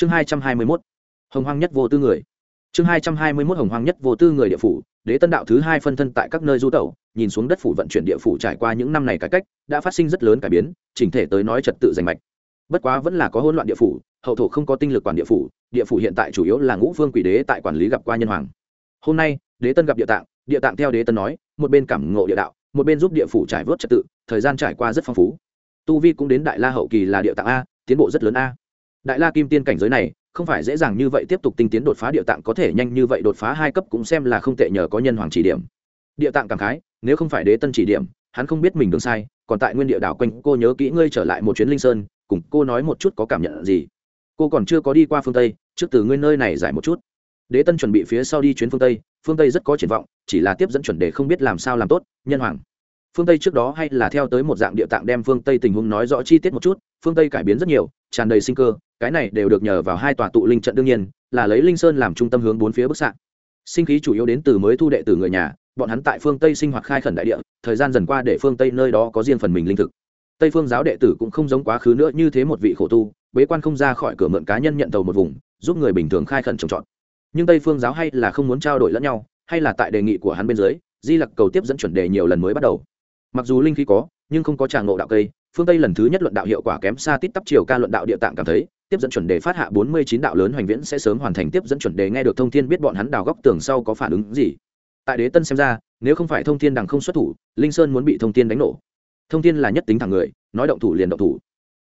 chương hai trăm hai mươi mốt. Hồng hoang nhất vô tư người. Chương hai trăm hai mươi mốt hồng hoang nhất vô tư người địa phủ, đế tân đạo thứ hai phân thân tại các nơi du tẩu, nhìn xuống đất phủ vận chuyển địa phủ trải qua những năm này cải cách, đã phát sinh rất lớn cải biến, chỉnh thể tới nói trật tự giành mạch. Bất quá vẫn là có hỗn loạn địa phủ, hậu thổ không có tinh lực quản địa phủ địa phủ hiện tại chủ yếu là ngũ vương quỷ đế tại quản lý gặp qua nhân hoàng. Hôm nay, đế tân gặp địa tạng địa tạng theo đế tân nói, một bên cảm ngộ địa đạo, một bên giúp địa phủ trải vớt trật tự, thời gian trải qua rất phong phú. Tu vi cũng đến đại la hậu kỳ là địa tạng a, tiến bộ rất lớn a đại la kim tiên cảnh giới này, không phải dễ dàng như vậy tiếp tục tinh tiến đột phá địa tạng, có thể nhanh như vậy đột phá hai cấp cũng xem là không tệ nhờ có nhân hoàng chỉ điểm. Địa tạng cảm khái, nếu không phải đế tân chỉ điểm, hắn không biết mình đường sai, còn tại nguyên địa đảo quanh, cô nhớ kỹ ngươi trở lại một chuyến linh sơn, cùng cô nói một chút có cảm nhận gì. Cô còn chưa có đi qua phương tây, trước từ ngươi nơi này giải một chút. Đế tân chuẩn bị phía sau đi chuyến phương tây phương tây rất có triển vọng, chỉ là tiếp dẫn chuẩn đề không biết làm sao làm tốt, nhân hoàng phương tây trước đó hay là theo tới một dạng địa tạng đem phương tây tình huống nói rõ chi tiết một chút, phương tây cải biến rất nhiều, tràn đầy sinh cơ, cái này đều được nhờ vào hai tòa tụ linh trận đương nhiên, là lấy linh sơn làm trung tâm hướng bốn phía bức xạ. Sinh khí chủ yếu đến từ mới thu đệ từ người nhà, bọn hắn tại phương tây sinh hoạt khai khẩn đại địa, thời gian dần qua để phương tây nơi đó có riêng phần mình linh thực. Tây phương giáo đệ tử cũng không giống quá khứ nữa, như thế một vị khổ tu, bế quan không ra khỏi cửa mượn cá nhân nhận tàu một vùng, giúp người bình thường khai khẩn trồng trọt. Nhưng tây phương giáo hay là không muốn trao đổi lẫn nhau, hay là tại đề nghị của hắn bên dưới, di lặc cầu tiếp dẫn chuẩn đề nhiều lần mới bắt đầu mặc dù linh khí có, nhưng không có tràng ngộ đạo cây, phương tây lần thứ nhất luận đạo hiệu quả kém xa tít tắp chiều ca luận đạo địa tạng cảm thấy, tiếp dẫn chuẩn đề phát hạ bốn mươi chín đạo lớn hoành viễn sẽ sớm hoàn thành tiếp dẫn chuẩn đề nghe được thông thiên biết bọn hắn đào góc tường sau có phản ứng gì. Tại đế tân xem ra, nếu không phải thông thiên đằng không xuất thủ, linh sơn muốn bị thông thiên đánh nổ. Thông thiên là nhất tính thẳng người, nói động thủ liền động thủ.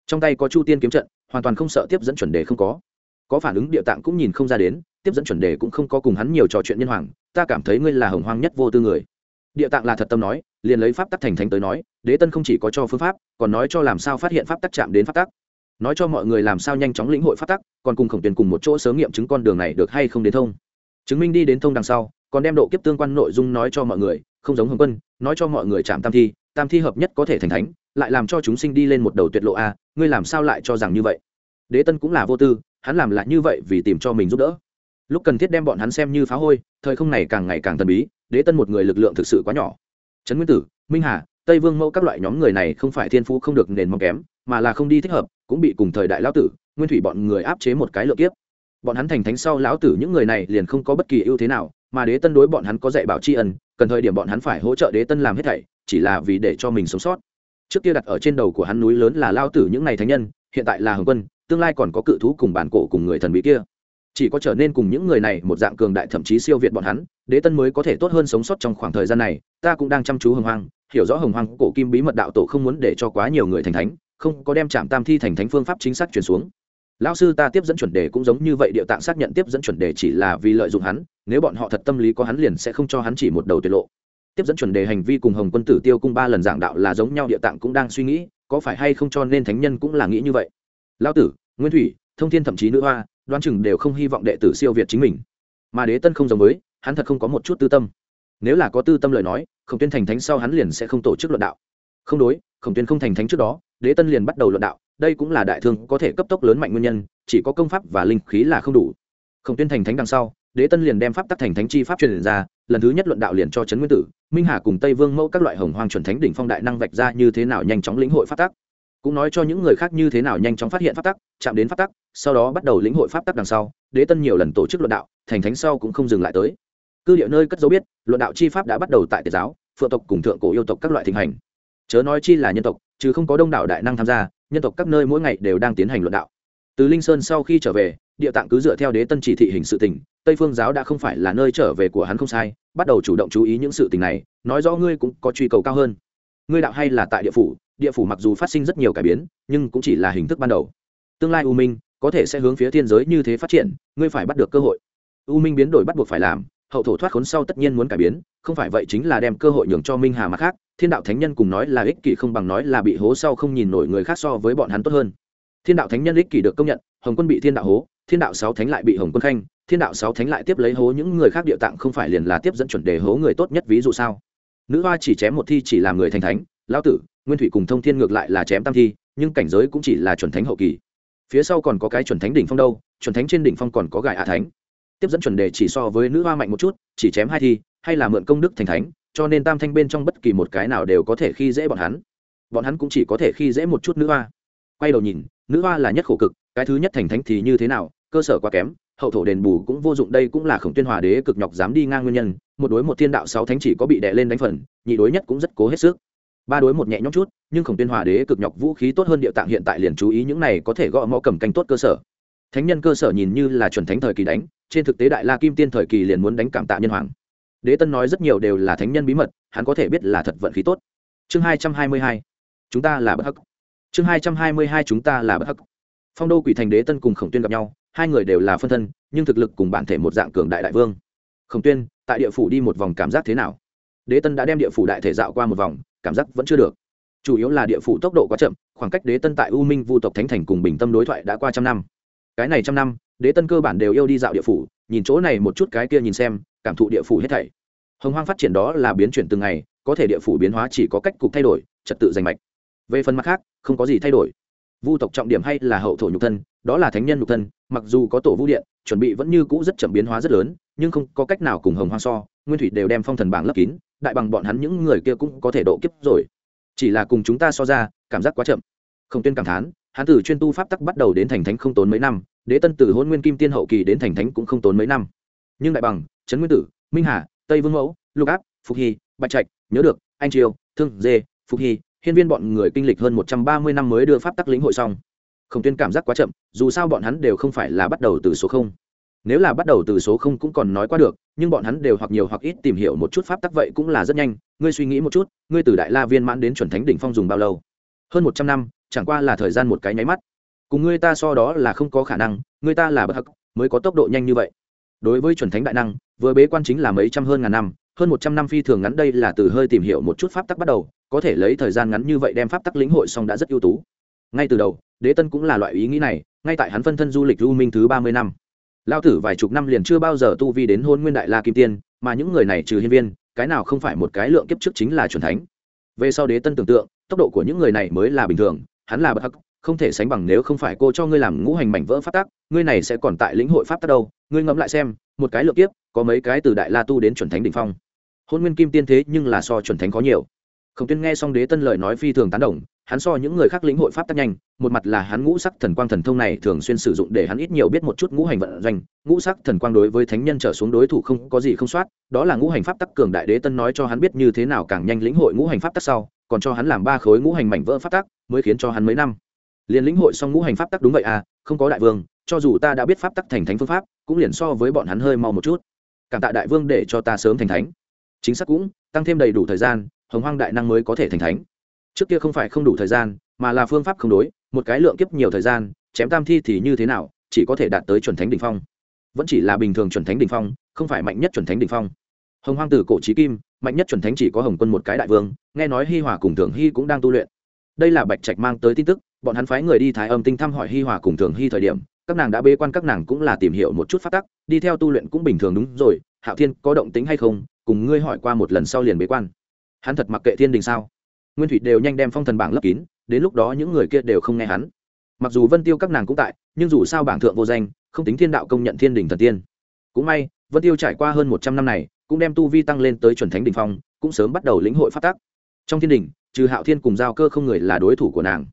Trong tay có chu tiên kiếm trận, hoàn toàn không sợ tiếp dẫn chuẩn đề không có. Có phản ứng địa tạng cũng nhìn không ra đến, tiếp dẫn chuẩn đề cũng không có cùng hắn nhiều trò chuyện nhân hoàng, ta cảm thấy ngươi là hồng hoang nhất vô tư người địa tạng là thật tâm nói, liền lấy pháp tắc thành thánh tới nói, đế tân không chỉ có cho phương pháp, còn nói cho làm sao phát hiện pháp tắc chạm đến pháp tắc. Nói cho mọi người làm sao nhanh chóng lĩnh hội pháp tắc, còn cùng khổng tiền cùng một chỗ sớm nghiệm chứng con đường này được hay không đến thông. Chứng minh đi đến thông đằng sau, còn đem độ kiếp tương quan nội dung nói cho mọi người, không giống hồng quân, nói cho mọi người chạm tam thi tam thi hợp nhất có thể thành thánh, lại làm cho chúng sinh đi lên một đầu tuyệt lộ a, ngươi làm sao lại cho rằng như vậy? Đế tân cũng là vô tư, hắn làm lại như vậy vì tìm cho mình giúp đỡ. Lúc cần thiết đem bọn hắn xem như phá hôi, thời không này càng ngày càng thần bí đế tân một người lực lượng thực sự quá nhỏ. Trấn nguyên tử, minh hà, tây vương mẫu các loại nhóm người này không phải thiên phú không được nền mong kém, mà là không đi thích hợp, cũng bị cùng thời đại lão tử, nguyên thủy bọn người áp chế một cái lượng kiếp. Bọn hắn thành thánh sau lão tử những người này liền không có bất kỳ ưu thế nào, mà đế tân đối bọn hắn có dạy bảo tri ân, cần thời điểm bọn hắn phải hỗ trợ đế tân làm hết thảy, chỉ là vì để cho mình sống sót. Trước kia đặt ở trên đầu của hắn núi lớn là lao tử những ngày thánh nhân, hiện tại là hồng quân, tương lai còn có cự thú cùng bản cổ cùng người thần bí kia chỉ có trở nên cùng những người này một dạng cường đại thậm chí siêu việt bọn hắn, đế tân mới có thể tốt hơn sống sót trong khoảng thời gian này. Ta cũng đang chăm chú hồng hoang, hiểu rõ hồng hoang cổ kim bí mật đạo tổ không muốn để cho quá nhiều người thành thánh, không có đem chạm tam thi thành thánh phương pháp chính xác truyền xuống. Lão sư ta tiếp dẫn chuẩn đề cũng giống như vậy, địa tạng xác nhận tiếp dẫn chuẩn đề chỉ là vì lợi dụng hắn, nếu bọn họ thật tâm lý có hắn liền sẽ không cho hắn chỉ một đầu tiết lộ. Tiếp dẫn chuẩn đề hành vi cùng hồng quân tử tiêu cung ba lần giảng đạo là giống nhau, địa tạng cũng đang suy nghĩ, có phải hay không cho nên thánh nhân cũng là nghĩ như vậy. Lão tử, nguyên thủy, thông thiên thậm chí nữ hoa đoán chừng đều không hy vọng đệ tử siêu việt chính mình. Mà đế tân không giống với, hắn thật không có một chút tư tâm. Nếu là có tư tâm lời nói, khổng tuyên thành thánh sau hắn liền sẽ không tổ chức luận đạo. Không đối, khổng tuyên không thành thánh trước đó, đế tân liền bắt đầu luận đạo, đây cũng là đại thương có thể cấp tốc lớn mạnh nguyên nhân, chỉ có công pháp và linh khí là không đủ. Khổng tuyên thành thánh đằng sau, đế tân liền đem pháp tắc thành thánh chi pháp truyền ra, lần thứ nhất luận đạo liền cho trấn nguyên tử, minh hà cùng tây vương mẫu các loại hồng hoàng chuẩn thánh đỉnh phong đại năng vạch ra như thế nào nhanh chóng lĩnh hội pháp tắc. Cũng nói cho những người khác như thế nào nhanh chóng phát hiện pháp tắc, chạm đến pháp tắc sau đó bắt đầu lĩnh hội pháp tắc đằng sau, đế tân nhiều lần tổ chức luận đạo, thành thánh sau cũng không dừng lại tới. Cư địa nơi cất dấu biết, luận đạo chi pháp đã bắt đầu tại tiệt giáo, phượng tộc cùng thượng cổ yêu tộc các loại thịnh hành. Chớ nói chi là nhân tộc, chứ không có đông đảo đại năng tham gia, nhân tộc các nơi mỗi ngày đều đang tiến hành luận đạo. Từ linh sơn sau khi trở về, địa tạng cứ dựa theo đế tân chỉ thị hình sự tình, tây phương giáo đã không phải là nơi trở về của hắn không sai, bắt đầu chủ động chú ý những sự tình này, nói rõ ngươi cũng có truy cầu cao hơn. Ngươi đạo hay là tại địa phủ địa phủ mặc dù phát sinh rất nhiều cải biến, nhưng cũng chỉ là hình thức ban đầu. Tương lai u minh có thể sẽ hướng phía thiên giới như thế phát triển, ngươi phải bắt được cơ hội. U minh biến đổi bắt buộc phải làm, hậu thổ thoát khốn sau tất nhiên muốn cải biến, không phải vậy chính là đem cơ hội nhường cho minh hà mặt khác, thiên đạo thánh nhân cùng nói là ích kỷ không bằng nói là bị hố sau không nhìn nổi người khác so với bọn hắn tốt hơn. Thiên đạo thánh nhân ích kỷ được công nhận, hồng quân bị thiên đạo hố, thiên đạo sáu thánh lại bị hồng quân khanh, thiên đạo sáu thánh lại tiếp lấy hố những người khác địa tạng không phải liền là tiếp dẫn chuẩn đề hố người tốt nhất ví dụ sao? Nữ hoa chỉ chém một thi chỉ làm người thành thánh, lão tử, nguyên thủy cùng thông thiên ngược lại là chém tam thi, nhưng cảnh giới cũng chỉ là chuẩn thánh hậu kỳ phía sau còn có cái chuẩn thánh đỉnh phong đâu, chuẩn thánh trên đỉnh phong còn có gài hạ thánh. Tiếp dẫn chuẩn đề chỉ so với nữ hoa mạnh một chút, chỉ chém hai thi, hay là mượn công đức thành thánh, cho nên tam thanh bên trong bất kỳ một cái nào đều có thể khi dễ bọn hắn. Bọn hắn cũng chỉ có thể khi dễ một chút nữ hoa. Quay đầu nhìn, nữ hoa là nhất khổ cực, cái thứ nhất thành thánh thì như thế nào, cơ sở quá kém, hậu thổ đền bù cũng vô dụng, đây cũng là khổng tuyên hòa đế cực nhọc dám đi ngang nguyên nhân, một đối một thiên đạo sáu thánh chỉ có bị đè lên đánh phần, nhị đối nhất cũng rất cố hết sức ba đối một nhẹ nhõm chút, nhưng khổng tuyên hòa đế cực nhọc vũ khí tốt hơn địa tạng hiện tại liền chú ý những này có thể gõ mõ cầm canh tốt cơ sở. Thánh nhân cơ sở nhìn như là chuẩn thánh thời kỳ đánh, trên thực tế đại la kim tiên thời kỳ liền muốn đánh cảm tạ nhân hoàng. Đế tân nói rất nhiều đều là thánh nhân bí mật, hắn có thể biết là thật vận khí tốt. Chương hai trăm hai mươi hai, chúng ta là bất hắc. Chương hai trăm hai mươi hai, chúng ta là bất hắc. Phong đô quỷ thành đế tân cùng khổng tuyên gặp nhau, hai người đều là phân thân, nhưng thực lực cùng bản thể một dạng cường đại đại vương. Khổng tuyên, tại địa phủ đi một vòng cảm giác thế nào? Đế tân đã đem địa phủ đại thể dạo qua một vòng cảm giác vẫn chưa được. Chủ yếu là địa phủ tốc độ quá chậm, khoảng cách đế tân tại u minh vu tộc thánh thành cùng bình tâm đối thoại đã qua trăm năm. Cái này trăm năm, đế tân cơ bản đều yêu đi dạo địa phủ, nhìn chỗ này một chút cái kia nhìn xem, cảm thụ địa phủ hết thảy. Hồng hoang phát triển đó là biến chuyển từng ngày, có thể địa phủ biến hóa chỉ có cách cục thay đổi, trật tự giành mạch. Về phần mặt khác, không có gì thay đổi. Vu tộc trọng điểm hay là hậu thổ nhục thân, đó là thánh nhân nhục thân, mặc dù có tổ vũ điện, chuẩn bị vẫn như cũ rất chậm biến hóa rất lớn nhưng không có cách nào cùng hồng hoang so, nguyên thủy đều đem phong thần bảng lấp kín, đại bằng bọn hắn những người kia cũng có thể độ kiếp rồi. Chỉ là cùng chúng ta so ra, cảm giác quá chậm. Không tuyên cảm thán, hắn từ chuyên tu pháp tắc bắt đầu đến thành thánh không tốn mấy năm, đế tân từ hôn nguyên kim tiên hậu kỳ đến thành thánh cũng không tốn mấy năm. Nhưng đại bằng, trấn nguyên tử, minh hà, tây vương mẫu, lục áp, phục hy, bạch trạch, nhớ được, anh triều, thương, dê, phục hy, hiên viên bọn người kinh lịch hơn một trăm ba mươi năm mới đưa pháp tắc lĩnh hội xong. Không tuyên cảm giác quá chậm, dù sao bọn hắn đều không phải là bắt đầu từ số không nếu là bắt đầu từ số không cũng còn nói qua được, nhưng bọn hắn đều hoặc nhiều hoặc ít tìm hiểu một chút pháp tắc vậy cũng là rất nhanh. Ngươi suy nghĩ một chút, ngươi từ đại la viên mãn đến chuẩn thánh đỉnh phong dùng bao lâu? Hơn một trăm năm, chẳng qua là thời gian một cái nháy mắt. Cùng ngươi ta so đó là không có khả năng, ngươi ta là bất hắc, mới có tốc độ nhanh như vậy. Đối với chuẩn thánh đại năng, vừa bế quan chính là mấy trăm hơn ngàn năm, hơn một trăm năm phi thường ngắn đây là từ hơi tìm hiểu một chút pháp tắc bắt đầu, có thể lấy thời gian ngắn như vậy đem pháp tắc lĩnh hội xong đã rất ưu tú. Ngay từ đầu, đế tân cũng là loại ý nghĩ này, ngay tại hắn phân thân du lịch lưu minh thứ ba mươi năm lao tử vài chục năm liền chưa bao giờ tu vi đến hôn nguyên đại la kim tiên, mà những người này trừ hiên viên, cái nào không phải một cái lượng kiếp trước chính là c thánh. Về sau đế tân tưởng tượng, tốc độ của những người này mới là bình thường, hắn là bất hắc, không thể sánh bằng nếu không phải cô cho ngươi làm ngũ hành mảnh vỡ pháp tắc, ngươi này sẽ còn tại lĩnh hội pháp tắc đâu. Ngươi ngẫm lại xem, một cái lượng kiếp, có mấy cái từ đại la tu đến chuẩn thánh đ ỉ n h phong. Hôn nguyên kim tiên thế nhưng là so chuẩn thánh có nhiều khổng tuyên nghe xong đế tân lời nói phi thường tán đồng, hắn so những người khác lĩnh hội pháp tắc nhanh, một mặt là hắn ngũ sắc thần quang thần thông này thường xuyên sử dụng để hắn ít nhiều biết một chút ngũ hành vận doanh, ngũ sắc thần quang đối với thánh nhân trở xuống đối thủ không có gì không soát, đó là ngũ hành pháp tắc cường đại đế tân nói cho hắn biết như thế nào càng nhanh lĩnh hội ngũ hành pháp tắc sau, còn cho hắn làm ba khối ngũ hành mảnh vỡ pháp tắc, mới khiến cho hắn mấy năm. Liền lĩnh hội xong ngũ hành pháp tắc đúng vậy à không có đại vương, cho dù ta đã biết pháp tắc thành thánh phương pháp, cũng liền so với bọn hắn hơi mau một chút. Cảm tạ đại vương để cho ta sớm thành thánh. Chính xác cũng tăng thêm đầy đủ thời gian, hồng hoang đại năng mới có thể thành thánh. Trước kia không phải không đủ thời gian, mà là phương pháp không đối, một cái lượng kiếp nhiều thời gian, chém tam thi thì như thế nào, chỉ có thể đạt tới chuẩn thánh đ ỉ n h phong. Vẫn chỉ là bình thường chuẩn thánh đ ỉ n h phong, không phải mạnh nhất chuẩn thánh đ ỉ n h phong. Hồng hoang từ cổ trí kim, mạnh nhất chuẩn thánh chỉ có hồng quân một cái đại vương, nghe nói hi hòa cùng thường hy cũng đang tu luyện. Đây là bạch trạch mang tới tin tức, bọn hắn phái người đi thái âm tinh thăm hỏi hi hòa cùng thường hy thời điểm, các nàng đã bê quan các nàng cũng là tìm hiểu một chút phát tắc, đi theo tu luyện cũng bình thường đúng rồi, hạo thiên có động tính hay không cùng ngươi hỏi qua một lần sau liền bế quan. Hắn thật mặc kệ thiên đình sao? Nguyên thủy đều nhanh đem phong thần bảng lấp kín, đến lúc đó những người kia đều không nghe hắn. Mặc dù vân tiêu các nàng cũng tại, nhưng dù sao bảng thượng vô danh, không tính thiên đạo công nhận thiên đình thần tiên. Cũng may, vân tiêu trải qua hơn một trăm năm này, cũng đem tu vi tăng lên tới chuẩn thánh đình phong, cũng sớm bắt đầu lĩnh hội phát tác trong thiên đình, trừ hạo thiên cùng giao cơ không người là đối thủ của nàng.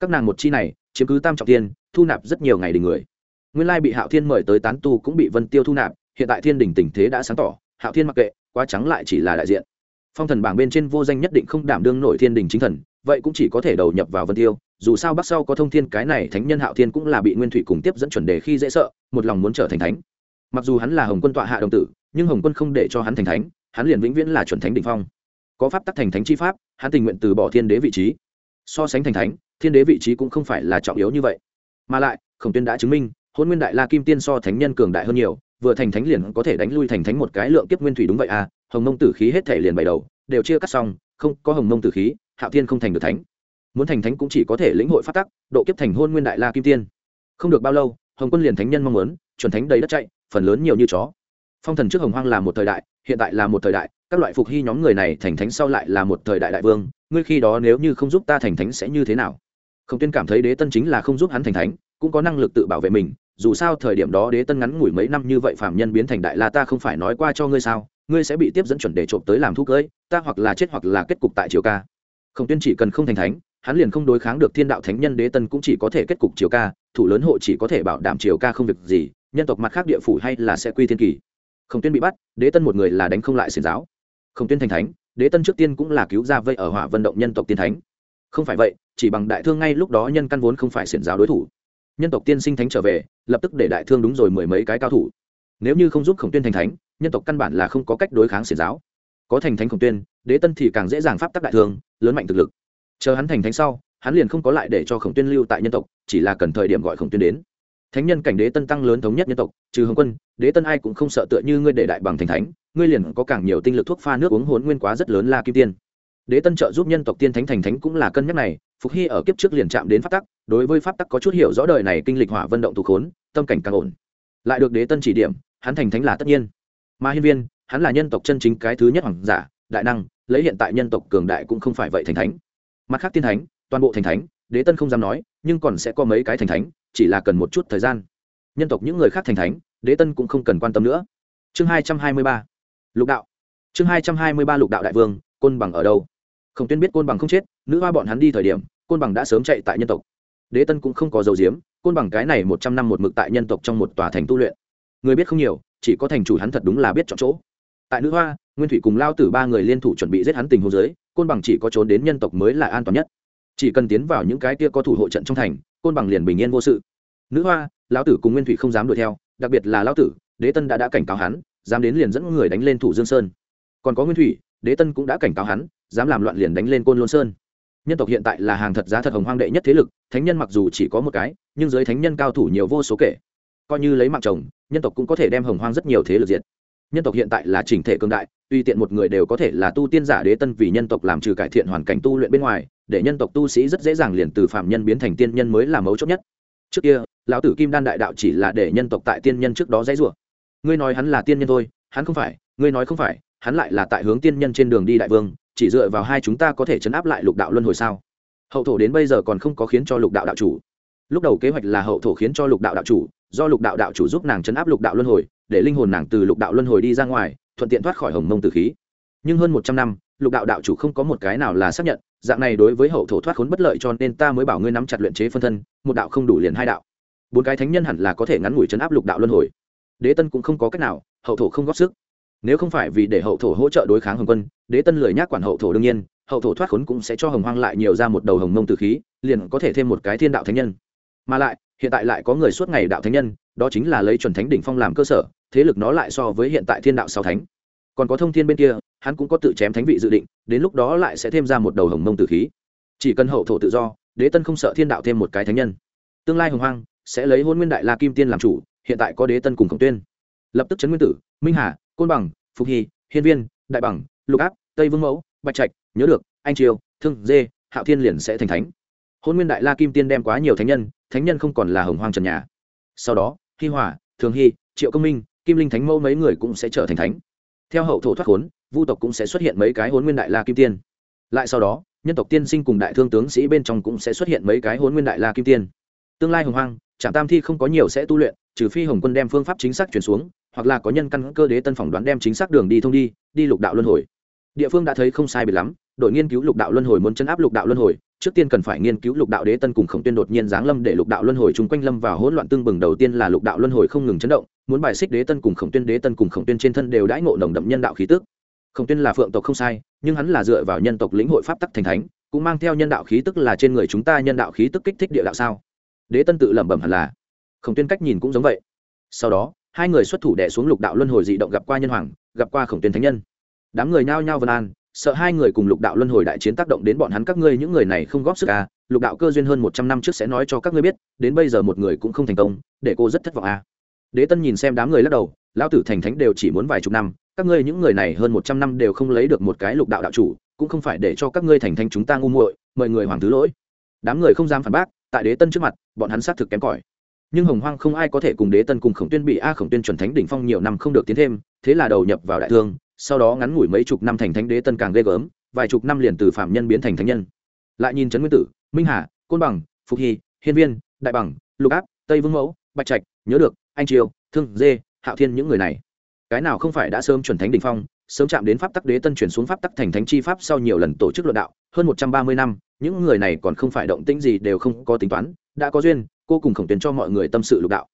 Các nàng một chi này, chiếm cứ tam trọng tiên thu nạp rất nhiều ngày đình người. Nguyên lai bị hạo thiên mời tới tán tu cũng bị vân tiêu thu nạp, hiện tại thiên đình tình thế đã sáng tỏ hạo thiên mặc kệ, quá trắng lại chỉ là đại diện. Phong thần bảng bên trên vô danh nhất định không đảm đương nổi thiên đình chính thần, vậy cũng chỉ có thể đầu nhập vào vân tiêu. Dù sao bắc sau có thông thiên, cái này thánh nhân hạo thiên cũng là bị nguyên thủy cùng tiếp dẫn chuẩn đề khi dễ sợ, một lòng muốn trở thành thánh. Mặc dù hắn là hồng quân tọa hạ đồng tử, nhưng hồng quân không để cho hắn thành thánh, hắn liền vĩnh viễn là chuẩn thánh đ ỉ n h phong. Có pháp tắc thành thánh chi pháp, hắn tình nguyện từ bỏ thiên đế vị trí. So sánh thành thánh, thiên đế vị trí cũng không phải là trọng yếu như vậy. Mà lại, khổng tuyên đã chứng minh, hôn nguyên đại la kim tiên so thánh nhân cường đại hơn nhiều vừa thành thánh liền có thể đánh lui thành thánh một cái lượng kiếp nguyên thủy đúng vậy à hồng mông tử khí hết thể liền bày đầu, đều chia cắt xong, không có hồng mông tử khí, hạo thiên không thành được thánh. Muốn thành thánh cũng chỉ có thể lĩnh hội phát tắc, độ kiếp thành hôn nguyên đại la kim tiên. Không được bao lâu, hồng quân liền thánh nhân mong muốn, chuẩn thánh đầy đất chạy, phần lớn nhiều như chó. Phong thần trước hồng hoang là một thời đại, hiện tại là một thời đại, các loại phục hy nhóm người này thành thánh sau lại là một thời đại đại vương, ngươi khi đó nếu như không giúp ta thành thánh sẽ như thế nào? Không tiên cảm thấy đế tân chính là không giúp hắn thành thánh, cũng có năng lực tự bảo vệ mình dù sao thời điểm đó đế tân ngắn ngủi mấy năm như vậy phạm nhân biến thành đại la ta không phải nói qua cho ngươi sao, ngươi sẽ bị tiếp dẫn chuẩn để trộm tới làm thuốc cưỡi ta hoặc là chết hoặc là kết cục tại triều ca. Không tiên chỉ cần không thành thánh, hắn liền không đối kháng được thiên đạo thánh nhân đế tân cũng chỉ có thể kết cục triều ca, thủ lớn hộ chỉ có thể bảo đảm triều ca không việc gì, nhân tộc mặt khác địa phủ hay là sẽ quy thiên kỳ. Khổng tuyên bị bắt, đế tân một người là đánh không lại xiền giáo. Khổng tuyên thành thánh, đế tân trước tiên cũng là cứu ra vây ở hỏa vận động nhân tộc tiên thánh. Không phải vậy, chỉ bằng đại thương ngay lúc đó nhân căn vốn không phải xiển giáo đối thủ nhân tộc tiên sinh thánh trở về, lập tức để đại thương đúng rồi mười mấy cái cao thủ. Nếu như không giúp khổng tuyên thành thánh, nhân tộc căn bản là không có cách đối kháng xiển giáo. Có thành thánh khổng tuyên, đế tân thì càng dễ dàng pháp tắc đại thương, lớn mạnh thực lực. Chờ hắn thành thánh sau, hắn liền không có lại để cho khổng tuyên lưu tại nhân tộc, chỉ là cần thời điểm gọi khổng tuyên đến. Thánh nhân cảnh đế tân tăng lớn thống nhất nhân tộc, trừ hồng quân, đế tân ai cũng không sợ tựa như ngươi để đại bằng thành thánh, ngươi liền có càng nhiều tinh lực thuốc pha nước uống hốn nguyên quá rất lớn la kim tiên. Đế tân trợ giúp nhân tộc tiên thánh thành thánh cũng là cân nhắc này phục hy ở kiếp trước liền chạm đến pháp tắc, đối với pháp tắc có chút hiểu rõ đời này kinh lịch hỏa vận động thủ khốn, tâm cảnh càng ổn. Lại được đế tân chỉ điểm, hắn thành thánh là tất nhiên. Mà hiên viên, hắn là nhân tộc chân chính cái thứ nhất hoàng giả, đại năng, lấy hiện tại nhân tộc cường đại cũng không phải vậy thành thánh. Mặt khác tiên thánh, toàn bộ thành thánh, đế tân không dám nói, nhưng còn sẽ có mấy cái thành thánh, chỉ là cần một chút thời gian. Nhân tộc những người khác thành thánh, đế tân cũng không cần quan tâm nữa. Chương hai trăm hai mươi ba. Lục đạo. Chương hai trăm hai mươi ba lục đạo đại vương, côn bằng ở đâu? Khổng tuyên biết côn bằng không chết nữ hoa bọn hắn đi thời điểm, côn bằng đã sớm chạy tại nhân tộc. Đế tân cũng không có dầu diếm côn bằng cái này một trăm năm một mực tại nhân tộc trong một tòa thành tu luyện. Người biết không nhiều, chỉ có thành chủ hắn thật đúng là biết chọn chỗ. Tại nữ hoa, nguyên thủy cùng lao tử ba người liên thủ chuẩn bị giết hắn tình hồ dưới, côn bằng chỉ có trốn đến nhân tộc mới là an toàn nhất. Chỉ cần tiến vào những cái kia có thủ hộ trận trong thành, côn bằng liền bình yên vô sự. Nữ hoa lão tử cùng nguyên thủy không dám đuổi theo, đặc biệt là lão tử, đế tân đã đã cảnh cáo hắn, dám đến liền dẫn người đánh lên thủ dương sơn. Còn có nguyên thủy, đế tân cũng đã cảnh cáo hắn, dám làm loạn liền đánh lên côn lôn sơn nhân tộc hiện tại là hàng thật giá thật hồng hoang đệ nhất thế lực, thánh nhân mặc dù chỉ có một cái, nhưng giới thánh nhân cao thủ nhiều vô số kể. Coi như lấy mạng chồng, nhân tộc cũng có thể đem hồng hoang rất nhiều thế lực diệt. Nhân tộc hiện tại là chỉnh thể cường đại, tuy tiện một người đều có thể là tu tiên giả đế tân vì nhân tộc làm trừ cải thiện hoàn cảnh tu luyện bên ngoài, để nhân tộc tu sĩ rất dễ dàng liền từ phạm nhân biến thành tiên nhân mới là mấu chốt nhất. Trước kia, lão tử kim đan đại đạo chỉ là để nhân tộc tại tiên nhân trước đó dãy rủa. Ngươi nói hắn là tiên nhân thôi, hắn không phải, ngươi nói không phải, hắn lại là tại hướng tiên nhân trên đường đi đại vương chỉ dựa vào hai chúng ta có thể chấn áp lại lục đạo luân hồi sao? Hậu thổ đến bây giờ còn không có khiến cho lục đạo đạo chủ. Lúc đầu kế hoạch là hậu thổ khiến cho lục đạo đạo chủ, do lục đạo đạo chủ giúp nàng chấn áp lục đạo luân hồi, để linh hồn nàng từ lục đạo luân hồi đi ra ngoài, thuận tiện thoát khỏi hồng mông từ khí. Nhưng hơn một trăm năm, lục đạo đạo chủ không có một cái nào là xác nhận, dạng này đối với hậu thổ thoát khốn bất lợi cho nên ta mới bảo ngươi nắm chặt luyện chế phân thân, một đạo không đủ liền hai đạo. Bốn cái thánh nhân hẳn là có thể ngắn ngủi chấn áp lục đạo luân hồi. Đế tân cũng không có cách nào, hậu thổ không góp sức nếu không phải vì để hậu thổ hỗ trợ đối kháng hồng quân, đế tân lười nhác quản hậu thổ đương nhiên, hậu thổ thoát khốn cũng sẽ cho hồng hoang lại nhiều ra một đầu hồng mông từ khí, liền có thể thêm một cái thiên đạo thánh nhân. Mà lại, hiện tại lại có người suốt ngày đạo thánh nhân, đó chính là lấy chuẩn thánh đỉnh phong làm cơ sở, thế lực nó lại so với hiện tại thiên đạo sáu thánh. Còn có thông thiên bên kia, hắn cũng có tự chém thánh vị dự định, đến lúc đó lại sẽ thêm ra một đầu hồng mông tử khí. Chỉ cần hậu thổ tự do, đế tân không sợ thiên đạo thêm một cái thánh nhân. Tương lai hồng hoang sẽ lấy hôn nguyên đại la kim tiên làm chủ, hiện tại có đế tân cùng khổng tuyên. Lập tức chấn nguyên tử, minh hà côn bằng, phục hy, hiên viên, đại bằng, lục áp, tây vương mẫu, bạch trạch, nhớ được, anh triều, thương dê, hạo thiên liền sẽ thành thánh. Hôn nguyên đại la kim tiên đem quá nhiều thánh nhân thánh nhân không còn là hồng hoang trần nhà. Sau đó, hi hòa, thường hy, triệu công minh, kim linh thánh mẫu mấy người cũng sẽ trở thành thánh. Theo hậu thổ thoát khốn, vu tộc cũng sẽ xuất hiện mấy cái hôn nguyên đại la kim tiên. Lại sau đó, nhân tộc tiên sinh cùng đại thương tướng sĩ bên trong cũng sẽ xuất hiện mấy cái hôn nguyên đại la kim tiên. Tương lai hồng hoang, trạm tam thi không có nhiều sẽ tu luyện, trừ phi hồng quân đem phương pháp chính xác chuyển xuống hoặc là có nhân căn cơ đế tân phỏng đoán đem chính xác đường đi thông đi đi lục đạo luân hồi. Địa phương đã thấy không sai biệt lắm, đội nghiên cứu lục đạo luân hồi muốn chấn áp lục đạo luân hồi, trước tiên cần phải nghiên cứu lục đạo đế tân cùng khổng tuyên đột nhiên giáng lâm để lục đạo luân hồi chung quanh lâm vào hỗn loạn tương bừng đầu tiên là lục đạo luân hồi không ngừng chấn động, muốn bài xích đế tân cùng khổng tuyên đế tân cùng khổng tuyên trên thân đều đãi ngộ nồng đậm nhân đạo khí tức. Khổng tuyên là phượng tộc không sai, nhưng hắn là dựa vào nhân tộc lĩnh hội pháp tắc thành thánh, cũng mang theo nhân đạo khí tức là trên người chúng ta nhân đạo khí tức kích thích địa đạo sao? Đế tân tự lẩm bẩm hẳn là. Khổng tuyên cách nhìn cũng giống vậy. Sau đó hai người xuất thủ đẻ xuống lục đạo luân hồi dị động gặp qua nhân hoàng, gặp qua khổng tuyến thánh nhân. Đám người nhao nhao vân an, sợ hai người cùng lục đạo luân hồi đại chiến tác động đến bọn hắn các ngươi, những người này không góp sức à lục đạo cơ duyên hơn một trăm năm trước sẽ nói cho các ngươi biết, đến bây giờ một người cũng không thành công, để cô rất thất vọng à. Đế tân nhìn xem đám người lắc đầu, lão tử thành thánh đều chỉ muốn vài chục năm, các ngươi những người này hơn một trăm năm đều không lấy được một cái lục đạo đạo chủ, cũng không phải để cho các ngươi thành thánh chúng ta ngu muội, mời người hoàng thứ lỗi. Đám người không dám phản bác, tại đế tân trước mặt, bọn hắn xác thực kém cỏi nhưng hồng hoang không ai có thể cùng đế tân cùng khổng tuyên bị a khổng tuyên chuẩn thánh đỉnh phong nhiều năm không được tiến thêm, thế là đầu nhập vào đại thương, sau đó ngắn ngủi mấy chục năm thành thánh đế tân càng ghê gớm, vài chục năm liền từ phạm nhân biến thành thánh nhân. Lại nhìn trấn nguyên tử, minh hà, côn bằng, phục hy, hiên viên, đại bằng, lục áp, tây vương mẫu, bạch trạch, nhớ được, anh triều, thương dê, hạo thiên những người này. Cái nào không phải đã sớm chuẩn thánh đ ỉ n h phong, sớm chạm đến pháp tắc đế tân chuyển xuống pháp tắc thành thánh chi pháp sau nhiều lần tổ chức luận đạo, hơn một trăm ba mươi năm, những người này còn không phải động tĩnh gì đều không có tính toán, đã có duyên cô cùng khổng tuyến cho mọi người tâm sự lục đạo.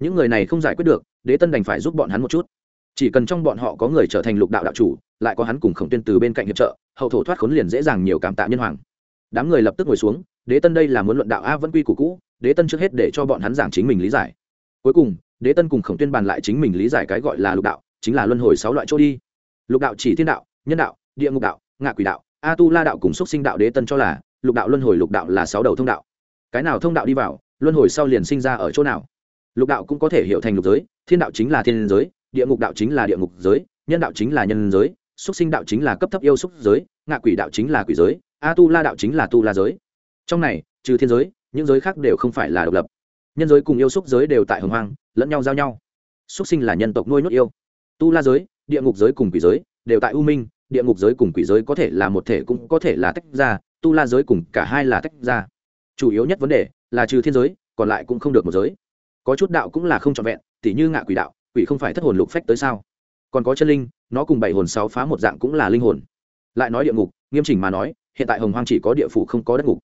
Những người này không giải quyết được, đế tân đành phải giúp bọn hắn một chút. Chỉ cần trong bọn họ có người trở thành lục đạo đạo chủ, lại có hắn cùng khổng tuyên từ bên cạnh hiệp trợ, hậu thổ thoát khốn liền dễ dàng nhiều cảm tạ nhân hoàng. Đám người lập tức ngồi xuống, đế tân đây là muốn luận đạo a vẫn quy củ cũ, đế tân trước hết để cho bọn hắn giảng chính mình lý giải. Cuối cùng, đế tân cùng khổng tuyên bàn lại chính mình lý giải cái gọi là lục đạo, chính là luân hồi sáu loại chỗ đi. Lục đạo chỉ thiên đạo, nhân đạo, địa ngục đạo, ngạ quỷ đạo, a tu la đạo cùng xúc sinh đạo đế tân cho là, lục đạo luân hồi lục đạo là sáu đầu thông đạo. Cái nào thông đạo đi vào luân hồi sau liền sinh ra ở chỗ nào? Lục đạo cũng có thể hiểu thành lục giới, thiên đạo chính là thiên giới, địa ngục đạo chính là địa ngục giới, nhân đạo chính là nhân giới xúc sinh đạo chính là cấp thấp yêu xúc giới, ngạ quỷ đạo chính là quỷ giới a tu la đạo chính là tu la giới. Trong này, trừ thiên giới, những giới khác đều không phải là độc lập. Nhân giới cùng yêu xúc giới đều tại hồng hoang, lẫn nhau giao nhau. Xúc sinh là nhân tộc nuôi nhốt yêu. Tu la giới, địa ngục giới cùng quỷ giới, đều tại u minh, địa ngục giới cùng quỷ giới có thể là một thể cũng có thể là tách ra tu la giới cùng cả hai là tách ra. Chủ yếu nhất vấn đề là trừ thiên giới, còn lại cũng không được một giới. Có chút đạo cũng là không trọn vẹn, tỉ như ngạ quỷ đạo, quỷ không phải thất hồn lục phách tới sao? Còn có chân linh, nó cùng bảy hồn sáu phá một dạng cũng là linh hồn. Lại nói địa ngục, nghiêm chỉnh mà nói, hiện tại hồng hoang chỉ có địa phủ không có đất ngục.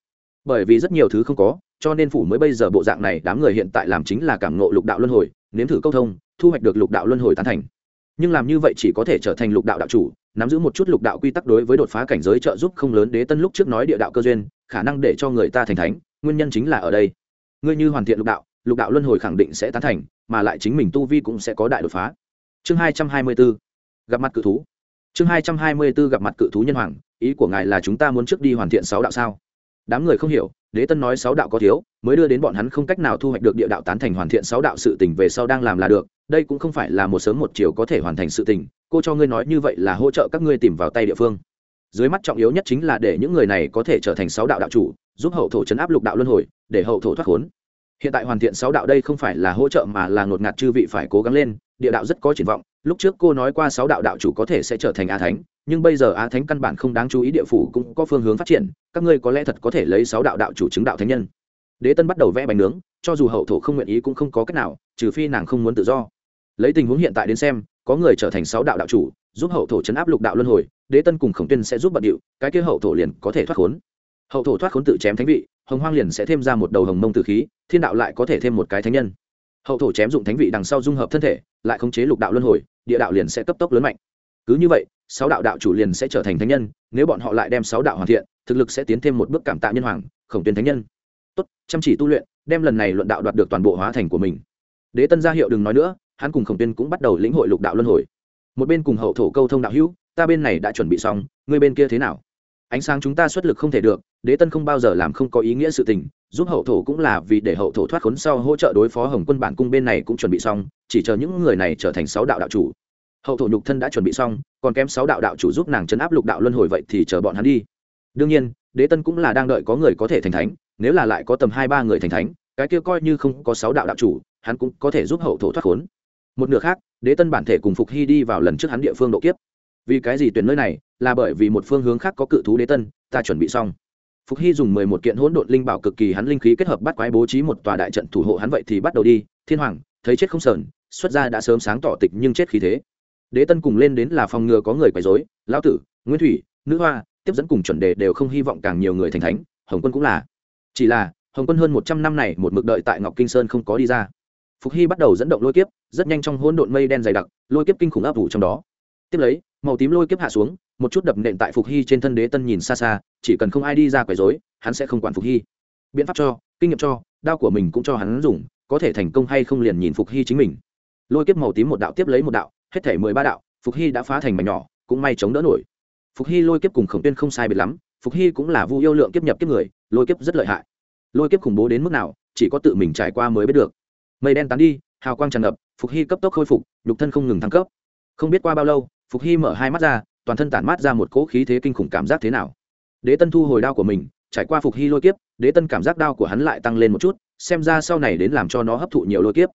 Bởi vì rất nhiều thứ không có, cho nên phủ mới bây giờ bộ dạng này, đám người hiện tại làm chính là cảm ngộ lục đạo luân hồi, nếm thử câu thông, thu hoạch được lục đạo luân hồi tán thành. Nhưng làm như vậy chỉ có thể trở thành lục đạo đạo chủ, nắm giữ một chút lục đạo quy tắc đối với đột phá cảnh giới trợ giúp không lớn. Đế tân lúc trước nói địa đạo cơ duyên, khả năng để cho người ta thành thánh nguyên nhân chính là ở đây. Ngươi như hoàn thiện lục đạo lục đạo luân hồi khẳng định sẽ tán thành, mà lại chính mình tu vi cũng sẽ có đại đột phá. Chương hai trăm hai mươi b ố gặp mặt cự thú. Chương hai trăm hai mươi b ố gặp mặt cự thú nhân hoàng, ý của ngài là chúng ta muốn trước đi hoàn thiện sáu đạo sao? Đám người không hiểu, đế tân nói sáu đạo có thiếu, mới đưa đến bọn hắn không cách nào thu hoạch được địa đạo tán thành hoàn thiện sáu đạo sự tình về sau đang làm là được, đây cũng không phải là một sớm một chiều có thể hoàn thành sự tình, cô cho ngươi nói như vậy là hỗ trợ các ngươi tìm vào tay địa phương dưới mắt trọng yếu nhất chính là để những người này có thể trở thành sáu đạo đạo chủ, giúp hậu thổ chấn áp lục đạo luân hồi, để hậu thổ thoát khốn. Hiện tại hoàn thiện sáu đạo đây không phải là hỗ trợ mà là ngột ngạt chư vị phải cố gắng lên, địa đạo rất có triển vọng. Lúc trước cô nói qua sáu đạo đạo chủ có thể sẽ trở thành a thánh, nhưng bây giờ a thánh căn bản không đáng chú ý địa phủ cũng có phương hướng phát triển, các ngươi có lẽ thật có thể lấy sáu đạo đạo chủ chứng đạo thánh nhân. Đế tân bắt đầu vẽ bánh nướng, cho dù hậu thổ không nguyện ý cũng không có cách nào, trừ phi nàng không muốn tự do. Lấy tình huống hiện tại đến xem, có người trở thành sáu đạo đạo chủ, giúp hậu thổ chấn áp lục đạo luân hồi đế tân cùng khổng tuyên sẽ giúp bận điệu, cái kia hậu thổ liền có thể thoát khốn. Hậu thổ thoát khốn tự chém thánh vị, hồng hoang liền sẽ thêm ra một đầu hồng mông tử khí, thiên đạo lại có thể thêm một cái thánh nhân. Hậu thổ chém dụng thánh vị đằng sau dung hợp thân thể, lại khống chế lục đạo luân hồi, địa đạo liền sẽ cấp tốc lớn mạnh. Cứ như vậy, sáu đạo đạo chủ liền sẽ trở thành thánh nhân, nếu bọn họ lại đem sáu đạo hoàn thiện, thực lực sẽ tiến thêm một bước cảm tạ nhân hoàng, khổng tuyên thánh nhân. Tốt, chăm chỉ tu luyện, đem lần này luận đạo đoạt được toàn bộ hóa thành của mình. Đế tân ra hiệu đừng nói nữa, hắn cùng khổng tuyên cũng bắt đầu lĩnh hội lục đạo luân hồi. Một bên cùng hậu thổ câu thông đạo hữu ta bên này đã chuẩn bị xong, ngươi bên kia thế nào? Ánh sáng chúng ta xuất lực không thể được, đế tân không bao giờ làm không có ý nghĩa sự tình, giúp hậu thổ cũng là vì để hậu thổ thoát khốn sau hỗ trợ đối phó hồng quân bản cung bên này cũng chuẩn bị xong, chỉ chờ những người này trở thành sáu đạo đạo chủ. Hậu thổ nhục thân đã chuẩn bị xong, còn kém sáu đạo đạo chủ giúp nàng chấn áp lục đạo luân hồi vậy thì chờ bọn hắn đi. Đương nhiên, đế tân cũng là đang đợi có người có thể thành thánh, nếu là lại có tầm hai ba người thành thánh, cái kia coi như không có sáu đạo đạo chủ, hắn cũng có thể giúp hậu thổ thoát khốn. Một nửa khác, đế tân bản thể cùng phục hy đi vào lần trước hắn địa phương độ kiếp vì cái gì tuyển nơi này? Là bởi vì một phương hướng khác có cự thú đế tân, ta chuẩn bị xong. Phục hy dùng mười một kiện hỗn độn linh bảo cực kỳ hắn linh khí kết hợp bắt quái bố trí một tòa đại trận thủ hộ hắn vậy thì bắt đầu đi. Thiên hoàng, thấy chết không sờn, xuất ra đã sớm sáng tỏ tịch nhưng chết khí thế. Đế tân cùng lên đến là phòng ngừa có người quấy dối lão tử nguyễn thủy, nữ hoa, tiếp dẫn cùng chuẩn đề đều không hy vọng càng nhiều người thành thánh. Hồng quân cũng là. Chỉ là, hồng quân hơn một trăm năm này một mực đợi tại ngọc kinh sơn không có đi ra. Phục hy bắt đầu dẫn động lôi kiếp, rất nhanh trong hỗn độn mây đen dày đặc, lôi kiếp kinh khủng áp vụ trong đó. Tiếp lấy màu tím lôi kiếp hạ xuống, một chút đập nện tại phục hy trên thân đế tân nhìn xa xa, chỉ cần không ai đi ra quấy dối hắn sẽ không quản phục hy. Biện pháp cho, kinh nghiệm cho, đao của mình cũng cho hắn dùng, có thể thành công hay không liền nhìn phục hy chính mình. Lôi kiếp màu tím một đạo tiếp lấy một đạo, hết thể mười ba đạo, phục hy đã phá thành mảnh nhỏ, cũng may chống đỡ nổi. Phục hy lôi kiếp cùng khổng tuyên không sai biệt lắm, phục hy cũng là vu yêu lượng kiếp nhập kiếp người, lôi kiếp rất lợi hại. Lôi kiếp khủng bố đến mức nào, chỉ có tự mình trải qua mới biết được. Mây đen tán đi, hào quang tràn ngập, phục hy cấp tốc khôi phục, nhục thân không ngừng thăng cấp. Không biết qua bao lâu phục hy mở hai mắt ra, toàn thân tản mát ra một cỗ khí thế kinh khủng cảm giác thế nào? Đế tân thu hồi đao của mình, trải qua phục hy lôi kiếp, đế tân cảm giác đao của hắn lại tăng lên một chút, xem ra sau này đến làm cho nó hấp thụ nhiều lôi kiếp.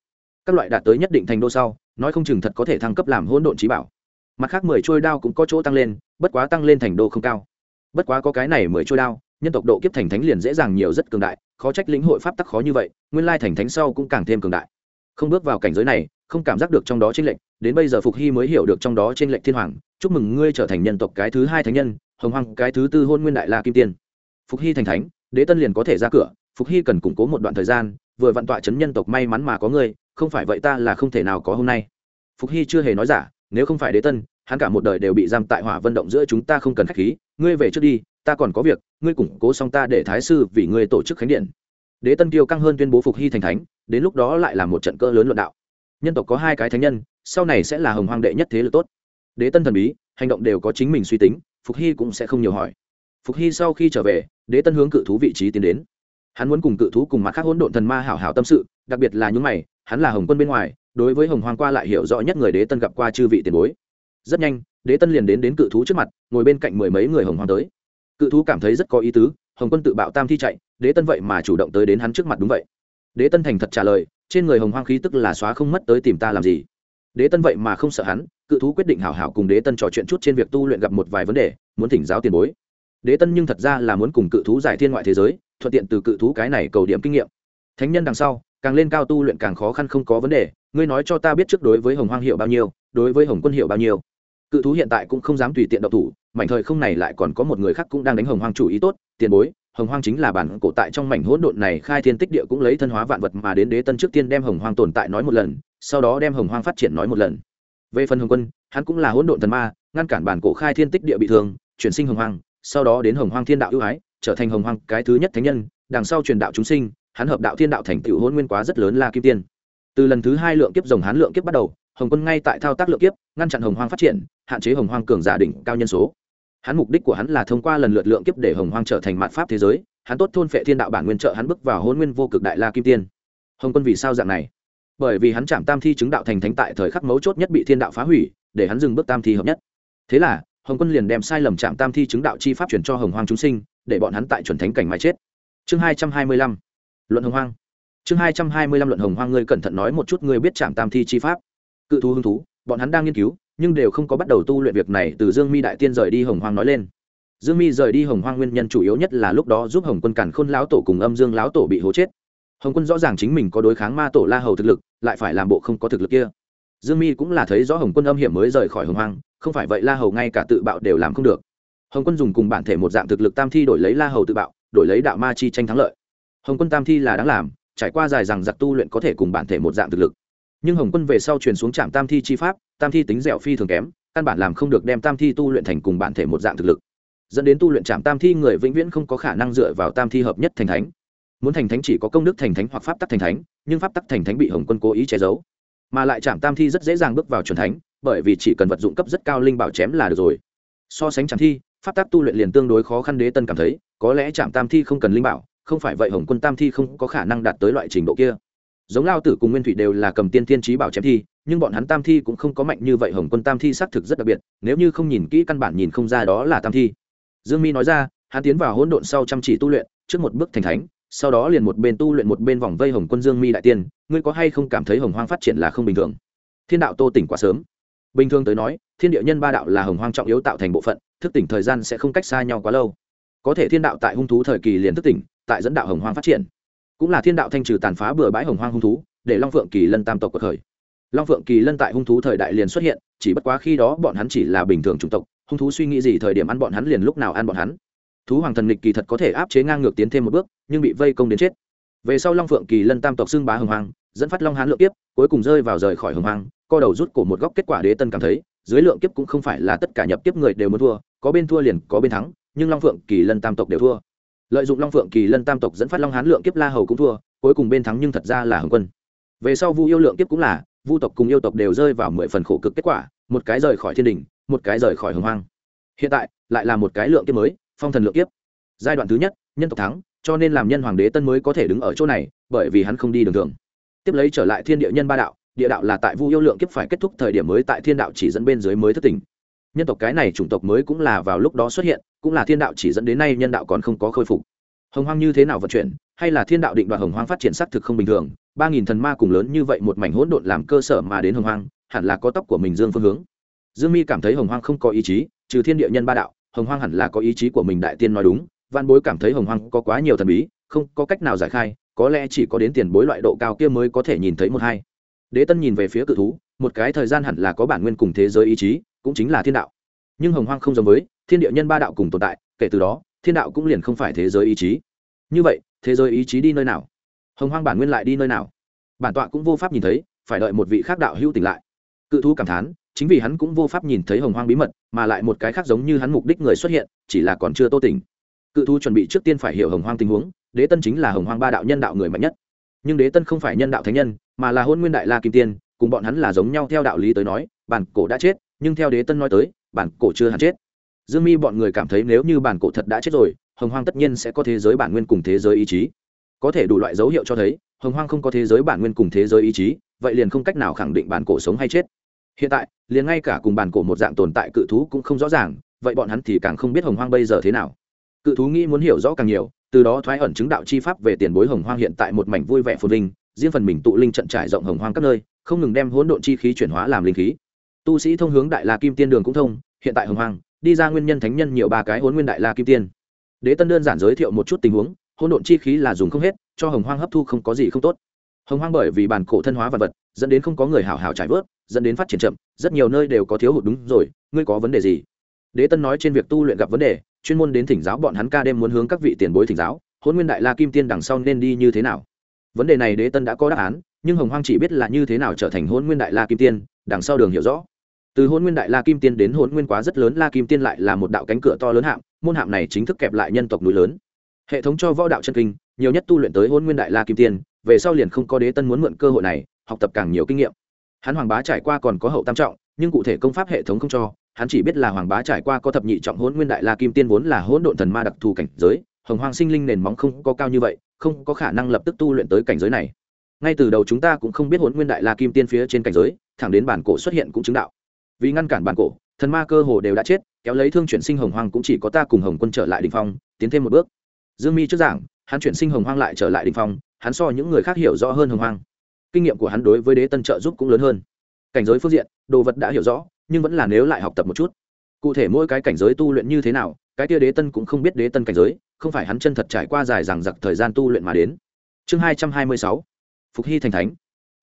Các loại đạt tới nhất định thành đô sau, nói không chừng thật có thể thăng cấp làm hỗn độn trí bảo. Mặt khác mười trôi đao cũng có chỗ tăng lên, bất quá tăng lên thành đô không cao. Bất quá có cái này mười trôi đao, nhân tộc độ kiếp thành thánh liền dễ dàng nhiều rất cường đại, khó trách lĩnh hội pháp tắc khó như vậy, nguyên lai thành thánh sau cũng càng thêm cường đại. Không bước vào cảnh giới này, không cảm giác được trong đó trên lệnh đến bây giờ phục hy mới hiểu được trong đó trên lệnh thiên hoàng, chúc mừng ngươi trở thành nhân tộc cái thứ hai thánh nhân, hồng hoàng cái thứ tư hôn nguyên đại la kim tiên. Phục hy thành thánh, đế tân liền có thể ra cửa, phục hy cần củng cố một đoạn thời gian, vừa vặn tọa chấn nhân tộc may mắn mà có ngươi, không phải vậy ta là không thể nào có hôm nay. Phục hy chưa hề nói giả, nếu không phải đế tân, hắn cả một đời đều bị giam tại hỏa vận động giữa chúng ta không cần khách khí, ngươi về trước đi, ta còn có việc, ngươi củng cố xong ta để thái sư vì ngươi tổ chức khánh điện. Đế tân kiêu căng hơn tuyên bố phục hy thành thánh, đến lúc đó lại là một trận cỡ lớn luận đạo nhân tộc có hai cái thánh nhân, sau này sẽ là hồng hoàng đệ nhất thế lực tốt. Đế tân thần bí, hành động đều có chính mình suy tính, phục hy cũng sẽ không nhiều hỏi. Phục hy sau khi trở về, đế tân hướng cự thú vị trí tiến đến. Hắn muốn cùng cự thú cùng mặt khác hỗn độn thần ma hảo hảo tâm sự, đặc biệt là những mày, hắn là hồng quân bên ngoài, đối với hồng hoàng qua lại hiểu rõ nhất người đế tân gặp qua chư vị tiền bối. Rất nhanh, đế tân liền đến đến cự thú trước mặt, ngồi bên cạnh mười mấy người hồng hoàng tới. Cự thú cảm thấy rất có ý tứ, hồng quân tự bạo tam thi chạy, đế tân vậy mà chủ động tới đến hắn trước mặt đúng vậy. Đế tân thành thật trả lời trên người hồng hoang khí tức là xóa không mất tới tìm ta làm gì. Đế tân vậy mà không sợ hắn, cự thú quyết định hảo hảo cùng đế tân trò chuyện chút trên việc tu luyện gặp một vài vấn đề, muốn thỉnh giáo tiền bối. Đế tân nhưng thật ra là muốn cùng cự thú giải thiên ngoại thế giới, thuận tiện từ cự thú cái này cầu điểm kinh nghiệm. Thánh nhân đằng sau, càng lên cao tu luyện càng khó khăn không có vấn đề, ngươi nói cho ta biết trước đối với hồng hoang hiệu bao nhiêu, đối với hồng quân hiệu bao nhiêu. Cự thú hiện tại cũng không dám tùy tiện độc thủ, mảnh thời không này lại còn có một người khác cũng đang đánh hồng hoang chủ ý tốt, tiền bối hồng hoang chính là bản cổ tại trong mảnh hỗn độn này khai thiên tích địa cũng lấy thân hóa vạn vật mà đến đế tân trước tiên đem hồng hoang tồn tại nói một lần, sau đó đem hồng hoang phát triển nói một lần. Về phần hồng quân, hắn cũng là hỗn độn thần ma, ngăn cản bản cổ khai thiên tích địa bị thương, chuyển sinh hồng hoang, sau đó đến hồng hoang thiên đạo ưu ái, trở thành hồng hoang cái thứ nhất thánh nhân, đằng sau truyền đạo chúng sinh, hắn hợp đạo thiên đạo thành tựu hôn nguyên quá rất lớn la kim tiên. Từ lần thứ hai lượng kiếp rồng hán lượng kiếp bắt đầu, hồng quân ngay tại thao tác lượng kiếp, ngăn chặn hồng hoang phát triển, hạn chế hồng hoang cường giả đỉnh cao nhân số hắn mục đích của hắn là thông qua lần lượt lượng kiếp để hồng hoang trở thành mạn pháp thế giới, hắn tốt thôn phệ thiên đạo bản nguyên trợ hắn bước vào hôn nguyên vô cực đại la kim tiên. Hồng quân vì sao dạng này? Bởi vì hắn chạm tam thi chứng đạo thành thánh tại thời khắc mấu chốt nhất bị thiên đạo phá hủy, để hắn dừng bước tam thi hợp nhất. Thế là, hồng quân liền đem sai lầm chạm tam thi chứng đạo chi pháp chuyển cho hồng hoang chúng sinh, để bọn hắn tại chuẩn thánh cảnh mãi chết. Chương hai trăm hai mươi lăm, luận hồng hoang. Chương hai trăm hai mươi lăm luận hồng hoang, ngươi cẩn thận nói một chút, ngươi biết chạm tam thi chi pháp. Cự thú hứng thú, bọn hắn đang nghiên cứu nhưng đều không có bắt đầu tu luyện việc này từ dương mi đại tiên rời đi hồng hoang nói lên. Dương mi rời đi hồng hoang nguyên nhân chủ yếu nhất là lúc đó giúp hồng quân cản khôn lão tổ cùng âm dương lão tổ bị hố chết. Hồng quân rõ ràng chính mình có đối kháng ma tổ la hầu thực lực, lại phải làm bộ không có thực lực kia. Dương mi cũng là thấy rõ hồng quân âm hiểm mới rời khỏi hồng hoang, không phải vậy la hầu ngay cả tự bạo đều làm không được. Hồng quân dùng cùng bản thể một dạng thực lực tam thi đổi lấy la hầu tự bạo, đổi lấy đạo ma chi tranh thắng lợi. Hồng quân tam thi là đáng làm, trải qua dài rằng giặc tu luyện có thể cùng bản thể một dạng thực lực nhưng hồng quân về sau truyền xuống trạm tam thi chi pháp, tam thi tính dẻo phi thường kém, căn bản làm không được đem tam thi tu luyện thành cùng bản thể một dạng thực lực. Dẫn đến tu luyện trạm tam thi người vĩnh viễn không có khả năng dựa vào tam thi hợp nhất thành thánh. Muốn thành thánh chỉ có công đức thành thánh hoặc pháp tắc thành thánh, nhưng pháp tắc thành thánh bị hồng quân cố ý che giấu. Mà lại trạm tam thi rất dễ dàng bước vào c thánh, bởi vì chỉ cần vật dụng cấp rất cao linh bảo chém là được rồi. So sánh trạm thi, pháp tắc tu luyện liền tương đối khó khăn đế tân cảm thấy, có lẽ trạm tam thi không cần linh bảo, không phải vậy hồng quân tam thi không có khả năng đạt tới loại trình độ kia giống lao tử cùng nguyên thủy đều là cầm tiên tiên trí bảo chém thi, nhưng bọn hắn tam thi cũng không có mạnh như vậy, hồng quân tam thi xác thực rất đặc biệt, nếu như không nhìn kỹ căn bản nhìn không ra đó là tam thi. Dương mi nói ra, hắn tiến vào hỗn độn sau chăm chỉ tu luyện, trước một bước thành thánh, sau đó liền một bên tu luyện một bên vòng vây hồng quân dương mi đại tiên, ngươi có hay không cảm thấy hồng hoang phát triển là không bình thường? Thiên đạo tô tỉnh quá sớm. Bình thường tới nói, thiên địa nhân ba đạo là hồng hoang trọng yếu tạo thành bộ phận, thức tỉnh thời gian sẽ không cách xa nhau quá lâu. Có thể thiên đạo tại hung thú thời kỳ liền thức tỉnh, tại dẫn đạo hồng hoang phát triển cũng là thiên đạo thanh trừ tàn phá bừa bãi hồng hoang hung thú, để long phượng kỳ lân tam tộc cuộc khởi. Long phượng kỳ lân tại hung thú thời đại liền xuất hiện, chỉ bất quá khi đó bọn hắn chỉ là bình thường chủng tộc, hung thú suy nghĩ gì thời điểm ăn bọn hắn liền lúc nào ăn bọn hắn. Thú hoàng thần nghịch kỳ thật có thể áp chế ngang ngược tiến thêm một bước, nhưng bị vây công đến chết. Về sau long phượng kỳ lân tam tộc xưng bá hồng hoang, dẫn phát long hán lượng kiếp, cuối cùng rơi vào rời khỏi hồng hoang, co đầu rút cổ một góc kết quả đế tân cảm thấy, dưới lượng kiếp cũng không phải là tất cả nhập kiếp người đều muốn thua, có bên thua liền có bên thắng, nhưng long phượng kỳ lân tam tộc đều thua lợi dụng long phượng kỳ lân tam tộc dẫn phát long hán lượng kiếp la hầu cũng thua, cuối cùng bên thắng nhưng thật ra là hồng quân. Về sau vu yêu lượng kiếp cũng là, vu tộc cùng yêu tộc đều rơi vào mười phần khổ cực kết quả, một cái rời khỏi thiên đình, một cái rời khỏi hồng hoang. Hiện tại, lại là một cái lượng kiếp mới, phong thần lượng kiếp. Giai đoạn thứ nhất, nhân tộc thắng, cho nên làm nhân hoàng đế tân mới có thể đứng ở chỗ này, bởi vì hắn không đi đường thường. Tiếp lấy trở lại thiên địa nhân ba đạo, địa đạo là tại vu yêu lượng kiếp phải kết thúc thời điểm mới tại thiên đạo chỉ dẫn bên dưới mới thất tình nhân tộc cái này chủng tộc mới cũng là vào lúc đó xuất hiện, cũng là thiên đạo chỉ dẫn đến nay nhân đạo còn không có khôi phục. Hồng hoang như thế nào vận chuyển, hay là thiên đạo định đoạt hồng hoang phát triển xác thực không bình thường, ba nghìn thần ma cùng lớn như vậy một mảnh hỗn độn làm cơ sở mà đến hồng hoang, hẳn là có tóc của mình dương phương hướng. Dương mi cảm thấy hồng hoang không có ý chí, trừ thiên địa nhân ba đạo, hồng hoang hẳn là có ý chí của mình đại tiên nói đúng văn bối cảm thấy hồng hoang có quá nhiều thần bí, không có cách nào giải khai, có lẽ chỉ có đến tiền bối loại độ cao kia mới có thể nhìn thấy một hai. Đế tân nhìn về phía cự thú, một cái thời gian hẳn là có bản nguyên cùng thế giới ý chí cũng chính là thiên đạo. Nhưng hồng hoang không giống với thiên địa nhân ba đạo cùng tồn tại, kể từ đó, thiên đạo cũng liền không phải thế giới ý chí. Như vậy, thế giới ý chí đi nơi nào? Hồng hoang bản nguyên lại đi nơi nào? Bản tọa cũng vô pháp nhìn thấy, phải đợi một vị khác đạo hữu tỉnh lại. Cự thú cảm thán, chính vì hắn cũng vô pháp nhìn thấy hồng hoang bí mật, mà lại một cái khác giống như hắn mục đích người xuất hiện, chỉ là còn chưa tô tỉnh. Cự thú chuẩn bị trước tiên phải hiểu hồng hoang tình huống, đế tân chính là hồng hoang ba đạo nhân đạo người mạnh nhất. Nhưng đế tân không phải nhân đạo thánh nhân, mà là hôn nguyên đại la kim tiên, cùng bọn hắn là giống nhau theo đạo lý tới nói, bản cổ đã chết nhưng theo đế tân nói tới, bản cổ chưa hẳn chết. Dương mi bọn người cảm thấy nếu như bản cổ thật đã chết rồi, hồng hoang tất nhiên sẽ có thế giới bản nguyên cùng thế giới ý chí. Có thể đủ loại dấu hiệu cho thấy, hồng hoang không có thế giới bản nguyên cùng thế giới ý chí, vậy liền không cách nào khẳng định bản cổ sống hay chết. Hiện tại, liền ngay cả cùng bản cổ một dạng tồn tại cự thú cũng không rõ ràng, vậy bọn hắn thì càng không biết hồng hoang bây giờ thế nào. Cự thú nghĩ muốn hiểu rõ càng nhiều, từ đó thoái ẩn chứng đạo chi pháp về tiền bối hồng hoang hiện tại một mảnh vui vẻ phồn vinh, riêng phần mình tụ linh trận trải rộng hồng hoang các nơi, không ngừng đem hỗn độn chi khí chuyển hóa làm linh khí tu sĩ thông hướng đại la kim tiên đường cũng thông, hiện tại hồng hoàng đi ra nguyên nhân thánh nhân nhiều ba cái huấn nguyên đại la kim tiên. Đế tân đơn giản giới thiệu một chút tình huống, hỗn độn chi khí là dùng không hết, cho hồng hoang hấp thu không có gì không tốt. Hồng hoang bởi vì bản cổ thân hóa vật vật, dẫn đến không có người hảo hảo trải vớt, dẫn đến phát triển chậm, rất nhiều nơi đều có thiếu hụt đúng rồi, ngươi có vấn đề gì? Đế tân nói trên việc tu luyện gặp vấn đề, chuyên môn đến thỉnh giáo bọn hắn ca đêm muốn hướng các vị tiền bối thỉnh giáo, hôn nguyên đại la kim tiên đằng sau nên đi như thế nào? Vấn đề này đế tân đã có đáp án, nhưng hồng hoang chỉ biết là như thế nào trở thành hôn nguyên đại la kim tiên, đằng sau đường hiểu rõ từ hôn nguyên đại la kim tiên đến hôn nguyên quá rất lớn, la kim tiên lại là một đạo cánh cửa to lớn hạng, môn hạm này chính thức kẹp lại nhân tộc núi lớn. Hệ thống cho võ đạo chân kinh, nhiều nhất tu luyện tới hôn nguyên đại la kim tiên, về sau liền không có đế tân muốn mượn cơ hội này, học tập càng nhiều kinh nghiệm. Hắn hoàng bá trải qua còn có hậu tam trọng, nhưng cụ thể công pháp hệ thống không cho, hắn chỉ biết là hoàng bá trải qua có thập nhị trọng hôn nguyên đại la kim tiên vốn là hỗn độn thần ma đặc thù cảnh giới, hồng hoàng sinh linh nền móng không có cao như vậy, không có khả năng lập tức tu luyện tới cảnh giới này. Ngay từ đầu chúng ta cũng không biết hôn nguyên đại la kim tiên phía trên cảnh giới, thẳng đến bản cổ xuất hiện cũng chứng đạo vì ngăn cản bản cổ, thần ma cơ hồ đều đã chết, kéo lấy thương chuyển sinh hồng hoàng cũng chỉ có ta cùng hồng quân trở lại đình phong, tiến thêm một bước. Dương mi trước giảng, hắn chuyển sinh hồng hoang lại trở lại đình phong, hắn so những người khác hiểu rõ hơn hồng hoang. Kinh nghiệm của hắn đối với đế tân trợ giúp cũng lớn hơn. Cảnh giới phương diện, đồ vật đã hiểu rõ, nhưng vẫn là nếu lại học tập một chút. Cụ thể mỗi cái cảnh giới tu luyện như thế nào, cái tia đế tân cũng không biết đế tân cảnh giới, không phải hắn chân thật trải qua dài rằng giặc thời gian tu luyện mà đến. Chương hai trăm hai mươi sáu, phục hy thành thánh.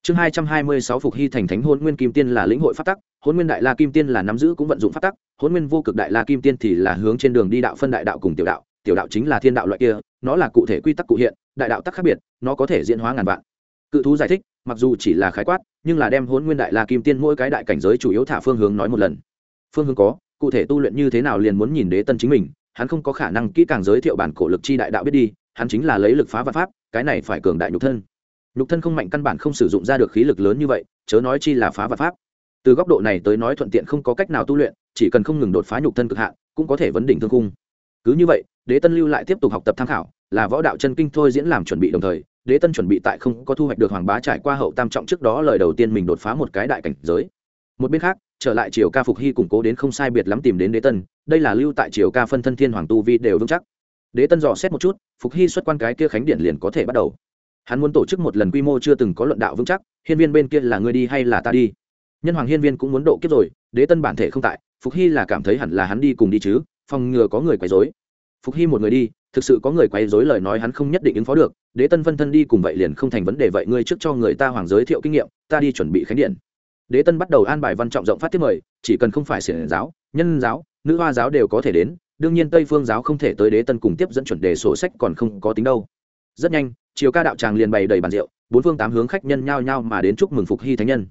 Chương hai trăm hai mươi sáu phục hy thành thánh hôn nguyên kim tiên là lĩnh hội phát tắc hôn nguyên đại la kim tiên là nắm giữ cũng vận dụng phát tắc hôn nguyên vô cực đại la kim tiên thì là hướng trên đường đi đạo phân đại đạo cùng tiểu đạo tiểu đạo chính là thiên đạo loại kia, nó là cụ thể quy tắc cụ hiện, đại đạo tắc khác biệt, nó có thể diễn hóa ngàn vạn. Cự thú giải thích, mặc dù chỉ là khái quát, nhưng là đem hôn nguyên đại la kim tiên mỗi cái đại cảnh giới chủ yếu thả phương hướng nói một lần. Phương hướng có, cụ thể tu luyện như thế nào liền muốn nhìn đế tân chính mình, hắn không có khả năng kỹ càng giới thiệu bản cổ lực chi đại đạo biết đi, hắn chính là lấy lực phá vật pháp, cái này phải cường đại nhục thân. Nhục thân không mạnh căn bản không sử dụng ra được khí lực lớn như vậy, chớ nói chi là phá vật pháp từ góc độ này tới nói thuận tiện không có cách nào tu luyện, chỉ cần không ngừng đột phá nhục thân cực hạn, cũng có thể vấn đỉnh thương cung cứ như vậy, đế tân lưu lại tiếp tục học tập tham khảo, là võ đạo chân kinh thôi diễn làm chuẩn bị đồng thời, đế tân chuẩn bị tại không có thu hoạch được hoàng bá trải qua hậu tam trọng trước đó lời đầu tiên mình đột phá một cái đại cảnh giới. Một bên khác, trở lại triều ca phục hy củng cố đến không sai biệt lắm tìm đến đế tân, đây là lưu tại triều ca phân thân thiên hoàng tu vi đều vững chắc. Đế tân dò xét một chút, phục hy xuất quan cái kia khánh điện liền có thể bắt đầu. Hắn muốn tổ chức một lần quy mô chưa từng có luận đạo vững chắc, hiên viên bên kia là người đi hay là ta đi? Nhân hoàng hiên viên cũng muốn độ kiếp rồi, đế tân bản thể không tại, phục hy là cảm thấy hẳn là hắn đi cùng đi chứ, phòng ngừa có người quấy dối phục hy một người đi, thực sự có người quấy dối lời nói hắn không nhất định ứng phó được, đế tân phân thân đi cùng vậy liền không thành vấn đề vậy ngươi trước cho người ta hoàng giới thiệu kinh nghiệm, ta đi chuẩn bị khánh điện. Đế tân bắt đầu an bài văn trọng rộng phát tiếp mời, chỉ cần không phải xiển giáo, nhân giáo, nữ hoa giáo đều có thể đến, đương nhiên tây phương giáo không thể tới đế tân cùng tiếp dẫn chuẩn đề sổ sách còn không có tính đâu. Rất nhanh chiều ca đạo tràng liền bày đầy bàn rượu, bốn phương tám hướng khách nhân nhao nhao mà đến chúc mừng phục hy thánh nhân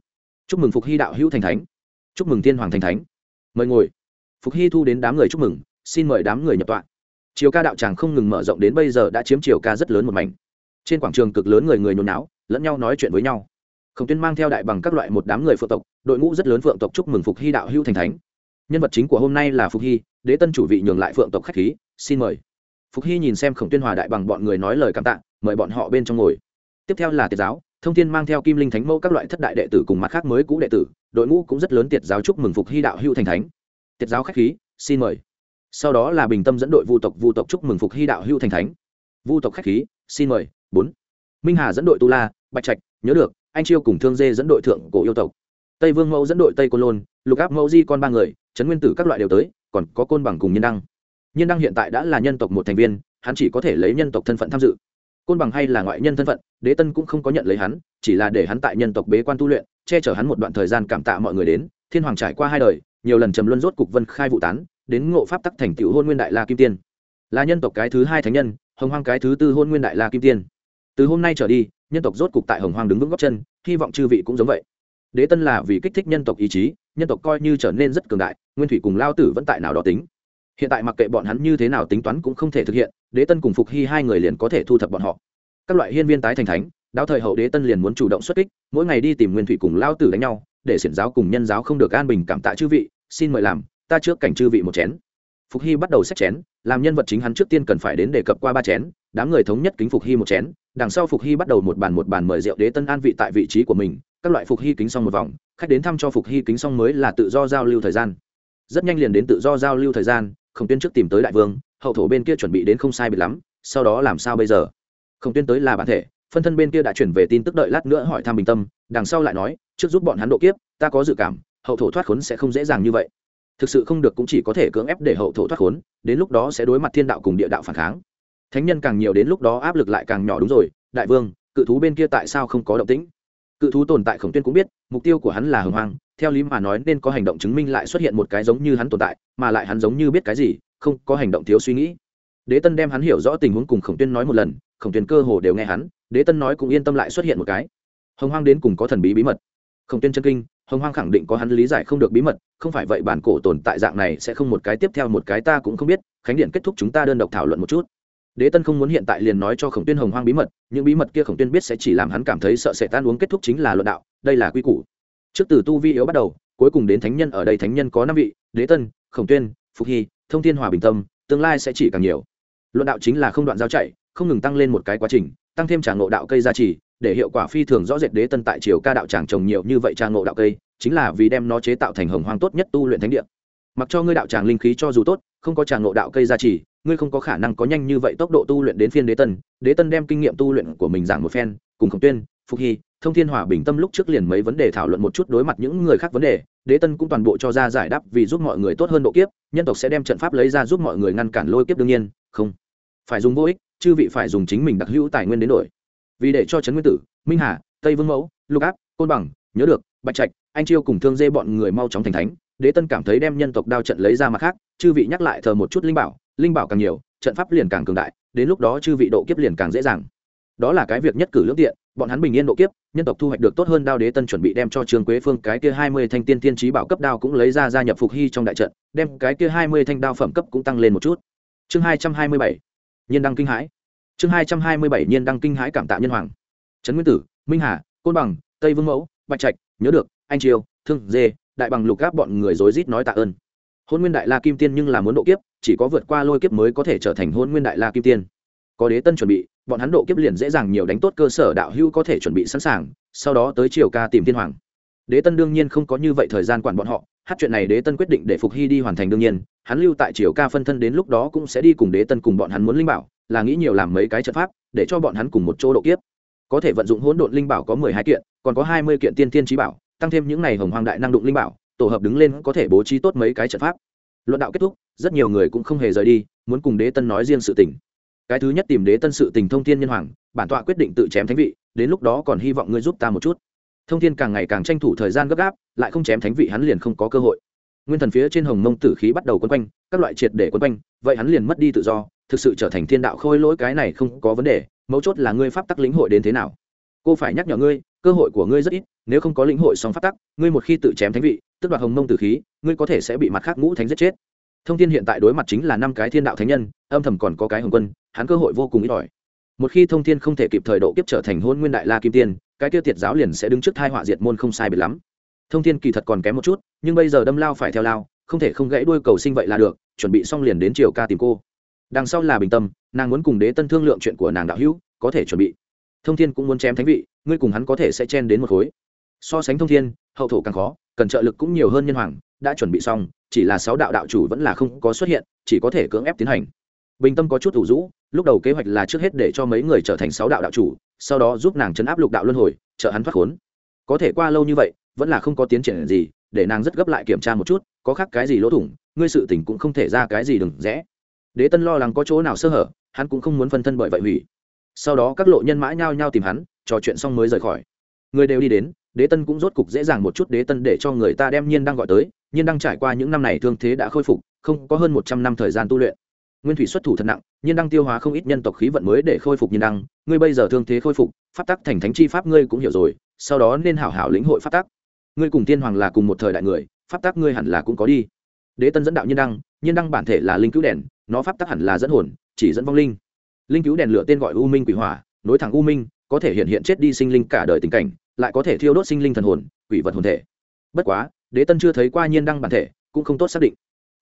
chúc mừng phục hy đạo hữu thành thánh. Chúc mừng thiên hoàng thành thánh. Mời ngồi. Phục hy thu đến đám người chúc mừng, xin mời đám người nhập tọa. Chiều ca đạo tràng không ngừng mở rộng đến bây giờ đã chiếm chiều ca rất lớn một mảnh. Trên quảng trường cực lớn người người nhồi náo lẫn nhau nói chuyện với nhau. Khổng tuyên mang theo đại bằng các loại một đám người phượng tộc, đội ngũ rất lớn phượng tộc chúc mừng phục hy đạo hữu thành thánh. Nhân vật chính của hôm nay là phục hy, đế tân chủ vị nhường lại phượng tộc khách khí, xin mời. Phục hy nhìn xem khổng tuyên hòa đại bằng bọn người nói lời cảm tạ, mời bọn họ bên trong ngồi. Tiếp theo là tiết giáo thông thiên mang theo kim linh thánh mẫu các loại thất đại đệ tử cùng mặt khác mới cũ đệ tử, đội ngũ cũng rất lớn tiệt giáo chúc mừng phục hy đạo hữu thành thánh. Tiệt giáo khách khí, xin mời. Sau đó là bình tâm dẫn đội vu tộc vu tộc chúc mừng phục hy đạo hữu thành thánh. Vu tộc khách khí, xin mời, bốn. Minh hà dẫn đội tu la, bạch trạch, nhớ được, anh chiêu cùng thương dê dẫn đội thượng cổ yêu tộc. Tây vương mẫu dẫn đội tây côn lôn, lục áp mẫu di con ba người, trấn nguyên tử các loại đều tới, còn có côn bằng cùng nhân đăng. Nhân đăng hiện tại đã là nhân tộc một thành viên, hắn chỉ có thể lấy nhân tộc thân phận tham dự côn bằng hay là ngoại nhân thân phận, đế tân cũng không có nhận lấy hắn, chỉ là để hắn tại nhân tộc bế quan tu luyện, che chở hắn một đoạn thời gian cảm tạ mọi người đến. Thiên hoàng trải qua hai đời, nhiều lần trầm luân rốt cục vân khai vụ tán, đến ngộ pháp tắc thành tựu hôn nguyên đại la kim tiên. Là nhân tộc cái thứ hai thánh nhân, hồng hoang cái thứ tư hôn nguyên đại la kim tiên. Từ hôm nay trở đi, nhân tộc rốt cục tại hồng hoang đứng vững góc chân, hy vọng chư vị cũng giống vậy. Đế tân là vì kích thích nhân tộc ý chí, nhân tộc coi như trở nên rất cường đại, nguyên thủy cùng lao tử vẫn tại nào đó tính hiện tại mặc kệ bọn hắn như thế nào tính toán cũng không thể thực hiện, đế tân cùng phục hy hai người liền có thể thu thập bọn họ. Các loại hiên viên tái thành thánh, đáo thời hậu đế tân liền muốn chủ động xuất kích, mỗi ngày đi tìm nguyên thủy cùng lao tử đánh nhau, để xiển giáo cùng nhân giáo không được an bình cảm tạ chư vị, xin mời làm, ta trước cảnh chư vị một chén. Phục hy bắt đầu xét chén, làm nhân vật chính hắn trước tiên cần phải đến đề cập qua ba chén, đám người thống nhất kính phục hy một chén, đằng sau phục hy bắt đầu một bàn một bàn mời rượu đế tân an vị tại vị trí của mình, các loại phục hy kính xong một vòng, khách đến thăm cho phục hy kính xong mới là tự do giao lưu thời gian. Rất nhanh liền đến tự do giao lưu thời gian khổng tuyên trước tìm tới đại vương, hậu thổ bên kia chuẩn bị đến không sai biệt lắm, sau đó làm sao bây giờ? Khổng tuyên tới là bản thể, phân thân bên kia đã chuyển về tin tức đợi lát nữa hỏi thăm bình tâm, đằng sau lại nói, trước giúp bọn hắn độ kiếp, ta có dự cảm, hậu thổ thoát khốn sẽ không dễ dàng như vậy. Thực sự không được cũng chỉ có thể cưỡng ép để hậu thổ thoát khốn, đến lúc đó sẽ đối mặt thiên đạo cùng địa đạo phản kháng. Thánh nhân càng nhiều đến lúc đó áp lực lại càng nhỏ đúng rồi, đại vương, cự thú bên kia tại sao không có động tĩnh? Cự thú tồn tại khổng tuyên cũng biết, mục tiêu của hắn là hồng hoang theo lý mà nói nên có hành động chứng minh lại xuất hiện một cái giống như hắn tồn tại, mà lại hắn giống như biết cái gì, không có hành động thiếu suy nghĩ. Đế tân đem hắn hiểu rõ tình huống cùng khổng tuyên nói một lần, khổng tuyên cơ hồ đều nghe hắn, đế tân nói cũng yên tâm lại xuất hiện một cái. Hồng hoang đến cùng có thần bí bí mật. Khổng tuyên chân kinh, hồng hoang khẳng định có hắn lý giải không được bí mật, không phải vậy bản cổ tồn tại dạng này sẽ không một cái tiếp theo một cái ta cũng không biết, khánh điện kết thúc chúng ta đơn độc thảo luận một chút. Đế tân không muốn hiện tại liền nói cho khổng tuyên hồng hoang bí mật, những bí mật kia khổng tuyên biết sẽ chỉ làm hắn cảm thấy sợ sẽ tan uống kết thúc chính là luận đạo, đây là quy củ trước từ tu vi yếu bắt đầu, cuối cùng đến thánh nhân, ở đây thánh nhân có năm vị, đế tân, khổng tuyên, phục hy, thông thiên hòa bình tâm, tương lai sẽ chỉ càng nhiều. Luận đạo chính là không đoạn giao chạy, không ngừng tăng lên một cái quá trình, tăng thêm trà ngộ đạo cây gia trì, để hiệu quả phi thường rõ rệt đế tân tại triều ca đạo tràng trồng nhiều như vậy trà ngộ đạo cây, chính là vì đem nó chế tạo thành hồng hoang tốt nhất tu luyện thánh địa. Mặc cho ngươi đạo tràng linh khí cho dù tốt, không có trà ngộ đạo cây gia trì, ngươi không có khả năng có nhanh như vậy tốc độ tu luyện đến phiên đế tân. Đế tân đem kinh nghiệm tu luyện của mình giảng một phen, cùng khổng tuyên, phục hy thông thiên hòa bình tâm lúc trước liền mấy vấn đề thảo luận một chút đối mặt những người khác vấn đề, đế tân cũng toàn bộ cho ra giải đáp vì giúp mọi người tốt hơn độ kiếp, nhân tộc sẽ đem trận pháp lấy ra giúp mọi người ngăn cản lôi kiếp đương nhiên, không. Phải dùng vô ích, chư vị phải dùng chính mình đặc hữu tài nguyên đến đổi. Vì để cho trấn nguyên tử, minh hà, tây vương mẫu, lục áp, côn bằng, nhớ được, bạch trạch, anh chiêu cùng thương dê bọn người mau chóng thành thánh, đế tân cảm thấy đem nhân tộc đao trận lấy ra mặt khác, chư vị nhắc lại thờ một chút linh bảo linh bảo càng nhiều, trận pháp liền càng cường đại, đến lúc đó chư vị độ kiếp liền càng dễ dàng đó là cái việc nhất cử lưỡng tiện, bọn hắn bình yên độ kiếp, nhân tộc thu hoạch được tốt hơn đao đế tân chuẩn bị đem cho trương quế phương cái kia hai mươi thanh tiên tiên trí bảo cấp đao cũng lấy ra gia nhập phục hy trong đại trận, đem cái kia hai mươi thanh đao phẩm cấp cũng tăng lên một chút. Chương hai trăm hai mươi bảy, nhiên đăng kinh hãi. Chương hai trăm hai mươi bảy, nhiên đăng kinh hãi cảm tạ nhân hoàng. Trấn nguyên tử, minh hà, côn bằng, tây vương mẫu, bạch trạch, nhớ được, anh triều, thương dê, đại bằng lục gáp bọn người rối rít nói tạ ơn. Hôn nguyên đại la kim tiên nhưng là muốn độ kiếp, chỉ có vượt qua lôi kiếp mới có thể trở thành hôn nguyên đại la kim tiên có đế tân chuẩn bị, bọn hắn độ kiếp liền dễ dàng nhiều đánh tốt cơ sở đạo hưu có thể chuẩn bị sẵn sàng, sau đó tới triều ca tìm thiên hoàng. Đế tân đương nhiên không có như vậy thời gian quản bọn họ, hát chuyện này đế tân quyết định để phục hy đi hoàn thành đương nhiên, hắn lưu tại triều ca phân thân đến lúc đó cũng sẽ đi cùng đế tân cùng bọn hắn muốn linh bảo, là nghĩ nhiều làm mấy cái trận pháp, để cho bọn hắn cùng một chỗ độ kiếp. Có thể vận dụng hỗn độn linh bảo có mười hai kiện, còn có hai mươi kiện tiên tiên trí bảo, tăng thêm những này hồng hoang đại năng đụng linh bảo, tổ hợp đứng lên có thể bố trí tốt mấy cái trận pháp. Luận đạo kết thúc, rất nhiều người cũng không hề rời đi, muốn cùng đế tân nói riêng sự tình cái thứ nhất tìm đế tân sự tình thông thiên nhân hoàng, bản tọa quyết định tự chém thánh vị, đến lúc đó còn hy vọng ngươi giúp ta một chút. Thông thiên càng ngày càng tranh thủ thời gian gấp gáp, lại không chém thánh vị hắn liền không có cơ hội. Nguyên thần phía trên hồng mông tử khí bắt đầu quấn quanh, các loại triệt để quấn quanh, vậy hắn liền mất đi tự do, thực sự trở thành thiên đạo khôi lỗi cái này không có vấn đề, mấu chốt là ngươi pháp tắc lĩnh hội đến thế nào. Cô phải nhắc nhở ngươi, cơ hội của ngươi rất ít, nếu không có lĩnh hội song pháp tắc, ngươi một khi tự chém thánh vị, tức đoạt hồng mông tử khí, ngươi có thể sẽ bị mặt khác ngũ thánh giết chết thông thiên hiện tại đối mặt chính là năm cái thiên đạo thánh nhân, âm thầm còn có cái hồng quân, hắn cơ hội vô cùng ít ỏi. Một khi thông thiên không thể kịp thời độ kiếp trở thành hôn nguyên đại la kim tiên, cái tiêu tiệt giáo liền sẽ đứng trước thai họa diệt môn không sai biệt lắm. Thông thiên kỳ thật còn kém một chút, nhưng bây giờ đâm lao phải theo lao, không thể không gãy đuôi cầu sinh vậy là được, chuẩn bị xong liền đến triều ca tìm cô. Đằng sau là bình tâm, nàng muốn cùng đế tân thương lượng chuyện của nàng đạo hữu, có thể chuẩn bị. Thông thiên cũng muốn chém thánh vị, ngươi cùng hắn có thể sẽ chen đến một khối. So sánh thông thiên, hậu thổ càng khó, cần trợ lực cũng nhiều hơn nhân hoàng đã chuẩn bị xong, chỉ là sáu đạo đạo chủ vẫn là không có xuất hiện, chỉ có thể cưỡng ép tiến hành. Bình tâm có chút thủ rũ, lúc đầu kế hoạch là trước hết để cho mấy người trở thành sáu đạo đạo chủ, sau đó giúp nàng chấn áp lục đạo luân hồi, trợ hắn thoát khốn. Có thể qua lâu như vậy, vẫn là không có tiến triển gì, để nàng rất gấp lại kiểm tra một chút, có khác cái gì lỗ thủng, ngươi sự tình cũng không thể ra cái gì đừng rẽ. Đế tân lo lắng có chỗ nào sơ hở, hắn cũng không muốn phân thân bởi vậy hủy. Sau đó các lộ nhân mã nhao nhao tìm hắn, trò chuyện xong mới rời khỏi. Người đều đi đến, đế tân cũng rốt cục dễ dàng một chút, đế tân để cho người ta đem nhiên đang gọi tới nhiên đang trải qua những năm này thương thế đã khôi phục, không có hơn một trăm năm thời gian tu luyện. Nguyên thủy xuất thủ thật nặng, nhiên đăng tiêu hóa không ít nhân tộc khí vận mới để khôi phục nhiên đăng. Ngươi bây giờ thương thế khôi phục, pháp tắc thành thánh chi pháp ngươi cũng hiểu rồi, sau đó nên hảo hảo lĩnh hội pháp tắc. Ngươi cùng tiên hoàng là cùng một thời đại người, pháp tắc ngươi hẳn là cũng có đi. Đế tân dẫn đạo nhiên đăng nhiên đăng bản thể là linh cứu đèn, nó pháp tắc hẳn là dẫn hồn, chỉ dẫn vong linh. Linh cứu đèn lửa tên gọi u minh quỷ hỏa, nối thẳng u minh, có thể hiện hiện chết đi sinh linh cả đời tình cảnh, lại có thể thiêu đốt sinh linh thần hồn, quỷ vật hồn thể. Bất quá đế tân chưa thấy qua nhiên đăng bản thể, cũng không tốt xác định.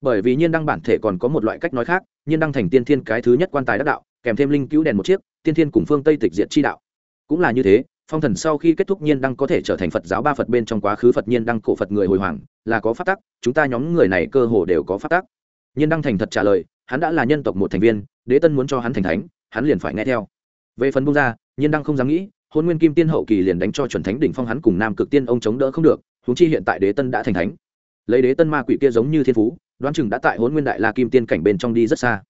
Bởi vì nhiên đăng bản thể còn có một loại cách nói khác, nhiên đăng thành tiên thiên cái thứ nhất quan tài đắc đạo, kèm thêm linh cứu đèn một chiếc, tiên thiên cùng phương tây tịch diệt chi đạo. Cũng là như thế, phong thần sau khi kết thúc nhiên đăng có thể trở thành phật giáo ba phật bên trong quá khứ phật nhiên đăng cổ phật người hồi hoàng, là có phát tắc, chúng ta nhóm người này cơ hồ đều có phát tắc. Nhiên đăng thành thật trả lời, hắn đã là nhân tộc một thành viên, đế tân muốn cho hắn thành thánh, hắn liền phải nghe theo. Về phần bung ra, nhiên đăng không dám nghĩ, hôn nguyên kim tiên hậu kỳ liền đánh cho chuẩn thánh đỉnh phong hắn cùng nam cực tiên ông chống đỡ không được huống chi hiện tại đế tân đã thành thánh. Lấy đế tân ma quỷ kia giống như thiên phú, đoán chừng đã tại hôn nguyên đại la kim tiên cảnh bên trong đi rất xa.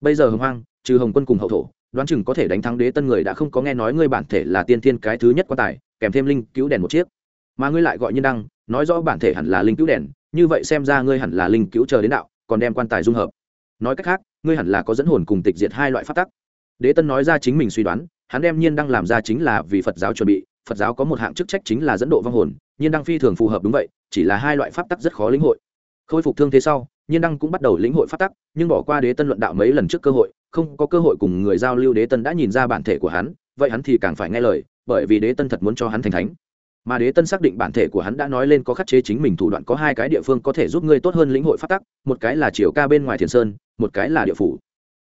Bây giờ hồng hoang, trừ hồng quân cùng hậu thổ, đoán chừng có thể đánh thắng đế tân người đã không có nghe nói ngươi bản thể là tiên thiên cái thứ nhất quan tài, kèm thêm linh cứu đèn một chiếc. Mà ngươi lại gọi nhân đăng, nói rõ bản thể hẳn là linh cứu đèn, như vậy xem ra ngươi hẳn là linh cứu chờ đến đạo, còn đem quan tài dung hợp. Nói cách khác, ngươi hẳn là có dẫn hồn cùng tịch diệt hai loại phát tắc. Đế tân nói ra chính mình suy đoán, hắn đem nhiên đăng làm ra chính là vì phật giáo chuẩn bị phật giáo có một hạng chức trách chính là dẫn độ vong hồn, nhiên đăng phi thường phù hợp đúng vậy, chỉ là hai loại pháp tắc rất khó lĩnh hội. Khôi phục thương thế sau, nhiên đăng cũng bắt đầu lĩnh hội pháp tắc, nhưng bỏ qua đế tân luận đạo mấy lần trước cơ hội, không có cơ hội cùng người giao lưu đế tân đã nhìn ra bản thể của hắn, vậy hắn thì càng phải nghe lời, bởi vì đế tân thật muốn cho hắn thành thánh. Mà đế tân xác định bản thể của hắn đã nói lên có khắc chế chính mình thủ đoạn có hai cái địa phương có thể giúp ngươi tốt hơn lĩnh hội pháp tắc, một cái là chiều ca bên ngoài thiền sơn, một cái là địa phủ.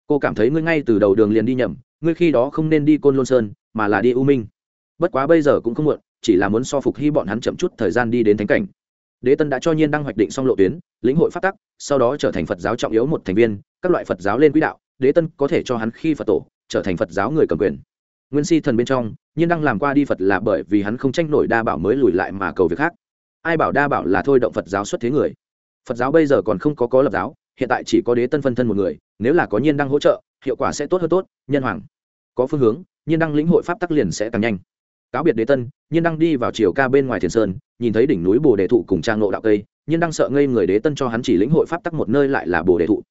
Cô cảm thấy ngươi ngay từ đầu đường liền đi nhầm, ngươi khi đó không nên đi côn lôn sơn, mà là đi u minh bất quá bây giờ cũng không muộn, chỉ là muốn so phục hy bọn hắn chậm chút thời gian đi đến thánh cảnh. Đế tân đã cho nhiên đăng hoạch định xong lộ tuyến, lĩnh hội phát tắc, sau đó trở thành phật giáo trọng yếu một thành viên, các loại phật giáo lên quỹ đạo, đế tân có thể cho hắn khi phật tổ, trở thành phật giáo người cầm quyền. Nguyên si thần bên trong, nhiên đăng làm qua đi phật là bởi vì hắn không tranh nổi đa bảo mới lùi lại mà cầu việc khác. Ai bảo đa bảo là thôi động phật giáo xuất thế người? Phật giáo bây giờ còn không có có lập giáo, hiện tại chỉ có đế tân phân thân một người, nếu là có nhiên đăng hỗ trợ, hiệu quả sẽ tốt hơn tốt, nhân hoàng. Có phương hướng, nhiên đăng lĩnh hội pháp tắc liền sẽ càng nhanh cáo biệt đế tân, nhiên đăng đi vào chiều ca bên ngoài thiền sơn, nhìn thấy đỉnh núi bồ đề thụ cùng trang nộ đạo cây, nhiên đăng sợ ngây người đế tân cho hắn chỉ lĩnh hội pháp tắc một nơi lại là bồ đề thụ.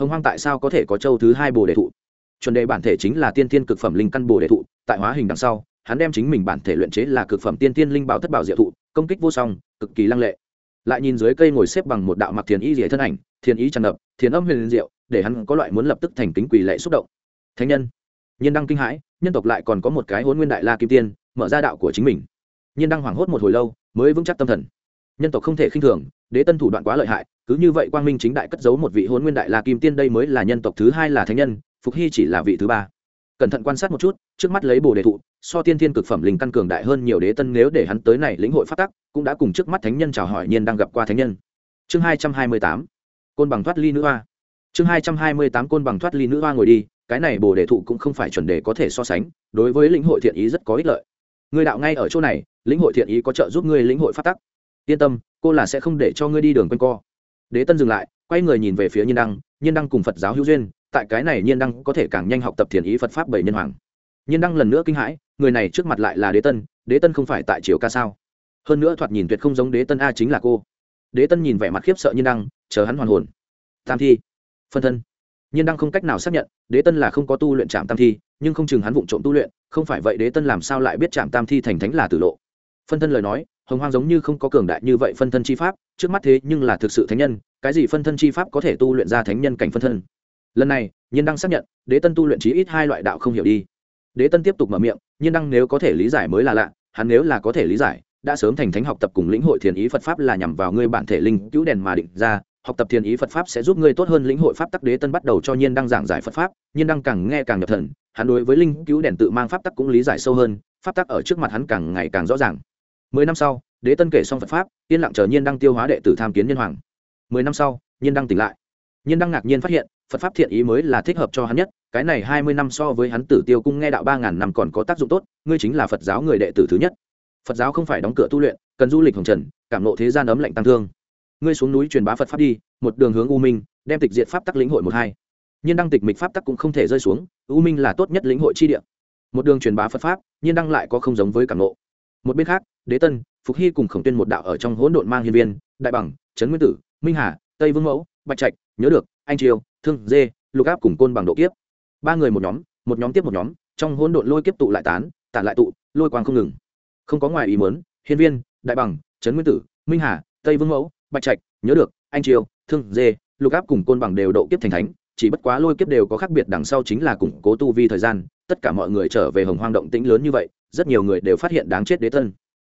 Hồng hoang tại sao có thể có châu thứ hai bồ đề thụ? Chuẩn đề bản thể chính là tiên tiên cực phẩm linh căn bồ đề thụ, tại hóa hình đằng sau, hắn đem chính mình bản thể luyện chế là cực phẩm tiên tiên linh bảo thất bảo diệu thụ, công kích vô song, cực kỳ lăng lệ. Lại nhìn dưới cây ngồi xếp bằng một đạo mặc thiền ý rỉa thân ảnh, thiền ý tràn ngập, thiền âm huyền diệu, để hắn có loại muốn lập tức thành kính quỳ lệ xúc động. Thánh nhân. Nhiên đăng kinh hãi, nhân tộc lại còn có một cái hôn nguyên đại la kim tiên mở ra đạo của chính mình. Nhiên đang hoảng hốt một hồi lâu, mới vững chắc tâm thần. Nhân tộc không thể khinh thường, đế tân thủ đoạn quá lợi hại, cứ như vậy quang minh chính đại cất giấu một vị hôn nguyên đại la kim tiên đây mới là nhân tộc thứ hai là thánh nhân, phục hy chỉ là vị thứ ba. Cẩn thận quan sát một chút, trước mắt lấy bồ đề thụ, so tiên thiên cực phẩm linh căn cường đại hơn nhiều đế tân nếu để hắn tới này lĩnh hội phát tắc, cũng đã cùng trước mắt thánh nhân chào hỏi nhiên đang gặp qua thánh nhân. Chương hai trăm hai mươi tám, côn bằng thoát ly nữ hoa. Chương hai trăm hai mươi tám, côn bằng thoát ly nữ hoa ngồi đi, cái này bồ đề thụ cũng không phải chuẩn đề có thể so sánh, đối với lĩnh hội thiện ý rất có ích lợi ngươi đạo ngay ở chỗ này, lĩnh hội thiện ý có trợ giúp ngươi lĩnh hội phát tắc. Yên tâm, cô là sẽ không để cho ngươi đi đường quanh co. Đế tân dừng lại, quay người nhìn về phía nhiên đăng. Nhiên đăng cùng phật giáo hữu duyên, tại cái này nhiên đăng có thể càng nhanh học tập thiền ý phật pháp bảy nhân hoàng. Nhiên đăng lần nữa kinh hãi, người này trước mặt lại là đế tân đế tân không phải tại triều ca sao? Hơn nữa thoạt nhìn tuyệt không giống đế tân a chính là cô. Đế tân nhìn vẻ mặt khiếp sợ nhiên đăng, chờ hắn hoàn hồn. Tam thi. Phân thân nhiên đang không cách nào xác nhận, đế tân là không có tu luyện trạm tam thi, nhưng không chừng hắn vụng trộm tu luyện, không phải vậy đế tân làm sao lại biết trạm tam thi thành thánh là tử lộ? Phân thân lời nói, hồng hoang giống như không có cường đại như vậy phân thân chi pháp, trước mắt thế nhưng là thực sự thánh nhân, cái gì phân thân chi pháp có thể tu luyện ra thánh nhân cảnh phân thân? Lần này, nhiên đăng xác nhận, đế tân tu luyện chí ít hai loại đạo không hiểu đi. Đế tân tiếp tục mở miệng, nhiên đăng nếu có thể lý giải mới là lạ, hắn nếu là có thể lý giải, đã sớm thành thánh học tập cùng lĩnh hội thiền ý phật pháp là nhằm vào ngươi bản thể linh, cứu đèn mà định ra học tập thiền ý phật pháp sẽ giúp ngươi tốt hơn lĩnh hội pháp tắc đế tân bắt đầu cho nhiên đăng giảng giải phật pháp, nhiên đăng càng nghe càng nhập thần, hắn đối với linh cứu đèn tự mang pháp tắc cũng lý giải sâu hơn, pháp tắc ở trước mặt hắn càng ngày càng rõ ràng. Mười năm sau, đế tân kể xong phật pháp, yên lặng chờ nhiên đăng tiêu hóa đệ tử tham kiến nhân hoàng. Mười năm sau, nhiên đăng tỉnh lại. Nhiên đăng ngạc nhiên phát hiện, phật pháp thiện ý mới là thích hợp cho hắn nhất, cái này hai mươi năm so với hắn tử tiêu cung nghe đạo ba ngàn năm còn có tác dụng tốt, ngươi chính là phật giáo người đệ tử thứ nhất. Phật giáo không phải đóng cửa tu luyện, cần du lịch hồng trần, cảm nộ thế gian ấm lạnh tăng thương ngươi xuống núi truyền bá phật pháp đi, một đường hướng u minh, đem tịch diệt pháp tắc lĩnh hội một hai. Nhiên đăng tịch mịch pháp tắc cũng không thể rơi xuống, u minh là tốt nhất lĩnh hội chi địa. Một đường truyền bá phật pháp, nhiên đăng lại có không giống với cảm nộ một bên khác, đế tân, phục hy cùng khổng tuyên một đạo ở trong hỗn độn mang hiên viên, đại bằng, trấn nguyên tử, minh hà, tây vương mẫu, bạch trạch, nhớ được, anh triều, thương, dê, lục áp cùng côn bằng độ kiếp. Ba người một nhóm một nhóm tiếp một nhóm, trong hỗn độn lôi kiếp tụ lại tán, tản lại tụ, lôi quang không ngừng. Không có ngoài ý muốn, hiên viên, đại bằng, trấn nguyên tử, minh hà, tây vương mẫu bạch trạch, nhớ được, anh triều, thương dê, lục áp cùng côn bằng đều độ kiếp thành thánh, chỉ bất quá lôi kiếp đều có khác biệt đằng sau chính là củng cố tu vi thời gian, tất cả mọi người trở về hồng hoang động tĩnh lớn như vậy, rất nhiều người đều phát hiện đáng chết đế tân.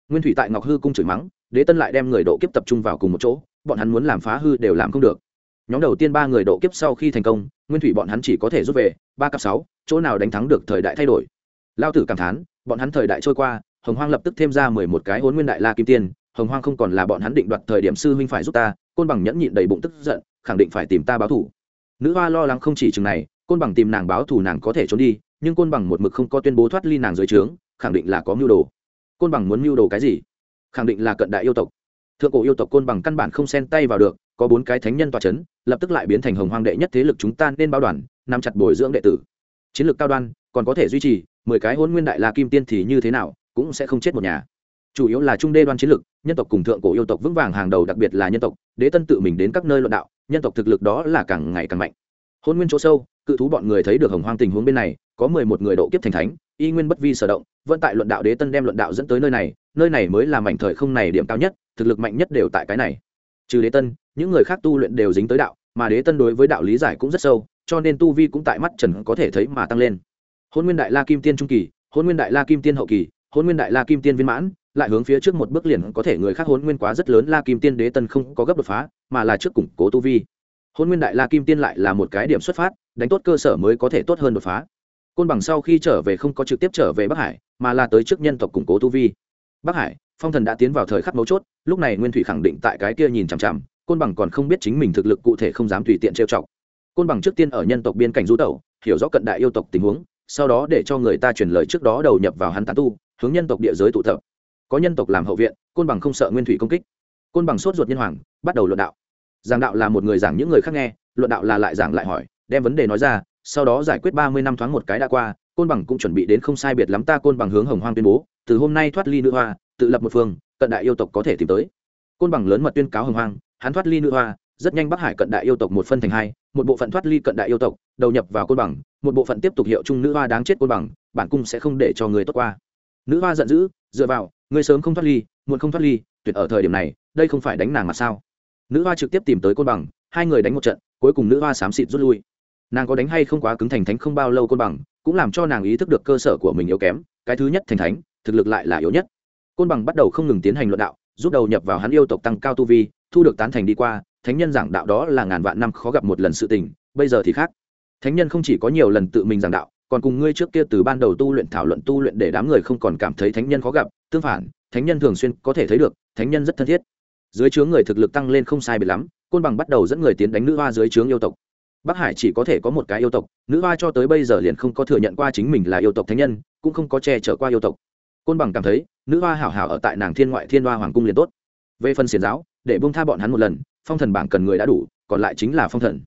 Nguyên thủy tại ngọc hư cung chửi mắng, đế tân lại đem người độ kiếp tập trung vào cùng một chỗ, bọn hắn muốn làm phá hư đều làm không được. Nhóm đầu tiên ba người độ kiếp sau khi thành công, nguyên thủy bọn hắn chỉ có thể rút về, ba cặp sáu, chỗ nào đánh thắng được thời đại thay đổi. Lao tử cảm thán, bọn hắn thời đại trôi qua, hồng hoang lập tức thêm ra mười một cái hôn nguyên đại la kim tiên hồng hoang không còn là bọn hắn định đoạt thời điểm sư huynh phải giúp ta, côn bằng nhẫn nhịn đầy bụng tức giận, khẳng định phải tìm ta báo thủ nữ hoa lo lắng không chỉ chừng này, côn bằng tìm nàng báo thủ nàng có thể trốn đi, nhưng côn bằng một mực không có tuyên bố thoát ly nàng dưới trướng, khẳng định là có mưu đồ. Côn bằng muốn mưu đồ cái gì? Khẳng định là cận đại yêu tộc. Thượng cổ yêu tộc côn bằng căn bản không xen tay vào được, có bốn cái thánh nhân tòa c h ấ n lập tức lại biến thành hồng hoang đệ nhất thế lực chúng ta nên báo đoàn, nắm chặt bồi dưỡng đệ tử. Chiến lược cao đoan, còn có thể duy trì, mười cái hôn nguyên đại la kim tiên thì như thế nào, cũng sẽ không chết một nhà chủ yếu là trung đê đoan chiến lực, nhân tộc cùng thượng cổ yêu tộc vững vàng hàng đầu, đặc biệt là nhân tộc, đế tân tự mình đến các nơi luận đạo, nhân tộc thực lực đó là càng ngày càng mạnh. Hôn nguyên chỗ sâu, cự thú bọn người thấy được hồng hoang tình huống bên này, có mười một người độ kiếp thành thánh, y nguyên bất vi sở động, vẫn tại luận đạo đế tân đem luận đạo dẫn tới nơi này nơi này mới là mảnh thời không này điểm cao nhất, thực lực mạnh nhất đều tại cái này. Trừ đế tân, những người khác tu luyện đều dính tới đạo, mà đế tân đối với đạo lý giải cũng rất sâu, cho nên tu vi cũng tại mắt trần có thể thấy mà tăng lên. Hôn nguyên đại la kim tiên trung kỳ, hôn nguyên đại la kim tiên hậu kỳ, hôn nguyên đại la kim tiên viên mãn lại hướng phía trước một bước liền có thể người khác hôn nguyên quá rất lớn, la kim tiên đế tân không có gấp đột phá, mà là trước củng cố tu vi. Hôn nguyên đại la kim tiên lại là một cái điểm xuất phát, đánh tốt cơ sở mới có thể tốt hơn đột phá. Côn bằng sau khi trở về không có trực tiếp trở về bắc hải, mà là tới trước nhân tộc củng cố tu vi. Bắc hải, phong thần đã tiến vào thời khắc mấu chốt, lúc này nguyên thủy khẳng định tại cái kia nhìn chằm chằm, côn bằng còn không biết chính mình thực lực cụ thể không dám tùy tiện trêu chọc. Côn bằng trước tiên ở nhân tộc biên cảnh du tẩu, hiểu rõ cận đại yêu tộc tình huống, sau đó để cho người ta truyền lời trước đó đầu nhập vào hắn tán tu, hướng nhân tộc địa giới tụ tập có nhân tộc làm hậu viện, côn bằng không sợ nguyên thủy công kích. Côn bằng sốt ruột nhân hoàng, bắt đầu luận đạo. Giảng đạo là một người giảng những người khác nghe, luận đạo là lại giảng lại hỏi, đem vấn đề nói ra, sau đó giải quyết ba mươi năm thoáng một cái đã qua, côn bằng cũng chuẩn bị đến không sai biệt lắm ta côn bằng hướng hồng hoang tuyên bố, từ hôm nay thoát ly nữ hoa, tự lập một phương, cận đại yêu tộc có thể tìm tới. Côn bằng lớn mật tuyên cáo hồng hoang, hắn thoát ly nữ hoa, rất nhanh bắc hải cận đại yêu tộc một phân thành hai, một bộ phận thoát ly cận đại yêu tộc, đầu nhập vào côn bằng, một bộ phận tiếp tục hiệu chung nữ hoa đáng chết côn bằng, bản cung sẽ không để cho người tốt qua. Nữ hoa giận dữ, dựa vào người sớm không thoát ly, muộn không thoát ly, tuyệt ở thời điểm này, đây không phải đánh nàng mà sao? Nữ hoa trực tiếp tìm tới côn bằng, hai người đánh một trận, cuối cùng nữ hoa xám xịt rút lui. Nàng có đánh hay không quá cứng thành thánh không bao lâu côn bằng, cũng làm cho nàng ý thức được cơ sở của mình yếu kém, cái thứ nhất thành thánh, thực lực lại là yếu nhất. Côn bằng bắt đầu không ngừng tiến hành luận đạo giúp đầu nhập vào hắn yêu tộc tăng cao tu vi, thu được tán thành đi qua, thánh nhân giảng đạo đó là ngàn vạn năm khó gặp một lần sự tình, bây giờ thì khác. Thánh nhân không chỉ có nhiều lần tự mình giảng đạo còn cùng ngươi trước kia từ ban đầu tu luyện thảo luận tu luyện để đám người không còn cảm thấy thánh nhân khó gặp, tương phản, thánh nhân thường xuyên có thể thấy được, thánh nhân rất thân thiết. Dưới chướng người thực lực tăng lên không sai biệt lắm, côn bằng bắt đầu dẫn người tiến đánh nữ hoa dưới chướng yêu tộc. Bắc hải chỉ có thể có một cái yêu tộc, nữ hoa cho tới bây giờ liền không có thừa nhận qua chính mình là yêu tộc thánh nhân, cũng không có che chở qua yêu tộc. Côn bằng cảm thấy, nữ hoa hảo hảo ở tại nàng thiên ngoại thiên hoa hoàng cung liền tốt. Về phần xiển giáo, để bông tha bọn hắn một lần, phong thần bảng cần người đã đủ, còn lại chính là phong thần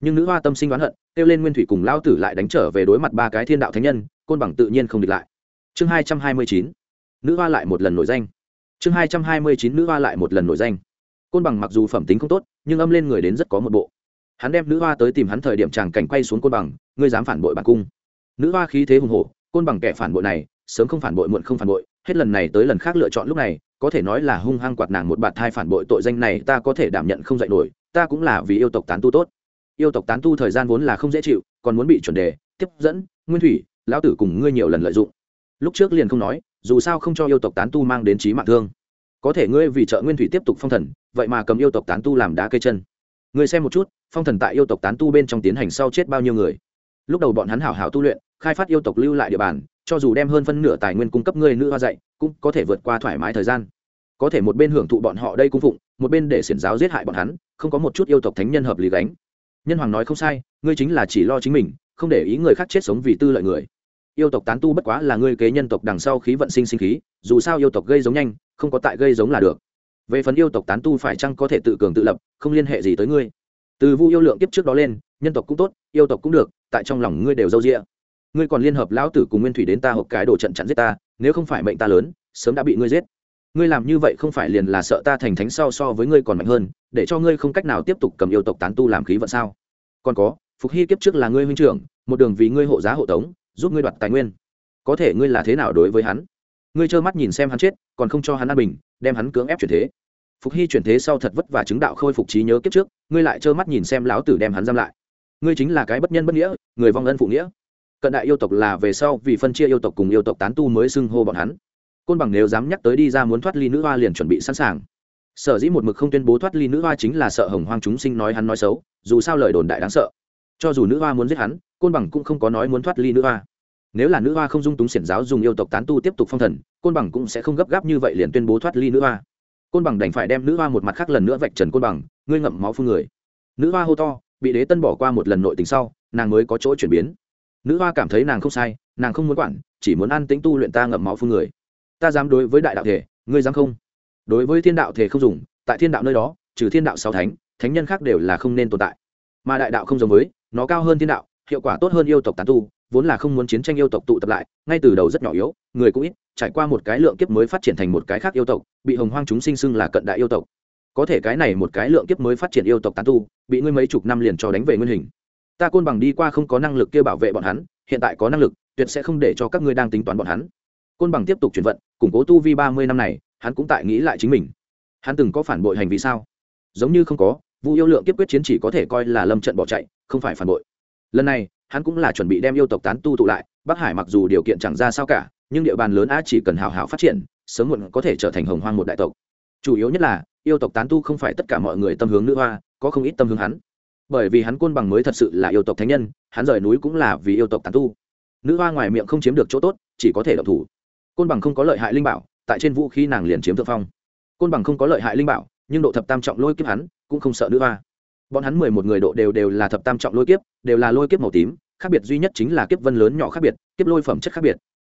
nhưng nữ hoa tâm sinh đoán hận, kêu lên nguyên thủy cùng lao tử lại đánh trở về đối mặt ba cái thiên đạo thánh nhân, côn bằng tự nhiên không địch lại. Chương hai trăm hai mươi chín, nữ hoa lại một lần nổi danh. Chương hai trăm hai mươi chín, nữ hoa lại một lần nổi danh. Côn bằng mặc dù phẩm tính không tốt, nhưng âm lên người đến rất có một bộ. Hắn đem nữ hoa tới tìm hắn thời điểm chàng cảnh quay xuống côn bằng, ngươi dám phản bội bản cung. Nữ hoa khí thế hùng hổ, côn bằng kẻ phản bội này, sớm không phản bội muộn không phản bội, hết lần này tới lần khác lựa chọn lúc này, có thể nói là hung hăng quạt nàng một bạt thai phản bội tội danh này ta có thể đảm nhận không dạy nổi, ta cũng là vì yêu tộc tán tu tốt yêu tộc tán tu thời gian vốn là không dễ chịu, còn muốn bị chuẩn đề, tiếp dẫn, nguyên thủy, lão tử cùng ngươi nhiều lần lợi dụng. Lúc trước liền không nói, dù sao không cho yêu tộc tán tu mang đến trí mạng thương. Có thể ngươi vì trợ nguyên thủy tiếp tục phong thần, vậy mà cầm yêu tộc tán tu làm đá cây chân. Ngươi xem một chút, phong thần tại yêu tộc tán tu bên trong tiến hành sau chết bao nhiêu người. Lúc đầu bọn hắn hảo hảo tu luyện, khai phát yêu tộc lưu lại địa bàn, cho dù đem hơn phân nửa tài nguyên cung cấp ngươi nữ hoa dạy, cũng có thể vượt qua thoải mái thời gian. Có thể một bên hưởng thụ bọn họ đây cung phụng, một bên để xiển giáo giết hại bọn hắn, không có một chút yêu tộc thánh nhân hợp lý gánh nhân hoàng nói không sai, ngươi chính là chỉ lo chính mình, không để ý người khác chết sống vì tư lợi người. Yêu tộc tán tu bất quá là ngươi kế nhân tộc đằng sau khí vận sinh sinh khí, dù sao yêu tộc gây giống nhanh, không có tại gây giống là được. Về phần yêu tộc tán tu phải chăng có thể tự cường tự lập, không liên hệ gì tới ngươi. Từ vu yêu lượng kiếp trước đó lên, nhân tộc cũng tốt, yêu tộc cũng được, tại trong lòng ngươi đều dâu rĩa ngươi còn liên hợp lão tử cùng nguyên thủy đến ta hộp cái đồ trận chặn giết ta, nếu không phải mệnh ta lớn, sớm đã bị ngươi giết ngươi làm như vậy không phải liền là sợ ta thành thánh sau so với ngươi còn mạnh hơn, để cho ngươi không cách nào tiếp tục cầm yêu tộc tán tu làm khí vận sao? Còn có, phục hy kiếp trước là ngươi huynh trưởng, một đường vì ngươi hộ giá hộ tống, giúp ngươi đoạt tài nguyên. Có thể ngươi là thế nào đối với hắn? Ngươi trơ mắt nhìn xem hắn chết, còn không cho hắn an bình, đem hắn cưỡng ép chuyển thế. Phục hy chuyển thế sau thật vất vả chứng đạo khôi phục trí nhớ kiếp trước, ngươi lại trơ mắt nhìn xem lão tử đem hắn giam lại. Ngươi chính là cái bất nhân bất nghĩa, người vong ân phụ nghĩa. Cận đại yêu tộc là về sau vì phân chia yêu tộc cùng yêu tộc tán tu mới xưng hô bọn hắn côn bằng nếu dám nhắc tới đi ra muốn thoát ly nữ hoa liền chuẩn bị sẵn sàng. Sở dĩ một mực không tuyên bố thoát ly nữ hoa chính là sợ hồng hoang chúng sinh nói hắn nói xấu, dù sao lời đồn đại đáng sợ. Cho dù nữ hoa muốn giết hắn, côn bằng cũng không có nói muốn thoát ly nữ hoa. Nếu là nữ hoa không dung túng xiển giáo dùng yêu tộc tán tu tiếp tục phong thần, côn bằng cũng sẽ không gấp gáp như vậy liền tuyên bố thoát ly nữ hoa. Côn bằng đành phải đem nữ hoa một mặt khác lần nữa vạch trần côn bằng, ngươi ngậm máu phương người. Nữ hoa hô to, bị đế tân bỏ qua một lần nội tình sau, nàng mới có chỗ chuyển biến. Nữ hoa cảm thấy nàng không sai, nàng không muốn quản, chỉ muốn ăn tính tu luyện ta ngậm máu phương người ta dám đối với đại đạo thể, ngươi dám không? Đối với thiên đạo thể không dùng, tại thiên đạo nơi đó, trừ thiên đạo sáu thánh thánh nhân khác đều là không nên tồn tại. Mà đại đạo không giống với, nó cao hơn thiên đạo, hiệu quả tốt hơn yêu tộc tán tu, vốn là không muốn chiến tranh yêu tộc tụ tập lại, ngay từ đầu rất nhỏ yếu, người cũng ít, trải qua một cái lượng kiếp mới phát triển thành một cái khác yêu tộc, bị hồng hoang chúng sinh xưng là cận đại yêu tộc. Có thể cái này một cái lượng kiếp mới phát triển yêu tộc tán tu, bị ngươi mấy chục năm liền cho đánh về nguyên hình. Ta côn bằng đi qua không có năng lực kia bảo vệ bọn hắn, hiện tại có năng lực, tuyệt sẽ không để cho các ngươi đang tính toán bọn hắn côn bằng tiếp tục chuyển vận, củng cố tu vi ba mươi năm này, hắn cũng tại nghĩ lại chính mình. Hắn từng có phản bội hành vi sao? Giống như không có, vu yêu lượng kiếp quyết chiến chỉ có thể coi là lâm trận bỏ chạy, không phải phản bội. Lần này, hắn cũng là chuẩn bị đem yêu tộc tán tu tụ lại, bắc hải mặc dù điều kiện chẳng ra sao cả, nhưng địa bàn lớn á chỉ cần hào hào phát triển, sớm muộn có thể trở thành hồng hoang một đại tộc. Chủ yếu nhất là, yêu tộc tán tu không phải tất cả mọi người tâm hướng nữ hoa, có không ít tâm hướng hắn. Bởi vì hắn côn bằng mới thật sự là yêu tộc thánh nhân, hắn rời núi cũng là vì yêu tộc tán tu. Nữ hoa ngoài miệng không chiếm được chỗ tốt, chỉ có thể độc thủ côn bằng không có lợi hại linh bảo, tại trên vũ khí nàng liền chiếm thượng phong. Côn bằng không có lợi hại linh bảo, nhưng độ thập tam trọng lôi kiếp hắn cũng không sợ nữ hoa. Bọn hắn mười một người độ đều đều là thập tam trọng lôi kiếp, đều là lôi kiếp màu tím, khác biệt duy nhất chính là kiếp vân lớn nhỏ khác biệt, kiếp lôi phẩm chất khác biệt.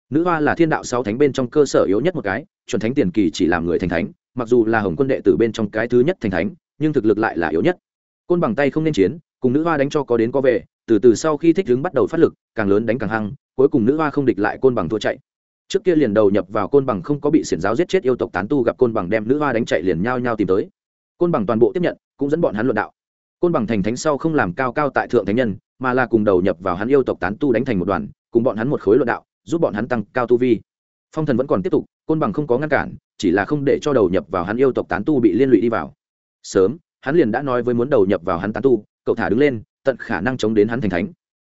Nữ hoa là thiên đạo sáu thánh bên trong cơ sở yếu nhất một cái, chuẩn thánh tiền kỳ chỉ làm người thành thánh, mặc dù là hồng quân đệ tử bên trong cái thứ nhất thành thánh, nhưng thực lực lại là yếu nhất. Côn bằng tay không nên chiến, cùng nữ hoa đánh cho có đến có về, từ từ sau khi thích đứng bắt đầu phát lực, càng lớn đánh càng hăng, cuối cùng nữ hoa không địch lại côn bằng thua chạy trước kia liền đầu nhập vào côn bằng không có bị xiển giáo giết chết yêu tộc tán tu gặp côn bằng đem nữ hoa đánh chạy liền nhau nhau tìm tới. Côn bằng toàn bộ tiếp nhận, cũng dẫn bọn hắn luận đạo. Côn bằng thành thánh sau không làm cao cao tại thượng thánh nhân, mà là cùng đầu nhập vào hắn yêu tộc tán tu đánh thành một đoàn, cùng bọn hắn một khối luận đạo, giúp bọn hắn tăng cao tu vi. Phong thần vẫn còn tiếp tục, côn bằng không có ngăn cản, chỉ là không để cho đầu nhập vào hắn yêu tộc tán tu bị liên lụy đi vào. Sớm, hắn liền đã nói với muốn đầu nhập vào hắn tán tu, cậu thả đứng lên, tận khả năng chống đến hắn thành thánh.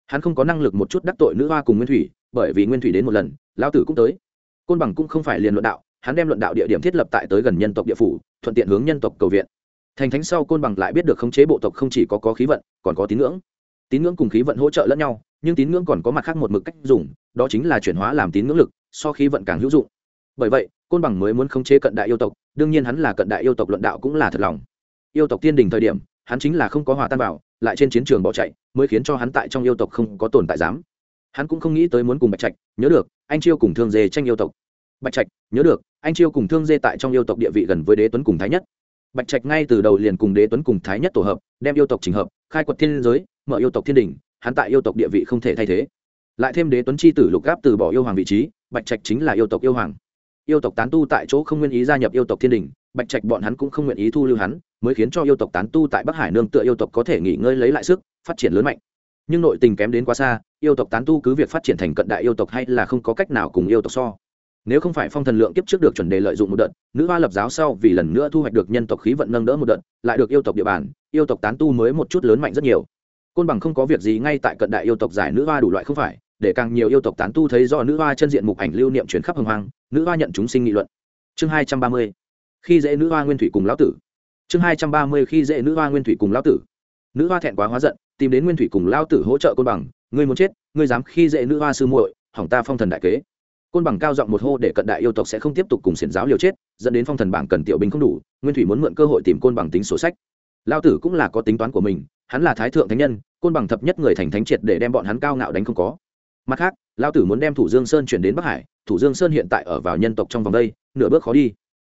Hắn không có năng lực một chút đắc tội nữ hoa cùng nguyên thủy, bởi vì nguyên thủy đến một lần lao tử cũng tới. Côn bằng cũng không phải liền luận đạo, hắn đem luận đạo địa điểm thiết lập tại tới gần nhân tộc địa phủ, thuận tiện hướng nhân tộc cầu viện. Thành thánh sau côn bằng lại biết được khống chế bộ tộc không chỉ có có khí vận, còn có tín ngưỡng. Tín ngưỡng cùng khí vận hỗ trợ lẫn nhau, nhưng tín ngưỡng còn có mặt khác một mực cách dùng, đó chính là chuyển hóa làm tín ngưỡng lực, so khí vận càng hữu dụng. Bởi vậy, côn bằng mới muốn khống chế cận đại yêu tộc, đương nhiên hắn là cận đại yêu tộc luận đạo cũng là thật lòng. Yêu tộc tiên đình thời điểm, hắn chính là không có hòa tan vào, lại trên chiến trường bỏ chạy, mới khiến cho hắn tại trong yêu tộc không có tồn tại dám hắn cũng không nghĩ tới muốn cùng bạch trạch, nhớ được, anh chiêu cùng thương dê tranh yêu tộc. Bạch trạch, nhớ được, anh chiêu cùng thương dê tại trong yêu tộc địa vị gần với đế tuấn cùng thái nhất. Bạch trạch ngay từ đầu liền cùng đế tuấn cùng thái nhất tổ hợp, đem yêu tộc trình hợp, khai quật thiên giới, mở yêu tộc thiên đình, hắn tại yêu tộc địa vị không thể thay thế. Lại thêm đế tuấn chi tử lục gáp từ bỏ yêu hoàng vị trí, bạch trạch chính là yêu tộc yêu hoàng. Yêu tộc tán tu tại chỗ không nguyện ý gia nhập yêu tộc thiên đình, bạch trạch bọn hắn cũng không nguyện ý thu lưu hắn, mới khiến cho yêu tộc tán tu tại bắc hải nương tựa yêu tộc có thể nghỉ ngơi lấy lại sức, phát triển lớn mạnh nhưng nội tình kém đến quá xa, yêu tộc tán tu cứ việc phát triển thành cận đại yêu tộc hay là không có cách nào cùng yêu tộc so. Nếu không phải phong thần lượng kiếp trước được chuẩn đề lợi dụng một đợt, nữ hoa lập giáo sau vì lần nữa thu hoạch được nhân tộc khí vận nâng đỡ một đợt, lại được yêu tộc địa bàn, yêu tộc tán tu mới một chút lớn mạnh rất nhiều. Côn bằng không có việc gì ngay tại cận đại yêu tộc giải nữ hoa đủ loại không phải, để càng nhiều yêu tộc tán tu thấy do nữ hoa chân diện mục ảnh lưu niệm chuyển khắp hồng hoang, nữ hoa nhận chúng sinh nghị luận. Chương hai trăm ba mươi. Khi dễ nữ hoa nguyên thủy cùng lão tử. Chương hai trăm ba mươi khi dễ nữ hoa nguyên thủy cùng lão tử nữ hoa thẹn quá hóa giận, tìm đến nguyên thủy cùng lao tử hỗ trợ côn bằng, ngươi muốn chết, ngươi dám khi dễ nữ hoa sư muội, hỏng ta phong thần đại kế. Côn bằng cao giọng một hô để cận đại yêu tộc sẽ không tiếp tục cùng xiển giáo liều chết, dẫn đến phong thần bảng cần tiểu binh không đủ, nguyên thủy muốn mượn cơ hội tìm côn bằng tính sổ sách. Lao tử cũng là có tính toán của mình, hắn là thái thượng thánh nhân, côn bằng thập nhất người thành thánh triệt để đem bọn hắn cao ngạo đánh không có. Mặt khác, lao tử muốn đem thủ dương sơn chuyển đến bắc hải, thủ dương sơn hiện tại ở vào nhân tộc trong vòng đây, nửa bước khó đi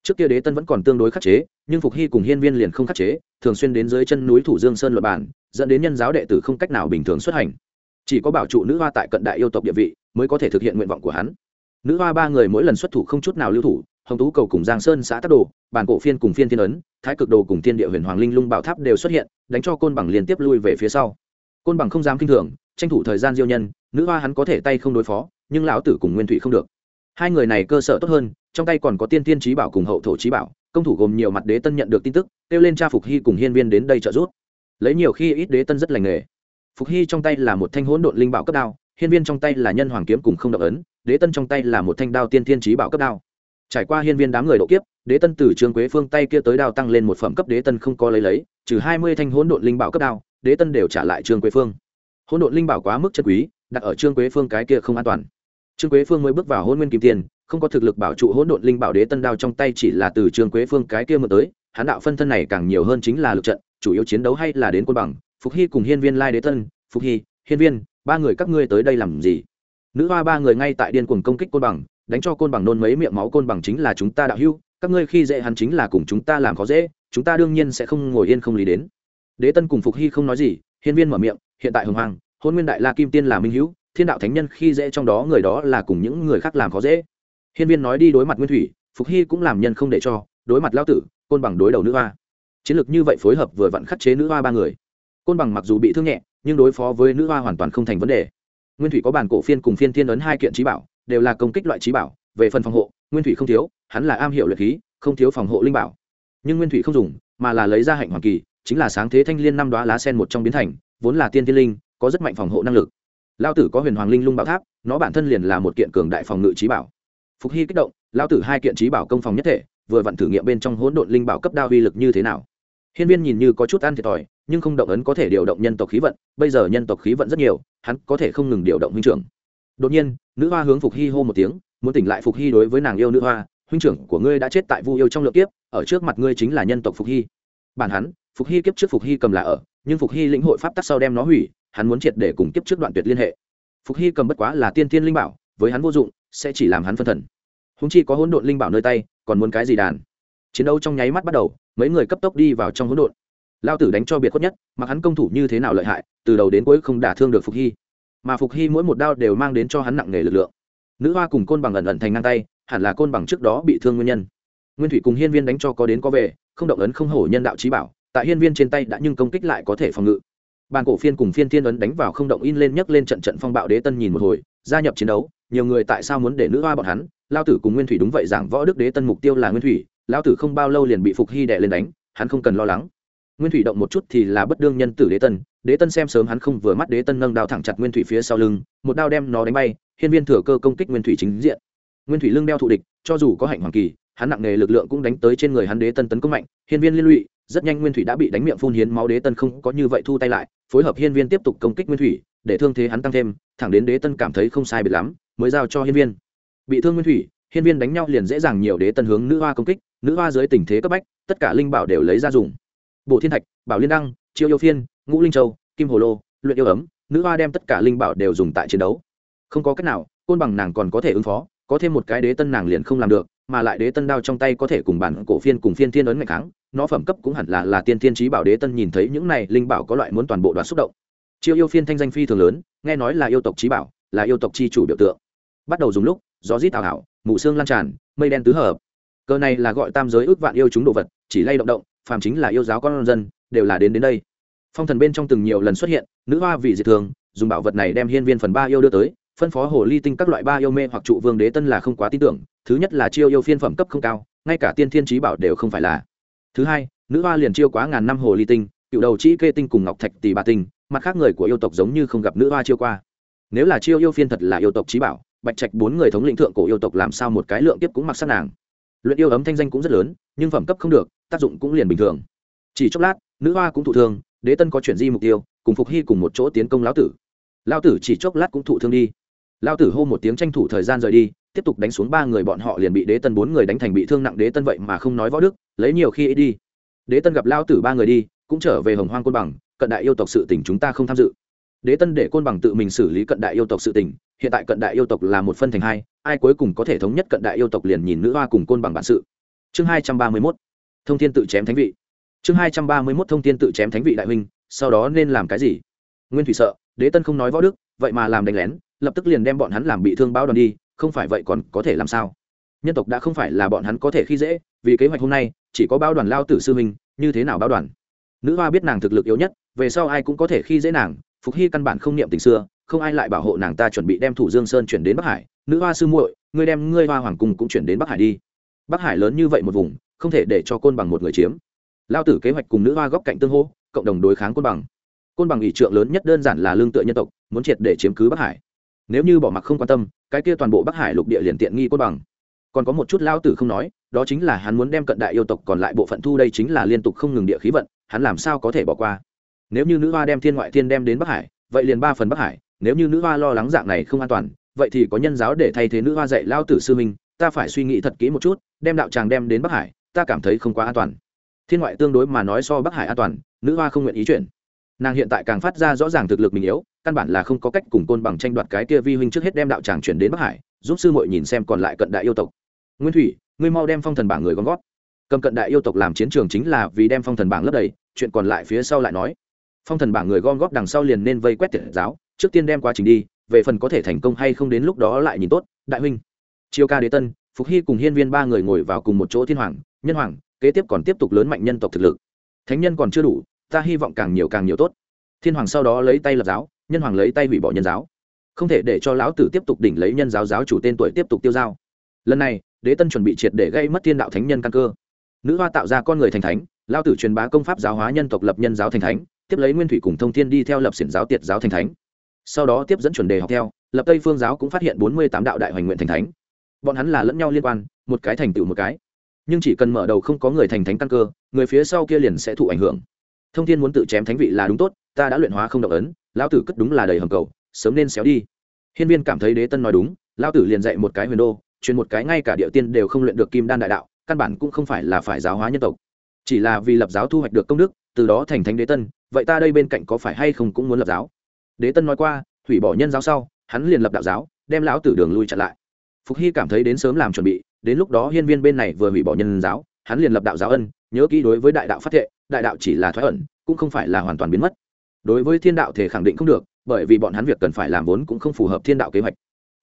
trước kia đế tân vẫn còn tương đối khắc chế, nhưng phục hy cùng hiên viên liền không khắc chế, thường xuyên đến dưới chân núi thủ dương sơn luật bản dẫn đến nhân giáo đệ tử không cách nào bình thường xuất hành. Chỉ có bảo trụ nữ hoa tại cận đại yêu tộc địa vị, mới có thể thực hiện nguyện vọng của hắn. Nữ hoa ba người mỗi lần xuất thủ không chút nào lưu thủ, hồng tú cầu cùng giang sơn xã tắc đồ bản cổ phiên cùng phiên thiên ấn, thái cực đồ cùng thiên địa huyền hoàng linh lung bảo tháp đều xuất hiện, đánh cho côn bằng liên tiếp lui về phía sau. Côn bằng không dám kinh thường, tranh thủ thời gian diêu nhân, nữ hoa hắn có thể tay không đối phó, nhưng lão tử cùng nguyên thủy không được. Hai người này cơ sở tốt hơn trong tay còn có tiên tiên trí bảo cùng hậu thổ trí bảo, công thủ gồm nhiều mặt đế tân nhận được tin tức, kêu lên cha phục hy cùng hiên viên đến đây trợ giúp. Lấy nhiều khi ít đế tân rất lành nghề. Phục hy trong tay là một thanh hỗn độn linh bảo cấp đao, hiên viên trong tay là nhân hoàng kiếm cùng không động ấn, đế tân trong tay là một thanh đao tiên tiên trí bảo cấp đao. Trải qua hiên viên đám người độ kiếp, đế tân từ trương quế phương tay kia tới đao tăng lên một phẩm cấp đế tân không có lấy lấy, trừ hai mươi thanh hỗn độn linh bảo cấp đao, đế tân đều trả lại trương quế phương. Hỗn độn linh bảo quá mức chất quý, đặt ở trương quế phương cái kia không an toàn. Trương quế phương mới bước vào hôn nguyên kim tiền không có thực lực bảo trụ hỗn độn linh bảo đế tân đao trong tay chỉ là từ trường quế phương cái kia mượn tới hán đạo phân thân này càng nhiều hơn chính là lực trận, chủ yếu chiến đấu hay là đến quân bằng, phục hy cùng hiên viên lai đế tân, phục hy, hiên viên, ba người các ngươi tới đây làm gì? Nữ hoa ba người ngay tại điên cuồng công kích côn bằng, đánh cho côn bằng nôn mấy miệng máu côn bằng chính là chúng ta đạo hưu các ngươi khi dễ hắn chính là cùng chúng ta làm khó dễ, chúng ta đương nhiên sẽ không ngồi yên không lý đến. Đế tân cùng phục hy không nói gì, hiên viên mở miệng, hiện tại hồng hoàng, hôn nguyên đại la kim tiên là minh hữu, thiên đạo thánh nhân khi dễ trong đó người đó là cùng những người khác làm khó dễ hiên viên nói đi đối mặt nguyên thủy, phục hy cũng làm nhân không để cho, đối mặt lao tử, côn bằng đối đầu nữ hoa. Chiến lược như vậy phối hợp vừa vặn khắc chế nữ hoa ba người. Côn bằng mặc dù bị thương nhẹ, nhưng đối phó với nữ hoa hoàn toàn không thành vấn đề. Nguyên thủy có bản cổ phiên cùng phiên thiên ấn hai kiện trí bảo, đều là công kích loại trí bảo, về phần phòng hộ, nguyên thủy không thiếu, hắn là am hiểu luyện khí, không thiếu phòng hộ linh bảo. Nhưng nguyên thủy không dùng, mà là lấy ra hạnh hoàng kỳ, chính là sáng thế thanh liên năm đoá lá sen một trong biến thành, vốn là tiên thiên linh, có rất mạnh phòng hộ năng lực. Lao tử có huyền hoàng linh lung bảo tháp, nó bản thân liền là một kiện cường đại phòng ngự trí bảo phục hy kích động, lao tử hai kiện trí bảo công phòng nhất thể, vừa vặn thử nghiệm bên trong hỗn độn linh bảo cấp đao uy lực như thế nào. Hiên viên nhìn như có chút ăn thiệt thòi, nhưng không động ấn có thể điều động nhân tộc khí vận, bây giờ nhân tộc khí vận rất nhiều, hắn có thể không ngừng điều động huynh trưởng. Đột nhiên, nữ hoa hướng phục hy hô một tiếng, muốn tỉnh lại phục hy đối với nàng yêu nữ hoa, huynh trưởng của ngươi đã chết tại vu yêu trong lượng kiếp, ở trước mặt ngươi chính là nhân tộc phục hy. Bản hắn, phục hy kiếp trước phục hy cầm là ở, nhưng phục hy lĩnh hội pháp tắc sau đem nó hủy, hắn muốn triệt để cùng kiếp trước đoạn tuyệt liên hệ. Phục hy cầm bất quá là tiên tiên linh bảo với hắn vô dụng, sẽ chỉ làm hắn phân thần. Húng chi có hỗn độn linh bảo nơi tay, còn muốn cái gì đàn? Chiến đấu trong nháy mắt bắt đầu, mấy người cấp tốc đi vào trong hỗn độn. Lao tử đánh cho biệt khuất nhất, mặc hắn công thủ như thế nào lợi hại, từ đầu đến cuối không đả thương được phục hy. Mà phục hy mỗi một đao đều mang đến cho hắn nặng nề lực lượng. Nữ hoa cùng côn bằng ẩn ẩn thành ngang tay, hẳn là côn bằng trước đó bị thương nguyên nhân. Nguyên thủy cùng hiên viên đánh cho có đến có về, không động ấn không hổ nhân đạo trí bảo, tại hiên viên trên tay đã nhưng công kích lại có thể phòng ngự. Bàn cổ phiên cùng phiên thiên ấn đánh vào không động in lên nhấc lên trận trận phong bạo đế tân nhìn một hồi, gia nhập chiến đấu nhiều người tại sao muốn để nữ hoa bọn hắn? Lao tử cùng nguyên thủy đúng vậy, giảng võ đức đế tân mục tiêu là nguyên thủy, lao tử không bao lâu liền bị phục hy đệ lên đánh, hắn không cần lo lắng. Nguyên thủy động một chút thì là bất đương nhân tử đế tân đế tân xem sớm hắn không vừa mắt đế tân nâng đao thẳng chặt nguyên thủy phía sau lưng, một đao đem nó đánh bay, hiên viên thừa cơ công kích nguyên thủy chính diện. Nguyên thủy lưng đeo thụ địch, cho dù có hạnh hoàng kỳ, hắn nặng nề lực lượng cũng đánh tới trên người hắn đế tân tấn công mạnh, hiên viên liên lụy, rất nhanh nguyên thủy đã bị đánh miệng phun hiến máu đế tân không có như vậy thu tay lại, phối hợp hiên viên tiếp tục công kích nguyên thủy, để thương thế hắn tăng thêm, thẳng đến đế tân cảm thấy không sai biệt lắm mới giao cho hiên viên. Bị thương nguyên thủy, hiên viên đánh nhau liền dễ dàng nhiều đế tân hướng nữ hoa công kích, nữ hoa dưới tình thế cấp bách, tất cả linh bảo đều lấy ra dùng. Bộ thiên thạch, bảo liên đăng, chiêu yêu phiên, ngũ linh châu, kim hồ lô, luyện yêu ấm, nữ hoa đem tất cả linh bảo đều dùng tại chiến đấu. Không có cách nào, côn bằng nàng còn có thể ứng phó, có thêm một cái đế tân nàng liền không làm được, mà lại đế tân đao trong tay có thể cùng bản cổ phiên cùng phiên thiên ấn ngày kháng nó phẩm cấp cũng hẳn là là tiên thiên trí bảo đế tân nhìn thấy những này linh bảo có loại muốn toàn bộ đoạt xúc động. Chiêu yêu phiên thanh danh phi thường lớn, nghe nói là yêu tộc trí bảo, là yêu tộc chi chủ biểu tượng bắt đầu dùng lúc, gió rít ảo ảo mù xương lan tràn, mây đen tứ hợp. Cơ này là gọi tam giới ước vạn yêu chúng đồ vật, chỉ lay động động, phàm chính là yêu giáo con dân, đều là đến đến đây. Phong thần bên trong từng nhiều lần xuất hiện, nữ hoa vị diệt thường, dùng bảo vật này đem hiên viên phần ba yêu đưa tới, phân phó hồ ly tinh các loại ba yêu mê hoặc trụ vương đế tân là không quá tin tưởng, thứ nhất là chiêu yêu phiên phẩm cấp không cao, ngay cả tiên thiên trí bảo đều không phải là. Thứ hai, nữ hoa liền chiêu quá ngàn năm hồ ly tinh, cựu đầu chỉ kê tinh cùng ngọc thạch tỷ bà tinh, mặt khác người của yêu tộc giống như không gặp nữ hoa chiêu qua. Nếu là chiêu yêu phiên thật là yêu tộc trí bảo bạch trạch bốn người thống lĩnh thượng cổ yêu tộc làm sao một cái lượng tiếp cũng mặc sát nàng. Luyện yêu ấm thanh danh cũng rất lớn, nhưng phẩm cấp không được, tác dụng cũng liền bình thường. Chỉ chốc lát, nữ hoa cũng thụ thương, đế tân có chuyện di mục tiêu, cùng phục hy cùng một chỗ tiến công lão tử. Lão tử chỉ chốc lát cũng thụ thương đi. Lão tử hô một tiếng tranh thủ thời gian rời đi, tiếp tục đánh xuống ba người bọn họ liền bị đế tân bốn người đánh thành bị thương nặng đế tân vậy mà không nói võ đức, lấy nhiều khi ấy đi. Đế tân gặp lão tử ba người đi, cũng trở về hồng hoang côn bằng, cận đại yêu tộc sự tình chúng ta không tham dự đế tân để côn bằng tự mình xử lý cận đại yêu tộc sự tình hiện tại cận đại yêu tộc là một phân thành hai ai cuối cùng có thể thống nhất cận đại yêu tộc liền nhìn nữ hoa cùng côn bằng bản sự. Chương hai trăm ba mươi mốt thông thiên tự chém thánh vị. Chương hai trăm ba mươi mốt thông thiên tự chém thánh vị đại huynh sau đó nên làm cái gì? Nguyên thủy sợ đế tân không nói võ đức vậy mà làm đánh lén lập tức liền đem bọn hắn làm bị thương bao đoàn đi không phải vậy còn có thể làm sao? Nhân tộc đã không phải là bọn hắn có thể khi dễ vì kế hoạch hôm nay chỉ có bao đoàn lao tử sư huynh, như thế nào bao đoàn? Nữ hoa biết nàng thực lực yếu nhất về sau ai cũng có thể khi dễ nàng phục hy căn bản không niệm tình xưa, không ai lại bảo hộ nàng ta chuẩn bị đem thủ dương sơn chuyển đến bắc hải. Nữ hoa sư muội, ngươi đem ngươi hoa hoàng cung cũng chuyển đến bắc hải đi. Bắc hải lớn như vậy một vùng, không thể để cho côn bằng một người chiếm. Lao tử kế hoạch cùng nữ hoa góc cạnh tương hô cộng đồng đối kháng côn bằng. Côn bằng ủy trượng lớn nhất đơn giản là lương tựa nhân tộc, muốn triệt để chiếm cứ bắc hải. Nếu như bỏ mặc không quan tâm, cái kia toàn bộ bắc hải lục địa liền tiện nghi côn bằng. Còn có một chút lao tử không nói, đó chính là hắn muốn đem cận đại yêu tộc còn lại bộ phận thu đây chính là liên tục không ngừng địa khí vận, hắn làm sao có thể bỏ qua? Nếu như nữ hoa đem thiên ngoại thiên đem đến bắc hải, vậy liền ba phần bắc hải. Nếu như nữ hoa lo lắng dạng này không an toàn, vậy thì có nhân giáo để thay thế nữ hoa dạy lao tử sư minh ta phải suy nghĩ thật kỹ một chút, đem đạo tràng đem đến bắc hải, ta cảm thấy không quá an toàn. Thiên ngoại tương đối mà nói so bắc hải an toàn, nữ hoa không nguyện ý chuyển. Nàng hiện tại càng phát ra rõ ràng thực lực mình yếu, căn bản là không có cách cùng côn bằng tranh đoạt cái kia vi huynh trước hết đem đạo tràng chuyển đến bắc hải, giúp sư muội nhìn xem còn lại cận đại yêu tộc. Nguyên thủy, ngươi mau đem phong thần bảng người gom gót cầm cận đại yêu tộc làm chiến trường chính là vì đem phong thần bảng lấp đầy, chuyện còn lại phía sau lại nói phong thần bảng người gom góp đằng sau liền nên vây quét tiệt giáo, trước tiên đem quá trình đi, về phần có thể thành công hay không đến lúc đó lại nhìn tốt. Đại huynh, chiêu ca đế tân, phục hy cùng hiên viên ba người ngồi vào cùng một chỗ thiên hoàng, nhân hoàng, kế tiếp còn tiếp tục lớn mạnh nhân tộc thực lực. Thánh nhân còn chưa đủ, ta hy vọng càng nhiều càng nhiều tốt. Thiên hoàng sau đó lấy tay lập giáo, nhân hoàng lấy tay hủy bỏ nhân giáo. Không thể để cho lão tử tiếp tục đỉnh lấy nhân giáo giáo chủ tên tuổi tiếp tục tiêu giao lần này, đế tân chuẩn bị triệt để gây mất thiên đạo thánh nhân căn cơ. Nữ hoa tạo ra con người thành thánh lao tử truyền bá công pháp giáo hóa nhân tộc lập nhân giáo thành thánh tiếp lấy nguyên thủy cùng thông thiên đi theo lập xiển giáo tiệt giáo thành thánh. Sau đó tiếp dẫn chuẩn đề học theo, lập tây phương giáo cũng phát hiện bốn mươi tám đạo đại hoành nguyện thành thánh. Bọn hắn là lẫn nhau liên quan, một cái thành tựu một cái. Nhưng chỉ cần mở đầu không có người thành thánh căn cơ, người phía sau kia liền sẽ thụ ảnh hưởng. Thông thiên muốn tự chém thánh vị là đúng tốt, ta đã luyện hóa không động ấn, lão tử cất đúng là đầy hầm cầu, sớm nên xéo đi. Hiên viên cảm thấy đế tân nói đúng, lão tử liền dạy một cái huyền đô, truyền một cái ngay cả địa tiên đều không luyện được kim đan đại đạo, căn bản cũng không phải là phải giáo hóa nhân tộc. Chỉ là vì lập giáo thu hoạch được công đức, từ đó thành thánh đế tân vậy ta đây bên cạnh có phải hay không cũng muốn lập giáo? Đế tân nói qua, hủy bỏ nhân giáo sau, hắn liền lập đạo giáo, đem lão tử đường lui chặn lại. Phục hy cảm thấy đến sớm làm chuẩn bị, đến lúc đó hiên viên bên này vừa hủy bỏ nhân giáo, hắn liền lập đạo giáo ân, nhớ kỹ đối với đại đạo phát thệ, đại đạo chỉ là thoái ẩn, cũng không phải là hoàn toàn biến mất. Đối với thiên đạo thể khẳng định không được, bởi vì bọn hắn việc cần phải làm vốn cũng không phù hợp thiên đạo kế hoạch.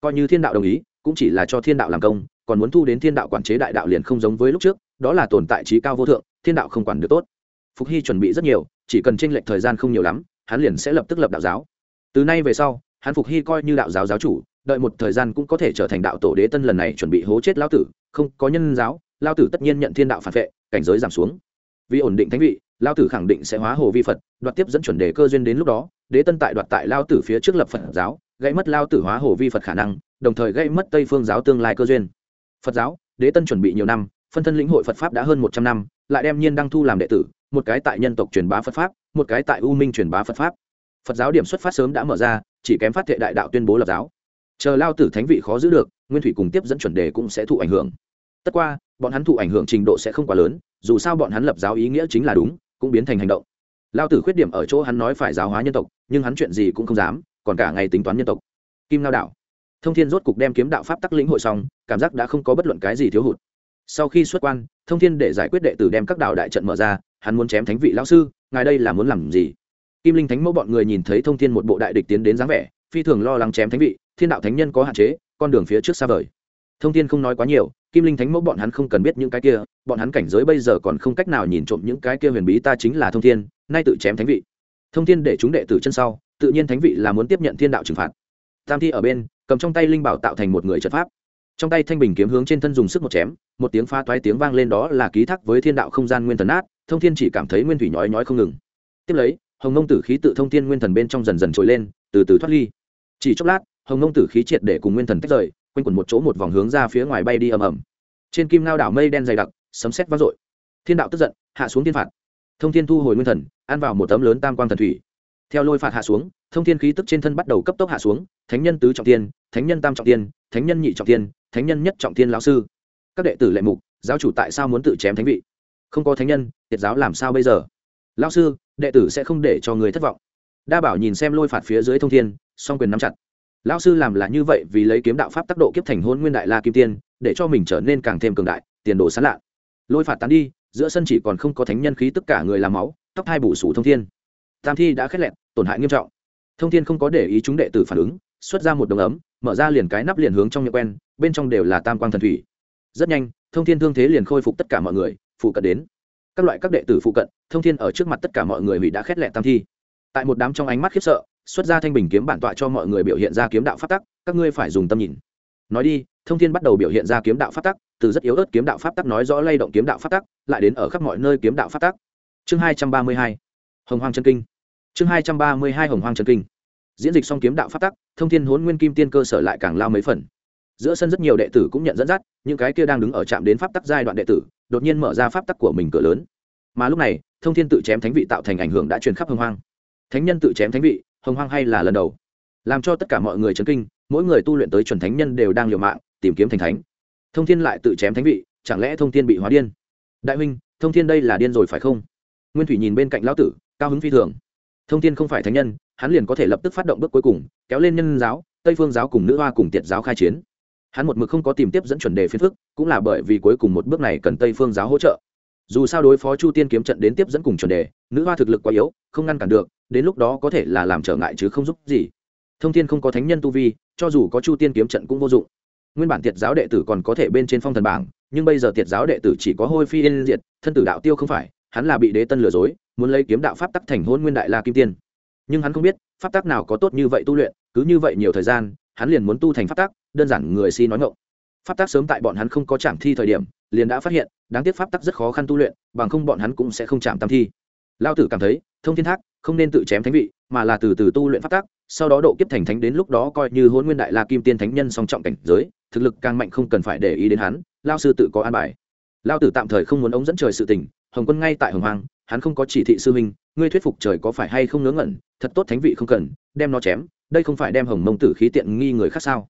Coi như thiên đạo đồng ý, cũng chỉ là cho thiên đạo làm công, còn muốn thu đến thiên đạo quản chế đại đạo liền không giống với lúc trước, đó là tồn tại trí cao vô thượng, thiên đạo không quản được tốt. Phục hy chuẩn bị rất nhiều chỉ cần tranh lệch thời gian không nhiều lắm, hắn liền sẽ lập tức lập đạo giáo. Từ nay về sau, hắn phục hy coi như đạo giáo giáo chủ, đợi một thời gian cũng có thể trở thành đạo tổ đế tân lần này chuẩn bị hố chết lao tử, không có nhân giáo lao tử tất nhiên nhận thiên đạo phản vệ, cảnh giới giảm xuống. Vì ổn định thánh vị lao tử khẳng định sẽ hóa hồ vi phật, đoạt tiếp dẫn chuẩn đề cơ duyên đến lúc đó, đế tân tại đoạt tại lao tử phía trước lập phật giáo, gây mất lao tử hóa hồ vi phật khả năng, đồng thời gây mất tây phương giáo tương lai cơ duyên. Phật giáo, đế tân chuẩn bị nhiều năm, phân thân lĩnh hội phật pháp đã hơn một trăm năm, lại đem nhiên đăng thu làm đệ tử một cái tại nhân tộc truyền bá phật pháp, một cái tại u minh truyền bá phật pháp. Phật giáo điểm xuất phát sớm đã mở ra, chỉ kém phát thệ đại đạo tuyên bố lập giáo. Chờ lao tử thánh vị khó giữ được, nguyên thủy cùng tiếp dẫn chuẩn đề cũng sẽ thụ ảnh hưởng. Tất qua, bọn hắn thụ ảnh hưởng trình độ sẽ không quá lớn, dù sao bọn hắn lập giáo ý nghĩa chính là đúng, cũng biến thành hành động. Lao tử khuyết điểm ở chỗ hắn nói phải giáo hóa nhân tộc, nhưng hắn chuyện gì cũng không dám, còn cả ngày tính toán nhân tộc. Kim lao đạo. Thông thiên rốt cục đem kiếm đạo pháp tắc lĩnh hội xong, cảm giác đã không có bất luận cái gì thiếu hụt. Sau khi xuất quan, thông thiên để giải quyết đệ tử đem các đạo đại trận mở ra hắn muốn chém thánh vị lão sư, ngài đây là muốn làm gì? Kim linh thánh mẫu bọn người nhìn thấy thông thiên một bộ đại địch tiến đến dáng vẻ, phi thường lo lắng chém thánh vị, thiên đạo thánh nhân có hạn chế, con đường phía trước xa vời. Thông thiên không nói quá nhiều, kim linh thánh mẫu bọn hắn không cần biết những cái kia, bọn hắn cảnh giới bây giờ còn không cách nào nhìn trộm những cái kia huyền bí, ta chính là thông thiên, nay tự chém thánh vị. Thông thiên để chúng đệ tử chân sau, tự nhiên thánh vị là muốn tiếp nhận thiên đạo trừng phạt. Tam thi ở bên, cầm trong tay linh bảo tạo thành một người trận pháp. Trong tay thanh bình kiếm hướng trên thân dùng sức một chém, một tiếng pha toái tiếng vang lên đó là ký thác với thiên đạo không gian nguyên thần át thông thiên chỉ cảm thấy nguyên thủy nhói nhói không ngừng. Tiếp lấy, hồng nông tử khí tự thông thiên nguyên thần bên trong dần dần trồi lên, từ từ thoát ly. Chỉ chốc lát, hồng nông tử khí triệt để cùng nguyên thần tách rời, quanh quẩn một chỗ một vòng hướng ra phía ngoài bay đi ầm ầm. Trên kim lao đảo mây đen dày đặc, sấm sét vang dội. Thiên đạo tức giận, hạ xuống thiên phạt. Thông thiên thu hồi nguyên thần, ăn vào một tấm lớn tam quang thần thủy. Theo lôi phạt hạ xuống, thông thiên khí tức trên thân bắt đầu cấp tốc hạ xuống, thánh nhân tứ trọng tiên thánh nhân tam trọng tiên thánh nhân nhị trọng tiên thánh nhân nhất trọng tiên lão sư. Các đệ tử lệ mục, giáo chủ tại sao muốn tự chém thánh vị? Không có thánh nhân tiệt giáo làm sao bây giờ? Lão sư, đệ tử sẽ không để cho người thất vọng. Đa bảo nhìn xem lôi phạt phía dưới thông thiên, song quyền nắm chặt. Lão sư làm là như vậy vì lấy kiếm đạo pháp tác độ kiếp thành hôn nguyên đại la kim tiên, để cho mình trở nên càng thêm cường đại, tiền đồ sán lạ. Lôi phạt tán đi, giữa sân chỉ còn không có thánh nhân khí tất cả người làm máu, tóc hai bù sủ thông thiên. Tam thi đã khét lẹn, tổn hại nghiêm trọng. Thông thiên không có để ý chúng đệ tử phản ứng, xuất ra một đồng ấm, mở ra liền cái nắp liền hướng trong miệng quen, bên trong đều là tam quang thần thủy. Rất nhanh, thông thiên thương thế liền khôi phục tất cả mọi người, phụ cận đến các loại các đệ tử phụ cận, thông thiên ở trước mặt tất cả mọi người hủy đã khét lẹn tam thi. Tại một đám trong ánh mắt khiếp sợ, xuất ra thanh bình kiếm bản tọa cho mọi người biểu hiện ra kiếm đạo phát tắc, các ngươi phải dùng tâm nhìn. Nói đi, thông thiên bắt đầu biểu hiện ra kiếm đạo phát tắc, từ rất yếu ớt kiếm đạo pháp tắc nói rõ lay động kiếm đạo phát tắc, lại đến ở khắp mọi nơi kiếm đạo phát tắc. Chương hai trăm ba mươi hai, hồng hoang chân kinh. Chương hai trăm ba mươi hai, hồng hoang chân kinh. Diễn dịch xong kiếm đạo phát tắc, thông thiên hốn nguyên kim tiên cơ sở lại càng lao mấy phần giữa sân rất nhiều đệ tử cũng nhận dẫn dắt, những cái kia đang đứng ở trạm đến pháp tắc giai đoạn đệ tử, đột nhiên mở ra pháp tắc của mình cửa lớn. Mà lúc này, thông thiên tự chém thánh vị tạo thành ảnh hưởng đã truyền khắp hồng hoang. Thánh nhân tự chém thánh vị, hồng hoang hay là lần đầu? Làm cho tất cả mọi người chấn kinh, mỗi người tu luyện tới chuẩn thánh nhân đều đang liều mạng, tìm kiếm thành thánh. Thông thiên lại tự chém thánh vị, chẳng lẽ thông thiên bị hóa điên? Đại huynh, thông thiên đây là điên rồi phải không? Nguyên thủy nhìn bên cạnh lão tử, cao hứng phi thường. Thông thiên không phải thánh nhân, hắn liền có thể lập tức phát động bước cuối cùng, kéo lên nhân giáo, tây phương giáo cùng nữ hoa cùng tiệt giáo khai chiến hắn một mực không có tìm tiếp dẫn chuẩn đề phiến phức, cũng là bởi vì cuối cùng một bước này cần tây phương giáo hỗ trợ. Dù sao đối phó chu tiên kiếm trận đến tiếp dẫn cùng chuẩn đề, nữ hoa thực lực quá yếu, không ngăn cản được, đến lúc đó có thể là làm trở ngại chứ không giúp gì. Thông thiên không có thánh nhân tu vi, cho dù có chu tiên kiếm trận cũng vô dụng. Nguyên bản tiệt giáo đệ tử còn có thể bên trên phong thần bảng, nhưng bây giờ tiệt giáo đệ tử chỉ có hôi phi yên diệt, thân tử đạo tiêu không phải, hắn là bị đế tân lừa dối, muốn lấy kiếm đạo pháp tắc thành hôn nguyên đại la kim tiên. Nhưng hắn không biết, pháp tắc nào có tốt như vậy tu luyện, cứ như vậy nhiều thời gian, hắn liền muốn tu thành pháp tắc đơn giản người si nói ngộng. Pháp tắc sớm tại bọn hắn không có chạm thi thời điểm, liền đã phát hiện, đáng tiếc pháp tắc rất khó khăn tu luyện, bằng không bọn hắn cũng sẽ không chạm tam thi. Lao tử cảm thấy, thông thiên thác, không nên tự chém thánh vị, mà là từ từ tu luyện pháp tắc, sau đó độ kiếp thành thánh đến lúc đó coi như hôn nguyên đại la kim tiên thánh nhân song trọng cảnh giới, thực lực càng mạnh không cần phải để ý đến hắn, lao sư tự có an bài. Lao tử tạm thời không muốn ống dẫn trời sự tình, hồng quân ngay tại hồng hoàng hắn không có chỉ thị sư minh ngươi thuyết phục trời có phải hay không ngớ ngẩn, thật tốt thánh vị không cần, đem nó chém, đây không phải đem hồng mông tử khí tiện nghi người khác sao?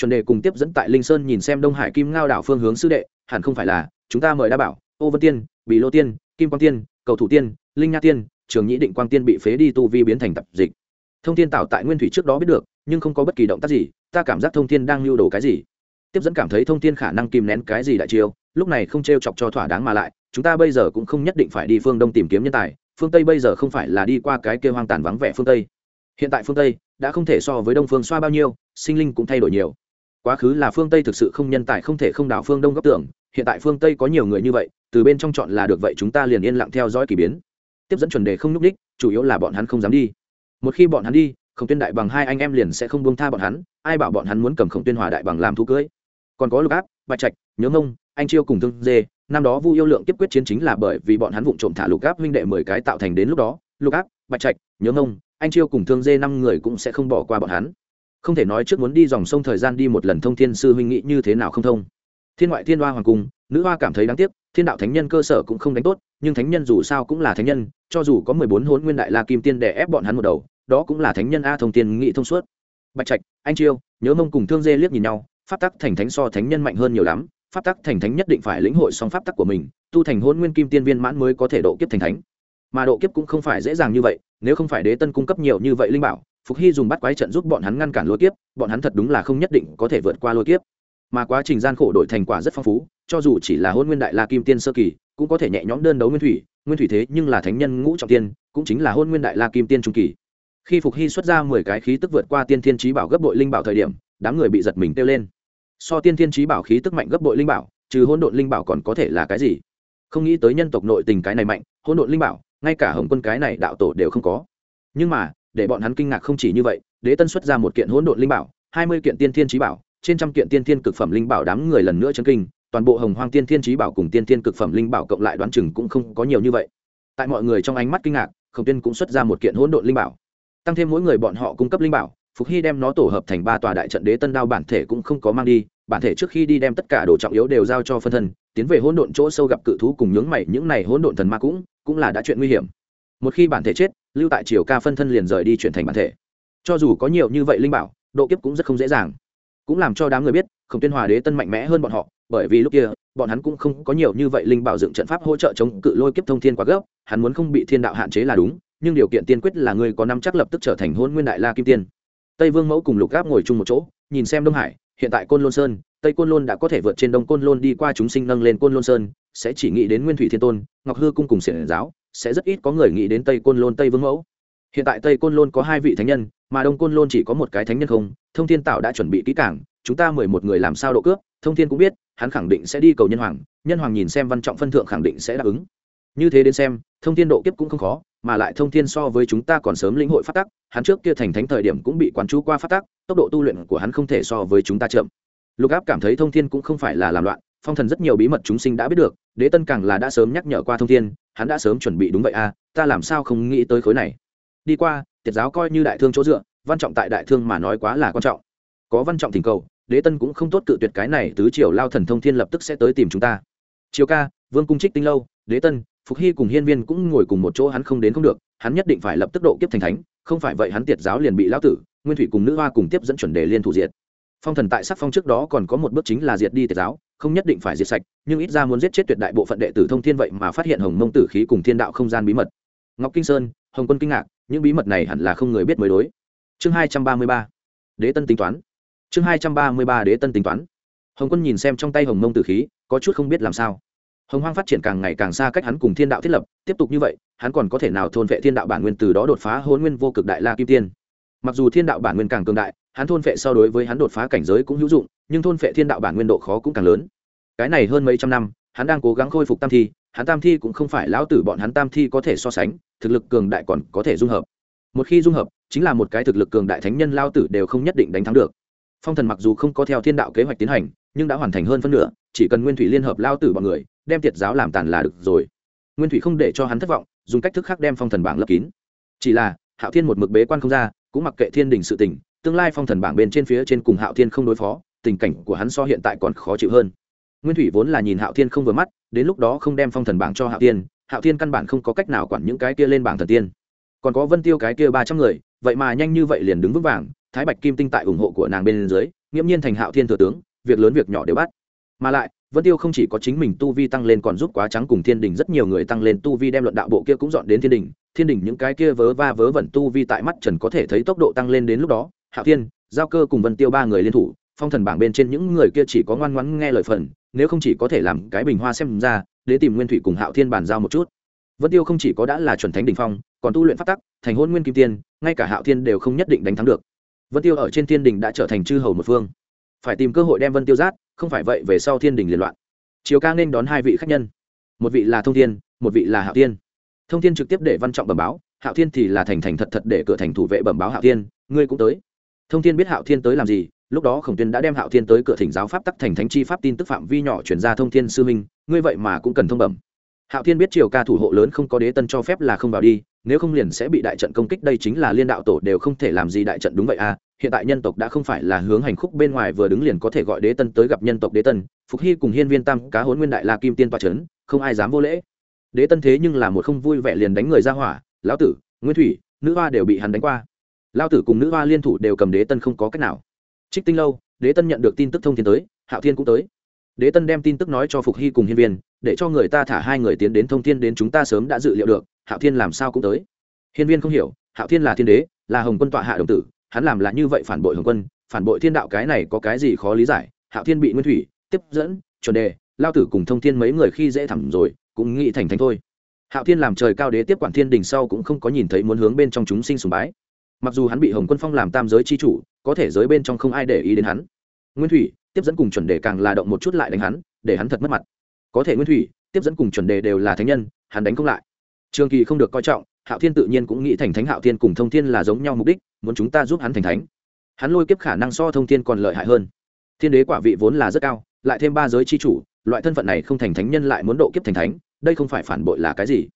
Chuẩn đề cùng tiếp dẫn tại linh sơn nhìn xem đông hải kim ngao đảo phương hướng sư đệ, hẳn không phải là, chúng ta mời đa bảo, ô vân tiên bị lô tiên, kim quang tiên, cầu thủ tiên, linh nha tiên, trường nhĩ định quang tiên bị phế đi tu vi biến thành tập dịch. Thông thiên tạo tại nguyên thủy trước đó biết được, nhưng không có bất kỳ động tác gì, ta cảm giác thông thiên đang lưu đồ cái gì. Tiếp dẫn cảm thấy thông thiên khả năng kìm nén cái gì đại chiêu, lúc này không t r e o chọc cho thỏa đáng mà lại, chúng ta bây giờ cũng không nhất định phải đi phương đông tìm kiếm nhân tài, phương tây bây giờ không phải là đi qua cái kêu hoang tàn vắng vẻ phương tây. Hiện tại phương tây đã không thể so với đông phương xoa bao nhiêu, sinh linh cũng thay đổi nhiều quá khứ là phương tây thực sự không nhân tài không thể không đảo phương đông góc tưởng, hiện tại phương tây có nhiều người như vậy, từ bên trong chọn là được vậy chúng ta liền yên lặng theo dõi k ỳ biến. Tiếp dẫn chuẩn đề không nhúc đích chủ yếu là bọn hắn không dám đi. Một khi bọn hắn đi, khổng tuyên đại bằng hai anh em liền sẽ không buông tha bọn hắn, ai bảo bọn hắn muốn cầm khổng tuyên hòa đại bằng làm thú cưới. Còn có lục áp, bạch trạch, nhớ ngông anh chiêu cùng thương dê, năm đó vu yêu lượng tiếp quyết chiến chính là bởi vì bọn hắn vụng trộm thả lục áp huynh đệ mười cái tạo thành đến lúc đó, lục áp, bạch trạch, nhớ ngông anh chiêu cùng thương dê năm người cũng sẽ không bỏ qua bọn hắn không thể nói trước muốn đi dòng sông thời gian đi một lần thông thiên sư huynh nghĩ như thế nào không thông. Thiên ngoại thiên hoa hoàng cung, nữ hoa cảm thấy đáng tiếc, thiên đạo thánh nhân cơ sở cũng không đánh tốt, nhưng thánh nhân dù sao cũng là thánh nhân, cho dù có mười bốn hôn nguyên đại la kim tiên để ép bọn hắn một đầu, đó cũng là thánh nhân a thông tiên nghị thông suốt. Bạch trạch, anh chiêu, nhớ mông cùng thương dê liếc nhìn nhau, pháp tắc thành thánh so thánh nhân mạnh hơn nhiều lắm, pháp tắc thành thánh nhất định phải lĩnh hội song pháp tắc của mình, tu thành hôn nguyên kim tiên viên mãn mới có thể độ kiếp thành thánh. Mà độ kiếp cũng không phải dễ dàng như vậy, nếu không phải đế tân cung cấp nhiều như vậy linh bảo phục hy dùng bắt quái trận giúp bọn hắn ngăn cản lôi kiếp, bọn hắn thật đúng là không nhất định có thể vượt qua lôi kiếp. Mà quá trình gian khổ đổi thành quả rất phong phú, cho dù chỉ là hôn nguyên đại la kim tiên sơ kỳ, cũng có thể nhẹ nhõm đơn đấu nguyên thủy nguyên thủy thế nhưng là thánh nhân ngũ trọng tiên, cũng chính là hôn nguyên đại la kim tiên trung kỳ. Khi phục hy xuất ra mười cái khí tức vượt qua tiên thiên trí bảo gấp bội linh bảo thời điểm, đám người bị giật mình kêu lên. So tiên thiên trí bảo khí tức mạnh gấp bội linh bảo, trừ hôn độn linh bảo còn có thể là cái gì? Không nghĩ tới nhân tộc nội tình cái này mạnh hôn độn linh bảo, ngay cả hồng quân cái này đạo tổ đều không có. Nhưng mà để bọn hắn kinh ngạc không chỉ như vậy, đế tân xuất ra một kiện hỗn độn linh bảo, hai mươi kiện tiên thiên trí bảo, trên trăm kiện tiên thiên cực phẩm linh bảo đám người lần nữa chấn kinh, toàn bộ hồng hoang tiên thiên trí bảo cùng tiên thiên cực phẩm linh bảo cộng lại đoán chừng cũng không có nhiều như vậy. Tại mọi người trong ánh mắt kinh ngạc, khổng tiên cũng xuất ra một kiện hỗn độn linh bảo. Tăng thêm mỗi người bọn họ cung cấp linh bảo, phục hy đem nó tổ hợp thành ba tòa đại trận đế tân đao bản thể cũng không có mang đi, bản thể trước khi đi đem tất cả đồ trọng yếu đều giao cho phân thân, tiến về hỗn độn chỗ sâu gặp cự thú cùng nhướng mày, những này hỗn độn thần ma cũng cũng là đã chuyện nguy hiểm một khi bản thể chết, lưu tại triều ca phân thân liền rời đi chuyển thành bản thể. Cho dù có nhiều như vậy linh bảo, độ kiếp cũng rất không dễ dàng. Cũng làm cho đám người biết, khổng tuyên hòa đế tân mạnh mẽ hơn bọn họ, bởi vì lúc kia, bọn hắn cũng không có nhiều như vậy linh bảo dựng trận pháp hỗ trợ chống cự lôi kiếp thông thiên quá gấp, hắn muốn không bị thiên đạo hạn chế là đúng, nhưng điều kiện tiên quyết là người có năm chắc lập tức trở thành hôn nguyên đại la kim tiên. Tây vương mẫu cùng lục gáp ngồi chung một chỗ, nhìn xem đông hải, hiện tại côn lôn sơn, tây côn lôn đã có thể vượt trên đông côn lôn đi qua chúng sinh nâng lên côn lôn sơn, sẽ chỉ nghĩ đến nguyên thủy thiên tôn, ngọc hư cung cùng xiển giáo sẽ rất ít có người nghĩ đến tây côn lôn, tây vương mẫu. Hiện tại tây côn lôn có hai vị thánh nhân, mà đông côn lôn chỉ có một cái thánh nhân không, thông thiên tạo đã chuẩn bị kỹ cảng chúng ta mười một người làm sao độ cướp thông thiên cũng biết, hắn khẳng định sẽ đi cầu nhân hoàng nhân hoàng nhìn xem văn trọng phân thượng khẳng định sẽ đáp ứng. Như thế đến xem, thông thiên độ kiếp cũng không khó, mà lại thông thiên so với chúng ta còn sớm lĩnh hội phát tắc, hắn trước kia thành thánh thời điểm cũng bị quán chú qua phát tắc, tốc độ tu luyện của hắn không thể so với chúng ta chậm. Lục áp cảm thấy thông thiên cũng không phải là làm loạn phong thần rất nhiều bí mật chúng sinh đã biết được, đế tân càng là đã sớm nhắc nhở qua thông thiên, hắn đã sớm chuẩn bị đúng vậy à ta làm sao không nghĩ tới khối này. Đi qua, tiệt giáo coi như đại thương chỗ dựa, văn trọng tại đại thương mà nói quá là quan trọng. Có văn trọng thỉnh cầu, đế tân cũng không tốt cự tuyệt cái này, tứ triều lao thần thông thiên lập tức sẽ tới tìm chúng ta. Chiều ca, vương cung trích tinh lâu, đế tân, phục hy cùng hiên viên cũng ngồi cùng một chỗ hắn không đến không được, hắn nhất định phải lập tức độ kiếp thành thánh, không phải vậy hắn tiệt giáo liền bị lão tử, nguyên thủy cùng nữ hoa cùng tiếp dẫn chuẩn đề liên thủ diệt. Phong thần tại sắc phong trước đó còn có một bước chính là diệt đi tiệt giáo không nhất định phải diệt sạch, nhưng ít ra muốn giết chết tuyệt đại bộ phận đệ tử thông thiên vậy mà phát hiện hồng mông tử khí cùng thiên đạo không gian bí mật. Ngọc kinh sơn, hồng quân kinh ngạc, những bí mật này hẳn là không người biết mới đối. Chương hai trăm ba mươi ba, đế tân tính toán. Chương hai trăm ba mươi ba, đế tân tính toán. Hồng quân nhìn xem trong tay hồng mông tử khí, có chút không biết làm sao. Hồng hoang phát triển càng ngày càng xa cách hắn cùng thiên đạo thiết lập, tiếp tục như vậy, hắn còn có thể nào thôn vệ thiên đạo bản nguyên từ đó đột phá hôn nguyên vô cực đại la kim tiên? Mặc dù thiên đạo bản nguyên càng cường đại, hắn thôn vệ so đối với hắn đột phá cảnh giới cũng hữu dụng nhưng thôn phệ thiên đạo bản nguyên độ khó cũng càng lớn. Cái này hơn mấy trăm năm, hắn đang cố gắng khôi phục tam thi, hắn tam thi cũng không phải lão tử bọn hắn tam thi có thể so sánh, thực lực cường đại còn có thể dung hợp. Một khi dung hợp, chính là một cái thực lực cường đại thánh nhân lao tử đều không nhất định đánh thắng được. Phong thần mặc dù không có theo thiên đạo kế hoạch tiến hành, nhưng đã hoàn thành hơn phân nửa, chỉ cần nguyên thủy liên hợp lao tử bọn người, đem tiệt giáo làm tàn là được rồi. Nguyên thủy không để cho hắn thất vọng, dùng cách thức khác đem phong thần bảng lấp kín. Chỉ là, hạo thiên một mực bế quan không ra, cũng mặc kệ thiên đình sự tình, tương lai phong thần bảng bên trên phía trên cùng hạo thiên không đối phó tình cảnh của hắn so hiện tại còn khó chịu hơn. Nguyên thủy vốn là nhìn hạo thiên không vừa mắt, đến lúc đó không đem phong thần bảng cho hạo thiên hạo thiên căn bản không có cách nào quản những cái kia lên bảng thần tiên. Còn có vân tiêu cái kia ba trăm người, vậy mà nhanh như vậy liền đứng vững vàng, thái bạch kim tinh tại ủng hộ của nàng bên dưới, nghiễm nhiên thành hạo thiên thừa tướng, việc lớn việc nhỏ đều bắt. Mà lại, vân tiêu không chỉ có chính mình tu vi tăng lên còn giúp quá trắng cùng thiên đình rất nhiều người tăng lên tu vi đem luận đạo bộ kia cũng dọn đến thiên đình thiên đình những cái kia vớ va vớ vẩn tu vi tại mắt trần có thể thấy tốc độ tăng lên đến lúc đó, hạo thiên, giao cơ cùng vân tiêu ba người liên thủ phong thần bảng bên trên những người kia chỉ có ngoan ngoãn nghe lời phần, nếu không chỉ có thể làm cái bình hoa xem ra để tìm nguyên thủy cùng hạo thiên bàn giao một chút. Vân tiêu không chỉ có đã là chuẩn thánh đình phong, còn tu luyện phát tắc, thành hôn nguyên kim tiên, ngay cả hạo thiên đều không nhất định đánh thắng được. Vân tiêu ở trên thiên đình đã trở thành chư hầu một phương. Phải tìm cơ hội đem vân tiêu giát không phải vậy về sau thiên đình liên loạn. Chiều ca nên đón hai vị khách nhân. Một vị là thông thiên, một vị là hạo thiên. Thông thiên trực tiếp để văn trọng bẩm báo, hạo thiên thì là thành thành thật thật để cửa thành thủ vệ bẩm báo hạo thiên, ngươi cũng tới. Thông thiên biết hạo thiên tới làm gì lúc đó khổng tuyên đã đem hạo thiên tới cửa thỉnh giáo pháp tắc thành thánh chi pháp tin tức phạm vi nhỏ chuyển ra thông thiên sư minh, ngươi vậy mà cũng cần thông bẩm. Hạo thiên biết triều ca thủ hộ lớn không có đế tân cho phép là không vào đi, nếu không liền sẽ bị đại trận công kích, đây chính là liên đạo tổ đều không thể làm gì đại trận đúng vậy à? Hiện tại nhân tộc đã không phải là hướng hành khúc bên ngoài vừa đứng liền có thể gọi đế tân tới gặp nhân tộc đế tân, phục hy cùng hiên viên tam, cá hốn nguyên đại la kim tiên toa c h ấ n không ai dám vô lễ. Đế tân thế nhưng là một không vui vẻ liền đánh người ra hỏa, lão tử, nguyên thủy, nữ hoa đều bị hắn đánh qua. Lao tử cùng nữ hoa liên thủ đều cầm đế tân không có cách nào trích tinh lâu, đế tân nhận được tin tức thông thiên tới, hạo thiên cũng tới. Đế tân đem tin tức nói cho phục hy cùng hiên viên, để cho người ta thả hai người tiến đến thông thiên đến chúng ta sớm đã dự liệu được, hạo thiên làm sao cũng tới. Hiên viên không hiểu, hạo thiên là thiên đế, là hồng quân tọa hạ đồng tử, hắn làm là như vậy phản bội hồng quân, phản bội thiên đạo cái này có cái gì khó lý giải, hạo thiên bị nguyên thủy, tiếp dẫn, chuẩn đề, lao tử cùng thông thiên mấy người khi dễ thẳng rồi, cũng nghĩ thành thánh thôi. Hạo thiên làm trời cao đế tiếp quản thiên đình sau cũng không có nhìn thấy muốn hướng bên trong chúng sinh sùng bái. Mặc dù hắn bị hồng quân phong làm tam giới c h i chủ có thể giới bên trong không ai để ý đến hắn. Nguyên thủy, tiếp dẫn cùng chuẩn đề càng là động một chút lại đánh hắn, để hắn thật mất mặt. Có thể nguyên thủy, tiếp dẫn cùng chuẩn đề đều là thánh nhân, hắn đánh không lại. Trường kỳ không được coi trọng, hạo thiên tự nhiên cũng nghĩ thành thánh hạo thiên cùng thông thiên là giống nhau mục đích, muốn chúng ta giúp hắn thành thánh. Hắn lôi kiếp khả năng so thông thiên còn lợi hại hơn. Thiên đế quả vị vốn là rất cao, lại thêm ba giới c h i chủ, loại thân phận này không thành thánh nhân lại muốn độ kiếp thành thánh, đây không phải phản bội là cái gì?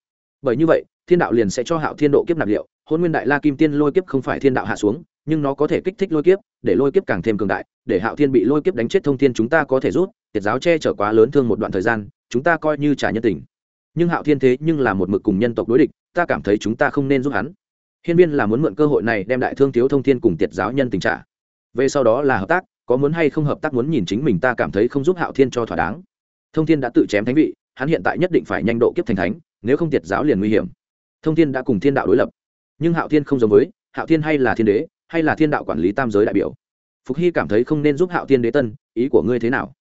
Bởi như vậy, thiên đạo liền sẽ cho hạo thiên độ kiếp nạp liệu, hôn nguyên đại la kim tiên lôi kiếp không phải thiên đạo hạ xuống nhưng nó có thể kích thích lôi kiếp, để lôi kiếp càng thêm cường đại, để hạo thiên bị lôi kiếp đánh chết thông thiên chúng ta có thể rút, tiệt giáo che chở quá lớn thương một đoạn thời gian, chúng ta coi như trả nhân tình. Nhưng hạo thiên thế nhưng là một mực cùng nhân tộc đối địch, ta cảm thấy chúng ta không nên giúp hắn. Hiên viên là muốn mượn cơ hội này đem đại thương thiếu thông thiên cùng tiệt giáo nhân tình trả. Về sau đó là hợp tác, có muốn hay không hợp tác muốn nhìn chính mình ta cảm thấy không giúp hạo thiên cho thỏa đáng. Thông thiên đã tự chém thánh vị, hắn hiện tại nhất định phải nhanh độ kiếp thành thánh, nếu không tiệt giáo liền nguy hiểm. Thông thiên đã cùng thiên đạo đối lập, nhưng hạo thiên không giống với, hạo thiên hay là thiên đế hay là thiên đạo quản lý tam giới đại biểu? Phục hy cảm thấy không nên giúp hạo thiên đế tân, ý của ngươi thế nào?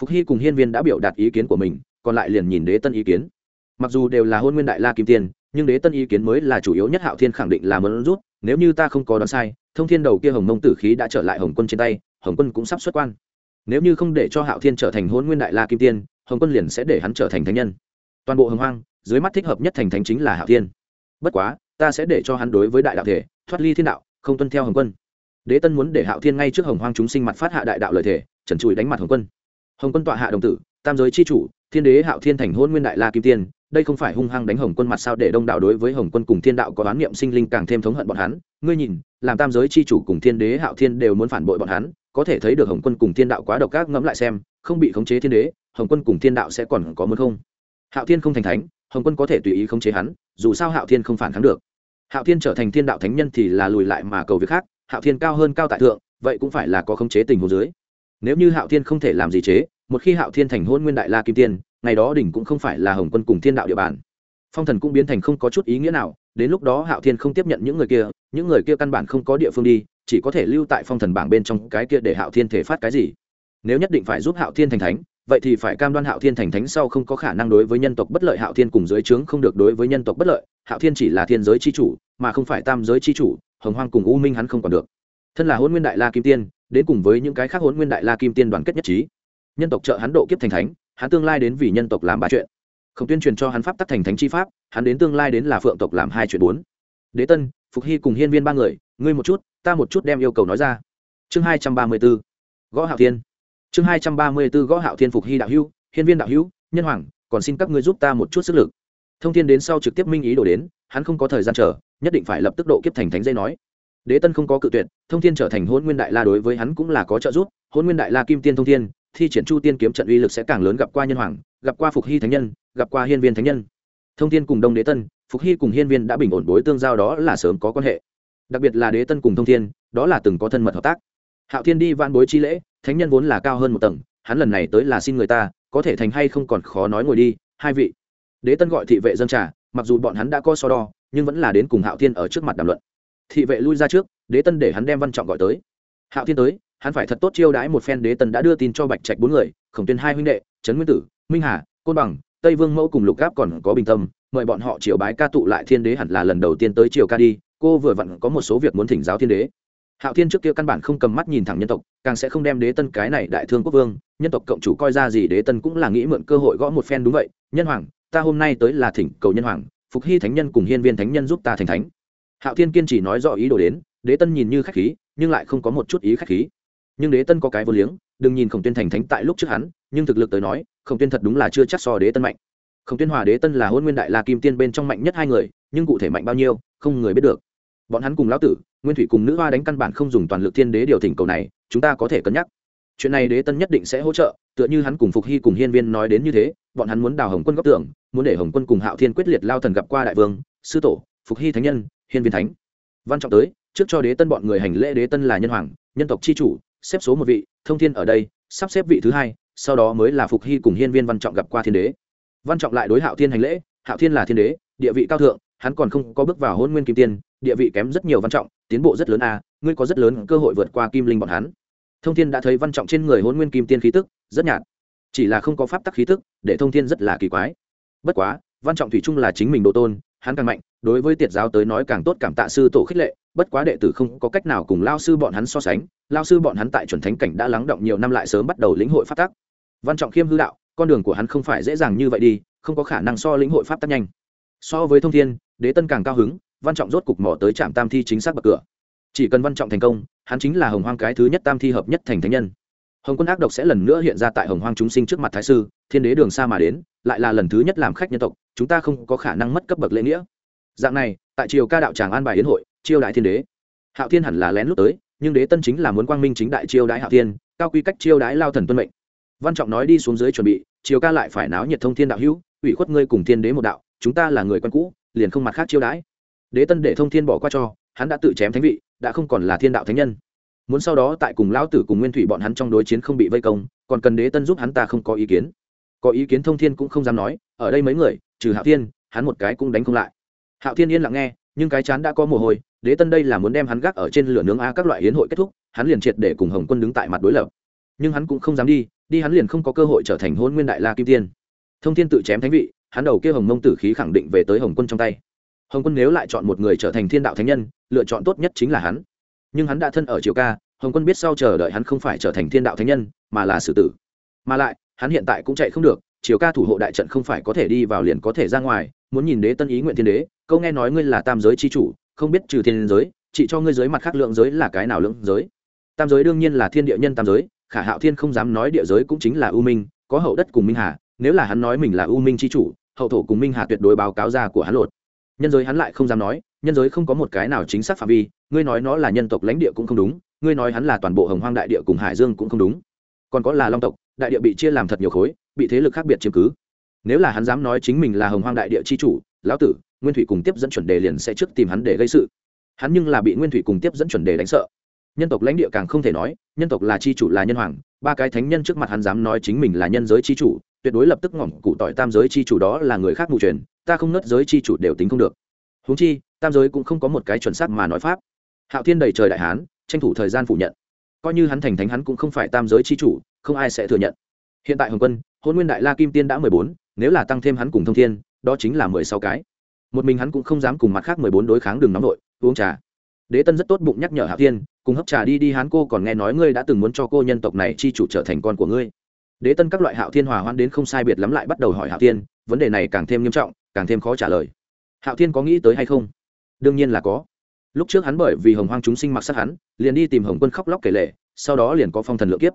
Phục hy cùng hiên viên đã biểu đạt ý kiến của mình, còn lại liền nhìn đế tân ý kiến. Mặc dù đều là hôn nguyên đại la kim tiên, nhưng đế tân ý kiến mới là chủ yếu nhất hạo thiên khẳng định là muốn rút, nếu như ta không có đoán sai, thông thiên đầu kia hồng mông tử khí đã trở lại hồng quân trên tay, hồng quân cũng sắp xuất quan. Nếu như không để cho hạo thiên trở thành hôn nguyên đại la kim tiên, hồng quân liền sẽ để hắn trở thành thánh nhân. Toàn bộ hồng hoang, dưới mắt thích hợp nhất thành thánh chính là hạo thiên. Bất quá, ta sẽ để cho hắn đối với đại đạo thể, thoát ly thiên đạo không tuân theo hồng quân. Đế tân muốn để hạo thiên ngay trước hồng hoang chúng sinh mặt phát hạ đại đạo lời thể trần trụi đánh mặt hồng quân. Hồng quân tọa hạ đồng tử, tam giới c h i chủ, thiên đế hạo thiên thành hôn nguyên đại la kim tiên, đây không phải hung hăng đánh hồng quân mặt sao để đông đạo đối với hồng quân cùng thiên đạo có oán niệm sinh linh càng thêm thống hận bọn hắn. Ngươi nhìn, làm tam giới c h i chủ cùng thiên đế hạo thiên đều muốn phản bội bọn hắn, có thể thấy được hồng quân cùng thiên đạo quá độc ác ngẫm lại xem, không bị khống chế thiên đế, hồng quân cùng thiên đạo sẽ còn có muốn không? Hạo thiên không thành thánh, hồng quân có thể tùy ý khống chế hắn, dù sao hạo thiên không phản kháng được hạo thiên trở thành thiên đạo thánh nhân thì là lùi lại mà cầu việc khác, hạo thiên cao hơn cao tại thượng, vậy cũng phải là có khống chế tình huống dưới. Nếu như hạo thiên không thể làm gì chế, một khi hạo thiên thành hôn nguyên đại la kim tiên, ngày đó đỉnh cũng không phải là hồng quân cùng thiên đạo địa bàn. Phong thần cũng biến thành không có chút ý nghĩa nào, đến lúc đó hạo thiên không tiếp nhận những người kia, những người kia căn bản không có địa phương đi, chỉ có thể lưu tại phong thần bảng bên trong cái kia để hạo thiên thể phát cái gì. Nếu nhất định phải giúp hạo thiên thành thánh vậy thì phải cam đoan hạo thiên thành thánh sau không có khả năng đối với nhân tộc bất lợi. Hạo thiên cùng dưới trướng không được đối với nhân tộc bất lợi. Hạo thiên chỉ là thiên giới c h i chủ, mà không phải tam giới c h i chủ. Hồng hoang cùng u minh hắn không còn được. Thân là hôn nguyên đại la kim tiên, đến cùng với những cái khác hôn nguyên đại la kim tiên đoàn kết nhất trí. Nhân tộc trợ hắn độ kiếp thành thánh, hắn tương lai đến vì nhân tộc làm ba chuyện. Không tuyên truyền cho hắn pháp tắc thành thánh chi pháp, hắn đến tương lai đến là phượng tộc làm hai chuyện bốn. Đế tân, phục hy cùng hiên viên ba người, ngươi một chút, ta một chút đem yêu cầu nói ra. Chương hai trăm ba mươi b ố gõ hạo thiên chương hai trăm ba mươi b ố gõ hạo thiên phục hy đạo hữu, hiên viên đạo hữu, nhân hoàng, còn xin các ngươi giúp ta một chút sức lực. Thông thiên đến sau trực tiếp minh ý đổ đến, hắn không có thời gian chờ, nhất định phải lập tức độ kiếp thành thánh dây nói. Đế tân không có cự tuyệt, thông thiên trở thành hôn nguyên đại la đối với hắn cũng là có trợ giúp. Hôn nguyên đại la kim tiên thông thiên, thi triển chu tiên kiếm trận uy lực sẽ càng lớn gặp qua nhân hoàng, gặp qua phục hy thánh nhân, gặp qua hiên viên thánh nhân. Thông thiên cùng đông đế tân, phục hy cùng hiên viên đã bình ổn bối tương giao đó là sớm có quan hệ. Đặc biệt là đế tân cùng thông thiên, đó là từng có thân mật hợp tác. Hạo thiên đi van bối chi lễ thánh nhân vốn là cao hơn một tầng, hắn lần này tới là xin người ta, có thể thành hay không còn khó nói ngồi đi, hai vị. Đế tân gọi thị vệ dân trà, mặc dù bọn hắn đã có so đo, nhưng vẫn là đến cùng hạo thiên ở trước mặt đàm luận. Thị vệ lui ra trước, đế tân để hắn đem văn trọng gọi tới. Hạo thiên tới, hắn phải thật tốt chiêu đãi một phen đế tân đã đưa tin cho bạch trạch bốn người, khổng tuyên hai huynh đệ, trấn nguyên tử, minh hà, côn bằng, tây vương mẫu cùng lục gáp còn có bình tâm, mời bọn họ triều bái ca tụ lại thiên đế hẳn là lần đầu tiên tới triều ca đi, cô vừa vặn có một số việc muốn thỉnh giáo thiên đế hạo thiên trước kia căn bản không cầm mắt nhìn thẳng nhân tộc, càng sẽ không đem đế tân cái này đại thương quốc vương, nhân tộc cộng chủ coi ra gì đế tân cũng là nghĩ mượn cơ hội gõ một phen đúng vậy, nhân hoàng, ta hôm nay tới là thỉnh cầu nhân hoàng, phục hy thánh nhân cùng hiên viên thánh nhân giúp ta thành thánh. Hạo thiên kiên chỉ nói rõ ý đồ đến, đế tân nhìn như khách khí, nhưng lại không có một chút ý khách khí. Nhưng đế tân có cái vô liếng, đừng nhìn khổng tuyên thành thánh tại lúc trước hắn, nhưng thực lực tới nói, khổng tuyên thật đúng là chưa chắc so đế tân mạnh. Khổng tuyên hòa đế tân là hôn nguyên đại la kim tiên bên trong mạnh nhất hai người, nhưng cụ thể mạnh bao nhiêu, không người biết được. Bọn hắn cùng lão tử nguyên thủy cùng nữ hoa đánh căn bản không dùng toàn lực thiên đế điều thỉnh cầu này, chúng ta có thể cân nhắc. Chuyện này đế tân nhất định sẽ hỗ trợ, tựa như hắn cùng phục hy cùng hiên viên nói đến như thế, bọn hắn muốn đào hồng quân góc tưởng muốn để hồng quân cùng hạo thiên quyết liệt lao thần gặp qua đại vương, sư tổ, phục hy thánh nhân, hiên viên thánh. Văn trọng tới, trước cho đế tân bọn người hành lễ đế tân là nhân hoàng, nhân tộc c h i chủ, xếp số một vị, thông thiên ở đây, sắp xếp vị thứ hai, sau đó mới là phục hy cùng hiên viên văn trọng gặp qua thiên đế. Văn trọng lại đối hạo thiên hành lễ, hạo thiên là thiên đế, địa vị cao thượng, hắn còn không có bước vào hôn nguyên kim tiên, địa vị kém rất nhiều văn trọng tiến bộ rất lớn a ngươi có rất lớn cơ hội vượt qua kim linh bọn hắn. Thông thiên đã thấy văn trọng trên người hôn nguyên kim tiên khí tức, rất nhạt. Chỉ là không có pháp tắc khí tức, để thông thiên rất là kỳ quái. Bất quá, văn trọng thủy chung là chính mình độ tôn, hắn càng mạnh, đối với tiệt giáo tới nói càng tốt cảm tạ sư tổ khích lệ, bất quá đệ tử không có cách nào cùng lao sư bọn hắn so sánh, lao sư bọn hắn tại chuẩn thánh cảnh đã lắng động nhiều năm lại sớm bắt đầu lĩnh hội pháp tắc. Văn trọng khiêm hư đạo, con đường của hắn không phải dễ dàng như vậy đi, không có khả năng so lĩnh hội pháp tắc nhanh. So với thông thiên, đế tân càng cao hứng văn trọng rốt cục mỏ tới trạm tam thi chính xác bậc cửa. Chỉ cần văn trọng thành công, hắn chính là hồng hoang cái thứ nhất tam thi hợp nhất thành thánh nhân. Hồng quân ác độc sẽ lần nữa hiện ra tại hồng hoang chúng sinh trước mặt thái sư, thiên đế đường xa mà đến, lại là lần thứ nhất làm khách nhân tộc, chúng ta không có khả năng mất cấp bậc lễ nghĩa. Dạng này, tại triều ca đạo tràng an bài yến hội chiêu đại thiên đế. Hạo thiên hẳn là lén lút tới, nhưng đế tân chính là muốn quang minh chính đại chiêu đại hạo thiên, cao quy cách chiêu đái lao thần tuân mệnh. Văn trọng nói đi xuống dưới chuẩn bị chiều ca lại phải náo nhiệt thông thiên đạo hữu, ủy khuất ngươi cùng thiên đế một đạo, chúng ta là người quen cũ, liền không mặt khác chiêu đái đế tân để thông thiên bỏ qua cho, hắn đã tự chém thánh vị, đã không còn là thiên đạo thánh nhân. Muốn sau đó tại cùng lão tử cùng nguyên thủy bọn hắn trong đối chiến không bị vây công, còn cần đế tân giúp hắn ta không có ý kiến. Có ý kiến thông thiên cũng không dám nói, ở đây mấy người, trừ hạo thiên, hắn một cái cũng đánh không lại. Hạo thiên yên lặng nghe, nhưng cái chán đã có mồ hôi, đế tân đây là muốn đem hắn gác ở trên lửa nướng a các loại hiến hội kết thúc, hắn liền triệt để cùng hồng quân đứng tại mặt đối lập. Nhưng hắn cũng không dám đi đi hắn liền không có cơ hội trở thành hôn nguyên đại la kim tiên. Thông thiên tự chém thánh vị, hắn đầu kia hồng mông tử khí khẳng định về tới hồng quân trong tay hồng quân nếu lại chọn một người trở thành thiên đạo thánh nhân, lựa chọn tốt nhất chính là hắn. Nhưng hắn đã thân ở triều ca, hồng quân biết sau chờ đợi hắn không phải trở thành thiên đạo thánh nhân, mà là xử tử. Mà lại, hắn hiện tại cũng chạy không được, triều ca thủ hộ đại trận không phải có thể đi vào liền có thể ra ngoài, muốn nhìn đế tân ý nguyện thiên đế, câu nghe nói ngươi là tam giới c h i chủ, không biết trừ thiên giới, chỉ cho ngươi giới mặt khác lượng giới là cái nào lượng giới. Tam giới đương nhiên là thiên địa nhân tam giới, khả hạo thiên không dám nói địa giới cũng chính là u minh, có hậu đất cùng minh hà, nếu là hắn nói mình là u minh c h i chủ, hậu thổ cùng minh hà tuyệt đối báo cáo ra của hắn lột nhân giới hắn lại không dám nói, nhân giới không có một cái nào chính xác phạm vi, ngươi nói nó là nhân tộc lãnh địa cũng không đúng, ngươi nói hắn là toàn bộ hồng hoang đại địa cùng hải dương cũng không đúng. Còn có là long tộc, đại địa bị chia làm thật nhiều khối, bị thế lực khác biệt chiếm cứ. Nếu là hắn dám nói chính mình là hồng hoang đại địa c h i chủ, lão tử, nguyên thủy cùng tiếp dẫn chuẩn đề liền sẽ trước tìm hắn để gây sự. Hắn nhưng là bị nguyên thủy cùng tiếp dẫn chuẩn đề đánh sợ. Nhân tộc lãnh địa càng không thể nói, nhân tộc là c h i chủ là nhân hoàng, ba cái thánh nhân trước mặt hắn dám nói chính mình là nhân giới c h i chủ tuyệt đối lập tức ngỏm cụ tỏi tam giới chi chủ đó là người khác mù truyền, ta không nớt giới chi chủ đều tính không được. Húng chi, tam giới cũng không có một cái chuẩn xác mà nói pháp. Hạo thiên đầy trời đại hán, tranh thủ thời gian phủ nhận. Coi như hắn thành thánh hắn cũng không phải tam giới chi chủ, không ai sẽ thừa nhận. Hiện tại hồng quân, hôn nguyên đại la kim tiên đã mười bốn, nếu là tăng thêm hắn cùng thông thiên, đó chính là mười sáu cái. Một mình hắn cũng không dám cùng mặt khác mười bốn đối kháng đường nóng nội uống trà. Đế tân rất tốt bụng nhắc nhở hạo thiên, cùng hấp trà đi đi, hắn cô còn nghe nói ngươi đã từng muốn cho cô nhân tộc này chi chủ trở thành con của ngươi đế tân các loại hạo thiên hòa hoan đến không sai biệt lắm lại bắt đầu hỏi hạo thiên, vấn đề này càng thêm nghiêm trọng, càng thêm khó trả lời. Hạo thiên có nghĩ tới hay không? Đương nhiên là có. Lúc trước hắn bởi vì hồng hoang chúng sinh mặc sát hắn, liền đi tìm hồng quân khóc lóc kể lệ sau đó liền có phong thần lượng kiếp.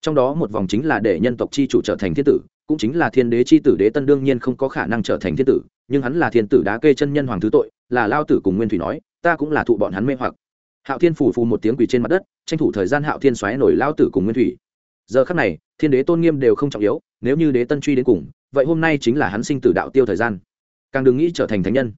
Trong đó một vòng chính là để nhân tộc chi chủ trở thành thiên tử, cũng chính là thiên đế chi tử đế tân đương nhiên không có khả năng trở thành thiên tử, nhưng hắn là thiên tử đá kê chân nhân hoàng thứ tội, là lao tử cùng nguyên thủy nói, ta cũng là thụ bọn hắn mê hoặc. Hạo thiên phủ phù một tiếng quỳ trên mặt đất, tranh thủ thời gian hạo thiên xoáy nổi lao tử cùng nguyên thủy giờ khắc này, thiên đế tôn nghiêm đều không trọng yếu, nếu như đế tân truy đến cùng, vậy hôm nay chính là hắn sinh tử đạo tiêu thời gian. Càng đừng nghĩ trở thành thánh nhân.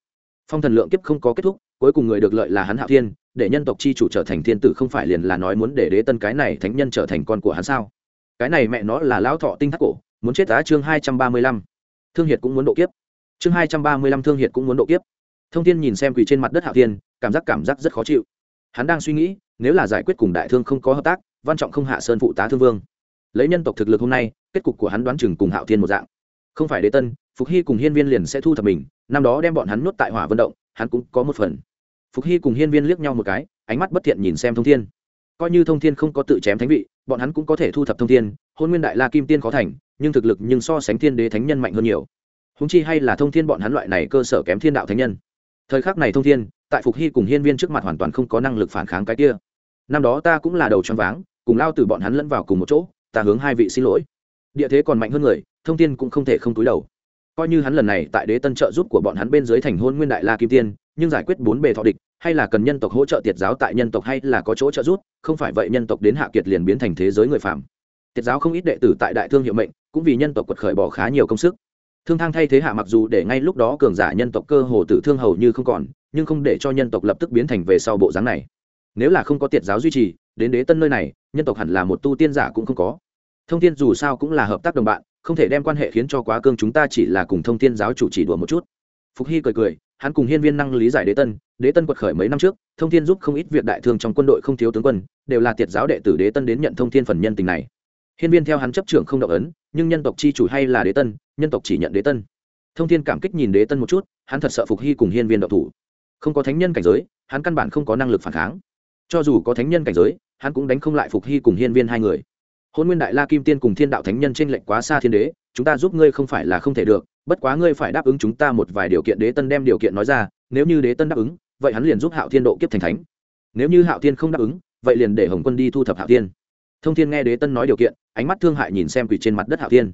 Phong thần lượng kiếp không có kết thúc, cuối cùng người được lợi là hắn hạo thiên, để nhân tộc chi chủ trở thành thiên tử không phải liền là nói muốn để đế tân cái này thánh nhân trở thành con của hắn sao? Cái này mẹ nó là lão thọ tinh thác cổ, muốn chết tá chương hai trăm ba mươi lăm. Thương hiệt cũng muốn độ kiếp. Chương hai trăm ba mươi lăm thương hiệt cũng muốn độ kiếp. Thông thiên nhìn xem quỳ trên mặt đất hạo thiên, cảm giác cảm giác rất khó chịu. Hắn đang suy nghĩ, nếu là giải quyết cùng đại thương không có hợp tác, văn trọng không hạ sơn phụ tá thương vương lấy nhân tộc thực lực hôm nay, kết cục của hắn đoán chừng cùng hạo thiên một dạng. Không phải đế tân, phục hy cùng hiên viên liền sẽ thu thập mình, năm đó đem bọn hắn nuốt tại hỏa vận động, hắn cũng có một phần. Phục hy cùng hiên viên liếc nhau một cái, ánh mắt bất thiện nhìn xem thông thiên. Coi như thông thiên không có tự chém thánh vị, bọn hắn cũng có thể thu thập thông thiên, hôn nguyên đại la kim tiên khó thành, nhưng thực lực nhưng so sánh thiên đế thánh nhân mạnh hơn nhiều. Húng chi hay là thông thiên bọn hắn loại này cơ sở kém thiên đạo thánh nhân. Thời khắc này thông thiên, tại phục hy cùng hiên viên trước mặt hoàn toàn không có năng lực phản kháng cái kia. Năm đó ta cũng là đầu choáng váng, cùng lao từ bọn hắn lẫn vào cùng một chỗ ta hướng hai vị xin lỗi. Địa thế còn mạnh hơn người, thông thiên cũng không thể không túi đầu. Coi như hắn lần này tại đế tân trợ giúp của bọn hắn bên dưới thành hôn nguyên đại la kim tiên, nhưng giải quyết bốn bề thọ địch, hay là cần nhân tộc hỗ trợ tiệt giáo tại nhân tộc hay là có chỗ trợ giúp, không phải vậy nhân tộc đến hạ kiệt liền biến thành thế giới người phạm tiệt giáo không ít đệ tử tại đại thương hiệu mệnh, cũng vì nhân tộc quật khởi bỏ khá nhiều công sức. Thương thang thay thế hạ mặc dù để ngay lúc đó cường giả nhân tộc cơ hồ tử thương hầu như không còn, nhưng không để cho nhân tộc lập tức biến thành về sau bộ dáng này. Nếu là không có tiệt giáo duy trì, đến đế tân nơi này, nhân tộc hẳn là một tu tiên giả cũng không có thông tin dù sao cũng là hợp tác đồng bạn, không thể đem quan hệ khiến cho quá cương chúng ta chỉ là cùng thông tin giáo chủ chỉ đùa một chút. Phục hy cười cười, hắn cùng hiên viên năng lý giải đế tân đế tân quật khởi mấy năm trước, thông thiên giúp không ít việc đại thương trong quân đội không thiếu tướng quân, đều là tiệt giáo đệ tử đế tân đến nhận thông thiên phần nhân tình này. Hiên viên theo hắn chấp trưởng không động ấn, nhưng nhân tộc chi chủ hay là đế tân, nhân tộc chỉ nhận đế tân. Thông thiên cảm kích nhìn đế tân một chút, hắn thật sợ phục hy cùng hiên viên độc thủ. Không có thánh nhân cảnh giới, hắn căn bản không có năng lực phản kháng. Cho dù có thánh nhân cảnh giới, hắn cũng đánh không lại phục hy cùng hiên viên hai người hôn nguyên đại la kim tiên cùng thiên đạo thánh nhân t r ê n lệch quá xa thiên đế, chúng ta giúp ngươi không phải là không thể được, bất quá ngươi phải đáp ứng chúng ta một vài điều kiện đế tân đem điều kiện nói ra, nếu như đế tân đáp ứng, vậy hắn liền giúp hạo thiên độ kiếp thành thánh. Nếu như hạo thiên không đáp ứng, vậy liền để hồng quân đi thu thập hạo thiên. Thông thiên nghe đế tân nói điều kiện, ánh mắt thương hại nhìn xem quỷ trên mặt đất hạo thiên.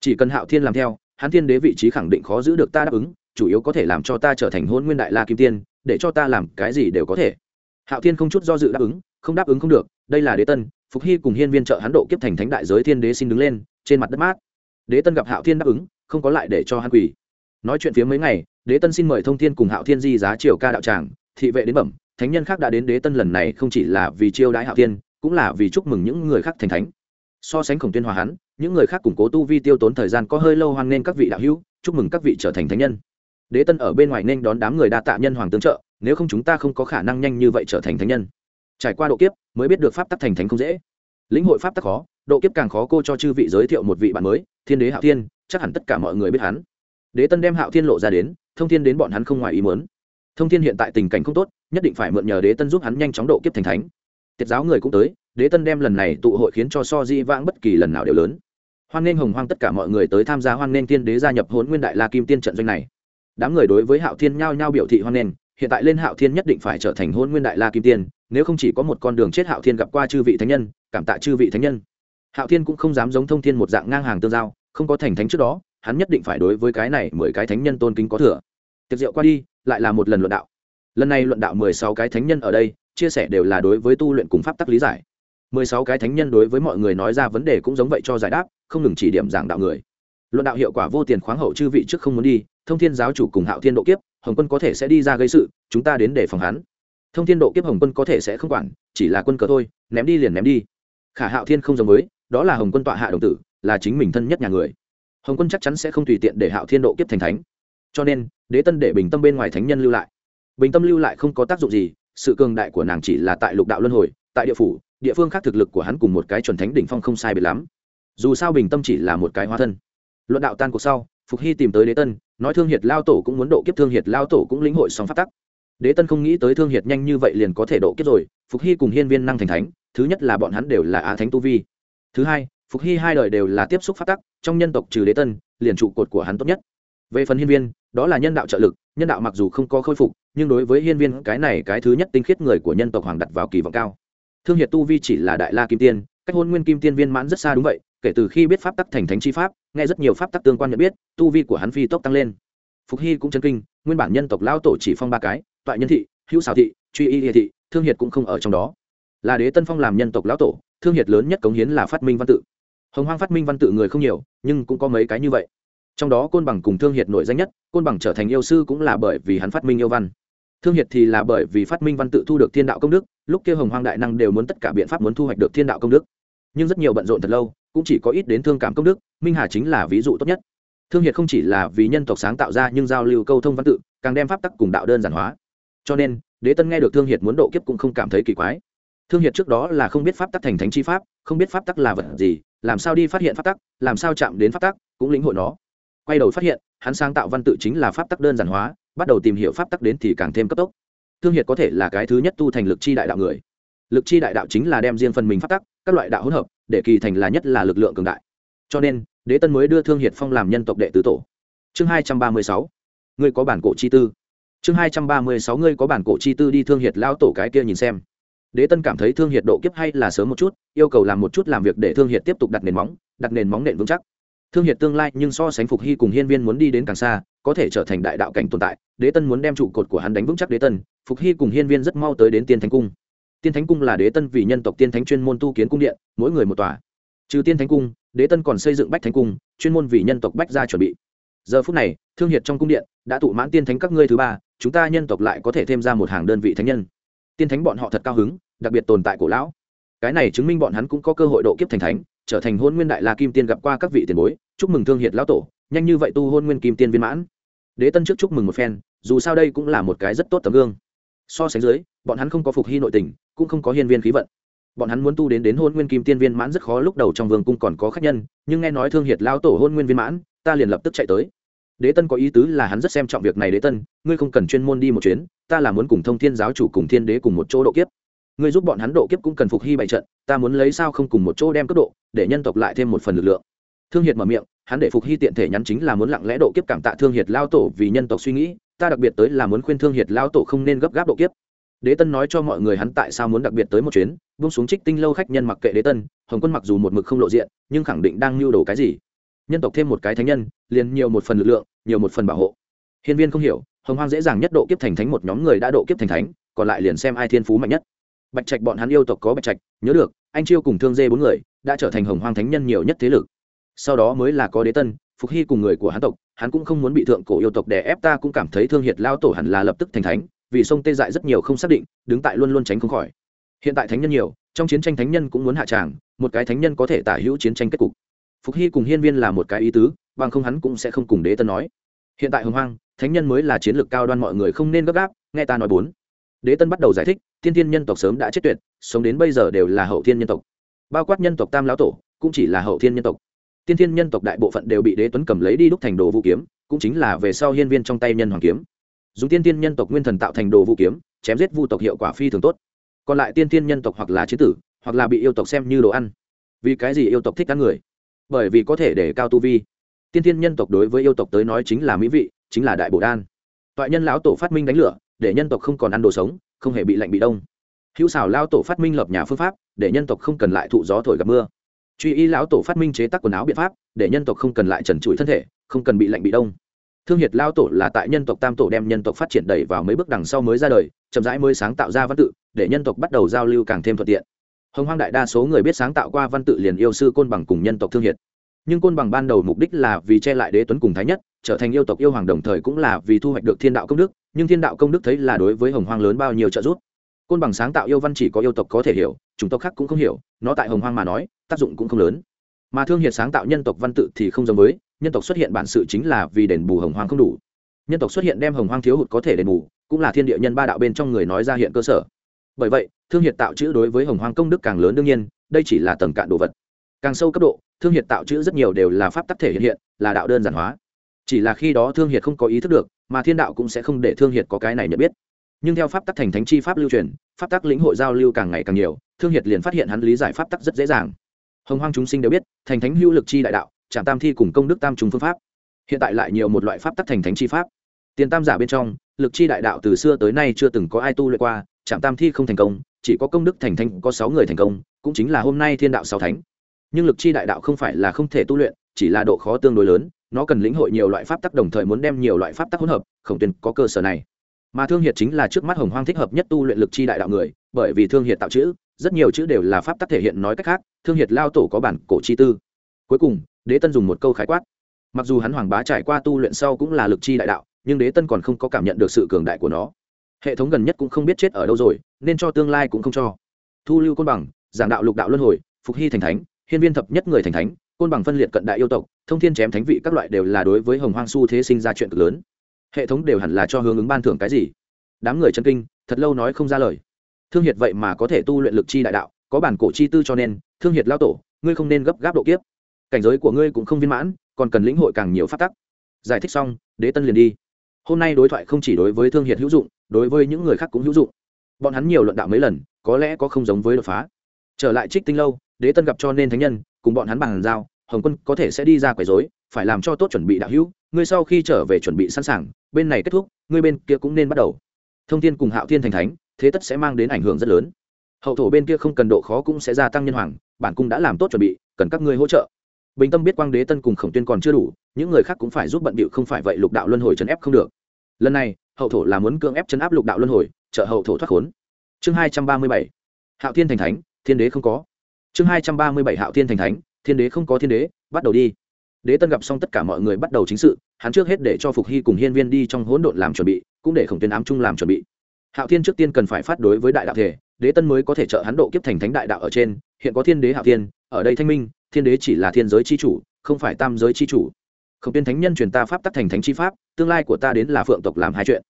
Chỉ cần hạo thiên làm theo, hắn thiên đế vị trí khẳng định khó giữ được ta đáp ứng, chủ yếu có thể làm cho ta trở thành hôn nguyên đại la kim tiên, để cho ta làm cái gì đều có thể. Hạo thiên không chút do dự đáp ứng, không đáp ứng không được, đây là đế tân phục hy cùng hiên viên trợ hắn độ kiếp thành thánh đại giới thiên đế xin đứng lên, trên mặt đất mát. Đế tân gặp hạo thiên đáp ứng, không có lại để cho hắn quỳ. Nói chuyện phía mấy ngày, đế tân xin mời thông thiên cùng hạo thiên di giá triều ca đạo tràng, thị vệ đến bẩm, thánh nhân khác đã đến đế tân lần này không chỉ là vì chiêu đãi hạo thiên, cũng là vì chúc mừng những người khác thành thánh. So sánh khổng tuyên hòa hắn, những người khác củng cố tu vi tiêu tốn thời gian có hơi lâu hoan nên các vị đạo hữu, chúc mừng các vị trở thành thánh nhân. Đế tân ở bên ngoài nên đón đám người đa tạ nhân hoàng tương trợ, nếu không chúng ta không có khả năng nhanh như vậy trở thành thánh nhân trải qua độ kiếp, mới biết được pháp tắc thành thánh không dễ. Lĩnh hội pháp tắc khó, độ kiếp càng khó cô cho chư vị giới thiệu một vị bạn mới, thiên đế hạo thiên, chắc hẳn tất cả mọi người biết hắn. Đế tân đem hạo thiên lộ ra đến, thông thiên đến bọn hắn không ngoài ý muốn. Thông thiên hiện tại tình cảnh không tốt, nhất định phải mượn nhờ đế tân giúp hắn nhanh chóng độ kiếp thành thánh. Tiết giáo người cũng tới, đế tân đem lần này tụ hội khiến cho so di vãng bất kỳ lần nào đều lớn. Hoan nghênh hồng hoang tất cả mọi người tới tham gia hoan nghênh tiên đế gia nhập hôn nguyên đại la kim tiên trận doanh này. Đám người đối với hạo thiên nhao nhao biểu thị hoan nghênh, hiện tại lên hạo thiên nhất định phải trở thành hôn nguyên đại la kim tiên nếu không chỉ có một con đường chết hạo thiên gặp qua chư vị thánh nhân, cảm tạ chư vị thánh nhân. Hạo thiên cũng không dám giống thông thiên một dạng ngang hàng tương giao, không có thành thánh trước đó, hắn nhất định phải đối với cái này mười cái thánh nhân tôn kính có thừa. Tiệc rượu qua đi, lại là một lần luận đạo. Lần này luận đạo mười sáu cái thánh nhân ở đây, chia sẻ đều là đối với tu luyện cùng pháp tắc lý giải. mười sáu cái thánh nhân đối với mọi người nói ra vấn đề cũng giống vậy cho giải đáp, không ngừng chỉ điểm giảng đạo người. Luận đạo hiệu quả vô tiền khoáng hậu chư vị trước không muốn đi, thông thiên giáo chủ cùng hạo thiên độ kiếp, hồng quân có thể sẽ đi ra gây sự, chúng ta đến để phòng hắn thông thiên độ kiếp hồng quân có thể sẽ không quản, chỉ là quân cờ thôi, ném đi liền ném đi. Khả hạo thiên không giống với, đó là hồng quân tọa hạ đồng tử, là chính mình thân nhất nhà người. Hồng quân chắc chắn sẽ không tùy tiện để hạo thiên độ kiếp thành thánh. Cho nên, đế tân để bình tâm bên ngoài thánh nhân lưu lại. Bình tâm lưu lại không có tác dụng gì, sự cường đại của nàng chỉ là tại lục đạo luân hồi, tại địa phủ, địa phương khác thực lực của hắn cùng một cái chuẩn thánh đỉnh phong không sai biệt lắm. Dù sao bình tâm chỉ là một cái hóa thân. Luận đạo tan cuộc sau, phục hy tìm tới đế tân, nói thương hiệt lao tổ cũng muốn độ kiếp, thương hiệt lao tổ cũng lĩnh hội song phát tắc đế tân không nghĩ tới thương hiệt nhanh như vậy liền có thể độ kiếp rồi, phục hy cùng hiên viên năng thành thánh, thứ nhất là bọn hắn đều là á thánh tu vi. Thứ hai, phục hy hai đời đều là tiếp xúc phát tắc, trong nhân tộc trừ đế tân, liền trụ cột của hắn tốt nhất. Về phần hiên viên, đó là nhân đạo trợ lực, nhân đạo mặc dù không có khôi phục, nhưng đối với hiên viên, cái này cái thứ nhất tinh khiết người của nhân tộc hoàng đặt vào kỳ vọng cao. Thương hiệt tu vi chỉ là đại la kim tiên, cách hôn nguyên kim tiên viên mãn rất xa đúng vậy, kể từ khi biết pháp tắc thành thánh chi pháp, nghe rất nhiều pháp tắc tương quan nhận biết, tu vi của hắn phi tốc tăng lên. Phục hy cũng chân kinh, nguyên bản nhân tộc lao tổ chỉ phong ba cái toại nhân thị, hữu xào thị, truy y địa thị, thương hiệt cũng không ở trong đó. Là đế tân phong làm nhân tộc lão tổ, thương hiệt lớn nhất cống hiến là phát minh văn tự. Hồng hoang phát minh văn tự người không nhiều, nhưng cũng có mấy cái như vậy. Trong đó côn bằng cùng thương hiệt nổi danh nhất, côn bằng trở thành yêu sư cũng là bởi vì hắn phát minh yêu văn. Thương hiệt thì là bởi vì phát minh văn tự thu được thiên đạo công đức, lúc kia hồng hoang đại năng đều muốn tất cả biện pháp muốn thu hoạch được thiên đạo công đức. Nhưng rất nhiều bận rộn thật lâu, cũng chỉ có ít đến thương cảm công đức, minh hà chính là ví dụ tốt nhất. Thương hiệt không chỉ là vì nhân tộc sáng tạo ra nhưng giao lưu câu thông văn tự, càng đem pháp tắc cùng đạo đơn giản hóa cho nên, đế tân nghe được thương hiệt muốn độ kiếp cũng không cảm thấy kỳ quái. Thương hiệt trước đó là không biết pháp tắc thành thánh chi pháp, không biết pháp tắc là vật gì, làm sao đi phát hiện pháp tắc, làm sao chạm đến pháp tắc, cũng lĩnh hội nó. Quay đầu phát hiện, hắn sáng tạo văn tự chính là pháp tắc đơn giản hóa, bắt đầu tìm hiểu pháp tắc đến thì càng thêm cấp tốc. Thương hiệt có thể là cái thứ nhất tu thành lực chi đại đạo người. Lực chi đại đạo chính là đem riêng phần mình pháp tắc, các loại đạo hỗn hợp, để kỳ thành là nhất là lực lượng cường đại. Cho nên, đế tân mới đưa thương hiệt phong làm nhân tộc đệ tứ tổ. Chương hai trăm ba mươi sáu. Người có bản cổ chi tư chương hai trăm ba mươi sáu ngươi có bản cổ chi tư đi thương hiệt lao tổ cái kia nhìn xem. Đế tân cảm thấy thương hiệt độ kiếp hay là sớm một chút, yêu cầu làm một chút làm việc để thương hiệt tiếp tục đặt nền móng, đặt nền móng nền vững chắc. Thương hiệt tương lai nhưng so sánh phục hy cùng hiên viên muốn đi đến càng xa, có thể trở thành đại đạo cảnh tồn tại, đế tân muốn đem trụ cột của hắn đánh vững chắc đế tân, phục hy cùng hiên viên rất mau tới đến tiên thánh cung. Tiên thánh cung là đế tân vì nhân tộc tiên thánh chuyên môn tu kiến cung điện, mỗi người một tòa. Trừ tiên thánh cung, đế tân còn xây dựng bách thánh cung, chuyên môn vì nhân tộc bách gia chuẩn bị. Giờ phút này, thương hiệt trong cung điện đã tụ mãn tiên thánh các ngươi thứ ba chúng ta nhân tộc lại có thể thêm ra một hàng đơn vị thánh nhân. Tiên thánh bọn họ thật cao hứng, đặc biệt tồn tại cổ lão. Cái này chứng minh bọn hắn cũng có cơ hội độ kiếp thành thánh, trở thành hôn nguyên đại la kim tiên gặp qua các vị tiền bối, chúc mừng thương hiệt lão tổ, nhanh như vậy tu hôn nguyên kim tiên viên mãn. Đế tân trước chúc mừng một phen, dù sao đây cũng là một cái rất tốt tấm gương. So sánh dưới, bọn hắn không có phục hy nội tình, cũng không có hiên viên khí vận. Bọn hắn muốn tu đến đến hôn nguyên kim tiên viên mãn rất khó, lúc đầu trong vương cung còn có khách nhân, nhưng nghe nói thương hiệt lao tổ hôn nguyên viên mãn, ta liền lập tức chạy tới đế tân có ý tứ là hắn rất xem trọng việc này đế tân, ngươi không cần chuyên môn đi một chuyến, ta là muốn cùng thông thiên giáo chủ cùng thiên đế cùng một chỗ độ kiếp. Ngươi giúp bọn hắn độ kiếp cũng cần phục hy bày trận, ta muốn lấy sao không cùng một chỗ đem cấp độ, để nhân tộc lại thêm một phần lực lượng. Thương hiệt mở miệng, hắn để phục hy tiện thể nhắn chính là muốn lặng lẽ độ kiếp cảm tạ thương hiệt lao tổ vì nhân tộc suy nghĩ, ta đặc biệt tới là muốn khuyên thương hiệt lao tổ không nên gấp gáp độ kiếp. Đế tân nói cho mọi người hắn tại sao muốn đặc biệt tới một chuyến bung xuống trích tinh lâu khách nhân mặc kệ đế tân, hồng quân mặc dù một mực không lộ diện, nhưng khẳng định đang mưu đồ cái gì nhân tộc thêm một cái thánh nhân, liền nhiều một phần lực lượng, nhiều một phần bảo hộ. Hiên viên không hiểu, hồng hoang dễ dàng nhất độ kiếp thành thánh một nhóm người đã độ kiếp thành thánh, còn lại liền xem ai thiên phú mạnh nhất. Bạch trạch bọn hắn yêu tộc có bạch trạch, nhớ được, anh chiêu cùng thương dê bốn người đã trở thành hồng hoang thánh nhân nhiều nhất thế lực. Sau đó mới là có đế tân, phục hy cùng người của hắn tộc, hắn cũng không muốn bị thượng cổ yêu tộc đè ép, ta cũng cảm thấy thương hiệt lao tổ hẳn là lập tức thành thánh, vì sông tê dại rất nhiều không xác định, đứng tại luôn luôn tránh không khỏi. Hiện tại thánh nhân nhiều, trong chiến tranh thánh nhân cũng muốn hạ tràng, một cái thánh nhân có thể tả hữu chiến tranh kết cục phục hy cùng hiên viên là một cái ý tứ, bằng không hắn cũng sẽ không cùng đế tân nói. Hiện tại hồng hoang, thánh nhân mới là chiến lược cao đoan, mọi người không nên gấp gáp, nghe ta nói bốn. Đế tân bắt đầu giải thích, thiên thiên nhân tộc sớm đã chết tuyệt, sống đến bây giờ đều là hậu thiên nhân tộc. Bao quát nhân tộc tam lão tổ, cũng chỉ là hậu thiên nhân tộc. Tiên thiên nhân tộc đại bộ phận đều bị đế tuấn cầm lấy đi đúc thành đồ vũ kiếm, cũng chính là về sau hiên viên trong tay nhân hoàng kiếm. Dùng tiên Thiên nhân tộc nguyên thần tạo thành đồ vũ kiếm, chém giết vu tộc hiệu quả phi thường tốt. Còn lại tiên Thiên nhân tộc hoặc là chế tử, hoặc là bị yêu tộc xem như đồ ăn. Vì cái gì yêu tộc thích ăn người? Bởi vì có thể để cao tu vi. Tiên tiên nhân tộc đối với yêu tộc tới nói chính là mỹ vị, chính là đại bổ đan. Toại nhân lão tổ phát minh đánh lửa, để nhân tộc không còn ăn đồ sống, không hề bị lạnh bị đông. Hữu xảo lao tổ phát minh lập nhà phương pháp, để nhân tộc không cần lại thụ gió thổi gặp mưa. Truy y lão tổ phát minh chế tác quần áo biện pháp, để nhân tộc không cần lại trần trụi thân thể, không cần bị lạnh bị đông. Thương hiệt lao tổ là tại nhân tộc tam tổ đem nhân tộc phát triển đẩy vào mấy bước đằng sau mới ra đời, chậm rãi mới sáng tạo ra văn tự, để nhân tộc bắt đầu giao lưu càng thêm thuận tiện hồng hoang đại đa số người biết sáng tạo qua văn tự liền yêu sư côn bằng cùng nhân tộc thương hiệt. Nhưng côn bằng ban đầu mục đích là vì che lại đế tuấn cùng thái nhất, trở thành yêu tộc yêu hoàng đồng thời cũng là vì thu hoạch được thiên đạo công đức, nhưng thiên đạo công đức thấy là đối với hồng hoang lớn bao nhiêu trợ giúp. Côn bằng sáng tạo yêu văn chỉ có yêu tộc có thể hiểu chúng tộc khác cũng không hiểu, nó tại hồng hoang mà nói, tác dụng cũng không lớn. Mà thương hiệt sáng tạo nhân tộc văn tự thì không giống với, nhân tộc xuất hiện bản sự chính là vì đền bù hồng hoang không đủ. Nhân tộc xuất hiện đem hồng hoang thiếu hụt có thể đền bù, cũng là thiên địa nhân ba đạo bên trong người nói ra hiện cơ sở. Bởi vậy thương hiệt tạo chữ đối với hồng hoang công đức càng lớn đương nhiên, đây chỉ là tầng cạn đồ vật. Càng sâu cấp độ, thương hiệt tạo chữ rất nhiều đều là pháp tắc thể hiện hiện, là đạo đơn giản hóa. Chỉ là khi đó thương hiệt không có ý thức được, mà thiên đạo cũng sẽ không để thương hiệt có cái này nhận biết. Nhưng theo pháp tắc thành thánh chi pháp lưu truyền, pháp tắc lĩnh hội giao lưu càng ngày càng nhiều, thương hiệt liền phát hiện hắn lý giải pháp tắc rất dễ dàng. Hồng hoang chúng sinh đều biết, thành thánh hữu lực chi đại đạo trạm tam thi cùng công đức tam trùng phương pháp. Hiện tại lại nhiều một loại pháp tắc thành thánh chi pháp. Tiền tam giả bên trong, lực chi đại đạo từ xưa tới nay chưa từng có ai tu luyện qua trạm tam thi không thành công chỉ có công đức thành thánh, có sáu người thành công, cũng chính là hôm nay thiên đạo sáu thánh. Nhưng lực chi đại đạo không phải là không thể tu luyện, chỉ là độ khó tương đối lớn, nó cần lĩnh hội nhiều loại pháp tắc đồng thời muốn đem nhiều loại pháp tắc hỗn hợp, khổng tuyên có cơ sở này. Mà thương hiệt chính là trước mắt hồng hoang thích hợp nhất tu luyện lực chi đại đạo người, bởi vì thương hiệt tạo chữ, rất nhiều chữ đều là pháp tắc thể hiện nói cách khác, thương hiệt lao tổ có bản cổ chi tư. Cuối cùng, đế tân dùng một câu khái quát. Mặc dù hắn hoàng bá trải qua tu luyện sau cũng là lực chi đại đạo, nhưng đế tân còn không có cảm nhận được sự cường đại của nó. Hệ thống gần nhất cũng không biết chết ở đâu rồi nên cho tương lai cũng không cho. Thu lưu côn bằng, giảng đạo lục đạo luân hồi, phục hy thành thánh, hiên viên thập nhất người thành thánh, côn bằng phân liệt cận đại yêu tộc, thông thiên chém thánh vị các loại đều là đối với hồng hoang su thế sinh ra chuyện cực lớn. Hệ thống đều hẳn là cho hướng ứng ban thưởng cái gì? Đám người chân kinh, thật lâu nói không ra lời. Thương hiệt vậy mà có thể tu luyện lực chi đại đạo, có bản cổ chi tư cho nên, thương hiệt lao tổ, ngươi không nên gấp gáp độ kiếp. Cảnh giới của ngươi cũng không viên mãn, còn cần lĩnh hội càng nhiều phát tắc. Giải thích xong, đế tân liền đi. Hôm nay đối thoại không chỉ đối với thương hiệt hữu dụng, đối với những người khác cũng hữu dụng bọn hắn nhiều luận đạo mấy lần, có lẽ có không giống với đột phá. Trở lại trích tinh lâu, đế tân gặp cho nên thánh nhân, cùng bọn hắn bàn giao, hồng quân có thể sẽ đi ra quấy dối phải làm cho tốt chuẩn bị đạo hữu, ngươi sau khi trở về chuẩn bị sẵn sàng, bên này kết thúc, ngươi bên kia cũng nên bắt đầu. Thông tin cùng hạo thiên thành thánh, thế tất sẽ mang đến ảnh hưởng rất lớn. Hậu thổ bên kia không cần độ khó cũng sẽ gia tăng nhân hoàng, bản cung đã làm tốt chuẩn bị, cần các ngươi hỗ trợ. Bình tâm biết quang đế tân cùng khổng tuyên còn chưa đủ, những người khác cũng phải giúp bận bịu, không phải vậy lục đạo luân hồi chấn ép không được. Lần này, hậu thổ là muốn cưỡng ép chấn áp lục đạo luân hồi trợ hậu thổ thoát khốn. Chương hai trăm ba mươi bảy. Hạo thiên thành thánh, thiên đế không có. Chương hai trăm ba mươi bảy hạo thiên thành thánh, thiên đế không có thiên đế, bắt đầu đi. Đế tân gặp xong tất cả mọi người bắt đầu chính sự, hắn trước hết để cho phục hy cùng hiên viên đi trong hỗn độn làm chuẩn bị, cũng để khổng thiên ám trung làm chuẩn bị. Hạo thiên trước tiên cần phải phát đối với đại đạo thể, đế tân mới có thể trợ hắn độ kiếp thành thánh đại đạo ở trên, hiện có thiên đế hạo thiên, ở đây thanh minh, thiên đế chỉ là thiên giới c h i chủ, không phải tam giới c h i chủ. Khổng thiên thánh nhân truyền ta pháp tắc thành thánh chi pháp, tương lai của ta đến là phượng tộc làm hai chuyện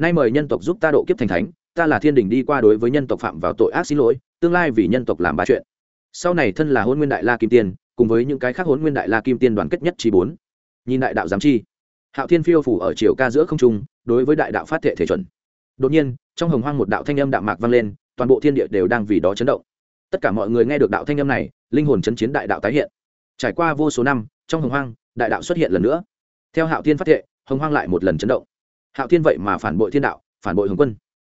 nay mời nhân tộc giúp ta độ kiếp thành thánh, ta là thiên đình đi qua đối với nhân tộc phạm vào tội ác xin lỗi, tương lai vì nhân tộc làm ba chuyện. Sau này thân là hôn nguyên đại la kim tiên, cùng với những cái khác hôn nguyên đại la kim tiên đoàn kết nhất chi bốn. Nhìn đại đạo giám chi. Hạo thiên phiêu phủ ở chiều ca giữa không trung, đối với đại đạo phát thệ thể chuẩn. Đột nhiên, trong hồng hoang một đạo thanh âm đạm mạc vang lên, toàn bộ thiên địa đều đang vì đó chấn động. Tất cả mọi người nghe được đạo thanh âm này, linh hồn chấn chiến đại đạo tái hiện. Trải qua vô số năm, trong hồng hoang, đại đạo xuất hiện lần nữa. Theo hạo thiên phát thệ, hồng hoang lại một lần chấn động hạo thiên vậy mà phản bội thiên đạo, phản bội hồng quân.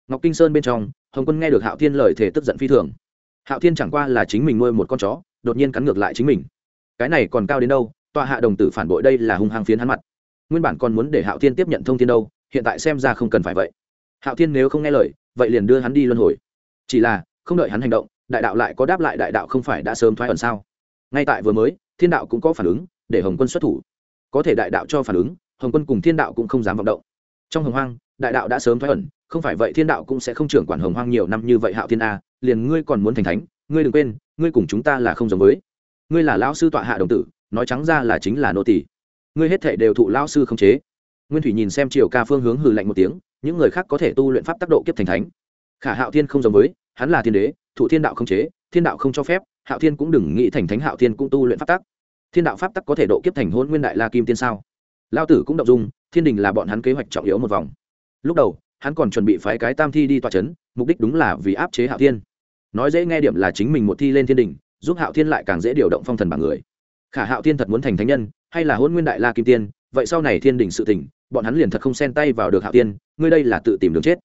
Ngọc kinh sơn bên trong, hồng quân nghe được hạo thiên lời thể tức giận phi thường. Hạo thiên chẳng qua là chính mình nuôi một con chó, đột nhiên cắn ngược lại chính mình. Cái này còn cao đến đâu tọa hạ đồng tử phản bội đây là hung hăng phiến hắn mặt. Nguyên bản còn muốn để hạo thiên tiếp nhận thông tin đâu, hiện tại xem ra không cần phải vậy. Hạo thiên nếu không nghe lời, vậy liền đưa hắn đi luân hồi. Chỉ là, không đợi hắn hành động, đại đạo lại có đáp lại đại đạo không phải đã sớm thoái ẩn sao? Ngay tại vừa mới, thiên đạo cũng có phản ứng, để hồng quân xuất thủ. Có thể đại đạo cho phản ứng, hồng quân cùng thiên đạo cũng không dám vọng động trong hồng hoang, đại đạo đã sớm thoái ẩn, không phải vậy thiên đạo cũng sẽ không trưởng quản hồng hoang nhiều năm như vậy hạo thiên a, liền ngươi còn muốn thành thánh, ngươi đừng quên, ngươi cùng chúng ta là không giống với. Ngươi là lão sư tọa hạ đồng tử, nói trắng ra là chính là nô tỷ ngươi hết thể đều thụ lão sư không chế. Nguyên thủy nhìn xem triều ca phương hướng hừ lạnh một tiếng, những người khác có thể tu luyện pháp tác độ kiếp thành thánh. Khả hạo thiên không giống với, hắn là thiên đế, thụ thiên đạo không chế, thiên đạo không cho phép, hạo thiên cũng đừng nghĩ thành thánh, hạo thiên cũng tu luyện pháp tắc. Thiên đạo pháp tắc có thể độ kiếp thành hôn nguyên đại la kim tiên sao? Lao tử cũng động dung thiên đình là bọn hắn kế hoạch trọng yếu một vòng. Lúc đầu, hắn còn chuẩn bị phái cái tam thi đi tòa c h ấ n mục đích đúng là vì áp chế hạo thiên. Nói dễ nghe điểm là chính mình một thi lên thiên đình, giúp hạo thiên lại càng dễ điều động phong thần bằng người. Khả hạo thiên thật muốn thành thánh nhân, hay là hôn nguyên đại la kim tiên, vậy sau này thiên đình sự tỉnh bọn hắn liền thật không xen tay vào được hạo tiên ngươi đây là tự tìm đường chết.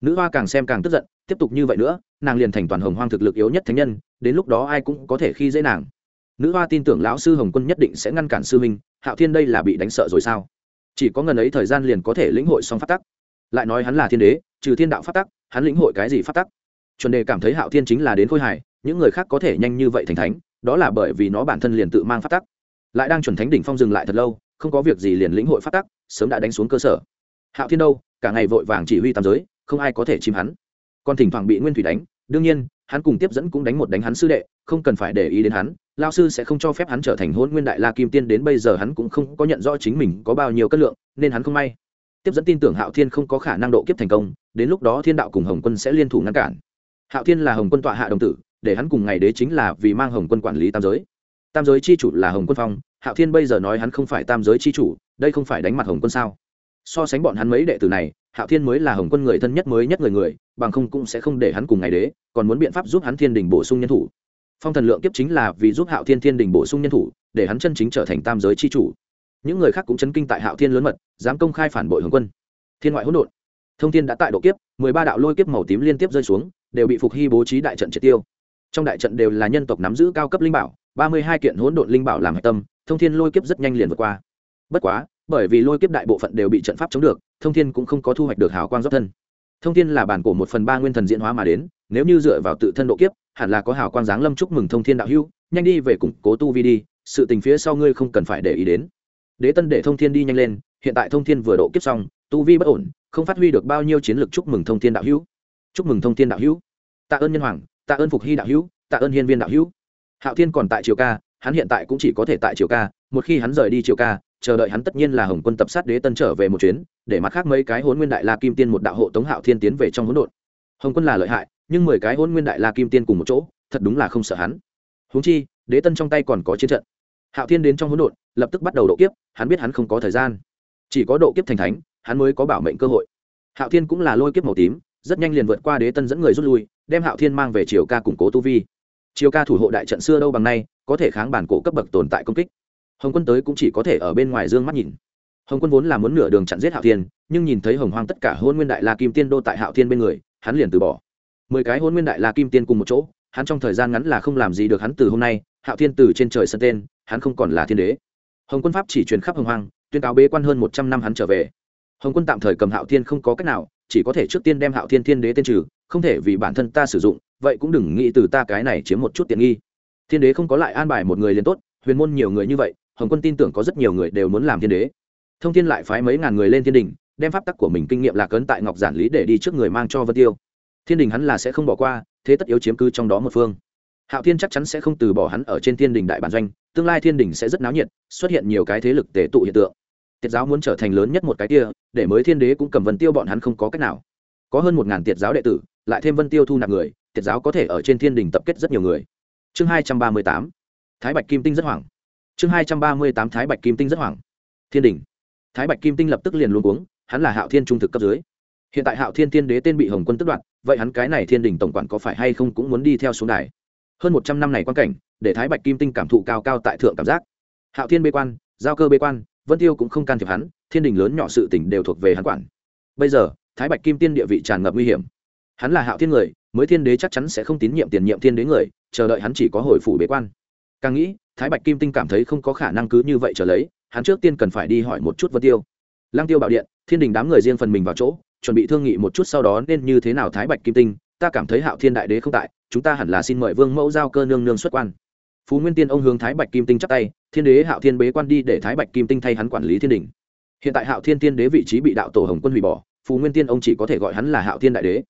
Nữ hoa càng xem càng tức giận, tiếp tục như vậy nữa, nàng liền thành toàn hồng hoang thực lực yếu nhất thánh nhân, đến lúc đó ai cũng có thể khi dễ nàng. Nữ hoa tin tưởng lão sư hồng quân nhất định sẽ ngăn cản sư minh hạo thiên đây là bị đánh sợ rồi sao? Chỉ có ngần ấy thời gian liền có thể lĩnh hội xong phát tắc. Lại nói hắn là thiên đế, trừ thiên đạo phát tắc, hắn lĩnh hội cái gì phát tắc? Chuẩn đề cảm thấy hạo thiên chính là đến khôi hài, những người khác có thể nhanh như vậy thành thánh, đó là bởi vì nó bản thân liền tự mang phát tắc. Lại đang chuẩn thánh đỉnh phong dừng lại thật lâu, không có việc gì liền lĩnh hội phát tắc, sớm đã đánh xuống cơ sở. Hạo thiên đâu, cả ngày vội vàng chỉ huy tam giới, không ai có thể chìm hắn. Còn thỉnh thoảng bị nguyên thủy đánh, đương nhiên hắn cùng tiếp dẫn cũng đánh một đánh hắn sư đệ, không cần phải để ý đến hắn, lao sư sẽ không cho phép hắn trở thành hôn nguyên đại la kim tiên đến bây giờ hắn cũng không có nhận rõ chính mình có bao nhiêu cân lượng, nên hắn không may. Tiếp dẫn tin tưởng hạo thiên không có khả năng độ kiếp thành công, đến lúc đó thiên đạo cùng hồng quân sẽ liên thủ ngăn cản. Hạo thiên là hồng quân tọa hạ đồng tử, để hắn cùng ngày đế chính là vì mang hồng quân quản lý tam giới. Tam giới c h i chủ là hồng quân phong, hạo thiên bây giờ nói hắn không phải tam giới c h i chủ, đây không phải đánh mặt hồng quân sao? So sánh bọn hắn mấy đệ tử này hạo thiên mới là hồng quân người thân nhất mới nhất người người, bằng không cũng sẽ không để hắn cùng ngày đế, còn muốn biện pháp giúp hắn thiên đình bổ sung nhân thủ. Phong thần lượng kiếp chính là vì giúp hạo thiên thiên đình bổ sung nhân thủ, để hắn chân chính trở thành tam giới c h i chủ. Những người khác cũng chấn kinh tại hạo thiên lớn mật, dám công khai phản bội hồng quân. Thiên ngoại hỗn độn. Thông thiên đã tại độ kiếp, mười ba đạo lôi kiếp màu tím liên tiếp rơi xuống, đều bị phục hy bố trí đại trận triệt tiêu. Trong đại trận đều là nhân tộc nắm giữ cao cấp linh bảo, ba mươi hai kiện hỗn độn linh bảo làm hạch tâm, thông thiên lôi kiếp rất nhanh liền vượt qua. Bất quá bởi vì lôi kiếp đại bộ phận đều bị trận pháp chống được, thông thiên cũng không có thu hoạch được hào quang dốc thân. Thông thiên là bản cổ một phần ba nguyên thần diễn hóa mà đến, nếu như dựa vào tự thân độ kiếp, hẳn là có hào quang giáng lâm chúc mừng thông thiên đạo hưu nhanh đi về củng cố tu vi đi, sự tình phía sau ngươi không cần phải để ý đến. Đế tân để thông thiên đi nhanh lên, hiện tại thông thiên vừa độ kiếp xong, tu vi bất ổn, không phát huy được bao nhiêu chiến lược chúc mừng thông thiên đạo hữu. Chúc mừng thông thiên đạo hữu. Tạ ơn nhân hoàng, tạ ơn phục hy đạo hữu, tạ ơn hiên viên đạo hữu. Hạo thiên còn tại triều ca, hắn hiện tại cũng chỉ có thể tại triều ca một khi hắn rời đi triều ca, chờ đợi hắn tất nhiên là hồng quân tập sát đế tân trở về một chuyến, để mặt khác mấy cái hôn nguyên đại la kim tiên một đạo hộ tống hạo thiên tiến về trong hỗn độn. Hồng quân là lợi hại, nhưng mười cái hôn nguyên đại la kim tiên cùng một chỗ, thật đúng là không sợ hắn. Húng chi, đế tân trong tay còn có chiến trận. Hạo thiên đến trong hỗn độn, lập tức bắt đầu độ kiếp, hắn biết hắn không có thời gian. Chỉ có độ kiếp thành thánh, hắn mới có bảo mệnh cơ hội. Hạo thiên cũng là lôi kiếp màu tím, rất nhanh liền vượt qua đế tân dẫn người rút lui, đem hạo thiên mang về triều ca củng cố tu vi. Triều ca thủ hộ đại trận xưa đâu bằng nay, có thể kháng bản cổ cấp bậc tồn tại công kích hồng quân tới cũng chỉ có thể ở bên ngoài dương mắt nhìn. Hồng quân vốn là muốn nửa đường chặn giết hạo thiên, nhưng nhìn thấy hồng hoang tất cả hôn nguyên đại la kim tiên đô tại hạo thiên bên người, hắn liền từ bỏ. Mười cái hôn nguyên đại la kim tiên cùng một chỗ, hắn trong thời gian ngắn là không làm gì được hắn từ hôm nay, hạo thiên từ trên trời sân tên, hắn không còn là thiên đế. Hồng quân pháp chỉ truyền khắp hồng hoang, tuyên cáo bế quan hơn một trăm năm hắn trở về. Hồng quân tạm thời cầm hạo thiên không có cách nào, chỉ có thể trước tiên đem hạo thiên thiên đế tên trừ, không thể vì bản thân ta sử dụng, vậy cũng đừng nghĩ từ ta cái này chiếm một chút tiện nghi. Thiên đế không có lại an bài một người liền tốt, huyền môn nhiều người như vậy hồng quân tin tưởng có rất nhiều người đều muốn làm thiên đế. Thông thiên lại phái mấy ngàn người lên thiên đình, đem pháp tắc của mình kinh nghiệm lạc ấn tại ngọc giản lý để đi trước người mang cho vân tiêu. Thiên đình hắn là sẽ không bỏ qua, thế tất yếu chiếm cứ trong đó một phương. Hạo thiên chắc chắn sẽ không từ bỏ hắn ở trên thiên đình đại bản doanh, tương lai thiên đình sẽ rất náo nhiệt, xuất hiện nhiều cái thế lực tể tụ hiện tượng. Tiết giáo muốn trở thành lớn nhất một cái kia, để mới thiên đế cũng cầm vân tiêu bọn hắn không có cách nào. Có hơn một ngàn tiệt giáo đệ tử, lại thêm vân tiêu thu nạp người, tiệt giáo có thể ở trên thiên đình tập kết rất nhiều người. Chương hai trăm ba mươi tám. Thái bạch kim tinh rất hoảng chương hai trăm ba mươi tám thái bạch kim tinh rất hoảng. Thiên đình. Thái bạch kim tinh lập tức liền luôn uống hắn là hạo thiên trung thực cấp dưới. Hiện tại hạo thiên thiên đế tên bị hồng quân tức đoạt, vậy hắn cái này thiên đình tổng quản có phải hay không cũng muốn đi theo xuống đài. Hơn một trăm năm này quan cảnh, để thái bạch kim tinh cảm thụ cao cao tại thượng cảm giác. Hạo thiên bê quan, giao cơ bê quan, vân tiêu cũng không can thiệp hắn, thiên đình lớn nhỏ sự tỉnh đều thuộc về hắn quản. Bây giờ, thái bạch kim tiên địa vị tràn ngập nguy hiểm. Hắn là hạo thiên người, mới thiên đế chắc chắn sẽ không tín nhiệm tiền nhiệm thiên đế người, chờ đợi hắn chỉ có hồi phủ bế quan càng nghĩ, thái bạch kim tinh cảm thấy không có khả năng cứ như vậy trở lấy, hắn trước tiên cần phải đi hỏi một chút vân tiêu. Lang tiêu bảo điện, thiên đình đám người riêng phần mình vào chỗ, chuẩn bị thương nghị một chút sau đó nên như thế nào thái bạch kim tinh, ta cảm thấy hạo thiên đại đế không tại, chúng ta hẳn là xin mời vương mẫu giao cơ nương nương xuất quan. Phú nguyên tiên ông hướng thái bạch kim tinh chắp tay, thiên đế hạo thiên bế quan đi để thái bạch kim tinh thay hắn quản lý thiên đình. Hiện tại hạo thiên tiên đế vị trí bị đạo tổ hồng quân hủy bỏ, phú nguyên tiên ông chỉ có thể gọi hắn là hạo thiên đại đế.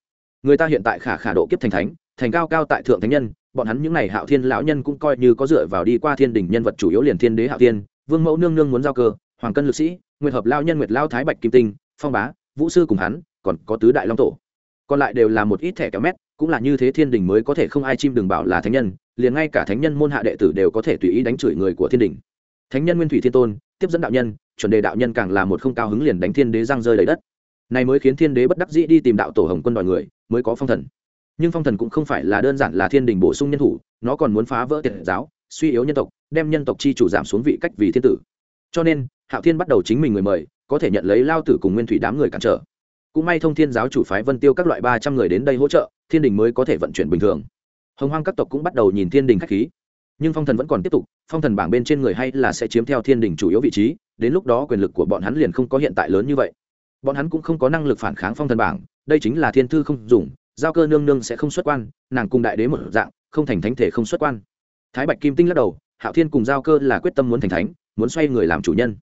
Người ta hiện tại khả khả độ kiếp thành thánh, thành cao cao tại thượng thánh nhân bọn hắn những n à y hạo thiên lão nhân cũng coi như có dựa vào đi qua thiên đình nhân vật chủ yếu liền thiên đế hạo thiên, vương mẫu nương nương muốn giao cơ, hoàng cân lực sĩ, nguyệt hợp lao nhân nguyệt lao thái bạch kim tinh, phong bá, vũ sư cùng hắn, còn có tứ đại long tổ. còn lại đều là một ít thẻ kéo mét, cũng là như thế thiên đình mới có thể không ai chim đừng bảo là thánh nhân, liền ngay cả thánh nhân môn hạ đệ tử đều có thể tùy ý đánh chửi người của thiên đình. thánh nhân nguyên thủy thiên tôn, tiếp dẫn đạo nhân, chuẩn đề đạo nhân càng là một không cao hứng liền đánh thiên đế giang rơi đầy đất. này mới khiến thiên đế bất đắc dĩ đi tìm đạo tổ hồng quân đòi người, mới có phong thần nhưng phong thần cũng không phải là đơn giản là thiên đình bổ sung nhân thủ, nó còn muốn phá vỡ tiệt giáo, suy yếu nhân tộc, đem nhân tộc chi chủ giảm xuống vị cách vì thiên tử. Cho nên, hạo thiên bắt đầu chính mình người mời, có thể nhận lấy lao tử cùng nguyên thủy đám người cản trở. Cũng may thông thiên giáo chủ phái vân tiêu các loại ba trăm người đến đây hỗ trợ, thiên đình mới có thể vận chuyển bình thường. Hồng hoang các tộc cũng bắt đầu nhìn thiên đình k h á c h khí. Nhưng phong thần vẫn còn tiếp tục, phong thần bảng bên trên người hay là sẽ chiếm theo thiên đình chủ yếu vị trí, đến lúc đó quyền lực của bọn hắn liền không có hiện tại lớn như vậy. Bọn hắn cũng không có năng lực phản kháng phong thần bảng, đây chính là thiên thư không dùng giao cơ nương nương sẽ không xuất quan, nàng cùng đại đế một dạng, không thành thánh thể không xuất quan. Thái bạch kim tinh lắc đầu, hạo thiên cùng giao cơ là quyết tâm muốn thành thánh, muốn xoay người làm chủ nhân.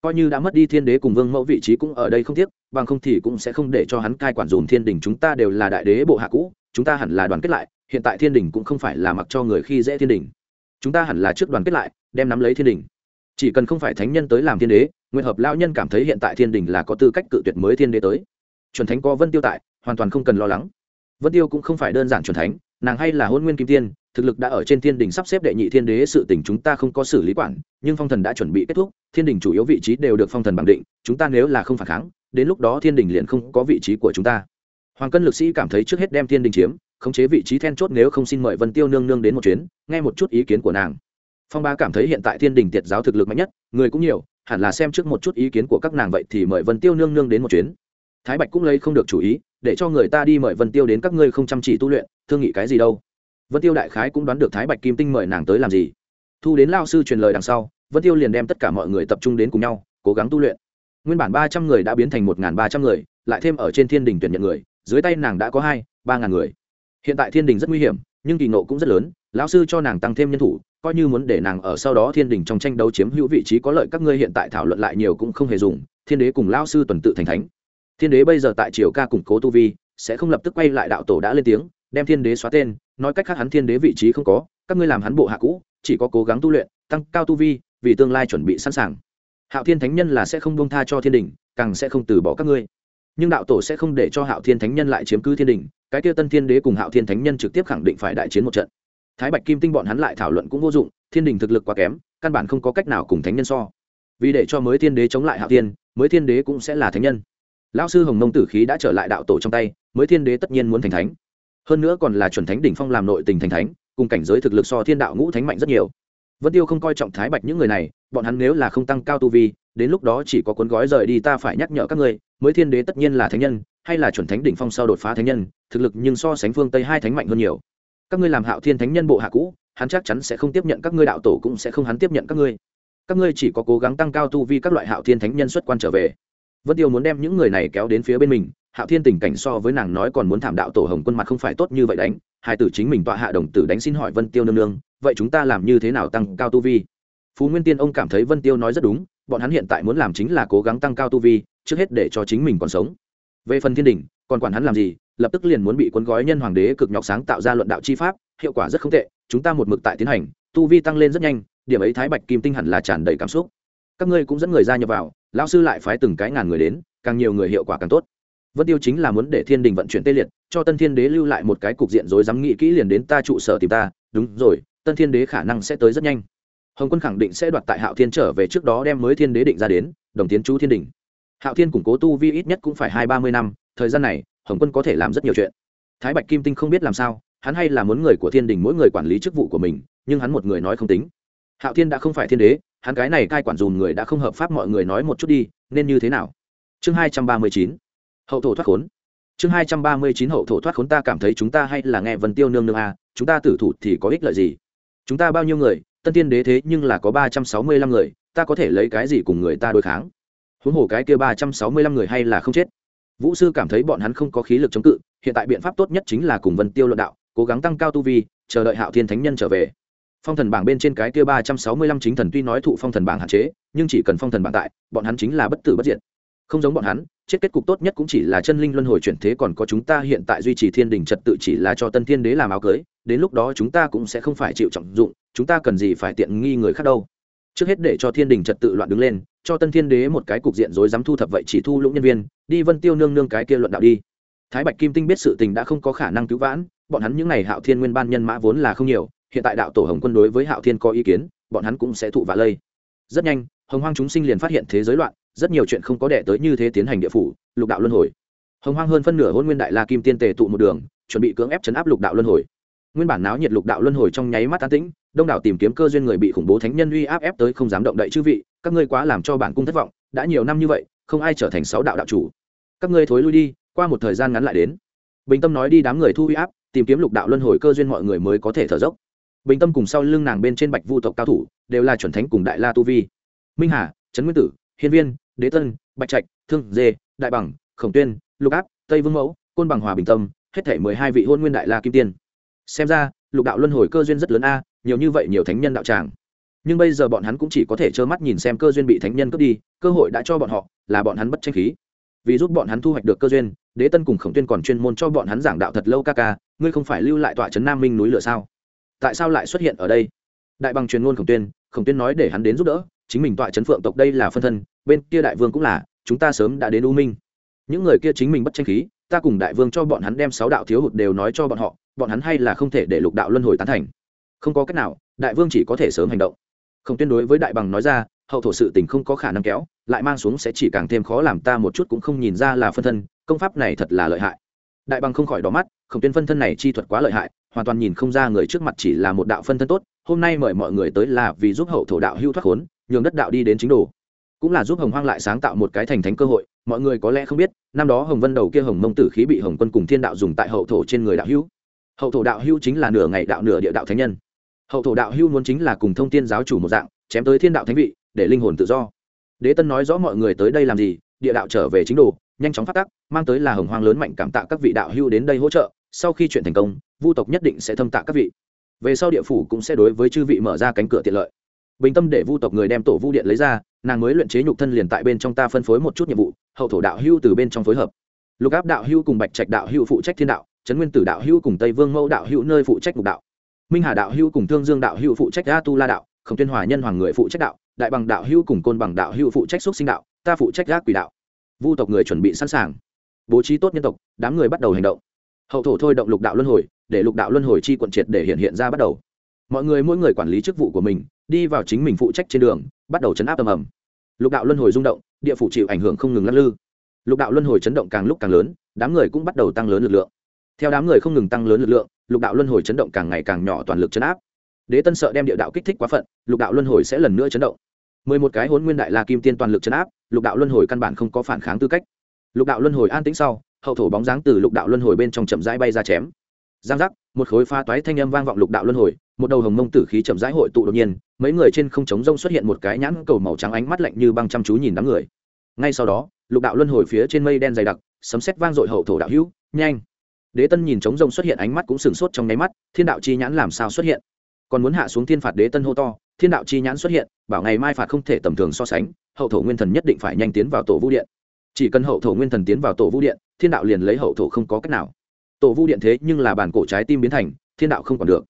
Coi như đã mất đi thiên đế cùng vương mẫu vị trí cũng ở đây không tiếc, bằng không thì cũng sẽ không để cho hắn cai quản dùm thiên đình chúng ta đều là đại đế bộ hạ cũ, chúng ta hẳn là đoàn kết lại, hiện tại thiên đình cũng không phải là mặc cho người khi dễ thiên đình. Chúng ta hẳn là trước đoàn kết lại, đem nắm lấy thiên đình. Chỉ cần không phải thánh nhân tới làm thiên đế nguyện hợp lao nhân cảm thấy hiện tại thiên đình là có tư cách cự tuyệt mới thiên đế tới. Chuẩn thánh có vân tiêu tại, hoàn toàn không cần lo lắng vân tiêu cũng không phải đơn giản chuẩn thánh, nàng hay là hôn nguyên kim tiên, thực lực đã ở trên thiên đình sắp xếp đệ nhị thiên đế sự tình chúng ta không có xử lý quản, nhưng phong thần đã chuẩn bị kết thúc, thiên đình chủ yếu vị trí đều được phong thần bằng định, chúng ta nếu là không phản kháng, đến lúc đó thiên đình liền không có vị trí của chúng ta. Hoàng cân lực sĩ cảm thấy trước hết đem thiên đình chiếm, khống chế vị trí then chốt nếu không xin mời vân tiêu nương nương đến một chuyến, nghe một chút ý kiến của nàng. Phong ba cảm thấy hiện tại thiên đình tiệt giáo thực lực mạnh nhất, người cũng nhiều, hẳn là xem trước một chút ý kiến của các nàng vậy thì mời vân tiêu nương nương đến một chuyến. Thái bạch cũng lấy không được chủ ý để cho người ta đi mời vân tiêu đến các ngươi không chăm chỉ tu luyện, thương nghị cái gì đâu. Vân tiêu đại khái cũng đoán được thái bạch kim tinh mời nàng tới làm gì. Thu đến lao sư truyền lời đằng sau, vân tiêu liền đem tất cả mọi người tập trung đến cùng nhau, cố gắng tu luyện. Nguyên bản ba trăm người đã biến thành một ba trăm người, lại thêm ở trên thiên đình tuyển nhận người, dưới tay nàng đã có hai, ba ngàn người. Hiện tại thiên đình rất nguy hiểm, nhưng kỳ nộ cũng rất lớn, lão sư cho nàng tăng thêm nhân thủ, coi như muốn để nàng ở sau đó thiên đình trong tranh đấu chiếm hữu vị trí có lợi các ngươi hiện tại thảo luận lại nhiều cũng không hề dùng, thiên đế cùng lão sư tuần tự thành thánh thiên đế bây giờ tại triều ca củng cố tu vi, sẽ không lập tức quay lại đạo tổ đã lên tiếng, đem thiên đế xóa tên, nói cách khác hắn thiên đế vị trí không có, các ngươi làm hắn bộ hạ cũ, chỉ có cố gắng tu luyện, tăng cao tu vi, vì tương lai chuẩn bị sẵn sàng. Hạo thiên thánh nhân là sẽ không bông tha cho thiên đình, càng sẽ không từ bỏ các ngươi. Nhưng đạo tổ sẽ không để cho hạo thiên thánh nhân lại chiếm cứ thiên đình, cái kia tân thiên đế cùng hạo thiên thánh nhân trực tiếp khẳng định phải đại chiến một trận. Thái bạch kim tinh bọn hắn lại thảo luận cũng vô dụng, thiên đình thực lực quá kém, căn bản không có cách nào cùng thánh nhân so. Vì để cho mới thiên đế chống lại hạo thiên, mới thiên đế cũng sẽ là thánh nhân lão sư hồng mông tử khí đã trở lại đạo tổ trong tay, mới thiên đế tất nhiên muốn thành thánh. Hơn nữa còn là chuẩn thánh đỉnh phong làm nội tình thành thánh, cùng cảnh giới thực lực so thiên đạo ngũ thánh mạnh rất nhiều. Vân tiêu không coi trọng thái bạch những người này, bọn hắn nếu là không tăng cao tu vi, đến lúc đó chỉ có cuốn gói rời đi ta phải nhắc nhở các ngươi, mới thiên đế tất nhiên là thánh nhân, hay là chuẩn thánh đỉnh phong sau đột phá thánh nhân, thực lực nhưng so sánh phương tây hai thánh mạnh hơn nhiều. Các ngươi làm hạo thiên thánh nhân bộ hạ cũ, hắn chắc chắn sẽ không tiếp nhận các ngươi đạo tổ cũng sẽ không hắn tiếp nhận các ngươi. Các ngươi chỉ có cố gắng tăng cao tu vi các loại hạo thiên thánh nhân xuất quan trở về vân tiêu muốn đem những người này kéo đến phía bên mình, hạo thiên tình cảnh so với nàng nói còn muốn thảm đạo tổ hồng quân mặt không phải tốt như vậy đánh, hai tử chính mình tọa hạ đồng tử đánh xin hỏi vân tiêu nương nương, vậy chúng ta làm như thế nào tăng cao tu vi? Phú nguyên tiên ông cảm thấy vân tiêu nói rất đúng, bọn hắn hiện tại muốn làm chính là cố gắng tăng cao tu vi, trước hết để cho chính mình còn sống. Về phần thiên đình, còn quản hắn làm gì, lập tức liền muốn bị cuốn gói nhân hoàng đế cực nhọc sáng tạo ra luận đạo chi pháp, hiệu quả rất không tệ, chúng ta một mực tại tiến hành, tu vi tăng lên rất nhanh, điểm ấy thái bạch kim tinh hẳn là tràn đầy cảm xúc. Các ngươi cũng dẫn người ra nhập vào lão sư lại phái từng cái ngàn người đến, càng nhiều người hiệu quả càng tốt. Vân tiêu chính là muốn để thiên đình vận chuyển tê liệt, cho tân thiên đế lưu lại một cái cục diện rồi dám nghĩ kỹ liền đến ta trụ sở tìm ta, đúng rồi, tân thiên đế khả năng sẽ tới rất nhanh. Hồng quân khẳng định sẽ đoạt tại hạo thiên trở về trước đó đem mới thiên đế định ra đến, đồng tiến chú thiên đình. Hạo thiên củng cố tu vi ít nhất cũng phải hai ba mươi năm, thời gian này, hồng quân có thể làm rất nhiều chuyện. Thái bạch kim tinh không biết làm sao, hắn hay là muốn người của thiên đình mỗi người quản lý chức vụ của mình, nhưng hắn một người nói không tính. Hạo thiên đã không phải thiên đế hắn cái này cai quản dùm người đã không hợp pháp mọi người nói một chút đi, nên như thế nào? Chương hai trăm ba mươi chín. Hậu thổ thoát khốn. Chương hai trăm ba mươi chín hậu thổ thoát khốn ta cảm thấy chúng ta hay là nghe vân tiêu nương nương a chúng ta tử thủ thì có ích lợi gì? Chúng ta bao nhiêu người, tân tiên đế thế nhưng là có ba trăm sáu mươi lăm người, ta có thể lấy cái gì cùng người ta đối kháng? Huống hồ cái kia ba trăm sáu mươi lăm người hay là không chết? Vũ sư cảm thấy bọn hắn không có khí lực chống cự, hiện tại biện pháp tốt nhất chính là cùng vân tiêu luận đạo, cố gắng tăng cao tu vi, chờ đợi hạo thiên thánh nhân trở về phong thần bảng bên trên cái kia ba trăm sáu mươi lăm chính thần tuy nói thụ phong thần bảng hạn chế, nhưng chỉ cần phong thần bảng tại, bọn hắn chính là bất tử bất diệt. Không giống bọn hắn, chết kết cục tốt nhất cũng chỉ là chân linh luân hồi chuyển thế còn có chúng ta hiện tại duy trì thiên đình trật tự chỉ là cho tân thiên đế làm áo cưới, đến lúc đó chúng ta cũng sẽ không phải chịu trọng dụng, chúng ta cần gì phải tiện nghi người khác đâu. Trước hết để cho thiên đình trật tự loạn đứng lên, cho tân thiên đế một cái cục diện rối dám thu thập vậy chỉ thu lũng nhân viên, đi vân tiêu nương nương cái kia luận đạo đi. Thái bạch kim tinh biết sự tình đã không có khả năng cứu vãn, bọn hắn những n à y hạo thiên nguyên ban nhân mã vốn là không nhiều hiện tại đạo tổ hồng quân đối với hạo thiên có ý kiến, bọn hắn cũng sẽ thụ vạ lây. Rất nhanh, hồng hoang chúng sinh liền phát hiện thế giới loạn, rất nhiều chuyện không có đệ tới như thế tiến hành địa phủ, lục đạo luân hồi. Hồng hoang hơn phân nửa hôn nguyên đại la kim tiên tề tụ một đường, chuẩn bị cưỡng ép chấn áp lục đạo luân hồi. Nguyên bản náo nhiệt lục đạo luân hồi trong nháy mắt tán tĩnh, đông đảo tìm kiếm cơ duyên người bị khủng bố thánh nhân uy áp ép tới không dám động đậy chư vị, các ngươi quá làm cho bản cung thất vọng, đã nhiều năm như vậy, không ai trở thành sáu đạo đạo chủ. Các ngươi thối lui đi, qua một thời gian ngắn lại đến. Bình tâm nói đi đám người thu uy áp, tìm kiếm lục đạo luân hồi cơ duyên mọi người mới có thể thở dốc bình tâm cùng sau lưng nàng bên trên bạch vu tộc cao thủ đều là chuẩn thánh cùng đại la tu vi. Minh hà, trấn nguyên tử, hiên viên, đế tân, bạch trạch, thương dê, đại bằng, khổng tuyên, lục áp, tây vương mẫu, côn bằng hòa bình tâm, hết thể mười hai vị hôn nguyên đại la kim tiên. Xem ra, lục đạo luân hồi cơ duyên rất lớn a, nhiều như vậy nhiều thánh nhân đạo tràng. Nhưng bây giờ bọn hắn cũng chỉ có thể trơ mắt nhìn xem cơ duyên bị thánh nhân cướp đi, cơ hội đã cho bọn họ, là bọn hắn bất tranh khí. Vì giúp bọn hắn thu hoạch được cơ duyên, đế tân cùng khổng tuyên còn chuyên môn cho bọn hắn giảng đạo thật lâu ca ca, ngươi không phải lưu lại tọa trấn nam minh núi lửa sao? Tại sao lại xuất hiện ở đây? Đại bằng truyền ngôn khổng tuyên khổng tuyên nói để hắn đến giúp đỡ, chính mình tọa trấn phượng tộc đây là phân thân, bên kia đại vương cũng là, chúng ta sớm đã đến u minh. Những người kia chính mình bất tranh khí, ta cùng đại vương cho bọn hắn đem sáu đạo thiếu hụt đều nói cho bọn họ, bọn hắn hay là không thể để lục đạo luân hồi tán thành. Không có cách nào, đại vương chỉ có thể sớm hành động. Không tuyên đối với đại bằng nói ra, hậu thổ sự tình không có khả năng kéo, lại mang xuống sẽ chỉ càng thêm khó làm ta một chút cũng không nhìn ra là phân thân, công pháp này thật là lợi hại. Đại bằng không khỏi đỏ mắt, khổng tuyên phân thân này chi thuật quá lợi hại hoàn toàn nhìn không ra người trước mặt chỉ là một đạo phân thân tốt, hôm nay mời mọi người tới là vì giúp hậu thổ đạo hưu thoát khốn, nhường đất đạo đi đến chính đồ. Cũng là giúp hồng hoang lại sáng tạo một cái thành thánh cơ hội, mọi người có lẽ không biết, năm đó hồng vân đầu kia hồng mông tử khí bị hồng quân cùng thiên đạo dùng tại hậu thổ trên người đạo hưu. Hậu thổ đạo hưu chính là nửa ngày đạo nửa địa đạo thánh nhân. Hậu thổ đạo hưu muốn chính là cùng thông tin giáo chủ một dạng, chém tới thiên đạo thánh vị, để linh hồn tự do. Đế tân nói rõ mọi người tới đây làm gì, địa đạo trở về chính đồ, nhanh chóng phát tác mang tới là hồng hoang lớn mạnh cảm tạ các vị đạo hưu đến đây hỗ trợ sau khi chuyện thành công, vu tộc nhất định sẽ thâm tạ các vị. Về sau địa phủ cũng sẽ đối với chư vị mở ra cánh cửa tiện lợi. Bình tâm để vu tộc người đem tổ vu điện lấy ra, nàng mới luyện chế nhục thân liền tại bên trong ta phân phối một chút nhiệm vụ, hậu thổ đạo hưu từ bên trong phối hợp. Lục áp đạo hưu cùng bạch trạch đạo hưu phụ trách thiên đạo, trấn nguyên tử đạo hưu cùng tây vương mẫu đạo hưu nơi phụ trách mục đạo. Minh hà đạo hưu cùng thương dương đạo hưu phụ trách a tu la đạo, khổng tuyên hòa nhân hoàng người phụ trách đạo, đại bằng đạo hưu cùng côn bằng đạo hưu phụ trách xúc sinh đạo, ta phụ trách gác quỷ đạo. Vu tộc người chuẩn bị sẵn sàng. Bố trí tốt nhân tộc, đám người bắt đầu hành động hậu thổ thôi động lục đạo luân hồi, để lục đạo luân hồi chi quận triệt để hiện hiện ra bắt đầu. Mọi người mỗi người quản lý chức vụ của mình, đi vào chính mình phụ trách trên đường, bắt đầu chấn áp tầm ầm. Lục đạo luân hồi rung động, địa phủ chịu ảnh hưởng không ngừng lắc lư. Lục đạo luân hồi chấn động càng lúc càng lớn, đám người cũng bắt đầu tăng lớn lực lượng. Theo đám người không ngừng tăng lớn lực lượng, lục đạo luân hồi chấn động càng ngày càng nhỏ toàn lực chấn áp. Đế tân sợ đem địa đạo kích thích quá phận, lục đạo luân hồi sẽ lần nữa chấn động. Mười một cái hôn nguyên đại la kim tiên toàn lực chấn áp, lục đạo luân hồi căn bản không có phản kháng tư cách. Lục đạo luân hồi an tĩnh sau hậu thổ bóng dáng từ lục đạo luân hồi bên trong chậm rãi bay ra chém. Giang giác, một khối pha toái thanh âm vang vọng lục đạo luân hồi, một đầu hồng mông tử khí chậm rãi hội tụ đột nhiên, mấy người trên không trống rông xuất hiện một cái nhãn cầu màu trắng ánh mắt lạnh như băng chăm chú nhìn đám người. Ngay sau đó, lục đạo luân hồi phía trên mây đen dày đặc, sấm sét vang dội hậu thổ đạo hữu, nhanh. Đế tân nhìn trống rông xuất hiện ánh mắt cũng sừng sốt trong nháy mắt, thiên đạo chi nhãn làm sao xuất hiện? Còn muốn hạ xuống thiên phạt đế tân hô to, thiên đạo chi nhãn xuất hiện, bảo ngày mai phạt không thể tầm thường so sánh, hậu thổ nguyên thần nhất định phải nhanh tiến vào tổ vũ điện chỉ cần hậu thổ nguyên thần tiến vào tổ vũ điện, thiên đạo liền lấy hậu thổ không có cách nào. Tổ vu điện thế nhưng là bản cổ trái tim biến thành, thiên đạo không còn được.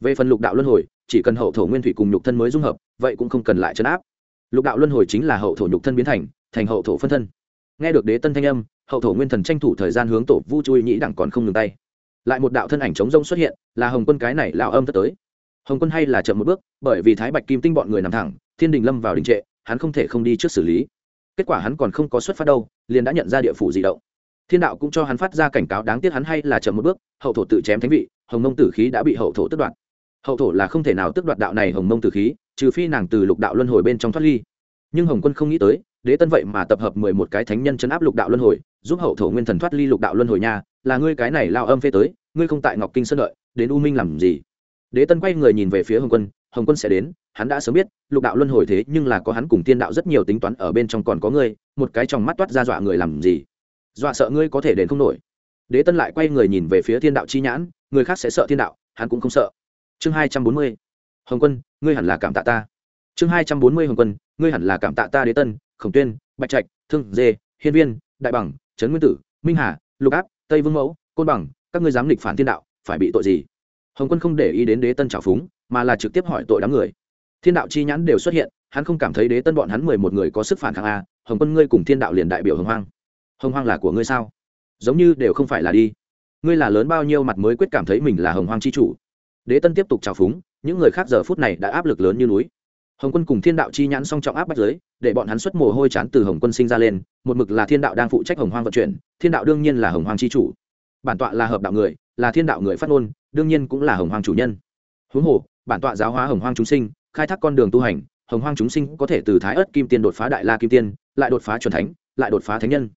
Về phần lục đạo luân hồi, chỉ cần hậu thổ nguyên thủy cùng nhục thân mới dung hợp, vậy cũng không cần lại chấn áp. Lục đạo luân hồi chính là hậu thổ nhục thân biến thành thành hậu thổ phân thân. Nghe được đế tân thanh âm, hậu thổ nguyên thần tranh thủ thời gian hướng tổ vu chui nhĩ đẳng còn không ngừng tay. Lại một đạo thân ảnh chống rông xuất hiện, là hồng quân cái này lao âm tới. Hồng quân hay là chậm một bước, bởi vì thái bạch kim tinh bọn người nằm thẳng, thiên đình lâm vào đình trệ, hắn không thể không đi trước xử lý kết quả hắn còn không có xuất phát đâu, liền đã nhận ra địa phủ di động. Thiên đạo cũng cho hắn phát ra cảnh cáo đáng tiếc hắn hay là chậm một bước, hậu thổ tự chém thánh vị, hồng mông tử khí đã bị hậu thổ tước đoạt. Hậu thổ là không thể nào tước đoạt đạo này hồng mông tử khí, trừ phi nàng từ lục đạo luân hồi bên trong thoát ly. Nhưng hồng quân không nghĩ tới, đế tân vậy mà tập hợp mười một cái thánh nhân chấn áp lục đạo luân hồi, giúp hậu thổ nguyên thần thoát ly lục đạo luân hồi nha, là ngươi cái này lao âm phê tới, ngươi không tại ngọc kinh sơn đợi, đến u minh làm gì? Đế tân quay người nhìn về phía hồng quân hồng quân sẽ đến hắn đã sớm biết, lục đạo luân hồi thế nhưng là có hắn cùng tiên đạo rất nhiều tính toán ở bên trong còn có ngươi, một cái trong mắt toát ra dọa người làm gì? Dọa sợ ngươi có thể đến không nổi. Đế tân lại quay người nhìn về phía thiên đạo chi nhãn, người khác sẽ sợ thiên đạo, hắn cũng không sợ. Chương hai trăm bốn mươi. Hồng quân, ngươi hẳn là cảm tạ ta. Chương hai trăm bốn mươi hồng quân, ngươi hẳn là cảm tạ ta đế tân, khổng tuyên, bạch trạch, thương dê, hiên viên, đại bằng, trấn nguyên tử, minh hà, lục áp, tây vương mẫu, côn bằng, các ngươi dám nghịch phản thiên đạo, phải bị tội gì? Hồng quân không để ý đến đế tân trào phúng, mà là trực tiếp hỏi tội đám người thiên đạo chi nhãn đều xuất hiện, hắn không cảm thấy đế tân bọn hắn mười một người có sức phản kháng a hồng quân ngươi cùng thiên đạo liền đại biểu hồng hoang. Hồng hoang là của ngươi sao? Giống như đều không phải là đi. Ngươi là lớn bao nhiêu mặt mới quyết cảm thấy mình là hồng hoang c h i chủ? Đế tân tiếp tục trào phúng, những người khác giờ phút này đã áp lực lớn như núi. Hồng quân cùng thiên đạo chi nhãn song trọng áp bắt giới, để bọn hắn xuất mồ hôi chán từ hồng quân sinh ra lên, một mực là thiên đạo đang phụ trách hồng hoang vận chuyển, thiên đạo đương nhiên là hồng hoang c h i chủ. Bản tọa là hợp đạo người, là thiên đạo người phát ngôn, đương nhiên cũng là hồng hoang chủ nhân. Huống hồ, bản tọa giáo hóa hồng hoang chúng sinh khai thác con đường tu hành, hồng hoang chúng sinh có thể từ thái ớt kim tiên đột phá đại la kim tiên, lại đột phá c thánh, lại đột phá thánh nhân.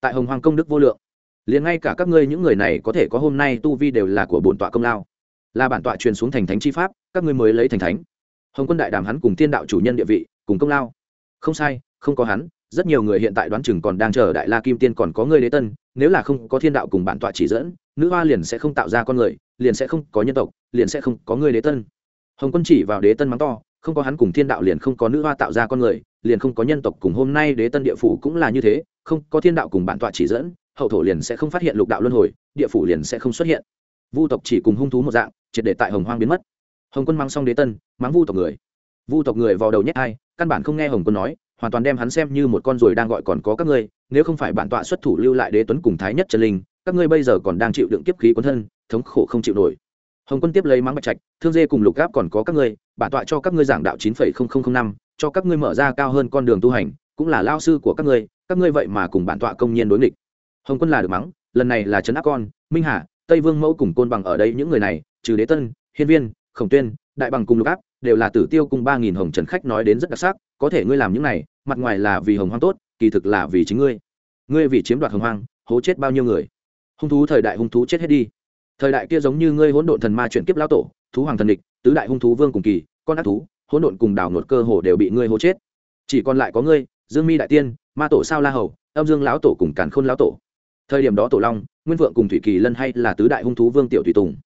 Tại hồng hoang công đức vô lượng, liền ngay cả các ngươi những người này có thể có hôm nay tu vi đều là của bổn tọa công lao. Là bản tọa truyền xuống thành thánh chi pháp, các ngươi mới lấy thành thánh. Hồng quân đại đàm hắn cùng tiên đạo chủ nhân địa vị, cùng công lao. Không sai, không có hắn, rất nhiều người hiện tại đoán chừng còn đang chờ đại la kim tiên còn có người đế tân, nếu là không có thiên đạo cùng bản tọa chỉ dẫn, nữ hoa liền sẽ không tạo ra con người, liền sẽ không có nhân tộc, liền sẽ không có người đế tân hồng quân chỉ vào đế tân mắng to, không có hắn cùng thiên đạo liền không có nữ hoa tạo ra con người, liền không có nhân tộc cùng hôm nay đế tân địa phủ cũng là như thế, không có thiên đạo cùng bản tọa chỉ dẫn, hậu thổ liền sẽ không phát hiện lục đạo luân hồi, địa phủ liền sẽ không xuất hiện. Vu tộc chỉ cùng hung thú một dạng, triệt để tại hồng hoang biến mất. Hồng quân mang xong đế tân, mắng vu tộc người. Vu tộc người vào đầu nhét ai căn bản không nghe hồng quân nói, hoàn toàn đem hắn xem như một con ruồi đang gọi còn có các ngươi, nếu không phải bản tọa xuất thủ lưu lại đế tuấn cùng thái nhất trần linh, các ngươi bây giờ còn đang chịu đựng kiếp khí cuốn thân, thống khổ không chịu nổi hồng quân tiếp lấy mắng bạch trạch, thương dê cùng lục gáp còn có các ngươi, bản tọa cho các ngươi giảng đạo chín năm, cho các ngươi mở ra cao hơn con đường tu hành, cũng là lao sư của các ngươi các ngươi vậy mà cùng bản tọa công nhiên đối nghịch. Hồng quân là được mắng, lần này là trấn áp con, minh hà, tây vương mẫu cùng côn bằng ở đây những người này, trừ đế tân, hiên viên, khổng tuyên, đại bằng cùng lục áp đều là tử tiêu cùng ba nghìn hồng trần khách nói đến rất đặc sắc, có thể ngươi làm những này, mặt ngoài là vì hồng hoang tốt, kỳ thực là vì chính ngươi. Ngươi vì chiếm đoạt hồng hoang, hố chết bao nhiêu người? Hung thú thời đại hung thú chết hết đi thời đại kia giống như ngươi hỗn độn thần ma chuyển kiếp lao tổ, thú hoàng thần địch, tứ đại hung thú vương cùng kỳ, con ác thú, hỗn độn cùng đảo nột cơ hồ đều bị ngươi hố chết. Chỉ còn lại có ngươi, dương mi đại tiên, ma tổ sao la hầu, âm dương lão tổ cùng càn khôn lão tổ. Thời điểm đó tổ long, nguyên vượng cùng thủy kỳ lân hay là tứ đại hung thú vương tiểu thủy tùng.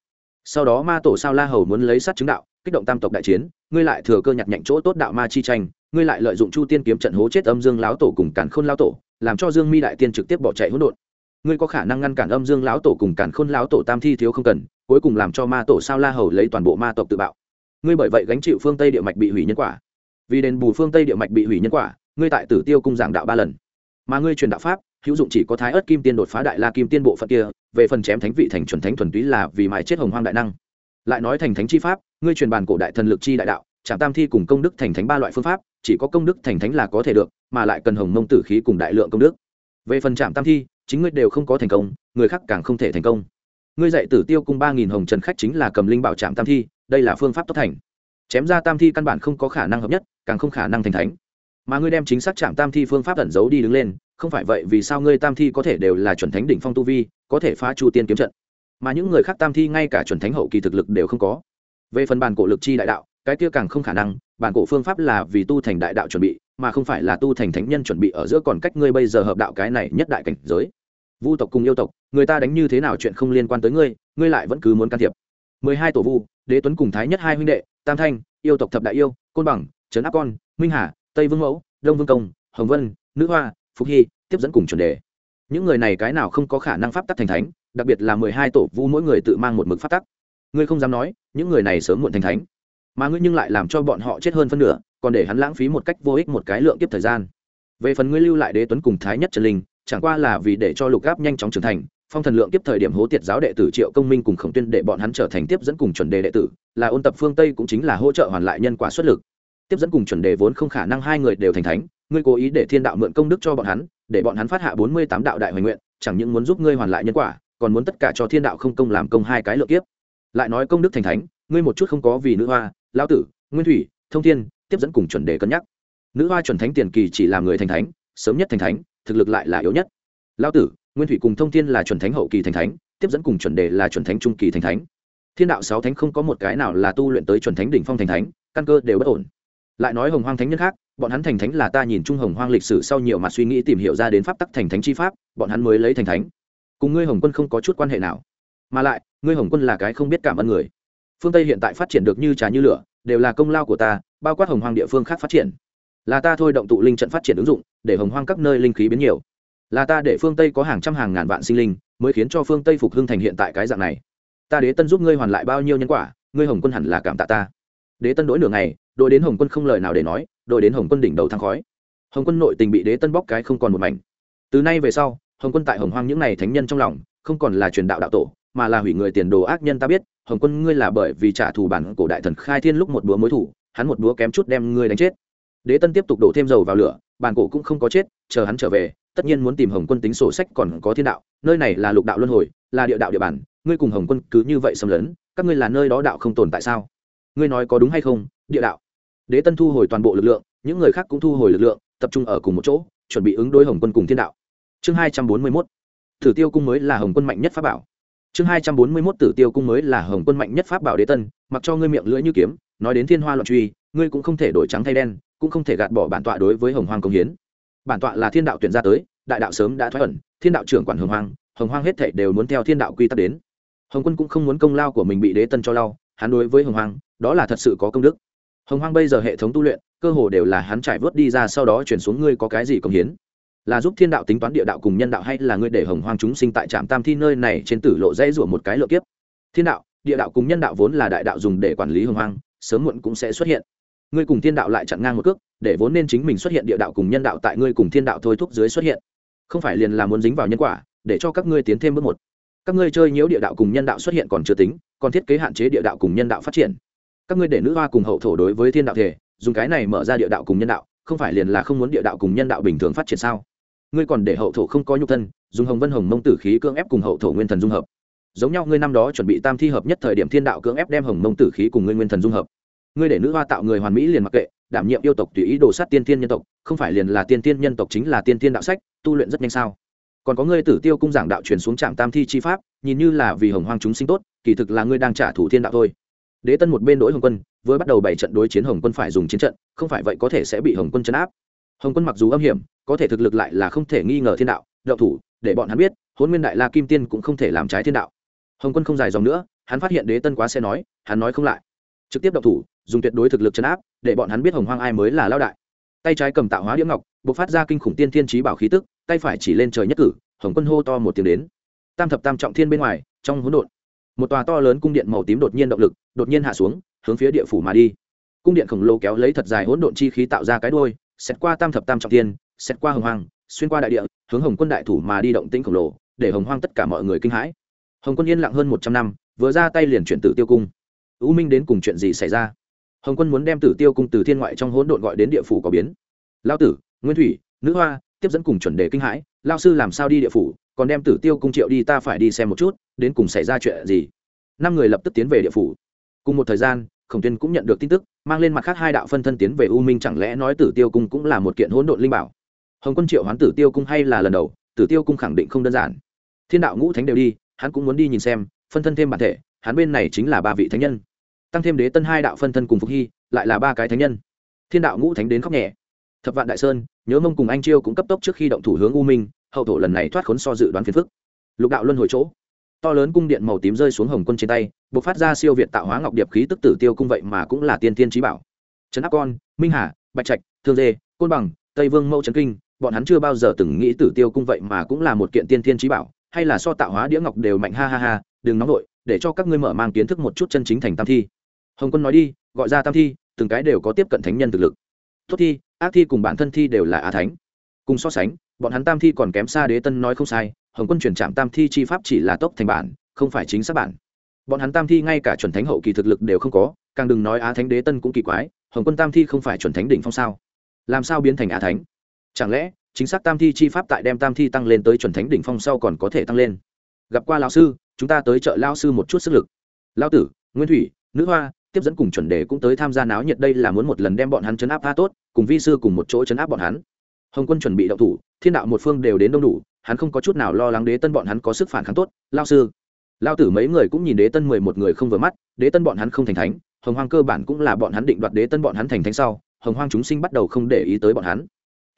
Sau đó ma tổ sao la hầu muốn lấy sát chứng đạo, kích động tam tộc đại chiến, ngươi lại thừa cơ nhặt nhạnh chỗ tốt đạo ma chi tranh, ngươi lại lợi dụng chu tiên kiếm trận hố chết âm dương lão tổ cùng càn khôn lão tổ, làm cho dương mi đại tiên trực tiếp bỏ chạy hỗn độn ngươi có khả năng ngăn cản âm dương lão tổ cùng cản khôn lão tổ tam thi thiếu không cần, cuối cùng làm cho ma tổ sao la hầu lấy toàn bộ ma tộc tự bạo. Ngươi bởi vậy gánh chịu phương tây địa mạch bị hủy nhân quả. Vì đền bù phương tây địa mạch bị hủy nhân quả, ngươi tại tử tiêu cung giảng đạo ba lần. Mà ngươi truyền đạo pháp, hữu dụng chỉ có thái ớt kim tiên đột phá đại la kim tiên bộ phận kia, về phần chém thánh vị thành chuẩn thánh thuần túy là vì mài chết hồng hoang đại năng. Lại nói thành thánh chi pháp, ngươi truyền bàn cổ đại thần lực chi đại đạo, trạm tam thi cùng công đức thành thánh ba loại phương pháp, chỉ có công đức thành thánh là có thể được, mà lại cần hồng mông tử khí cùng đại lượng công đức. Về phần trạm tam thi chính ngươi đều không có thành công, người khác càng không thể thành công. Ngươi dạy tử tiêu cung ba nghìn hồng trần khách chính là cầm linh bảo trạm tam thi, đây là phương pháp tốt thành. Chém ra tam thi căn bản không có khả năng hợp nhất, càng không khả năng thành thánh. Mà ngươi đem chính xác trạm tam thi phương pháp ẩn giấu đi đứng lên, không phải vậy vì sao ngươi tam thi có thể đều là chuẩn thánh đỉnh phong tu vi, có thể phá chu tiên kiếm trận. Mà những người khác tam thi ngay cả chuẩn thánh hậu kỳ thực lực đều không có. Về phần bàn cổ lực chi đại đạo, cái kia càng không khả năng, bản cổ phương pháp là vì tu thành đại đạo chuẩn bị, mà không phải là tu thành thánh nhân chuẩn bị ở giữa còn cách ngươi bây giờ hợp đạo cái này nhất đại cảnh giới vu tộc cùng yêu tộc, người ta đánh như thế nào chuyện không liên quan tới ngươi ngươi lại vẫn cứ muốn can thiệp. Mười hai tổ vu, đế tuấn cùng thái nhất hai huynh đệ, tam thanh, yêu tộc thập đại yêu, côn bằng, trấn áp con, minh hà, tây vương mẫu, đông vương công, hồng vân, nữ hoa phúc hy, tiếp dẫn cùng chuẩn đề. Những người này cái nào không có khả năng pháp tắc thành thánh, đặc biệt là mười hai tổ vu mỗi người tự mang một mực pháp tắc. Ngươi không dám nói, những người này sớm muộn thành thánh. Mà ngươi nhưng lại làm cho bọn họ chết hơn phân nửa, còn để hắn lãng phí một cách vô ích một cái lượng kiếp thời gian. Về phần ngươi lưu lại đế tuấn cùng thái nhất trần linh chẳng qua là vì để cho lục gáp nhanh chóng trưởng thành, phong thần lượng tiếp thời điểm hố tiệt giáo đệ tử triệu công minh cùng khổng tuyên để bọn hắn trở thành tiếp dẫn cùng chuẩn đề đệ tử, là ôn tập phương tây cũng chính là hỗ trợ hoàn lại nhân quả xuất lực. Tiếp dẫn cùng chuẩn đề vốn không khả năng hai người đều thành thánh, ngươi cố ý để thiên đạo mượn công đức cho bọn hắn, để bọn hắn phát hạ bốn mươi tám đạo đại hoành nguyện, chẳng những muốn giúp ngươi hoàn lại nhân quả, còn muốn tất cả cho thiên đạo không công làm công hai cái lượng kiếp. Lại nói công đức thành thánh, ngươi một chút không có vì nữ hoa lao tử, nguyên thủy, thông thiên, tiếp dẫn cùng chuẩn đề cân nhắc. Nữ hoa chuẩn thánh tiền kỳ chỉ làm người thành thánh, sớm nhất thành thánh thực lực lại là yếu nhất. Lao tử, nguyên thủy cùng thông thiên là chuẩn thánh hậu kỳ thành thánh, tiếp dẫn cùng chuẩn đề là chuẩn thánh trung kỳ thành thánh. Thiên đạo sáu thánh không có một cái nào là tu luyện tới chuẩn thánh đỉnh phong thành thánh, căn cơ đều bất ổn. Lại nói hồng hoang thánh nhân khác, bọn hắn thành thánh là ta nhìn chung hồng hoang lịch sử sau nhiều mặt suy nghĩ tìm hiểu ra đến pháp tắc thành thánh chi pháp, bọn hắn mới lấy thành thánh. Cùng ngươi hồng quân không có chút quan hệ nào. Mà lại, ngươi hồng quân là cái không biết cảm ơn người. Phương tây hiện tại phát triển được như trà như lửa, đều là công lao của ta, bao quát hồng hoang địa phương khác phát triển. Là ta thôi động tụ linh trận phát triển ứng dụng để hồng hoang các nơi linh khí biến nhiều. Là ta để phương tây có hàng trăm hàng ngàn vạn sinh linh, mới khiến cho phương tây phục hưng thành hiện tại cái dạng này. Ta đế tân giúp ngươi hoàn lại bao nhiêu nhân quả, ngươi hồng quân hẳn là cảm tạ ta. Đế tân đổi nửa ngày đội đến hồng quân không lời nào để nói đội đến hồng quân đỉnh đầu thang khói. Hồng quân nội tình bị đế tân bóc cái không còn một mảnh. Từ nay về sau, hồng quân tại hồng hoang những n à y thánh nhân trong lòng, không còn là truyền đạo đạo tổ, mà là hủy người tiền đồ ác nhân ta biết, hồng quân ngươi là bởi vì trả thù bản cổ đại thần khai thiên lúc một búa mối thủ, hắn một búa kém chút đem ngươi đánh chết. Đế tân tiếp tục đổ thêm dầu vào lửa bàn cổ cũng không có chết, chờ hắn trở về, tất nhiên muốn tìm hồng quân tính sổ sách còn có thiên đạo, nơi này là lục đạo luân hồi, là địa đạo địa bàn, ngươi cùng hồng quân cứ như vậy xâm lấn, các ngươi là nơi đó đạo không tồn tại sao? Ngươi nói có đúng hay không? Địa đạo. Đế tân thu hồi toàn bộ lực lượng, những người khác cũng thu hồi lực lượng, tập trung ở cùng một chỗ, chuẩn bị ứng đối hồng quân cùng thiên đạo. Chương hai trăm bốn mươi mốt. Tử tiêu cung mới là hồng quân mạnh nhất pháp bảo. Chương hai trăm bốn mươi mốt, tử tiêu cung mới là hồng quân mạnh nhất pháp bảo đế tân, mặc cho ngươi miệng lưỡi như kiếm, nói đến thiên hoa loạn truy ngươi cũng không thể đổi trắng thay đen, cũng không thể gạt bỏ bản tọa đối với hồng hoang công hiến. Bản tọa là thiên đạo tuyển ra tới, đại đạo sớm đã thoái ẩn, thiên đạo trưởng quản hồng hoang hồng hoang hết thảy đều muốn theo thiên đạo quy tắc đến. Hồng quân cũng không muốn công lao của mình bị đế tân cho lau, hắn đối với hồng hoang, đó là thật sự có công đức. Hồng hoang bây giờ hệ thống tu luyện, cơ hồ đều là hắn trải vớt đi ra sau đó chuyển xuống ngươi có cái gì công hiến. Là giúp thiên đạo tính toán địa đạo cùng nhân đạo hay là ngươi để hồng hoang chúng sinh tại trạm tam thi nơi này trên tử lộ dây rủa một cái lựa kiếp? Thiên đạo, địa đạo cùng nhân đạo vốn là đại đạo dùng để quản lý hồng hoang, sớm muộn cũng sẽ xuất hiện ngươi cùng thiên đạo lại chặn ngang một cước, để vốn nên chính mình xuất hiện địa đạo cùng nhân đạo tại ngươi cùng thiên đạo thôi thúc dưới xuất hiện. Không phải liền là muốn dính vào nhân quả, để cho các ngươi tiến thêm bước một. Các ngươi chơi nhiễu địa đạo cùng nhân đạo xuất hiện còn chưa tính, còn thiết kế hạn chế địa đạo cùng nhân đạo phát triển. Các ngươi để nữ hoa cùng hậu thổ đối với thiên đạo thể, dùng cái này mở ra địa đạo cùng nhân đạo, không phải liền là không muốn địa đạo cùng nhân đạo bình thường phát triển sao? Ngươi còn để hậu thổ không có nhục thân, dùng hồng vân hồng mông tử khí cưỡng ép cùng hậu thổ nguyên thần dung hợp. Giống nhau ngươi năm đó chuẩn bị tam thi hợp nhất thời điểm thiên đạo cưỡng ép đem hồng mông tử khí cùng ngươi nguyên thần dung hợp ngươi để nữ hoa tạo người hoàn mỹ liền mặc kệ, đảm nhiệm yêu tộc tùy ý đồ sát tiên tiên nhân tộc, không phải liền là tiên tiên nhân tộc chính là tiên tiên đạo sách, tu luyện rất nhanh sao? Còn có ngươi tử tiêu cung giảng đạo truyền xuống trạm tam thi chi pháp, nhìn như là vì hồng hoang chúng sinh tốt, kỳ thực là ngươi đang trả thủ thiên đạo thôi. Đế tân một bên đối hồng quân với bắt đầu bảy trận đối chiến hồng quân phải dùng chiến trận, không phải vậy có thể sẽ bị hồng quân chấn áp. Hồng quân mặc dù âm hiểm, có thể thực lực lại là không thể nghi ngờ thiên đạo đậu thủ, để bọn hắn biết hôn nguyên đại la kim tiên cũng không thể làm trái thiên đạo. Hồng quân không dài dòng nữa, hắn phát hiện đế tân quá sẽ nói, hắn nói không lại trực tiếp động thủ, dùng tuyệt đối thực lực chấn áp, để bọn hắn biết hồng hoang ai mới là lao đại. Tay trái cầm tạo hóa đĩa ngọc b ộ c phát ra kinh khủng tiên thiên trí bảo khí tức, tay phải chỉ lên trời nhất cử, hồng quân hô to một tiếng đến. Tam thập tam trọng thiên bên ngoài, trong hỗn độn, một tòa to lớn cung điện màu tím đột nhiên động lực, đột nhiên hạ xuống, hướng phía địa phủ mà đi. Cung điện khổng lồ kéo lấy thật dài hỗn độn chi khí tạo ra cái đôi xét qua tam thập tam trọng thiên xét qua hồng hoang, xuyên qua đại địa, hướng hồng quân đại thủ mà đi động tĩnh khổng lồ, để hồng hoang tất cả mọi người kinh hãi. Hồng quân yên lặng hơn một trăm năm, vừa ra tay liền chuyển tử tiêu cung u minh đến cùng chuyện gì xảy ra? Hồng quân muốn đem tử tiêu cung từ thiên ngoại trong hỗn độn gọi đến địa phủ có biến. Lao tử, nguyên thủy, nữ hoa, tiếp dẫn cùng chuẩn đề kinh hãi, lao sư làm sao đi địa phủ, còn đem tử tiêu cung triệu đi ta phải đi xem một chút, đến cùng xảy ra chuyện gì? Năm người lập tức tiến về địa phủ. Cùng một thời gian, khổng tuyên cũng nhận được tin tức, mang lên mặt khác hai đạo phân thân tiến về u minh chẳng lẽ nói tử tiêu cung cũng là một kiện hỗn độn linh bảo? Hồng quân triệu hoán tử tiêu cung hay là lần đầu, tử tiêu cung khẳng định không đơn giản. Thiên đạo ngũ thánh đều đi, hắn cũng muốn đi nhìn xem, phân thân thêm bản thể, hắn bên này chính là ba vị thánh nhân tăng thêm đế tân hai đạo phân thân cùng phục hy, lại là ba cái thánh nhân. Thiên đạo ngũ thánh đến khóc nhẹ. Thập vạn đại sơn, nhớ mông cùng anh chiêu cũng cấp tốc trước khi động thủ hướng u minh, hậu thổ lần này thoát khốn so dự đoán phiền phức. Lục đạo luân hồi chỗ. To lớn cung điện màu tím rơi xuống hồng quân trên tay b ộ c phát ra siêu việt tạo hóa ngọc điệp khí tức tử tiêu cung vậy mà cũng là tiên tiên trí bảo. Trấn áp con, minh hà, bạch trạch, thương dê, côn bằng, tây vương mẫu trấn kinh, bọn hắn chưa bao giờ từng nghĩ tử tiêu cung vậy mà cũng là một kiện tiên tiên trí bảo, hay là so tạo hóa đĩa ngọc đều mạnh, ha ha ha, đừng nóng vội, để cho các ngươi mở mang kiến thức một chút chân chính thành tam thi hồng quân nói đi, gọi ra tam thi, từng cái đều có tiếp cận thánh nhân thực lực. Tốt thi, ác thi cùng bản thân thi đều là á thánh. Cùng so sánh, bọn hắn tam thi còn kém xa đế tân nói không sai, hồng quân chuyển trạm tam thi chi pháp chỉ là tốc thành bản, không phải chính xác bản. Bọn hắn tam thi ngay cả chuẩn thánh hậu kỳ thực lực đều không có, càng đừng nói á thánh đế tân cũng kỳ quái, hồng quân tam thi không phải chuẩn thánh đỉnh phong sao? Làm sao biến thành á thánh? Chẳng lẽ, chính xác tam thi chi pháp tại đem tam thi tăng lên tới chuẩn thánh đỉnh phong sau còn có thể tăng lên? Gặp qua lão sư, chúng ta tới chợ lao sư một chút sức lực. Lao tử, nguyên thủy, nữ hoa tiếp dẫn cùng chuẩn đề cũng tới tham gia náo nhiệt đây là muốn một lần đem bọn hắn chấn áp tha tốt, cùng vi sư cùng một chỗ chấn áp bọn hắn. Hồng quân chuẩn bị đậu thủ, thiên đạo một phương đều đến đông đủ, hắn không có chút nào lo lắng đế tân bọn hắn có sức phản kháng tốt, lao sư. Lao tử mấy người cũng nhìn đế tân mười một người không vừa mắt, đế tân bọn hắn không thành thánh, hồng hoang cơ bản cũng là bọn hắn định đoạt đế tân bọn hắn thành thánh sau, hồng hoang chúng sinh bắt đầu không để ý tới bọn hắn.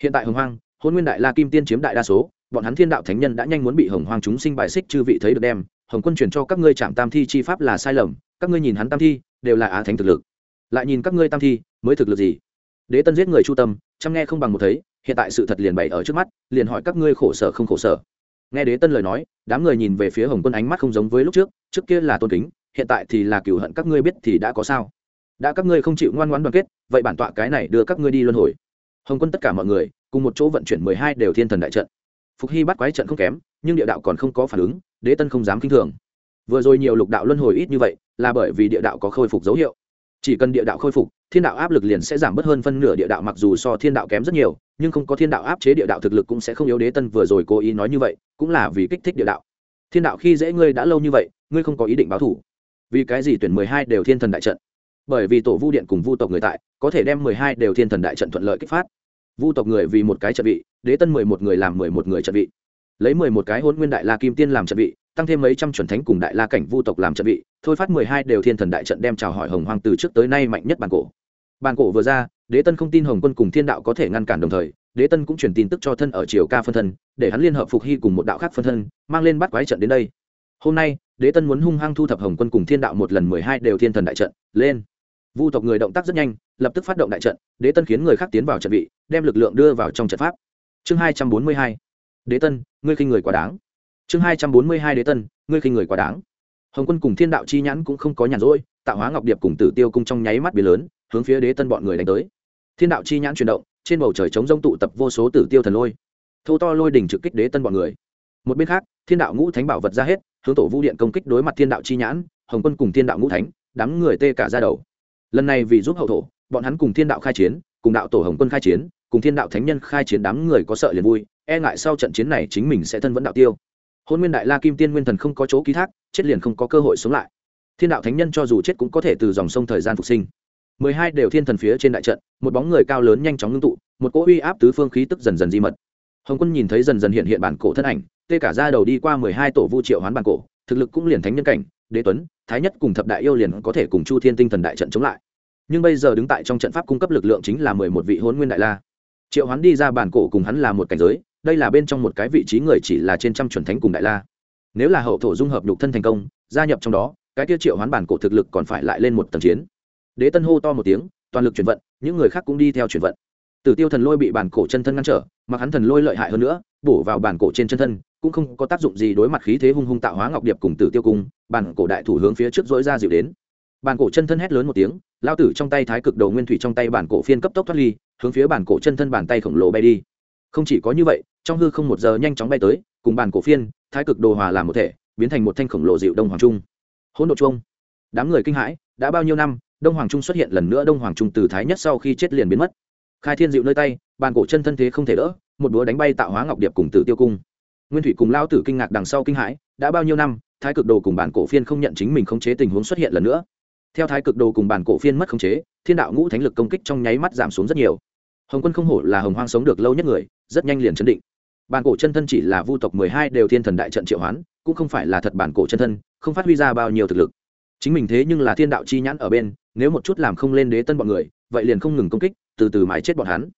Hiện tại hồng hoang, hôn nguyên đại la kim tiên chiếm đại đa số, bọn hắn thiên đạo thánh nhân đã nhanh muốn bị hồng hoang chúng sinh bài xích chư vị thấy được đem, hồng quân truyền cho các ngươi chạm tam thi chi pháp là sai lầm, các ngươi nhìn hắn tam thi đều là á thánh thực lực. Lại nhìn các ngươi tam thi, mới thực lực gì? Đế tân giết người chu tâm, chăm nghe không bằng một thấy, hiện tại sự thật liền bày ở trước mắt, liền hỏi các ngươi khổ sở không khổ sở. Nghe đế tân lời nói, đám người nhìn về phía hồng quân ánh mắt không giống với lúc trước trước kia là tôn kính, hiện tại thì là cựu hận các ngươi biết thì đã có sao. Đã các ngươi không chịu ngoan ngoãn đoàn kết, vậy bản tọa cái này đưa các ngươi đi luân hồi. Hồng quân tất cả mọi người, cùng một chỗ vận chuyển mười hai đều thiên thần đại trận. Phục hy bắt quái trận không kém, nhưng địa đạo còn không có phản ứng, đế tân không dám k i n h thường. Vừa rồi nhiều lục đạo luân hồi ít như vậy là bởi vì địa đạo có khôi phục dấu hiệu. Chỉ cần địa đạo khôi phục, thiên đạo áp lực liền sẽ giảm bớt hơn phân nửa địa đạo mặc dù so thiên đạo kém rất nhiều, nhưng không có thiên đạo áp chế địa đạo thực lực cũng sẽ không yếu đế tân vừa rồi cố ý nói như vậy, cũng là vì kích thích địa đạo. Thiên đạo khi dễ ngươi đã lâu như vậy, ngươi không có ý định báo thủ. Vì cái gì tuyển mười hai đều thiên thần đại trận? Bởi vì tổ vu điện cùng vu tộc người tại, có thể đem mười hai đều thiên thần đại trận thuận lợi kích phát. Vu tộc người vì một cái trận vị, đế tân mười một người làm mười một người trận vị. Lấy mười một cái hôn nguyên đại la kim tiên làm trận vị tăng thêm mấy trăm chuẩn thánh cùng đại la cảnh vu tộc làm trận vị, thôi phát mười hai đều thiên thần đại trận đem chào hỏi hồng hoang từ trước tới nay mạnh nhất bản cổ. Bản cổ vừa ra, đế tân không tin hồng quân cùng thiên đạo có thể ngăn cản đồng thời, đế tân cũng truyền tin tức cho thân ở triều ca phân thân, để hắn liên hợp phục hy cùng một đạo khác phân thân, mang lên bắt quái trận đến đây. Hôm nay, đế tân muốn hung hăng thu thập hồng quân cùng thiên đạo một lần mười hai đều thiên thần đại trận, lên. Vu tộc người động tác rất nhanh, lập tức phát động đại trận, đế tân khiến người khác tiến vào trận vị, đem lực lượng đưa vào trong trận pháp. Chương hai trăm bốn mươi hai. Đế tân, ngươi khinh người quá đáng chương hai trăm bốn mươi hai đế tân, ngươi khinh người quá đáng. Hồng quân cùng thiên đạo chi nhãn cũng không có nhàn rỗi, tạo hóa ngọc điệp cùng tử tiêu cung trong nháy mắt bia lớn, hướng phía đế tân bọn người đánh tới. Thiên đạo chi nhãn chuyển động, trên bầu trời chống rông tụ tập vô số tử tiêu thần lôi. Thô to lôi đỉnh trực kích đế tân bọn người. Một bên khác, thiên đạo ngũ thánh bảo vật ra hết, hướng tổ vũ điện công kích đối mặt thiên đạo chi nhãn, hồng quân cùng thiên đạo ngũ thánh, đám người tê cả ra đầu. Lần này vì giúp hậu thổ, bọn hắn cùng thiên đạo khai chiến, cùng đạo tổ hồng quân khai chiến, cùng thiên đạo thánh nhân khai chiến đám người có sợ liền vui e ngại sau trận chiến này chính mình sẽ thân vẫn đạo tiêu hôn nguyên đại la kim tiên nguyên thần không có chỗ ký thác, chết liền không có cơ hội sống lại. Thiên đạo thánh nhân cho dù chết cũng có thể từ dòng sông thời gian phục sinh. Mười hai đều thiên thần phía trên đại trận, một bóng người cao lớn nhanh chóng ngưng tụ, một cỗ uy áp tứ phương khí tức dần dần di mật. Hồng quân nhìn thấy dần dần hiện hiện bản cổ thân ảnh, tê cả ra đầu đi qua mười hai tổ vu triệu hoán bản cổ, thực lực cũng liền thánh nhân cảnh, đế tuấn, thái nhất cùng thập đại yêu liền có thể cùng chu thiên tinh thần đại trận chống lại. Nhưng bây giờ đứng tại trong trận pháp cung cấp lực lượng chính là mười một vị hôn nguyên đại la. Triệu hoán đi ra bản cổ cùng hắn là một cảnh giới đây là bên trong một cái vị trí người chỉ là trên trăm chuẩn thánh cùng đại la. Nếu là hậu thổ dung hợp nhục thân thành công, gia nhập trong đó, cái tiêu triệu hoán bản cổ thực lực còn phải lại lên một tầng chiến. Đế tân hô to một tiếng, toàn lực chuyển vận, những người khác cũng đi theo chuyển vận. Tử tiêu thần lôi bị bản cổ chân thân ngăn trở, mà hắn thần lôi lợi hại hơn nữa, bổ vào bản cổ trên chân thân, cũng không có tác dụng gì đối mặt khí thế hung hung tạo hóa ngọc điệp cùng tử tiêu cung, bản cổ đại thủ hướng phía trước dỗi ra dịu đến. Bản cổ chân thân hét lớn một tiếng, lao tử trong tay thái cực đầu nguyên thủy trong tay bản cổ phiên cấp tốc thoát ly, hướng phía bản cổ chân thân bàn tay khổng lồ bay đi không chỉ có như vậy, trong hư không một giờ nhanh chóng bay tới, cùng bản cổ phiên, thái cực đồ hòa làm một thể, biến thành một thanh khổng lồ dịu đông hoàng trung. Hỗn độ chuông. Đám người kinh hãi, đã bao nhiêu năm, đông hoàng trung xuất hiện lần nữa, đông hoàng trung từ thái nhất sau khi chết liền biến mất. Khai thiên dịu nơi tay, bàn cổ chân thân thế không thể đỡ, một búa đánh bay tạo hóa ngọc điệp cùng tử tiêu cung. Nguyên thủy cùng lao tử kinh ngạc đằng sau kinh hãi, đã bao nhiêu năm, thái cực đồ cùng bản cổ phiên không nhận chính mình khống chế tình huống xuất hiện lần nữa. Theo thái cực đồ cùng bản cổ phiên mất khống chế, thiên đạo ngũ thánh lực công kích trong nháy mắt giảm xuống rất nhiều hồng quân không hổ là hồng hoang sống được lâu nhất người, rất nhanh liền chấn định. Bản cổ chân thân chỉ là vu tộc mười hai đều thiên thần đại trận triệu hoán, cũng không phải là thật bản cổ chân thân, không phát huy ra bao nhiêu thực lực. Chính mình thế nhưng là thiên đạo chi nhãn ở bên, nếu một chút làm không lên đế tân bọn người, vậy liền không ngừng công kích, từ từ mãi chết bọn hắn.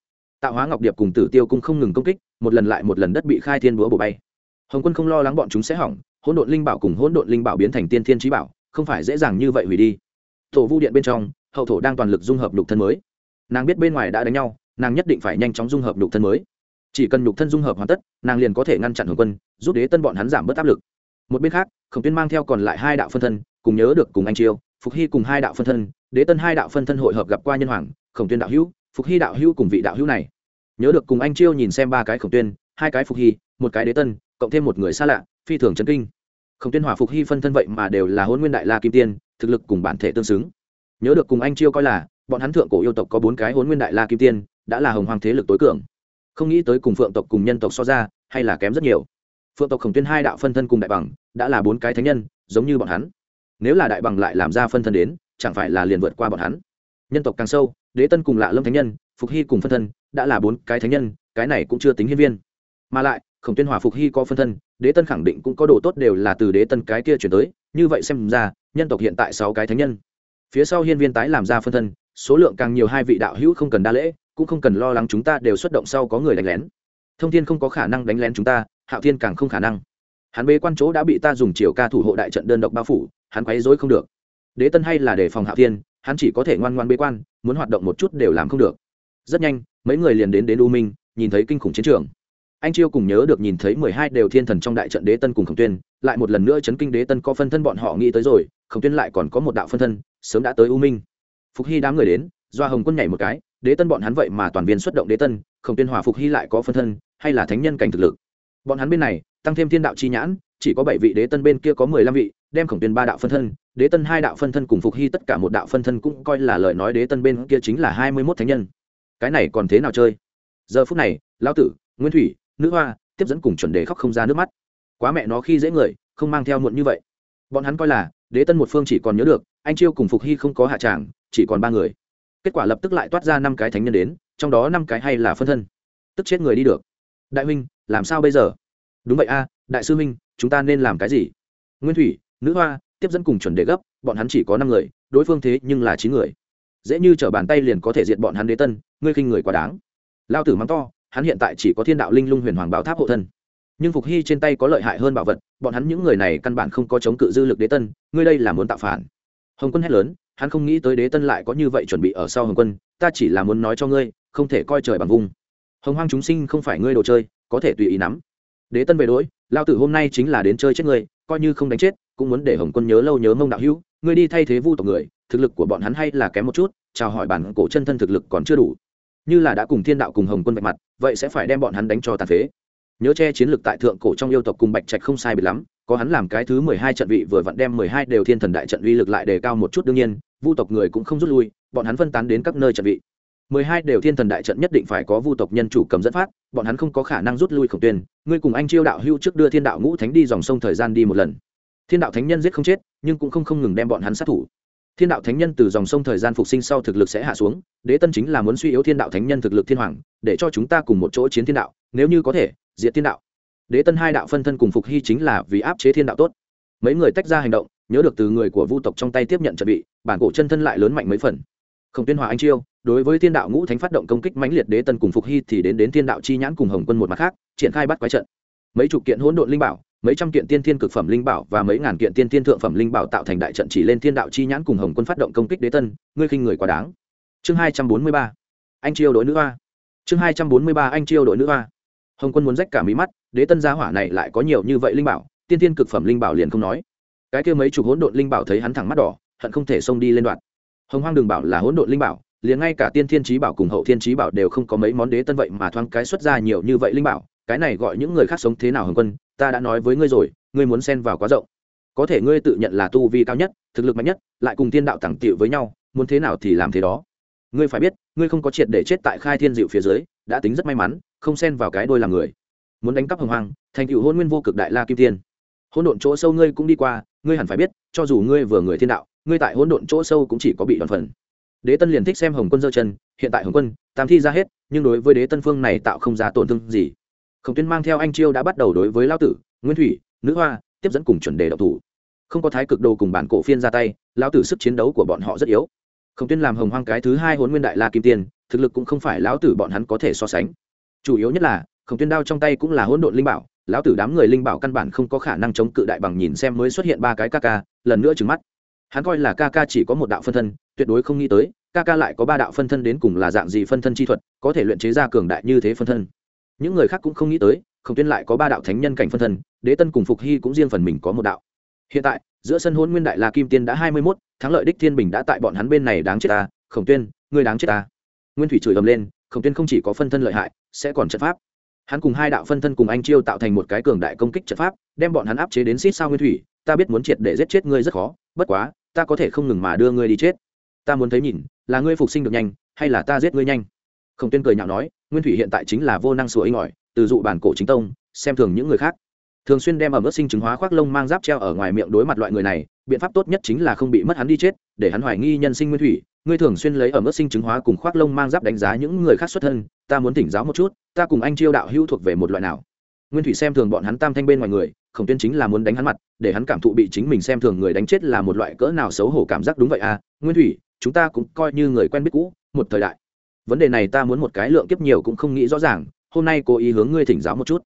Tạo hóa ngọc điệp cùng tử tiêu cũng không ngừng công kích, một lần lại một lần đất bị khai thiên búa bổ bay. Hồng quân không lo lắng bọn chúng sẽ hỏng, hỗn độn linh bảo cùng hỗn độn linh bảo biến thành tiên thiên trí bảo, không phải dễ dàng như vậy hủy đi. Tổ vu điện bên trong, hậu thổ đang toàn lực dung hợp lục thân mới. Nàng biết bên ngoài đã đánh nhau nàng nhất định phải nhanh chóng dung hợp nhục thân mới. Chỉ cần nhục thân dung hợp hoàn tất, nàng liền có thể ngăn chặn hồng quân, giúp đế tân bọn hắn giảm bớt áp lực. Một bên khác, khổng tuyên mang theo còn lại hai đạo phân thân, cùng nhớ được cùng anh chiêu, phục hy cùng hai đạo phân thân, đế tân hai đạo phân thân hội hợp gặp qua nhân hoàng, khổng tuyên đạo hữu, phục hy đạo hữu cùng vị đạo hữu này. Nhớ được cùng anh chiêu nhìn xem ba cái khổng tuyên, hai cái phục hy, một cái đế tân, cộng thêm một người xa lạ, phi thường chấn kinh. Khổng tuyên hòa phục hy phân thân vậy mà đều là hôn nguyên đại la kim tiên, thực lực cùng bản thể tương xứng. Nhớ được cùng anh chiêu coi là bọn hắn thượng cổ yêu tộc có bốn cái hôn nguyên đại la kim tiên, đã là hồng hoàng thế lực tối cường. Không nghĩ tới cùng phượng tộc cùng nhân tộc so ra, hay là kém rất nhiều. Phượng tộc khổng tuyên hai đạo phân thân cùng đại bằng, đã là bốn cái thánh nhân, giống như bọn hắn. Nếu là đại bằng lại làm ra phân thân đến, chẳng phải là liền vượt qua bọn hắn. Nhân tộc càng sâu, đế tân cùng lạ lâm thánh nhân, phục hy cùng phân thân, đã là bốn cái thánh nhân, cái này cũng chưa tính hiên viên. Mà lại, khổng tuyên hòa phục hy có phân thân, đế tân khẳng định cũng có đồ tốt đều là từ đế tân cái kia chuyển tới, như vậy xem ra, nhân tộc hiện tại sáu cái thánh nhân. Phía sau hiên viên tái làm ra phân thân số lượng càng nhiều hai vị đạo hữu không cần đa lễ, cũng không cần lo lắng chúng ta đều xuất động sau có người đánh lén. Thông thiên không có khả năng đánh lén chúng ta, hạo thiên càng không khả năng. Hắn bế quan chỗ đã bị ta dùng chiều ca thủ hộ đại trận đơn độc bao phủ, hắn quấy dối không được. Đế tân hay là để phòng hạo thiên, hắn chỉ có thể ngoan ngoan bế quan, muốn hoạt động một chút đều làm không được. Rất nhanh, mấy người liền đến đến u minh, nhìn thấy kinh khủng chiến trường. Anh chiêu cùng nhớ được nhìn thấy mười hai đều thiên thần trong đại trận đế tân cùng khổng tuyên, lại một lần nữa chấn kinh đế tân có phân thân bọn họ nghĩ tới rồi, khổng tuyên lại còn có một đạo phân thân, sớm đã tới u minh phục hy đám người đến do hồng quân nhảy một cái, đế tân bọn hắn vậy mà toàn viên xuất động đế tân, khổng tuyên hòa phục hy lại có phân thân, hay là thánh nhân cảnh thực lực? Bọn hắn bên này, tăng thêm thiên đạo chi nhãn, chỉ có bảy vị đế tân bên kia có mười lăm vị, đem khổng tuyên ba đạo phân thân, đế tân hai đạo phân thân cùng phục hy tất cả một đạo phân thân cũng coi là lời nói đế tân bên kia chính là hai mươi mốt thánh nhân. Cái này còn thế nào chơi? Giờ phút này, lão tử, nguyên thủy, nữ hoa, tiếp dẫn cùng chuẩn đề khóc không ra nước mắt. Quá mẹ nó khi dễ người, không mang theo muộn như vậy. Bọn hắn coi là, đế tân một phương chỉ còn nhớ được anh chiêu cùng phục hy không có hạ tràng, chỉ còn ba người. Kết quả lập tức lại toát ra năm cái thánh nhân đến, trong đó năm cái hay là phân thân. Tức chết người đi được. Đại huynh, làm sao bây giờ? Đúng vậy a, đại sư huynh, chúng ta nên làm cái gì? Nguyên thủy, nữ hoa, tiếp dẫn cùng chuẩn đề gấp, bọn hắn chỉ có năm người, đối phương thế nhưng là chín người. Dễ như t r ở bàn tay liền có thể diệt bọn hắn đế tân, ngươi khinh người quá đáng. Lao tử mắng to, hắn hiện tại chỉ có thiên đạo linh lung huyền hoàng bảo tháp hộ thân. Nhưng phục hy trên tay có lợi hại hơn bảo vật, bọn hắn những người này căn bản không có chống cự dư lực đế tân, ngươi đây là muốn tạo phản hồng quân hét lớn hắn không nghĩ tới đế tân lại có như vậy chuẩn bị ở sau hồng quân ta chỉ là muốn nói cho ngươi không thể coi trời bằng vung. Hồng hoang chúng sinh không phải ngươi đồ chơi có thể tùy ý nắm. Đế tân về đối, lao tử hôm nay chính là đến chơi chết ngươi coi như không đánh chết cũng muốn để hồng quân nhớ lâu nhớ mông đạo hữu ngươi đi thay thế vu tộc người thực lực của bọn hắn hay là kém một chút chào hỏi bản cổ chân thân thực lực còn chưa đủ. Như là đã cùng thiên đạo cùng hồng quân vạch mặt vậy sẽ phải đem bọn hắn đánh cho tàn phế. Nhớ che chiến lược tại thượng cổ trong yêu tộc cùng bạch trạch không sai biệt lắm có hắn làm cái thứ mười hai trận vị vừa vặn đem mười hai đều thiên thần đại trận uy lực lại đề cao một chút đương nhiên, vu tộc người cũng không rút lui, bọn hắn phân tán đến các nơi trận vị. Mười hai đều thiên thần đại trận nhất định phải có vu tộc nhân chủ cầm dẫn phát, bọn hắn không có khả năng rút lui khổng tuyên, ngươi cùng anh chiêu đạo hưu trước đưa thiên đạo ngũ thánh đi dòng sông thời gian đi một lần. Thiên đạo thánh nhân giết không chết, nhưng cũng không không ngừng đem bọn hắn sát thủ. Thiên đạo thánh nhân từ dòng sông thời gian phục sinh sau thực lực sẽ hạ xuống, đế tân chính là muốn suy yếu thiên đạo thánh nhân thực lực thiên hoàng, để cho chúng ta cùng một chỗ chiến thiên đạo, nếu như có thể, diệt thiên đạo đế tân hai đạo phân thân cùng phục hy chính là vì áp chế thiên đạo tốt. Mấy người tách ra hành động, nhớ được từ người của vu tộc trong tay tiếp nhận chuẩn bị bản cổ chân thân lại lớn mạnh mấy phần. Không tuyên hòa anh chiêu, đối với thiên đạo ngũ thánh phát động công kích mãnh liệt đế tân cùng phục hy thì đến đến thiên đạo chi nhãn cùng hồng quân một mặt khác, triển khai bắt quái trận. Mấy chục kiện hỗn độn linh bảo, mấy trăm kiện tiên thiên cực phẩm linh bảo và mấy ngàn kiện tiên thiên thượng phẩm linh bảo tạo thành đại trận chỉ lên thiên đạo chi nhãn cùng hồng quân phát động công kích đế tân, ngươi khinh người quá đáng. Chương hai trăm bốn mươi ba, anh chiêu đội nữ hoa. Chương hai trăm bốn mươi ba, anh chiêu đội nữ hoa hồng quân muốn rách cả mí mắt, đế tân gia hỏa này lại có nhiều như vậy linh bảo, tiên thiên cực phẩm linh bảo liền không nói. Cái kia mấy chục hỗn độn linh bảo thấy hắn thẳng mắt đỏ, hận không thể xông đi lên đoạn. Hồng hoang đừng bảo là hỗn độn linh bảo, liền ngay cả tiên thiên trí bảo cùng hậu thiên trí bảo đều không có mấy món đế tân vậy mà thoáng cái xuất ra nhiều như vậy linh bảo. Cái này gọi những người khác sống thế nào hồng quân, ta đã nói với ngươi rồi, ngươi muốn xen vào quá rộng. Có thể ngươi tự nhận là tu vi cao nhất, thực lực mạnh nhất, lại cùng thiên đạo tẳng tiệu với nhau, muốn thế nào thì làm thế đó. Ngươi phải biết, ngươi không có triệt để chết tại khai thiên diệu phía dưới, đã tính rất may mắn không xen vào cái đôi làm người. Muốn đánh cắp hồng hoang, thành cựu hôn nguyên vô cực đại la kim tiên. Hôn độn chỗ sâu ngươi cũng đi qua, ngươi hẳn phải biết, cho dù ngươi vừa người thiên đạo, ngươi tại hôn độn chỗ sâu cũng chỉ có bị đòn phần. Đế tân liền thích xem hồng quân giơ chân, hiện tại hồng quân, tam thi ra hết, nhưng đối với đế tân phương này tạo không ra tổn thương gì. Khổng tuyên mang theo anh chiêu đã bắt đầu đối với lao tử, nguyên thủy, nữ hoa, tiếp dẫn cùng chuẩn đề độc thủ. Không có thái cực đồ cùng bản cổ phiên ra tay lao tử sức chiến đấu của bọn họ rất yếu. Khổng tuyên làm hồng hoang cái thứ hai hôn nguyên đại la kim tiên, thực lực cũng không phải lão tử bọn hắn có thể so sánh chủ yếu nhất là, khổng tuyên đao trong tay cũng là hỗn độn linh bảo, lão tử đám người linh bảo căn bản không có khả năng chống cự đại bằng nhìn xem mới xuất hiện ba cái ca ca, lần nữa trừng mắt. Hắn coi là ca ca chỉ có một đạo phân thân, tuyệt đối không nghĩ tới, ca ca lại có ba đạo phân thân đến cùng là dạng gì phân thân chi thuật, có thể luyện chế ra cường đại như thế phân thân. Những người khác cũng không nghĩ tới, khổng tuyên lại có ba đạo thánh nhân cảnh phân thân, đế tân cùng phục hy cũng riêng phần mình có một đạo. Hiện tại, giữa sân hôn nguyên đại la kim tiên đã hai mươi mốt, thắng lợi đích thiên bình đã tại bọn hắn bên này đáng chết ta. Khổng tuyên, ngươi đáng chết ta. Nguyên thủy chửi ầm lên khổng tuyên không chỉ có phân thân lợi hại, sẽ còn trận pháp. Hắn cùng hai đạo phân thân cùng anh chiêu tạo thành một cái cường đại công kích trận pháp, đem bọn hắn áp chế đến xít sao nguyên thủy. Ta biết muốn triệt để giết chết ngươi rất khó, bất quá, ta có thể không ngừng mà đưa ngươi đi chết. Ta muốn thấy nhìn, là ngươi phục sinh được nhanh, hay là ta giết ngươi nhanh? Khổng tuyên cười nhạo nói, nguyên thủy hiện tại chính là vô năng sủa inh ỏi, từ dụ bản cổ chính tông, xem thường những người khác. Thường xuyên đem ẩm ướt sinh chứng hóa khoác lông mang giáp treo ở ngoài miệng đối mặt loại người này biện pháp tốt nhất chính là không bị mất hắn đi chết, để hắn hoài nghi nhân sinh nguyên thủy. Ngươi thường xuyên lấy ở mức sinh chứng hóa cùng khoác lông mang giáp đánh giá những người khác xuất thân, ta muốn tỉnh giáo một chút, ta cùng anh chiêu đạo hữu thuộc về một loại nào? Nguyên thủy xem thường bọn hắn tam thanh bên ngoài người, khổng tuyên chính là muốn đánh hắn mặt, để hắn cảm thụ bị chính mình xem thường người đánh chết là một loại cỡ nào xấu hổ cảm giác đúng vậy à? Nguyên thủy, chúng ta cũng coi như người quen biết cũ, một thời đại. Vấn đề này ta muốn một cái lượng kiếp nhiều cũng không nghĩ rõ ràng, hôm nay cố ý hướng ngươi thỉnh giáo một chút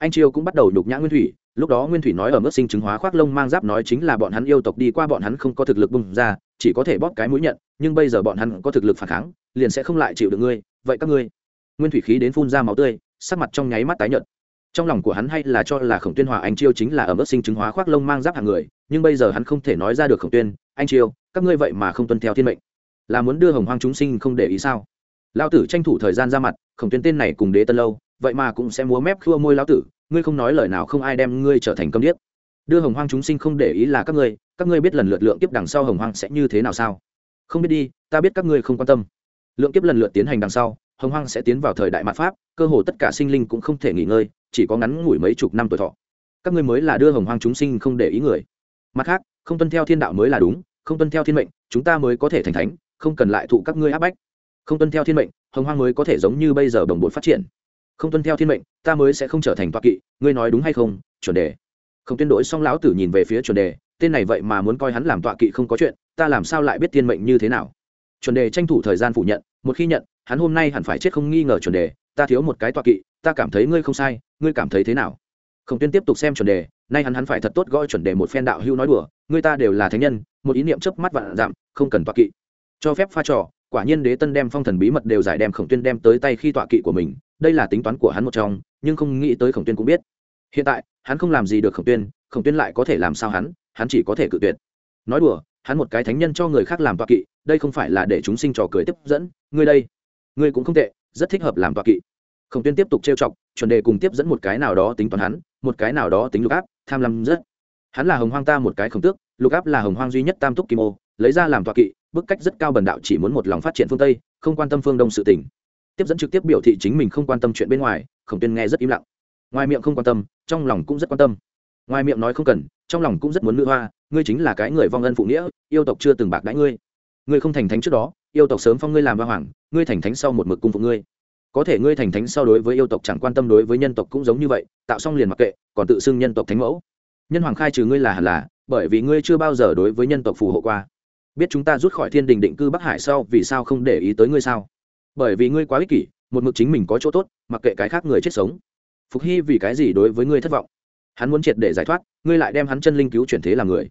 anh triều cũng bắt đầu đục nhã nguyên thủy lúc đó nguyên thủy nói ở mức sinh chứng hóa khoác lông mang giáp nói chính là bọn hắn yêu tộc đi qua bọn hắn không có thực lực bung ra chỉ có thể bóp cái mũi nhận nhưng bây giờ bọn hắn có thực lực phản kháng liền sẽ không lại chịu được ngươi vậy các ngươi nguyên thủy khí đến phun ra máu tươi sắc mặt trong nháy mắt tái nhợt trong lòng của hắn hay là cho là khổng tuyên hòa anh chiêu chính là ở mức sinh chứng hóa khoác lông mang giáp hàng người nhưng bây giờ hắn không thể nói ra được khổng tuyên anh chiêu các ngươi vậy mà không tuân theo thiên mệnh là muốn đưa hồng hoang chúng sinh không để ý sao lao tử tranh thủ thời gian ra mặt khổng tuyên tên này cùng đế tân lâu vậy mà cũng sẽ múa mép khua môi lão tử, ngươi không nói lời nào không ai đem ngươi trở thành câm điếc. Đưa hồng hoang chúng sinh không để ý là các ngươi các ngươi biết lần lượt lượng tiếp đằng sau hồng hoang sẽ như thế nào sao? Không biết đi, ta biết các ngươi không quan tâm. Lượng kiếp lần lượt tiến hành đằng sau, hồng hoang sẽ tiến vào thời đại mạt pháp, cơ hồ tất cả sinh linh cũng không thể nghỉ ngơi, chỉ có ngắn ngủi mấy chục năm tuổi thọ. Các ngươi mới là đưa hồng hoang chúng sinh không để ý người. Mặt khác, không tuân theo thiên đạo mới là đúng, không tuân theo thiên mệnh, chúng ta mới có thể thành thánh, không cần lại thụ các ngươi áp bách. Không tuân theo thiên mệnh, hồng hoang mới có thể giống như bây giờ đồng bộ phát triển không tuân theo thiên mệnh, ta mới sẽ không trở thành toa kỵ, ngươi nói đúng hay không, chuẩn đề. Không tuyên đổi xong lão tử nhìn về phía chuẩn đề, tên này vậy mà muốn coi hắn làm tọa kỵ không có chuyện, ta làm sao lại biết thiên mệnh như thế nào? Chuẩn đề tranh thủ thời gian phủ nhận, một khi nhận, hắn hôm nay hẳn phải chết không nghi ngờ chuẩn đề, ta thiếu một cái tọa kỵ, ta cảm thấy ngươi không sai, ngươi cảm thấy thế nào? Không tuyên tiếp tục xem chuẩn đề, nay hắn hắn phải thật tốt gọi chuẩn đề một phen đạo hưu nói đùa, ngươi ta đều là thánh nhân, một ý niệm chớp mắt vạn giảm không cần tọa kỵ. Cho phép pha trò, quả nhiên đế tân đem phong thần bí mật đều giải đem khổng tuyên đem tới tay khi tọa kỵ của mình đây là tính toán của hắn một trong, nhưng không nghĩ tới khổng tuyên cũng biết. Hiện tại, hắn không làm gì được khổng tuyên khổng tuyên lại có thể làm sao hắn hắn chỉ có thể cự tuyệt. Nói đùa, hắn một cái thánh nhân cho người khác làm tọa kỵ, đây không phải là để chúng sinh trò cười tiếp dẫn, ngươi đây, ngươi cũng không tệ, rất thích hợp làm tọa kỵ. Khổng tuyên tiếp tục trêu chọc, chuẩn đề cùng tiếp dẫn một cái nào đó tính toán hắn, một cái nào đó tính lục áp, tham lam rất. Hắn là hồng hoang ta một cái khổng tước, lục áp là hồng hoang duy nhất tam túc kim ô, lấy ra làm tọa kỵ, bức cách rất cao bần đạo chỉ muốn một lòng phát triển phương tây, không quan tâm phương đông sự tỉnh tiếp dẫn trực tiếp biểu thị chính mình không quan tâm chuyện bên ngoài, khổng tuyên nghe rất im lặng. Ngoài miệng không quan tâm, trong lòng cũng rất quan tâm. Ngoài miệng nói không cần, trong lòng cũng rất muốn nữ hoa, ngươi chính là cái người vong ân phụ nghĩa, yêu tộc chưa từng bạc đãi ngươi. Ngươi không thành thánh trước đó, yêu tộc sớm phong ngươi làm ba hoàng, ngươi thành thánh sau một mực cung phụ ngươi. Có thể ngươi thành thánh sau đối với yêu tộc chẳng quan tâm đối với nhân tộc cũng giống như vậy, tạo xong liền mặc kệ, còn tự xưng nhân tộc thánh mẫu. Nhân hoàng khai trừ ngươi là hẳn là, bởi vì ngươi chưa bao giờ đối với nhân tộc phù hộ qua. Biết chúng ta rút khỏi thiên đình định cư bắc hải sau, vì sao không để ý tới ngươi sao? Bởi vì ngươi quá ích kỷ, một mực chính mình có chỗ tốt, mặc kệ cái khác người chết sống. Phục hy vì cái gì đối với ngươi thất vọng? Hắn muốn triệt để giải thoát, ngươi lại đem hắn chân linh cứu chuyển thế làm người.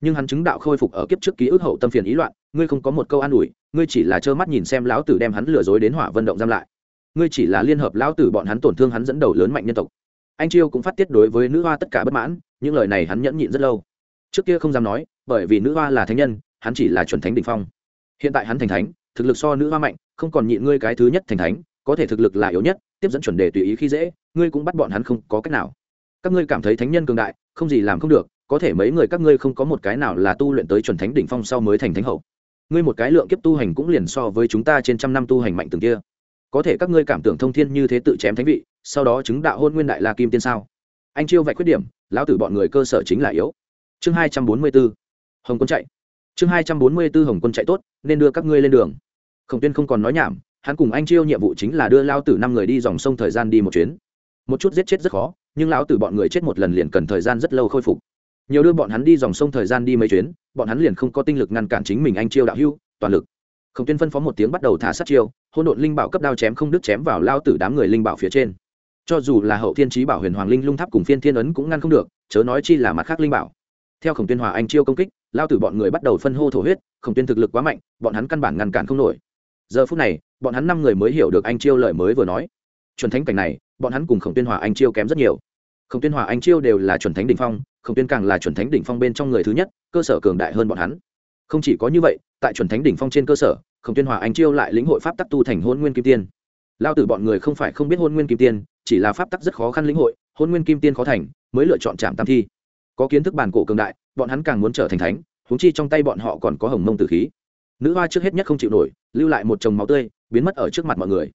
Nhưng hắn chứng đạo khôi phục ở kiếp trước ký ức hậu tâm phiền ý loạn, ngươi không có một câu an ủi, ngươi chỉ là trơ mắt nhìn xem lão tử đem hắn lừa dối đến hỏa vận động giam lại. Ngươi chỉ là liên hợp lão tử bọn hắn tổn thương hắn dẫn đầu lớn mạnh nhân tộc. Anh chiêu cũng phát tiết đối với nữ hoa tất cả bất mãn, những lời này hắn nhẫn nhịn rất lâu. Trước kia không dám nói, bởi vì nữ hoa là thánh nhân, hắn chỉ là chuẩn thánh đ ỉ n h phong. Hiện tại hắn thành thánh thực lực so nữ hoa mạnh, không còn nhịn ngươi cái thứ nhất thành thánh, có thể thực lực là yếu nhất, tiếp dẫn chuẩn đề tùy ý khi dễ, ngươi cũng bắt bọn hắn không có cách nào. Các ngươi cảm thấy thánh nhân cường đại, không gì làm không được, có thể mấy người các ngươi không có một cái nào là tu luyện tới chuẩn thánh đỉnh phong sau mới thành thánh hậu. Ngươi một cái lượng kiếp tu hành cũng liền so với chúng ta trên trăm năm tu hành mạnh từng kia. Có thể các ngươi cảm tưởng thông thiên như thế tự chém thánh vị, sau đó chứng đạo hôn nguyên đại la kim tiên sao? Anh chiêu vạch khuyết điểm, lão tử bọn người cơ sở chính là yếu. Chương hai trăm bốn mươi b hồng quân chạy chương hai trăm bốn mươi b ố hồng quân chạy tốt, nên đưa các ngươi lên đường. Khổng tuyên không còn nói nhảm, hắn cùng anh chiêu nhiệm vụ chính là đưa lao tử năm người đi dòng sông thời gian đi một chuyến. Một chút giết chết rất khó, nhưng lão tử bọn người chết một lần liền cần thời gian rất lâu khôi phục. Nhiều đưa bọn hắn đi dòng sông thời gian đi mấy chuyến, bọn hắn liền không có tinh lực ngăn cản chính mình anh chiêu đạo hưu toàn lực. Khổng tuyên phân phó một tiếng bắt đầu thả sát chiêu hôn độn linh bảo cấp đao chém không đứt chém vào lao tử đám người linh bảo phía trên. Cho dù là hậu thiên trí bảo huyền hoàng linh lung tháp cùng phiên thiên ấn cũng ngăn không được, chớ nói chi là mặt khác linh bảo. Theo khổng tuyên hòa anh chiêu công kích lao tử bọn người bắt đầu phân hô thổ huyết khổng tuyên thực lực quá mạnh, bọn hắn căn bản ngăn cản không nổi. Giờ phút này, bọn hắn năm người mới hiểu được anh chiêu lời mới vừa nói. Chuẩn thánh cảnh này, bọn hắn cùng khổng tuyên hòa anh chiêu kém rất nhiều. Khổng tuyên hòa anh chiêu đều là chuẩn thánh đỉnh phong, khổng tuyên càng là chuẩn thánh đỉnh phong bên trong người thứ nhất, cơ sở cường đại hơn bọn hắn. Không chỉ có như vậy, tại chuẩn thánh đỉnh phong trên cơ sở, khổng tuyên hòa anh chiêu lại lĩnh hội pháp tắc tu thành hôn nguyên kim tiên. Lao tử bọn người không phải không biết hôn nguyên kim tiên, chỉ là pháp tắc rất khó khăn lĩnh hội hôn nguyên kim tiên khó thành, mới lựa chọn trạm tam thi. Có kiến thức bản cổ cường đại bọn hắn càng muốn trở thành thánh húng chi trong tay bọn họ còn có hồng mông tử khí. Nữ hoa trước hết nhất không chịu nổi, lưu lại một chồng máu tươi, biến mất ở trước mặt mọi người.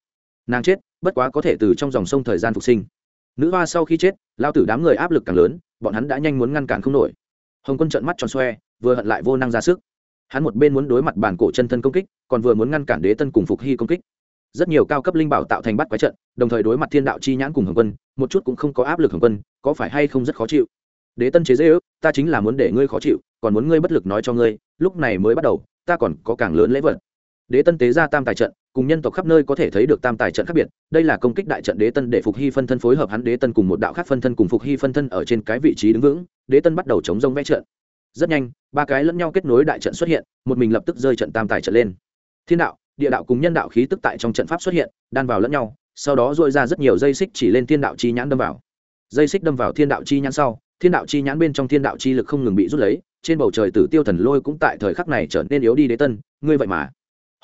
Nàng chết, bất quá có thể từ trong dòng sông thời gian phục sinh. Nữ hoa sau khi chết, lao tử đám người áp lực càng lớn, bọn hắn đã nhanh muốn ngăn cản không nổi. Hồng quân trợn mắt tròn xoe, vừa hận lại vô năng ra sức. Hắn một bên muốn đối mặt bản cổ chân thân công kích, còn vừa muốn ngăn cản đế tân cùng phục hy công kích. Rất nhiều cao cấp linh bảo tạo thành bắt quái trận, đồng thời đối mặt thiên đạo chi nhãn cùng hồng quân, một chút cũng không có áp lực hồng quân, có phải hay không rất khó chịu đế tân chế dễ ước, ta chính là muốn để ngươi khó chịu, còn muốn ngươi bất lực nói cho ngươi, lúc này mới bắt đầu, ta còn có càng lớn lễ vật. Đế tân tế ra tam tài trận, cùng nhân tộc khắp nơi có thể thấy được tam tài trận khác biệt, đây là công kích đại trận đế tân để phục hy phân thân phối hợp hắn đế tân cùng một đạo khác phân thân cùng phục hy phân thân ở trên cái vị trí đứng vững, đế tân bắt đầu chống rông vẽ trận. Rất nhanh, ba cái lẫn nhau kết nối đại trận xuất hiện, một mình lập tức rơi trận tam tài trận lên. Thiên đạo, địa đạo cùng nhân đạo khí tức tại trong trận pháp xuất hiện, đan vào lẫn nhau, sau đó dội ra rất nhiều dây xích chỉ lên thiên đạo chi nhãn đâm vào. Dây xích đâm vào thiên đạo chi nhãn sau thiên đạo chi nhãn bên trong thiên đạo chi lực không ngừng bị rút lấy, trên bầu trời tử tiêu thần lôi cũng tại thời khắc này trở nên yếu đi đế tân, ngươi vậy mà.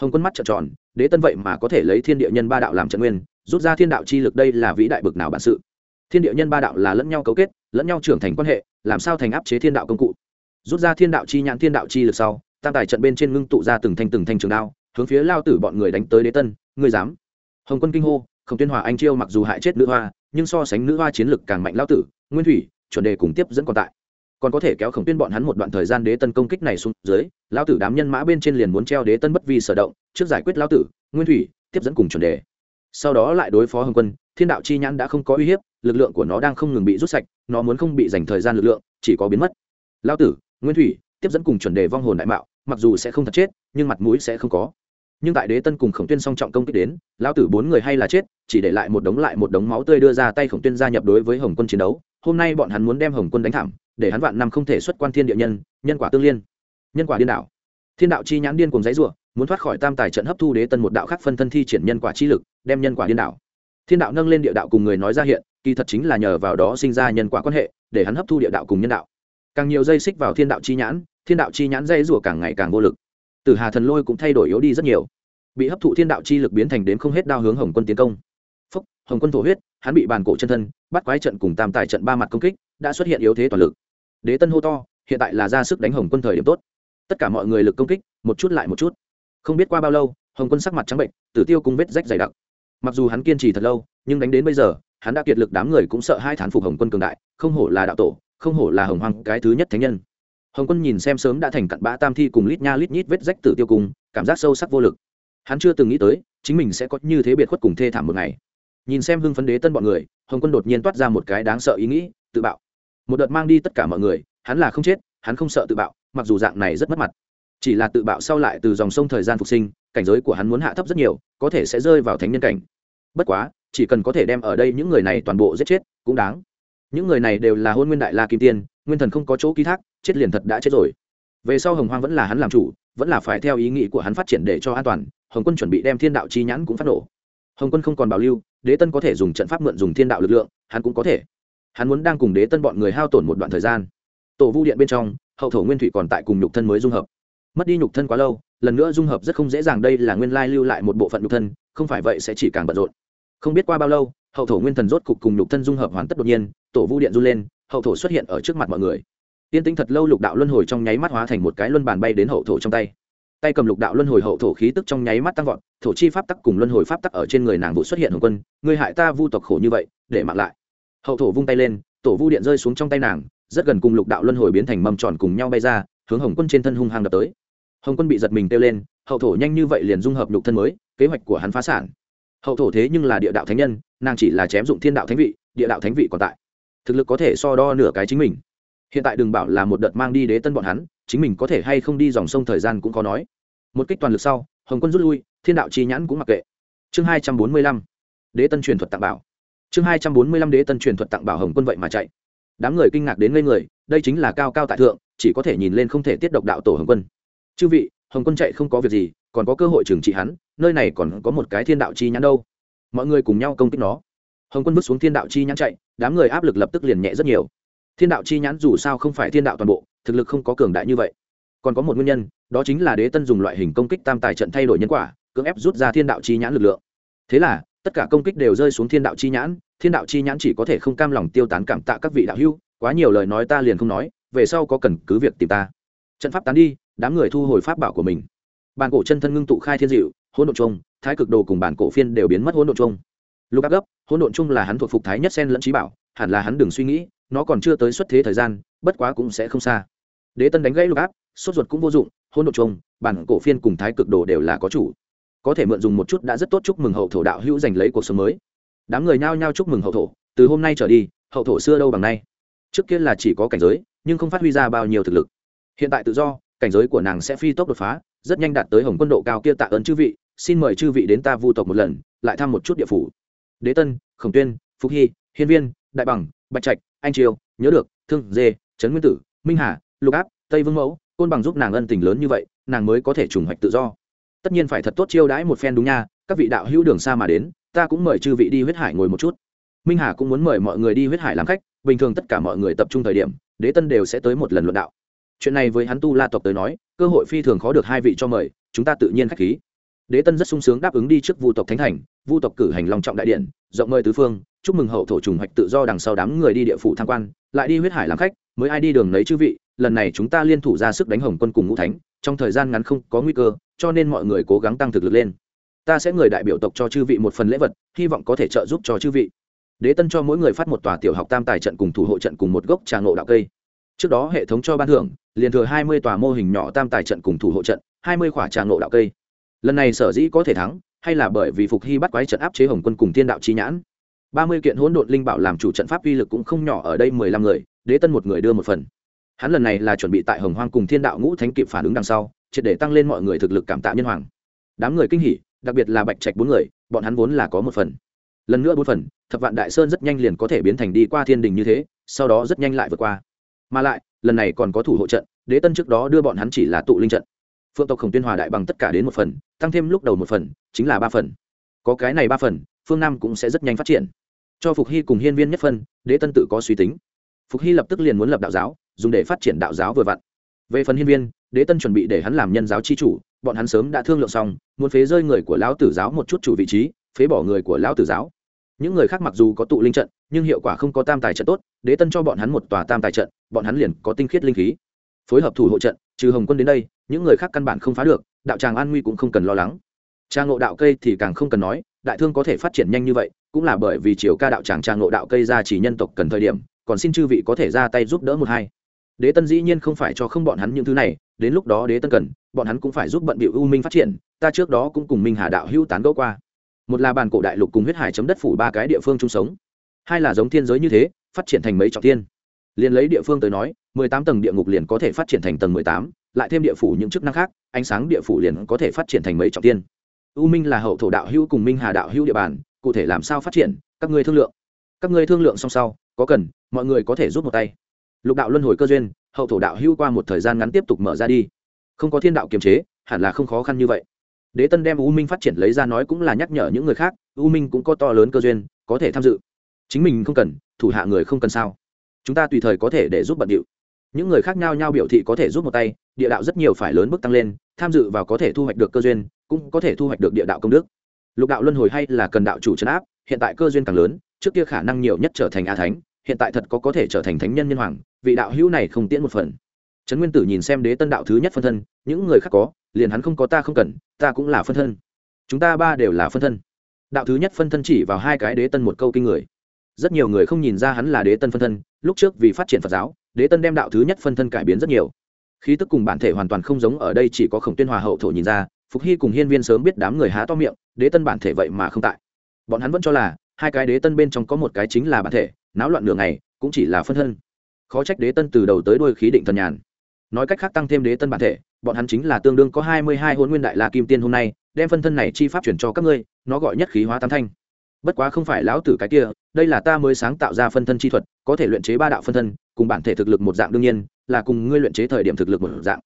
Hồng quân mắt trợn tròn, đế tân vậy mà có thể lấy thiên địa nhân ba đạo làm trận nguyên, rút ra thiên đạo chi lực đây là vĩ đại bực nào bản sự. Thiên địa nhân ba đạo là lẫn nhau cấu kết, lẫn nhau trưởng thành quan hệ, làm sao thành áp chế thiên đạo công cụ? Rút ra thiên đạo chi nhãn, thiên đạo chi lực sau, tam tài trận bên trên ngưng tụ ra từng thanh từng thanh trường đao, hướng phía lao tử bọn người đánh tới đế tân, ngươi dám. Hồng quân kinh hô không tuyên hòa anh chiêu mặc dù hại chết nữ hoa, nhưng so sánh nữ hoa chiến lực càng mạnh lao tử, nguyên thủy chuẩn đề cùng tiếp dẫn còn tại. Còn có thể kéo khổng tuyên bọn hắn một đoạn thời gian đế tân công kích này xuống dưới, lão tử đám nhân mã bên trên liền muốn treo đế tân bất vi sở động, trước giải quyết lão tử, nguyên thủy, tiếp dẫn cùng chuẩn đề. Sau đó lại đối phó hồng quân, thiên đạo chi nhãn đã không có uy hiếp, lực lượng của nó đang không ngừng bị rút sạch, nó muốn không bị dành thời gian lực lượng, chỉ có biến mất. Lão tử, nguyên thủy, tiếp dẫn cùng chuẩn đề vong hồn đại mạo, mặc dù sẽ không thật chết, nhưng mặt mũi sẽ không có. Nhưng tại đế tân cùng khổng tuyên song trọng công kích đến, lão tử bốn người hay là chết, chỉ để lại một đống lại một đống máu tươi đưa ra tay khổng tuyên gia nhập đối với hồng quân chiến đấu hôm nay bọn hắn muốn đem hồng quân đánh thảm, để hắn vạn năm không thể xuất quan thiên địa nhân nhân quả tương liên, nhân quả điên đạo thiên đạo chi nhãn điên cùng giấy rủa muốn thoát khỏi tam tài trận hấp thu đế tân một đạo khác phân thân thi triển nhân quả chi lực, đem nhân quả điên đạo thiên đạo nâng lên địa đạo cùng người nói ra hiện, kỳ thật chính là nhờ vào đó sinh ra nhân quả quan hệ, để hắn hấp thu địa đạo cùng nhân đạo. Càng nhiều dây xích vào thiên đạo chi nhãn, thiên đạo chi nhãn dây rủa càng ngày càng vô lực. Từ hà thần lôi cũng thay đổi yếu đi rất nhiều. Bị hấp thụ thiên đạo chi lực biến thành đến không hết đao hướng hồng quân tiến công phúc, hồng quân thổ huyết, hắn bị bàn cổ chân thân, bắt quái trận cùng tam tài trận ba mặt công kích, đã xuất hiện yếu thế toàn lực. Đế tân hô to, hiện tại là ra sức đánh hồng quân thời điểm tốt. Tất cả mọi người lực công kích, một chút lại một chút. Không biết qua bao lâu, hồng quân sắc mặt trắng bệnh, tử tiêu cung vết rách dày đặc. Mặc dù hắn kiên trì thật lâu, nhưng đánh đến bây giờ, hắn đã kiệt lực đám người cũng sợ hai thán phục hồng quân cường đại, không hổ là đạo tổ, không hổ là hồng hoàng cái thứ nhất thánh nhân. Hồng quân nhìn xem sớm đã thành cặn bã tam thi cùng lít nha lít nhít vết rách tử tiêu cung cảm giác sâu sắc vô lực. Hắn chưa từng nghĩ tới, chính mình sẽ có như thế biệt khuất cùng thê thảm một ngày nhìn xem hưng phấn đế tân bọn người, hồng quân đột nhiên toát ra một cái đáng sợ ý nghĩ, tự bạo. Một đợt mang đi tất cả mọi người, hắn là không chết, hắn không sợ tự bạo, mặc dù dạng này rất mất mặt. Chỉ là tự bạo sau lại từ dòng sông thời gian phục sinh, cảnh giới của hắn muốn hạ thấp rất nhiều, có thể sẽ rơi vào thánh nhân cảnh. Bất quá, chỉ cần có thể đem ở đây những người này toàn bộ giết chết, cũng đáng. Những người này đều là hôn nguyên đại la kim tiên, nguyên thần không có chỗ ký thác, chết liền thật đã chết rồi. Về sau hồng hoang vẫn là hắn làm chủ, vẫn là phải theo ý nghĩ của hắn phát triển để cho an toàn, hồng quân chuẩn bị đem thiên đạo chi nhãn cũng phát nổ. Hồng quân không còn bảo lưu đế tân có thể dùng trận pháp mượn dùng thiên đạo lực lượng, hắn cũng có thể. Hắn muốn đang cùng đế tân bọn người hao tổn một đoạn thời gian. Tổ vu điện bên trong, hậu thổ nguyên thủy còn tại cùng nhục thân mới dung hợp. Mất đi nhục thân quá lâu, lần nữa dung hợp rất không dễ dàng, đây là nguyên lai lưu lại một bộ phận nhục thân, không phải vậy sẽ chỉ càng bận rộn. Không biết qua bao lâu, hậu thổ nguyên thần rốt cục cùng nhục thân dung hợp hoàn tất đột nhiên, tổ vu điện run lên, hậu thổ xuất hiện ở trước mặt mọi người. Tiên tính thật lâu lục đạo luân hồi trong nháy mắt hóa thành một cái luân bàn bay đến hậu thổ trong tay tay cầm lục đạo luân hồi hậu thổ khí tức trong nháy mắt tăng vọt, thổ chi pháp tắc cùng luân hồi pháp tắc ở trên người nàng vụ xuất hiện hồng quân ngươi hại ta vu tộc khổ như vậy, để mặc lại. Hậu thổ vung tay lên, tổ vu điện rơi xuống trong tay nàng, rất gần cùng lục đạo luân hồi biến thành mầm tròn cùng nhau bay ra, hướng hồng quân trên thân hung hăng đập tới. Hồng quân bị giật mình kêu lên, hậu thổ nhanh như vậy liền dung hợp nhục thân mới, kế hoạch của hắn phá sản. Hậu thổ thế nhưng là địa đạo thánh nhân, nàng chỉ là chém dụng thiên đạo thánh vị, địa đạo thánh vị còn tại. Thực lực có thể so đo nửa cái chính mình. Hiện tại đừng bảo là một đợt mang đi đế tân bọn hắn chính mình có thể hay không đi dòng sông thời gian cũng có nói. Một kích toàn lực sau, hồng quân rút lui, thiên đạo chi nhãn cũng mặc kệ. Chương hai trăm bốn mươi lăm, đế tân truyền thuật tặng bảo. Chương hai trăm bốn mươi lăm, đế tân truyền thuật tặng bảo hồng quân vậy mà chạy. Đám người kinh ngạc đến ngây người, đây chính là cao cao tại thượng, chỉ có thể nhìn lên không thể tiết độc đạo tổ hồng quân. Chư vị, hồng quân chạy không có việc gì, còn có cơ hội trừng trị hắn, nơi này còn có một cái thiên đạo chi nhãn đâu. Mọi người cùng nhau công kích nó. Hồng quân bước xuống thiên đạo chi nhãn chạy, đám người áp lực lập tức liền nhẹ rất nhiều. Thiên đạo chi nhãn dù sao không phải thiên đạo toàn bộ thực lực không có cường đại như vậy. Còn có một nguyên nhân đó chính là đế tân dùng loại hình công kích tam tài trận thay đổi nhân quả cưỡng ép rút ra thiên đạo chi nhãn lực lượng. Thế là tất cả công kích đều rơi xuống thiên đạo chi nhãn thiên đạo chi nhãn chỉ có thể không cam lòng tiêu tán cảm tạ các vị đạo hữu quá nhiều lời nói ta liền không nói về sau có cần cứ việc tìm ta. Trận pháp tán đi đám người thu hồi pháp bảo của mình. Bàn cổ chân thân ngưng tụ khai thiên diệu hỗn độn trung, thái cực đồ cùng bản cổ phiên đều biến mất hỗn độn trung. lúc áp gấp hỗn độn trung là hắn thuộc phục thái nhất sen lẫn trí bảo hẳn là hắn đừng suy nghĩ nó còn chưa tới xuất thế thời gian bất quá cũng sẽ không xa đế tân đánh gãy lục áp, sốt ruột cũng vô dụng, hỗn độn chung bản cổ phiên cùng thái cực đồ đều là có chủ. Có thể mượn dùng một chút đã rất tốt chúc mừng hậu thổ đạo hữu giành lấy cuộc sống mới. Đám người nhao nhao chúc mừng hậu thổ, từ hôm nay trở đi, hậu thổ xưa đâu bằng nay. Trước kia là chỉ có cảnh giới, nhưng không phát huy ra bao nhiêu thực lực. Hiện tại tự do, cảnh giới của nàng sẽ phi tốc đột phá, rất nhanh đạt tới hồng quân độ cao kia tạ ơn chư vị, xin mời chư vị đến ta vu tộc một lần, lại thăm một chút địa phủ. Đế tân, khổng tuyên phúc hy, hiên viên, đại bằng, bạch trạch, anh triều, nhớ được, thương dê, trấn nguyên tử, minh hà lục áp, tây vương mẫu, côn bằng giúp nàng ân tình lớn như vậy, nàng mới có thể trùng hoạch tự do. Tất nhiên phải thật tốt chiêu đãi một phen đúng nha, các vị đạo hữu đường xa mà đến, ta cũng mời chư vị đi huyết hải ngồi một chút. Minh hà cũng muốn mời mọi người đi huyết hải làm khách, bình thường tất cả mọi người tập trung thời điểm, đế tân đều sẽ tới một lần luận đạo. Chuyện này với hắn tu la tộc tới nói, cơ hội phi thường khó được hai vị cho mời, chúng ta tự nhiên khách khí. Đế tân rất sung sướng đáp ứng đi trước vu tộc thánh thành, vu tộc cử hành long trọng đại điện, rộng mời tứ phương, chúc mừng hậu thổ trùng hoạch tự do đằng sau đám người đi địa phủ tham quan, lại đi huyết hải làm khách, mới ai đi đường lấy chư vị lần này chúng ta liên thủ ra sức đánh hồng quân cùng ngũ thánh, trong thời gian ngắn không có nguy cơ, cho nên mọi người cố gắng tăng thực lực lên. Ta sẽ người đại biểu tộc cho chư vị một phần lễ vật, hy vọng có thể trợ giúp cho chư vị. Đế tân cho mỗi người phát một tòa tiểu học tam tài trận cùng thủ hộ trận cùng một gốc trà ngộ đạo cây. Trước đó hệ thống cho ban thưởng, liền thừa hai mươi tòa mô hình nhỏ tam tài trận cùng thủ hộ trận, hai mươi khỏa trà ngộ đạo cây. Lần này sở dĩ có thể thắng, hay là bởi vì phục hy bắt quái trận áp chế hồng quân cùng thiên đạo chi nhãn. ba mươi kiện hỗn độn linh bảo làm chủ trận pháp uy lực cũng không nhỏ ở đây mười lăm người, đế tân một người đưa một phần hắn lần này là chuẩn bị tại hồng hoang cùng thiên đạo ngũ thánh kịp phản ứng đằng sau, triệt để tăng lên mọi người thực lực cảm tạ nhân hoàng. Đám người kinh hỉ, đặc biệt là bạch trạch bốn người, bọn hắn vốn là có một phần. Lần nữa bốn phần, thập vạn đại sơn rất nhanh liền có thể biến thành đi qua thiên đình như thế, sau đó rất nhanh lại vượt qua. Mà lại, lần này còn có thủ hộ trận, đế tân trước đó đưa bọn hắn chỉ là tụ linh trận. Phượng tộc khổng tuyên hòa đại bằng tất cả đến một phần, tăng thêm lúc đầu một phần, chính là ba phần. Có cái này ba phần, phương nam cũng sẽ rất nhanh phát triển. Cho phục hy cùng hiên viên nhất phân, đế tân tự có suy tính. Phục hy lập tức liền muốn lập đạo giáo dùng để phát triển đạo giáo vừa vặn. Về phần hiên viên, đế tân chuẩn bị để hắn làm nhân giáo chi chủ, bọn hắn sớm đã thương lượng xong, muốn phế rơi người của lão tử giáo một chút chủ vị trí, phế bỏ người của lão tử giáo. Những người khác mặc dù có tụ linh trận, nhưng hiệu quả không có tam tài trận tốt, đế tân cho bọn hắn một tòa tam tài trận, bọn hắn liền có tinh khiết linh khí. Phối hợp thủ hộ trận, trừ hồng quân đến đây, những người khác căn bản không phá được, đạo tràng an nguy cũng không cần lo lắng. Trang ngộ đạo cây thì càng không cần nói, đại thương có thể phát triển nhanh như vậy, cũng là bởi vì chiều ca đạo tràng trang ngộ đạo cây ra chỉ nhân tộc cần thời điểm, còn xin chư vị có thể ra tay giúp đỡ một hai đế tân dĩ nhiên không phải cho không bọn hắn những thứ này, đến lúc đó đế tân cần, bọn hắn cũng phải giúp bận bịu u minh phát triển, ta trước đó cũng cùng minh hà đạo hữu tán gẫu qua. Một là bàn cổ đại lục cùng huyết hải chấm đất phủ ba cái địa phương chung sống, hai là giống thiên giới như thế, phát triển thành mấy trọng tiên liền lấy địa phương tới nói, mười tám tầng địa ngục liền có thể phát triển thành tầng mười tám, lại thêm địa phủ những chức năng khác, ánh sáng địa phủ liền có thể phát triển thành mấy trọng tiên u minh là hậu thổ đạo hữu cùng minh hà đạo hữu địa bàn, cụ thể làm sao phát triển, các ngươi thương lượng. Các ngươi thương lượng xong sau, có cần, mọi người có thể rút một tay lục đạo luân hồi cơ duyên, hậu thổ đạo hữu qua một thời gian ngắn tiếp tục mở ra đi. Không có thiên đạo kiềm chế, hẳn là không khó khăn như vậy. Đế tân đem u minh phát triển lấy ra nói cũng là nhắc nhở những người khác, u minh cũng có to lớn cơ duyên, có thể tham dự. Chính mình không cần, thủ hạ người không cần sao. Chúng ta tùy thời có thể để giúp bận điệu. Những người khác nhau nhau biểu thị có thể giúp một tay, địa đạo rất nhiều phải lớn bước tăng lên, tham dự vào có thể thu hoạch được cơ duyên, cũng có thể thu hoạch được địa đạo công đức. Lục đạo luân hồi hay là cần đạo chủ trấn áp, hiện tại cơ duyên càng lớn, trước kia khả năng nhiều nhất trở thành a thánh hiện tại thật có có thể trở thành thánh nhân nhân hoàng, vị đạo hữu này không tiễn một phần. Trấn nguyên tử nhìn xem đế tân đạo thứ nhất phân thân, những người khác có, liền hắn không có ta không cần, ta cũng là phân thân. Chúng ta ba đều là phân thân. Đạo thứ nhất phân thân chỉ vào hai cái đế tân một câu kinh người. Rất nhiều người không nhìn ra hắn là đế tân phân thân, lúc trước vì phát triển phật giáo, đế tân đem đạo thứ nhất phân thân cải biến rất nhiều. Khí tức cùng bản thể hoàn toàn không giống ở đây, chỉ có khổng tuyên hòa hậu thổ nhìn ra, phục hy cùng hiên viên sớm biết đám người há to miệng, đế tân bản thể vậy mà không tại. Bọn hắn vẫn cho là, hai cái đế tân bên trong có một cái chính là bản thể náo loạn đường này cũng chỉ là phân thân khó trách đế tân từ đầu tới đuôi khí định thần nhàn. Nói cách khác tăng thêm đế tân bản thể, bọn hắn chính là tương đương có hai mươi hai hôn nguyên đại la kim tiên hôm nay, đem phân thân này chi pháp chuyển cho các ngươi, nó gọi nhất khí hóa tam thanh. Bất quá không phải lão tử cái kia, đây là ta mới sáng tạo ra phân thân chi thuật, có thể luyện chế ba đạo phân thân, cùng bản thể thực lực một dạng đương nhiên, là cùng ngươi luyện chế thời điểm thực lực một dạng.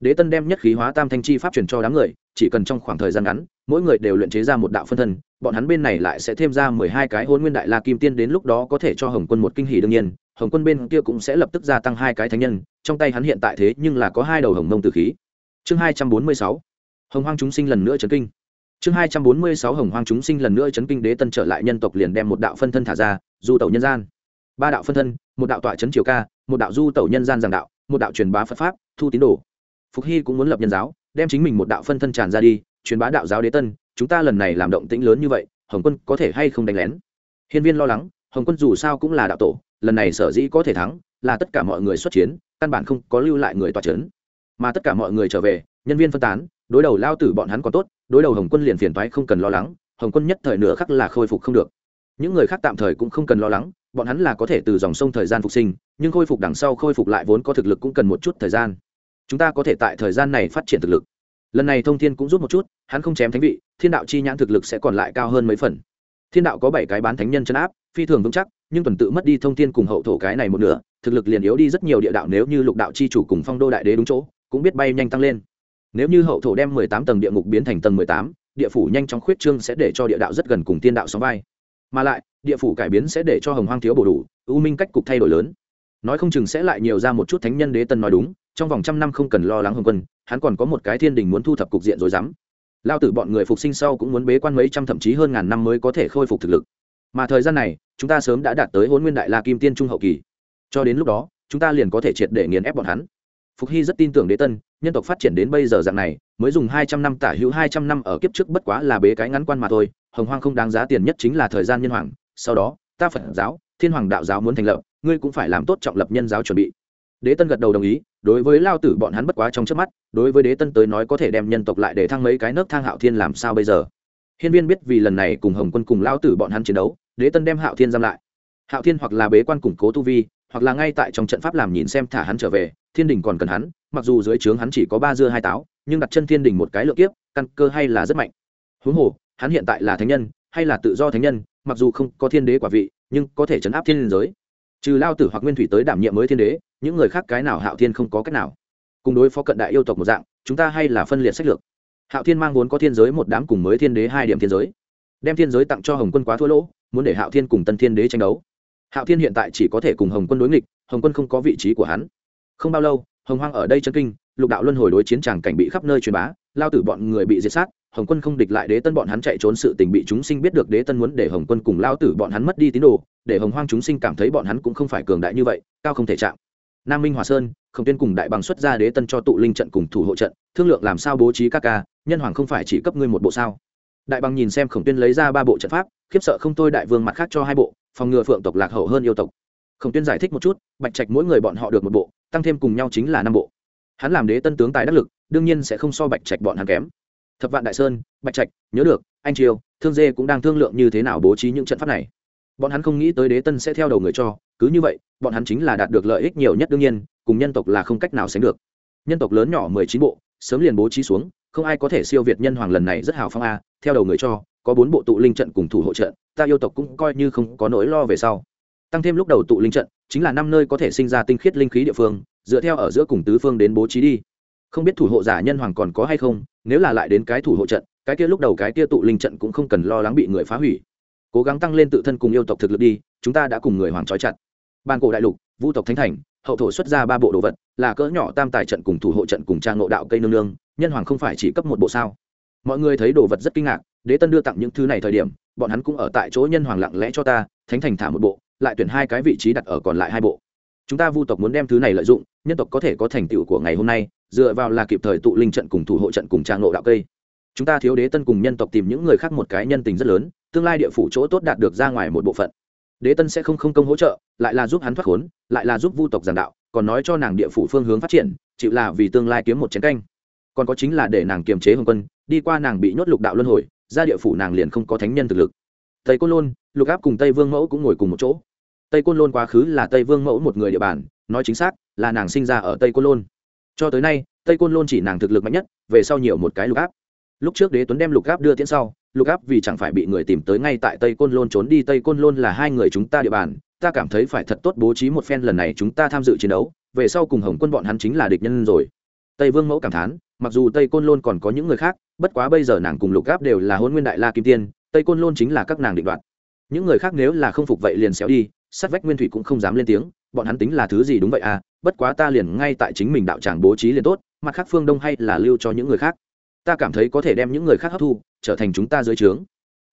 Đế tân đem nhất khí hóa tam thanh chi pháp truyền cho đám người, chỉ cần trong khoảng thời gian ngắn, mỗi người đều luyện chế ra một đạo phân thân bọn hắn bên này lại sẽ thêm ra mười hai cái hôn nguyên đại la kim tiên đến lúc đó có thể cho hồng quân một kinh hỷ đương nhiên, hồng quân bên kia cũng sẽ lập tức gia tăng hai cái thánh nhân, trong tay hắn hiện tại thế nhưng là có hai đầu hồng mông tử khí. Chương hai trăm bốn mươi sáu, hồng hoang chúng sinh lần nữa chấn kinh. Chương hai trăm bốn mươi sáu, hồng hoang chúng sinh lần nữa chấn kinh đế tân trở lại nhân tộc liền đem một đạo phân thân thả ra, du tẩu nhân gian. Ba đạo phân thân, một đạo tọa chấn triều ca, một đạo du tẩu nhân gian giảng đạo, một đạo truyền bá phật pháp, thu tín đồ. Phục hy cũng muốn lập nhân giáo, đem chính mình một đạo phân thân tràn ra đi, truyền bá đạo giáo đế tân chúng ta lần này làm động tĩnh lớn như vậy, hồng quân có thể hay không đánh lén? Hiên viên lo lắng, hồng quân dù sao cũng là đạo tổ, lần này sở dĩ có thể thắng là tất cả mọi người xuất chiến, căn bản không có lưu lại người tòa c h ấ n mà tất cả mọi người trở về, nhân viên phân tán, đối đầu lao tử bọn hắn còn tốt, đối đầu hồng quân liền phiền thoái không cần lo lắng, hồng quân nhất thời nửa khắc là khôi phục không được. Những người khác tạm thời cũng không cần lo lắng, bọn hắn là có thể từ dòng sông thời gian phục sinh, nhưng khôi phục đằng sau khôi phục lại vốn có thực lực cũng cần một chút thời gian. Chúng ta có thể tại thời gian này phát triển thực lực lần này thông thiên cũng rút một chút, hắn không chém thánh vị, thiên đạo chi nhãn thực lực sẽ còn lại cao hơn mấy phần. Thiên đạo có bảy cái bán thánh nhân chấn áp, phi thường vững chắc, nhưng tuần tự mất đi thông thiên cùng hậu thổ cái này một nửa, thực lực liền yếu đi rất nhiều địa đạo nếu như lục đạo chi chủ cùng phong đô đại đế đúng chỗ, cũng biết bay nhanh tăng lên. Nếu như hậu thổ đem mười tám tầng địa ngục biến thành tầng mười tám, địa phủ nhanh chóng khuyết trương sẽ để cho địa đạo rất gần cùng tiên đạo sóng vai. Mà lại, địa phủ cải biến sẽ để cho hồng hoang thiếu bổ đủ, ưu minh cách cục thay đổi lớn. Nói không chừng sẽ lại nhiều ra một chút thánh nhân đế tân nói đúng, trong vòng trăm năm không cần lo lắng hồng quân hắn còn có một cái thiên đình muốn thu thập cục diện rồi dám. Lao tử bọn người phục sinh sau cũng muốn bế quan mấy trăm thậm chí hơn ngàn năm mới có thể khôi phục thực lực. Mà thời gian này, chúng ta sớm đã đạt tới hôn nguyên đại la kim tiên trung hậu kỳ. Cho đến lúc đó, chúng ta liền có thể triệt để nghiền ép bọn hắn. Phục hy rất tin tưởng đế tân, nhân tộc phát triển đến bây giờ dạng này, mới dùng hai trăm năm tả hữu hai trăm năm ở kiếp trước bất quá là bế cái ngắn quan mà thôi, hồng hoang không đáng giá tiền nhất chính là thời gian nhân hoàng. Sau đó, ta phật giáo, thiên hoàng đạo giáo muốn thành lập, ngươi cũng phải làm tốt trọng lập nhân giáo chuẩn bị đế tân gật đầu đồng ý, đối với lao tử bọn hắn bất quá trong trước mắt, đối với đế tân tới nói có thể đem nhân tộc lại để thăng mấy cái nấc thang hạo thiên làm sao bây giờ? Hiên viên biết vì lần này cùng hồng quân cùng lao tử bọn hắn chiến đấu, đế tân đem hạo thiên giam lại. Hạo thiên hoặc là bế quan củng cố tu vi, hoặc là ngay tại trong trận pháp làm nhìn xem thả hắn trở về, thiên đình còn cần hắn, mặc dù dưới trướng hắn chỉ có ba dưa hai táo, nhưng đặt chân thiên đình một cái lượt kiếp, căn cơ hay là rất mạnh. Huống hồ, hắn hiện tại là thánh nhân, hay là tự do thánh nhân, mặc dù không có thiên đế quả vị, nhưng có thể chấn áp thiên giới trừ lao tử hoặc nguyên thủy tới đảm nhiệm mới thiên đế, những người khác cái nào hạo thiên không có cách nào. Cùng đối phó cận đại yêu tộc một dạng, chúng ta hay là phân liệt sách lược. Hạo thiên mang vốn có thiên giới một đám cùng mới thiên đế hai điểm thiên giới, đem thiên giới tặng cho hồng quân quá thua lỗ, muốn để hạo thiên cùng tân thiên đế tranh đấu. Hạo thiên hiện tại chỉ có thể cùng hồng quân đối nghịch, hồng quân không có vị trí của hắn. Không bao lâu, hồng hoang ở đây chân kinh, lục đạo luân hồi đối chiến tràng cảnh bị khắp nơi truyền bá, lao tử bọn người bị diệt sát, hồng quân không địch lại đế tân bọn hắn chạy trốn sự tình bị chúng sinh biết được đế tân muốn để hồng quân cùng lao tử bọn hắn mất đi tín đồ để hồng hoang chúng sinh cảm thấy bọn hắn cũng không phải cường đại như vậy, cao không thể chạm. Nam minh hòa sơn không tiên cùng đại bằng xuất ra đế tân cho tụ linh trận cùng thủ hộ trận, thương lượng làm sao bố trí các ca, nhân hoàng không phải chỉ cấp ngươi một bộ sao? Đại bằng nhìn xem khổng tiên lấy ra ba bộ trận pháp, khiếp sợ không thôi đại vương mặt khác cho hai bộ, phòng ngừa phượng tộc lạc hậu hơn yêu tộc. Khổng tiên giải thích một chút, bạch trạch mỗi người bọn họ được một bộ, tăng thêm cùng nhau chính là năm bộ. Hắn làm đế tân tướng tài đắc lực, đương nhiên sẽ không so bạch trạch bọn hắn kém. Thập vạn đại sơn, bạch trạch, nhớ được, anh triều, thương dê cũng đang thương lượng như thế nào bố trí những trận pháp này bọn hắn không nghĩ tới đế tân sẽ theo đầu người cho, cứ như vậy, bọn hắn chính là đạt được lợi ích nhiều nhất đương nhiên, cùng nhân tộc là không cách nào sánh được. Nhân tộc lớn nhỏ mười chín bộ, sớm liền bố trí xuống, không ai có thể siêu việt nhân hoàng lần này rất hào phong a, theo đầu người cho, có bốn bộ tụ linh trận cùng thủ hộ trận, ta yêu tộc cũng coi như không có nỗi lo về sau. Tăng thêm lúc đầu tụ linh trận, chính là năm nơi có thể sinh ra tinh khiết linh khí địa phương, dựa theo ở giữa cùng tứ phương đến bố trí đi. Không biết thủ hộ giả nhân hoàng còn có hay không, nếu là lại đến cái thủ hộ trận, cái kia lúc đầu cái kia tụ linh trận cũng không cần lo lắng bị người phá hủy cố gắng tăng lên tự thân cùng yêu tộc thực lực đi, chúng ta đã cùng người hoàng trói chặt. Ban cổ đại lục, vu tộc thánh thành, hậu thổ xuất ra ba bộ đồ vật, là cỡ nhỏ tam tài trận cùng thủ hộ trận cùng trang ngộ đạo cây nương nương, nhân hoàng không phải chỉ cấp một bộ sao? Mọi người thấy đồ vật rất kinh ngạc, đế tân đưa tặng những thứ này thời điểm, bọn hắn cũng ở tại chỗ nhân hoàng lặng lẽ cho ta, thánh thành thả một bộ, lại tuyển hai cái vị trí đặt ở còn lại hai bộ. Chúng ta vu tộc muốn đem thứ này lợi dụng, nhân tộc có thể có thành tựu của ngày hôm nay, dựa vào là kịp thời tụ linh trận cùng thủ hộ trận cùng trang ngộ đạo cây. Chúng ta thiếu đế tân cùng nhân tộc tìm những người khác một cái nhân tình rất lớn tương lai địa phủ chỗ tốt đạt được ra ngoài một bộ phận. Đế tân sẽ không không công hỗ trợ, lại là giúp hắn thoát khốn, lại là giúp vu tộc giảng đạo, còn nói cho nàng địa phủ phương hướng phát triển, chịu là vì tương lai kiếm một chiến canh. Còn có chính là để nàng kiềm chế hồng quân, đi qua nàng bị nhốt lục đạo luân hồi, ra địa phủ nàng liền không có thánh nhân thực lực. Tây côn lôn, lục áp cùng tây vương mẫu cũng ngồi cùng một chỗ. Tây côn lôn quá khứ là tây vương mẫu một người địa bàn, nói chính xác là nàng sinh ra ở tây côn lôn. Cho tới nay, tây côn lôn chỉ nàng thực lực mạnh nhất, về sau nhiều một cái lục áp. Lúc trước đế tuấn đem lục áp đưa tiễn sau lục áp vì chẳng phải bị người tìm tới ngay tại tây côn lôn trốn đi, tây côn lôn là hai người chúng ta địa bàn, ta cảm thấy phải thật tốt bố trí một phen lần này chúng ta tham dự chiến đấu, về sau cùng hồng quân bọn hắn chính là địch nhân rồi. Tây vương mẫu cảm thán, mặc dù tây côn lôn còn có những người khác, bất quá bây giờ nàng cùng lục áp đều là hôn nguyên đại la kim tiên, tây côn lôn chính là các nàng định đoạt. Những người khác nếu là không phục vậy liền xéo đi, sát vách nguyên thủy cũng không dám lên tiếng, bọn hắn tính là thứ gì đúng vậy à bất quá ta liền ngay tại chính mình đạo tràng bố trí liền tốt, mặt khác phương đông hay là lưu cho những người khác ta cảm thấy có thể đem những người khác hấp thu, trở thành chúng ta dưới trướng.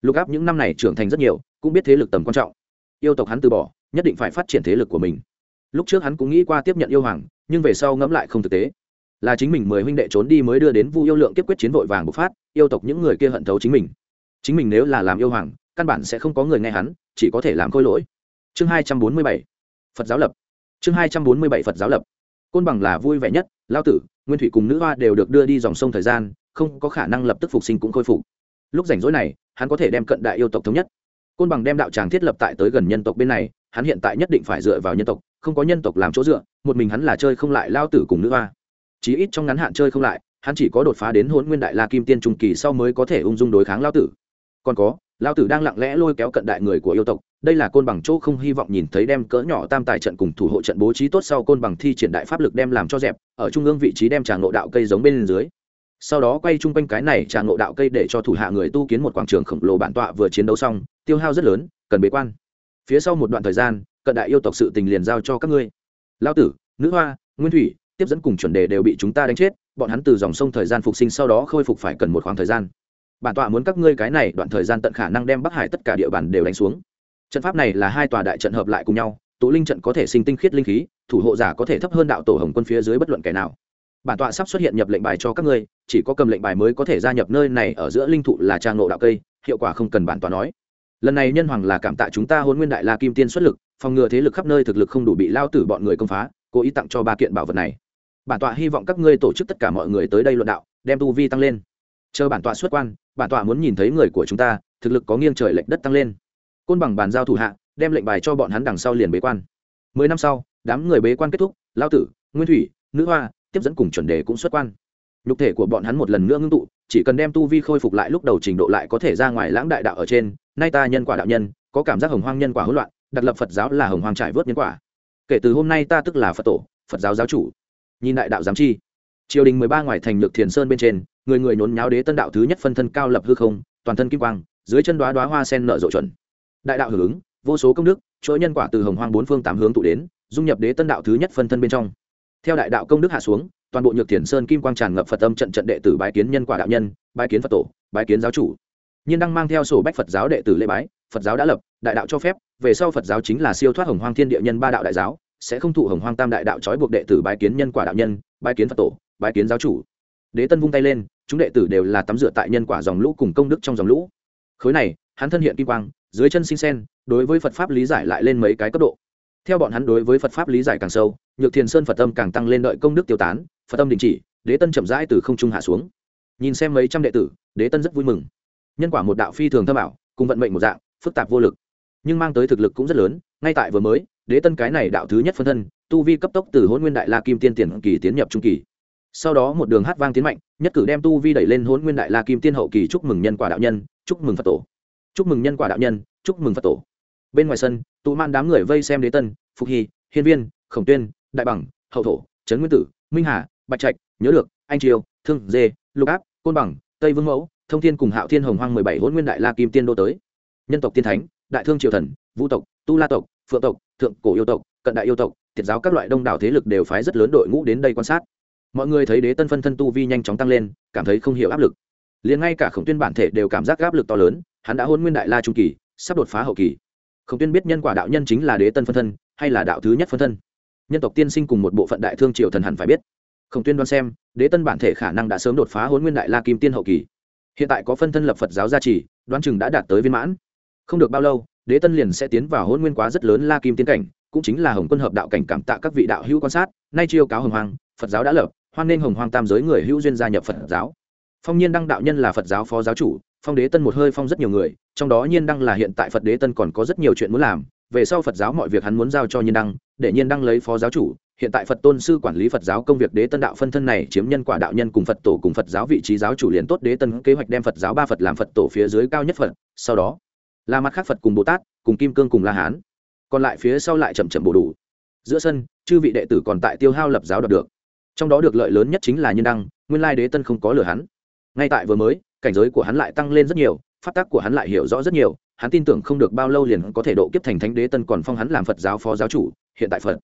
Lục áp những năm này trưởng thành rất nhiều, cũng biết thế lực tầm quan trọng. Yêu tộc hắn từ bỏ, nhất định phải phát triển thế lực của mình. Lúc trước hắn cũng nghĩ qua tiếp nhận yêu hoàng, nhưng về sau ngẫm lại không thực tế. Là chính mình mười huynh đệ trốn đi mới đưa đến vu yêu lượng tiếp quyết chiến vội vàng bộc phát, yêu tộc những người kia hận thấu chính mình. Chính mình nếu là làm yêu hoàng, căn bản sẽ không có người nghe hắn, chỉ có thể làm khôi lỗi. Chương hai trăm bốn mươi bảy, phật giáo lập. Chương hai trăm bốn mươi bảy, phật giáo lập. Côn bằng là vui vẻ nhất, lao tử, nguyên thủy cùng nữ hoa đều được đưa đi dòng sông thời gian không có khả năng lập tức phục sinh cũng khôi phục. Lúc rảnh rỗi này, hắn có thể đem cận đại yêu tộc thống nhất. Côn bằng đem đạo tràng thiết lập tại tới gần nhân tộc bên này, hắn hiện tại nhất định phải dựa vào nhân tộc, không có nhân tộc làm chỗ dựa, một mình hắn là chơi không lại lao tử cùng nữ hoa. Chí ít trong ngắn hạn chơi không lại, hắn chỉ có đột phá đến hôn nguyên đại la kim tiên trung kỳ sau mới có thể ung dung đối kháng lao tử. Còn có, lao tử đang lặng lẽ lôi kéo cận đại người của yêu tộc, đây là côn bằng chỗ không hy vọng nhìn thấy đem cỡ nhỏ tam tài trận cùng thủ hộ trận bố trí tốt sau côn bằng thi triển đại pháp lực đem làm cho dẹp, ở trung ương vị trí đem tràng nội đạo cây giống bên dưới sau đó quay chung quanh cái này tràn ngộ đạo cây để cho thủ hạ người tu kiến một quảng trường khổng lồ bản tọa vừa chiến đấu xong, tiêu hao rất lớn, cần bế quan. Phía sau một đoạn thời gian, cận đại yêu tộc sự tình liền giao cho các ngươi. Lao tử, nữ hoa, nguyên thủy, tiếp dẫn cùng chuẩn đề đều bị chúng ta đánh chết, bọn hắn từ dòng sông thời gian phục sinh sau đó khôi phục phải cần một khoảng thời gian. Bản tọa muốn các ngươi cái này đoạn thời gian tận khả năng đem bắc hải tất cả địa bàn đều đánh xuống. Trận pháp này là hai tòa đại trận hợp lại cùng nhau, tụ linh trận có thể sinh tinh khiết linh khí, thủ hộ giả có thể thấp hơn đạo tổ hồng quân phía dưới bất luận kẻ nào bản tọa sắp xuất hiện nhập lệnh bài cho các ngươi, chỉ có cầm lệnh bài mới có thể gia nhập nơi này ở giữa linh thụ là trang nộ đạo cây, hiệu quả không cần bản tọa nói. Lần này nhân hoàng là cảm tạ chúng ta hôn nguyên đại la kim tiên xuất lực, phòng ngừa thế lực khắp nơi thực lực không đủ bị lao tử bọn người công phá, cố ý tặng cho ba kiện bảo vật này. Bản tọa hy vọng các ngươi tổ chức tất cả mọi người tới đây luận đạo, đem tu vi tăng lên. Chờ bản tọa xuất quan, bản tọa muốn nhìn thấy người của chúng ta, thực lực có nghiêng trời lệch đất tăng lên. Côn bằng bàn giao thủ hạ, đem lệnh bài cho bọn hắn đằng sau liền bế quan. Mười năm sau, đám người bế quan kết thúc, lao tử, nguyên thủy, nữ hoa tiếp dẫn cùng chuẩn đề cũng xuất quan. Nhục thể của bọn hắn một lần nữa ngưng tụ, chỉ cần đem tu vi khôi phục lại lúc đầu trình độ lại có thể ra ngoài lãng đại đạo ở trên, nay ta nhân quả đạo nhân, có cảm giác hồng hoang nhân quả hỗn loạn đặt lập phật giáo là hồng hoang trải vớt nhân quả. Kể từ hôm nay ta tức là phật tổ, phật giáo giáo chủ. Nhìn đại đạo giám chi. Triều đình mười ba ngoài thành lược thiền sơn bên trên, người người nhốn nháo đế tân đạo thứ nhất phân thân cao lập hư không, toàn thân kim quang, dưới chân đoá đoá hoa sen nở rộ chuẩn. Đại đạo hưởng ứng, vô số công đức chỗ nhân quả từ hồng hoang bốn phương tám hướng tụ đến, dung nhập đế tân đạo thứ nhất phân thân bên trong theo đại đạo công đức hạ xuống, toàn bộ nhược thiền sơn kim quang tràn ngập phật âm trận trận đệ tử bái kiến nhân quả đạo nhân, bái kiến phật tổ, bái kiến giáo chủ. Nhiên đang mang theo sổ bách phật giáo đệ tử lễ bái, phật giáo đã lập, đại đạo cho phép, về sau phật giáo chính là siêu thoát hồng hoang thiên địa nhân ba đạo đại giáo, sẽ không thụ hồng hoang tam đại đạo trói buộc đệ tử bái kiến nhân quả đạo nhân, bái kiến phật tổ, bái kiến giáo chủ. Đế tân vung tay lên, chúng đệ tử đều là tắm rửa tại nhân quả dòng lũ cùng công đức trong dòng lũ. Khối này, hắn thân hiện kim quang, dưới chân sinh sen đối với phật pháp lý giải lại lên mấy cái cấp độ. Theo bọn hắn đối với phật pháp lý giải càng sâu nhược thiền sơn phật tâm càng tăng lên đợi công đức tiêu tán phật tâm đình chỉ đế tân chậm rãi từ không trung hạ xuống nhìn xem mấy trăm đệ tử đế tân rất vui mừng nhân quả một đạo phi thường thâm ảo cùng vận mệnh một dạng phức tạp vô lực nhưng mang tới thực lực cũng rất lớn ngay tại vừa mới đế tân cái này đạo thứ nhất phân thân tu vi cấp tốc từ hôn nguyên đại la kim tiên tiền kỳ tiến nhập trung kỳ sau đó một đường hát vang tiến mạnh nhất cử đem tu vi đẩy lên hôn nguyên đại la kim tiên hậu kỳ chúc mừng nhân quả đạo nhân chúc mừng phật tổ chúc mừng nhân quả đạo nhân chúc mừng phật tổ bên ngoài sân tụ man đám người vây xem đế tân phục hy hiên viên khổng tuyên đại bằng, hậu thổ, trấn nguyên tử, minh hà, bạch trạch, nhớ được, anh triều, thương, dê, lục áp, côn bằng, tây vương mẫu, thông thiên cùng hạo thiên hồng hoang mười bảy hôn nguyên đại la kim tiên đô tới. Nhân tộc tiên thánh, đại thương triều thần, vũ tộc, tu la tộc, phượng tộc, thượng cổ yêu tộc, cận đại yêu tộc thiệt giáo các loại đông đảo thế lực đều phái rất lớn đội ngũ đến đây quan sát. Mọi người thấy đế tân phân thân tu vi nhanh chóng tăng lên, cảm thấy không hiểu áp lực. Liền ngay cả khổng tuyên bản thể đều cảm giác áp lực to lớn, hắn đã hôn nguyên đại la trung kỳ, sắp đột phá hậu kỳ. Khổng tuyên biết nhân quả đạo nhân chính là đế tân phân thân, hay là đạo thứ nhất phân thân? Nhân tộc tiên sinh cùng một bộ phận đại thương triều thần hẳn phải biết. Khổng tuyên đoán xem, đế tân bản thể khả năng đã sớm đột phá hôn nguyên đại la kim tiên hậu kỳ. Hiện tại có phân thân lập phật giáo gia trì, đoán chừng đã đạt tới viên mãn. Không được bao lâu, đế tân liền sẽ tiến vào hôn nguyên quá rất lớn la kim tiên cảnh, cũng chính là hồng quân hợp đạo cảnh cảm tạ các vị đạo hữu quan sát, nay chiêu cáo hồng hoàng phật giáo đã lập, hoan nghênh hồng hoàng tam giới người hữu duyên gia nhập phật giáo. Phong nhiên đăng đạo nhân là phật giáo phó giáo chủ, phong đế tân một hơi phong rất nhiều người, trong đó nhiên đăng là hiện tại phật đế tân còn có rất nhiều chuyện muốn làm về sau phật giáo mọi việc hắn muốn giao cho nhiên đăng, để nhiên đăng lấy phó giáo chủ. Hiện tại phật tôn sư quản lý phật giáo công việc đế tân đạo phân thân này chiếm nhân quả đạo nhân cùng phật tổ cùng phật giáo vị trí giáo chủ liền tốt. Đế tân kế hoạch đem phật giáo ba phật làm phật tổ phía dưới cao nhất phật. Sau đó là mặt khác phật cùng bồ tát, cùng kim cương cùng la hán. Còn lại phía sau lại chậm chậm bổ đủ. Giữa sân, chư vị đệ tử còn tại tiêu hao lập giáo đạt được. Trong đó được lợi lớn nhất chính là nhân đăng, nguyên lai đế tân không có lừa hắn. Ngay tại vừa mới, cảnh giới của hắn lại tăng lên rất nhiều phát tác của hắn lại hiểu rõ rất nhiều hắn tin tưởng không được bao lâu liền có thể độ kiếp thành thánh đế tân còn phong hắn làm phật giáo phó giáo chủ, hiện tại phật.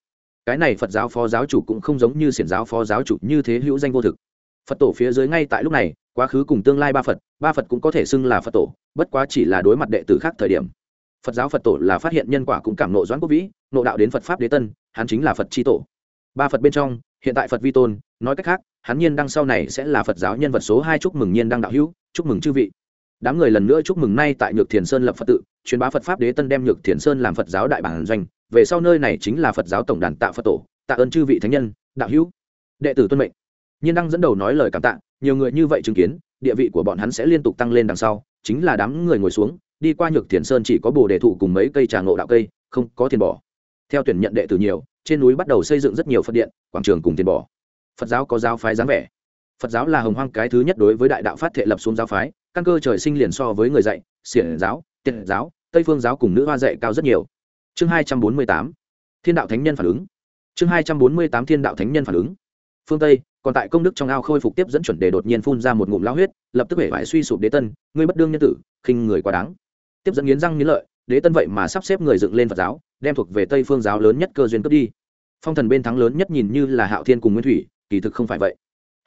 Cái này phật giáo phó giáo chủ cũng không giống như xiển giáo phó giáo chủ như thế hữu danh vô thực. Phật tổ phía dưới ngay tại lúc này, quá khứ cùng tương lai ba phật ba phật cũng có thể xưng là phật tổ, bất quá chỉ là đối mặt đệ tử khác thời điểm. Phật giáo phật tổ là phát hiện nhân quả cũng cảm nộ doãn quốc vĩ, nộ đạo đến phật pháp đế tân, hắn chính là phật tri tổ. Ba phật bên trong, hiện tại phật vi tôn, nói cách khác, hắn nhiên đăng sau này sẽ là phật giáo nhân vật số hai chúc mừng nhiên đăng đạo hữu, chúc mừng chư vị đám người lần nữa chúc mừng nay tại nhược thiền sơn lập phật tự, truyền bá phật pháp đế tân đem nhược thiền sơn làm phật giáo đại bản doanh. Về sau nơi này chính là phật giáo tổng đàn tạ phật tổ, tạ ơn chư vị thánh nhân, đạo hữu, đệ tử tuân mệnh. Nhiên đăng dẫn đầu nói lời cảm tạ, nhiều người như vậy chứng kiến, địa vị của bọn hắn sẽ liên tục tăng lên đằng sau, chính là đám người ngồi xuống, đi qua nhược thiền sơn chỉ có bồ đề thụ cùng mấy cây trà ngộ đạo cây, không có tiền bỏ theo tuyển nhận đệ tử nhiều, trên núi bắt đầu xây dựng rất nhiều phật điện, quảng trường cùng tiền bỏ phật giáo có giáo phái dáng vẻ phật giáo là hồng hoang cái thứ nhất đối với đại đạo phát thể lập xuống giáo phái, căn cơ trời sinh liền so với người dạy, xiển giáo tiện giáo, tây phương giáo cùng nữ hoa dạy cao rất nhiều. Chương hai trăm bốn mươi tám, thiên đạo thánh nhân phản ứng. Chương hai trăm bốn mươi tám, thiên đạo thánh nhân phản ứng. Phương tây, còn tại công đức trong ao khôi phục tiếp dẫn chuẩn đề đột nhiên phun ra một ngụm lao huyết, lập tức hể phải suy sụp đế tân, ngươi bất đương nhân tử, khinh người quá đáng. Tiếp dẫn nghiến răng nghiến lợi, đế tân vậy mà sắp xếp người dựng lên phật giáo, đem thuộc về tây phương giáo lớn nhất cơ duyên cướp đi. Phong thần bên thắng lớn nhất nhìn như là hạo thiên cùng nguyên thủy, kỳ thực không phải vậy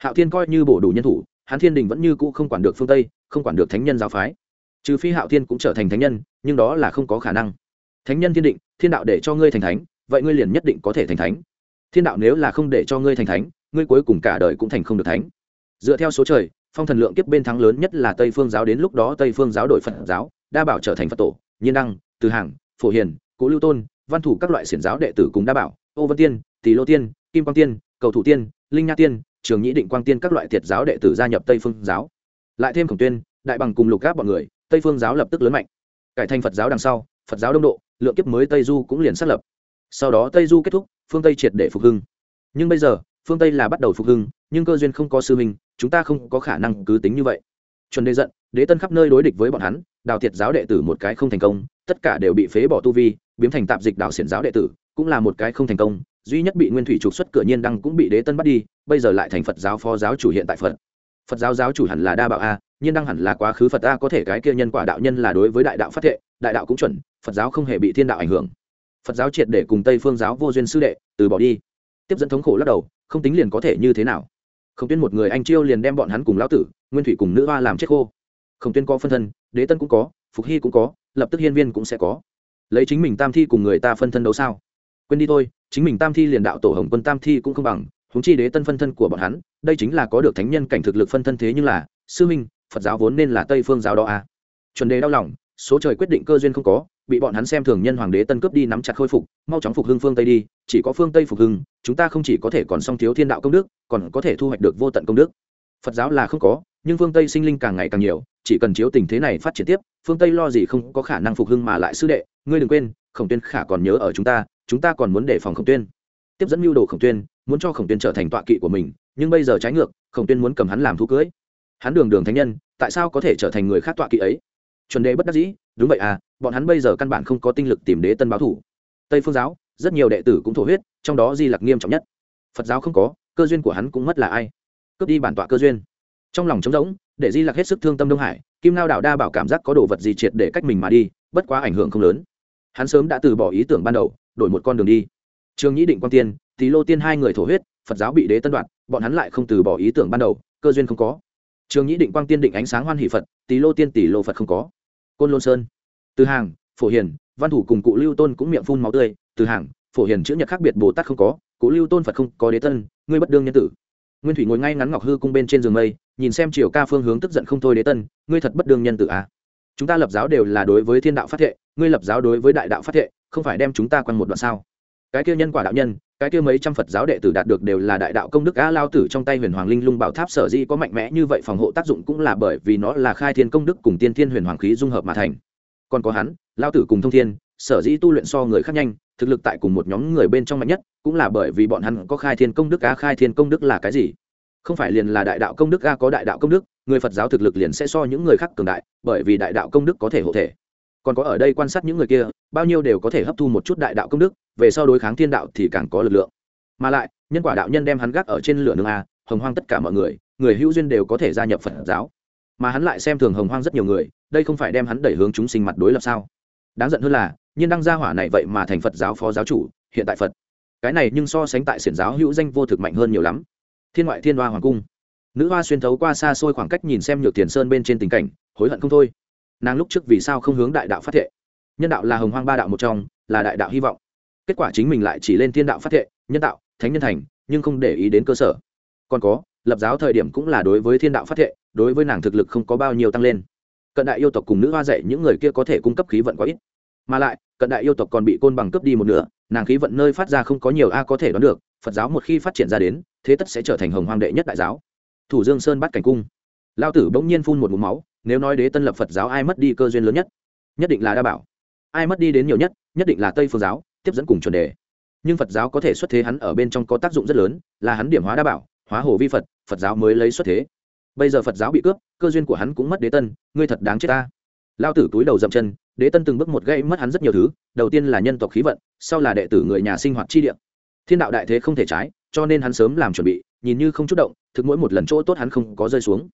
hạo thiên coi như bổ đủ nhân thủ hán thiên đình vẫn như cũ không quản được phương tây, không quản được thánh nhân giáo phái. Trừ phi hạo thiên cũng trở thành thánh nhân, nhưng đó là không có khả năng. Thánh nhân thiên định, thiên đạo để cho ngươi thành thánh, vậy ngươi liền nhất định có thể thành thánh. Thiên đạo nếu là không để cho ngươi thành thánh, ngươi cuối cùng cả đời cũng thành không được thánh. Dựa theo số trời, phong thần lượng kiếp bên thắng lớn nhất là tây phương giáo đến lúc đó tây phương giáo đổi phật giáo, đa bảo trở thành phật tổ, nhiên đăng, từ hàng phổ hiền, cố lưu tôn, văn thủ các loại xiển giáo đệ tử cùng đa bảo, ô vân tiên tỷ lô tiên, kim quang tiên, cầu thủ tiên, linh nha tiên trường nhĩ định quang tiên các loại thiệt giáo đệ tử gia nhập tây phương giáo. Lại thêm khổng tuyên, đại bằng cùng lục gáp bọn người, tây phương giáo lập tức lớn mạnh. Cải thành phật giáo đằng sau, phật giáo đông độ, lượng kiếp mới tây du cũng liền xác lập. Sau đó tây du kết thúc, phương tây triệt để phục hưng. Nhưng bây giờ, phương tây là bắt đầu phục hưng, nhưng cơ duyên không có sư minh chúng ta không có khả năng cứ tính như vậy. Chuẩn đế giận, đế tân khắp nơi đối địch với bọn hắn, đào thiệt giáo đệ tử một cái không thành công, tất cả đều bị phế bỏ tu vi, biến thành tạp dịch đào xiển giáo đệ tử, cũng là một cái không thành công duy nhất bị nguyên thủy trục xuất cửa nhiên đăng cũng bị đế tân bắt đi, bây giờ lại thành phật giáo phó giáo chủ hiện tại phật. Phật giáo giáo chủ hẳn là đa bảo a, nhiên đăng hẳn là quá khứ phật a, có thể cái kia nhân quả đạo nhân là đối với đại đạo phát thệ, đại đạo cũng chuẩn, phật giáo không hề bị thiên đạo ảnh hưởng. Phật giáo triệt để cùng tây phương giáo vô duyên sư đệ, từ bỏ đi. Tiếp dẫn thống khổ lắc đầu, không tính liền có thể như thế nào. Không tuyên một người anh chiêu liền đem bọn hắn cùng lão tử, nguyên thủy cùng nữ hoa làm chết khô. Không tuyên có phân thân, đế tân cũng có, phục hy cũng có, lập tức hiên viên cũng sẽ có. Lấy chính mình tam thi cùng người ta phân thân đấu sao? Quên đi thôi, chính mình tam thi liền đạo tổ hồng quân tam thi cũng không bằng húng chi đế tân phân thân của bọn hắn, đây chính là có được thánh nhân cảnh thực lực phân thân thế nhưng là, sư minh, phật giáo vốn nên là tây phương giáo đó à. chuẩn đề đau lòng, số trời quyết định cơ duyên không có, bị bọn hắn xem thường nhân hoàng đế tân cướp đi nắm chặt khôi phục, mau chóng phục hưng phương tây đi, chỉ có phương tây phục hưng, chúng ta không chỉ có thể còn song thiếu thiên đạo công đức, còn có thể thu hoạch được vô tận công đức phật giáo là không có, nhưng phương tây sinh linh càng ngày càng nhiều, chỉ cần chiếu tình thế này phát triển tiếp, phương tây lo gì không có khả năng phục hưng mà lại sư đệ, ngươi đừng quên, khổng tuyên khả còn nhớ ở chúng ta chúng ta còn muốn đề phòng khổng tuyên. Tiếp dẫn mưu đồ khổng tuyên, muốn cho khổng tuyên trở thành tọa kỵ của mình, nhưng bây giờ trái ngược, khổng tuyên muốn cầm hắn làm thú cưới. Hắn đường đường thánh nhân, tại sao có thể trở thành người khác tọa kỵ ấy? Chuẩn đệ bất đắc dĩ, đúng vậy à bọn hắn bây giờ căn bản không có tinh lực tìm đế tân báo thủ. Tây phương giáo, rất nhiều đệ tử cũng thổ huyết, trong đó di lặc nghiêm trọng nhất. Phật giáo không có, cơ duyên của hắn cũng mất là ai? Cướp đi bản tọa cơ duyên. Trong lòng trống rỗng, để di lặc hết sức thương tâm đông hải, kim lao đạo đa bảo cảm giác có đồ vật gì triệt để cách mình mà đi, bất quá ảnh hưởng không lớn. Hắn sớm đã từ bỏ ý tưởng ban đầu đổi một con đường đi. Trường nhĩ định quan tiên tý lô tiên hai người thổ huyết, phật giáo bị đế tân đoạt, bọn hắn lại không từ bỏ ý tưởng ban đầu, cơ duyên không có. Trường nhĩ định quang tiên định ánh sáng hoan hỷ phật tý lô tiên tỷ lô phật không có. Côn lôn sơn, từ hàng, phổ hiền, văn thủ cùng cụ lưu tôn cũng miệng phun máu tươi, từ hàng, phổ hiền chữ nhật khác biệt bồ tát không có, cụ lưu tôn phật không có đế tân, ngươi bất đương nhân tử. Nguyên thủy ngồi ngay ngắn ngọc hư cung bên trên giường mây, nhìn xem triều ca phương hướng tức giận không thôi đế tân, ngươi thật bất đương nhân tử à. chúng ta lập giáo đều là đối với thiên đạo phát thệ, ngươi lập giáo đối với đại đạo phát thệ không phải đem chúng ta quăng một đoạn sao? Cái kia nhân quả đạo nhân, cái kia mấy trăm phật giáo đệ tử đạt được đều là đại đạo công đức, a lao tử trong tay huyền hoàng linh lung bảo tháp sở di có mạnh mẽ như vậy phòng hộ tác dụng cũng là bởi vì nó là khai thiên công đức cùng tiên thiên huyền hoàng khí dung hợp mà thành. Còn có hắn, lao tử cùng thông thiên, sở dĩ tu luyện so người khác nhanh, thực lực tại cùng một nhóm người bên trong mạnh nhất, cũng là bởi vì bọn hắn có khai thiên công đức, a khai thiên công đức là cái gì? Không phải liền là đại đạo công đức, a có đại đạo công đức, người phật giáo thực lực liền sẽ so những người khác cường đại, bởi vì đại đạo công đức có thể hộ thể còn có ở đây quan sát những người kia, bao nhiêu đều có thể hấp thu một chút đại đạo công đức, về sau đối kháng thiên đạo thì càng có lực lượng. Mà lại, nhân quả đạo nhân đem hắn gác ở trên lửa nương a, hồng hoang tất cả mọi người người hữu duyên đều có thể gia nhập phật giáo. Mà hắn lại xem thường hồng hoang rất nhiều người, đây không phải đem hắn đẩy hướng chúng sinh mặt đối lập sao? Đáng giận hơn là nhiên đăng gia hỏa này vậy mà thành phật giáo phó giáo chủ, hiện tại phật. Cái này nhưng so sánh tại xiển giáo hữu danh vô thực mạnh hơn nhiều lắm. Thiên ngoại thiên hoa hoàng cung. Nữ hoa xuyên thấu qua xa xôi khoảng cách nhìn xem nhược tiền sơn bên trên tình cảnh, hối hận không thôi nàng lúc trước vì sao không hướng đại đạo phát thệ? Nhân đạo là hồng hoang ba đạo một trong, là đại đạo hy vọng. Kết quả chính mình lại chỉ lên thiên đạo phát thệ, nhân đạo thánh nhân thành, nhưng không để ý đến cơ sở. Còn có, lập giáo thời điểm cũng là đối với thiên đạo phát thệ, đối với nàng thực lực không có bao nhiêu tăng lên. Cận đại yêu tộc cùng nữ hoa dạy những người kia có thể cung cấp khí vận quá ít. Mà lại, cận đại yêu tộc còn bị côn bằng cướp đi một nửa, nàng khí vận nơi phát ra không có nhiều a có thể đoán được, phật giáo một khi phát triển ra đến, thế tất sẽ trở thành hồng hoàng đệ nhất đại giáo. Thủ dương sơn bắt cảnh cung. Lao tử bỗng nhiên phun một mũ máu nếu nói đế tân lập phật giáo ai mất đi cơ duyên lớn nhất nhất định là đa bảo ai mất đi đến nhiều nhất nhất định là tây phương giáo tiếp dẫn cùng chuẩn đề nhưng phật giáo có thể xuất thế hắn ở bên trong có tác dụng rất lớn là hắn điểm hóa đa bảo hóa hồ vi phật phật giáo mới lấy xuất thế bây giờ phật giáo bị cướp cơ duyên của hắn cũng mất đế tân ngươi thật đáng chết ta lao tử túi đầu dậm chân đế tân từng bước một gây mất hắn rất nhiều thứ đầu tiên là nhân tộc khí vận sau là đệ tử người nhà sinh hoạt chi địa thiên đạo đại thế không thể trái cho nên hắn sớm làm chuẩn bị nhìn như không chút động thực mỗi một lần chỗ tốt hắn không có rơi xuống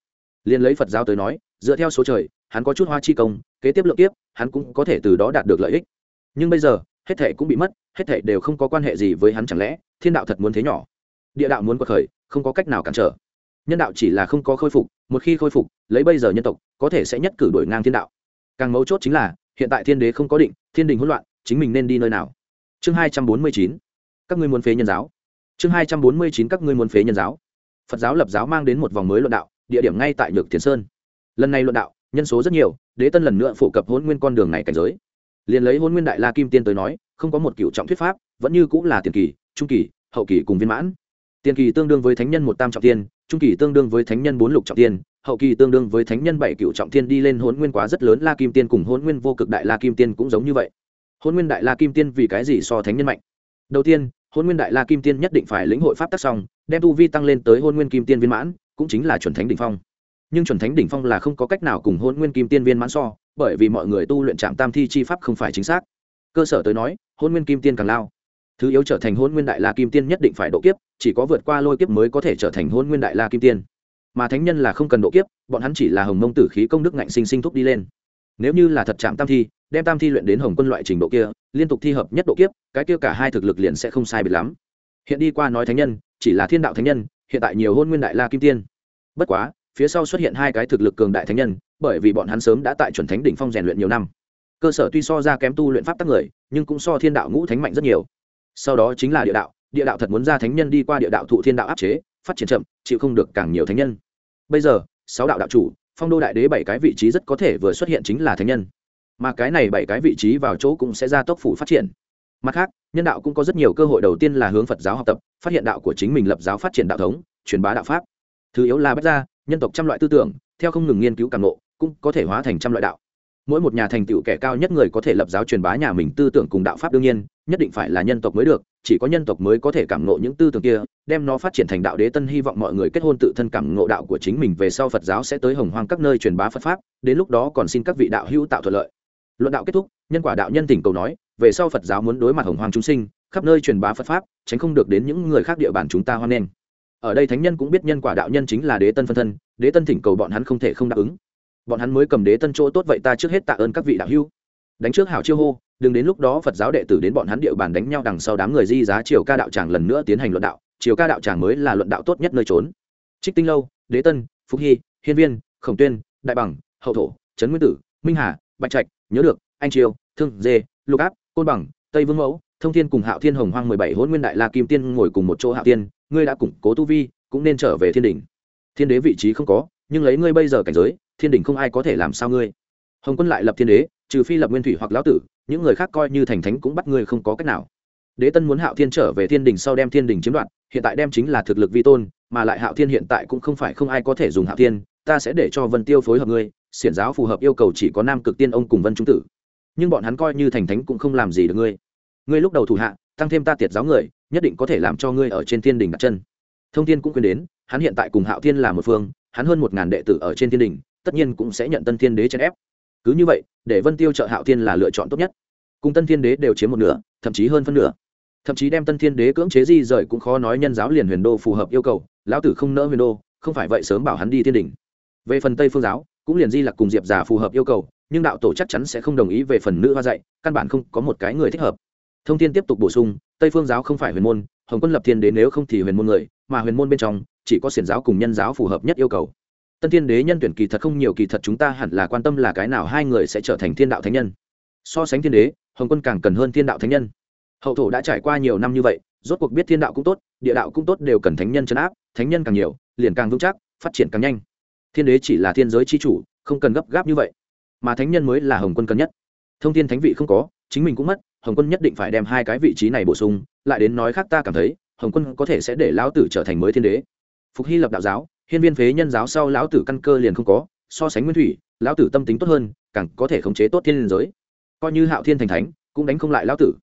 liền lấy phật giáo tới nói, dựa theo số trời, hắn có chút hoa chi công, kế tiếp lượng tiếp hắn cũng có thể từ đó đạt được lợi ích. Nhưng bây giờ, hết thể cũng bị mất, hết thể đều không có quan hệ gì với hắn chẳng lẽ, thiên đạo thật muốn thế nhỏ? Địa đạo muốn quật khởi, không có cách nào cản trở. Nhân đạo chỉ là không có khôi phục, một khi khôi phục, lấy bây giờ nhân tộc, có thể sẽ nhất cử đổi ngang thiên đạo. Càng mấu chốt chính là, hiện tại thiên đế không có định, thiên đình hỗn loạn, chính mình nên đi nơi nào? Chương hai trăm bốn mươi chín. Các ngươi muốn phế nhân giáo. Chương hai trăm bốn mươi chín các ngươi muốn phế nhân giáo. Phật giáo lập giáo mang đến một vòng mới luận đạo địa điểm ngay tại nhược thiền sơn lần này luận đạo nhân số rất nhiều đế tân lần nữa phổ cập hôn nguyên con đường này cảnh giới liền lấy hôn nguyên đại la kim tiên tới nói không có một cựu trọng thuyết pháp vẫn như cũng là tiền kỳ trung kỳ hậu kỳ cùng viên mãn tiền kỳ tương đương với thánh nhân một tam trọng tiên trung kỳ tương đương với thánh nhân bốn lục trọng tiên hậu kỳ tương đương với thánh nhân bảy cựu trọng tiên đi lên hôn nguyên quá rất lớn la kim tiên cùng hôn nguyên vô cực đại la kim tiên cũng giống như vậy hôn nguyên đại la kim tiên vì cái gì so thánh nhân mạnh đầu tiên hôn nguyên đại la kim tiên nhất định phải lĩnh hội pháp tác xong đem tu vi tăng lên tới hôn nguyên kim tiên viên mãn cũng chính là chuẩn thánh đỉnh phong. Nhưng chuẩn thánh đỉnh phong là không có cách nào cùng hôn nguyên kim tiên viên mãn so, bởi vì mọi người tu luyện trạm tam thi chi pháp không phải chính xác. Cơ sở tới nói hôn nguyên kim tiên càng lao. Thứ yếu trở thành hôn nguyên đại la kim tiên nhất định phải độ kiếp, chỉ có vượt qua lôi kiếp mới có thể trở thành hôn nguyên đại la kim tiên. Mà thánh nhân là không cần độ kiếp, bọn hắn chỉ là hồng mông tử khí công đức ngạnh sinh sinh thúc đi lên. Nếu như là thật chạm tam thi, đem tam thi luyện đến hồng quân loại trình độ kia, liên tục thi hợp nhất độ kiếp, cái kia cả hai thực lực liền sẽ không sai biệt lắm. Hiện đi qua nói thánh nhân, chỉ là thiên đạo thánh nhân hiện tại nhiều hôn nguyên đại la kim tiên. Bất quá, phía sau xuất hiện hai cái thực lực cường đại thánh nhân, bởi vì bọn hắn sớm đã tại chuẩn thánh đỉnh phong rèn luyện nhiều năm. Cơ sở tuy so ra kém tu luyện pháp tắc người, nhưng cũng so thiên đạo ngũ thánh mạnh rất nhiều. Sau đó chính là địa đạo địa đạo thật muốn ra thánh nhân đi qua địa đạo thụ thiên đạo áp chế, phát triển chậm, chịu không được càng nhiều thánh nhân. Bây giờ, sáu đạo đạo chủ, phong đô đại đế bảy cái vị trí rất có thể vừa xuất hiện chính là thánh nhân. Mà cái này bảy cái vị trí vào chỗ cũng sẽ ra tốc phủ phát triển mặt khác nhân đạo cũng có rất nhiều cơ hội đầu tiên là hướng phật giáo học tập phát hiện đạo của chính mình lập giáo phát triển đạo thống truyền bá đạo pháp. Thứ yếu là bách gia nhân tộc trăm loại tư tưởng theo không ngừng nghiên cứu càng ngộ, cũng có thể hóa thành trăm loại đạo. Mỗi một nhà thành tựu kẻ cao nhất người có thể lập giáo truyền bá nhà mình tư tưởng cùng đạo pháp đương nhiên nhất định phải là nhân tộc mới được chỉ có nhân tộc mới có thể cảm ngộ những tư tưởng kia đem nó phát triển thành đạo đế tân hy vọng mọi người kết hôn tự thân cảm ngộ đạo của chính mình về sau phật giáo sẽ tới hồng hoang các nơi truyền bá phật pháp đến lúc đó còn xin các vị đạo hữu tạo thuận lợi. Luận đạo kết thúc nhân quả đạo nhân tỉnh cầu nói về sau phật giáo muốn đối mặt hồng hoang chúng sinh, khắp nơi truyền bá phật pháp, tránh không được đến những người khác địa bàn chúng ta hoan nghênh. Ở đây thánh nhân cũng biết nhân quả đạo nhân chính là đế tân phân thân, đế tân thỉnh cầu bọn hắn không thể không đáp ứng. Bọn hắn mới cầm đế tân chỗ tốt vậy ta trước hết tạ ơn các vị đạo hữu. Đánh trước hảo chiêu hô, đừng đến lúc đó phật giáo đệ tử đến bọn hắn địa bàn đánh nhau đằng sau đám người di giá triều ca đạo tràng lần nữa tiến hành luận đạo, triều ca đạo tràng mới là luận đạo tốt nhất nơi trốn. Trích tinh lâu, đế tân phúc hy, hiên viên, khổng tuyên, đại bằng, hậu thổ, trấn nguyên tử, minh hà, bạch trạch, nhớ được, anh triều, thương dê, lục áp côn bằng, tây vương mẫu, thông thiên cùng hạo thiên hồng hoang mười bảy hôn nguyên đại la kim tiên ngồi cùng một chỗ hạo tiên ngươi đã củng cố tu vi, cũng nên trở về thiên đình thiên đế vị trí không có, nhưng lấy ngươi bây giờ cảnh giới, thiên đình không ai có thể làm sao ngươi. Hồng quân lại lập thiên đế, trừ phi lập nguyên thủy hoặc lão tử, những người khác coi như thành thánh cũng bắt ngươi không có cách nào. Đế tân muốn hạo thiên trở về thiên đình sau đem thiên đình chiếm đoạt, hiện tại đem chính là thực lực vi tôn, mà lại hạo thiên hiện tại cũng không phải không ai có thể dùng hạo thiên, ta sẽ để cho vân tiêu phối hợp ngươi, xiển giáo phù hợp yêu cầu chỉ có nam cực tiên ông cùng vân trung tử nhưng bọn hắn coi như thành thánh cũng không làm gì được ngươi. Ngươi lúc đầu thủ hạ, tăng thêm ta tiệt giáo người, nhất định có thể làm cho ngươi ở trên thiên đình đặt chân. Thông thiên cũng khuyên đến, hắn hiện tại cùng hạo thiên là một phương, hắn hơn một ngàn đệ tử ở trên thiên đình, tất nhiên cũng sẽ nhận tân thiên đế chèn ép. Cứ như vậy, để vân tiêu trợ hạo thiên là lựa chọn tốt nhất. Cùng tân thiên đế đều chiếm một nửa, thậm chí hơn phân nửa. Thậm chí đem tân thiên đế cưỡng chế di rời cũng khó nói nhân giáo liền huyền đô phù hợp yêu cầu, lão tử không nỡ huyền đô, không phải vậy sớm bảo hắn đi thiên đình. Về phần tây phương giáo, cũng liền di lặc cùng diệp giả phù hợp yêu cầu nhưng đạo tổ chắc chắn sẽ không đồng ý về phần nữ hoa dạy, căn bản không có một cái người thích hợp. Thông tin tiếp tục bổ sung, tây phương giáo không phải huyền môn, hồng quân lập thiên đế nếu không thì huyền môn người, mà huyền môn bên trong, chỉ có xiển giáo cùng nhân giáo phù hợp nhất yêu cầu. Tân thiên đế nhân tuyển kỳ thật không nhiều, kỳ thật chúng ta hẳn là quan tâm là cái nào hai người sẽ trở thành thiên đạo thánh nhân. So sánh thiên đế, hồng quân càng cần hơn thiên đạo thánh nhân. Hậu thổ đã trải qua nhiều năm như vậy, rốt cuộc biết thiên đạo cũng tốt, địa đạo cũng tốt đều cần thánh nhân chấn áp, thánh nhân càng nhiều, liền càng vững chắc, phát triển càng nhanh. Thiên đế chỉ là thiên giới c h i chủ, không cần gấp gáp như vậy mà thánh nhân mới là hồng quân cân nhất. Thông tin thánh vị không có, chính mình cũng mất, hồng quân nhất định phải đem hai cái vị trí này bổ sung, lại đến nói khác ta cảm thấy, hồng quân có thể sẽ để lão tử trở thành mới thiên đế. Phục hy lập đạo giáo, hiên viên phế nhân giáo sau lão tử căn cơ liền không có, so sánh nguyên thủy, lão tử tâm tính tốt hơn, càng có thể khống chế tốt thiên liên giới. Coi như hạo thiên thành thánh, cũng đánh không lại lão tử.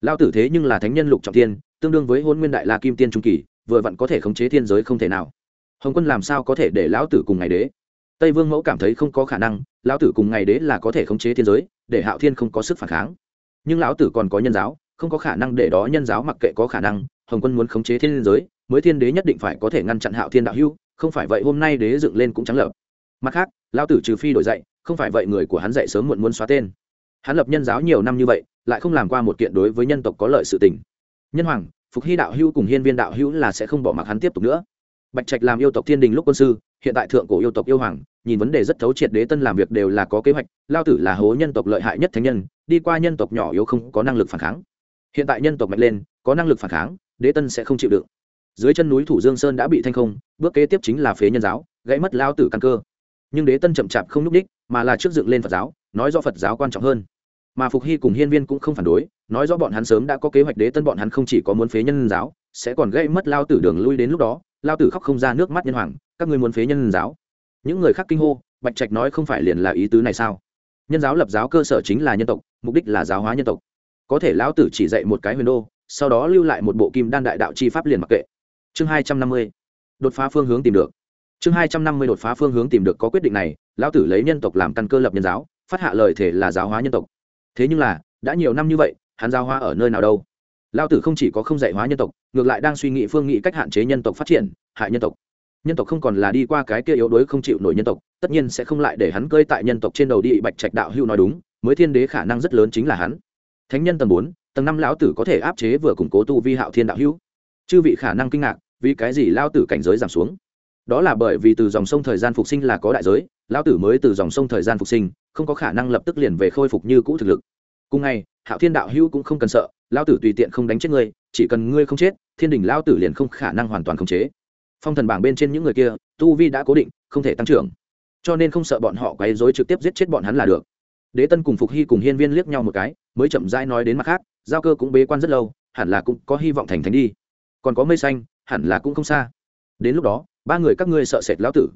Lão tử thế nhưng là thánh nhân lục trọng thiên, tương đương với hôn nguyên đại la kim tiên trung kỳ, vừa vặn có thể khống chế thiên giới không thể nào. Hồng quân làm sao có thể để lão tử cùng ngày đế? Tây vương mẫu cảm thấy không có khả năng lão tử cùng ngày đế là có thể khống chế thiên giới để hạo thiên không có sức phản kháng. Nhưng lão tử còn có nhân giáo không có khả năng để đó nhân giáo mặc kệ có khả năng hồng quân muốn khống chế thiên giới mới thiên đế nhất định phải có thể ngăn chặn hạo thiên đạo hưu không phải vậy hôm nay đế dựng lên cũng trắng lợp mặt khác lão tử trừ phi đổi dậy, không phải vậy người của hắn dậy sớm muộn muốn xóa tên. Hắn lập nhân giáo nhiều năm như vậy lại không làm qua một kiện đối với nhân tộc có lợi sự tình. Nhân hoàng phục hy đạo hưu cùng hiên viên đạo hữu là sẽ không bỏ mặc hắn tiếp tục nữa. Bạch trạch làm yêu tộc thiên đình lúc quân sư hiện tại thượng cổ yêu tộc yêu hoàng nhìn vấn đề rất thấu triệt đế tân làm việc đều là có kế hoạch, lao tử là hố nhân tộc lợi hại nhất thánh nhân, đi qua nhân tộc nhỏ yếu không có năng lực phản kháng. Hiện tại nhân tộc mạnh lên, có năng lực phản kháng, đế tân sẽ không chịu đựng. Dưới chân núi thủ dương sơn đã bị thanh không, bước kế tiếp chính là phế nhân giáo, gãy mất lao tử căn cơ. Nhưng đế tân chậm chạp không n ú c đích, mà là trước dựng lên phật giáo, nói do phật giáo quan trọng hơn. Mà phục hy cùng hiên viên cũng không phản đối, nói rõ bọn hắn sớm đã có kế hoạch đế tân bọn hắn không chỉ có muốn phế nhân giáo, sẽ còn gây mất lao tử đường lui đến lúc đó. Lao tử khóc không ra nước mắt nhân hoàng, các ngươi muốn phế nhân giáo những người khác kinh hô, bạch trạch nói không phải liền là ý tứ này sao? Nhân giáo lập giáo cơ sở chính là nhân tộc, mục đích là giáo hóa nhân tộc. Có thể lão tử chỉ dạy một cái huyền đô, sau đó lưu lại một bộ kim đan đại đạo chi pháp liền mặc kệ. Chương hai trăm năm mươi, đột phá phương hướng tìm được. Chương hai trăm năm mươi đột phá phương hướng tìm được có quyết định này, lão tử lấy nhân tộc làm căn cơ lập nhân giáo, phát hạ lời thể là giáo hóa nhân tộc. Thế nhưng là, đã nhiều năm như vậy, hắn giáo hóa ở nơi nào đâu? Lão tử không chỉ có không dạy hóa nhân tộc, ngược lại đang suy nghĩ phương nghị cách hạn chế nhân tộc phát triển, hại nhân tộc nhân tộc không còn là đi qua cái kia yếu đuối không chịu nổi nhân tộc, tất nhiên sẽ không lại để hắn cơi tại nhân tộc trên đầu đi, bạch trạch đạo hưu nói đúng, mới thiên đế khả năng rất lớn chính là hắn. Thánh nhân tầng bốn, tầng năm lão tử có thể áp chế vừa củng cố tu vi hạo thiên đạo hưu chư vị khả năng kinh ngạc, vì cái gì lao tử cảnh giới giảm xuống? Đó là bởi vì từ dòng sông thời gian phục sinh là có đại giới, lão tử mới từ dòng sông thời gian phục sinh, không có khả năng lập tức liền về khôi phục như cũ thực lực. Cùng ngày, hạo thiên đạo hữu cũng không cần sợ, lão tử tùy tiện không đánh chết ngươi, chỉ cần ngươi không chết, thiên đình lão tử liền không khả năng hoàn toàn khống chế phong thần bảng bên trên những người kia, tu vi đã cố định, không thể tăng trưởng. Cho nên không sợ bọn họ quấy dối trực tiếp giết chết bọn hắn là được. Đế tân cùng phục hy cùng hiên viên liếc nhau một cái, mới chậm rãi nói đến mặt khác, giao cơ cũng bế quan rất lâu, hẳn là cũng có hy vọng thành thánh đi. Còn có mây xanh, hẳn là cũng không xa. Đến lúc đó, ba người các ngươi sợ sệt lão tử.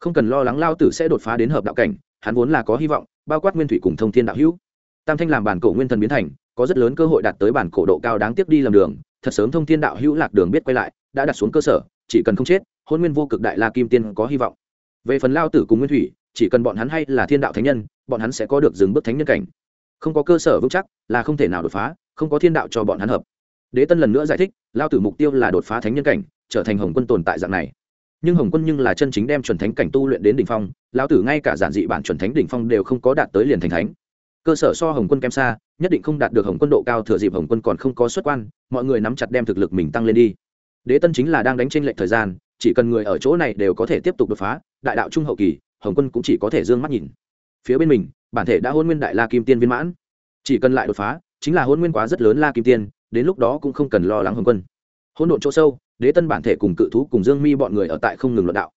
Không cần lo lắng lao tử sẽ đột phá đến hợp đạo cảnh, hắn vốn là có hy vọng, bao quát nguyên thủy cùng thông thiên đạo hữu. Tam thanh làm bản cổ nguyên thần biến thành, có rất lớn cơ hội đạt tới bản cổ độ cao đáng tiếc đi làm đường, thật sớm thông thiên đạo hữu lạc đường biết quay lại, đã đặt xuống cơ sở chỉ cần không chết, hôn nguyên vô cực đại la kim tiên có hy vọng. Về phần lao tử cùng nguyên thủy, chỉ cần bọn hắn hay là thiên đạo thánh nhân, bọn hắn sẽ có được dừng bước thánh nhân cảnh. Không có cơ sở vững chắc là không thể nào đột phá, không có thiên đạo cho bọn hắn hợp. Đế tân lần nữa giải thích, lao tử mục tiêu là đột phá thánh nhân cảnh, trở thành hồng quân tồn tại dạng này. Nhưng hồng quân nhưng là chân chính đem chuẩn thánh cảnh tu luyện đến đỉnh phong lão tử ngay cả giản dị bản chuẩn thánh đỉnh phong đều không có đạt tới liền thành thánh. Cơ sở so hồng quân kém xa, nhất định không đạt được hồng quân độ cao thừa dịp hồng quân còn không có xuất quan, mọi người nắm chặt đem thực lực mình tăng lên đi đế tân chính là đang đánh trên lệch thời gian, chỉ cần người ở chỗ này đều có thể tiếp tục đột phá, đại đạo trung hậu kỳ, hồng quân cũng chỉ có thể d ư ơ n g mắt nhìn. Phía bên mình, bản thể đã hôn nguyên đại la kim tiên viên mãn. Chỉ cần lại đột phá, chính là hôn nguyên quá rất lớn la kim tiên, đến lúc đó cũng không cần lo lắng hồng quân. Hôn độn chỗ sâu, đế tân bản thể cùng cự thú cùng dương mi bọn người ở tại không ngừng luận đạo.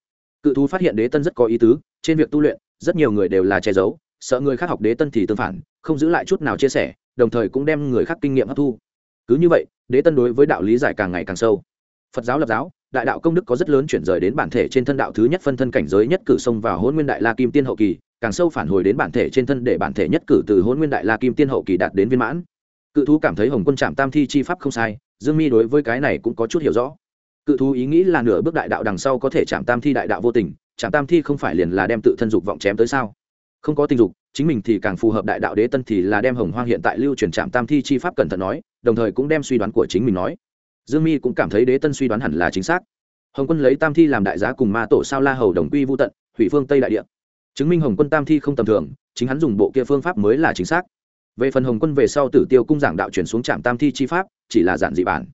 Cự thú phát hiện đế tân rất có ý tứ, trên việc tu luyện, rất nhiều người đều là che giấu, sợ người khác học đế tân thì tương phản, không giữ lại chút nào chia sẻ, đồng thời cũng đem người khác kinh nghiệm hấp thu. Cứ như vậy, đế tân đối với đạo lý giải càng ngày càng sâu phật giáo lập giáo, đại đạo công đức có rất lớn chuyển rời đến bản thể trên thân đạo thứ nhất phân thân cảnh giới nhất cử xông vào hôn nguyên đại la kim tiên hậu kỳ, càng sâu phản hồi đến bản thể trên thân để bản thể nhất cử từ hôn nguyên đại la kim tiên hậu kỳ đạt đến viên mãn. Cự thú cảm thấy hồng quân trạm tam thi chi pháp không sai, dương mi đối với cái này cũng có chút hiểu rõ. Cự thú ý nghĩ là nửa bước đại đạo đằng sau có thể chạm tam thi đại đạo vô tình chạm tam thi không phải liền là đem tự thân dục vọng chém tới sao? Không có tình dục, chính mình thì càng phù hợp đại đạo đế tân thì là đem hồng hoang hiện tại lưu truyền trạm tam thi chi pháp cẩn thận nói, đồng thời cũng đem suy đoán của chính mình nói dương mi cũng cảm thấy đế tân suy đoán hẳn là chính xác. Hồng quân lấy tam thi làm đại giá cùng ma tổ sao la hầu đồng quy vô tận, hủy phương tây đại địa. Chứng minh hồng quân tam thi không tầm thường, chính hắn dùng bộ kia phương pháp mới là chính xác. Về phần hồng quân về sau tử tiêu cung giảng đạo chuyển xuống trạm tam thi chi pháp, chỉ là giản dị bản.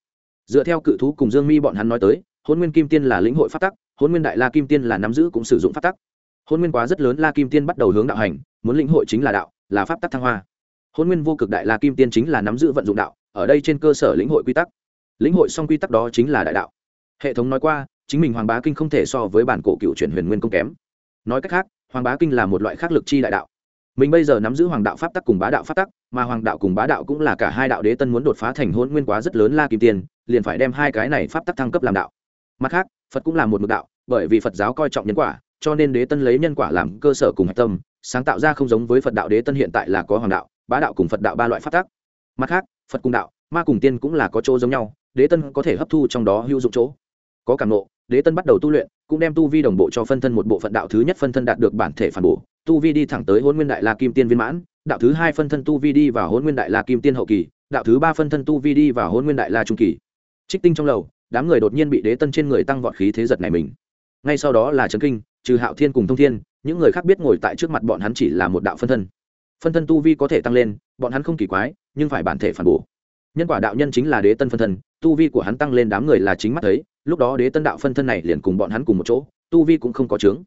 Dựa theo cự thú cùng dương mi bọn hắn nói tới hôn nguyên kim tiên là lĩnh hội phát tắc hôn nguyên đại la kim tiên là nắm giữ cũng sử dụng phát tắc. Hôn nguyên quá rất lớn, la kim tiên bắt đầu hướng đạo hành, muốn lĩnh hội chính là đạo, là pháp tắc thăng hoa. Hôn nguyên vô cực đại la kim tiên chính là nắm giữ vận dụng đạo, ở đây trên cơ sở lĩnh hội quy tắc lĩnh hội xong quy tắc đó chính là đại đạo. Hệ thống nói qua, chính mình hoàng bá kinh không thể so với bản cổ cựu chuyển huyền nguyên công kém. Nói cách khác, hoàng bá kinh là một loại khác lực chi đại đạo. Mình bây giờ nắm giữ hoàng đạo pháp tắc cùng bá đạo pháp tắc, mà hoàng đạo cùng bá đạo cũng là cả hai đạo đế tân muốn đột phá thành hôn nguyên quá rất lớn la kim tiền, liền phải đem hai cái này pháp tắc thăng cấp làm đạo. Mặt khác, phật cũng là một mực đạo, bởi vì phật giáo coi trọng nhân quả, cho nên đế tân lấy nhân quả làm cơ sở cùng hạch tâm, sáng tạo ra không giống với phật đạo đế tân hiện tại là có hoàng đạo, bá đạo cùng phật đạo ba loại pháp tắc. Mặt khác, phật cùng đạo, ma cùng tiên cũng là có chỗ giống nhau đế tân có thể hấp thu trong đó hữu dụng chỗ. Có cảm nộ đế tân bắt đầu tu luyện, cũng đem tu vi đồng bộ cho phân thân một bộ phận đạo thứ nhất phân thân đạt được bản thể phản bổ, tu vi đi thẳng tới hôn nguyên đại la kim tiên viên mãn, đạo thứ hai phân thân tu vi đi vào hôn nguyên đại la kim tiên hậu kỳ, đạo thứ ba phân thân tu vi đi vào hôn nguyên đại la trung kỳ. Trích tinh trong lầu, đám người đột nhiên bị đế tân trên người tăng vọt khí thế giật này mình. Ngay sau đó là trấn kinh, trừ hạo thiên cùng thông thiên, những người khác biết ngồi tại trước mặt bọn hắn chỉ là một đạo phân thân. Phân thân tu vi có thể tăng lên, bọn hắn không kỳ quái, nhưng phải bản thể phản bổ nhân quả đạo nhân chính là đế tân phân thân, tu vi của hắn tăng lên đám người là chính mắt thấy, lúc đó đế tân đạo phân thân này liền cùng bọn hắn cùng một chỗ, tu vi cũng không có chướng.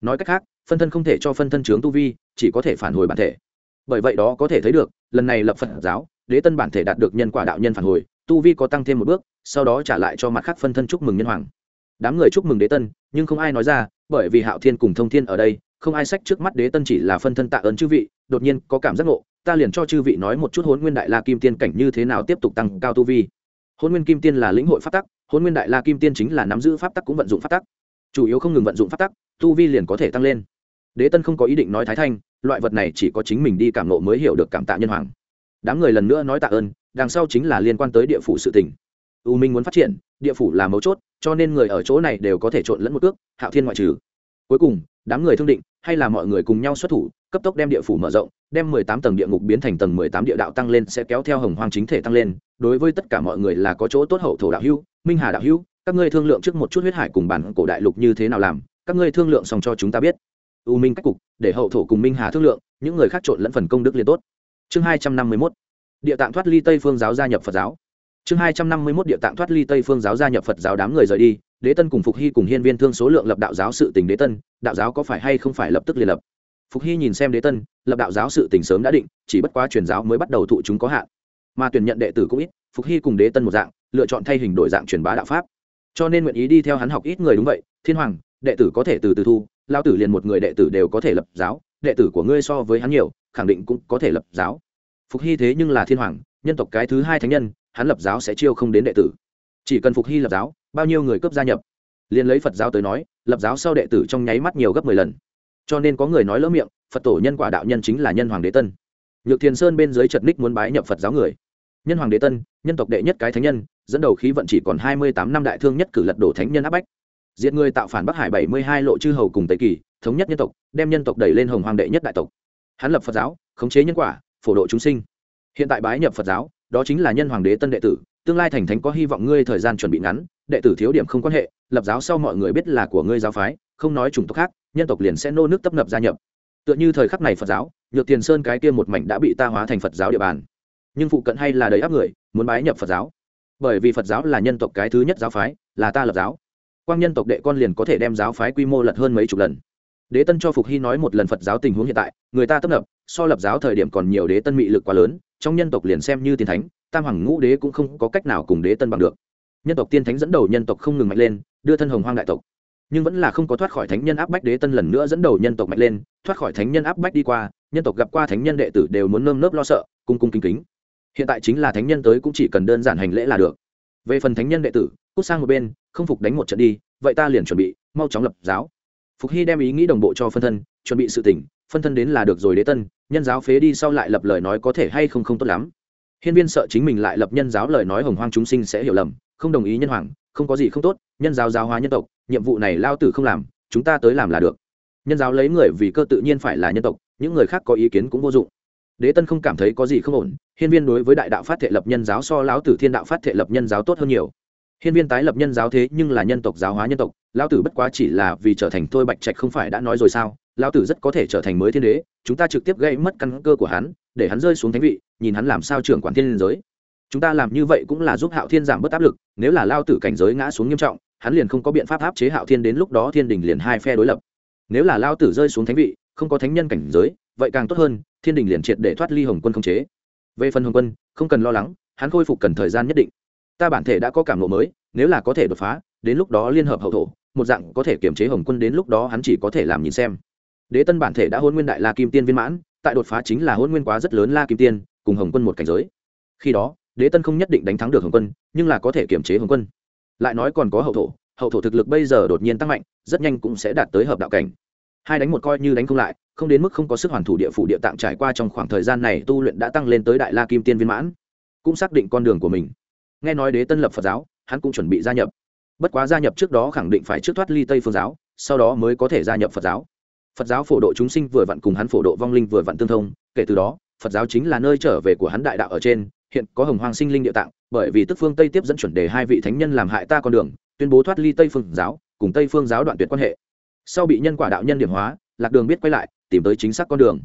Nói cách khác, phân thân không thể cho phân thân chướng tu vi, chỉ có thể phản hồi bản thể. Bởi vậy đó có thể thấy được, lần này lập phật giáo, đế tân bản thể đạt được nhân quả đạo nhân phản hồi, tu vi có tăng thêm một bước, sau đó trả lại cho mặt khác phân thân chúc mừng nhân hoàng. Đám người chúc mừng đế tân, nhưng không ai nói ra, bởi vì hạo thiên cùng thông thiên ở đây, không ai sách trước mắt đế tân chỉ là phân thân tạ ơn chư vị, đột nhiên có cảm giác ngộ ta liền cho chư vị nói một chút hôn nguyên đại la kim tiên cảnh như thế nào tiếp tục tăng cao tu vi. Hôn nguyên kim tiên là lĩnh hội pháp tắc, hôn nguyên đại la kim tiên chính là nắm giữ pháp tắc cũng vận dụng pháp tắc. Chủ yếu không ngừng vận dụng pháp tắc, tu vi liền có thể tăng lên. Đế tân không có ý định nói thái thanh, loại vật này chỉ có chính mình đi cảm nộ mới hiểu được cảm tạ nhân hoàng. Đám người lần nữa nói tạ ơn, đằng sau chính là liên quan tới địa phủ sự tỉnh u minh muốn phát triển, địa phủ là mấu chốt, cho nên người ở chỗ này đều có thể trộn lẫn một ước hạo thiên ngoại trừ. Cuối cùng, đám người thương định, hay là mọi người cùng nhau xuất thủ cấp tốc đem địa phủ mở rộng, đem mười tám tầng địa ngục biến thành tầng mười tám địa đạo tăng lên sẽ kéo theo hồng hoang chính thể tăng lên. Đối với tất cả mọi người là có chỗ tốt hậu thổ đạo hữu, minh hà đạo hữu, các ngươi thương lượng trước một chút huyết hải cùng bản cổ đại lục như thế nào làm, các ngươi thương lượng xong cho chúng ta biết. U minh cách cục, để hậu thổ cùng minh hà thương lượng, những người khác trộn lẫn phần công đức liền tốt. Chương hai trăm năm mươi mốt, địa tạng thoát ly tây phương giáo gia nhập phật giáo. Chương hai trăm năm mươi mốt, địa tạng thoát ly tây phương giáo gia nhập phật giáo đám người rời đi, đế tân cùng phục hy cùng hiên viên thương số lượng lập đạo giáo sự tình đế tân, đạo giáo có phải hay không phải lập tức liên lập? Phục hy nhìn xem đế tân, lập đạo giáo sự tỉnh sớm đã định, chỉ bất quá truyền giáo mới bắt đầu thụ chúng có hạn. Mà tuyển nhận đệ tử cũng ít, phục hy cùng đế tân một dạng, lựa chọn thay hình đổi dạng truyền bá đạo pháp. Cho nên nguyện ý đi theo hắn học ít người đúng vậy, thiên hoàng, đệ tử có thể từ từ thu lao tử liền một người đệ tử đều có thể lập giáo, đệ tử của ngươi so với hắn nhiều, khẳng định cũng có thể lập giáo. Phục hy thế nhưng là thiên hoàng, nhân tộc cái thứ hai thánh nhân, hắn lập giáo sẽ chiêu không đến đệ tử. Chỉ cần phục hy lập giáo, bao nhiêu người cấp gia nhập? Liền lấy phật giáo tới nói, lập giáo sau đệ tử trong nháy mắt nhiều gấp mười lần cho nên có người nói lỡ miệng, phật tổ nhân quả đạo nhân chính là nhân hoàng đế tân. Nhược thiền sơn bên dưới trật ních muốn bái nhập phật giáo người. Nhân hoàng đế tân, nhân tộc đệ nhất cái thánh nhân, dẫn đầu khí vận chỉ còn hai mươi tám năm đại thương nhất cử lật đổ thánh nhân áp bách. Diệt người tạo phản bắc hải bảy mươi hai lộ chư hầu cùng tây kỳ, thống nhất nhân tộc, đem nhân tộc đẩy lên hồng hoàng đệ nhất đại tộc. Hắn lập phật giáo, khống chế nhân quả, phổ độ chúng sinh. Hiện tại bái nhập phật giáo, đó chính là nhân hoàng đế tân đệ tử, tương lai thành thánh có hy vọng ngươi thời gian chuẩn bị ngắn, đệ tử thiếu điểm không quan hệ, lập giáo sau mọi người biết là của ngươi giáo phái không nói chủng tộc khác, nhân tộc liền sẽ nô nước tấp nập gia nhập. Tựa như thời khắc này phật giáo, nhược tiền sơn cái kia một mảnh đã bị ta hóa thành phật giáo địa bàn. Nhưng phụ cận hay là đầy áp người, muốn bái nhập phật giáo. Bởi vì phật giáo là nhân tộc cái thứ nhất giáo phái, là ta lập giáo. Quang nhân tộc đệ con liền có thể đem giáo phái quy mô lật hơn mấy chục lần. Đế tân cho phục hy nói một lần phật giáo tình huống hiện tại, người ta tấp nập, so lập giáo thời điểm còn nhiều đế tân mị lực quá lớn, trong nhân tộc liền xem như tiên thánh, tam hoàng ngũ đế cũng không có cách nào cùng đế tân bằng được. Nhân tộc tiên thánh dẫn đầu nhân tộc không ngừng mạnh lên, đưa thân hồng hoang đại tộc nhưng vẫn là không có thoát khỏi thánh nhân áp bách đế tân lần nữa dẫn đầu nhân tộc mạnh lên, thoát khỏi thánh nhân áp bách đi qua, nhân tộc gặp qua thánh nhân đệ tử đều muốn nơm nớp lo sợ, cung cung kính kính. Hiện tại chính là thánh nhân tới cũng chỉ cần đơn giản hành lễ là được. Về phần thánh nhân đệ tử, cút sang một bên, không phục đánh một trận đi, vậy ta liền chuẩn bị, mau chóng lập giáo. Phục hy đem ý nghĩ đồng bộ cho phân thân, chuẩn bị sự tỉnh, phân thân đến là được rồi đế tân, nhân giáo phế đi sau lại lập lời nói có thể hay không không tốt lắm. Hiên viên sợ chính mình lại lập nhân giáo lời nói hồng hoang chúng sinh sẽ hiểu lầm, không đồng ý nhân hoàng, không có gì không tốt, nhân giáo giáo hóa nhân tộc nhiệm vụ này lao tử không làm, chúng ta tới làm là được. Nhân giáo lấy người vì cơ tự nhiên phải là nhân tộc, những người khác có ý kiến cũng vô dụng. Đế tân không cảm thấy có gì không ổn, hiên viên đối với đại đạo phát thệ lập nhân giáo so lão tử thiên đạo phát thệ lập nhân giáo tốt hơn nhiều. Hiên viên tái lập nhân giáo thế nhưng là nhân tộc giáo hóa nhân tộc, lão tử bất quá chỉ là vì trở thành thôi bạch trạch không phải đã nói rồi sao, lão tử rất có thể trở thành mới thiên đế, chúng ta trực tiếp gây mất căn cơ của hắn, để hắn rơi xuống thánh vị, nhìn hắn làm sao trưởng quản thiên liên giới. Chúng ta làm như vậy cũng là giúp hạo thiên giảm bớt áp lực, nếu là lao tử cảnh giới ngã xuống nghiêm trọng hắn liền không có biện pháp áp chế hạo thiên đến lúc đó thiên đình liền hai phe đối lập. Nếu là lao tử rơi xuống thánh vị, không có thánh nhân cảnh giới, vậy càng tốt hơn, thiên đình liền triệt để thoát ly hồng quân không chế. Về phần hồng quân, không cần lo lắng, hắn khôi phục cần thời gian nhất định. Ta bản thể đã có cảm lộ mới, nếu là có thể đột phá, đến lúc đó liên hợp hậu thổ, một dạng có thể kiểm chế hồng quân đến lúc đó hắn chỉ có thể làm nhìn xem. Đế tân bản thể đã hôn nguyên đại la kim tiên viên mãn, tại đột phá chính là hôn nguyên quá rất lớn la kim tiên, cùng hồng quân một cảnh giới. Khi đó, đế tân không nhất định đánh thắng được hồng quân, nhưng là có thể kiểm chế hồng quân lại nói còn có hậu thổ hậu thổ thực lực bây giờ đột nhiên tăng mạnh, rất nhanh cũng sẽ đạt tới hợp đạo cảnh. Hai đánh một coi như đánh không lại, không đến mức không có sức hoàn thủ địa phủ địa tạng trải qua trong khoảng thời gian này tu luyện đã tăng lên tới đại la kim tiên viên mãn, cũng xác định con đường của mình. Nghe nói đế tân lập phật giáo, hắn cũng chuẩn bị gia nhập. Bất quá gia nhập trước đó khẳng định phải trước thoát ly tây phương giáo, sau đó mới có thể gia nhập phật giáo. Phật giáo phổ độ chúng sinh vừa vặn cùng hắn phổ độ vong linh vừa vặn tương thông, kể từ đó, phật giáo chính là nơi trở về của hắn đại đạo ở trên hiện có hồng hoàng sinh linh địa tạng, bởi vì tức phương tây tiếp dẫn chuẩn đề hai vị thánh nhân làm hại ta con đường, tuyên bố thoát ly tây phương giáo, cùng tây phương giáo đoạn tuyệt quan hệ. Sau bị nhân quả đạo nhân điểm hóa, lạc đường biết quay lại, tìm tới chính xác con đường.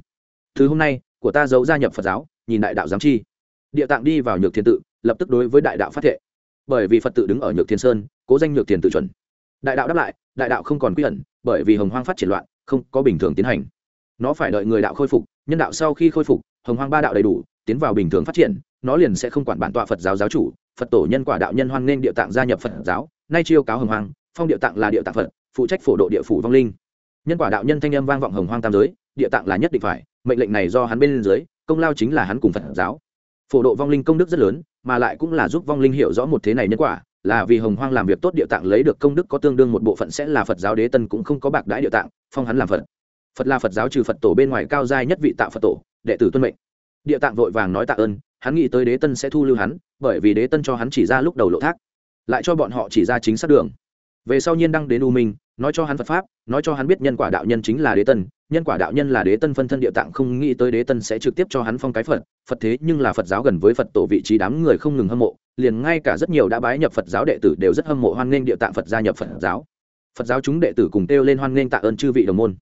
Từ hôm nay, của ta giấu gia nhập phật giáo, nhìn đại đạo giám chi. Địa tạng đi vào nhược thiên tự, lập tức đối với đại đạo phát thệ. Bởi vì phật tự đứng ở nhược thiên sơn, cố danh nhược thiên tự chuẩn. Đại đạo đáp lại, đại đạo không còn quy ẩn, bởi vì hồng hoang phát triển loạn, không có bình thường tiến hành. Nó phải đợi người đạo khôi phục, nhân đạo sau khi khôi phục, hồng hoang ba đạo đầy đủ, tiến vào bình thường phát triển nó liền sẽ không quản bản tọa phật giáo giáo chủ phật tổ nhân quả đạo nhân hoan nên địa tạng gia nhập phật giáo nay chiêu cáo hồng Hoàng, phong địa tạng là địa tạng phật phụ trách phổ độ địa phủ vong linh. Nhân quả đạo nhân thanh âm vang vọng hồng hoang tam giới địa tạng là nhất định phải mệnh lệnh này do hắn bên dưới công lao chính là hắn cùng phật giáo. Phổ độ vong linh công đức rất lớn mà lại cũng là giúp vong linh hiểu rõ một thế này nhân quả là vì hồng hoang làm việc tốt địa tạng lấy được công đức có tương đương một bộ phận sẽ là phật giáo đế tân cũng không có bạc đãi địa tạng phong hắn làm phật. Phật là phật giáo trừ phật tổ bên ngoài cao giai nhất vị tạo phật tổ đệ tử tuân mệnh. Địa tạng vội vàng nói tạ ơn hắn nghĩ tới đế tân sẽ thu lưu hắn, bởi vì đế tân cho hắn chỉ ra lúc đầu lộ thác, lại cho bọn họ chỉ ra chính xác đường. Về sau nhiên đăng đến u minh, nói cho hắn phật pháp, nói cho hắn biết nhân quả đạo nhân chính là đế tân, nhân quả đạo nhân là đế tân phân thân địa tạng, không nghĩ tới đế tân sẽ trực tiếp cho hắn phong cái phật phật thế nhưng là phật giáo gần với phật tổ vị trí đám người không ngừng hâm mộ, liền ngay cả rất nhiều đã bái nhập phật giáo đệ tử đều rất hâm mộ hoan nghênh địa tạng phật gia nhập phật giáo. Phật giáo chúng đệ tử cùng kêu lên hoan nghênh tạ ơn chư vị đồng môn.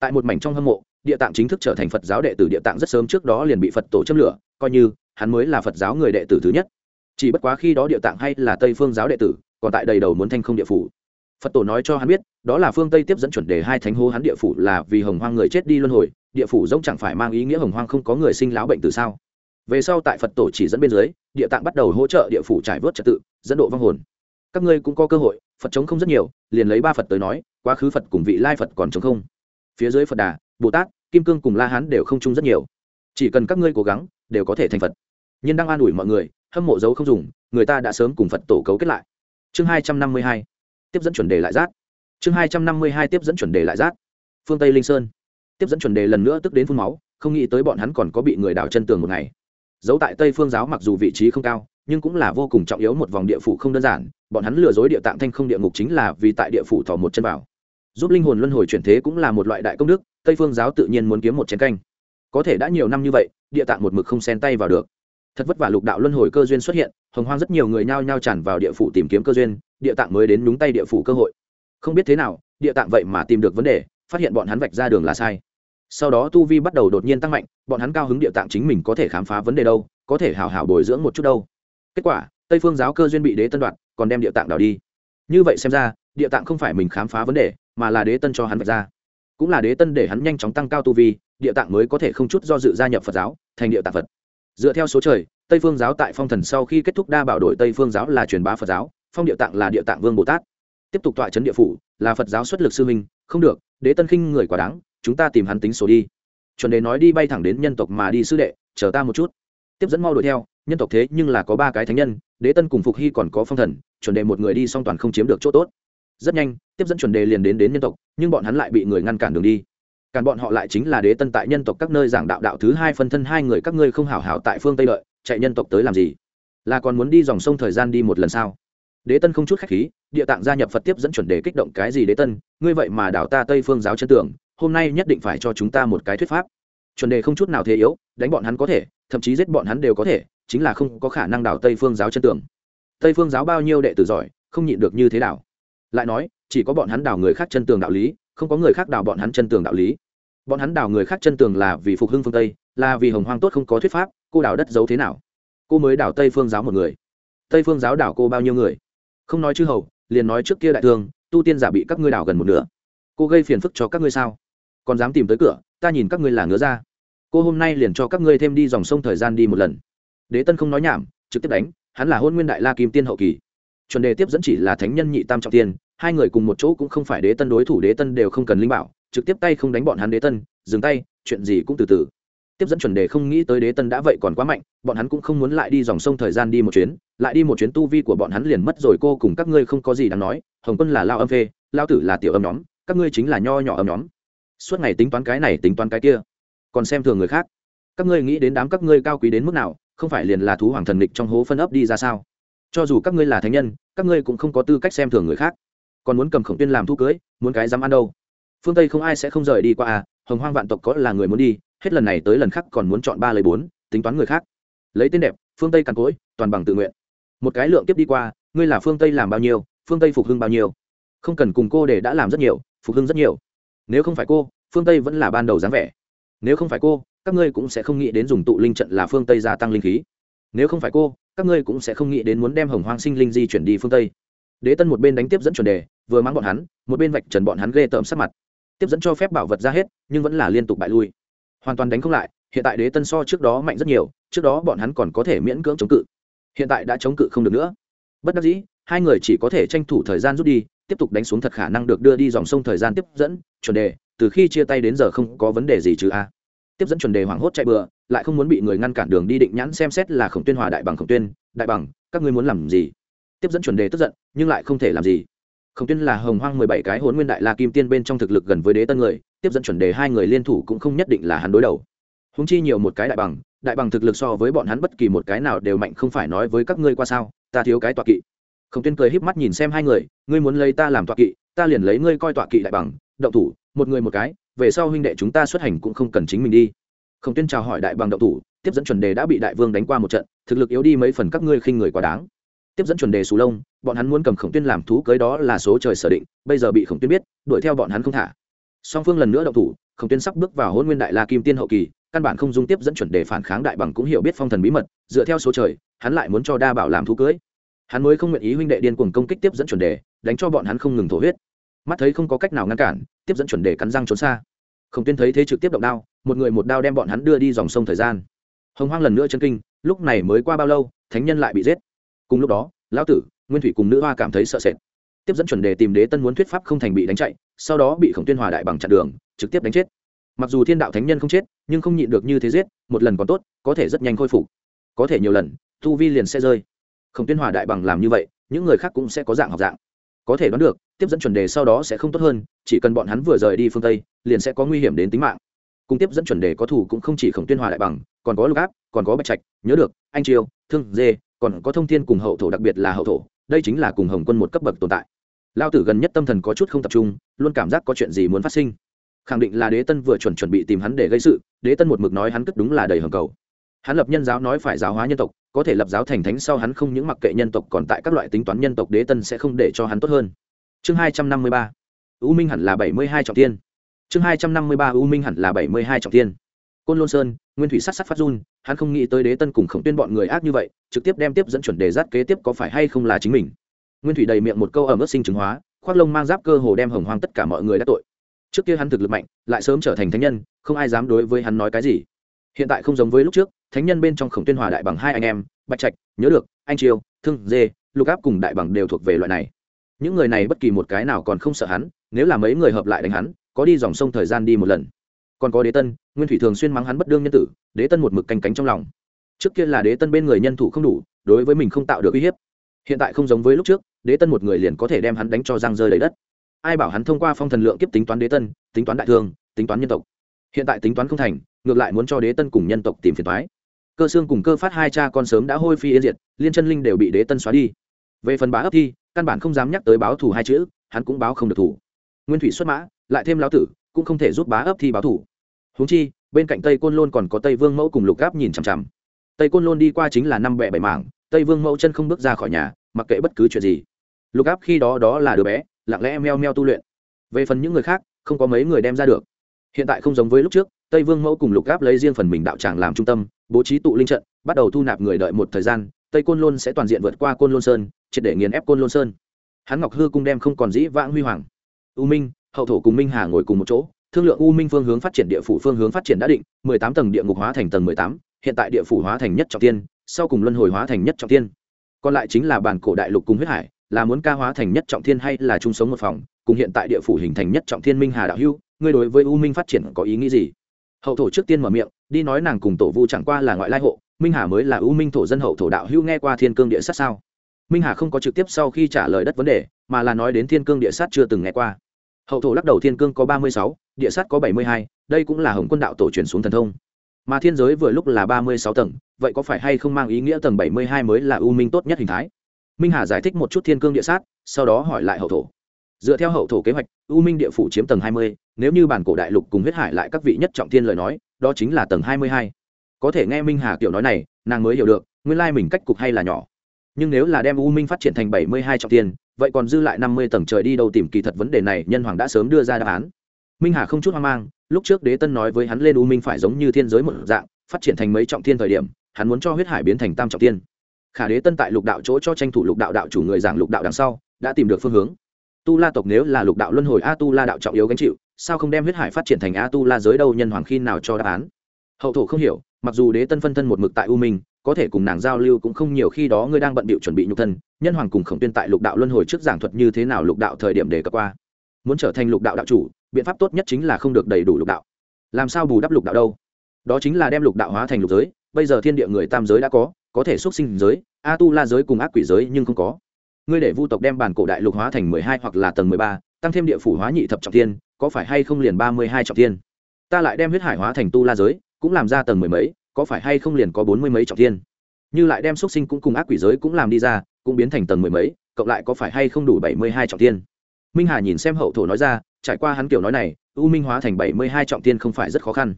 Tại một mảnh trong hâm mộ địa tạng chính thức trở thành phật giáo đệ tử địa tạng rất sớm trước đó liền bị phật tổ châm lửa, coi như, hắn mới là phật giáo người đệ tử thứ nhất. Chỉ bất quá khi đó địa tạng hay là tây phương giáo đệ tử, còn tại đầy đầu muốn thanh không địa phủ. Phật tổ nói cho hắn biết, đó là phương tây tiếp dẫn chuẩn đề hai thánh hô hắn địa phủ là vì hồng hoang người chết đi luân hồi, địa phủ giống chẳng phải mang ý nghĩa hồng hoang không có người sinh lão bệnh từ sao? Về sau tại phật tổ chỉ dẫn bên dưới, địa tạng bắt đầu hỗ trợ địa phủ trải vớt trật tự, dẫn độ vong hồn. Các ngươi cũng có cơ hội, phật chống không rất nhiều, liền lấy ba phật tới nói, quá khứ phật cùng vị lai phật còn chống không. Phía dưới phật đà bồ tát kim cương cùng la hán đều không chung rất nhiều. Chỉ cần các ngươi cố gắng, đều có thể thành phật. Nhưng đang an ủi mọi người, hâm mộ dấu không dùng, người ta đã sớm cùng phật tổ cấu kết lại. Chương hai trăm năm mươi hai, tiếp dẫn chuẩn đề lại rác. chương hai trăm năm mươi hai, tiếp dẫn chuẩn đề lại rác. phương tây linh sơn. Tiếp dẫn chuẩn đề lần nữa tức đến phun máu, không nghĩ tới bọn hắn còn có bị người đào chân tường một ngày. Giấu tại tây phương giáo mặc dù vị trí không cao, nhưng cũng là vô cùng trọng yếu một vòng địa phủ không đơn giản, bọn hắn lừa dối địa tạng thanh không địa ngục chính là vì tại địa phủ thỏ một chân vào giúp linh hồn luân hồi chuyển thế cũng là một loại đại công đức, tây phương giáo tự nhiên muốn kiếm một chén canh. Có thể đã nhiều năm như vậy, địa tạng một mực không xen tay vào được. Thật vất vả lục đạo luân hồi cơ duyên xuất hiện, hồng hoang rất nhiều người nhao nhao tràn vào địa phủ tìm kiếm cơ duyên, địa tạng mới đến đúng tay địa phủ cơ hội. Không biết thế nào, địa tạng vậy mà tìm được vấn đề, phát hiện bọn hắn vạch ra đường là sai. Sau đó tu vi bắt đầu đột nhiên tăng mạnh, bọn hắn cao hứng địa tạng chính mình có thể khám phá vấn đề đâu, có thể hào hảo bồi dưỡng một chút đâu. Kết quả, tây phương giáo cơ duyên bị đế tân đoạt, còn đem địa tạng đào đi. Như vậy xem ra địa tạng không phải mình khám phá vấn đề, mà là đế tân cho hắn vạch ra. Cũng là đế tân để hắn nhanh chóng tăng cao tu vi, địa tạng mới có thể không chút do dự gia nhập phật giáo, thành địa tạng phật. Dựa theo số trời, tây phương giáo tại phong thần sau khi kết thúc đa bảo đội tây phương giáo là truyền bá phật giáo, phong địa tạng là địa tạng vương bồ tát. Tiếp tục tọa chấn địa phủ, là phật giáo xuất lực sư minh không được, đế tân khinh người quá đáng, chúng ta tìm hắn tính sổ đi. Chuẩn đề nói đi bay thẳng đến nhân tộc mà đi sư đệ, chờ ta một chút. Tiếp dẫn mau đuổi theo, nhân tộc thế nhưng là có ba cái thánh nhân, đế tân cùng phục hy còn có phong thần, chuẩn đề một người đi song toàn không chiếm được chỗ tốt rất nhanh, tiếp dẫn chuẩn đề liền đến đến nhân tộc, nhưng bọn hắn lại bị người ngăn cản đường đi. Cản bọn họ lại chính là đế tân tại nhân tộc các nơi giảng đạo đạo thứ hai phân thân hai người các ngươi không hảo hảo tại phương tây lợi chạy nhân tộc tới làm gì? Là còn muốn đi dòng sông thời gian đi một lần sao? Đế tân không chút khách khí, địa tạng gia nhập phật tiếp dẫn chuẩn đề kích động cái gì đế tân, ngươi vậy mà đảo ta tây phương giáo chân tưởng, hôm nay nhất định phải cho chúng ta một cái thuyết pháp. Chuẩn đề không chút nào thế yếu, đánh bọn hắn có thể, thậm chí giết bọn hắn đều có thể, chính là không có khả năng đảo tây phương giáo chân tưởng. Tây phương giáo bao nhiêu đệ tử giỏi, không nhịn được như thế nào lại nói, chỉ có bọn hắn đào người khác chân tường đạo lý, không có người khác đào bọn hắn chân tường đạo lý. Bọn hắn đào người khác chân tường là vì phục hưng phương tây, là vì hồng hoang tốt không có thuyết pháp, cô đào đất giấu thế nào? Cô mới đào tây phương giáo một người. Tây phương giáo đảo cô bao nhiêu người? Không nói chư hầu, liền nói trước kia đại thương, tu tiên giả bị các ngươi đảo gần một nửa. Cô gây phiền phức cho các ngươi sao? Còn dám tìm tới cửa, ta nhìn các ngươi là ngứa ra cô hôm nay liền cho các ngươi thêm đi dòng sông thời gian đi một lần. Đế tân không nói nhảm, trực tiếp đánh, hắn là hôn nguyên đại la kim tiên hậu kỳ chuẩn đề tiếp dẫn chỉ là thánh nhân nhị tam trọng tiên, hai người cùng một chỗ cũng không phải đế tân đối thủ, đế tân đều không cần linh bảo, trực tiếp tay không đánh bọn hắn đế tân, dừng tay, chuyện gì cũng từ từ. Tiếp dẫn chuẩn đề không nghĩ tới đế tân đã vậy còn quá mạnh, bọn hắn cũng không muốn lại đi dòng sông thời gian đi một chuyến, lại đi một chuyến tu vi của bọn hắn liền mất rồi, cô cùng các ngươi không có gì đáng nói, hồng quân là lao âm phê, lao tử là tiểu âm nhóm, các ngươi chính là nho nhỏ âm nhóm. Suốt ngày tính toán cái này, tính toán cái kia. Còn xem thường người khác. Các ngươi nghĩ đến đám các ngươi cao quý đến mức nào, không phải liền là thú hoàng thần địch trong hố phân ấp đi ra sao? Cho dù các ngươi là thánh nhân, các ngươi cũng không có tư cách xem thường người khác. Còn muốn cầm khổng tiên làm thu cưới, muốn cái dám ăn đâu? Phương tây không ai sẽ không rời đi qua à hồng hoang vạn tộc có là người muốn đi, hết lần này tới lần khác còn muốn chọn ba lấy bốn, tính toán người khác. Lấy tên đẹp, phương tây càn cỗi toàn bằng tự nguyện. Một cái lượng tiếp đi qua, ngươi là phương tây làm bao nhiêu, phương tây phục hưng bao nhiêu? Không cần cùng cô để đã làm rất nhiều, phục hưng rất nhiều. Nếu không phải cô, phương tây vẫn là ban đầu dáng vẻ. Nếu không phải cô, các ngươi cũng sẽ không nghĩ đến dùng tụ linh trận là phương tây gia tăng linh khí. Nếu không phải cô các ngươi cũng sẽ không nghĩ đến muốn đem hồng hoang sinh linh di chuyển đi phương tây. Đế tân một bên đánh tiếp dẫn chuẩn đề, vừa mắng bọn hắn, một bên vạch trần bọn hắn ghê tởm sắc mặt. Tiếp dẫn cho phép bảo vật ra hết, nhưng vẫn là liên tục bại lui. Hoàn toàn đánh không lại, hiện tại đế tân so trước đó mạnh rất nhiều, trước đó bọn hắn còn có thể miễn cưỡng chống cự. Hiện tại đã chống cự không được nữa. Bất đắc dĩ, hai người chỉ có thể tranh thủ thời gian rút đi, tiếp tục đánh xuống thật khả năng được đưa đi dòng sông thời gian tiếp dẫn, chuẩn đề, từ khi chia tay đến giờ không có vấn đề gì chứ a tiếp dẫn chuẩn đề hoảng hốt chạy bừa, lại không muốn bị người ngăn cản đường đi định nhãn xem xét là khổng tuyên hòa đại bằng khổng tuyên, đại bằng, các ngươi muốn làm gì? Tiếp dẫn chuẩn đề tức giận, nhưng lại không thể làm gì. Khổng tuyên là hồng hoang mười bảy cái hôn nguyên đại la kim tiên bên trong thực lực gần với đế tân người, tiếp dẫn chuẩn đề hai người liên thủ cũng không nhất định là hắn đối đầu. Húng chi nhiều một cái đại bằng đại bằng thực lực so với bọn hắn bất kỳ một cái nào đều mạnh không phải nói với các ngươi qua sao, ta thiếu cái tọa kỵ. Khổng tuyên cười híp mắt nhìn xem hai người, ngươi muốn lấy ta làm tọa kỵ, ta liền lấy ngươi coi tọa kỵ đại bằng, động thủ, một người một cái về sau huynh đệ chúng ta xuất hành cũng không cần chính mình đi. Khổng tuyên chào hỏi đại bằng động thủ, tiếp dẫn chuẩn đề đã bị đại vương đánh qua một trận, thực lực yếu đi mấy phần các ngươi khinh người quá đáng. Tiếp dẫn chuẩn đề xù lông, bọn hắn muốn cầm khổng tuyên làm thú cưới đó là số trời sở định, bây giờ bị khổng tuyên biết, đuổi theo bọn hắn không thả. Song phương lần nữa động thủ, khổng tuyên sắp bước vào hôn nguyên đại la kim tiên hậu kỳ, căn bản không dung tiếp dẫn chuẩn đề phản kháng đại bằng cũng hiểu biết phong thần bí mật, dựa theo số trời, hắn lại muốn cho đa bảo làm thú cưới. Hắn mới không nguyện ý huynh đệ điên cuồng công kích tiếp dẫn chuẩn đề, đánh cho bọn hắn không ngừng thổ huyết. Mắt thấy không có cách nào ngăn cản, tiếp dẫn chuẩn đề cắn răng trốn xa khổng tuyên thấy thế trực tiếp động đao, một người một đao đem bọn hắn đưa đi dòng sông thời gian. Hồng hoang lần nữa chân kinh, lúc này mới qua bao lâu, thánh nhân lại bị giết. Cùng lúc đó, lão tử, nguyên thủy cùng nữ hoa cảm thấy sợ sệt. Tiếp dẫn chuẩn đề tìm đế tân muốn thuyết pháp không thành bị đánh chạy, sau đó bị khổng tuyên hòa đại bằng chặn đường, trực tiếp đánh chết. Mặc dù thiên đạo thánh nhân không chết, nhưng không nhịn được như thế giết, một lần còn tốt, có thể rất nhanh khôi phục. Có thể nhiều lần, tu vi liền sẽ rơi. Khổng tuyên hòa đại bằng làm như vậy, những người khác cũng sẽ có dạng học dạng có thể đoán được, tiếp dẫn chuẩn đề sau đó sẽ không tốt hơn, chỉ cần bọn hắn vừa rời đi phương tây, liền sẽ có nguy hiểm đến tính mạng. Cùng tiếp dẫn chuẩn đề có thủ cũng không chỉ khổng tuyên hòa đại bằng, còn có lục áp, còn có bạch trạch, nhớ được, anh triều, thương dê, còn có thông thiên cùng hậu thổ, đặc biệt là hậu thổ, đây chính là cùng hồng quân một cấp bậc tồn tại. Lao tử gần nhất tâm thần có chút không tập trung, luôn cảm giác có chuyện gì muốn phát sinh. Khẳng định là đế tân vừa chuẩn chuẩn bị tìm hắn để gây sự, đế tân một mực nói hắn cất đúng là đầy hầm cầu hắn lập nhân giáo nói phải giáo hóa nhân tộc, có thể lập giáo thành thánh sau hắn không những mặc kệ nhân tộc còn tại các loại tính toán nhân tộc đế tân sẽ không để cho hắn tốt hơn. Chương hai trăm năm mươi ba. U minh hẳn là bảy mươi hai trọng tiên chương hai trăm năm mươi ba u minh hẳn là bảy mươi hai trọng tiên côn lôn sơn, nguyên thủy sắc sắc phát run, hắn không nghĩ tới đế tân cùng khổng tuyên bọn người ác như vậy, trực tiếp đem tiếp dẫn chuẩn đề dắt kế tiếp có phải hay không là chính mình. Nguyên thủy đầy miệng một câu ở mức sinh chứng hóa, khoác lông mang giáp cơ hồ đem hồng hoang tất cả mọi người đã tội. Trước kia hắn thực lực mạnh, lại sớm trở thành thánh nhân, không ai dám đối với hắn nói cái gì hiện tại không giống với lúc trước, thánh nhân bên trong khổng tuyên hòa đại bằng hai anh em, bạch trạch, nhớ được, anh triều, thương dê, lục áp cùng đại bằng đều thuộc về loại này. Những người này bất kỳ một cái nào còn không sợ hắn, nếu là mấy người hợp lại đánh hắn, có đi dòng sông thời gian đi một lần. Còn có đế tân, nguyên thủy thường xuyên mắng hắn bất đương nhân tử, đế tân một mực canh cánh trong lòng. Trước kia là đế tân bên người nhân thủ không đủ, đối với mình không tạo được uy hiếp. Hiện tại không giống với lúc trước, đế tân một người liền có thể đem hắn đánh cho giang rơi lấy đất. Ai bảo hắn thông qua phong thần lượng kiếp tính toán đế tân, tính toán đại thương, tính toán nhân tộc. Hiện tại tính toán không thành ngược lại muốn cho đế tân cùng nhân tộc tìm phiền thoái. Cơ xương cùng cơ phát hai cha con sớm đã hôi phi yên diệt, liên chân linh đều bị đế tân xóa đi. Về phần bá ấp thi, căn bản không dám nhắc tới báo thù hai chữ, hắn cũng báo không được thủ. Nguyên thủy xuất mã, lại thêm lão tử, cũng không thể giúp bá ấp thi báo thủ huống chi, bên cạnh tây côn lôn còn có tây vương mẫu cùng lục gáp nhìn chằm chằm. Tây côn lôn đi qua chính là năm bẹ bảy mảng, tây vương mẫu chân không bước ra khỏi nhà, mặc kệ bất cứ chuyện gì. Lục áp khi đó đó là đứa bé, lặng lẽ meo meo tu luyện. Về phần những người khác, không có mấy người đem ra được. Hiện tại không giống với lúc trước tây vương mẫu cùng lục áp lấy riêng phần mình đạo tràng làm trung tâm, bố trí tụ linh trận, bắt đầu thu nạp người đợi một thời gian, tây côn lôn sẽ toàn diện vượt qua côn lôn sơn, triệt để nghiền ép côn lôn sơn. Hắn ngọc hư cung đem không còn dĩ vãng huy hoàng. U minh, hậu thổ cùng minh hà ngồi cùng một chỗ, thương lượng u minh phương hướng phát triển, địa phủ phương hướng phát triển đã định, mười tám tầng địa ngục hóa thành tầng mười tám, hiện tại địa phủ hóa thành nhất trọng tiên, sau cùng luân hồi hóa thành nhất trọng tiên. Còn lại chính là bản cổ đại lục cùng huyết hải, là muốn ca hóa thành nhất trọng thiên hay là chung sống một phòng, cùng hiện tại địa phủ hình thành nhất trọng thiên minh hà đạo hưu ngươi đối với u minh phát triển có ý nghĩ gì? Hậu thổ trước tiên mở miệng, đi nói nàng cùng tổ vu chẳng qua là ngoại lai hộ, minh hà mới là u minh thổ dân hậu thổ đạo hưu nghe qua thiên cương địa sát sao? Minh hà không có trực tiếp sau khi trả lời đất vấn đề, mà là nói đến thiên cương địa sát chưa từng nghe qua. Hậu thổ lắc đầu thiên cương có ba mươi sáu, địa sát có bảy mươi hai, đây cũng là hồng quân đạo tổ truyền xuống thần thông. Mà thiên giới vừa lúc là ba mươi sáu tầng, vậy có phải hay không mang ý nghĩa tầng bảy mươi hai mới là u minh tốt nhất hình thái? Minh hà giải thích một chút thiên cương địa sát, sau đó hỏi lại hậu thổ. Dựa theo hậu thổ kế hoạch, u minh địa phủ chiếm tầng hai mươi nếu như bản cổ đại lục cùng huyết hải lại các vị nhất trọng thiên lời nói, đó chính là tầng hai mươi hai. Có thể nghe minh hà kiểu nói này, nàng mới hiểu được, nguyên lai mình cách cục hay là nhỏ. Nhưng nếu là đem u minh phát triển thành bảy mươi hai trọng thiên, vậy còn dư lại năm mươi tầng trời đi đâu tìm kỳ thật vấn đề này, nhân hoàng đã sớm đưa ra đáp án. Minh hà không chút hoang mang, lúc trước đế tân nói với hắn lên u minh phải giống như thiên giới một dạng, phát triển thành mấy trọng thiên thời điểm, hắn muốn cho huyết hải biến thành tam trọng thiên. Khả đế tân tại lục đạo chỗ cho tranh thủ lục đạo đạo chủ người giảng lục đạo đằng sau, đã tìm được phương hướng. Tu la tộc nếu là lục đạo luân hồi, a tu la đạo trọng yếu gánh chịu sao không đem huyết hải phát triển thành a tu la giới đâu nhân hoàng khi nào cho đáp án? Hậu thổ không hiểu, mặc dù đế tân phân thân một mực tại u minh, có thể cùng nàng giao lưu cũng không nhiều khi đó ngươi đang bận bịu chuẩn bị nhục thân, nhân hoàng cùng khổng tuyên tại lục đạo luân hồi trước giảng thuật như thế nào lục đạo thời điểm để cập qua. Muốn trở thành lục đạo đạo chủ, biện pháp tốt nhất chính là không được đầy đủ lục đạo. Làm sao bù đắp lục đạo đâu? Đó chính là đem lục đạo hóa thành lục giới, bây giờ thiên địa người tam giới đã có có thể xuất sinh giới, a tu la giới cùng ác quỷ giới nhưng không có. Ngươi để vu tộc đem bản cổ đại lục hóa thành mười hai hoặc là tầng mười ba, tăng thêm địa phủ hóa nhị thập trọng thiên có phải hay không liền ba mươi hai trọng thiên? Ta lại đem huyết hải hóa thành tu la giới, cũng làm ra tầng mười mấy, có phải hay không liền có bốn mươi mấy trọng thiên? Như lại đem xuất sinh cũng cùng ác quỷ giới cũng làm đi ra, cũng biến thành tầng mười mấy, cộng lại có phải hay không đủ bảy mươi hai trọng thiên? Minh hà nhìn xem hậu thổ nói ra, trải qua hắn kiểu nói này, u minh hóa thành bảy mươi hai trọng thiên không phải rất khó khăn.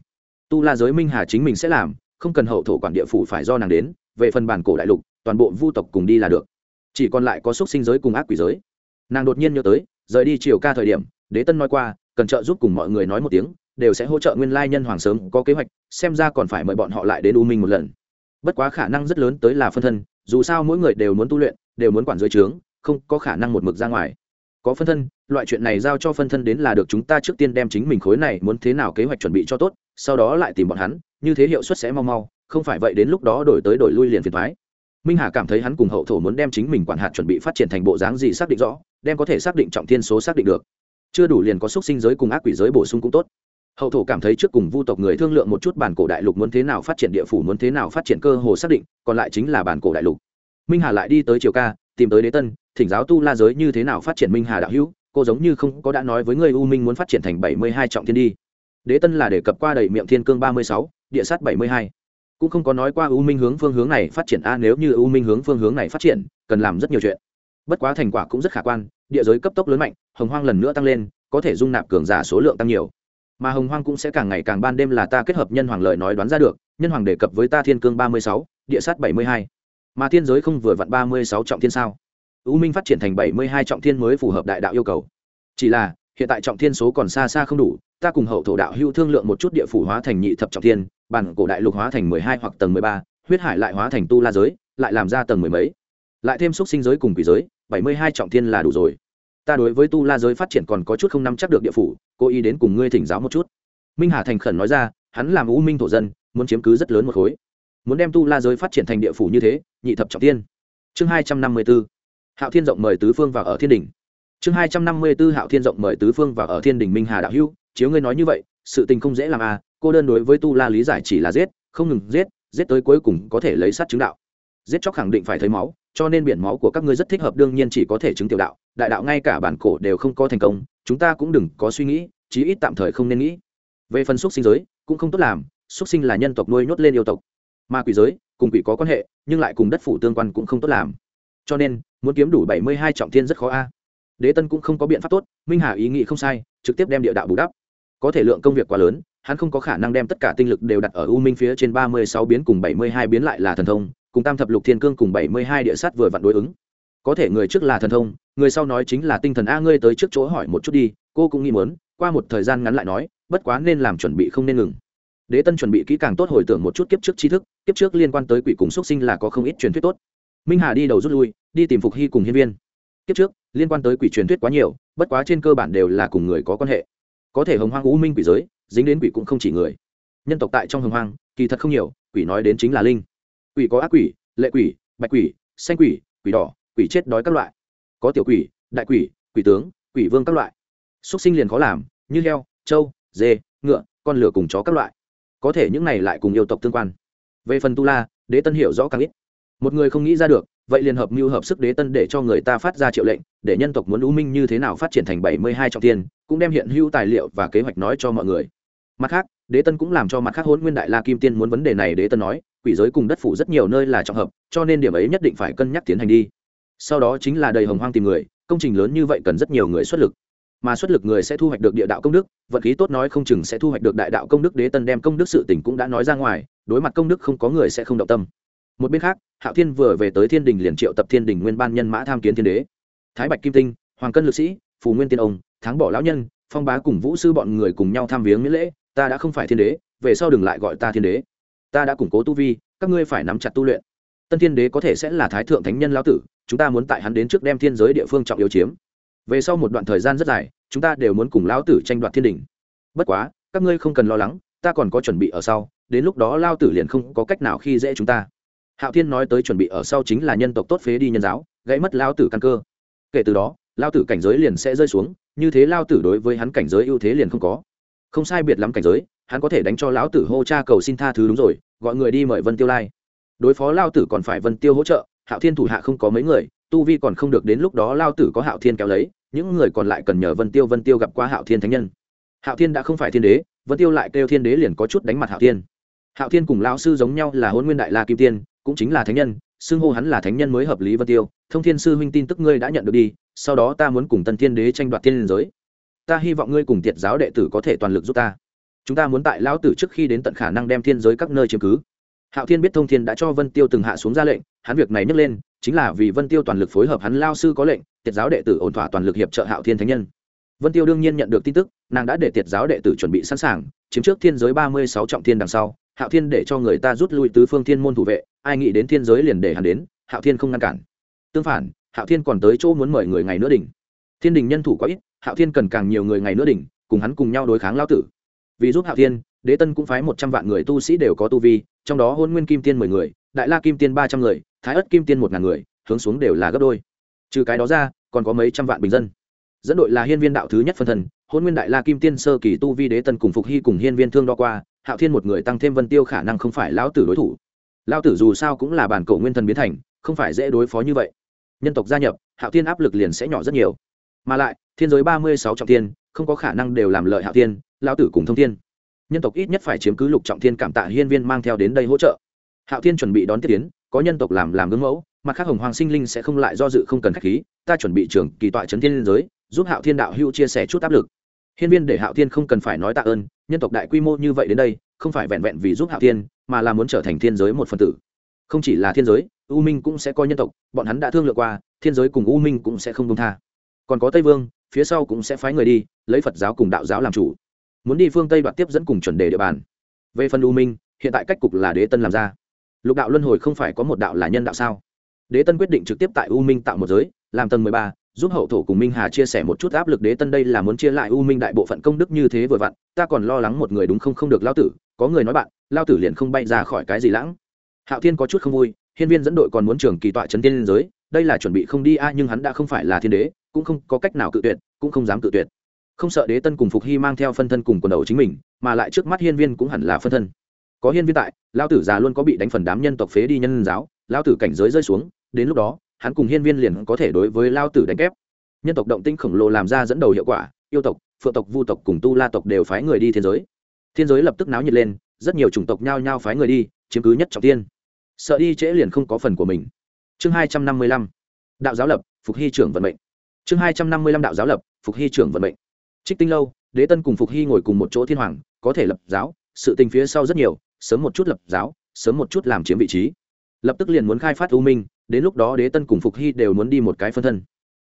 Tu la giới minh hà chính mình sẽ làm, không cần hậu thổ quản địa phủ phải do nàng đến, về phần bản cổ đại lục, toàn bộ vu tộc cùng đi là được. Chỉ còn lại có xúc sinh giới cùng ác quỷ giới. Nàng đột nhiên nhớ tới, rời đi chiều ca thời điểm, đế tân nói qua cần trợ giúp cùng mọi người nói một tiếng, đều sẽ hỗ trợ nguyên lai nhân hoàng sớm có kế hoạch, xem ra còn phải mời bọn họ lại đến u minh một lần. Bất quá khả năng rất lớn tới là phân thân, dù sao mỗi người đều muốn tu luyện, đều muốn quản dưới trướng, không có khả năng một mực ra ngoài. Có phân thân, loại chuyện này giao cho phân thân đến là được, chúng ta trước tiên đem chính mình khối này muốn thế nào kế hoạch chuẩn bị cho tốt, sau đó lại tìm bọn hắn, như thế hiệu suất sẽ mau mau, không phải vậy đến lúc đó đổi tới đổi lui liền phiền thoái minh hà cảm thấy hắn cùng hậu thổ muốn đem chính mình quản hạt chuẩn bị phát triển thành bộ dáng gì xác định rõ, đem có thể xác định trọng thiên số xác định được chưa đủ liền có xúc sinh giới cùng ác quỷ giới bổ sung cũng tốt. Hậu thổ cảm thấy trước cùng vu tộc người thương lượng một chút bản cổ đại lục muốn thế nào phát triển địa phủ, muốn thế nào phát triển cơ hồ xác định, còn lại chính là bản cổ đại lục. Minh hà lại đi tới triều ca, tìm tới đế tân, thỉnh giáo tu la giới như thế nào phát triển minh hà đạo hữu, cô giống như không có đã nói với người u minh muốn phát triển thành bảy mươi hai trọng thiên đi. Đế tân là đề cập qua đầy miệng thiên cương ba mươi sáu, địa sát bảy mươi hai. Cũng không có nói qua u minh hướng phương hướng này phát triển, a, nếu như u minh hướng phương hướng này phát triển, cần làm rất nhiều chuyện bất quá thành quả cũng rất khả quan, địa giới cấp tốc lớn mạnh, hồng hoang lần nữa tăng lên, có thể dung nạp cường giả số lượng tăng nhiều. Mà hồng hoang cũng sẽ càng ngày càng ban đêm là ta kết hợp nhân hoàng lời nói đoán ra được, nhân hoàng đề cập với ta thiên cương ba mươi sáu, địa sát bảy mươi hai. Mà thiên giới không vừa vặn ba mươi sáu trọng thiên sao? U minh phát triển thành bảy mươi hai trọng thiên mới phù hợp đại đạo yêu cầu. Chỉ là, hiện tại trọng thiên số còn xa xa không đủ, ta cùng hậu thổ đạo hưu thương lượng một chút địa phủ hóa thành nhị thập trọng thiên, bản cổ đại lục hóa thành mười hai hoặc tầng mười ba, huyết hải lại hóa thành tu la giới, lại làm ra tầng mười mấy. Lại thêm xúc sinh giới cùng quỷ giới bảy mươi hai trọng thiên là đủ rồi. Ta đối với tu la giới phát triển còn có chút không nắm chắc được địa phủ cô ý đến cùng ngươi thỉnh giáo một chút. Minh hà thành khẩn nói ra, hắn làm u minh thổ dân, muốn chiếm cứ rất lớn một khối. Muốn đem tu la giới phát triển thành địa phủ như thế, nhị thập trọng thiên. Chương hai trăm năm mươi b ố hạo thiên rộng mời tứ phương vào ở thiên đình. Chương hai trăm năm mươi b ố hạo thiên rộng mời tứ phương vào ở thiên đình minh hà đạo hữu, chiếu ngươi nói như vậy, sự tình không dễ làm à cô đơn đối với tu la lý giải chỉ là giết, không ngừng giết giết tới cuối cùng có thể lấy sát chứng đạo. Giết chóc khẳng định phải thấy máu cho nên biển máu của các ngươi rất thích hợp, đương nhiên chỉ có thể chứng tiểu đạo. Đại đạo ngay cả bản cổ đều không có thành công, chúng ta cũng đừng có suy nghĩ, chí ít tạm thời không nên nghĩ. Về phần xúc sinh giới, cũng không tốt làm, xúc sinh là nhân tộc nuôi nhốt lên yêu tộc. Mà quỷ giới, cùng quỷ có quan hệ, nhưng lại cùng đất phủ tương quan cũng không tốt làm. Cho nên, muốn kiếm đủ bảy mươi hai trọng thiên rất khó a. Đế tân cũng không có biện pháp tốt, minh hà ý nghĩ không sai, trực tiếp đem địa đạo bù đắp. Có thể lượng công việc quá lớn, hắn không có khả năng đem tất cả tinh lực đều đặt ở u minh phía trên ba mươi sáu biến cùng bảy mươi hai biến lại là thần thông cùng tam thập lục thiên cương cùng bảy mươi hai địa sát vừa vặn đối ứng. Có thể người trước là thần thông, người sau nói chính là tinh thần a, ngươi tới trước chỗ hỏi một chút đi, cô cũng nghĩ muốn, qua một thời gian ngắn lại nói, bất quá nên làm chuẩn bị không nên ngừng. Đế tân chuẩn bị kỹ càng tốt hồi tưởng một chút kiếp trước tri thức, kiếp trước liên quan tới quỷ cùng xuất sinh là có không ít truyền thuyết tốt. Minh hà đi đầu rút lui, đi tìm phục hy cùng hiên viên. Kiếp trước, liên quan tới quỷ truyền thuyết quá nhiều, bất quá trên cơ bản đều là cùng người có quan hệ. Có thể hồng hoang u minh quỷ giới, dính đến quỷ cũng không chỉ người. Nhân tộc tại trong hồng hoang, kỳ thật không nhiều, quỷ nói đến chính là linh quỷ có ác quỷ, lệ quỷ, bạch quỷ, xanh quỷ quỷ đỏ, quỷ chết đói các loại. Có tiểu quỷ, đại quỷ quỷ tướng, quỷ vương các loại. Xúc sinh liền khó làm, như heo, trâu, dê, ngựa, con lửa cùng chó các loại. Có thể những này lại cùng yêu tộc tương quan. Về phần tu la, đế tân hiểu rõ càng ít. Một người không nghĩ ra được, vậy liền hợp mưu hợp sức đế tân để cho người ta phát ra triệu lệnh, để nhân tộc muốn u minh như thế nào phát triển thành bảy mươi hai trọng tiên cũng đem hiện hữu tài liệu và kế hoạch nói cho mọi người. Mặt khác đế tân cũng làm cho mặt khác hôn nguyên đại la kim tiên muốn vấn đề này đế tân nói, quỷ giới cùng đất phủ rất nhiều nơi là trọng hợp, cho nên điểm ấy nhất định phải cân nhắc tiến hành đi. Sau đó chính là đầy hồng hoang tìm người, công trình lớn như vậy cần rất nhiều người xuất lực. Mà xuất lực người sẽ thu hoạch được địa đạo công đức vật khí tốt nói không chừng sẽ thu hoạch được đại đạo công đức, đế tân đem công đức sự tỉnh cũng đã nói ra ngoài, đối mặt công đức không có người sẽ không động tâm. Một bên khác, hạo thiên vừa về tới thiên đình liền triệu tập thiên đình nguyên ban nhân mã tham kiến thiên đế. Thái bạch kim tinh, hoàng cân lực sĩ, phù nguyên tiên ông thắng bỏ lão nhân phong bá cùng vũ sư bọn người cùng nhau tham viếng miễn lễ, ta đã không phải thiên đế, về sau đừng lại gọi ta thiên đế. Ta đã củng cố tu vi, các ngươi phải nắm chặt tu luyện. Tân thiên đế có thể sẽ là thái thượng thánh nhân lão tử, chúng ta muốn tại hắn đến trước đem thiên giới địa phương trọng yếu chiếm. Về sau một đoạn thời gian rất dài, chúng ta đều muốn cùng lão tử tranh đoạt thiên đình bất quá, các ngươi không cần lo lắng, ta còn có chuẩn bị ở sau, đến lúc đó lao tử liền không có cách nào khi dễ chúng ta. Hạo thiên nói tới chuẩn bị ở sau chính là nhân tộc tốt phế đi nhân giáo, gãy mất lao tử căn cơ. Kể từ đó lao tử cảnh giới liền sẽ rơi xuống như thế lao tử đối với hắn cảnh giới ưu thế liền không có. Không sai biệt lắm cảnh giới, hắn có thể đánh cho lão tử hô cha cầu xin tha thứ đúng rồi, gọi người đi mời vân tiêu lai. Đối phó lao tử còn phải vân tiêu hỗ trợ, hạo thiên thủ hạ không có mấy người, tu vi còn không được đến lúc đó lao tử có hạo thiên kéo lấy, những người còn lại cần nhờ vân tiêu vân tiêu gặp qua hạo thiên thánh nhân. Hạo thiên đã không phải thiên đế, vân tiêu lại kêu thiên đế liền có chút đánh mặt hạo thiên. Hạo thiên cùng lão sư giống nhau là hôn nguyên đại la kim tiên, cũng chính là thánh nhân, xưng hô hắn là thánh nhân mới hợp lý vân tiêu. Thông thiên sư huynh tin tức ngươi đã nhận được đi sau đó ta muốn cùng tân thiên đế tranh đoạt thiên liên giới. Ta hy vọng ngươi cùng tiệt giáo đệ tử có thể toàn lực giúp ta. Chúng ta muốn tại lão tử trước khi đến tận khả năng đem thiên giới các nơi chiếm cứ. Hạo thiên biết thông thiên đã cho vân tiêu từng hạ xuống ra lệnh, hắn việc này nhấc lên, chính là vì vân tiêu toàn lực phối hợp hắn lao sư có lệnh, tiệt giáo đệ tử ổn thỏa toàn lực hiệp trợ hạo thiên thánh nhân. Vân tiêu đương nhiên nhận được tin tức, nàng đã để tiệt giáo đệ tử chuẩn bị sẵn sàng, chiếm trước thiên giới ba mươi sáu trọng thiên đằng sau, hạo thiên để cho người ta rút lui tứ phương thiên môn thủ vệ, ai nghĩ đến thiên giới liền để hắn đến, hạo thiên không ngăn cản. Tương phản hạo thiên còn tới chỗ muốn mời người ngày nữa đỉnh. Thiên đình nhân thủ quá ít, hạo thiên cần càng nhiều người ngày nữa đỉnh, cùng hắn cùng nhau đối kháng lao tử. Vì giúp hạo thiên, đế tân cũng phái một trăm vạn người tu sĩ đều có tu vi, trong đó hôn nguyên kim tiên mười người, đại la kim tiên ba trăm người, thái ất kim tiên một ngàn người, hướng xuống đều là gấp đôi. Trừ cái đó ra, còn có mấy trăm vạn bình dân. Dẫn đội là hiên viên đạo thứ nhất phân thần, hôn nguyên đại la kim tiên sơ kỳ tu vi đế tân cùng phục hy cùng hiên viên thương đo qua, hạo thiên một người tăng thêm vân tiêu khả năng không phải lão tử đối thủ. Lão tử dù sao cũng là bản cổ nguyên thần biến thành, không phải dễ đối phó như vậy nhân tộc gia nhập, hạo thiên áp lực liền sẽ nhỏ rất nhiều. Mà lại, thiên giới ba mươi sáu trọng tiên không có khả năng đều làm lợi hạo thiên, lão tử cùng thông thiên. Nhân tộc ít nhất phải chiếm cứ lục trọng thiên cảm tạ hiên viên mang theo đến đây hỗ trợ. Hạo thiên chuẩn bị đón tiếp tiến, có nhân tộc làm làm gương mẫu, mặt khác hồng hoàng sinh linh sẽ không lại do dự không cần khách khí, ta chuẩn bị trường kỳ tọa chấn thiên liên giới, giúp hạo thiên đạo hưu chia sẻ chút áp lực. Hiên viên để hạo thiên không cần phải nói tạ ơn, nhân tộc đại quy mô như vậy đến đây, không phải vẹn vẹn vì giúp hạo thiên, mà là muốn trở thành thiên giới một phần tử không chỉ là thiên giới, u minh cũng sẽ coi nhân tộc, bọn hắn đã thương lượng qua, thiên giới cùng u minh cũng sẽ không công tha. Còn có tây vương, phía sau cũng sẽ phái người đi, lấy phật giáo cùng đạo giáo làm chủ. Muốn đi phương tây đoạt tiếp dẫn cùng chuẩn đề địa bàn. Về phần u minh, hiện tại cách cục là đế tân làm ra. Lục đạo luân hồi không phải có một đạo là nhân đạo sao? Đế tân quyết định trực tiếp tại u minh tạo một giới, làm tầng mười ba, giúp hậu thổ cùng minh hà chia sẻ một chút áp lực đế tân đây là muốn chia lại u minh đại bộ phận công đức như thế vừa vặn, ta còn lo lắng một người đúng không không được lao tử, có người nói bạn, lao tử liền không bay ra khỏi cái gì lãng hạo thiên có chút không vui, hiên viên dẫn đội còn muốn trường kỳ tọa trấn tiên liên giới, đây là chuẩn bị không đi a, nhưng hắn đã không phải là thiên đế, cũng không có cách nào cự tuyệt, cũng không dám cự tuyệt. Không sợ đế tân cùng phục hy mang theo phân thân cùng quần đầu chính mình, mà lại trước mắt hiên viên cũng hẳn là phân thân. Có hiên viên tại lao tử già luôn có bị đánh phần đám nhân tộc phế đi nhân giáo lao tử cảnh giới rơi xuống, đến lúc đó, hắn cùng hiên viên liền có thể đối với lao tử đánh kép. Nhân tộc động tinh khổng lồ làm ra dẫn đầu hiệu quả, yêu tộc, phượng tộc, vu tộc cùng tu la tộc đều phái người đi thiên giới. Thiên giới lập tức náo nhiệt lên, rất nhiều chủng tộc nhao nhao phái người đi, chiếm cứ nhất trọng tiên sợ đi trễ liền không có phần của mình. Chương hai trăm năm mươi lăm, đạo giáo lập, phục hy trưởng vận mệnh. Chương hai trăm năm mươi lăm, đạo giáo lập, phục hy trưởng vận mệnh. Trích tinh lâu, đế tân cùng phục hy ngồi cùng một chỗ thiên hoàng, có thể lập giáo, sự tình phía sau rất nhiều, sớm một chút lập giáo, sớm một chút làm chiếm vị trí. Lập tức liền muốn khai phát u minh, đến lúc đó đế tân cùng phục hy đều muốn đi một cái phân thân.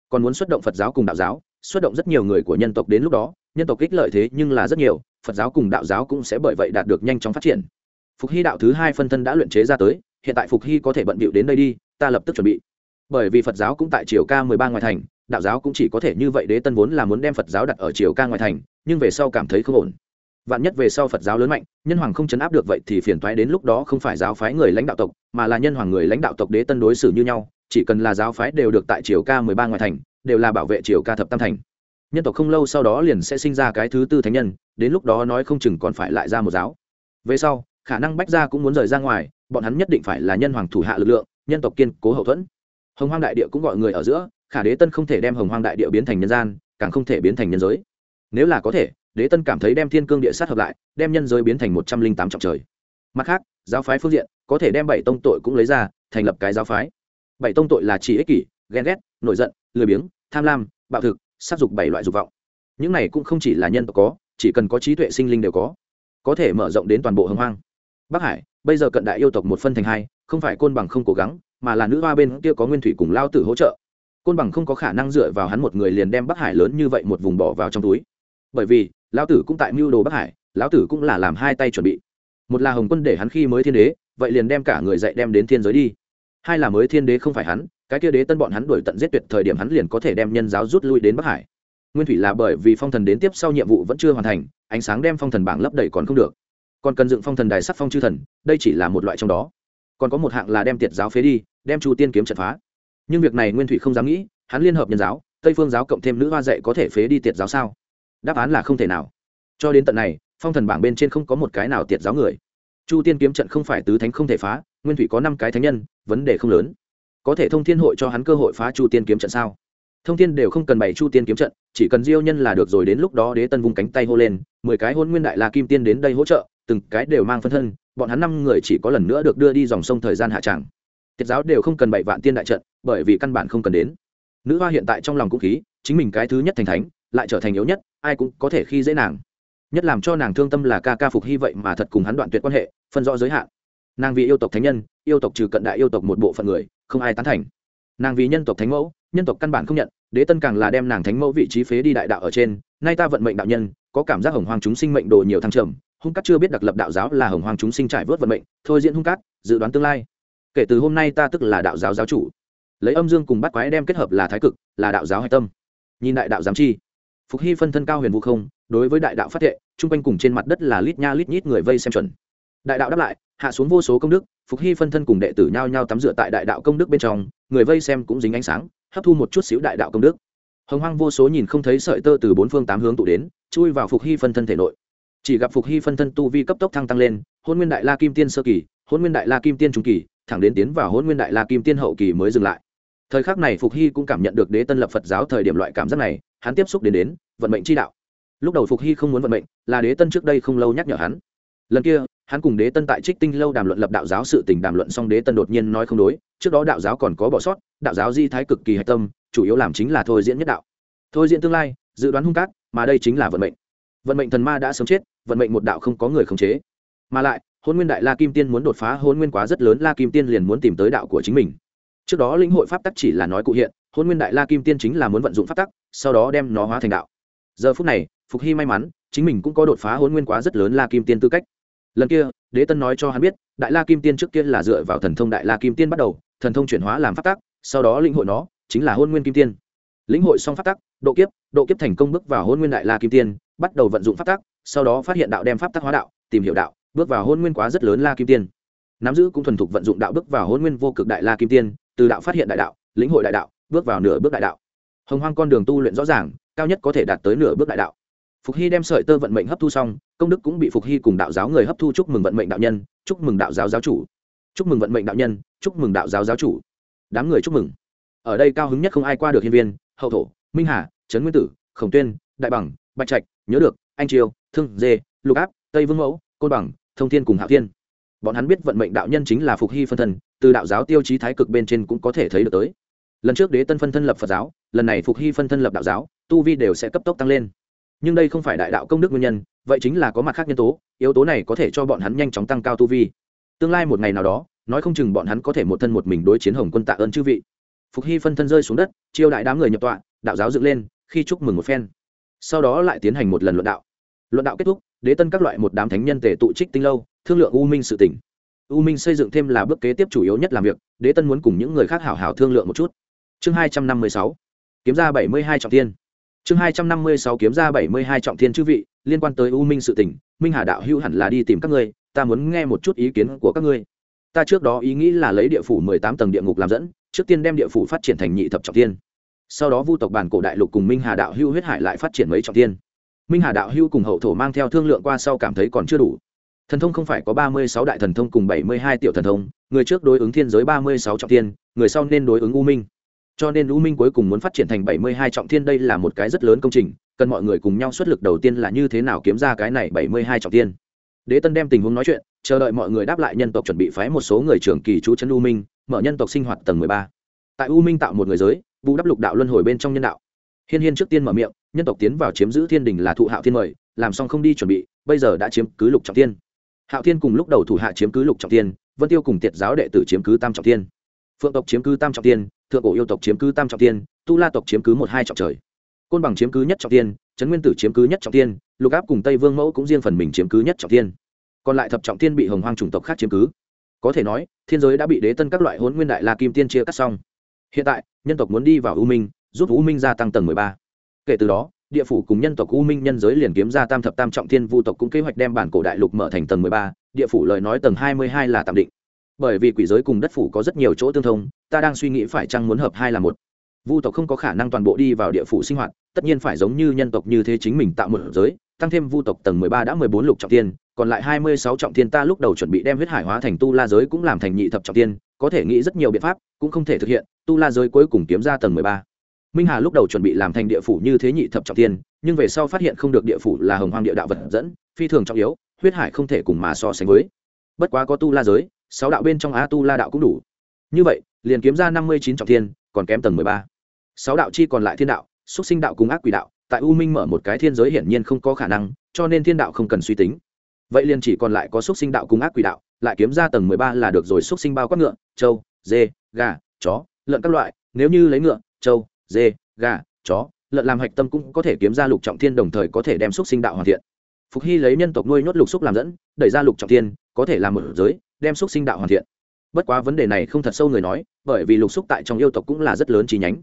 Còn muốn xuất động phật giáo cùng đạo giáo, xuất động rất nhiều người của nhân tộc đến lúc đó, nhân tộc ích lợi thế nhưng là rất nhiều, phật giáo cùng đạo giáo cũng sẽ bởi vậy đạt được nhanh chóng phát triển. Phục hy đạo thứ hai phân thân đã luyện chế ra tới hiện tại phục hy có thể bận bịu đến đây đi, ta lập tức chuẩn bị. Bởi vì phật giáo cũng tại triều ca mười ba ngoài thành, đạo giáo cũng chỉ có thể như vậy đế tân vốn là muốn đem phật giáo đặt ở triều ca ngoài thành, nhưng về sau cảm thấy không ổn. Vạn nhất về sau phật giáo lớn mạnh, nhân hoàng không chấn áp được vậy thì phiền toái đến lúc đó không phải giáo phái người lãnh đạo tộc, mà là nhân hoàng người lãnh đạo tộc đế tân đối xử như nhau, chỉ cần là giáo phái đều được tại triều ca mười ba ngoài thành, đều là bảo vệ triều ca thập tam thành. Nhân tộc không lâu sau đó liền sẽ sinh ra cái thứ tư thánh nhân, đến lúc đó nói không chừng còn phải lại ra một giáo. Về sau, khả năng bách gia cũng muốn rời ra ngoài bọn hắn nhất định phải là nhân hoàng thủ hạ lực lượng, nhân tộc kiên cố hậu thuẫn. Hồng hoang đại địa cũng gọi người ở giữa, khả đế tân không thể đem hồng hoang đại địa biến thành nhân gian, càng không thể biến thành nhân giới. Nếu là có thể, đế tân cảm thấy đem thiên cương địa sát hợp lại, đem nhân giới biến thành một trăm linh tám trọng trời. Mặt khác, giáo phái phương diện, có thể đem bảy tông tội cũng lấy ra, thành lập cái giáo phái. Bảy tông tội là chỉ ích kỷ, ghen ghét, nổi giận, lười biếng, tham lam, bạo thực, sát dục bảy loại dục vọng. Những này cũng không chỉ là nhân tộc có, chỉ cần có trí tuệ sinh linh đều có. Có thể mở rộng đến toàn bộ hồng hoang. Bắc hải bây giờ cận đại yêu tộc một phân thành hai, không phải côn bằng không cố gắng, mà là nữ hoa bên kia có nguyên thủy cùng lao tử hỗ trợ. Côn bằng không có khả năng dựa vào hắn một người liền đem bắc hải lớn như vậy một vùng bỏ vào trong túi. Bởi vì lão tử cũng tại mưu đồ bắc hải, lão tử cũng là làm hai tay chuẩn bị. Một là hồng quân để hắn khi mới thiên đế, vậy liền đem cả người dạy đem đến thiên giới đi. Hai là mới thiên đế không phải hắn, cái kia đế tân bọn hắn đuổi tận giết tuyệt thời điểm hắn liền có thể đem nhân giáo rút lui đến bắc hải. Nguyên thủy là bởi vì phong thần đến tiếp sau nhiệm vụ vẫn chưa hoàn thành, ánh sáng đem phong thần bảng lấp đầy còn không được còn cần dựng phong thần đài sắc phong chư thần, đây chỉ là một loại trong đó. Còn có một hạng là đem tiệt giáo phế đi, đem chu tiên kiếm trận phá. Nhưng việc này nguyên thủy không dám nghĩ, hắn liên hợp nhân giáo, tây phương giáo cộng thêm nữ hoa dạy có thể phế đi tiệt giáo sao? Đáp án là không thể nào. Cho đến tận này, phong thần bảng bên trên không có một cái nào tiệt giáo người. Chu tiên kiếm trận không phải tứ thánh không thể phá, nguyên thủy có năm cái thánh nhân, vấn đề không lớn. Có thể thông thiên hội cho hắn cơ hội phá chu tiên kiếm trận sao? Thông thiên đều không cần bày chu tiên kiếm trận, chỉ cần diêu nhân là được rồi đến lúc đó đế tân vung cánh tay hô lên, mười cái hôn nguyên đại la kim tiên đến đây hỗ trợ từng cái đều mang phân thân, bọn hắn năm người chỉ có lần nữa được đưa đi dòng sông thời gian hạ tràng. Tiết giáo đều không cần bảy vạn tiên đại trận, bởi vì căn bản không cần đến. Nữ hoa hiện tại trong lòng cũng khí, chính mình cái thứ nhất thành thánh, lại trở thành yếu nhất, ai cũng có thể khi dễ nàng. Nhất làm cho nàng thương tâm là ca ca phục hy vậy mà thật cùng hắn đoạn tuyệt quan hệ, phân rõ giới hạn. Nàng vì yêu tộc thánh nhân, yêu tộc trừ cận đại yêu tộc một bộ phận người, không ai tán thành. Nàng vì nhân tộc thánh mẫu, nhân tộc căn bản không nhận, đế tân càng là đem nàng thánh mẫu vị trí phế đi đại đạo ở trên, nay ta vận mệnh đạo nhân, có cảm giác hồng hoàng chúng sinh mệnh đồ nhiều thăng trầm hung cát chưa biết đặc lập đạo giáo là hồng hoàng chúng sinh trải vớt vận mệnh, thôi diễn hung cát, dự đoán tương lai. Kể từ hôm nay ta tức là đạo giáo giáo chủ. Lấy âm dương cùng bắt quái đem kết hợp là thái cực, là đạo giáo hạch tâm. Nhìn đại đạo giám chi, phục hy phân thân cao huyền vũ không, đối với đại đạo phát thệ, chung quanh cùng trên mặt đất là lít nha lít nhít người vây xem chuẩn. Đại đạo đáp lại, hạ xuống vô số công đức, phục hy phân thân cùng đệ tử nhao nhao tắm rửa tại đại đạo công đức bên trong, người vây xem cũng dính ánh sáng, hấp thu một chút xíu đại đạo công đức. Hồng hoang vô số nhìn không thấy sợi tơ từ bốn phương tám hướng tụ đến, chui vào phục hy phân thân thể nội chỉ gặp phục hy phân thân tu vi cấp tốc thăng tăng lên, hôn nguyên đại la kim tiên sơ kỳ, hôn nguyên đại la kim tiên trung kỳ, thẳng đến tiến vào hôn nguyên đại la kim tiên hậu kỳ mới dừng lại. Thời khắc này phục hy cũng cảm nhận được đế tân lập phật giáo thời điểm loại cảm giác này, hắn tiếp xúc đến đến, vận mệnh chi đạo. Lúc đầu phục hy không muốn vận mệnh, là đế tân trước đây không lâu nhắc nhở hắn. Lần kia, hắn cùng đế tân tại trích tinh lâu đàm luận lập đạo giáo sự tình đàm luận xong đế tân đột nhiên nói không đối, trước đó đạo giáo còn có bỏ sót, đạo giáo di thái cực kỳ hạch tâm, chủ yếu làm chính là thôi diễn nhất đạo. Thôi diễn tương lai, dự đoán hung cát, mà đây chính là vận mệnh vận mệnh thần ma đã sớm chết, vận mệnh một đạo không có người khống chế. Mà lại, hôn nguyên đại la kim tiên muốn đột phá hôn nguyên quá rất lớn, la kim tiên liền muốn tìm tới đạo của chính mình. Trước đó lĩnh hội pháp tắc chỉ là nói cụ hiện, hôn nguyên đại la kim tiên chính là muốn vận dụng pháp tắc, sau đó đem nó hóa thành đạo. Giờ phút này, phục hy may mắn, chính mình cũng có đột phá hôn nguyên quá rất lớn la kim tiên tư cách. Lần kia, đế tân nói cho hắn biết, đại la kim tiên trước kia là dựa vào thần thông đại la kim tiên bắt đầu, thần thông chuyển hóa làm pháp tắc, sau đó lĩnh hội nó, chính là hôn nguyên kim tiên. Lĩnh hội xong pháp tắc, độ kiếp độ kiếp thành công bước vào hôn nguyên đại la kim tiên bắt đầu vận dụng pháp tắc, sau đó phát hiện đạo đem pháp tắc hóa đạo, tìm hiểu đạo, bước vào hôn nguyên quá rất lớn la kim tiên. Nắm giữ cũng thuần thục vận dụng đạo bước vào hôn nguyên vô cực đại la kim tiên, từ đạo phát hiện đại đạo, lĩnh hội đại đạo, bước vào nửa bước đại đạo. Hồng hoang con đường tu luyện rõ ràng, cao nhất có thể đạt tới nửa bước đại đạo. Phục hy đem sợi tơ vận mệnh hấp thu xong, công đức cũng bị phục hy cùng đạo giáo người hấp thu, chúc mừng vận mệnh đạo nhân, chúc mừng đạo giáo giáo chủ. Chúc mừng vận mệnh đạo nhân, chúc mừng đạo giáo giáo chủ. Đám người chúc mừng. Ở đây cao hứng nhất không ai qua được hiên viên, hậu thổ, minh hà, trấn nguyên tử, khổng tuyên, đại bằng, bạch trạch nhớ được, anh triều, thương, dê, lục áp, tây vương mẫu, côn bằng, thông thiên cùng hạo thiên. Bọn hắn biết vận mệnh đạo nhân chính là phục hy phân thân, từ đạo giáo tiêu chí thái cực bên trên cũng có thể thấy được tới. Lần trước đế tân phân thân lập phật giáo, lần này phục hy phân thân lập đạo giáo, tu vi đều sẽ cấp tốc tăng lên. Nhưng đây không phải đại đạo công đức nguyên nhân, vậy chính là có mặt khác nhân tố, yếu tố này có thể cho bọn hắn nhanh chóng tăng cao tu vi. Tương lai một ngày nào đó, nói không chừng bọn hắn có thể một thân một mình đối chiến hồng quân tạ ơn chư vị. Phục hy phân thân rơi xuống đất chiêu đại đám người nhập tọa, đạo giáo dựng lên, khi chúc mừng một phen sau đó lại tiến hành một lần luận đạo. Luận đạo kết thúc, đế tân các loại một đám thánh nhân tề tụ trích tinh lâu, thương lượng u minh sự tỉnh u minh xây dựng thêm là bước kế tiếp chủ yếu nhất làm việc, đế tân muốn cùng những người khác hảo hảo thương lượng một chút. Chương hai trăm năm mươi sáu, kiếm ra bảy mươi hai trọng tiên chương hai trăm năm mươi sáu, kiếm ra bảy mươi hai trọng thiên chư vị, liên quan tới u minh sự tỉnh minh hà đạo hữu hẳn là đi tìm các ngươi, ta muốn nghe một chút ý kiến của các ngươi. Ta trước đó ý nghĩ là lấy địa phủ mười tám tầng địa ngục làm dẫn, trước tiên đem địa phủ phát triển thành nhị thập trọng thiên sau đó vu tộc bản cổ đại lục cùng minh hà đạo hưu huyết hải lại phát triển mấy trọng thiên. Minh hà đạo hưu cùng hậu thổ mang theo thương lượng qua sau cảm thấy còn chưa đủ. Thần thông không phải có ba mươi sáu đại thần thông cùng bảy mươi hai tiểu thần thông, người trước đối ứng thiên giới ba mươi sáu trọng thiên, người sau nên đối ứng u minh. Cho nên u minh cuối cùng muốn phát triển thành bảy mươi hai trọng thiên đây là một cái rất lớn công trình, cần mọi người cùng nhau xuất lực đầu tiên là như thế nào kiếm ra cái này bảy mươi hai trọng thiên. Đế tân đem tình huống nói chuyện, chờ đợi mọi người đáp lại nhân tộc chuẩn bị phái một số người trưởng kỳ chú chân u minh, mở nhân tộc sinh hoạt tầng mười ba. Tại u minh tạo một người giới bù đắp lục đạo luân hồi bên trong nhân đạo. Hiên hiên trước tiên mở miệng, nhân tộc tiến vào chiếm giữ thiên đình là thụ hạo thiên mời, làm xong không đi chuẩn bị, bây giờ đã chiếm cứ lục trọng thiên. Hạo thiên cùng lúc đầu thủ hạ chiếm cứ lục trọng thiên, vân tiêu cùng tiệt giáo đệ tử chiếm cứ tam trọng thiên. Phượng tộc chiếm cứ tam trọng thiên, thượng cổ yêu tộc chiếm cứ tam trọng thiên, tu la tộc chiếm cứ một hai trọng trời. Côn bằng chiếm cứ nhất trọng thiên, trấn nguyên tử chiếm cứ nhất trọng thiên, lục áp cùng tây vương mẫu cũng riêng phần mình chiếm cứ nhất trọng thiên. Còn lại thập trọng thiên bị hồng hoang chủng tộc khác chiếm cứ. Có thể nói, thiên giới đã bị đế tân các loại hôn nguyên đại la kim tiên chia cắt xong hiện tại, nhân tộc muốn đi vào u minh, giúp u minh gia tăng tầng mười ba. Kể từ đó, địa phủ cùng nhân tộc u minh nhân giới liền kiếm ra tam thập tam trọng thiên vu tộc cũng kế hoạch đem bản cổ đại lục mở thành tầng mười ba, địa phủ lời nói tầng hai mươi hai là tạm định. Bởi vì quỷ giới cùng đất phủ có rất nhiều chỗ tương thông, ta đang suy nghĩ phải chăng muốn hợp hai là một. Vu tộc không có khả năng toàn bộ đi vào địa phủ sinh hoạt, tất nhiên phải giống như nhân tộc như thế chính mình tạo một giới, tăng thêm vu tộc tầng mười ba đã mười bốn lục trọng tiên còn lại hai mươi sáu trọng tiên ta lúc đầu chuẩn bị đem huyết hải hóa thành tu la giới cũng làm thành nhị thập trọng tiên có thể nghĩ rất nhiều biện pháp cũng không thể thực hiện tu la giới cuối cùng kiếm ra tầng mười ba. Minh hà lúc đầu chuẩn bị làm thành địa phủ như thế nhị thập trọng tiên nhưng về sau phát hiện không được địa phủ là hồng hoang địa đạo vật dẫn phi thường trọng yếu huyết hải không thể cùng mà so sánh với. Bất quá có tu la giới sáu đạo bên trong a tu la đạo cũng đủ. Như vậy liền kiếm ra năm mươi chín trọng thiên còn kém tầng mười ba. Sáu đạo chi còn lại thiên đạo xúc sinh đạo cùng ác quỷ đạo tại u minh mở một cái thiên giới hiển nhiên không có khả năng cho nên thiên đạo không cần suy tính. Vậy liền chỉ còn lại có xúc sinh đạo cùng ác quỷ đạo lại kiếm ra tầng mười ba là được rồi xúc sinh bao quát ngựa châu, dê gà, chó, lợn các loại, nếu như lấy ngựa, trâu, dê, gà, chó, lợn làm hạch tâm cũng có thể kiếm ra lục trọng thiên đồng thời có thể đem xúc sinh đạo hoàn thiện. Phục hy lấy nhân tộc nuôi nhốt lục xúc làm dẫn, đẩy ra lục trọng thiên, có thể làm một giới, đem xúc sinh đạo hoàn thiện. Bất quá vấn đề này không thật sâu người nói, bởi vì lục xúc tại trong yêu tộc cũng là rất lớn chi nhánh.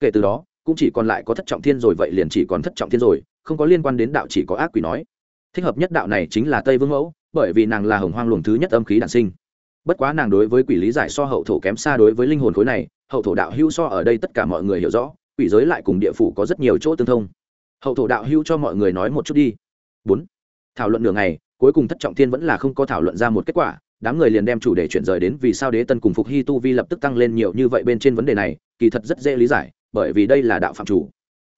Kể từ đó, cũng chỉ còn lại có thất trọng thiên rồi, vậy liền chỉ còn thất trọng thiên rồi, không có liên quan đến đạo chỉ có ác quỷ nói. Thích hợp nhất đạo này chính là tây vương mẫu, bởi vì nàng là hồng hoang luồng thứ nhất âm khí đản sinh bất quá nàng đối với quỷ lý giải so hậu thổ kém xa đối với linh hồn khối này, hậu thổ đạo hữu so ở đây tất cả mọi người hiểu rõ, quỷ giới lại cùng địa phủ có rất nhiều chỗ tương thông. Hậu thổ đạo hữu cho mọi người nói một chút đi. Bốn. Thảo luận nửa ngày, cuối cùng thất trọng thiên vẫn là không có thảo luận ra một kết quả, đám người liền đem chủ đề chuyển rời đến vì sao đế tân cùng phục hy tu vi lập tức tăng lên nhiều như vậy bên trên vấn đề này, kỳ thật rất dễ lý giải, bởi vì đây là đạo phạm chủ.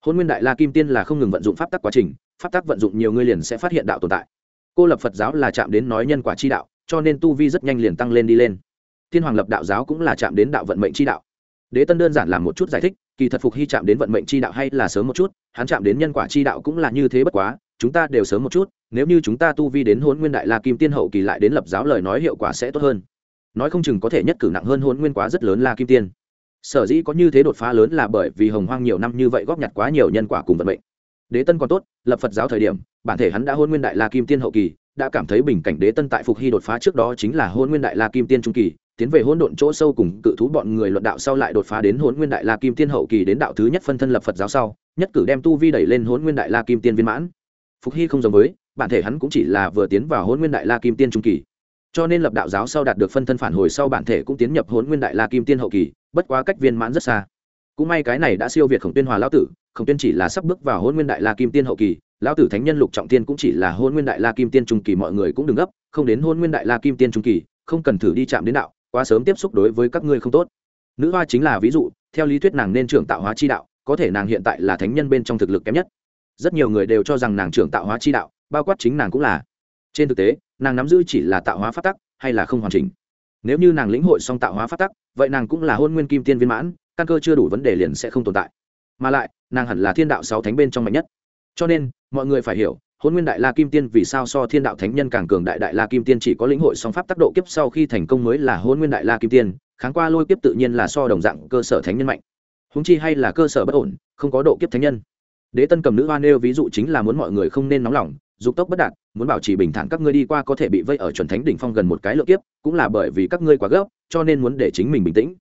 Hôn nguyên đại la kim tiên là không ngừng vận dụng pháp tắc quá trình, pháp tắc vận dụng nhiều người liền sẽ phát hiện đạo tồn tại. Cô lập phật giáo là chạm đến nói nhân quả chi đạo cho nên tu vi rất nhanh liền tăng lên đi lên. Thiên hoàng lập đạo giáo cũng là chạm đến đạo vận mệnh chi đạo. Đế tân đơn giản làm một chút giải thích, kỳ thật phục hy chạm đến vận mệnh chi đạo hay là sớm một chút, hắn chạm đến nhân quả chi đạo cũng là như thế bất quá, chúng ta đều sớm một chút, nếu như chúng ta tu vi đến hôn nguyên đại la kim tiên hậu kỳ lại đến lập giáo lời nói hiệu quả sẽ tốt hơn. Nói không chừng có thể nhất cử nặng hơn hôn nguyên quá rất lớn la kim tiên. Sở dĩ có như thế đột phá lớn là bởi vì hồng hoang nhiều năm như vậy góp nhặt quá nhiều nhân quả cùng vận mệnh. Đế tân còn tốt, lập phật giáo thời điểm, bản thể hắn đã hôn nguyên đại la kim tiên hậu kỳ đã cảm thấy bình cảnh đế tân tại phục hy đột phá trước đó chính là hôn nguyên đại la kim tiên trung kỳ, tiến về hỗn độn chỗ sâu cùng cự thú bọn người luận đạo sau lại đột phá đến hôn nguyên đại la kim tiên hậu kỳ đến đạo thứ nhất phân thân lập phật giáo sau, nhất cử đem tu vi đẩy lên hôn nguyên đại la kim tiên viên mãn. Phục hy không giống với, bản thể hắn cũng chỉ là vừa tiến vào hôn nguyên đại la kim tiên trung kỳ, cho nên lập đạo giáo sau đạt được phân thân phản hồi sau bản thể cũng tiến nhập hôn nguyên đại la kim tiên hậu kỳ, bất quá cách viên mãn rất xa. Cũng may cái này đã siêu việt khổng tuyên hòa lão tử, khổng tuyên chỉ là sắp bước vào hôn nguyên đại la kim tiên hậu kỳ lão tử thánh nhân lục trọng tiên cũng chỉ là hôn nguyên đại la kim tiên trung kỳ, mọi người cũng đừng gấp, không đến hôn nguyên đại la kim tiên trung kỳ, không cần thử đi chạm đến đạo, quá sớm tiếp xúc đối với các ngươi không tốt. Nữ hoa chính là ví dụ, theo lý thuyết nàng nên trưởng tạo hóa chi đạo, có thể nàng hiện tại là thánh nhân bên trong thực lực kém nhất. Rất nhiều người đều cho rằng nàng trưởng tạo hóa chi đạo, bao quát chính nàng cũng là. Trên thực tế, nàng nắm giữ chỉ là tạo hóa phát tắc, hay là không hoàn chỉnh. Nếu như nàng lĩnh hội xong tạo hóa phát tắc, vậy nàng cũng là hôn nguyên kim tiên viên mãn, căn cơ chưa đủ vấn đề liền sẽ không tồn tại. Mà lại, nàng hẳn là thiên đạo sáu thánh bên trong mạnh nhất cho nên, mọi người phải hiểu hôn nguyên đại la kim tiên vì sao so thiên đạo thánh nhân càng cường đại đại la kim tiên chỉ có lĩnh hội song pháp tác độ kiếp sau khi thành công mới là hôn nguyên đại la kim tiên, kháng qua lôi kiếp tự nhiên là so đồng dạng cơ sở thánh nhân mạnh. Húng chi hay là cơ sở bất ổn, không có độ kiếp thánh nhân. Đế tân cầm nữ hoa nêu ví dụ chính là muốn mọi người không nên nóng lòng, dục tốc bất đạt, muốn bảo trì bình thản các ngươi đi qua có thể bị vây ở chuẩn thánh đỉnh phong gần một cái lượng kiếp, cũng là bởi vì các ngươi quá gấp, cho nên muốn để chính mình bình tĩnh.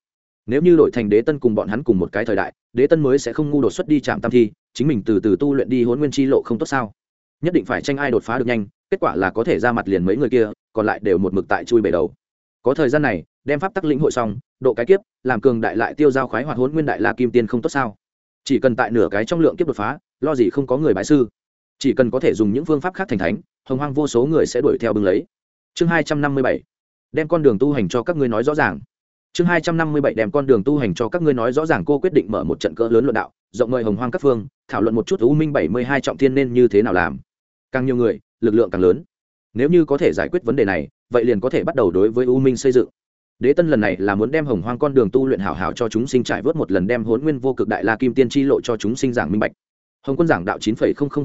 Nếu như đổi thành đế tân cùng bọn hắn cùng một cái thời đại đế tân mới sẽ không ngu đột xuất đi chạm tam thi, chính mình từ từ tu luyện đi hôn nguyên chi lộ không tốt sao? Nhất định phải tranh ai đột phá được nhanh, kết quả là có thể ra mặt liền mấy người kia, còn lại đều một mực tại chui bể đầu. Có thời gian này, đem pháp tắc lĩnh hội xong, độ cái kiếp, làm cường đại lại tiêu giao khoái hoạt hôn nguyên đại la kim tiên không tốt sao? Chỉ cần tại nửa cái trong lượng kiếp đột phá, lo gì không có người bại sư. Chỉ cần có thể dùng những phương pháp khác thành thánh, hồng hoang vô số người sẽ đuổi theo bưng lấy. Chương hai trăm năm mươi bảy, đem con đường tu hành cho các ngươi nói rõ ràng chương hai trăm năm mươi bảy đem con đường tu hành cho các ngươi nói rõ ràng, cô quyết định mở một trận cỡ lớn luận đạo, rộng mời hồng hoang các phương, thảo luận một chút u minh bảy mươi hai trọng thiên nên như thế nào làm. Càng nhiều người, lực lượng càng lớn. Nếu như có thể giải quyết vấn đề này, vậy liền có thể bắt đầu đối với u minh xây dựng. Đế tân lần này là muốn đem hồng hoang con đường tu luyện hảo hảo cho chúng sinh trải vớt một lần, đem hốn nguyên vô cực đại la kim tiên chi lộ cho chúng sinh giảng minh bạch. Hồng quân giảng đạo chín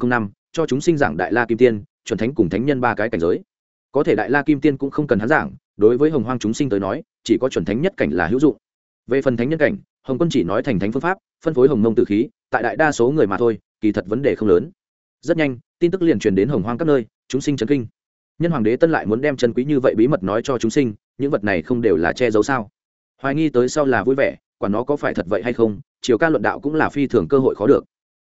năm, cho chúng sinh giảng đại la kim tiên, chuẩn thánh cùng thánh nhân ba cái cảnh giới. Có thể đại la kim tiên cũng không cần hắn giảng đối với hồng hoang chúng sinh tới nói, chỉ có chuẩn thánh nhất cảnh là hữu dụng. Về phần thánh nhân cảnh, hồng quân chỉ nói thành thánh phương pháp, phân phối hồng mông tử khí, tại đại đa số người mà thôi, kỳ thật vấn đề không lớn. Rất nhanh, tin tức liền truyền đến hồng hoang các nơi, chúng sinh chấn kinh. Nhân hoàng đế tân lại muốn đem chân quý như vậy bí mật nói cho chúng sinh, những vật này không đều là che giấu sao? Hoài nghi tới sau là vui vẻ, quả nó có phải thật vậy hay không chiều ca luận đạo cũng là phi thường cơ hội khó được.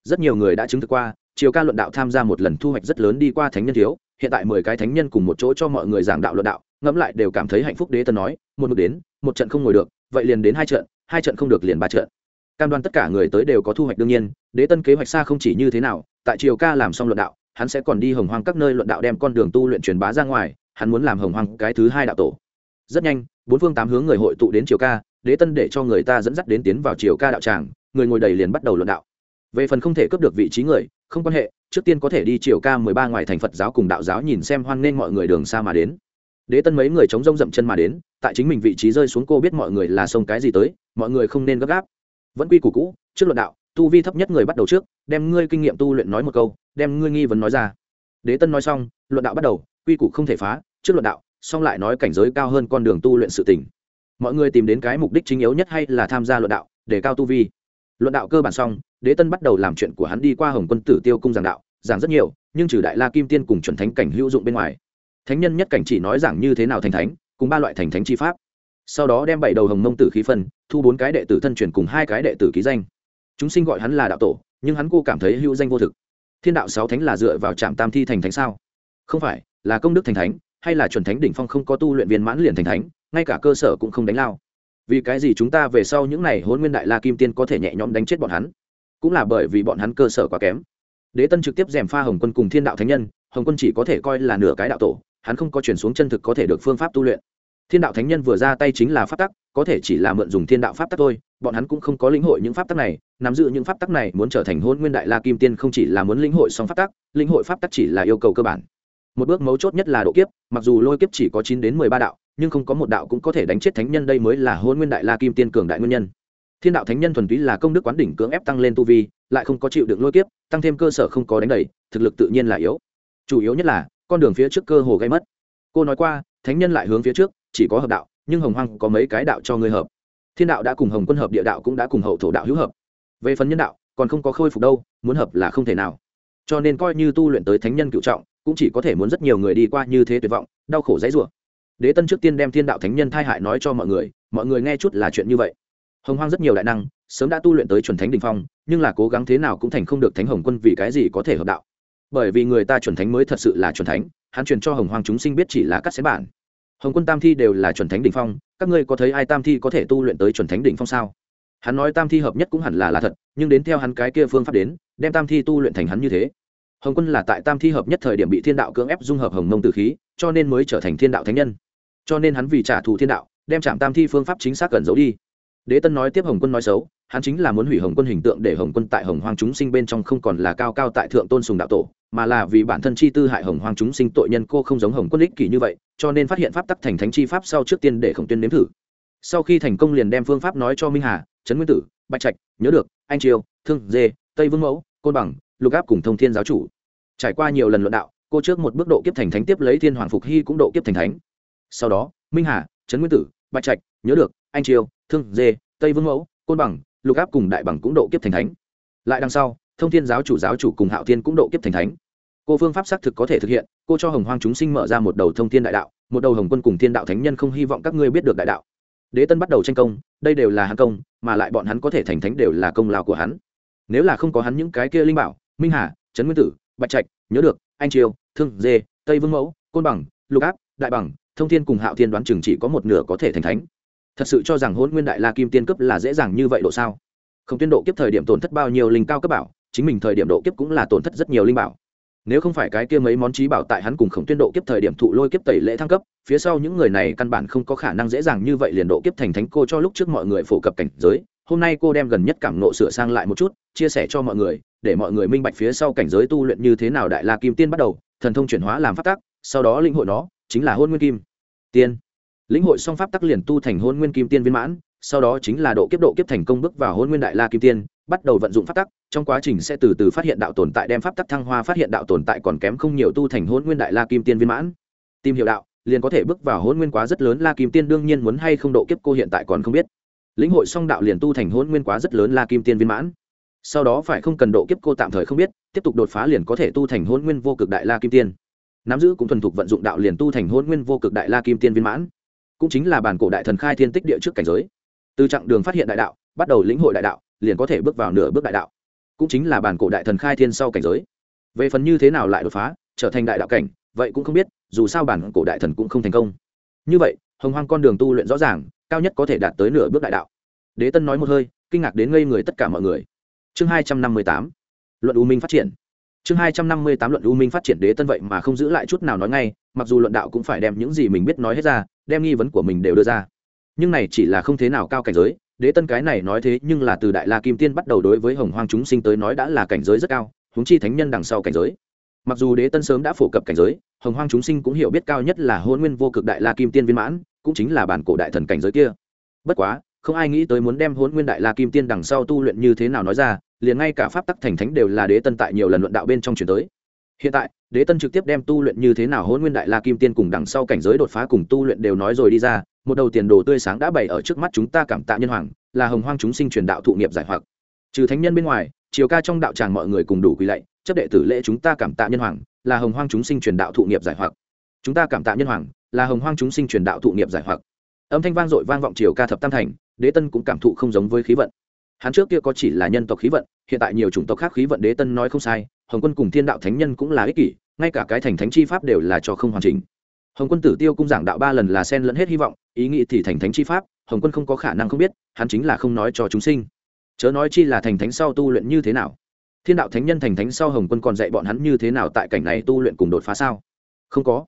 Rất nhiều người đã chứng thực qua chiều ca luận đạo tham gia một lần thu hoạch rất lớn đi qua thánh nhân thiếu hiện tại mười cái thánh nhân cùng một chỗ cho mọi người giảng đạo luận đạo, ngẫm lại đều cảm thấy hạnh phúc đế tân nói, một mực đến, một trận không ngồi được, vậy liền đến hai trận hai trận không được liền ba trận. Cam đoan tất cả người tới đều có thu hoạch đương nhiên, đế tân kế hoạch xa không chỉ như thế nào, tại triều ca làm xong luận đạo, hắn sẽ còn đi hồng hoang các nơi luận đạo đem con đường tu luyện truyền bá ra ngoài, hắn muốn làm hồng hoang cái thứ hai đạo tổ. Rất nhanh, bốn phương tám hướng người hội tụ đến triều ca, đế tân để cho người ta dẫn dắt đến tiến vào triều ca đạo tràng, người ngồi đầy liền bắt đầu luận đạo về phần không thể cướp được vị trí người, không quan hệ, trước tiên có thể đi chiều ca mười ba ngoài thành phật giáo cùng đạo giáo nhìn xem hoan nghênh mọi người đường xa mà đến. Đế tân mấy người chống rông dậm chân mà đến, tại chính mình vị trí rơi xuống cô biết mọi người là sông cái gì tới, mọi người không nên gấp gáp. Vẫn quy củ cũ, trước luận đạo, tu vi thấp nhất người bắt đầu trước, đem ngươi kinh nghiệm tu luyện nói một câu, đem ngươi nghi vấn nói ra. Đế tân nói xong, luận đạo bắt đầu, quy củ không thể phá, trước luận đạo, xong lại nói cảnh giới cao hơn con đường tu luyện sự tỉnh mọi người tìm đến cái mục đích chính yếu nhất hay là tham gia luận đạo, để cao tu vi. Luận đạo cơ bản xong đế tân bắt đầu làm chuyện của hắn đi qua hồng quân tử tiêu cung giảng đạo, giảng rất nhiều, nhưng trừ đại la kim tiên cùng chuẩn thánh cảnh hữu dụng bên ngoài, thánh nhân nhất cảnh chỉ nói giảng như thế nào thành thánh, cùng ba loại thành thánh chi pháp. Sau đó đem bảy đầu hồng mông tử khí phân, thu bốn cái đệ tử thân truyền cùng hai cái đệ tử ký danh. Chúng sinh gọi hắn là đạo tổ, nhưng hắn cô cảm thấy hữu danh vô thực. Thiên đạo sáu thánh là dựa vào trạm tam thi thành thánh sao? Không phải, là công đức thành thánh, hay là chuẩn thánh đỉnh phong không có tu luyện viên mãn liền thành thánh, ngay cả cơ sở cũng không đánh lao. Vì cái gì chúng ta về sau những n à y hôn nguyên đại la kim tiên có thể nhẹ nhõm đánh chết bọn hắn? Cũng là bởi vì bọn hắn cơ sở quá kém. Đế tân trực tiếp gièm pha hồng quân cùng thiên đạo thánh nhân, hồng quân chỉ có thể coi là nửa cái đạo tổ, hắn không có chuyển xuống chân thực có thể được phương pháp tu luyện. Thiên đạo thánh nhân vừa ra tay chính là pháp tắc, có thể chỉ là mượn dùng thiên đạo pháp tắc thôi, bọn hắn cũng không có lĩnh hội những pháp tắc này, nắm giữ những pháp tắc này muốn trở thành hôn nguyên đại la kim tiên không chỉ là muốn lĩnh hội song pháp tắc, lĩnh hội pháp tắc chỉ là yêu cầu cơ bản. Một bước mấu chốt nhất là độ kiếp, mặc dù lôi kiếp chỉ có chín đến mười ba đạo, nhưng không có một đạo cũng có thể đánh chết thánh nhân đây mới là hôn nguyên đại la kim tiên cường đại nguyên nhân thiên đạo thánh nhân thuần túy là công đức quán đỉnh cưỡng ép tăng lên tu vi, lại không có chịu được lôi kiếp, tăng thêm cơ sở không có đánh đầy, thực lực tự nhiên là yếu. Chủ yếu nhất là, con đường phía trước cơ hồ gây mất. Cô nói qua, thánh nhân lại hướng phía trước, chỉ có hợp đạo, nhưng hồng hoang có mấy cái đạo cho người hợp. Thiên đạo đã cùng hồng quân hợp, địa đạo cũng đã cùng hậu thổ đạo hữu hợp. Về phần nhân đạo, còn không có khôi phục đâu, muốn hợp là không thể nào. Cho nên coi như tu luyện tới thánh nhân cựu trọng, cũng chỉ có thể muốn rất nhiều người đi qua như thế tuyệt vọng, đau khổ dãy rủa. Đế tân trước tiên đem thiên đạo thánh nhân thai hại nói cho mọi người mọi người nghe chút là chuyện như vậy hồng hoang rất nhiều đại năng, sớm đã tu luyện tới chuẩn thánh đình phong, nhưng là cố gắng thế nào cũng thành không được thánh hồng quân vì cái gì có thể hợp đạo. Bởi vì người ta chuẩn thánh mới thật sự là chuẩn thánh, hắn truyền cho hồng hoang chúng sinh biết chỉ là cắt xén bản. Hồng quân tam thi đều là chuẩn thánh đỉnh phong, các ngươi có thấy ai tam thi có thể tu luyện tới chuẩn thánh đỉnh phong sao? Hắn nói tam thi hợp nhất cũng hẳn là là thật, nhưng đến theo hắn cái kia phương pháp đến, đem tam thi tu luyện thành hắn như thế. Hồng quân là tại tam thi hợp nhất thời điểm bị thiên đạo cưỡng ép dung hợp hồng mông từ khí, cho nên mới trở thành thiên đạo thánh nhân. Cho nên hắn vì trả thù thiên đạo, đem chạm tam thi phương pháp chính xác cẩn giấu đi đế tân nói tiếp hồng quân nói xấu, hắn chính là muốn hủy hồng quân hình tượng để hồng quân tại hồng hoang chúng sinh bên trong không còn là cao cao tại thượng tôn sùng đạo tổ, mà là vì bản thân chi tư hại hồng hoang chúng sinh tội nhân cô không giống hồng quân ích kỷ như vậy, cho nên phát hiện pháp tắc thành thánh chi pháp sau trước tiên để khổng tuyên nếm thử. Sau khi thành công liền đem phương pháp nói cho minh hà, trấn nguyên tử, bạch trạch, nhớ được, anh triều, thương, dê, tây vương mẫu, côn bằng, lục áp cùng thông thiên giáo chủ. Trải qua nhiều lần luận đạo, cô trước một bước độ kiếp thành thánh tiếp lấy thiên hoàng phục hy cũng độ kiếp thành thánh. Sau đó, minh hà, trấn nguyên tử, bạch trạch, nhớ được, anh triều thương, dê, tây vương mẫu, côn bằng, lục áp cùng đại bằng cũng độ kiếp thành thánh. Lại đằng sau, thông thiên giáo chủ giáo chủ cùng hạo thiên cũng độ kiếp thành thánh. Cô phương pháp xác thực có thể thực hiện, cô cho hồng hoang chúng sinh mở ra một đầu thông thiên đại đạo, một đầu hồng quân cùng thiên đạo thánh nhân không hy vọng các ngươi biết được đại đạo. Đế tân bắt đầu tranh công, đây đều là hắn công, mà lại bọn hắn có thể thành thánh đều là công lao của hắn. Nếu là không có hắn những cái kia linh bảo, minh hà, trấn nguyên tử, bạch trạch, nhớ được, anh triều, thương, dê, tây vương mẫu, côn bằng, lục áp, đại bằng, thông thiên cùng hạo thiên đoán chừng chỉ có một nửa có thể thành thánh thật sự cho rằng hôn nguyên đại la kim tiên cấp là dễ dàng như vậy độ sao? Không tiên độ kiếp thời điểm tổn thất bao nhiêu linh cao cấp bảo, chính mình thời điểm độ kiếp cũng là tổn thất rất nhiều linh bảo. Nếu không phải cái kia mấy món trí bảo tại hắn cùng khổng tuyên độ kiếp thời điểm thụ lôi kiếp tẩy lễ thăng cấp, phía sau những người này căn bản không có khả năng dễ dàng như vậy liền độ kiếp thành thánh cô cho lúc trước mọi người phổ cập cảnh giới. Hôm nay cô đem gần nhất cảm nộ sửa sang lại một chút, chia sẻ cho mọi người, để mọi người minh bạch phía sau cảnh giới tu luyện như thế nào đại la kim tiên bắt đầu, thần thông chuyển hóa làm phát tác sau đó linh hội nó, chính là hôn nguyên kim. Tiên lĩnh hội song pháp tắc liền tu thành hôn nguyên kim tiên viên mãn, sau đó chính là độ kiếp độ kiếp thành công bước vào hôn nguyên đại la kim tiên, bắt đầu vận dụng pháp tắc, trong quá trình sẽ từ từ phát hiện đạo tồn tại, đem pháp tắc thăng hoa phát hiện đạo tồn tại còn kém không nhiều tu thành hôn nguyên đại la kim tiên viên mãn. Tìm hiểu đạo, liền có thể bước vào hôn nguyên quá rất lớn, la kim tiên đương nhiên muốn hay không độ kiếp cô hiện tại còn không biết. Lĩnh hội song đạo liền tu thành hôn nguyên quá rất lớn, la kim tiên viên mãn. Sau đó phải không cần độ kiếp cô tạm thời không biết, tiếp tục đột phá liền có thể tu thành hôn nguyên vô cực đại la kim tiên. Nắm giữ cũng thuần thục vận dụng đạo liền tu thành hôn nguyên vô cực đại la kim tiên viên mãn cũng chính là bản cổ đại thần khai thiên tích địa trước cảnh giới. Từ chặng đường phát hiện đại đạo, bắt đầu lĩnh hội đại đạo, liền có thể bước vào nửa bước đại đạo. Cũng chính là bản cổ đại thần khai thiên sau cảnh giới. Về phần như thế nào lại đột phá, trở thành đại đạo cảnh, vậy cũng không biết, dù sao bản cổ đại thần cũng không thành công. Như vậy, hồng hoang con đường tu luyện rõ ràng, cao nhất có thể đạt tới nửa bước đại đạo. Đế tân nói một hơi, kinh ngạc đến ngây người tất cả mọi người. Chương hai trăm năm mươi tám. Luận u minh phát triển chương hai trăm năm mươi tám luận u minh phát triển đế tân vậy mà không giữ lại chút nào nói ngay, mặc dù luận đạo cũng phải đem những gì mình biết nói hết ra, đem nghi vấn của mình đều đưa ra. Nhưng này chỉ là không thế nào cao cảnh giới, đế tân cái này nói thế nhưng là từ đại la kim tiên bắt đầu đối với hồng hoang chúng sinh tới nói đã là cảnh giới rất cao, huống chi thánh nhân đằng sau cảnh giới. Mặc dù đế tân sớm đã phổ cập cảnh giới, hồng hoang chúng sinh cũng hiểu biết cao nhất là hôn nguyên vô cực đại la kim tiên viên mãn, cũng chính là bản cổ đại thần cảnh giới kia. Bất quá không ai nghĩ tới muốn đem hôn nguyên đại la kim tiên đằng sau tu luyện như thế nào nói ra, liền ngay cả pháp tắc thành thánh đều là đế tân tại nhiều lần luận đạo bên trong chuyển tới. Hiện tại, đế tân trực tiếp đem tu luyện như thế nào hôn nguyên đại la kim tiên cùng đằng sau cảnh giới đột phá cùng tu luyện đều nói rồi đi ra, một đầu tiền đồ tươi sáng đã bày ở trước mắt chúng ta cảm tạ nhân hoàng, là hồng hoang chúng sinh truyền đạo thụ nghiệp giải hoặc. Trừ thánh nhân bên ngoài chiều ca trong đạo tràng mọi người cùng đủ quỳ lạy, chấp đệ tử lễ chúng ta cảm tạ nhân hoàng, là hồng hoang chúng sinh truyền đạo thụ nghiệp giải hoặc. Chúng ta cảm tạ nhân hoàng, là hồng hoang chúng sinh truyền đạo thụ nghiệp giải hoặc. Âm thanh vang dội vang vọng chiều ca thập tam thành đế tân cũng cảm thụ không giống với khí vận. Hắn trước kia có chỉ là nhân tộc khí vận, hiện tại nhiều chủng tộc khác khí vận đế tân nói không sai, hồng quân cùng thiên đạo thánh nhân cũng là ích kỷ, ngay cả cái thành thánh chi pháp đều là cho không hoàn chỉnh. Hồng quân tử tiêu cung giảng đạo ba lần là sen lẫn hết hy vọng, ý nghĩ thì thành thánh chi pháp, hồng quân không có khả năng không biết, hắn chính là không nói cho chúng sinh. Chớ nói chi là thành thánh sau tu luyện như thế nào. Thiên đạo thánh nhân thành thánh sau hồng quân còn dạy bọn hắn như thế nào tại cảnh này tu luyện cùng đột phá sao? Không có.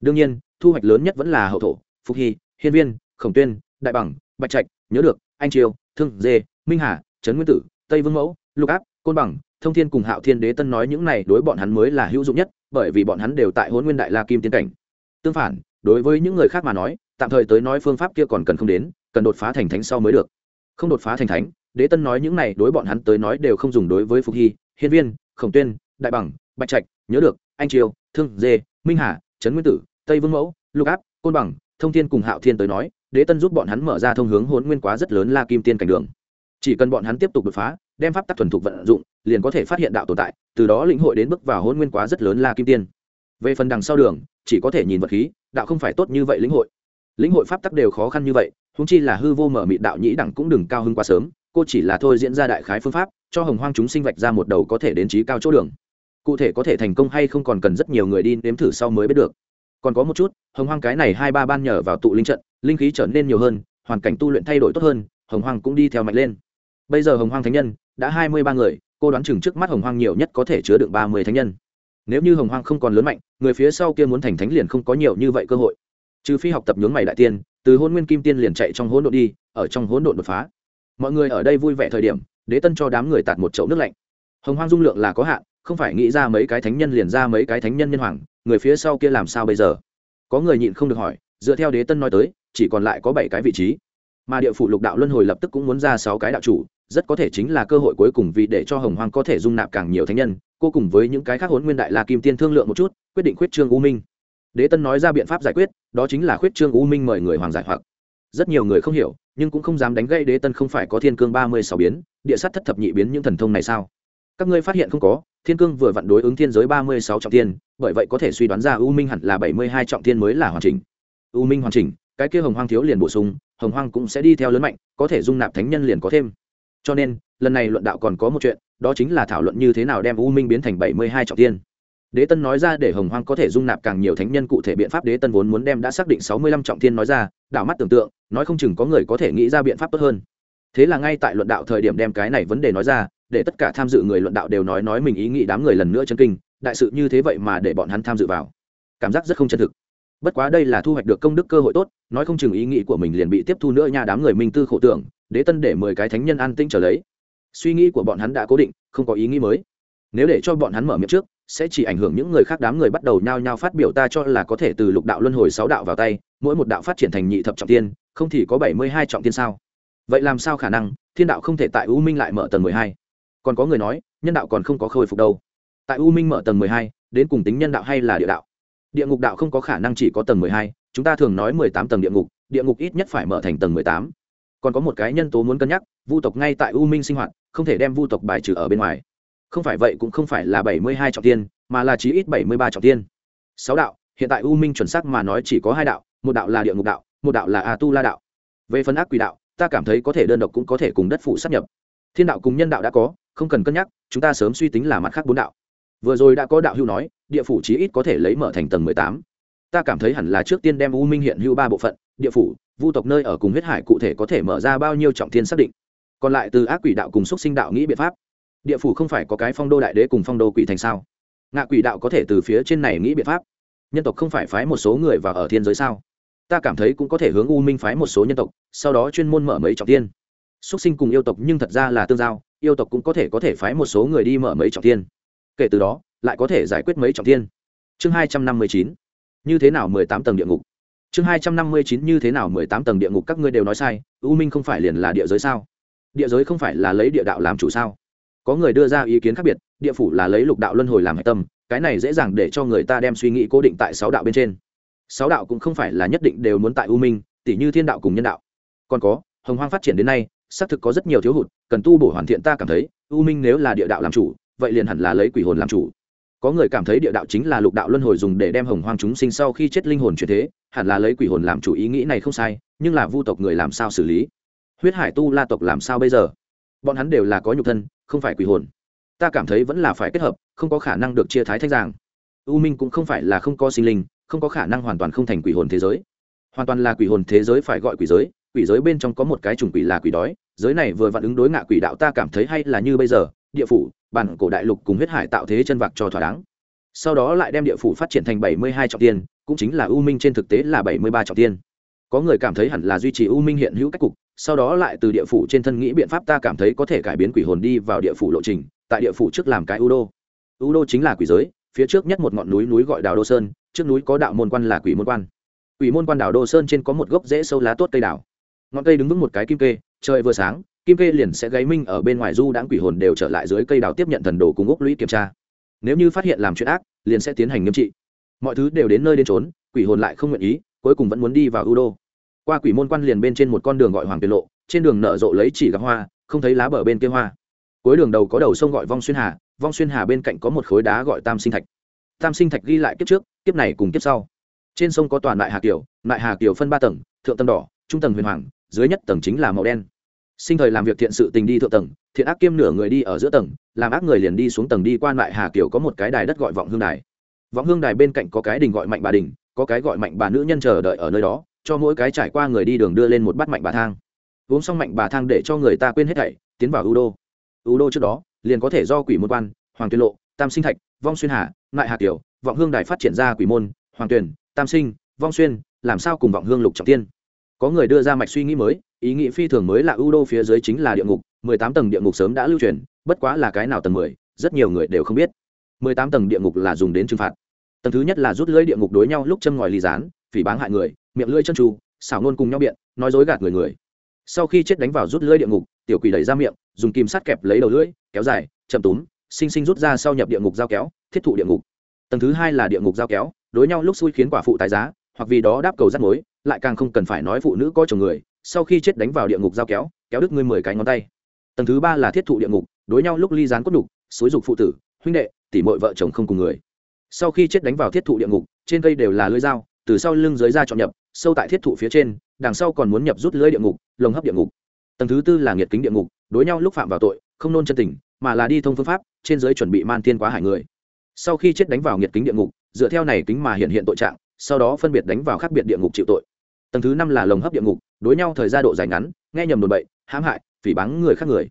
Đương nhiên, thu hoạch lớn nhất vẫn là hậu thổ phúc hy, hiên viên, khổng tuyên, đại bằng, bạch trạch nhớ được, anh triều, thương dê, minh hà, trấn nguyên tử, tây vương mẫu, lục áp, côn bằng, thông thiên cùng hạo thiên đế tân nói những này đối bọn hắn mới là hữu dụng nhất, bởi vì bọn hắn đều tại hôn nguyên đại la kim tiên cảnh. Tương phản, đối với những người khác mà nói, tạm thời tới nói phương pháp kia còn cần không đến, cần đột phá thành thánh sau mới được. Không đột phá thành thánh, đế tân nói những này đối bọn hắn tới nói đều không dùng đối với phục hy, hiên viên, khổng tuyên, đại bằng, bạch trạch, nhớ được, anh triều, thương dê, minh hà, trấn nguyên tử, tây vương mẫu, lục áp, côn bằng, thông thiên cùng hạo thiên tới nói đế tân giúp bọn hắn mở ra thông hướng hôn nguyên quá rất lớn la kim tiên cảnh đường. Chỉ cần bọn hắn tiếp tục đột phá, đem pháp tắc thuần thục vận dụng, liền có thể phát hiện đạo tồn tại, từ đó lĩnh hội đến bước vào hôn nguyên quá rất lớn la kim tiên. Về phần đằng sau đường, chỉ có thể nhìn vật khí, đạo không phải tốt như vậy lĩnh hội. Lĩnh hội pháp tắc đều khó khăn như vậy húng chi là hư vô mở mị đạo nhĩ đẳng cũng đừng cao hơn quá sớm, cô chỉ là thôi diễn ra đại khái phương pháp, cho hồng hoang chúng sinh vạch ra một đầu có thể đến trí cao chỗ đường. Cụ thể có thể thành công hay không còn cần rất nhiều người đi nếm thử sau mới biết được còn có một chút, hồng hoang cái này hai ba ban nhờ vào tụ linh trận, linh khí trở nên nhiều hơn, hoàn cảnh tu luyện thay đổi tốt hơn, hồng hoang cũng đi theo mạnh lên. Bây giờ hồng hoang thánh nhân, đã hai mươi ba người, cô đoán chừng trước mắt hồng hoang nhiều nhất có thể chứa được ba mươi thánh nhân. Nếu như hồng hoang không còn lớn mạnh, người phía sau kia muốn thành thánh liền không có nhiều như vậy cơ hội. Trừ phi học tập nhướng mày đại tiên, từ hôn nguyên kim tiên liền chạy trong hỗn độn đi, ở trong hỗn độn đột phá. Mọi người ở đây vui vẻ thời điểm, đế tân cho đám người tạt một chậu nước lạnh. Hồng hoang dung lượng là có hạn, không phải nghĩ ra mấy cái thánh nhân liền ra mấy cái thánh nhân nhân hoàng người phía sau kia làm sao bây giờ? Có người nhịn không được hỏi, dựa theo đế tân nói tới, chỉ còn lại có bảy cái vị trí. Mà địa phủ lục đạo luân hồi lập tức cũng muốn ra sáu cái đạo chủ, rất có thể chính là cơ hội cuối cùng vì để cho hồng hoang có thể dung nạp càng nhiều thánh nhân, cô cùng với những cái khác hốn nguyên đại la kim tiên thương lượng một chút, quyết định khuyết trương u minh. Đế tân nói ra biện pháp giải quyết, đó chính là khuyết trương u minh mời người hoàng giải hoặc. Rất nhiều người không hiểu, nhưng cũng không dám đánh gây đế tân không phải có thiên cương ba mươi sáu biến, địa sát thất thập nhị biến những thần thông này sao? Các ngươi phát hiện không có, thiên cương vừa vặn đối ứng thiên giới ba mươi sáu trọng thiên, bởi vậy có thể suy đoán ra u minh hẳn là bảy mươi hai trọng thiên mới là hoàn chỉnh. U minh hoàn chỉnh, cái kia hồng hoang thiếu liền bổ sung, hồng hoang cũng sẽ đi theo lớn mạnh, có thể dung nạp thánh nhân liền có thêm. Cho nên, lần này luận đạo còn có một chuyện, đó chính là thảo luận như thế nào đem u minh biến thành bảy mươi hai trọng thiên. Đế tân nói ra để hồng hoang có thể dung nạp càng nhiều thánh nhân cụ thể biện pháp, đế tân vốn muốn đem đã xác định sáu mươi lăm trọng thiên nói ra, đảo mắt tưởng tượng, nói không chừng có người có thể nghĩ ra biện pháp tốt hơn. Thế là ngay tại luận đạo thời điểm đem cái này vấn đề nói ra để tất cả tham dự người luận đạo đều nói nói mình ý nghĩ đám người lần nữa chân kinh, đại sự như thế vậy mà để bọn hắn tham dự vào. Cảm giác rất không chân thực. Bất quá đây là thu hoạch được công đức cơ hội tốt, nói không chừng ý nghĩ của mình liền bị tiếp thu nữa nha đám người minh tư khổ tưởng, đế tân để mười cái thánh nhân an tinh trở lấy. Suy nghĩ của bọn hắn đã cố định, không có ý nghĩ mới. Nếu để cho bọn hắn mở miệng trước, sẽ chỉ ảnh hưởng những người khác đám người bắt đầu nhao nhao phát biểu ta cho là có thể từ lục đạo luân hồi sáu đạo vào tay, mỗi một đạo phát triển thành nhị thập trọng tiên, không thì có bảy mươi hai trọng tiên sao? Vậy làm sao khả năng, thiên đạo không thể tại u minh lại mở tầng mười hai? Còn có người nói, nhân đạo còn không có khôi phục đâu. Tại u minh mở tầng mười hai, đến cùng tính nhân đạo hay là địa đạo? Địa ngục đạo không có khả năng chỉ có tầng mười hai, chúng ta thường nói mười tám tầng địa ngục địa ngục ít nhất phải mở thành tầng mười tám. Còn có một cái nhân tố muốn cân nhắc, vu tộc ngay tại u minh sinh hoạt, không thể đem vu tộc bài trừ ở bên ngoài. Không phải vậy cũng không phải là bảy mươi hai trọng tiên, mà là chí ít bảy mươi ba trọng tiên. Sáu đạo, hiện tại u minh chuẩn xác mà nói chỉ có hai đạo, một đạo là địa ngục đạo, một đạo là a tu la đạo. Về phần ác quỷ đạo, ta cảm thấy có thể đơn độc cũng có thể cùng đất phụ sắp nhập. Thiên đạo cùng nhân đạo đã có không cần cân nhắc, chúng ta sớm suy tính là mặt khác bốn đạo. Vừa rồi đã có đạo hưu nói, địa phủ chí ít có thể lấy mở thành tầng mười tám. Ta cảm thấy hẳn là trước tiên đem u minh hiện hưu ba bộ phận, địa phủ, vu tộc nơi ở cùng huyết hải cụ thể có thể mở ra bao nhiêu trọng thiên xác định. Còn lại từ ác quỷ đạo cùng xúc sinh đạo nghĩ biện pháp. Địa phủ không phải có cái phong đô đại đế cùng phong đô quỷ thành sao? Ngạ quỷ đạo có thể từ phía trên này nghĩ biện pháp. Nhân tộc không phải phái một số người vào ở thiên giới sao? Ta cảm thấy cũng có thể hướng u minh phái một số nhân tộc, sau đó chuyên môn mở mấy trọng tiên xuất sinh cùng yêu tộc nhưng thật ra là tương giao yêu tộc cũng có thể có thể phái một số người đi mở mấy trọng thiên. kể từ đó, lại có thể giải quyết mấy trọng thiên. chương hai trăm năm mươi chín. Như thế nào mười tám tầng địa ngục? Chương hai trăm năm mươi chín như thế nào mười tám tầng địa ngục các ngươi đều nói sai, u minh không phải liền là địa giới sao? Địa giới không phải là lấy địa đạo làm chủ sao? Có người đưa ra ý kiến khác biệt, địa phủ là lấy lục đạo luân hồi làm hạch tâm, cái này dễ dàng để cho người ta đem suy nghĩ cố định tại sáu đạo bên trên. Sáu đạo cũng không phải là nhất định đều muốn tại u minh tỷ như thiên đạo cùng nhân đạo. Còn có, hồng hoang phát triển đến nay xác thực có rất nhiều thiếu hụt, cần tu bổ hoàn thiện ta cảm thấy, u minh nếu là địa đạo làm chủ, vậy liền hẳn là lấy quỷ hồn làm chủ. Có người cảm thấy địa đạo chính là lục đạo luân hồi dùng để đem hồng hoang chúng sinh sau khi chết linh hồn chuyển thế, hẳn là lấy quỷ hồn làm chủ ý nghĩ này không sai, nhưng là vu tộc người làm sao xử lý? Huyết hải tu la tộc làm sao bây giờ? Bọn hắn đều là có nhục thân, không phải quỷ hồn. Ta cảm thấy vẫn là phải kết hợp, không có khả năng được chia thái thanh giảng. U minh cũng không phải là không có sinh linh, không có khả năng hoàn toàn không thành quỷ hồn thế giới. Hoàn toàn là quỷ hồn thế giới phải gọi quỷ giới quỷ giới bên trong có một cái chủng quỷ là quỷ đói, giới này vừa vặn ứng đối ngạ quỷ đạo ta cảm thấy hay là như bây giờ, địa phủ, bản cổ đại lục cùng huyết hải tạo thế chân vạc cho thỏa đáng. Sau đó lại đem địa phủ phát triển thành bảy mươi hai trọng tiên, cũng chính là u minh trên thực tế là bảy mươi ba trọng tiên. Có người cảm thấy hẳn là duy trì u minh hiện hữu cách cục, sau đó lại từ địa phủ trên thân nghĩ biện pháp ta cảm thấy có thể cải biến quỷ hồn đi vào địa phủ lộ trình, tại địa phủ trước làm cái u đô u đô chính là quỷ giới, phía trước nhất một ngọn núi núi gọi đào đô sơn, trước núi có đạo môn quan là quỷ môn quan. Quỷ môn quan đảo đô sơn trên có một gốc rễ sâu lá tốt cây đảo ngọn cây đứng vững một cái kim kê, trời vừa sáng, kim kê liền sẽ gáy minh ở bên ngoài du đãng quỷ hồn đều trở lại dưới cây đào tiếp nhận thần đồ cùng úc lũy kiểm tra. Nếu như phát hiện làm chuyện ác, liền sẽ tiến hành nghiêm trị. Mọi thứ đều đến nơi đến trốn quỷ hồn lại không nguyện ý, cuối cùng vẫn muốn đi vào u đô. Qua quỷ môn quan liền bên trên một con đường gọi hoàng tiền lộ, trên đường nở rộ lấy chỉ gặp hoa, không thấy lá bờ bên kia hoa. Cuối đường đầu có đầu sông gọi vong xuyên hà, vong xuyên hà bên cạnh có một khối đá gọi tam sinh thạch. Tam sinh thạch ghi lại kiếp trước, kiếp này cùng kiếp sau. Trên sông có toàn đại hà kiều đại hà kiều phân ba tầng, thượng tầng đỏ, trung tầng huyền hoàng dưới nhất tầng chính là màu đen. Sinh thời làm việc thiện sự tình đi thượng tầng, thiện ác kiêm nửa người đi ở giữa tầng, làm ác người liền đi xuống tầng đi qua lại hà kiều có một cái đài đất gọi vọng hương đài. Vọng hương đài bên cạnh có cái đình gọi mạnh bà đình, có cái gọi mạnh bà nữ nhân chờ đợi ở nơi đó, cho mỗi cái trải qua người đi đường đưa lên một bát mạnh bà thang. Uống xong mạnh bà thang để cho người ta quên hết thảy, tiến vào u đô u đô trước đó, liền có thể do quỷ môn quan, hoàng tuyên lộ, tam sinh thạch, vong xuyên hà, ngại hà kiều, vọng hương đài phát triển ra quỷ môn, hoàng tuyển tam sinh, vong xuyên, làm sao cùng vọng hương lục trọng tiên? Có người đưa ra mạch suy nghĩ mới, ý nghĩ phi thường mới là ưu đô phía dưới chính là địa ngục, mười tám tầng địa ngục sớm đã lưu truyền, bất quá là cái nào tầng mười, rất nhiều người đều không biết. mười tám tầng địa ngục là dùng đến trừng phạt. Tầng thứ nhất là rút lưỡi địa ngục đối nhau lúc châm ngòi ly rán phỉ báng hại người, miệng lưỡi chân tru, xảo nôn cùng nhau biện, nói dối gạt người người. Sau khi chết đánh vào rút lưỡi địa ngục, tiểu quỷ đẩy ra miệng, dùng kim sắt kẹp lấy đầu lưỡi, kéo dài, chậm túm sinh sinh rút ra sau nhập địa ngục giao kéo, thiết thụ địa ngục. Tầng thứ hai là địa ngục giao kéo, đối nhau lúc xui khiến quả phụ tài giá, hoặc vì đó đáp cầu rắt mối lại càng không cần phải nói phụ nữ có chồng người, sau khi chết đánh vào địa ngục giao kéo kéo đứt ngươi mười cái ngón tay. Tầng thứ ba là thiết thụ địa ngục, đối nhau lúc ly gián cốt đục xối dục phụ tử, huynh đệ tỷ mội vợ chồng không cùng người. Sau khi chết đánh vào thiết thụ địa ngục, trên cây đều là lưỡi dao, từ sau lưng dưới da chọn nhập, sâu tại thiết thụ phía trên, đằng sau còn muốn nhập rút lưỡi địa ngục, lồng hấp địa ngục. Tầng thứ tư là nghiệt kính địa ngục, đối nhau lúc phạm vào tội, không nôn chân tình, mà là đi thông phương pháp, trên giới chuẩn bị man tiên quá hải người. Sau khi chết đánh vào nghiệt kính địa ngục, dựa theo này kính mà hiện hiện tội trạng, sau đó phân biệt đánh vào khác biệt địa ngục chịu tội tầng thứ năm là lồng hấp địa ngục, đối nhau thời gian độ dài ngắn, nghe nhầm đồn bậy, hãm hại, phỉ báng người khác người.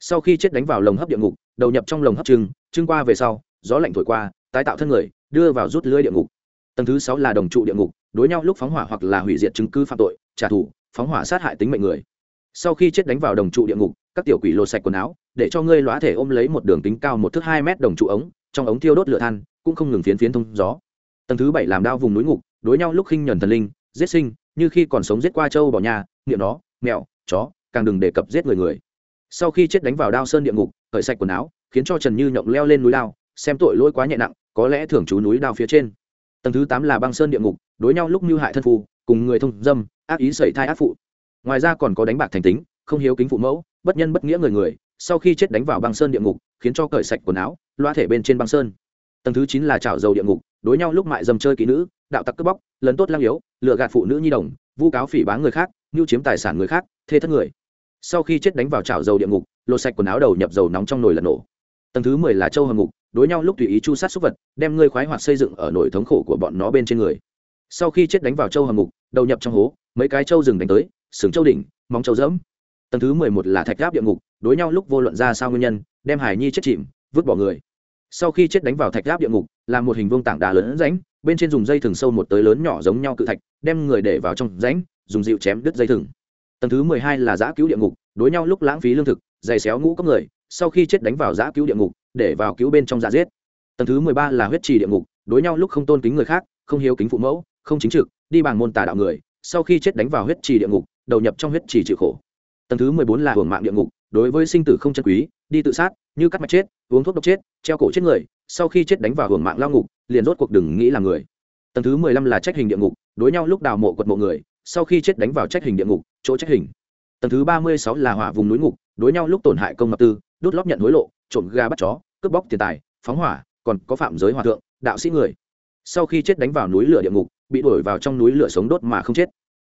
Sau khi chết đánh vào lồng hấp địa ngục, đầu nhập trong lồng hấp trưng trưng qua về sau, gió lạnh thổi qua, tái tạo thân người, đưa vào rút lưới địa ngục. Tầng thứ sáu là đồng trụ địa ngục, đối nhau lúc phóng hỏa hoặc là hủy diệt chứng cứ phạm tội, trả thù, phóng hỏa sát hại tính mệnh người. Sau khi chết đánh vào đồng trụ địa ngục, các tiểu quỷ lột sạch quần áo, để cho ngươi lõa thể ôm lấy một đường tính cao một thước hai mét đồng trụ ống, trong ống thiêu đốt lửa than, cũng không ngừng phiến phiến thông gió. Tầng thứ bảy làm đao vùng núi ngục, đối nhau lúc khinh nhuần thần linh, giết sinh như khi còn sống giết qua châu bỏ nhà, niệm nó, mèo, chó, càng đừng đề cập giết người người. Sau khi chết đánh vào đao sơn địa ngục, cởi sạch quần áo, khiến cho trần như nhộng leo lên núi đao, xem tội lỗi quá nhẹ nặng, có lẽ thường trú núi đao phía trên. Tầng thứ tám là băng sơn địa ngục, đối nhau lúc mưu hại thân phu, cùng người thông dâm, ác ý sẩy thai ác phụ. Ngoài ra còn có đánh bạc thành tính, không hiếu kính phụ mẫu, bất nhân bất nghĩa người người, sau khi chết đánh vào băng sơn địa ngục, khiến cho cởi sạch quần áo, loa thể bên trên băng sơn. Tầng thứ chín là chảo dầu địa ngục đối nhau lúc mại dâm chơi kỹ nữ, đạo tặc cướp bóc lấn tốt lang yếu lựa gạt phụ nữ nhi đồng, vu cáo phỉ báng người khác, nhu chiếm tài sản người khác, thê thất người. Sau khi chết đánh vào chảo dầu địa ngục, lột sạch quần áo đầu nhập dầu nóng trong nồi lật nổ. Tầng thứ mười là châu hầm ngục, đối nhau lúc tùy ý chu sát súc vật, đem ngươi khoái hoạt xây dựng ở nồi thống khổ của bọn nó bên trên người. Sau khi chết đánh vào châu hầm ngục, đầu nhập trong hố, mấy cái châu rừng đánh tới, sừng châu đỉnh, móng châu dẫm. Tầng thứ mười một là thạch gáp địa ngục, đối nhau lúc vô luận ra sao nguyên nhân, đem hải nhi chết chìm, vứt bỏ người sau khi chết đánh vào thạch giáp địa ngục làm một hình vuông tảng đá lớn rãnh, bên trên dùng dây thừng sâu một tới lớn nhỏ giống nhau cự thạch, đem người để vào trong rãnh, dùng dịu chém đứt dây thừng. Tầng thứ mười hai là giã cứu địa ngục, đối nhau lúc lãng phí lương thực dày xéo ngũ cốc người, sau khi chết đánh vào giã cứu địa ngục, để vào cứu bên trong giã giết. Tầng thứ mười ba là huyết trì địa ngục, đối nhau lúc không tôn kính người khác, không hiếu kính phụ mẫu, không chính trực, đi bằng môn tà đạo người, sau khi chết đánh vào huyết trì địa ngục, đầu nhập trong huyết trì chịu khổ. Tầng thứ mười bốn là hưởng mạng địa ngục, đối với sinh tử không chân quý, đi tự sát, như cắt mạch chết uống thuốc độc chết, treo cổ chết người, sau khi chết đánh vào hưởng mạng lao ngục, liền rốt cuộc đừng nghĩ là người. Tầng thứ mười lăm là trách hình địa ngục, đối nhau lúc đào mộ quật mộ người, sau khi chết đánh vào trách hình địa ngục, chỗ trách hình. Tầng thứ ba mươi sáu là hỏa vùng núi ngục, đối nhau lúc tổn hại công mập tư, đốt lót nhận hối lộ, trộm ga bắt chó, cướp bóc tiền tài, phóng hỏa, còn có phạm giới hòa thượng, đạo sĩ người. Sau khi chết đánh vào núi lửa địa ngục, bị đuổi vào trong núi lửa sống đốt mà không chết.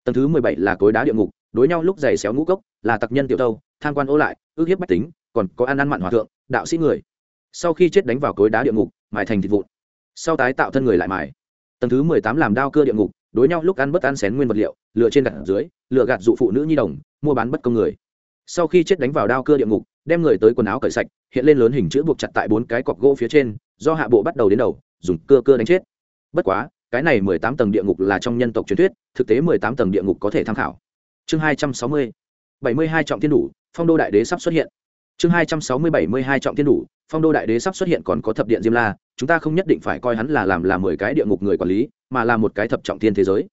Tầng thứ mười bảy là cối đá địa ngục, đối nhau lúc giày xéo ngũ cốc, là tặc nhân tiểu tâu, tham quan ô lại, ước hiếp bách tính, còn có ăn ăn mặn hòa thượng đạo sĩ người. Sau khi chết đánh vào cối đá địa ngục, mài thành thịt vụn. Sau tái tạo thân người lại mài. Tầng thứ mười tám làm đao cưa địa ngục, đối nhau lúc ăn bất ăn xén nguyên vật liệu, lựa trên gạt dưới, lựa gạt dụ phụ nữ nhi đồng, mua bán bất công người. Sau khi chết đánh vào đao cưa địa ngục, đem người tới quần áo cởi sạch, hiện lên lớn hình chữ buộc chặt tại bốn cái cọc gỗ phía trên, do hạ bộ bắt đầu đến đầu, dùng cưa cưa đánh chết. Bất quá, cái này mười tám tầng địa ngục là trong nhân tộc truyền thuyết, thực tế mười tám tầng địa ngục có thể tham khảo. Chương hai trăm sáu mươi. bảy mươi hai trọng thiên đủ, phong đô đại đế sắp xuất hiện chương hai trăm sáu mươi bảy mươi hai trọng thiên đủ phong đô đại đế sắp xuất hiện còn có thập điện diêm la chúng ta không nhất định phải coi hắn là làm là mười cái địa ngục người quản lý mà là một cái thập trọng thiên thế giới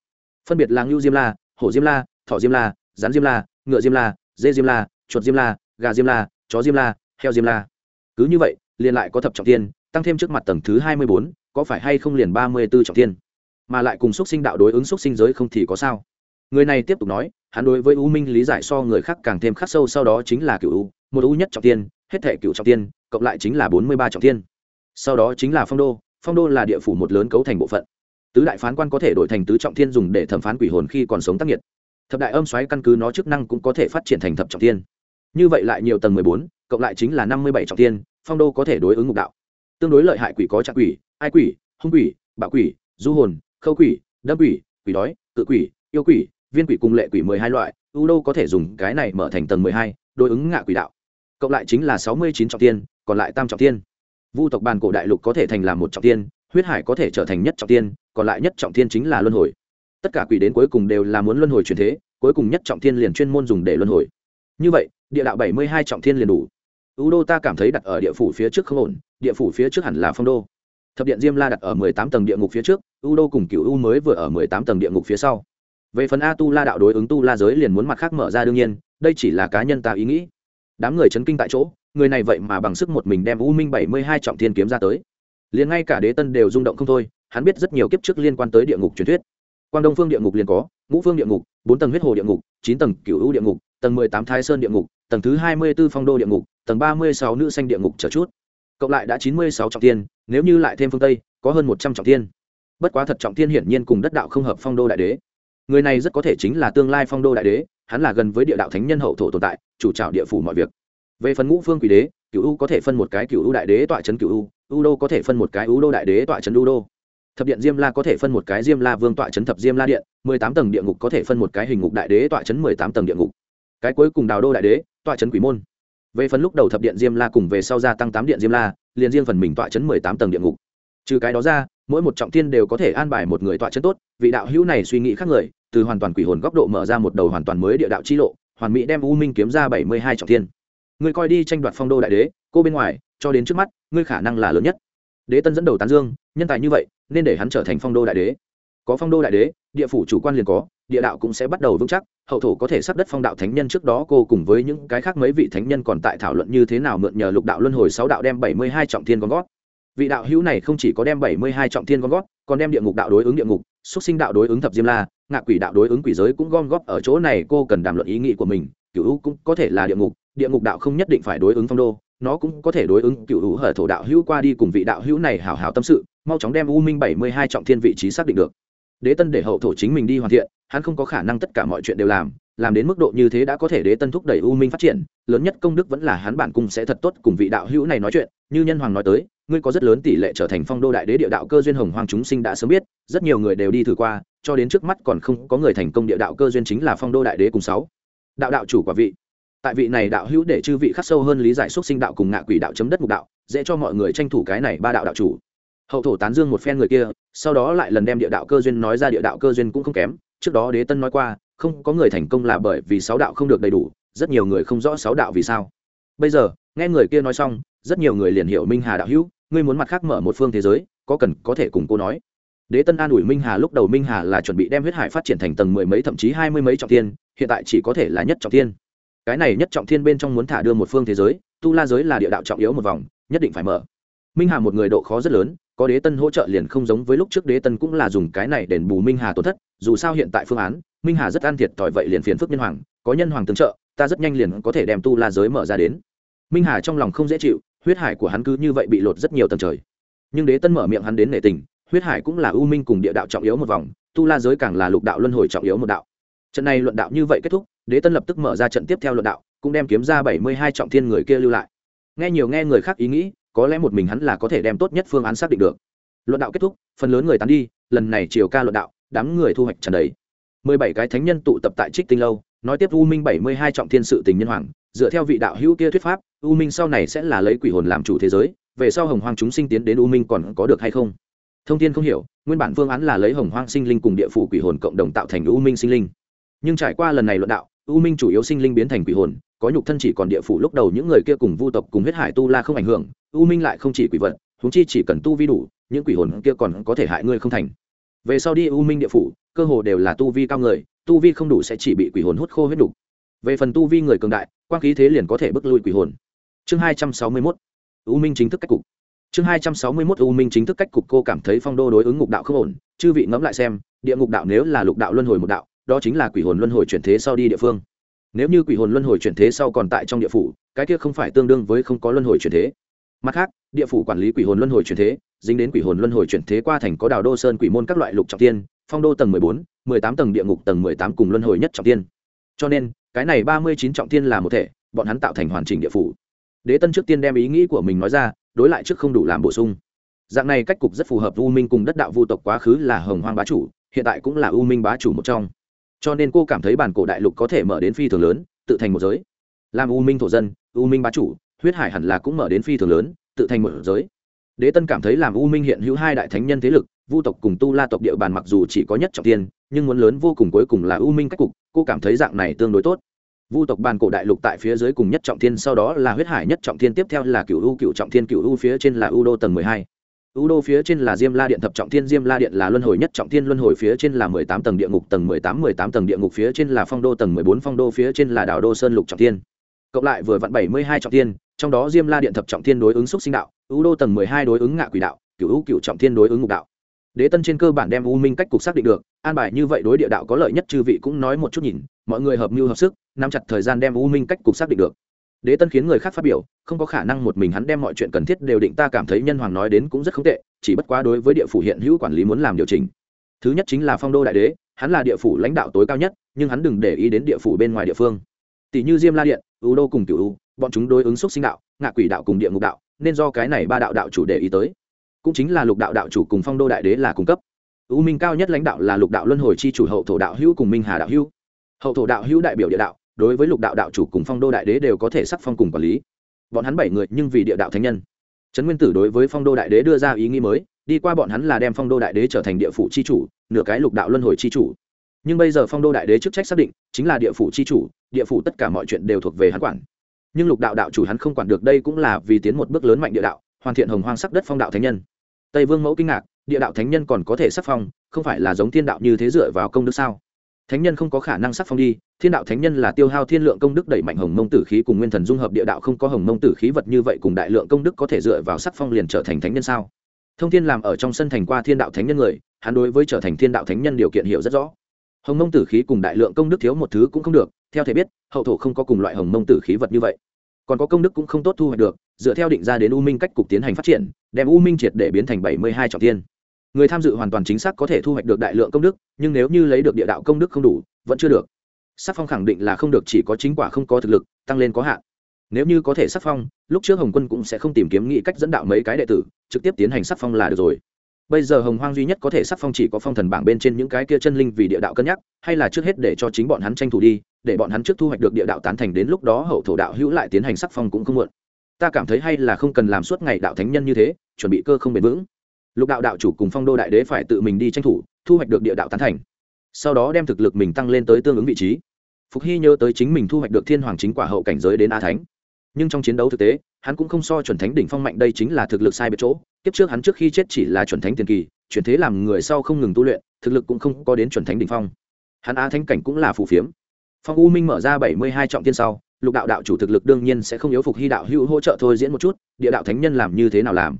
phân biệt là ngưu diêm la hổ diêm la thỏ diêm la rắn diêm la ngựa diêm la dê diêm la chuột diêm la gà diêm la chó diêm la heo diêm la cứ như vậy liền lại có thập trọng thiên tăng thêm trước mặt tầng thứ hai mươi bốn có phải hay không liền ba mươi b ố trọng thiên mà lại cùng x u ấ t sinh đạo đối ứng x u ấ t sinh giới không thì có sao người này tiếp tục nói hắn đối với u minh lý giải so người khác càng thêm khắc sâu sau đó chính là cựu u một u nhất trọng tiên, hết thể cựu trọng tiên, cộng lại chính là bốn mươi ba trọng tiên. Sau đó chính là phong đô phong đô là địa phủ một lớn cấu thành bộ phận. Tứ đại phán quan có thể đổi thành tứ trọng thiên dùng để thẩm phán quỷ hồn khi còn sống tác nghiệt thập đại âm xoáy căn cứ nó chức năng cũng có thể phát triển thành thập trọng thiên như vậy lại nhiều tầng mười bốn, cộng lại chính là năm mươi bảy trọng thiên phong đô có thể đối ứng ngục đạo. Tương đối lợi hại quỷ có trạng quỷ, ai quỷ, hung quỷ, bạo quỷ, du hồn, khâu quỷ, đâm quỷ quỷ đói, cự quỷ, yêu quỷ, viên quỷ cùng lệ quỷ mười hai loại u đô có thể dùng cái này mở thành tầng mười hai, đối ứng ngạ quỷ đạo cộng lại chính là sáu mươi chín trọng tiên, còn lại tam trọng tiên. Vu tộc bàn cổ đại lục có thể thành là một trọng tiên, huyết hải có thể trở thành nhất trọng tiên, còn lại nhất trọng tiên chính là luân hồi. Tất cả quỷ đến cuối cùng đều là muốn luân hồi truyền thế, cuối cùng nhất trọng tiên liền chuyên môn dùng để luân hồi. Như vậy, địa đạo bảy mươi hai trọng thiên liền đủ. U đô ta cảm thấy đặt ở địa phủ phía trước không ổn, địa phủ phía trước hẳn là phong đô. Thập điện diêm la đặt ở mười tám tầng địa ngục phía trước u đô cùng cựu u mới vừa ở mười tám tầng địa ngục phía sau. Về phần a tu la đạo đối ứng tu la giới liền muốn mặt khác mở ra đương nhiên, đây chỉ là cá nhân ta ý nghĩ đám người chấn kinh tại chỗ, người này vậy mà bằng sức một mình đem u minh bảy mươi hai trọng thiên kiếm ra tới. Liền ngay cả đế tân đều rung động không thôi, hắn biết rất nhiều kiếp trước liên quan tới địa ngục truyền thuyết. Quang đông phương địa ngục liền có, ngũ phương địa ngục, bốn tầng huyết hồ địa ngục, chín tầng cựu u địa ngục, tầng mười tám thái sơn địa ngục, tầng thứ hai mươi b ố phong đô địa ngục, tầng ba mươi sáu nữ xanh địa ngục trở chút. Cộng lại đã chín mươi sáu trọng tiên nếu như lại thêm phương tây, có hơn một trăm trọng tiên bất quá thật trọng tiên hiển nhiên cùng đất đạo không hợp phong đô đại đế. Người này rất có thể chính là tương lai phong đô đại đế hắn là gần với địa đạo thánh nhân hậu thổ tồn tại, chủ trào địa phủ mọi việc. Về phần ngũ phương quỷ đế cựu u có thể phân một cái cựu u đại đế tọa trấn cựu u u đô có thể phân một cái u đô đại đế tọa trấn u đô. Thập điện diêm la có thể phân một cái diêm la vương tọa trấn thập diêm la điện, mười tám tầng địa ngục có thể phân một cái hình ngục đại đế tọa trấn mười tám tầng địa ngục. Cái cuối cùng đào đô đại đế, tọa trấn quỷ môn. Về phần lúc đầu thập điện diêm la cùng về sau gia tăng tám điện diêm la, liền riêng phần mình tọa chấn mười tám tầng địa ngục. Trừ cái đó ra, mỗi một trọng thiên đều có thể an bài một người tọa chấn tốt, vị đạo hữu này suy nghĩ khác người từ hoàn toàn quỷ hồn góc độ mở ra một đầu hoàn toàn mới địa đạo chi lộ, hoàn mỹ đem u minh kiếm ra bảy mươi hai trọng thiên. Người coi đi tranh đoạt phong đô đại đế, cô bên ngoài, cho đến trước mắt, ngươi khả năng là lớn nhất. Đế tân dẫn đầu tán dương, nhân tài như vậy, nên để hắn trở thành phong đô đại đế. Có phong đô đại đế, địa phủ chủ quan liền có, địa đạo cũng sẽ bắt đầu vững chắc, hậu thổ có thể sắp đất phong đạo thánh nhân trước đó cô cùng với những cái khác mấy vị thánh nhân còn tại thảo luận như thế nào mượn nhờ lục đạo luân hồi sáu đạo đem bảy mươi hai trọng thiên con gót. Vị đạo hữu này không chỉ có đem bảy mươi hai trọng thiên con gót, còn đem địa ngục đạo đối ứng địa ngục xúc sinh đạo đối ứng thập diêm la, ngạ quỷ đạo đối ứng quỷ giới cũng gom góp ở chỗ này, cô cần đàm luận ý nghĩ của mình cựu cũng có thể là địa ngục địa ngục đạo không nhất định phải đối ứng phong đô, nó cũng có thể đối ứng cựu hữu hở thổ đạo hữu qua đi cùng vị đạo hữu này hảo hảo tâm sự, mau chóng đem u minh bảy mươi hai trọng thiên vị trí xác định được. Đế tân để hậu thổ chính mình đi hoàn thiện, hắn không có khả năng tất cả mọi chuyện đều làm làm đến mức độ như thế đã có thể đế tân thúc đẩy u minh phát triển, lớn nhất công đức vẫn là hắn bản cung sẽ thật tốt cùng vị đạo hữu này nói chuyện, như nhân hoàng nói tới ngươi có rất lớn tỷ lệ trở thành phong đô đại đế địa đạo cơ duyên hồng hoàng chúng sinh đã sớm biết, rất nhiều người đều đi thử qua, cho đến trước mắt còn không có người thành công địa đạo cơ duyên chính là phong đô đại đế cùng sáu. Đạo đạo chủ quả vị. Tại vị này đạo hữu để chư vị khắc sâu hơn lý giải xuất sinh đạo cùng ngạ quỷ đạo chấm đất mục đạo, dễ cho mọi người tranh thủ cái này ba đạo đạo chủ. Hậu thổ tán dương một phen người kia, sau đó lại lần đem địa đạo cơ duyên nói ra địa đạo cơ duyên cũng không kém. Trước đó đế tân nói qua, không có người thành công là bởi vì sáu đạo không được đầy đủ, rất nhiều người không rõ sáu đạo vì sao. Bây giờ, nghe người kia nói xong, rất nhiều người liền hiểu minh hà đạo hữu ngươi muốn mặt khác mở một phương thế giới, có cần có thể cùng cô nói? Đế tân an ủi minh hà lúc đầu minh hà là chuẩn bị đem huyết hải phát triển thành tầng mười mấy thậm chí hai mươi mấy trọng thiên, hiện tại chỉ có thể là nhất trọng thiên. Cái này nhất trọng thiên bên trong muốn thả đưa một phương thế giới, tu la giới là địa đạo trọng yếu một vòng, nhất định phải mở. Minh hà một người độ khó rất lớn, có đế tân hỗ trợ liền không giống với lúc trước đế tân cũng là dùng cái này đền bù minh hà tổn thất, dù sao hiện tại phương án, minh hà rất an thiệt thòi vậy liền phiền phức nhân hoàng, có nhân hoàng tương trợ, ta rất nhanh liền có thể đem tu la giới mở ra đến. Minh hà trong lòng không dễ chịu huyết hải của hắn cứ như vậy bị lột rất nhiều tầng trời. Nhưng đế tân mở miệng hắn đến nể tình, huyết hải cũng là ưu minh cùng địa đạo trọng yếu một vòng, tu la giới càng là lục đạo luân hồi trọng yếu một đạo. Trận này luận đạo như vậy kết thúc, đế tân lập tức mở ra trận tiếp theo luận đạo, cũng đem kiếm ra bảy mươi hai trọng thiên người kia lưu lại. Nghe nhiều nghe người khác ý nghĩ, có lẽ một mình hắn là có thể đem tốt nhất phương án xác định được. Luận đạo kết thúc, phần lớn người tán đi, lần này chiều ca luận đạo, đám người thu hoạch trần đấy mười bảy cái thánh nhân tụ tập tại trích tinh lâu, nói tiếp u minh bảy mươi hai trọng thiên sự tình nhân hoàng, dựa theo vị đạo hữu kia thuyết pháp u minh sau này sẽ là lấy quỷ hồn làm chủ thế giới, về sau hồng hoang chúng sinh tiến đến u minh còn có được hay không? Thông tin không hiểu, nguyên bản phương án là lấy hồng hoang sinh linh cùng địa phủ quỷ hồn cộng đồng tạo thành u minh sinh linh. Nhưng trải qua lần này luận đạo, u minh chủ yếu sinh linh biến thành quỷ hồn, có nhục thân chỉ còn địa phủ lúc đầu những người kia cùng vu tộc cùng huyết hải tu la không ảnh hưởng, u minh lại không chỉ quỷ vật húng chi chỉ cần tu vi đủ, những quỷ hồn kia còn có thể hại ngươi không thành. Về sau đi u minh địa phủ, cơ hồ đều là tu vi cao người, tu vi không đủ sẽ chỉ bị quỷ hồn hút khô huyết đủ. về phần tu vi người cường đại, quang khí thế liền có thể bức lui quỷ hồn chương hai trăm sáu mươi mốt. U minh chính thức cách cục. Chương hai trăm sáu mươi mốt u minh chính thức cách cục, cô cảm thấy phong đô đối ứng ngục đạo không ổn, chư vị ngẫm lại xem, địa ngục đạo nếu là lục đạo luân hồi một đạo, đó chính là quỷ hồn luân hồi chuyển thế sau đi địa phương. Nếu như quỷ hồn luân hồi chuyển thế sau còn tại trong địa phủ, cái kia không phải tương đương với không có luân hồi chuyển thế. Mặt khác, địa phủ quản lý quỷ hồn luân hồi chuyển thế, dính đến quỷ hồn luân hồi chuyển thế qua thành có đào đô sơn quỷ môn các loại lục trọng tiên, phong đô tầng mười bốn, mười tám tầng địa ngục tầng mười tám cùng luân hồi nhất trọng tiên. Cho nên, cái này ba mươi chín trọng tiên là một thể, bọn hắn tạo thành hoàn chỉnh địa phủ đế tân trước tiên đem ý nghĩ của mình nói ra, đối lại trước không đủ làm bổ sung. Dạng này cách cục rất phù hợp u minh cùng đất đạo vu tộc quá khứ là hồng hoang bá chủ, hiện tại cũng là u minh bá chủ một trong. Cho nên cô cảm thấy bản cổ đại lục có thể mở đến phi thường lớn, tự thành một giới. Làm u minh thổ dân, u minh bá chủ, huyết hải hẳn là cũng mở đến phi thường lớn, tự thành một giới. Đế tân cảm thấy làm u minh hiện hữu hai đại thánh nhân thế lực, vu tộc cùng tu la tộc địa bàn mặc dù chỉ có nhất trọng tiên nhưng muốn lớn vô cùng cuối cùng là u minh cách cục, cô cảm thấy dạng này tương đối tốt vu tộc bàn cổ đại lục tại phía dưới cùng nhất trọng thiên, sau đó là huyết hải nhất trọng thiên, tiếp theo là cựu u cựu trọng thiên cựu u phía trên là u đô tầng mười hai. U đô phía trên là diêm la điện, thập trọng thiên diêm la điện là luân hồi nhất trọng thiên, luân hồi phía trên là mười tám tầng địa ngục, tầng mười tám mười tám tầng địa ngục phía trên là phong đô, tầng mười bốn phong đô phía trên là đảo đô sơn lục trọng thiên. Cộng lại vừa vặn bảy mươi hai trọng thiên, trong đó diêm la điện thập trọng thiên đối ứng xúc sinh đạo u đô tầng mười hai đối ứng ngạ quỷ đạo cựu u cựu trọng thiên đối ứng ngục đạo. Đế tân trên cơ bản đem u minh cách cục xác định được, an bài như vậy đối địa đạo có lợi nhất chư vị cũng nói một chút nhìn mọi người hợp mưu hợp sức, nắm chặt thời gian đem u minh cách cục xác định được. Đế tân khiến người khác phát biểu, không có khả năng một mình hắn đem mọi chuyện cần thiết đều định, ta cảm thấy nhân hoàng nói đến cũng rất không tệ, chỉ bất quá đối với địa phủ hiện hữu quản lý muốn làm điều chỉnh. Thứ nhất chính là phong đô đại đế, hắn là địa phủ lãnh đạo tối cao nhất, nhưng hắn đừng để ý đến địa phủ bên ngoài địa phương. Tỷ như diêm la điện ưu đô cùng cựu u, bọn chúng đối ứng xúc sinh đạo, ngạ quỷ đạo cùng địa ngục đạo, nên do cái này ba đạo đạo chủ để ý tới. Cũng chính là lục đạo đạo chủ cùng phong đô đại đế là cung cấp. U minh cao nhất lãnh đạo là lục đạo luân hồi chi chủ hậu thổ đạo hữu cùng minh hà đạo hữu hậu thổ đạo hữu đại biểu địa đạo, đối với lục đạo đạo chủ cùng phong đô đại đế đều có thể sắc phong cùng quản lý. Bọn hắn bảy người nhưng vì địa đạo thánh nhân. Trấn nguyên tử đối với phong đô đại đế đưa ra ý nghĩ mới, đi qua bọn hắn là đem phong đô đại đế trở thành địa phủ c h i chủ, nửa cái lục đạo luân hồi c h i chủ. Nhưng bây giờ phong đô đại đế chức trách xác định chính là địa phủ c h i chủ, địa phủ tất cả mọi chuyện đều thuộc về hắn quản. Nhưng lục đạo đạo chủ hắn không quản được đây cũng là vì tiến một bước lớn mạnh địa đạo, hoàn thiện hồng hoang sắc đất phong đạo thánh nhân. Tây vương mẫu kinh ngạc, địa đạo thánh nhân còn có thể sắc phong, không phải là giống thiên đạo như thế dựa vào công đức sao? Thánh nhân không có khả năng sắc phong đi, thiên đạo thánh nhân là tiêu hao thiên lượng công đức đẩy mạnh hồng mông tử khí cùng nguyên thần dung hợp địa đạo không có hồng mông tử khí vật như vậy cùng đại lượng công đức có thể dựa vào sắc phong liền trở thành thánh nhân sao? Thông thiên làm ở trong sân thành qua thiên đạo thánh nhân người, hắn đối với trở thành thiên đạo thánh nhân điều kiện hiểu rất rõ. Hồng mông tử khí cùng đại lượng công đức thiếu một thứ cũng không được, theo thể biết, hậu thổ không có cùng loại hồng mông tử khí vật như vậy. Còn có công đức cũng không tốt thu hoạch được, dựa theo định ra đến u minh cách cục tiến hành phát triển, đem u minh triệt để biến thành bảy mươi hai trọng tiên người tham dự hoàn toàn chính xác có thể thu hoạch được đại lượng công đức, nhưng nếu như lấy được địa đạo công đức không đủ, vẫn chưa được. Sắc phong khẳng định là không được, chỉ có chính quả không có thực lực, tăng lên có hạn. Nếu như có thể sắc phong, lúc trước hồng quân cũng sẽ không tìm kiếm nghĩ cách dẫn đạo mấy cái đệ tử, trực tiếp tiến hành sắc phong là được rồi. Bây giờ hồng hoang duy nhất có thể sắc phong chỉ có phong thần bảng bên trên những cái kia chân linh vì địa đạo cân nhắc, hay là trước hết để cho chính bọn hắn tranh thủ đi, để bọn hắn trước thu hoạch được địa đạo tán thành đến lúc đó hậu thổ đạo hữu lại tiến hành sắc phong cũng không muộn. Ta cảm thấy hay là không cần làm suốt ngày đạo thánh nhân như thế, chuẩn bị cơ không bền vững lục đạo đạo chủ cùng phong đô đại đế phải tự mình đi tranh thủ, thu hoạch được địa đạo tán thành. Sau đó đem thực lực mình tăng lên tới tương ứng vị trí. Phục hy nhớ tới chính mình thu hoạch được thiên hoàng chính quả hậu cảnh giới đến a thánh. Nhưng trong chiến đấu thực tế, hắn cũng không so chuẩn thánh đỉnh phong mạnh đây chính là thực lực sai biệt chỗ. Kiếp trước hắn trước khi chết chỉ là chuẩn thánh tiền kỳ, chuyển thế làm người sau không ngừng tu luyện, thực lực cũng không có đến chuẩn thánh đỉnh phong. Hắn a thánh cảnh cũng là phù phiếm. Phong u minh mở ra bảy mươi hai trọng tiên sau, lục đạo đạo chủ thực lực đương nhiên sẽ không yếu phục hy đạo hữu hỗ trợ thôi diễn một chút, địa đạo thánh nhân làm như thế nào làm?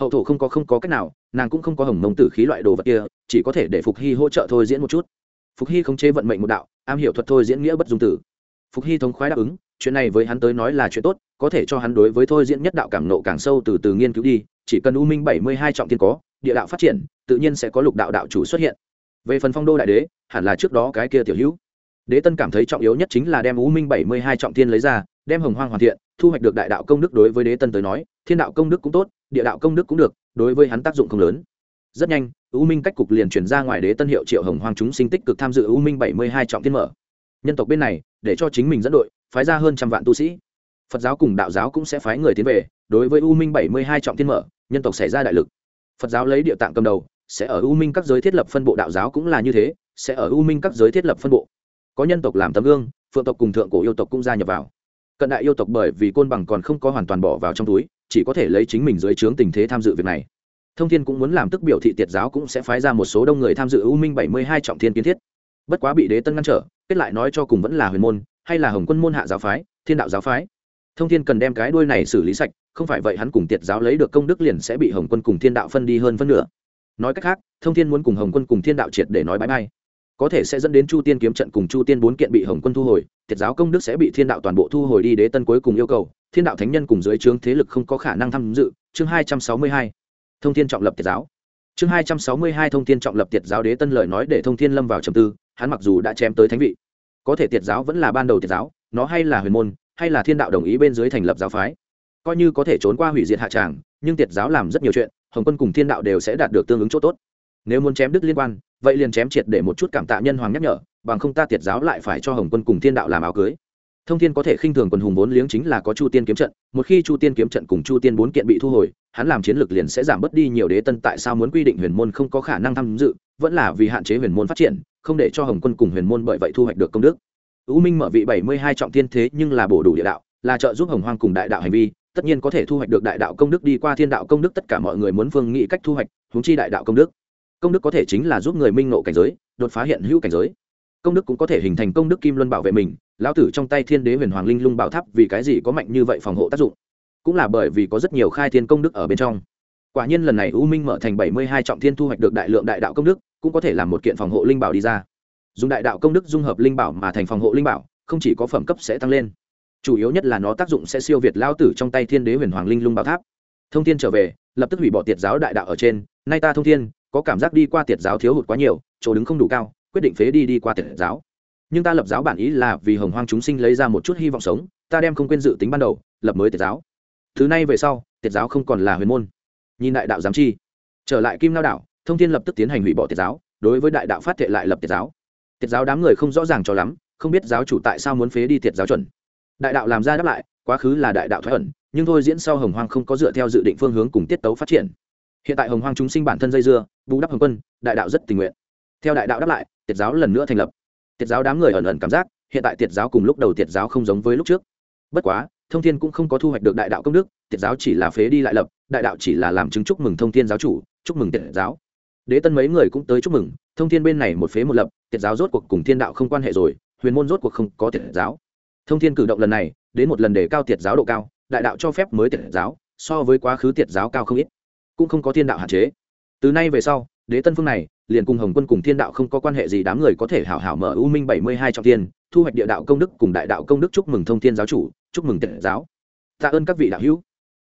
Hậu thổ không có không có cách nào, nàng cũng không có hồng mông tử khí loại đồ vật kia, chỉ có thể để phục hy hỗ trợ thôi diễn một chút. Phục hy không chế vận mệnh một đạo, am hiểu thuật thôi diễn nghĩa bất dung tử. Phục hy thống khoái đáp ứng, chuyện này với hắn tới nói là chuyện tốt, có thể cho hắn đối với thôi diễn nhất đạo cảm nộ càng sâu từ từ nghiên cứu đi, chỉ cần u minh bảy mươi hai trọng tiên có, địa đạo phát triển, tự nhiên sẽ có lục đạo đạo chủ xuất hiện. Về phần phong đô đại đế, hẳn là trước đó cái kia tiểu hữu. Đế tân cảm thấy trọng yếu nhất chính là đem u minh bảy mươi hai trọng tiên lấy ra, đem hồng hoang hoàn thiện, thu hoạch được đại đạo công đức đối với đế tân tới nói thiên đạo công đức cũng tốt, địa đạo công đức cũng được, đối với hắn tác dụng không lớn. Rất nhanh, u minh cách cục liền chuyển ra ngoài đế tân hiệu triệu hồng hoang chúng sinh tích cực tham dự u minh bảy mươi hai trọng thiên mở. Nhân tộc bên này, để cho chính mình dẫn đội, phái ra hơn trăm vạn tu sĩ. Phật giáo cùng đạo giáo cũng sẽ phái người tiến về, đối với u minh bảy mươi hai trọng thiên mở, nhân tộc xảy ra đại lực. Phật giáo lấy địa tạng cầm đầu, sẽ ở u minh các giới thiết lập phân bộ đạo giáo cũng là như thế, sẽ ở u minh các giới thiết lập phân bộ. Có nhân tộc làm tấm gương, phượng tộc cùng thượng cổ yêu tộc cũng gia nhập vào. Cận đại yêu tộc bởi vì côn bằng còn không có hoàn toàn bỏ vào trong túi chỉ có thể lấy chính mình dưới trướng tình thế tham dự việc này. Thông thiên cũng muốn làm tức biểu thị tiệt giáo cũng sẽ phái ra một số đông người tham dự u minh bảy mươi hai trọng thiên kiến thiết. Bất quá bị đế tân ngăn trở, kết lại nói cho cùng vẫn là huyền môn, hay là hồng quân môn hạ giáo phái, thiên đạo giáo phái. Thông thiên cần đem cái đuôi này xử lý sạch, không phải vậy hắn cùng tiệt giáo lấy được công đức liền sẽ bị hồng quân cùng thiên đạo phân đi hơn phân nửa. Nói cách khác, thông thiên muốn cùng hồng quân cùng thiên đạo triệt để nói bãi bay có thể sẽ dẫn đến chu tiên kiếm trận cùng chu tiên bốn kiện bị hồng quân thu hồi, tiệt giáo công đức sẽ bị thiên đạo toàn bộ thu hồi đi đế tân cuối cùng yêu cầu thiên đạo thánh nhân cùng dưới trướng thế lực không có khả năng tham dự, chương hai trăm sáu mươi hai, thông thiên trọng lập tiệt giáo. Chương hai trăm sáu mươi hai, thông thiên trọng lập tiệt giáo đế tân lời nói để thông thiên lâm vào trầm tư, hắn mặc dù đã chém tới thánh vị, có thể tiệt giáo vẫn là ban đầu tiệt giáo, nó hay là huyền môn, hay là thiên đạo đồng ý bên dưới thành lập giáo phái, coi như có thể trốn qua hủy diệt hạ tràng, nhưng tiệt giáo làm rất nhiều chuyện, hồng quân cùng thiên đạo đều sẽ đạt được tương ứng chỗ tốt. Nếu muốn chém đức liên quan, vậy liền chém triệt để một chút cảm tạ nhân hoàng nhắc nhở, bằng không ta tiệt giáo lại phải cho hồng quân cùng thiên đạo làm áo cưới thông thiên có thể khinh thường quần hùng vốn liếng chính là có chu tiên kiếm trận, một khi chu tiên kiếm trận cùng chu tiên bốn kiện bị thu hồi, hắn làm chiến lược liền sẽ giảm bớt đi nhiều đế tân tại sao muốn quy định huyền môn không có khả năng tham dự, vẫn là vì hạn chế huyền môn phát triển, không để cho hồng quân cùng huyền môn bởi vậy thu hoạch được công đức. U minh mở vị bảy mươi hai trọng tiên thế nhưng là bổ đủ địa đạo, là trợ giúp hồng hoang cùng đại đạo hành vi, tất nhiên có thể thu hoạch được đại đạo công đức đi qua thiên đạo công đức tất cả mọi người muốn phương nghĩ cách thu hoạch húng chi đại đạo công đức. Công đức có thể chính là giúp người minh nộ cảnh giới, đột phá hiện hữu cảnh giới. Công đức cũng có thể hình thành công đức kim luân bảo vệ mình lão tử trong tay thiên đế huyền hoàng linh lung bảo tháp vì cái gì có mạnh như vậy phòng hộ tác dụng? Cũng là bởi vì có rất nhiều khai thiên công đức ở bên trong. Quả nhiên lần này u minh mở thành bảy mươi hai trọng thiên thu hoạch được đại lượng đại đạo công đức, cũng có thể làm một kiện phòng hộ linh bảo đi ra. Dùng đại đạo công đức dung hợp linh bảo mà thành phòng hộ linh bảo, không chỉ có phẩm cấp sẽ tăng lên, chủ yếu nhất là nó tác dụng sẽ siêu việt lao tử trong tay thiên đế huyền hoàng linh lung bảo tháp. Thông thiên trở về, lập tức hủy bỏ tiệt giáo đại đạo ở trên, nay ta thông thiên, có cảm giác đi qua tiệt giáo thiếu hụt quá nhiều, chỗ đứng không đủ cao, quyết định phế đi đi qua tiệt giáo nhưng ta lập giáo bản ý là vì hồng hoang chúng sinh lấy ra một chút hy vọng sống, ta đem không quên dự tính ban đầu, lập mới tiệt giáo. Thứ này về sau, tiệt giáo không còn là huyền môn. Nhìn đại đạo giám chi, trở lại kim lao đạo thông thiên lập tức tiến hành hủy bỏ tiệt giáo, đối với đại đạo phát thệ lại lập tiệt giáo. Tiệt giáo đám người không rõ ràng cho lắm, không biết giáo chủ tại sao muốn phế đi tiệt giáo chuẩn. Đại đạo làm ra đáp lại, quá khứ là đại đạo thoái ẩn, nhưng thôi diễn sau hồng hoang không có dựa theo dự định phương hướng cùng tiết tấu phát triển. Hiện tại hồng hoang chúng sinh bản thân dây dưa, bù đắp hồng quân, đại đạo rất tình nguyện. Theo đại đạo đáp lại, tiệt giáo lần nữa thành lập tiệt giáo đám người ẩn ẩn cảm giác, hiện tại tiệt giáo cùng lúc đầu tiệt giáo không giống với lúc trước. Bất quá, thông thiên cũng không có thu hoạch được đại đạo công đức, tiệt giáo chỉ là phế đi lại lập, đại đạo chỉ là làm chứng chúc mừng thông thiên giáo chủ, chúc mừng tiệt giáo. Đế tân mấy người cũng tới chúc mừng, thông thiên bên này một phế một lập, tiệt giáo rốt cuộc cùng thiên đạo không quan hệ rồi, huyền môn rốt cuộc không có tiệt giáo. Thông thiên cử động lần này, đến một lần để cao tiệt giáo độ cao, đại đạo cho phép mới tiệt giáo, so với quá khứ tiệt giáo cao không ít, cũng không có thiên đạo hạn chế. Từ nay về sau, đế tân phương này liền cùng hồng quân cùng thiên đạo không có quan hệ gì, đám người có thể hảo hảo mở u minh bảy mươi hai trọng tiên thu hoạch địa đạo công đức cùng đại đạo công đức chúc mừng thông thiên giáo chủ, chúc mừng tiện giáo. Tạ ơn các vị đạo hữu.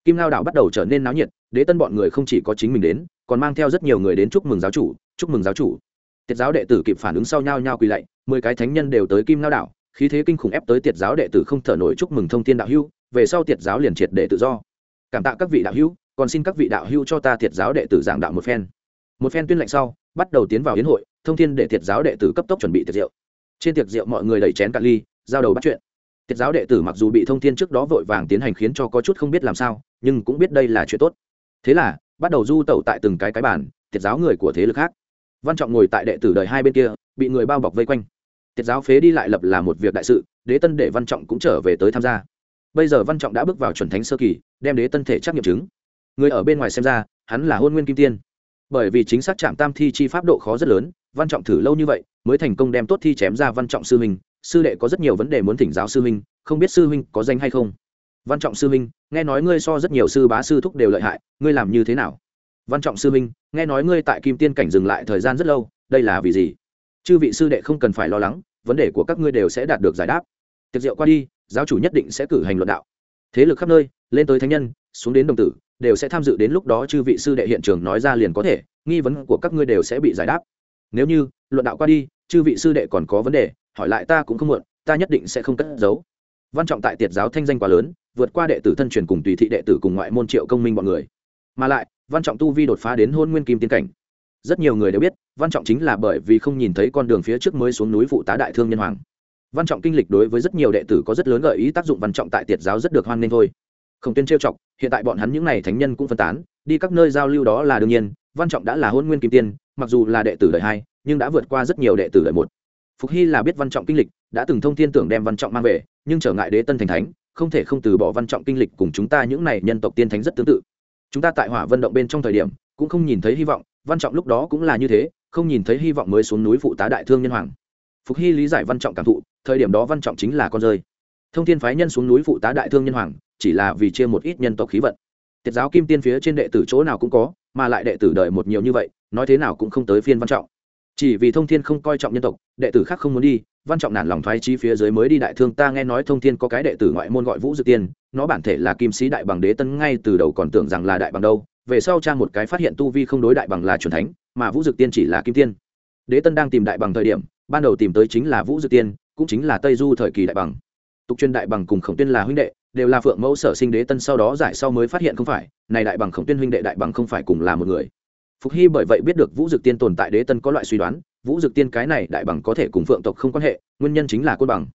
Kim lao đạo bắt đầu trở nên náo nhiệt, đế tân bọn người không chỉ có chính mình đến, còn mang theo rất nhiều người đến chúc mừng giáo chủ, chúc mừng giáo chủ. Tiệt giáo đệ tử kịp phản ứng sau nhau nhau quỳ lạy, mười cái thánh nhân đều tới kim lao đạo khí thế kinh khủng ép tới tiệt giáo đệ tử không thở nổi chúc mừng thông thiên đạo hữu, về sau tiệt giáo liền triệt để tự do. Cảm tạ các vị đạo hữu, còn xin các vị đạo hữu cho ta tiệt giáo đệ tử giảng đạo một phen một phen tuyên lệnh sau, bắt đầu tiến vào hiến hội, thông thiên để thiệt giáo đệ tử cấp tốc chuẩn bị tiệc rượu. Trên tiệc rượu mọi người đẩy chén cạn ly, giao đầu bắt chuyện. Thiệt giáo đệ tử mặc dù bị thông thiên trước đó vội vàng tiến hành khiến cho có chút không biết làm sao, nhưng cũng biết đây là chuyện tốt. Thế là, bắt đầu du tẩu tại từng cái cái bản thiệt giáo người của thế lực khác. Văn trọng ngồi tại đệ tử đời hai bên kia, bị người bao bọc vây quanh. Tiết giáo phế đi lại lập là một việc đại sự, đế tân để văn trọng cũng trở về tới tham gia. Bây giờ văn trọng đã bước vào chuẩn thánh sơ kỳ, đem đế tân thể trắc nghiệm chứng. Người ở bên ngoài xem ra, hắn là hôn nguyên kim tiên bởi vì chính xác chạm tam thi chi pháp độ khó rất lớn, văn trọng thử lâu như vậy mới thành công đem tốt thi chém ra văn trọng sư huynh, sư đệ có rất nhiều vấn đề muốn thỉnh giáo sư huynh, không biết sư huynh có danh hay không. Văn trọng sư huynh, nghe nói ngươi so rất nhiều sư bá sư thúc đều lợi hại, ngươi làm như thế nào? Văn trọng sư huynh, nghe nói ngươi tại kim tiên cảnh dừng lại thời gian rất lâu, đây là vì gì? Chư vị sư đệ không cần phải lo lắng, vấn đề của các ngươi đều sẽ đạt được giải đáp. Tiệc rượu qua đi, giáo chủ nhất định sẽ cử hành luận đạo. Thế lực khắp nơi, lên tới thánh nhân xuống đến đồng tử, đều sẽ tham dự đến lúc đó chư vị sư đệ hiện trường nói ra liền có thể, nghi vấn của các ngươi đều sẽ bị giải đáp. Nếu như, luận đạo qua đi, chư vị sư đệ còn có vấn đề, hỏi lại ta cũng không muộn, ta nhất định sẽ không cất giấu. Văn trọng tại tiệt giáo thanh danh quá lớn, vượt qua đệ tử thân truyền cùng tùy thị đệ tử cùng ngoại môn triệu công minh bọn người. Mà lại, văn trọng tu vi đột phá đến hôn nguyên kim tiến cảnh. Rất nhiều người đều biết, văn trọng chính là bởi vì không nhìn thấy con đường phía trước mới xuống núi phụ tá đại thương nhân hoàng. Văn trọng kinh lịch đối với rất nhiều đệ tử có rất lớn gợi ý tác dụng văn trọng tại tiệt giáo rất được hoan nghênh thôi không tuyên trêu chọc, hiện tại bọn hắn những n à y thánh nhân cũng phân tán, đi các nơi giao lưu đó là đương nhiên, văn trọng đã là hôn nguyên kim tiên, mặc dù là đệ tử đời hai, nhưng đã vượt qua rất nhiều đệ tử đời một. Phục hy là biết văn trọng kinh lịch, đã từng thông thiên tưởng đem văn trọng mang về, nhưng trở ngại đế tân thành thánh, không thể không từ bỏ văn trọng kinh lịch cùng chúng ta những n à y nhân tộc tiên thánh rất tương tự. Chúng ta tại hỏa vận động bên trong thời điểm, cũng không nhìn thấy hy vọng, văn trọng lúc đó cũng là như thế, không nhìn thấy hy vọng mới xuống núi phụ tá đại thương nhân hoàng. Phục hy lý giải văn trọng cảm thụ, thời điểm đó văn trọng chính là con rơi thông thiên phái nhân xuống núi phụ tá đại thương nhân hoàng, chỉ là vì chia một ít nhân tộc khí vận. Tiết giáo kim tiên phía trên đệ tử chỗ nào cũng có, mà lại đệ tử đợi một nhiều như vậy, nói thế nào cũng không tới phiên văn trọng. Chỉ vì thông thiên không coi trọng nhân tộc, đệ tử khác không muốn đi, văn trọng nản lòng thoái chi phía dưới mới đi đại thương. Ta nghe nói thông thiên có cái đệ tử ngoại môn gọi vũ dự tiên, nó bản thể là kim sĩ đại bằng đế tân, ngay từ đầu còn tưởng rằng là đại bằng đâu. Về sau cha một cái phát hiện tu vi không đối đại bằng là truyền thánh, mà vũ dực tiên chỉ là kim tiên. Đế tân đang tìm đại bằng thời điểm, ban đầu tìm tới chính là vũ dực tiên, cũng chính là tây du thời kỳ đại bằng tục chuyên đại bằng cùng khổng tuyên là huynh đệ, đều là phượng mẫu sở sinh đế tân sau đó giải sau mới phát hiện không phải, này đại bằng khổng tuyên huynh đệ đại bằng không phải cùng là một người. Phục hy bởi vậy biết được vũ dực tiên tồn tại đế tân có loại suy đoán, vũ dực tiên cái này đại bằng có thể cùng phượng tộc không quan hệ, nguyên nhân chính là côn bằng.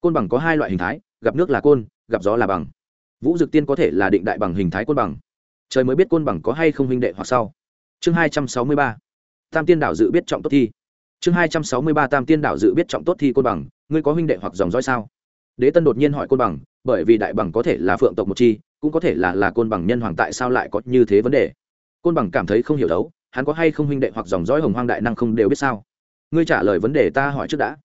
Côn bằng có hai loại hình thái, gặp nước là côn, gặp gió là bằng. Vũ dực tiên có thể là định đại bằng hình thái côn bằng. Trời mới biết côn bằng có hay không huynh đệ hoặc sau. Chương hai trăm sáu mươi ba. Tam tiên đảo dự biết trọng tốt thi. Chương hai trăm sáu mươi ba tam tiên đảo dự biết trọng tốt thi côn bằng, ngươi có huynh đệ hoặc dòng dõi sao? Đế tân đột nhiên hỏi côn bằng, bởi vì đại bằng có thể là phượng tộc một chi, cũng có thể là là côn bằng nhân hoàng tại sao lại có như thế vấn đề? Côn bằng cảm thấy không hiểu đấu, hắn có hay không huynh đệ hoặc dòng dõi hồng hoang đại năng không đều biết sao? Ngươi trả lời vấn đề ta hỏi trước đã.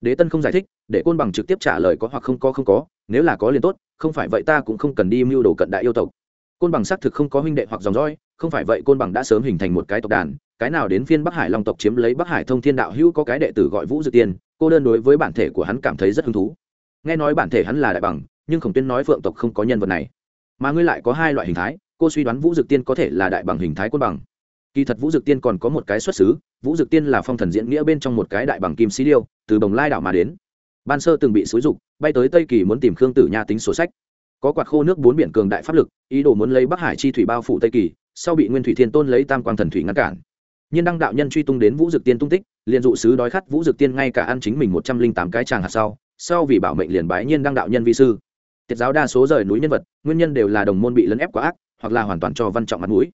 Đế tân không giải thích, để côn bằng trực tiếp trả lời có hoặc không có không có, nếu là có liền tốt, không phải vậy ta cũng không cần đi mưu đồ cận đại yêu tộc. Côn bằng xác thực không có huynh đệ hoặc dòng dõi, không phải vậy côn bằng đã sớm hình thành một cái tộc đàn, cái nào đến phiên bắc hải long tộc chiếm lấy bắc hải thông thiên đạo hữu có cái đệ tử gọi vũ dự tiên, cô đơn đối với bản thể của hắn cảm thấy rất hứng thú nghe nói bản thể hắn là đại bằng, nhưng khổng tuyên nói phượng tộc không có nhân vật này. Mà ngươi lại có hai loại hình thái, cô suy đoán vũ dực tiên có thể là đại bằng hình thái côn bằng. Kỳ thật vũ dực tiên còn có một cái xuất xứ, vũ dực tiên là phong thần diễn nghĩa bên trong một cái đại bằng kim sĩ điêu, từ bồng lai đảo mà đến. Ban sơ từng bị xúi dục, bay tới tây kỳ muốn tìm khương tử nha tính sổ sách. Có quạt khô nước bốn biển cường đại pháp lực, ý đồ muốn lấy bắc hải chi thủy bao phủ tây kỳ, sau bị nguyên thủy thiên tôn lấy tam quang thần thủy ngăn cản. Nhiên đăng đạo nhân truy tung đến vũ dực tiên tung tích, liền dụ sứ đói khát vũ dực tiên ngay cả ăn chính mình một trăm linh tám cái tràng hạt sau sau vì bảo mệnh liền bái nhiên đăng đạo nhân vi sư. Tiết giáo đa số rời núi nhân vật, nguyên nhân đều là đồng môn bị lấn ép quá ác, hoặc là hoàn toàn cho văn trọng mặt mũi.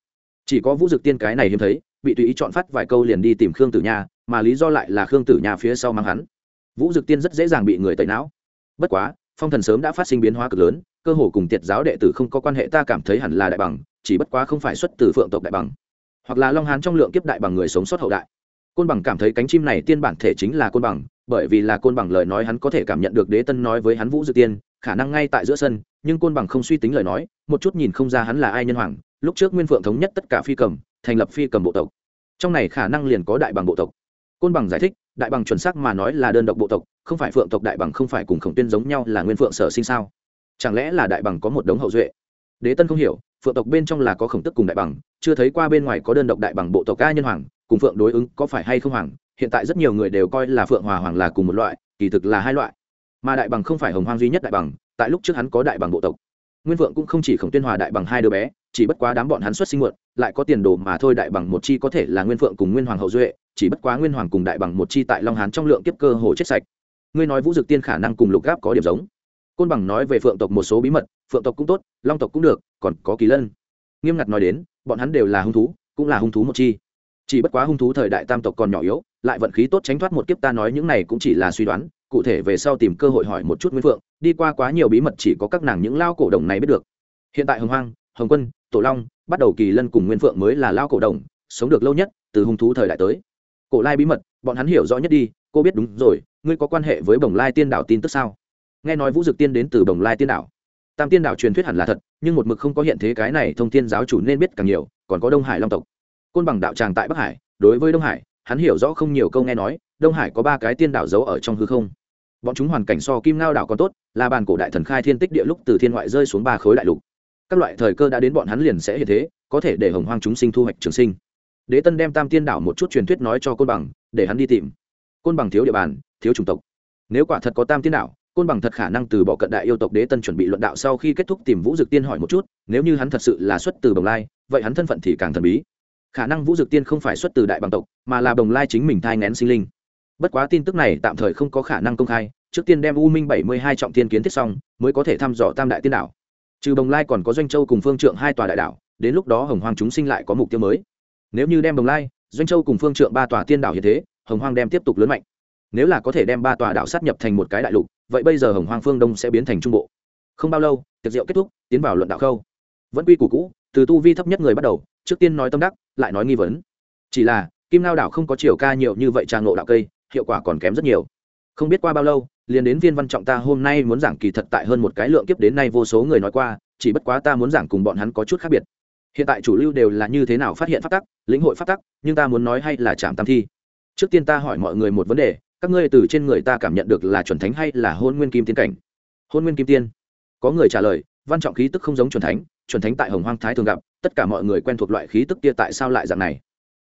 Chỉ có vũ dực tiên cái này hiếm thấy, bị tùy ý chọn phát vài câu liền đi tìm khương tử nha, mà lý do lại là khương tử nha phía sau mang hắn. Vũ dực tiên rất dễ dàng bị người tẩy não. Bất quá, phong thần sớm đã phát sinh biến hóa cực lớn, cơ hồ cùng tiệt giáo đệ tử không có quan hệ ta cảm thấy hẳn là đại bằng, chỉ bất quá không phải xuất từ phượng tộc đại bằng. Hoặc là long hán trong lượng kiếp đại bằng người sống sót hậu đại. Côn bằng cảm thấy cánh chim này tiên bản thể chính là côn bằng bởi vì là côn bằng lời nói hắn có thể cảm nhận được đế tân nói với hắn vũ dự tiên, khả năng ngay tại giữa sân, nhưng côn bằng không suy tính lời nói, một chút nhìn không ra hắn là ai nhân hoàng, lúc trước nguyên phượng thống nhất tất cả phi cầm, thành lập phi cầm bộ tộc. Trong này khả năng liền có đại bằng bộ tộc. Côn bằng giải thích, đại bằng chuẩn xác mà nói là đơn độc bộ tộc, không phải phượng tộc đại bằng không phải cùng khổng tuyên giống nhau là nguyên phượng sở sinh sao? Chẳng lẽ là đại bằng có một đống hậu duệ? Đế tân không hiểu, phượng tộc bên trong là có khổng tức cùng đại bằng, chưa thấy qua bên ngoài có đơn độc đại bằng bộ tộc ca nhân hoàng, cùng phượng đối ứng có phải hay không hoàng hiện tại rất nhiều người đều coi là phượng hòa hoàng là cùng một loại, kỳ thực là hai loại. Mà đại bằng không phải hồng hoang duy nhất đại bằng, tại lúc trước hắn có đại bằng bộ tộc. Nguyên vượng cũng không chỉ khổng tuyên hòa đại bằng hai đứa bé, chỉ bất quá đám bọn hắn xuất sinh muộn, lại có tiền đồ mà thôi đại bằng một chi có thể là nguyên phượng cùng nguyên hoàng hậu duệ, chỉ bất quá nguyên hoàng cùng đại bằng một chi tại long hán trong lượng kiếp cơ hồ chết sạch. Ngươi nói vũ dực tiên khả năng cùng lục gáp có điểm giống. Côn bằng nói về phượng tộc một số bí mật, phượng tộc cũng tốt, long tộc cũng được, còn có kỳ lân. Nghiêm ngặt nói đến, bọn hắn đều là hung thú, cũng là hung thú một chi. Chỉ bất quá hung thú thời đại tam tộc còn nhỏ yếu lại vận khí tốt tránh thoát một kiếp ta nói những này cũng chỉ là suy đoán, cụ thể về sau tìm cơ hội hỏi một chút nguyên phượng, đi qua quá nhiều bí mật chỉ có các nàng những lao cổ đồng này biết được. Hiện tại hồng hoang, hồng quân, tổ long, bắt đầu kỳ lân cùng nguyên phượng mới là lao cổ đồng, sống được lâu nhất, từ hung thú thời đại tới. Cổ lai bí mật, bọn hắn hiểu rõ nhất đi, cô biết đúng rồi, ngươi có quan hệ với bồng lai tiên đảo tin tức sao? Nghe nói vũ dực tiên đến từ bồng lai tiên đảo. Tam tiên đảo truyền thuyết hẳn là thật, nhưng một mực không có hiện thế cái này thông thiên giáo chủ nên biết càng nhiều, còn có đông hải long tộc. Côn bằng đạo tràng tại bắc hải, đối với đông hải hắn hiểu rõ không nhiều câu nghe nói, đông hải có ba cái tiên đảo giấu ở trong hư không. Bọn chúng hoàn cảnh so kim ngao đảo còn tốt, là bàn cổ đại thần khai thiên tích địa lúc từ thiên ngoại rơi xuống ba khối đại lục. Các loại thời cơ đã đến bọn hắn liền sẽ hiện thế, có thể để hồng hoang chúng sinh thu hoạch trường sinh. Đế tân đem tam tiên đảo một chút truyền thuyết nói cho côn bằng, để hắn đi tìm. Côn bằng thiếu địa bàn, thiếu chủng tộc. Nếu quả thật có tam tiên đảo, côn bằng thật khả năng từ bỏ cận đại yêu tộc đế tân chuẩn bị luận đạo sau khi kết thúc tìm vũ dực tiên hỏi một chút, nếu như hắn thật sự là xuất từ bồng lai, vậy hắn thân phận thì càng thần bí khả năng vũ dực tiên không phải xuất từ đại bằng tộc, mà là bồng lai chính mình thai ngén sinh linh. Bất quá tin tức này tạm thời không có khả năng công khai, trước tiên đem u minh bảy mươi hai trọng tiên kiến thiết xong, mới có thể thăm dò tam đại tiên đảo. Trừ bồng lai còn có doanh châu cùng phương trượng hai tòa đại đảo, đến lúc đó hồng hoàng chúng sinh lại có mục tiêu mới. Nếu như đem bồng lai, doanh châu cùng phương trượng ba tòa tiên đảo hiện thế, hồng hoàng đem tiếp tục lớn mạnh. Nếu là có thể đem ba tòa đảo sát nhập thành một cái đại lục, vậy bây giờ hồng hoàng phương đông sẽ biến thành trung bộ. Không bao lâu, tiệc rượu kết thúc, tiến vào luận đạo khâu. Vẫn quy củ cũ từ tu vi thấp nhất người bắt đầu, trước tiên nói tâm đắc, lại nói nghi vấn. Chỉ là, kim lao đảo không có chiều ca nhiều như vậy trang ngộ đạo cây, hiệu quả còn kém rất nhiều. Không biết qua bao lâu, liền đến viên văn trọng ta hôm nay muốn giảng kỳ thật tại hơn một cái lượng kiếp đến nay vô số người nói qua, chỉ bất quá ta muốn giảng cùng bọn hắn có chút khác biệt. Hiện tại chủ lưu đều là như thế nào phát hiện phát tắc, lĩnh hội phát tắc, nhưng ta muốn nói hay là chạm tam thi. Trước tiên ta hỏi mọi người một vấn đề, các ngươi từ trên người ta cảm nhận được là chuẩn thánh hay là hôn nguyên kim tiên cảnh? Hôn nguyên kim tiên. Có người trả lời, văn trọng khí tức không giống chuẩn thánh chuẩn thánh tại hồng hoang thái thường gặp, tất cả mọi người quen thuộc loại khí tức kia tại sao lại dạng này?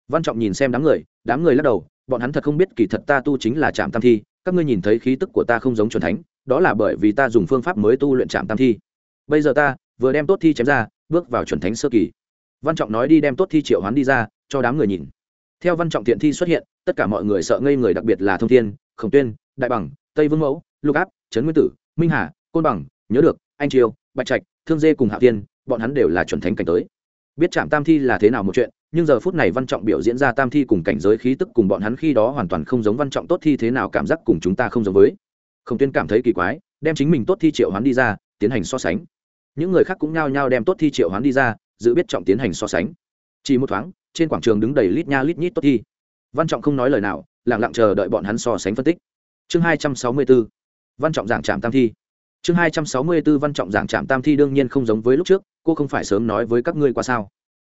Văn trọng nhìn xem đám người đám người lắc đầu, bọn hắn thật không biết kỳ thật ta tu chính là trạm tam thi, các ngươi nhìn thấy khí tức của ta không giống chuẩn thánh, đó là bởi vì ta dùng phương pháp mới tu luyện trạm tam thi. Bây giờ ta vừa đem tốt thi chém ra, bước vào chuẩn thánh sơ kỳ. Văn trọng nói đi đem tốt thi triệu hoán đi ra, cho đám người nhìn. Theo văn trọng thiện thi xuất hiện, tất cả mọi người sợ ngây người đặc biệt là thông thiên, khổng tuyên, đại bằng, tây vương mẫu, lục áp, trấn nguyên tử, minh hà, côn bằng, nhớ được, anh triều, bạch trạch, thương dê cùng hạ tiên bọn hắn đều là chuẩn thánh cảnh tới. Biết chạm tam thi là thế nào một chuyện, nhưng giờ phút này văn trọng biểu diễn ra tam thi cùng cảnh giới khí tức cùng bọn hắn khi đó hoàn toàn không giống văn trọng tốt thi thế nào cảm giác cùng chúng ta không giống với. Khổng tuyên cảm thấy kỳ quái, đem chính mình tốt thi triệu hoán đi ra, tiến hành so sánh. Những người khác cũng nhao nhao đem tốt thi triệu hoán đi ra giữ biết trọng tiến hành so sánh. Chỉ một thoáng, trên quảng trường đứng đầy lít nha lít nhít tốt thi. Văn trọng không nói lời nào lẳng lặng chờ đợi bọn hắn so sánh phân tích. Chương hai trăm sáu mươi b ố văn trọng giảng trạm tam thi. Chương hai trăm sáu mươi b ố văn trọng giảng trạm tam thi đương nhiên không giống với lúc trước cô không phải sớm nói với các ngươi qua sao?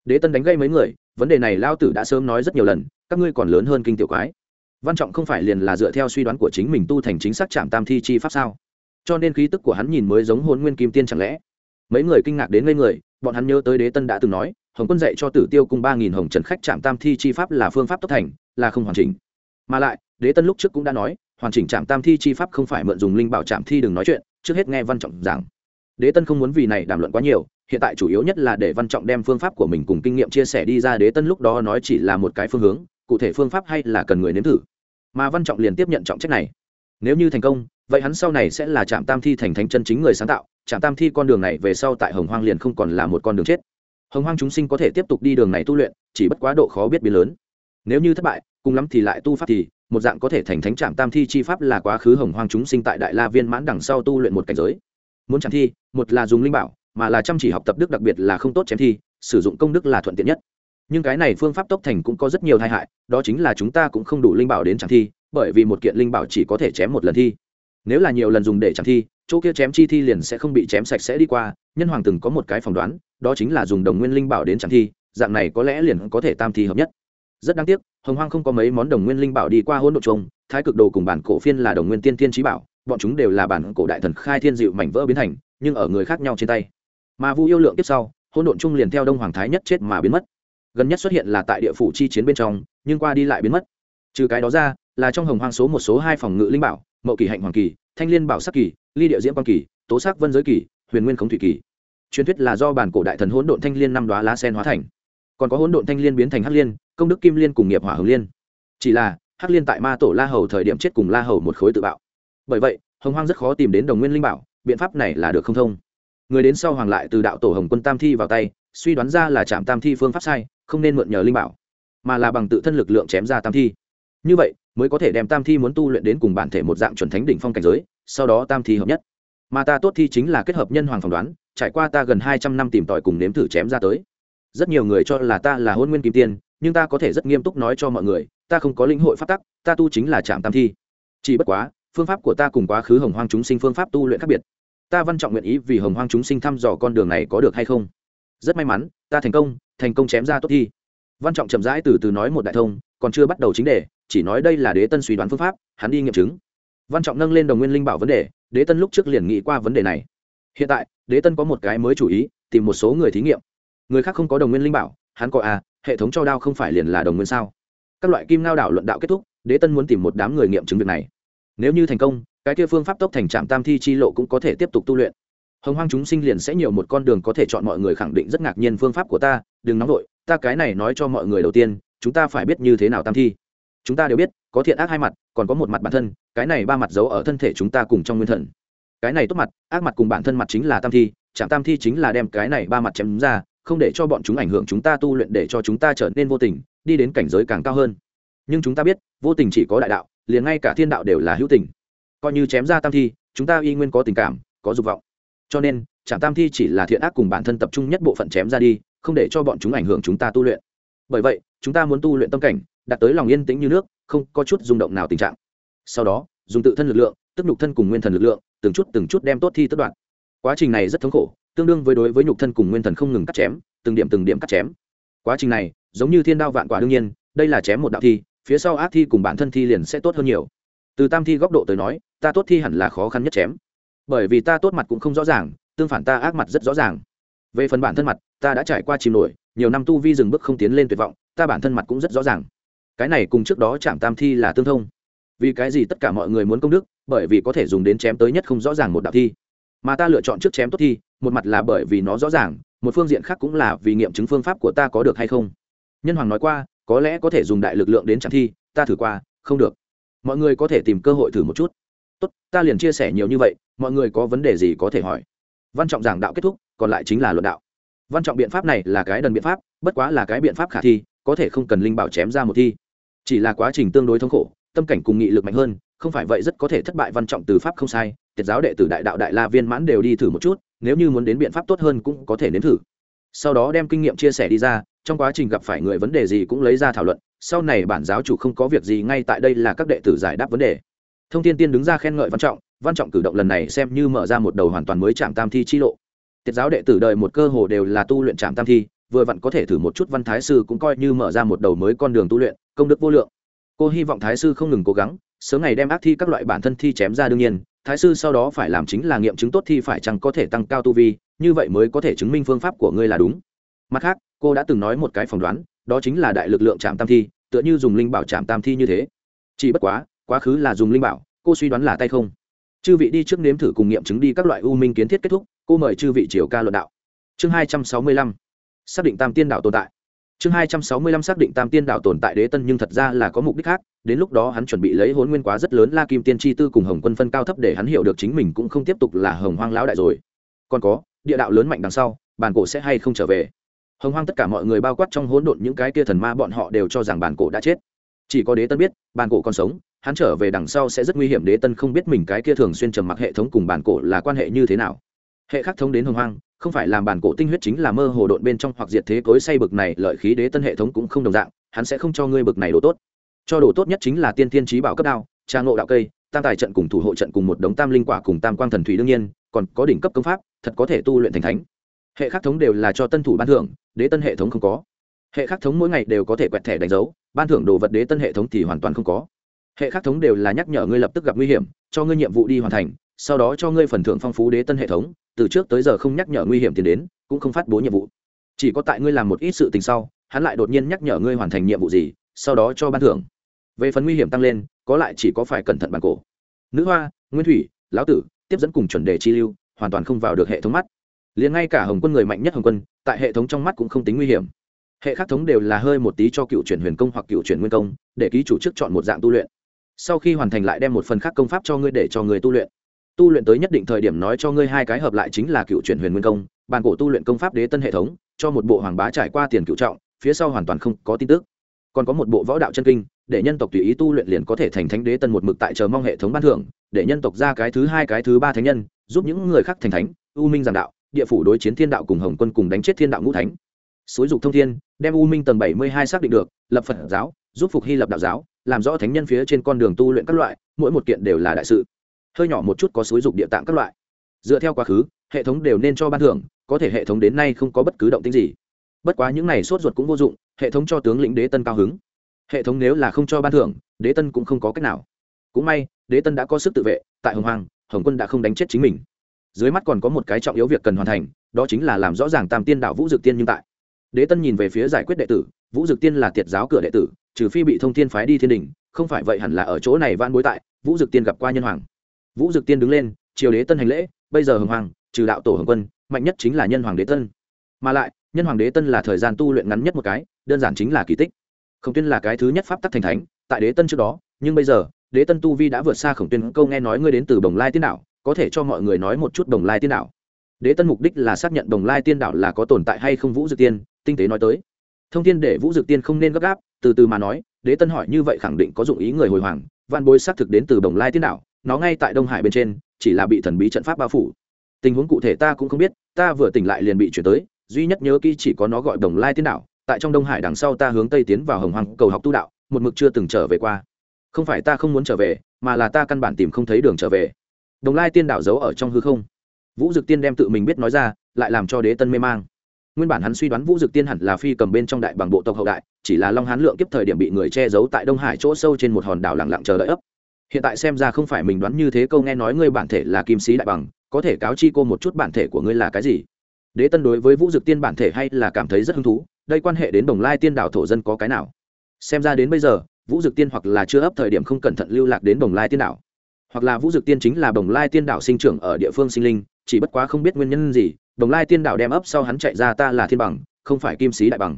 Đế tân đánh gây mấy người, vấn đề này lao tử đã sớm nói rất nhiều lần, các ngươi còn lớn hơn kinh tiểu quái. Văn trọng không phải liền là dựa theo suy đoán của chính mình tu thành chính xác trạm tam thi chi pháp sao? Cho nên khí tức của hắn nhìn mới giống hôn nguyên kim tiên chẳng lẽ? Mấy người kinh ngạc đến ngây người, bọn hắn nhớ tới đế tân đã từng nói, hồng quân dạy cho tử tiêu cung ba nghìn hồng trần khách trạm tam thi chi pháp là phương pháp tốc thành, là không hoàn chỉnh. Mà lại, đế tân lúc trước cũng đã nói, hoàn chỉnh trạm tam thi chi pháp không phải mượn dùng linh bảo trạm thi đừng nói chuyện, trước hết nghe văn trọng giảng. Đế tân không muốn vì này đàm luận quá nhiều hiện tại chủ yếu nhất là để văn trọng đem phương pháp của mình cùng kinh nghiệm chia sẻ đi ra đế tân lúc đó nói chỉ là một cái phương hướng, cụ thể phương pháp hay là cần người nếm thử. Mà văn trọng liền tiếp nhận trọng trách này. Nếu như thành công, vậy hắn sau này sẽ là trạm tam thi thành thánh chân chính người sáng tạo, trạm tam thi con đường này về sau tại hồng hoang liền không còn là một con đường chết. Hồng hoang chúng sinh có thể tiếp tục đi đường này tu luyện, chỉ bất quá độ khó biết biến lớn. Nếu như thất bại, cùng lắm thì lại tu pháp thì, một dạng có thể thành thánh trạm tam thi chi pháp là quá khứ hồng hoang chúng sinh tại đại la viên mãn đằng sau tu luyện một cảnh giới. Muốn trạm thi, một là dùng linh bảo mà là chăm chỉ học tập đức đặc biệt là không tốt chém thi, sử dụng công đức là thuận tiện nhất. Nhưng cái này phương pháp tốc thành cũng có rất nhiều tai hại, đó chính là chúng ta cũng không đủ linh bảo đến chẳng thi, bởi vì một kiện linh bảo chỉ có thể chém một lần thi. Nếu là nhiều lần dùng để chẳng thi, chỗ kia chém chi thi liền sẽ không bị chém sạch sẽ đi qua, nhân hoàng từng có một cái phỏng đoán, đó chính là dùng đồng nguyên linh bảo đến chẳng thi, dạng này có lẽ liền có thể tam thi hợp nhất. Rất đáng tiếc, hồng hoang không có mấy món đồng nguyên linh bảo đi qua hỗn độ trông thái cực đồ cùng bản cổ phiên là đồng nguyên tiên tiên trí bảo, bọn chúng đều là bản cổ đại thần khai thiên dịu mảnh vỡ biến thành, nhưng ở người khác nhau trên tay mà vu yêu lượng tiếp sau, hỗn độn chung liền theo đông hoàng thái nhất chết mà biến mất. Gần nhất xuất hiện là tại địa phủ chi chiến bên trong, nhưng qua đi lại biến mất. Trừ cái đó ra, là trong hồng hoang số một số hai phòng ngự linh bảo, mậu kỳ hạnh hoàng kỳ, thanh liên bảo sắc kỳ, ly địa diễm quang kỳ, tố sắc vân giới kỳ, huyền nguyên khống thủy kỳ. Truyền thuyết là do bản cổ đại thần hỗn độn thanh liên năm đoá lá sen hóa thành. Còn có hỗn độn thanh liên biến thành hắc liên, công đức kim liên cùng nghiệp hỏa hồng liên. Chỉ là, hắc liên tại ma tổ la hầu thời điểm chết cùng la hầu một khối tự bạo. Bởi vậy, hồng hoang rất khó tìm đến đồng nguyên linh bảo, biện pháp này là được không thông người đến sau hoàng lại từ đạo tổ hồng quân tam thi vào tay, suy đoán ra là chạm tam thi phương pháp sai, không nên mượn nhờ linh bảo, mà là bằng tự thân lực lượng chém ra tam thi. Như vậy, mới có thể đem tam thi muốn tu luyện đến cùng bản thể một dạng chuẩn thánh đỉnh phong cảnh giới, sau đó tam thi hợp nhất. Mà ta tốt thi chính là kết hợp nhân hoàng phỏng đoán, trải qua ta gần hai trăm năm tìm tòi cùng nếm thử chém ra tới. Rất nhiều người cho là ta là hôn nguyên kim tiên, nhưng ta có thể rất nghiêm túc nói cho mọi người, ta không có lĩnh hội pháp tắc, ta tu chính là trạm tam thi. Chỉ bất quá, phương pháp của ta cùng quá khứ hồng hoang chúng sinh phương pháp tu luyện khác biệt ta văn trọng nguyện ý vì hồng hoang chúng sinh thăm dò con đường này có được hay không? Rất may mắn, ta thành công thành công chém ra tốt thi. Văn trọng chậm rãi từ từ nói một đại thông, còn chưa bắt đầu chính đề, chỉ nói đây là đế tân suy đoán phương pháp, hắn đi nghiệm chứng. Văn trọng nâng lên đồng nguyên linh bảo vấn đề, đế tân lúc trước liền nghĩ qua vấn đề này. Hiện tại, đế tân có một cái mới chủ ý, tìm một số người thí nghiệm. Người khác không có đồng nguyên linh bảo, hắn có à hệ thống cho đao không phải liền là đồng nguyên sao? Các loại kim ngao đảo luận đạo kết thúc, đế tân muốn tìm một đám người nghiệm chứng việc này. Nếu như thành công cái kia phương pháp tốc thành trạm tam thi chi lộ cũng có thể tiếp tục tu luyện. Hồng hoang chúng sinh liền sẽ nhiều một con đường có thể chọn mọi người khẳng định rất ngạc nhiên phương pháp của ta, đừng nóng vội, ta cái này nói cho mọi người đầu tiên, chúng ta phải biết như thế nào tam thi. Chúng ta đều biết, có thiện ác hai mặt, còn có một mặt bản thân, cái này ba mặt giấu ở thân thể chúng ta cùng trong nguyên thần. Cái này tốt mặt, ác mặt cùng bản thân mặt chính là tam thi chạm tam thi chính là đem cái này ba mặt chém ra, không để cho bọn chúng ảnh hưởng chúng ta tu luyện để cho chúng ta trở nên vô tình, đi đến cảnh giới càng cao hơn. Nhưng chúng ta biết, vô tình chỉ có đại đạo, liền ngay cả thiên đạo đều là hữu tình coi như chém ra tam thi, chúng ta y nguyên có tình cảm, có dục vọng. Cho nên trạm tam thi chỉ là thiện ác cùng bản thân tập trung nhất bộ phận chém ra đi, không để cho bọn chúng ảnh hưởng chúng ta tu luyện. Bởi vậy, chúng ta muốn tu luyện tâm cảnh, đạt tới lòng yên tĩnh như nước, không có chút rung động nào tình trạng. Sau đó, dùng tự thân lực lượng, tức nhục thân cùng nguyên thần lực lượng, từng chút từng chút đem tốt thi tất đoạn. Quá trình này rất thống khổ, tương đương với đối với nhục thân cùng nguyên thần không ngừng cắt chém, từng điểm từng điểm cắt chém. Quá trình này, giống như thiên đao vạn quả đương nhiên, đây là chém một đạo thi, phía sau ác thi cùng bản thân thi liền sẽ tốt hơn nhiều. Từ tam thi góc độ tới nói ta tốt thi hẳn là khó khăn nhất chém. Bởi vì ta tốt mặt cũng không rõ ràng, tương phản ta ác mặt rất rõ ràng. Về phần bản thân mặt, ta đã trải qua chìm nổi, nhiều năm tu vi dừng bước không tiến lên tuyệt vọng, ta bản thân mặt cũng rất rõ ràng. Cái này cùng trước đó chạm tam thi là tương thông. Vì cái gì tất cả mọi người muốn công đức, bởi vì có thể dùng đến chém tới nhất không rõ ràng một đạo thi. Mà ta lựa chọn trước chém tốt thi, một mặt là bởi vì nó rõ ràng, một phương diện khác cũng là vì nghiệm chứng phương pháp của ta có được hay không. Nhân hoàng nói qua, có lẽ có thể dùng đại lực lượng đến chạm thi, ta thử qua, không được. Mọi người có thể tìm cơ hội thử một chút tốt, ta liền chia sẻ nhiều như vậy, mọi người có vấn đề gì có thể hỏi. Văn trọng giảng đạo kết thúc, còn lại chính là luận đạo. Văn trọng biện pháp này là cái đần biện pháp, bất quá là cái biện pháp khả thi, có thể không cần linh bảo chém ra một thi. Chỉ là quá trình tương đối thống khổ, tâm cảnh cùng nghị lực mạnh hơn, không phải vậy rất có thể thất bại văn trọng từ pháp không sai, tiệt giáo đệ tử đại đạo đại la viên mãn đều đi thử một chút, nếu như muốn đến biện pháp tốt hơn cũng có thể nếm thử. Sau đó đem kinh nghiệm chia sẻ đi ra, trong quá trình gặp phải người vấn đề gì cũng lấy ra thảo luận, sau này bản giáo chủ không có việc gì ngay tại đây là các đệ tử giải đáp vấn đề thông Thiên tiên đứng ra khen ngợi văn trọng văn trọng cử động lần này xem như mở ra một đầu hoàn toàn mới Trạm tam thi chi lộ. Tiết giáo đệ tử đời một cơ hồ đều là tu luyện Trạm tam thi, vừa vặn có thể thử một chút văn thái sư cũng coi như mở ra một đầu mới con đường tu luyện, công đức vô lượng. Cô hy vọng thái sư không ngừng cố gắng, sớm ngày đem ác thi các loại bản thân thi chém ra đương nhiên, thái sư sau đó phải làm chính là nghiệm chứng tốt thi phải chăng có thể tăng cao tu vi, như vậy mới có thể chứng minh phương pháp của ngươi là đúng. Mặt khác, cô đã từng nói một cái phỏng đoán, đó chính là đại lực lượng Trạm tam thi, tựa như dùng linh bảo Trạm tam thi như thế. Chỉ bất quá quá khứ là dùng linh bảo, cô suy đoán là tay không. Chư vị đi trước nếm thử cùng nghiệm chứng đi các loại u minh kiến thiết kết thúc, cô mời chư vị triều ca luận đạo. Chương hai trăm sáu mươi lăm. Xác định tam tiên đạo tồn tại. Chương hai trăm sáu mươi lăm xác định tam tiên đạo tồn tại đế tân nhưng thật ra là có mục đích khác, đến lúc đó hắn chuẩn bị lấy hôn nguyên quá rất lớn la kim tiên chi tư cùng hồng quân phân cao thấp để hắn hiểu được chính mình cũng không tiếp tục là hồng hoang lão đại rồi. Còn có, địa đạo lớn mạnh đằng sau, bản cổ sẽ hay không trở về? Hồng hoang tất cả mọi người bao quát trong hỗn độn những cái kia thần ma bọn họ đều cho rằng bản cổ đã chết. Chỉ có đế tân biết, bản cổ còn sống hắn trở về đằng sau sẽ rất nguy hiểm, đế tân không biết mình cái kia thường xuyên trầm mặc hệ thống cùng bản cổ là quan hệ như thế nào. Hệ khắc thống đến hồng hoang, không phải làm bản cổ tinh huyết chính là mơ hồ độn bên trong hoặc diệt thế cối say bực này, lợi khí đế tân hệ thống cũng không đồng dạng, hắn sẽ không cho ngươi bực này đồ tốt. Cho đồ tốt nhất chính là tiên thiên trí bảo cấp đao trang ngộ đạo cây, tam tài trận cùng thủ hộ trận cùng một đống tam linh quả cùng tam quang thần thủy đương nhiên, còn có đỉnh cấp công pháp, thật có thể tu luyện thành thánh. Hệ khắc thống đều là cho tân thủ ban thưởng, đế tân hệ thống không có. Hệ khắc thống mỗi ngày đều có thể quẹt thẻ đánh dấu, ban thưởng đồ vật đế tân hệ thống thì hoàn toàn không có hệ khắc thống đều là nhắc nhở ngươi lập tức gặp nguy hiểm, cho ngươi nhiệm vụ đi hoàn thành, sau đó cho ngươi phần thưởng phong phú đế tân hệ thống, từ trước tới giờ không nhắc nhở nguy hiểm tiền đến, cũng không phát bố nhiệm vụ. Chỉ có tại ngươi làm một ít sự tình sau, hắn lại đột nhiên nhắc nhở ngươi hoàn thành nhiệm vụ gì, sau đó cho ban thưởng. Về phần nguy hiểm tăng lên, có lại chỉ có phải cẩn thận bản cổ. Nữ hoa, nguyên thủy, lão tử, tiếp dẫn cùng chuẩn đề chi lưu, hoàn toàn không vào được hệ thống mắt. Liền ngay cả hồng quân người mạnh nhất hồng quân, tại hệ thống trong mắt cũng không tính nguy hiểm. Hệ khắc thống đều là hơi một tí cho cựu chuyển huyền công hoặc cựu chuyển nguyên công, để ký chủ chức chọn một dạng tu luyện sau khi hoàn thành lại đem một phần khác công pháp cho ngươi để cho người tu luyện. Tu luyện tới nhất định thời điểm nói cho ngươi hai cái hợp lại chính là cựu chuyển huyền nguyên công, bàn cổ tu luyện công pháp đế tân hệ thống, cho một bộ hoàng bá trải qua tiền cựu trọng, phía sau hoàn toàn không có tin tức. Còn có một bộ võ đạo chân kinh, để nhân tộc tùy ý tu luyện liền có thể thành thánh đế tân một mực tại chờ mong hệ thống ban thưởng, để nhân tộc ra cái thứ hai, cái thứ ba thánh nhân, giúp những người khác thành thánh, u minh giảng đạo, địa phủ đối chiến thiên đạo cùng hồng quân cùng đánh chết thiên đạo ngũ thánh. Xúi dục thông thiên, đem u minh tầng bảy mươi hai xác định được, lập phật giáo giúp phục hy lập đạo giáo, làm rõ thánh nhân phía trên con đường tu luyện các loại, mỗi một kiện đều là đại sự. Hơi nhỏ một chút có xúi dục địa tạng các loại. Dựa theo quá khứ, hệ thống đều nên cho ban thưởng, có thể hệ thống đến nay không có bất cứ động tính gì. Bất quá những này sốt ruột cũng vô dụng, hệ thống cho tướng lĩnh đế tân cao hứng. Hệ thống nếu là không cho ban thưởng, đế tân cũng không có cách nào. Cũng may, đế tân đã có sức tự vệ, tại hồng hoàng, hồng quân đã không đánh chết chính mình. Dưới mắt còn có một cái trọng yếu việc cần hoàn thành, đó chính là làm rõ ràng tam tiên đạo vũ dực tiên nhưng tại. Đế tân nhìn về phía giải quyết đệ tử, vũ dực tiên là tiệt giáo cửa đệ tử trừ phi bị thông thiên phái đi thiên đình không phải vậy hẳn là ở chỗ này van bối tại vũ dực tiên gặp qua nhân hoàng. Vũ dực tiên đứng lên triều đế tân hành lễ bây giờ hồng hoàng trừ đạo tổ hồng quân mạnh nhất chính là nhân hoàng đế tân. Mà lại nhân hoàng đế tân là thời gian tu luyện ngắn nhất một cái đơn giản chính là kỳ tích. Khổng tuyên là cái thứ nhất pháp tắc thành thánh tại đế tân trước đó nhưng bây giờ đế tân tu vi đã vượt xa khổng tuyên. Câu nghe nói ngươi đến từ đồng lai tiên đảo, có thể cho mọi người nói một chút đồng lai tiên đảo? đế tân mục đích là xác nhận đồng lai tiên đảo là có tồn tại hay không vũ dực tiên tinh tế nói tới. Thông tin để vũ dực tiên không nên gấp gáp từ từ mà nói, đế tân hỏi như vậy khẳng định có dụng ý người hồi hoàng văn bối xác thực đến từ đồng lai tiên đạo, nó ngay tại đông hải bên trên, chỉ là bị thần bí trận pháp bao phủ. Tình huống cụ thể ta cũng không biết, ta vừa tỉnh lại liền bị chuyển tới, duy nhất nhớ kỹ chỉ có nó gọi đồng lai tiên đạo, tại trong đông hải đằng sau ta hướng tây tiến vào hồng hoàng cầu học tu đạo, một mực chưa từng trở về qua. Không phải ta không muốn trở về, mà là ta căn bản tìm không thấy đường trở về. Đồng lai tiên đạo giấu ở trong hư không. Vũ dực tiên đem tự mình biết nói ra, lại làm cho đế tân mê mang nguyên bản hắn suy đoán vũ dực tiên hẳn là phi cầm bên trong đại bằng bộ tộc hậu đại, chỉ là long hán lượng kiếp thời điểm bị người che giấu tại đông hải chỗ sâu trên một hòn đảo lặng lặng chờ đợi ấp. Hiện tại xem ra không phải mình đoán như thế câu nghe nói ngươi bản thể là kim sĩ đại bằng, có thể cáo chi cô một chút bản thể của ngươi là cái gì? Đế tân đối với vũ dực tiên bản thể hay là cảm thấy rất hứng thú, đây quan hệ đến đồng lai tiên đảo thổ dân có cái nào? Xem ra đến bây giờ, vũ dực tiên hoặc là chưa ấp thời điểm không cẩn thận lưu lạc đến đồng lai tiên đảo, hoặc là vũ dực tiên chính là đồng lai tiên đảo sinh trưởng ở địa phương sinh linh chỉ bất quá không biết nguyên nhân gì, đồng lai tiên Đạo đem ấp sau hắn chạy ra ta là thiên bằng, không phải kim sĩ đại bằng.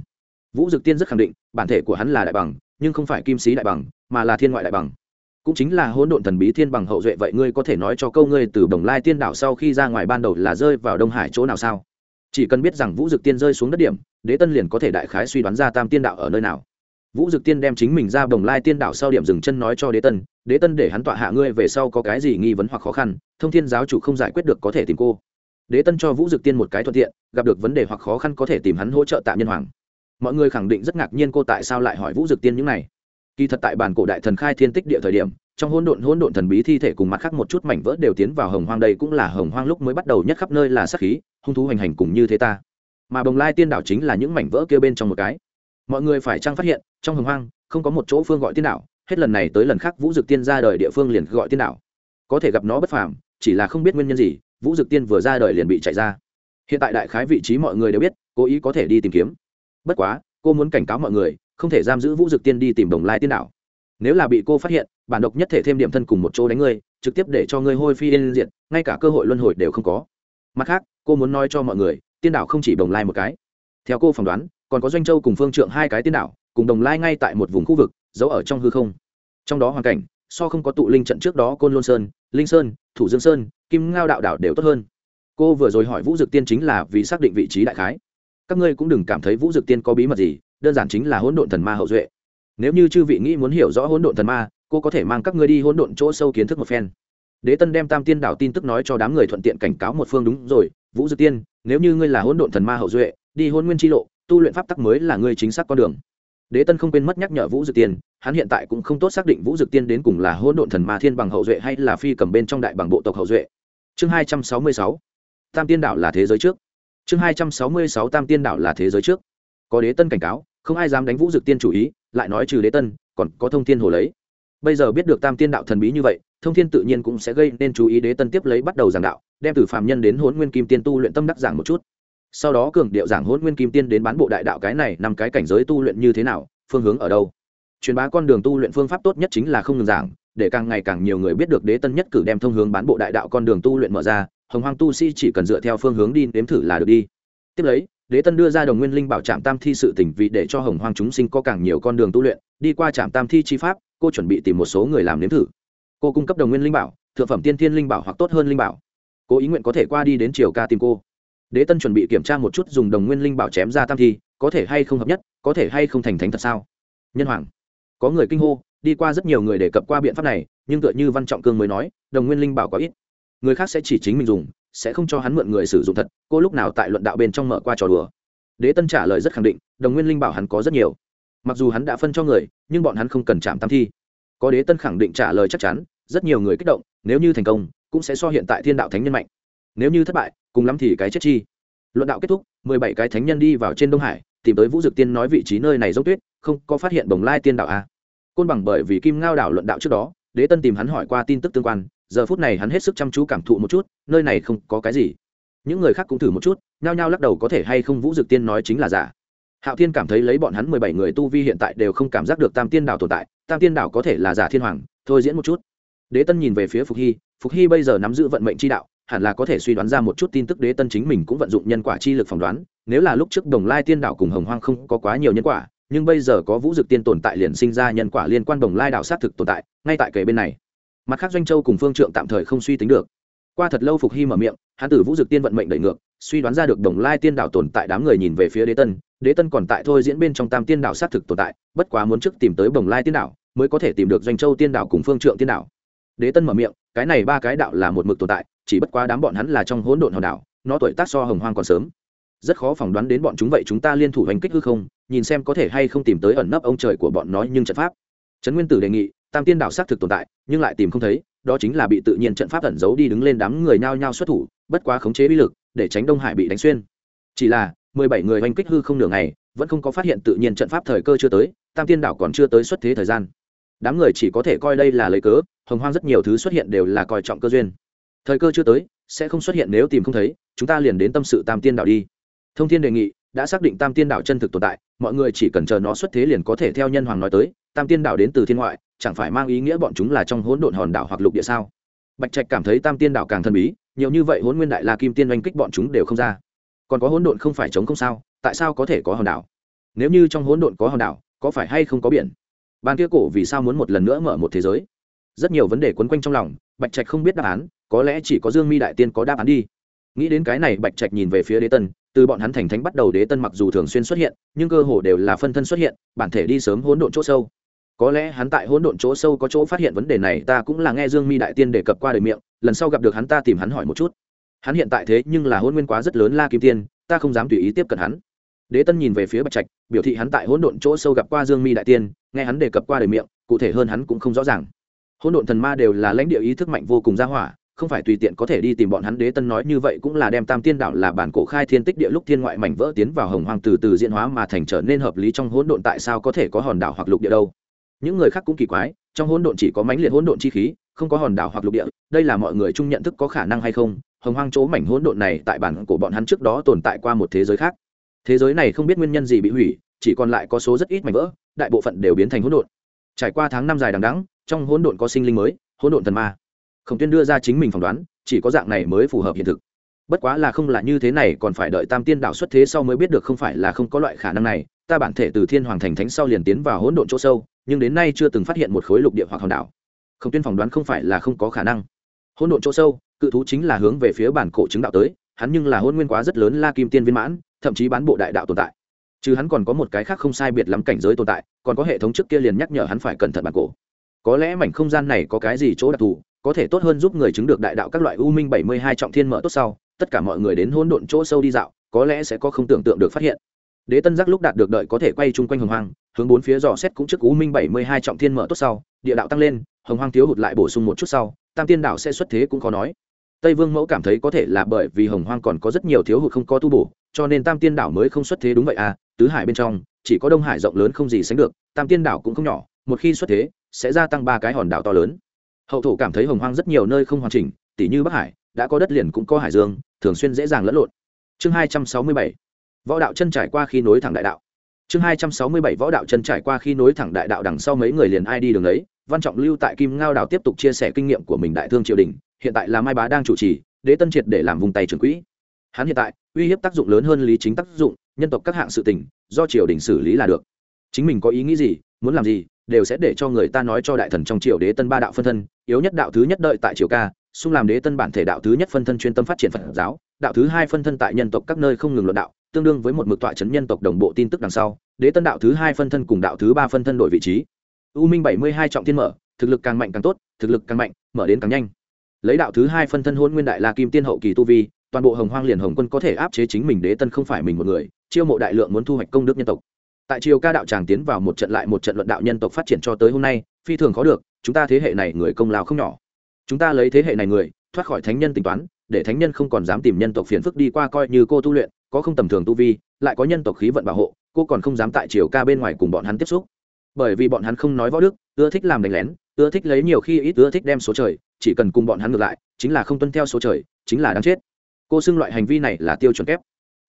Vũ dực tiên rất khẳng định, bản thể của hắn là đại bằng, nhưng không phải kim sĩ đại bằng, mà là thiên ngoại đại bằng. Cũng chính là hỗn độn thần bí thiên bằng hậu duệ vậy ngươi có thể nói cho câu ngươi từ đồng lai tiên đảo sau khi ra ngoài ban đầu là rơi vào đông hải chỗ nào sao? Chỉ cần biết rằng vũ dực tiên rơi xuống đất điểm, đế tân liền có thể đại khái suy đoán ra tam tiên đạo ở nơi nào vũ dực tiên đem chính mình ra đồng lai tiên Đảo sau điểm dừng chân nói cho đế tân đế tân để hắn tọa hạ ngươi về sau có cái gì nghi vấn hoặc khó khăn, thông thiên giáo chủ không giải quyết được có thể tìm cô. Đế tân cho vũ dực tiên một cái thuận tiện, gặp được vấn đề hoặc khó khăn có thể tìm hắn hỗ trợ tạm nhân hoàng. Mọi người khẳng định rất ngạc nhiên cô tại sao lại hỏi vũ dực tiên những này. Kỳ thật tại bản cổ đại thần khai thiên tích địa thời điểm, trong hỗn độn hỗn độn thần bí thi thể cùng mặt khác một chút mảnh vỡ đều tiến vào hồng hoang đây cũng là hồng hoang lúc mới bắt đầu nhất khắp nơi là sát khí, hung thú hành hành cùng như thế ta. Mà bồng lai tiên đảo chính là những mảnh vỡ kia bên trong một cái mọi người phải chăng phát hiện, trong hồng hoang, không có một chỗ phương gọi tiên đảo, hết lần này tới lần khác vũ dực tiên ra đời địa phương liền gọi tiên đảo. Có thể gặp nó bất phàm, chỉ là không biết nguyên nhân gì, vũ dực tiên vừa ra đời liền bị chạy ra. Hiện tại đại khái vị trí mọi người đều biết, cố ý có thể đi tìm kiếm. Bất quá, cô muốn cảnh cáo mọi người, không thể giam giữ vũ dực tiên đi tìm đồng lai tiên đảo. Nếu là bị cô phát hiện, bản độc nhất thể thêm điểm thân cùng một chỗ đánh ngươi, trực tiếp để cho ngươi hôi phi yên diện ngay cả cơ hội luân hồi đều không có. Mặt khác, cô muốn nói cho mọi người, tiên đảo không chỉ đồng lai một cái. Theo cô phỏng đoán còn có doanh châu cùng phương trượng hai cái tiên đảo, cùng đồng lai ngay tại một vùng khu vực, giấu ở trong hư không. Trong đó hoàn cảnh, so không có tụ linh trận trước đó côn lôn sơn, linh sơn, thủ dương sơn, kim ngao đạo đảo đều tốt hơn. Cô vừa rồi hỏi vũ dực tiên chính là vì xác định vị trí đại khái. Các ngươi cũng đừng cảm thấy vũ dực tiên có bí mật gì, đơn giản chính là hỗn độn thần ma hậu duệ. Nếu như chư vị nghĩ muốn hiểu rõ hỗn độn thần ma, cô có thể mang các ngươi đi hỗn độn chỗ sâu kiến thức một phen. Đế tân đem tam tiên đảo tin tức nói cho đám người thuận tiện cảnh cáo một phương đúng rồi, vũ dực tiên, nếu như ngươi là hỗn độn thần ma hậu duệ, đi hôn nguyên tri lộ tu luyện pháp tắc mới là ngươi chính xác con đường. Đế tân không quên mất nhắc nhở vũ dực tiên, hắn hiện tại cũng không tốt xác định vũ dực tiên đến cùng là hỗn độn thần ma thiên bằng hậu duệ hay là phi cầm bên trong đại bằng bộ tộc hậu duệ. Chương hai trăm sáu mươi sáu, tam tiên đảo là thế giới trước. Chương hai trăm sáu mươi sáu, tam tiên đảo là thế giới trước. Có đế tân cảnh cáo, không ai dám đánh vũ dực tiên chủ ý, lại nói trừ đế tân, còn có thông thiên hồ lấy. Bây giờ biết được tam tiên đạo thần bí như vậy, thông thiên tự nhiên cũng sẽ gây nên chú ý đế tân tiếp lấy bắt đầu giảng đạo, đem từ phạm nhân đến hôn nguyên kim tiên tu luyện tâm đắc giảng một chút sau đó cường điệu giảng hôn nguyên kim tiên đến bán bộ đại đạo cái này nằm cái cảnh giới tu luyện như thế nào, phương hướng ở đâu. Truyền bá con đường tu luyện phương pháp tốt nhất chính là không ngừng giảng, để càng ngày càng nhiều người biết được đế tân nhất cử đem thông hướng bán bộ đại đạo con đường tu luyện mở ra, hồng hoang tu sĩ chỉ cần dựa theo phương hướng đi nếm thử là được đi. Tiếp lấy, đế tân đưa ra đồng nguyên linh bảo trạm tam thi sự tỉnh vì để cho hồng hoang chúng sinh có càng nhiều con đường tu luyện, đi qua trạm tam thi chi pháp, cô chuẩn bị tìm một số người làm nếm thử. Cô cung cấp đồng nguyên linh bảo, thượng phẩm tiên thiên linh bảo hoặc tốt hơn linh bảo. Cố ý nguyện có thể qua đi đến triều ca tìm cô đế tân chuẩn bị kiểm tra một chút dùng đồng nguyên linh bảo chém ra tam thi, có thể hay không hợp nhất, có thể hay không thành thánh thật sao? Nhân hoàng, có người kinh hô, đi qua rất nhiều người đề cập qua biện pháp này, nhưng tựa như văn trọng cương mới nói, đồng nguyên linh bảo có ít. Người khác sẽ chỉ chính mình dùng, sẽ không cho hắn mượn người sử dụng thật, cô lúc nào tại luận đạo bên trong mở qua trò đùa. Đế tân trả lời rất khẳng định, đồng nguyên linh bảo hắn có rất nhiều. Mặc dù hắn đã phân cho người, nhưng bọn hắn không cần chạm tam thi. Có đế tân khẳng định trả lời chắc chắn, rất nhiều người kích động, nếu như thành công, cũng sẽ so hiện tại thiên đạo thánh nhân mạnh nếu như thất bại, cùng lắm thì cái chết chi. Luận đạo kết thúc, mười bảy cái thánh nhân đi vào trên đông hải, tìm tới vũ dực tiên nói vị trí nơi này dốc tuyết, không có phát hiện bồng lai tiên đạo a côn bằng bởi vì kim ngao đảo luận đạo trước đó, đế tân tìm hắn hỏi qua tin tức tương quan, giờ phút này hắn hết sức chăm chú cảm thụ một chút, nơi này không có cái gì. Những người khác cũng thử một chút, nhao nhao lắc đầu có thể hay không vũ dực tiên nói chính là giả. Hạo thiên cảm thấy lấy bọn hắn mười bảy người tu vi hiện tại đều không cảm giác được tam tiên đảo tồn tại, tam tiên đảo có thể là giả thiên hoàng, thôi diễn một chút. Đế tân nhìn về phía phục hy phục hy bây giờ nắm giữ vận mệnh chi đạo hẳn là có thể suy đoán ra một chút tin tức đế tân chính mình cũng vận dụng nhân quả chi lực phỏng đoán. Nếu là lúc trước đồng lai tiên đảo cùng hồng hoang không có quá nhiều nhân quả, nhưng bây giờ có vũ dực tiên tồn tại liền sinh ra nhân quả liên quan đồng lai đảo xác thực tồn tại, ngay tại kề bên này. Mặt khác doanh châu cùng phương trượng tạm thời không suy tính được. Qua thật lâu phục hy mở miệng hãn tử vũ dực tiên vận mệnh đẩy ngược, suy đoán ra được đồng lai tiên đảo tồn tại đám người nhìn về phía đế tân đế tân còn tại thôi diễn bên trong tam tiên đảo xác thực tồn tại, bất quá muốn trước tìm tới đồng lai tiên đảo mới có thể tìm được doanh châu tiên đảo cùng phương trượng tiên đảo. Đế tân mở miệng, cái này ba cái đạo là một mực tồn tại chỉ bất quá đám bọn hắn là trong hỗn độn hòn đảo, nó tuổi tác so hồng hoang còn sớm. Rất khó phỏng đoán đến bọn chúng vậy chúng ta liên thủ hành kích hư không, nhìn xem có thể hay không tìm tới ẩn nấp ông trời của bọn nó nhưng trận pháp. Trấn nguyên tử đề nghị, tam tiên đảo xác thực tồn tại, nhưng lại tìm không thấy, đó chính là bị tự nhiên trận pháp ẩn giấu đi đứng lên đám người nhao nhao xuất thủ, bất quá khống chế bí lực, để tránh đông hải bị đánh xuyên. Chỉ là, mười bảy người hành kích hư không nửa ngày, vẫn không có phát hiện tự nhiên trận pháp thời cơ chưa tới, tam tiên đảo còn chưa tới xuất thế thời gian. Đám người chỉ có thể coi đây là lấy cớ, hồng hoang rất nhiều thứ xuất hiện đều là coi trọng cơ duyên thời cơ chưa tới, sẽ không xuất hiện nếu tìm không thấy, chúng ta liền đến tâm sự tam tiên đảo đi. Thông thiên đề nghị, đã xác định tam tiên đảo chân thực tồn tại, mọi người chỉ cần chờ nó xuất thế liền có thể theo nhân hoàng nói tới, tam tiên đảo đến từ thiên ngoại, chẳng phải mang ý nghĩa bọn chúng là trong hỗn độn hòn đảo hoặc lục địa sao? Bạch trạch cảm thấy tam tiên đảo càng thân bí, nhiều như vậy hỗn nguyên đại la kim tiên oanh kích bọn chúng đều không ra. Còn có hỗn độn không phải chống không sao, tại sao có thể có hòn đảo? Nếu như trong hỗn độn có hòn đảo, có phải hay không có biển? Ban kia cổ vì sao muốn một lần nữa mở một thế giới? Rất nhiều vấn đề quấn quanh trong lòng, bạch trạch không biết đáp án, có lẽ chỉ có dương mi đại tiên có đáp án đi. Nghĩ đến cái này, bạch trạch nhìn về phía đế tân, từ bọn hắn thành thánh bắt đầu đế tân mặc dù thường xuyên xuất hiện, nhưng cơ hồ đều là phân thân xuất hiện, bản thể đi sớm hỗn độn chỗ sâu. Có lẽ hắn tại hỗn độn chỗ sâu có chỗ phát hiện vấn đề này, ta cũng là nghe dương mi đại tiên đề cập qua đời miệng, lần sau gặp được hắn ta tìm hắn hỏi một chút. Hắn hiện tại thế nhưng là hôn nguyên quá rất lớn la kim tiên, ta không dám tùy ý tiếp cận hắn. Đế tân nhìn về phía bạch trạch, biểu thị hắn tại hỗn độn chỗ sâu gặp qua dương mi đại tiên, nghe hắn đề cập qua đời miệng, cụ thể hơn hắn cũng không rõ ràng hỗn độn thần ma đều là lãnh địa ý thức mạnh vô cùng ra hỏa, không phải tùy tiện có thể đi tìm bọn hắn đế tân nói như vậy cũng là đem tam tiên đảo là bản cổ khai thiên tích địa lúc thiên ngoại mảnh vỡ tiến vào hồng hoàng từ từ diễn hóa mà thành trở nên hợp lý trong hỗn độn tại sao có thể có hòn đảo hoặc lục địa đâu. Những người khác cũng kỳ quái, trong hỗn độn chỉ có mãnh liệt hỗn độn chi khí, không có hòn đảo hoặc lục địa, đây là mọi người chung nhận thức có khả năng hay không? Hồng hoang chỗ mảnh hỗn độn này tại bản của bọn hắn trước đó tồn tại qua một thế giới khác. Thế giới này không biết nguyên nhân gì bị hủy, chỉ còn lại có số rất ít mảnh vỡ, đại bộ phận đều biến thành hỗn độn. Trải qua tháng năm dài đằng đẵng trong hỗn độn có sinh linh mới, hỗn độn thần ma. Khổng tuyên đưa ra chính mình phỏng đoán, chỉ có dạng này mới phù hợp hiện thực. Bất quá là không là như thế này, còn phải đợi tam tiên đạo xuất thế sau mới biết được không phải là không có loại khả năng này. Ta bản thể từ thiên hoàng thành thánh sau liền tiến vào hỗn độn chỗ sâu, nhưng đến nay chưa từng phát hiện một khối lục địa hoặc hòn đảo. Khổng tuyên phỏng đoán không phải là không có khả năng. Hỗn độn chỗ sâu, cự thú chính là hướng về phía bản cổ chứng đạo tới, hắn nhưng là hôn nguyên quá rất lớn la kim tiên viên mãn, thậm chí bán bộ đại đạo tồn tại. Chứ hắn còn có một cái khác không sai biệt lắm cảnh giới tồn tại, còn có hệ thống trước kia liền nhắc nhở hắn phải cẩn thận bản cổ có lẽ mảnh không gian này có cái gì chỗ đặc thù, có thể tốt hơn giúp người chứng được đại đạo các loại u minh bảy mươi hai trọng thiên mở tốt sau, tất cả mọi người đến hỗn độn chỗ sâu đi dạo, có lẽ sẽ có không tưởng tượng được phát hiện. Đế tân giác lúc đạt được đợi có thể quay chung quanh hồng hoang, hướng bốn phía dò xét cũng trước u minh bảy mươi hai trọng thiên mở tốt sau, địa đạo tăng lên, hồng hoang thiếu hụt lại bổ sung một chút sau, tam tiên đạo sẽ xuất thế cũng khó nói. Tây vương mẫu cảm thấy có thể là bởi vì hồng hoang còn có rất nhiều thiếu hụt không có tu bổ, cho nên tam tiên đảo mới không xuất thế đúng vậy à tứ hải bên trong, chỉ có đông hải rộng lớn không gì sánh được, tam tiên đảo cũng không nhỏ, một khi xuất thế sẽ gia tăng ba cái hòn đảo to lớn. Hậu thổ cảm thấy hồng hoang rất nhiều nơi không hoàn chỉnh, tỉ như bắc hải, đã có đất liền cũng có hải dương, thường xuyên dễ dàng lẫn lộn. Chương hai trăm sáu mươi bảy, võ đạo chân trải qua khi nối thẳng đại đạo. Chương hai trăm sáu mươi bảy, võ đạo chân trải qua khi nối thẳng đại đạo đằng sau mấy người liền ai đi đường ấy, văn trọng lưu tại kim ngao đảo tiếp tục chia sẻ kinh nghiệm của mình đại thương triều đình, hiện tại là mai bá đang chủ trì, đế tân triệt để làm vùng tay trưởng quỹ. Hắn hiện tại, uy hiếp tác dụng lớn hơn lý chính tác dụng, nhân tộc các hạng sự tình, do triều đình xử lý là được. Chính mình có ý nghĩ gì, muốn làm gì đều sẽ để cho người ta nói cho đại thần trong triều đế tân ba đạo phân thân, yếu nhất đạo thứ nhất đợi tại triều ca, xung làm đế tân bản thể đạo thứ nhất phân thân chuyên tâm phát triển phật giáo, đạo thứ hai phân thân tại nhân tộc các nơi không ngừng luận đạo, tương đương với một mực tọa chấn nhân tộc đồng bộ tin tức đằng sau, đế tân đạo thứ hai phân thân cùng đạo thứ ba phân thân đổi vị trí. U minh bảy mươi hai trọng thiên mở, thực lực càng mạnh càng tốt, thực lực càng mạnh, mở đến càng nhanh. Lấy đạo thứ hai phân thân hôn nguyên đại la kim tiên hậu kỳ tu vi, toàn bộ hồng hoang liền hồng quân có thể áp chế chính mình đế tân không phải mình một người, chiêu mộ đại lượng muốn thu hoạch công đức nhân tộc tại triều ca đạo tràng tiến vào một trận lại một trận luận đạo nhân tộc phát triển cho tới hôm nay, phi thường khó được, chúng ta thế hệ này người công lao không nhỏ. Chúng ta lấy thế hệ này người, thoát khỏi thánh nhân tính toán, để thánh nhân không còn dám tìm nhân tộc phiền phức đi qua coi như cô tu luyện, có không tầm thường tu vi, lại có nhân tộc khí vận bảo hộ, cô còn không dám tại triều ca bên ngoài cùng bọn hắn tiếp xúc. Bởi vì bọn hắn không nói võ đức, ưa thích làm đánh lén, ưa thích lấy nhiều khi ít ưa thích đem số trời, chỉ cần cùng bọn hắn ngược lại, chính là không tuân theo số trời, chính là đáng chết. Cô xưng loại hành vi này là tiêu chuẩn kép.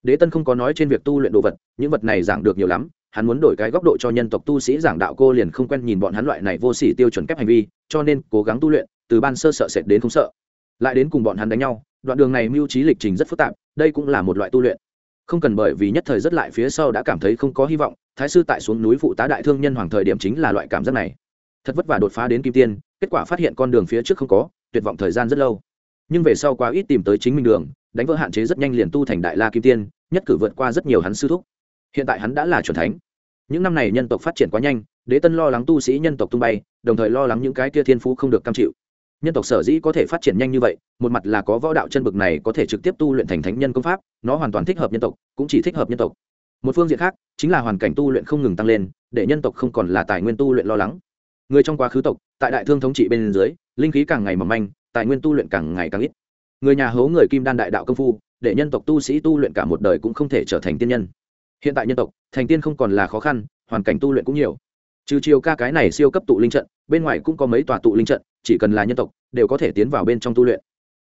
Đế tân không có nói trên việc tu luyện đồ vật, những vật này giảng được nhiều lắm hắn muốn đổi cái góc độ cho nhân tộc tu sĩ giảng đạo cô liền không quen nhìn bọn hắn loại này vô sỉ tiêu chuẩn kép hành vi, cho nên cố gắng tu luyện, từ ban sơ sợ sệt đến không sợ. Lại đến cùng bọn hắn đánh nhau, đoạn đường này mưu trí lịch trình rất phức tạp, đây cũng là một loại tu luyện. Không cần bởi vì nhất thời rất lại phía sau đã cảm thấy không có hy vọng, thái sư tại xuống núi phụ tá đại thương nhân hoàng thời điểm chính là loại cảm giác này. Thật vất vả đột phá đến kim tiên, kết quả phát hiện con đường phía trước không có, tuyệt vọng thời gian rất lâu. Nhưng về sau quá ít tìm tới chính mình đường, đánh vỡ hạn chế rất nhanh liền tu thành đại la kim tiên, nhất cử vượt qua rất nhiều hắn sư thúc. Hiện tại hắn đã là c thánh những năm này nhân tộc phát triển quá nhanh, đế tân lo lắng tu sĩ nhân tộc tung bay, đồng thời lo lắng những cái kia thiên phú không được cam chịu. Nhân tộc sở dĩ có thể phát triển nhanh như vậy, một mặt là có võ đạo chân bực này có thể trực tiếp tu luyện thành thánh nhân công pháp, nó hoàn toàn thích hợp nhân tộc, cũng chỉ thích hợp nhân tộc. Một phương diện khác, chính là hoàn cảnh tu luyện không ngừng tăng lên, để nhân tộc không còn là tài nguyên tu luyện lo lắng. Người trong quá khứ tộc, tại đại thương thống trị bên dưới, linh khí càng ngày mỏng manh, tài nguyên tu luyện càng ngày càng ít. Người nhà hố người kim đan đại đạo công phu, để nhân tộc tu sĩ tu luyện cả một đời cũng không thể trở thành tiên nhân hiện tại nhân tộc, thành tiên không còn là khó khăn, hoàn cảnh tu luyện cũng nhiều. Trừ chiều ca cái này siêu cấp tụ linh trận, bên ngoài cũng có mấy tòa tụ linh trận, chỉ cần là nhân tộc, đều có thể tiến vào bên trong tu luyện.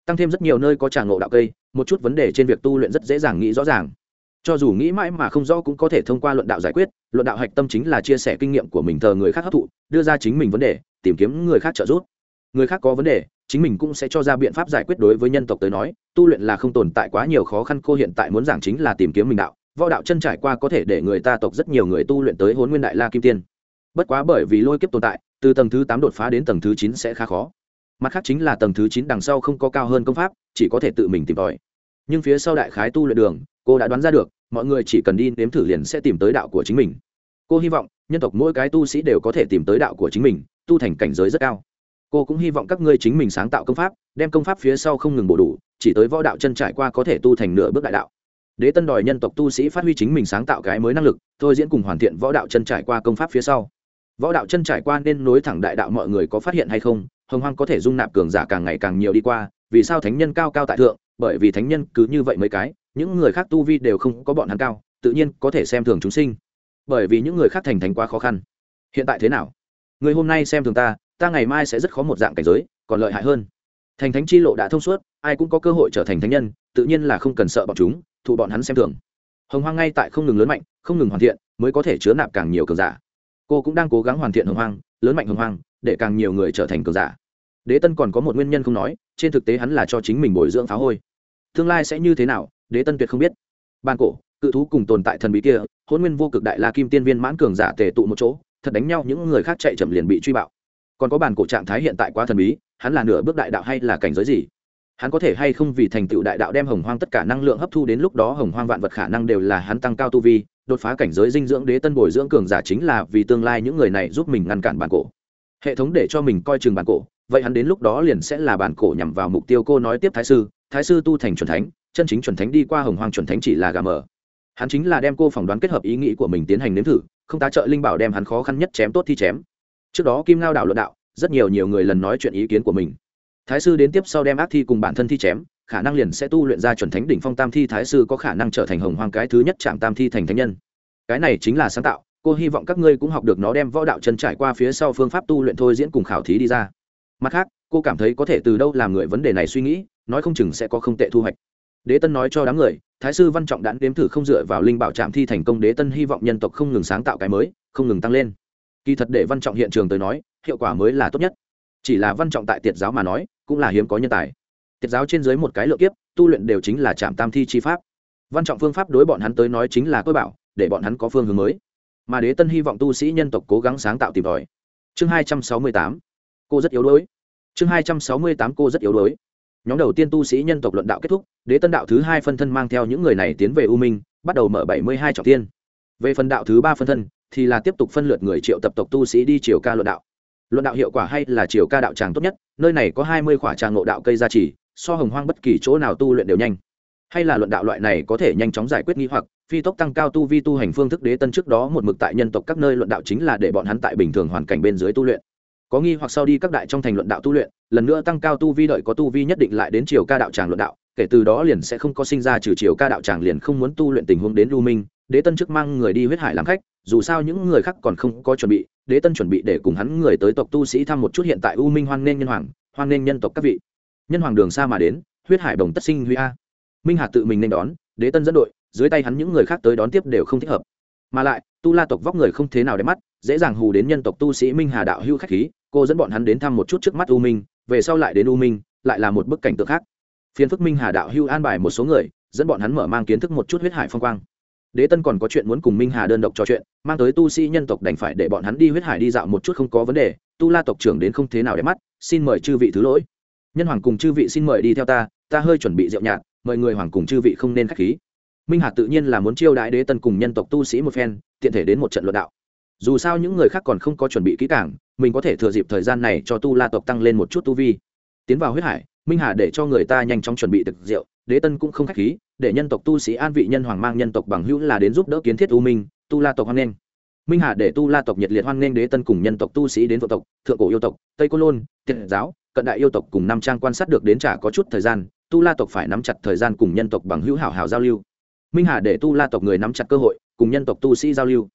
Tăng thêm rất nhiều nơi có tràng ngộ đạo cây, một chút vấn đề trên việc tu luyện rất dễ dàng nghĩ rõ ràng. Cho dù nghĩ mãi mà không rõ cũng có thể thông qua luận đạo giải quyết, luận đạo hạch tâm chính là chia sẻ kinh nghiệm của mình thờ người khác hấp thụ, đưa ra chính mình vấn đề, tìm kiếm người khác trợ giúp. Người khác có vấn đề, chính mình cũng sẽ cho ra biện pháp giải quyết đối với nhân tộc tới nói, tu luyện là không tồn tại quá nhiều khó khăn, cô hiện tại muốn giảng chính là tìm kiếm mình đạo võ đạo chân trải qua có thể để người ta tộc rất nhiều người tu luyện tới hôn nguyên đại la kim tiên. Bất quá bởi vì lôi kiếp tồn tại, từ tầng thứ tám đột phá đến tầng thứ chín sẽ khá khó. Mặt khác chính là tầng thứ chín đằng sau không có cao hơn công pháp, chỉ có thể tự mình tìm tòi. Nhưng phía sau đại khái tu luyện đường, cô đã đoán ra được, mọi người chỉ cần đi nếm thử liền sẽ tìm tới đạo của chính mình. Cô hy vọng, nhân tộc mỗi cái tu sĩ đều có thể tìm tới đạo của chính mình, tu thành cảnh giới rất cao. Cô cũng hy vọng các ngươi chính mình sáng tạo công pháp, đem công pháp phía sau không ngừng bổ đủ, chỉ tới võ đạo chân trải qua có thể tu thành nửa bước đại đạo đế tân đòi nhân tộc tu sĩ phát huy chính mình sáng tạo cái mới năng lực, thôi diễn cùng hoàn thiện võ đạo chân trải qua công pháp phía sau. Võ đạo chân trải qua nên nối thẳng đại đạo mọi người có phát hiện hay không, hồng hoang có thể dung nạp cường giả càng ngày càng nhiều đi qua, vì sao thánh nhân cao cao tại thượng, bởi vì thánh nhân cứ như vậy mấy cái, những người khác tu vi đều không có bọn hắn cao, tự nhiên có thể xem thường chúng sinh. Bởi vì những người khác thành thánh quá khó khăn. Hiện tại thế nào? Người hôm nay xem thường ta ta ngày mai sẽ rất khó một dạng cảnh giới, còn lợi hại hơn. Thành thánh chi lộ đã thông suốt, ai cũng có cơ hội trở thành thánh nhân, tự nhiên là không cần sợ bọn chúng thụ bọn hắn xem thường. Hồng hoang ngay tại không ngừng lớn mạnh, không ngừng hoàn thiện, mới có thể chứa nạp càng nhiều cường giả. Cô cũng đang cố gắng hoàn thiện hồng hoang, lớn mạnh hồng hoang, để càng nhiều người trở thành cường giả. Đế tân còn có một nguyên nhân không nói, trên thực tế hắn là cho chính mình bồi dưỡng phá hôi. Tương lai sẽ như thế nào, đế tân tuyệt không biết. Ban cổ, cự thú cùng tồn tại thần bí kia hôn nguyên vô cực đại la kim tiên viên mãn cường giả tề tụ một chỗ, thật đánh nhau, những người khác chạy chậm liền bị truy bạo. Còn có bản cổ trạng thái hiện tại quá thần bí, hắn là nửa bước đại đạo hay là cảnh giới gì? Hắn có thể hay không vì thành tựu đại đạo đem hồng hoang tất cả năng lượng hấp thu đến lúc đó hồng hoang vạn vật khả năng đều là hắn tăng cao tu vi, đột phá cảnh giới dinh dưỡng đế tân bồi dưỡng cường giả chính là vì tương lai những người này giúp mình ngăn cản bản cổ. Hệ thống để cho mình coi chừng bản cổ, vậy hắn đến lúc đó liền sẽ là bản cổ nhằm vào mục tiêu cô nói tiếp thái sư thái sư tu thành c thánh, chân chính c thánh đi qua hồng hoang c thánh chỉ là gà mờ. Hắn chính là đem cô phỏng đoán kết hợp ý nghĩ của mình tiến hành nếm thử, không tá trợ linh bảo đem hắn khó khăn nhất chém tốt thi chém. Trước đó kim ngao đạo luận đạo, rất nhiều nhiều người lần nói chuyện ý kiến của mình thái sư đến tiếp sau đem ác thi cùng bản thân thi chém, khả năng liền sẽ tu luyện ra chuẩn thánh đỉnh phong tam thi, thái sư có khả năng trở thành hồng hoàng cái thứ nhất chạm tam thi thành thánh nhân. Cái này chính là sáng tạo, cô hy vọng các ngươi cũng học được nó đem võ đạo chân trải qua phía sau phương pháp tu luyện thôi diễn cùng khảo thí đi ra. Mặt khác, cô cảm thấy có thể từ đâu làm người vấn đề này suy nghĩ, nói không chừng sẽ có không tệ thu hoạch. Đế tân nói cho đám người, thái sư văn trọng đã đếm thử không dựa vào linh bảo trạm thi thành công, đế tân hy vọng nhân tộc không ngừng sáng tạo cái mới, không ngừng tăng lên. Kỳ thật để văn trọng hiện trường tới nói, hiệu quả mới là tốt nhất chỉ là văn trọng tại tiệt giáo mà nói, cũng là hiếm có nhân tài. Tiệt giáo trên dưới một cái lựa kiếp, tu luyện đều chính là trạm tam thi chi pháp. Văn trọng phương pháp đối bọn hắn tới nói chính là cơ bảo, để bọn hắn có phương hướng mới. Mà đế tân hy vọng tu sĩ nhân tộc cố gắng sáng tạo tìm tòi. Chương hai trăm sáu mươi tám, cô rất yếu đuối. Chương hai trăm sáu mươi tám, cô rất yếu đuối. Nhóm đầu tiên tu sĩ nhân tộc luận đạo kết thúc, đế tân đạo thứ hai phân thân mang theo những người này tiến về u minh, bắt đầu mở bảy mươi hai trọng tiên. Về phần đạo thứ ba phân thân, thì là tiếp tục phân lượt người triệu tập tộc tu sĩ đi triều ca luận đạo luận đạo hiệu quả hay là chiều ca đạo tràng tốt nhất, nơi này có hai mươi khỏa tràng ngộ đạo cây gia trì, so hồng hoang bất kỳ chỗ nào tu luyện đều nhanh. Hay là luận đạo loại này có thể nhanh chóng giải quyết nghi hoặc, phi tốc tăng cao tu vi tu hành phương thức đế tân trước đó một mực tại nhân tộc các nơi luận đạo chính là để bọn hắn tại bình thường hoàn cảnh bên dưới tu luyện. Có nghi hoặc sau đi các đại trong thành luận đạo tu luyện, lần nữa tăng cao tu vi đợi có tu vi nhất định lại đến chiều ca đạo tràng luận đạo, kể từ đó liền sẽ không có sinh ra trừ chiều ca đạo tràng liền không muốn tu luyện tình huống đến lưu minh đế tân trước mang người đi huyết hải làm khách, dù sao những người khác còn không có chuẩn bị, đế tân chuẩn bị để cùng hắn người tới tộc tu sĩ thăm một chút hiện tại u minh hoan nghênh nhân hoàng, hoan nghênh nhân tộc các vị. Nhân hoàng đường xa mà đến, huyết hải đồng tất sinh huy a. Minh hà tự mình nên đón, đế tân dẫn đội, dưới tay hắn những người khác tới đón tiếp đều không thích hợp. Mà lại, tu la tộc vóc người không thế nào đẹp mắt, dễ dàng hù đến nhân tộc tu sĩ minh hà đạo hưu khách khí, cô dẫn bọn hắn đến thăm một chút trước mắt u minh, về sau lại đến u minh, lại là một bức cảnh tượng khác. Phiền phức minh hà đạo hưu an bài một số người, dẫn bọn hắn mở mang kiến thức một chút huyết hải phong quang đế tân còn có chuyện muốn cùng minh hà đơn độc trò chuyện, mang tới tu sĩ nhân tộc đành phải để bọn hắn đi huyết hải đi dạo một chút không có vấn đề, tu la tộc trưởng đến không thế nào đẹp mắt, xin mời chư vị thứ lỗi. Nhân hoàng cùng chư vị xin mời đi theo ta ta hơi chuẩn bị rượu nhạt, mời người hoàng cùng chư vị không nên k h á c h khí. Minh hà tự nhiên là muốn chiêu đãi đế tân cùng nhân tộc tu sĩ một phen, tiện thể đến một trận luận đạo. Dù sao những người khác còn không có chuẩn bị kỹ cảng mình có thể thừa dịp thời gian này cho tu la tộc tăng lên một chút tu vi. Tiến vào huyết hải, minh hà để cho người ta nhanh chóng chuẩn bị thực rượu, đế tân cũng không k h á c h khí để nhân tộc tu sĩ an vị nhân hoàng mang nhân tộc bằng hữu là đến giúp đỡ kiến thiết u minh, tu la tộc hoan nghênh. Minh hà để tu la tộc nhiệt liệt hoan nghênh đế tân cùng nhân tộc tu sĩ đến vợ tộc, thượng cổ yêu tộc, tây cô lôn tiện giáo, cận đại yêu tộc cùng năm trang quan sát được đến trả có chút thời gian, tu la tộc phải nắm chặt thời gian cùng nhân tộc bằng hữu hảo hảo giao lưu. Minh hà để tu la tộc người nắm chặt cơ hội, cùng nhân tộc tu sĩ giao lưu.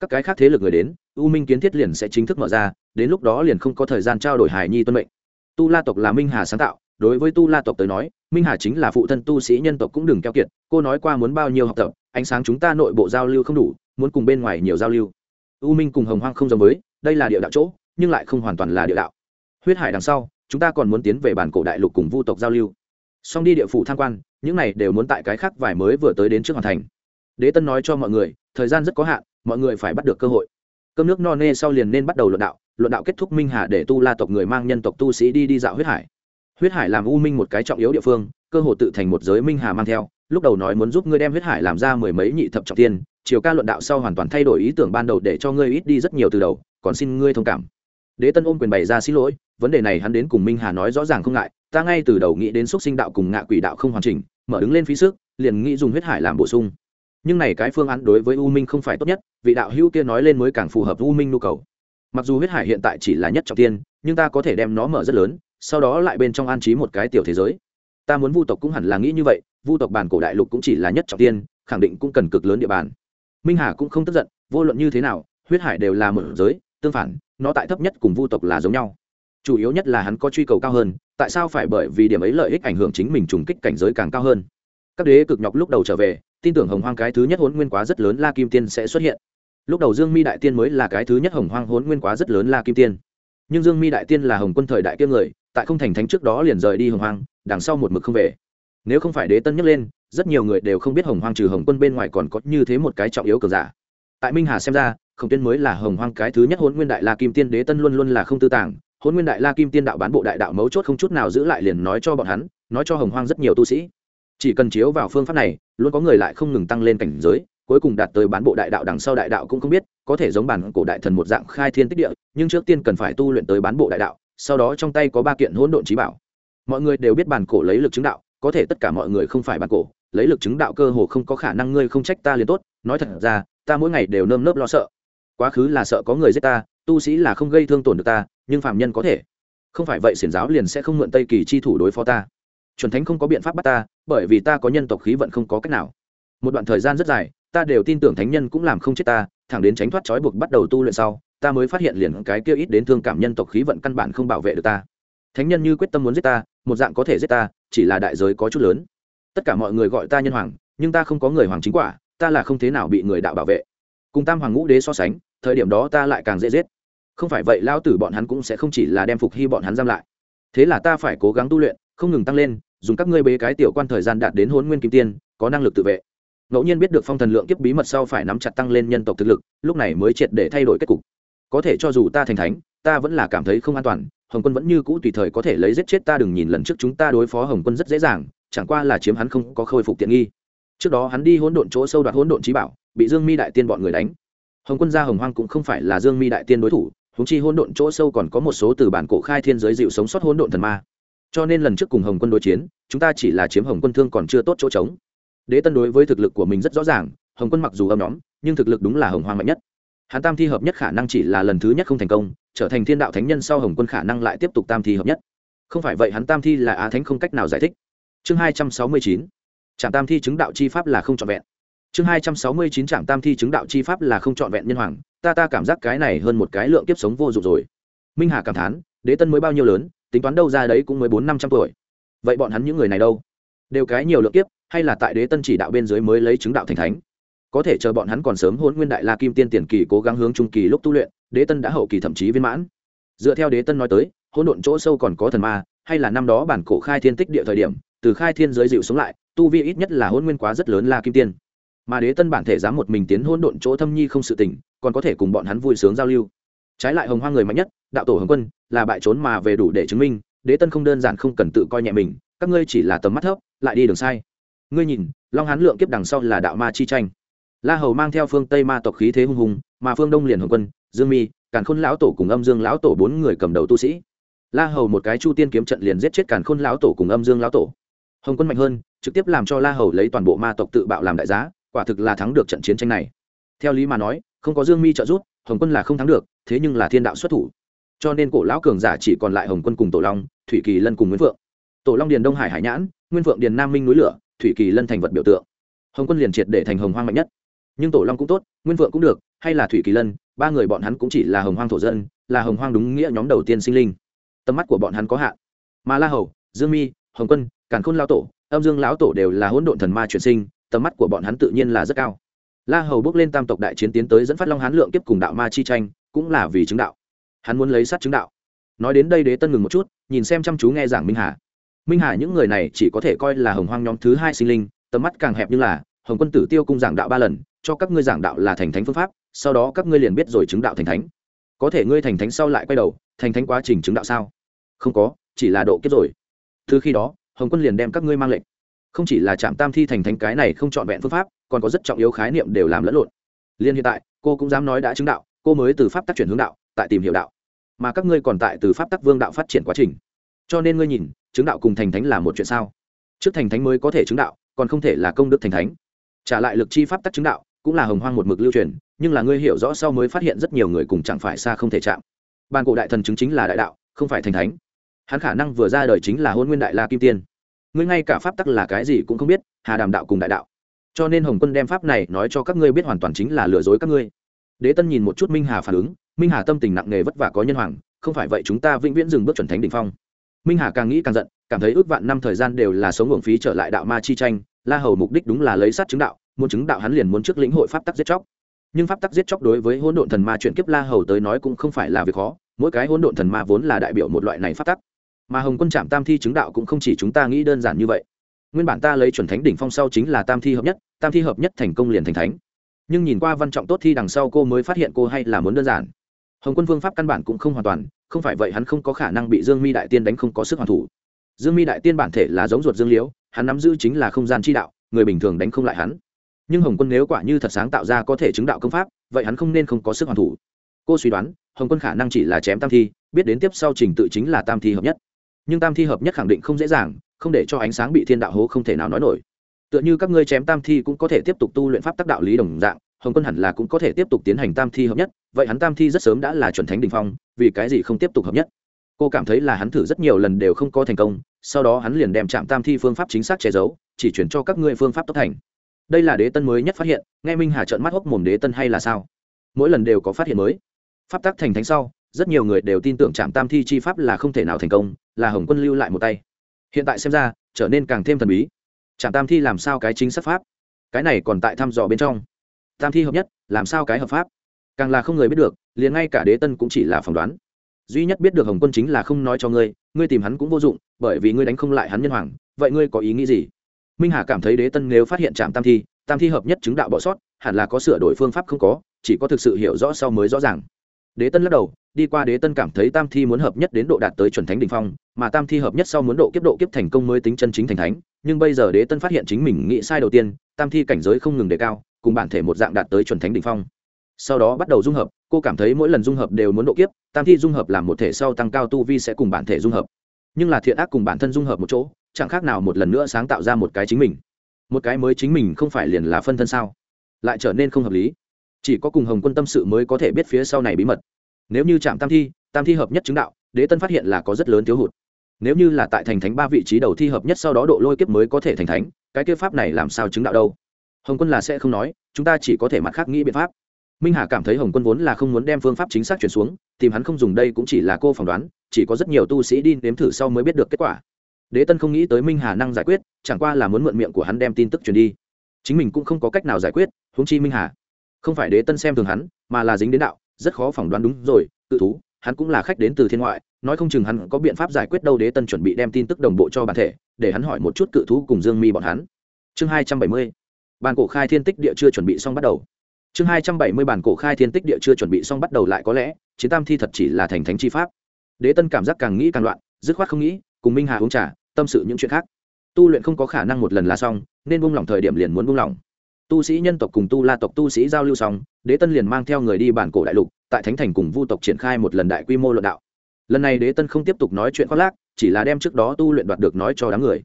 Các cái khác thế lực người đến, u minh kiến thiết liền sẽ chính thức mở ra, đến lúc đó liền không có thời gian trao đổi hài nhi tuân mệnh. Tu la tộc là minh hà sáng tạo đối với tu la tộc tới nói, minh hà chính là phụ thân tu sĩ nhân tộc cũng đừng keo kiệt, cô nói qua muốn bao nhiêu học tập, ánh sáng chúng ta nội bộ giao lưu không đủ, muốn cùng bên ngoài nhiều giao lưu. U minh cùng hồng hoang không giống với, đây là địa đạo chỗ, nhưng lại không hoàn toàn là địa đạo. Huyết hải đằng sau, chúng ta còn muốn tiến về bản cổ đại lục cùng vu tộc giao lưu. Xong đi địa phủ tham quan, những này đều muốn tại cái khác vài mới vừa tới đến trước hoàn thành. Đế tân nói cho mọi người, thời gian rất có hạn, mọi người phải bắt được cơ hội. Cơm nước no nê sau liền nên bắt đầu luận đạo luận đạo kết thúc minh hà để tu la tộc người mang nhân tộc tu sĩ đi đi dạo huyết hải huyết hải làm u minh một cái trọng yếu địa phương, cơ hội tự thành một giới minh hà mang theo, lúc đầu nói muốn giúp ngươi đem huyết hải làm ra mười mấy nhị thập trọng tiên, chiều ca luận đạo sau hoàn toàn thay đổi ý tưởng ban đầu để cho ngươi ít đi rất nhiều từ đầu, còn xin ngươi thông cảm. Đế tân ôm quyền bày ra xin lỗi, vấn đề này hắn đến cùng minh hà nói rõ ràng không ngại, ta ngay từ đầu nghĩ đến xúc sinh đạo cùng ngạ quỷ đạo không hoàn chỉnh, mở đứng lên phí sức, liền nghĩ dùng huyết hải làm bổ sung. Nhưng này cái phương án đối với u minh không phải tốt nhất, vị đạo hữu kia nói lên mới càng phù hợp u minh nhu cầu. Mặc dù huyết hải hiện tại chỉ là nhất trọng tiên, nhưng ta có thể đem nó mở rất lớn sau đó lại bên trong an trí một cái tiểu thế giới. Ta muốn vu tộc cũng hẳn là nghĩ như vậy, vu tộc bản cổ đại lục cũng chỉ là nhất trọng tiên khẳng định cũng cần cực lớn địa bàn. Minh hà cũng không tức giận, vô luận như thế nào, huyết hải đều là một giới, tương phản, nó tại thấp nhất cùng vu tộc là giống nhau. Chủ yếu nhất là hắn có truy cầu cao hơn, tại sao phải bởi vì điểm ấy lợi ích ảnh hưởng chính mình trùng kích cảnh giới càng cao hơn? Các đế cực nhọc lúc đầu trở về, tin tưởng hồng hoang cái thứ nhất hốn nguyên quá rất lớn la kim tiên sẽ xuất hiện. Lúc đầu dương mi đại tiên mới là cái thứ nhất hồng hoang hốn nguyên quá rất lớn la kim tiên. Nhưng dương mi đại tiên là hồng quân thời đại kiêm người tại không thành thánh trước đó liền rời đi hồng hoang, đằng sau một mực không về. Nếu không phải đế tân nhắc lên, rất nhiều người đều không biết hồng hoang trừ hồng quân bên ngoài còn có như thế một cái trọng yếu cờ giả. Tại minh hà xem ra, khổng tiên mới là hồng hoang cái thứ nhất hôn nguyên đại la kim tiên, đế tân luôn luôn là không tư tàng. Hôn nguyên đại la kim tiên đạo bán bộ đại đạo mấu chốt không chút nào giữ lại liền nói cho bọn hắn, nói cho hồng hoang rất nhiều tu sĩ. Chỉ cần chiếu vào phương pháp này, luôn có người lại không ngừng tăng lên cảnh giới, cuối cùng đạt tới bán bộ đại đạo đằng sau đại đạo cũng không biết, có thể giống bản cổ đại thần một dạng khai thiên tích địa, nhưng trước tiên cần phải tu luyện tới bán bộ đại đạo sau đó trong tay có ba kiện hỗn độn trí bảo. Mọi người đều biết bản cổ lấy lực chứng đạo, có thể tất cả mọi người không phải bản cổ, lấy lực chứng đạo cơ hồ không có khả năng ngươi không trách ta liền tốt, nói thật ra, ta mỗi ngày đều nơm nớp lo sợ. Quá khứ là sợ có người giết ta, tu sĩ là không gây thương tổn được ta, nhưng phạm nhân có thể. Không phải vậy xiển giáo liền sẽ không mượn tây kỳ chi thủ đối phó ta. Chuẩn thánh không có biện pháp bắt ta, bởi vì ta có nhân tộc khí vận không có cách nào. Một đoạn thời gian rất dài, ta đều tin tưởng thánh nhân cũng làm không chết ta, thẳng đến tránh thoát trói buộc bắt đầu tu luyện sau ta mới phát hiện liền cái kia ít đến thương cảm nhân tộc khí vận căn bản không bảo vệ được ta. Thánh nhân như quyết tâm muốn giết ta, một dạng có thể giết ta, chỉ là đại giới có chút lớn. Tất cả mọi người gọi ta nhân hoàng, nhưng ta không có người hoàng chính quả, ta là không thế nào bị người đạo bảo vệ. Cùng tam hoàng ngũ đế so sánh, thời điểm đó ta lại càng dễ giết. Không phải vậy lao tử bọn hắn cũng sẽ không chỉ là đem phục hy bọn hắn giam lại. Thế là ta phải cố gắng tu luyện, không ngừng tăng lên, dùng các ngươi bế cái tiểu quan thời gian đạt đến hôn nguyên kim tiên, có năng lực tự vệ. Ngẫu nhiên biết được phong thần lượng kiếp bí mật sau phải nắm chặt tăng lên nhân tộc thực lực, lúc này mới triệt để thay đổi kết cục có thể cho dù ta thành thánh, ta vẫn là cảm thấy không an toàn. Hồng quân vẫn như cũ tùy thời có thể lấy giết chết ta, đừng nhìn lần trước chúng ta đối phó hồng quân rất dễ dàng, chẳng qua là chiếm hắn không có khôi phục tiện nghi. Trước đó hắn đi hỗn độn chỗ sâu đoạt hỗn độn trí bảo, bị dương mi đại tiên bọn người đánh. Hồng quân gia hồng hoang cũng không phải là dương mi đại tiên đối thủ húng chi hỗn độn chỗ sâu còn có một số từ bản cổ khai thiên giới dịu sống sót hỗn độn thần ma. Cho nên lần trước cùng hồng quân đối chiến, chúng ta chỉ là chiếm hồng quân thương còn chưa tốt chỗ trống. Đế tân đối với thực lực của mình rất rõ ràng, hồng quân mặc dù âm nhóm, nhưng thực lực đúng là hồng hoang mạnh nhất hắn tam thi hợp nhất khả năng chỉ là lần thứ nhất không thành công, trở thành thiên đạo thánh nhân sau hồng quân khả năng lại tiếp tục tam thi hợp nhất. Không phải vậy hắn tam thi là á thánh không cách nào giải thích. Chương hai trăm sáu mươi chín, trạm tam thi chứng đạo chi pháp là không trọn vẹn. Chương hai trăm sáu mươi chín, trạm tam thi chứng đạo chi pháp là không trọn vẹn nhân hoàng, ta ta cảm giác cái này hơn một cái lượng kiếp sống vô dụng rồi. Minh hà cảm thán, đế tân mới bao nhiêu lớn, tính toán đâu ra đấy cũng mới bốn năm trăm tuổi. Vậy bọn hắn những người này đâu? Đều cái nhiều lượng kiếp, hay là tại đế tân chỉ đạo bên dưới mới lấy chứng đạo thành thánh? Có thể chờ bọn hắn còn sớm hôn nguyên đại la kim tiên tiền kỳ cố gắng hướng trung kỳ lúc tu luyện, đế tân đã hậu kỳ thậm chí viên mãn. Dựa theo đế tân nói tới, hỗn độn chỗ sâu còn có thần ma, hay là năm đó bản cổ khai thiên tích địa thời điểm, từ khai thiên giới dịu xuống lại, tu vi ít nhất là hôn nguyên quá rất lớn la kim tiên. Mà đế tân bản thể dám một mình tiến hôn độn chỗ thâm nhi không sự tỉnh còn có thể cùng bọn hắn vui sướng giao lưu. Trái lại hồng hoa người mạnh nhất, đạo tổ hồng quân, là bại trốn mà về đủ để chứng minh, đế tân không đơn giản không cần tự coi nhẹ mình, các ngươi chỉ là tầm mắt thấp, lại đi đường sai. Ngươi nhìn, long hán lượng kiếp đằng sau là đạo ma chi tranh la hầu mang theo phương tây ma tộc khí thế hung hùng, mà phương đông liền hồng quân, dương mi, càn khôn lão tổ cùng âm dương lão tổ bốn người cầm đầu tu sĩ. La hầu một cái chu tiên kiếm trận liền giết chết càn khôn lão tổ cùng âm dương lão tổ. Hồng quân mạnh hơn, trực tiếp làm cho la hầu lấy toàn bộ ma tộc tự bạo làm đại giá, quả thực là thắng được trận chiến tranh này. Theo lý mà nói, không có dương mi trợ giúp, hồng quân là không thắng được, thế nhưng là thiên đạo xuất thủ. Cho nên cổ lão cường giả chỉ còn lại hồng quân cùng tổ long, thủy kỳ lân cùng nguyễn phượng. Tổ long điền đông hải hải nhãn, nguyên phượng điền nam minh núi lửa, thủy kỳ lân thành vật biểu tượng. Hồng quân liền triệt để thành hồng hoang mạnh nhất nhưng tổ long cũng tốt, nguyên vượng cũng được, hay là thủy kỳ lân, ba người bọn hắn cũng chỉ là hồng hoang thổ dân, là hồng hoang đúng nghĩa nhóm đầu tiên sinh linh. Tầm mắt của bọn hắn có hạn. Mà la hầu, dương mi, hồng quân, càn khôn lao tổ, âm dương lão tổ đều là hỗn độn thần ma chuyển sinh, tầm mắt của bọn hắn tự nhiên là rất cao. La hầu bước lên tam tộc đại chiến tiến tới dẫn phát long hán lượng kiếp cùng đạo ma chi tranh, cũng là vì chứng đạo. Hắn muốn lấy sát chứng đạo. Nói đến đây đế tân ngừng một chút, nhìn xem chăm chú nghe giảng minh hà. Minh hà những người này chỉ có thể coi là hồng hoang nhóm thứ hai sinh linh, tầm mắt càng hẹp như là, hồng quân tử tiêu cung giảng đạo ba lần cho các ngươi giảng đạo là thành thánh phương pháp, sau đó các ngươi liền biết rồi chứng đạo thành thánh. Có thể ngươi thành thánh sau lại quay đầu, thành thánh quá trình chứng đạo sao? Không có, chỉ là độ kiếp rồi. Từ khi đó, hồng quân liền đem các ngươi mang lệnh. Không chỉ là Trạm tam thi thành thánh cái này không trọn vẹn phương pháp, còn có rất trọng yếu khái niệm đều làm lẫn lộn. Liên hiện tại, cô cũng dám nói đã chứng đạo, cô mới từ pháp tác chuyển hướng đạo, tại tìm hiểu đạo. Mà các ngươi còn tại từ pháp tác vương đạo phát triển quá trình. Cho nên ngươi nhìn, chứng đạo cùng thành thánh là một chuyện sao? Trước thành thánh mới có thể chứng đạo, còn không thể là công đức thành thánh. Trả lại lực chi pháp tác chứng đạo cũng là hồng hoang một mực lưu truyền, nhưng là ngươi hiểu rõ sau mới phát hiện rất nhiều người cùng chẳng phải xa không thể chạm. Ban cổ đại thần chứng chính là đại đạo, không phải thành thánh. Hắn khả năng vừa ra đời chính là hôn nguyên đại la kim tiên. Ngươi ngay cả pháp tắc là cái gì cũng không biết, hà đàm đạo cùng đại đạo. Cho nên hồng quân đem pháp này nói cho các ngươi biết hoàn toàn chính là lừa dối các ngươi. Đế tân nhìn một chút minh hà phản ứng, minh hà tâm tình nặng nề vất vả có nhân hoàng, không phải vậy chúng ta vĩnh viễn dừng bước chuẩn thánh đ ỉ n h phong. Minh hà càng nghĩ càng giận, cảm thấy ước vạn năm thời gian đều là sống uổng phí trở lại đạo ma chi tranh, la hầu mục đích đúng là lấy sát chứng đạo muốn chứng đạo hắn liền muốn trước lĩnh hội pháp tắc giết chóc. Nhưng pháp tắc giết chóc đối với hỗn độn thần ma chuyển kiếp la hầu tới nói cũng không phải là việc khó, mỗi cái hỗn độn thần ma vốn là đại biểu một loại này pháp tắc. Mà hồng quân trạm tam thi chứng đạo cũng không chỉ chúng ta nghĩ đơn giản như vậy. Nguyên bản ta lấy chuẩn thánh đỉnh phong sau chính là tam thi hợp nhất, tam thi hợp nhất thành công liền thành thánh. Nhưng nhìn qua văn trọng tốt thi đằng sau cô mới phát hiện cô hay là muốn đơn giản. Hồng quân phương pháp căn bản cũng không hoàn toàn, không phải vậy hắn không có khả năng bị dương mi đại tiên đánh không có sức hoàn thủ. Dương mi đại tiên bản thể là giống ruột dương liễu, hắn nắm giữ chính là không gian chi đạo, người bình thường đánh không lại hắn nhưng hồng quân nếu quả như thật sáng tạo ra có thể chứng đạo công pháp, vậy hắn không nên không có sức hoàn thủ. Cô suy đoán, hồng quân khả năng chỉ là chém tam thi, biết đến tiếp sau trình tự chính là tam thi hợp nhất. Nhưng tam thi hợp nhất khẳng định không dễ dàng, không để cho ánh sáng bị thiên đạo hố không thể nào nói nổi. Tựa như các ngươi chém tam thi cũng có thể tiếp tục tu luyện pháp tác đạo lý đồng dạng, hồng quân hẳn là cũng có thể tiếp tục tiến hành tam thi hợp nhất, vậy hắn tam thi rất sớm đã là chuẩn thánh đình phong, vì cái gì không tiếp tục hợp nhất? Cô cảm thấy là hắn thử rất nhiều lần đều không có thành công, sau đó hắn liền đem chạm tam thi phương pháp chính xác che giấu, chỉ chuyển cho các ngươi phương pháp tốt thành đây là đế tân mới nhất phát hiện, nghe minh hà trợn mắt hốc mồm đế tân hay là sao? Mỗi lần đều có phát hiện mới. Pháp tắc thành thánh sau, rất nhiều người đều tin tưởng Trạm tam thi chi pháp là không thể nào thành công, là hồng quân lưu lại một tay. Hiện tại xem ra, trở nên càng thêm thần bí. Trạm tam thi làm sao cái chính xác pháp? Cái này còn tại thăm dò bên trong. Tam thi hợp nhất, làm sao cái hợp pháp? Càng là không người biết được, liền ngay cả đế tân cũng chỉ là phỏng đoán. Duy nhất biết được hồng quân chính là không nói cho ngươi ngươi tìm hắn cũng vô dụng, bởi vì ngươi đánh không lại hắn nhân hoàng, vậy ngươi có ý nghĩ gì? Minh hà cảm thấy đế tân nếu phát hiện trạm tam thi tam thi hợp nhất chứng đạo bỏ sót, hẳn là có sửa đổi phương pháp không có, chỉ có thực sự hiểu rõ sau mới rõ ràng. Đế tân lắc đầu, đi qua đế tân cảm thấy tam thi muốn hợp nhất đến độ đạt tới chuẩn thánh đ ỉ n h phong, mà tam thi hợp nhất sau muốn độ kiếp độ kiếp thành công mới tính chân chính thành thánh, nhưng bây giờ đế tân phát hiện chính mình nghĩ sai đầu tiên, tam thi cảnh giới không ngừng đề cao, cùng bản thể một dạng đạt tới chuẩn thánh đ ỉ n h phong. Sau đó bắt đầu dung hợp, cô cảm thấy mỗi lần dung hợp đều muốn độ kiếp, tam thi dung hợp làm một thể sau tăng cao tu vi sẽ cùng bản thể dung hợp. Nhưng là thiện ác cùng bản thân dung hợp một chỗ chẳng khác nào một lần nữa sáng tạo ra một cái chính mình. Một cái mới chính mình không phải liền là phân thân sao? Lại trở nên không hợp lý. Chỉ có cùng hồng quân tâm sự mới có thể biết phía sau này bí mật. Nếu như chạm tam thi tam thi hợp nhất chứng đạo, đế tân phát hiện là có rất lớn thiếu hụt. Nếu như là tại thành thánh ba vị trí đầu thi hợp nhất sau đó độ lôi kiếp mới có thể thành thánh, cái kiếp pháp này làm sao chứng đạo đâu? Hồng quân là sẽ không nói, chúng ta chỉ có thể mặt khác nghĩ biện pháp. Minh hà cảm thấy hồng quân vốn là không muốn đem phương pháp chính xác chuyển xuống, tìm hắn không dùng đây cũng chỉ là cô phỏng đoán, chỉ có rất nhiều tu sĩ đi nếm thử sau mới biết được kết quả đế tân không nghĩ tới minh hà năng giải quyết, chẳng qua là muốn mượn miệng của hắn đem tin tức truyền đi. Chính mình cũng không có cách nào giải quyết, huống chi minh hà. Không phải đế tân xem thường hắn, mà là dính đến đạo, rất khó phỏng đoán đúng rồi, tự thú, hắn cũng là khách đến từ thiên ngoại, nói không chừng hắn có biện pháp giải quyết đâu đế tân chuẩn bị đem tin tức đồng bộ cho bản thể, để hắn hỏi một chút cự thú cùng dương mi bọn hắn. Chương hai trăm bảy mươi bàn cổ khai thiên tích địa chưa chuẩn bị xong bắt đầu. Chương hai trăm bảy mươi bản cổ khai thiên tích địa chưa chuẩn bị xong bắt đầu lại có lẽ, chiến tam thi thật chỉ là thành thánh chi pháp. Đế tân cảm giác càng nghĩ càng loạn, dứt khoát không nghĩ, cùng minh hà uống trà tâm sự những chuyện khác. Tu luyện không có khả năng một lần là xong, nên buông lỏng thời điểm liền muốn buông lỏng. Tu sĩ nhân tộc cùng tu la tộc tu sĩ giao lưu xong, đế tân liền mang theo người đi bản cổ đại lục, tại thánh thành cùng vu tộc triển khai một lần đại quy mô luận đạo. Lần này đế tân không tiếp tục nói chuyện khoác lác, chỉ là đem trước đó tu luyện đoạt được nói cho đám người.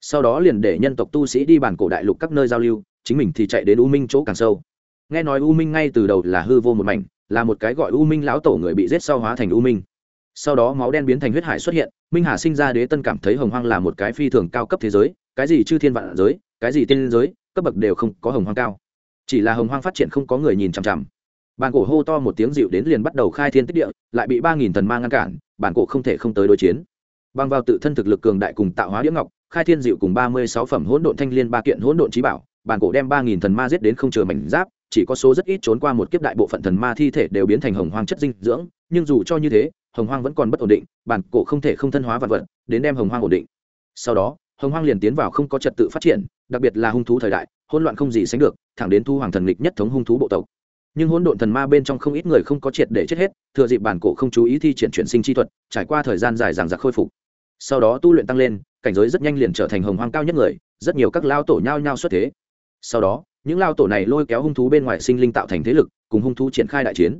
Sau đó liền để nhân tộc tu sĩ đi bản cổ đại lục các nơi giao lưu, chính mình thì chạy đến u minh chỗ càng sâu. Nghe nói u minh ngay từ đầu là hư vô một mảnh, là một cái gọi u minh lão tổ người bị giết sau hóa thành u minh sau đó máu đen biến thành huyết hải xuất hiện, minh hà sinh ra đế tân cảm thấy hồng hoang là một cái phi thường cao cấp thế giới, cái gì chư thiên vạn giới, cái gì tiên giới, cấp bậc đều không có hồng hoang cao. Chỉ là hồng hoang phát triển không có người nhìn chằm chằm. Bàn cổ hô to một tiếng dịu đến liền bắt đầu khai thiên tích địa, lại bị ba nghìn thần ma ngăn cản, bản cổ không thể không tới đối chiến. Bằng vào tự thân thực lực cường đại cùng tạo hóa đĩa ngọc, khai thiên dịu cùng ba mươi sáu phẩm hỗn độn thanh liên ba kiện hỗn độn trí bảo, bản cổ đem ba nghìn thần ma giết đến không chờ mảnh giáp, chỉ có số rất ít trốn qua một kiếp đại bộ phận thần ma thi thể đều biến thành hồng hoang chất dinh dưỡng nhưng dù cho như thế, hồng hoang vẫn còn bất ổn định, bản cổ không thể không thân hóa vật vật, đến đem hồng hoang ổn định. Sau đó, hồng hoang liền tiến vào không có trật tự phát triển, đặc biệt là hung thú thời đại, hỗn loạn không gì sánh được, thẳng đến thu hoàng thần lịch nhất thống hung thú bộ tộc. Nhưng hỗn độn thần ma bên trong không ít người không có triệt để chết hết, thừa dịp bản cổ không chú ý thi triển chuyển sinh chi thuật, trải qua thời gian dài dàng dặc khôi phục. Sau đó tu luyện tăng lên, cảnh giới rất nhanh liền trở thành hồng hoang cao nhất người, rất nhiều các lao tổ nhao nhao xuất thế. Sau đó, những lao tổ này lôi kéo hung thú bên ngoài sinh linh tạo thành thế lực, cùng hung thú triển khai đại chiến.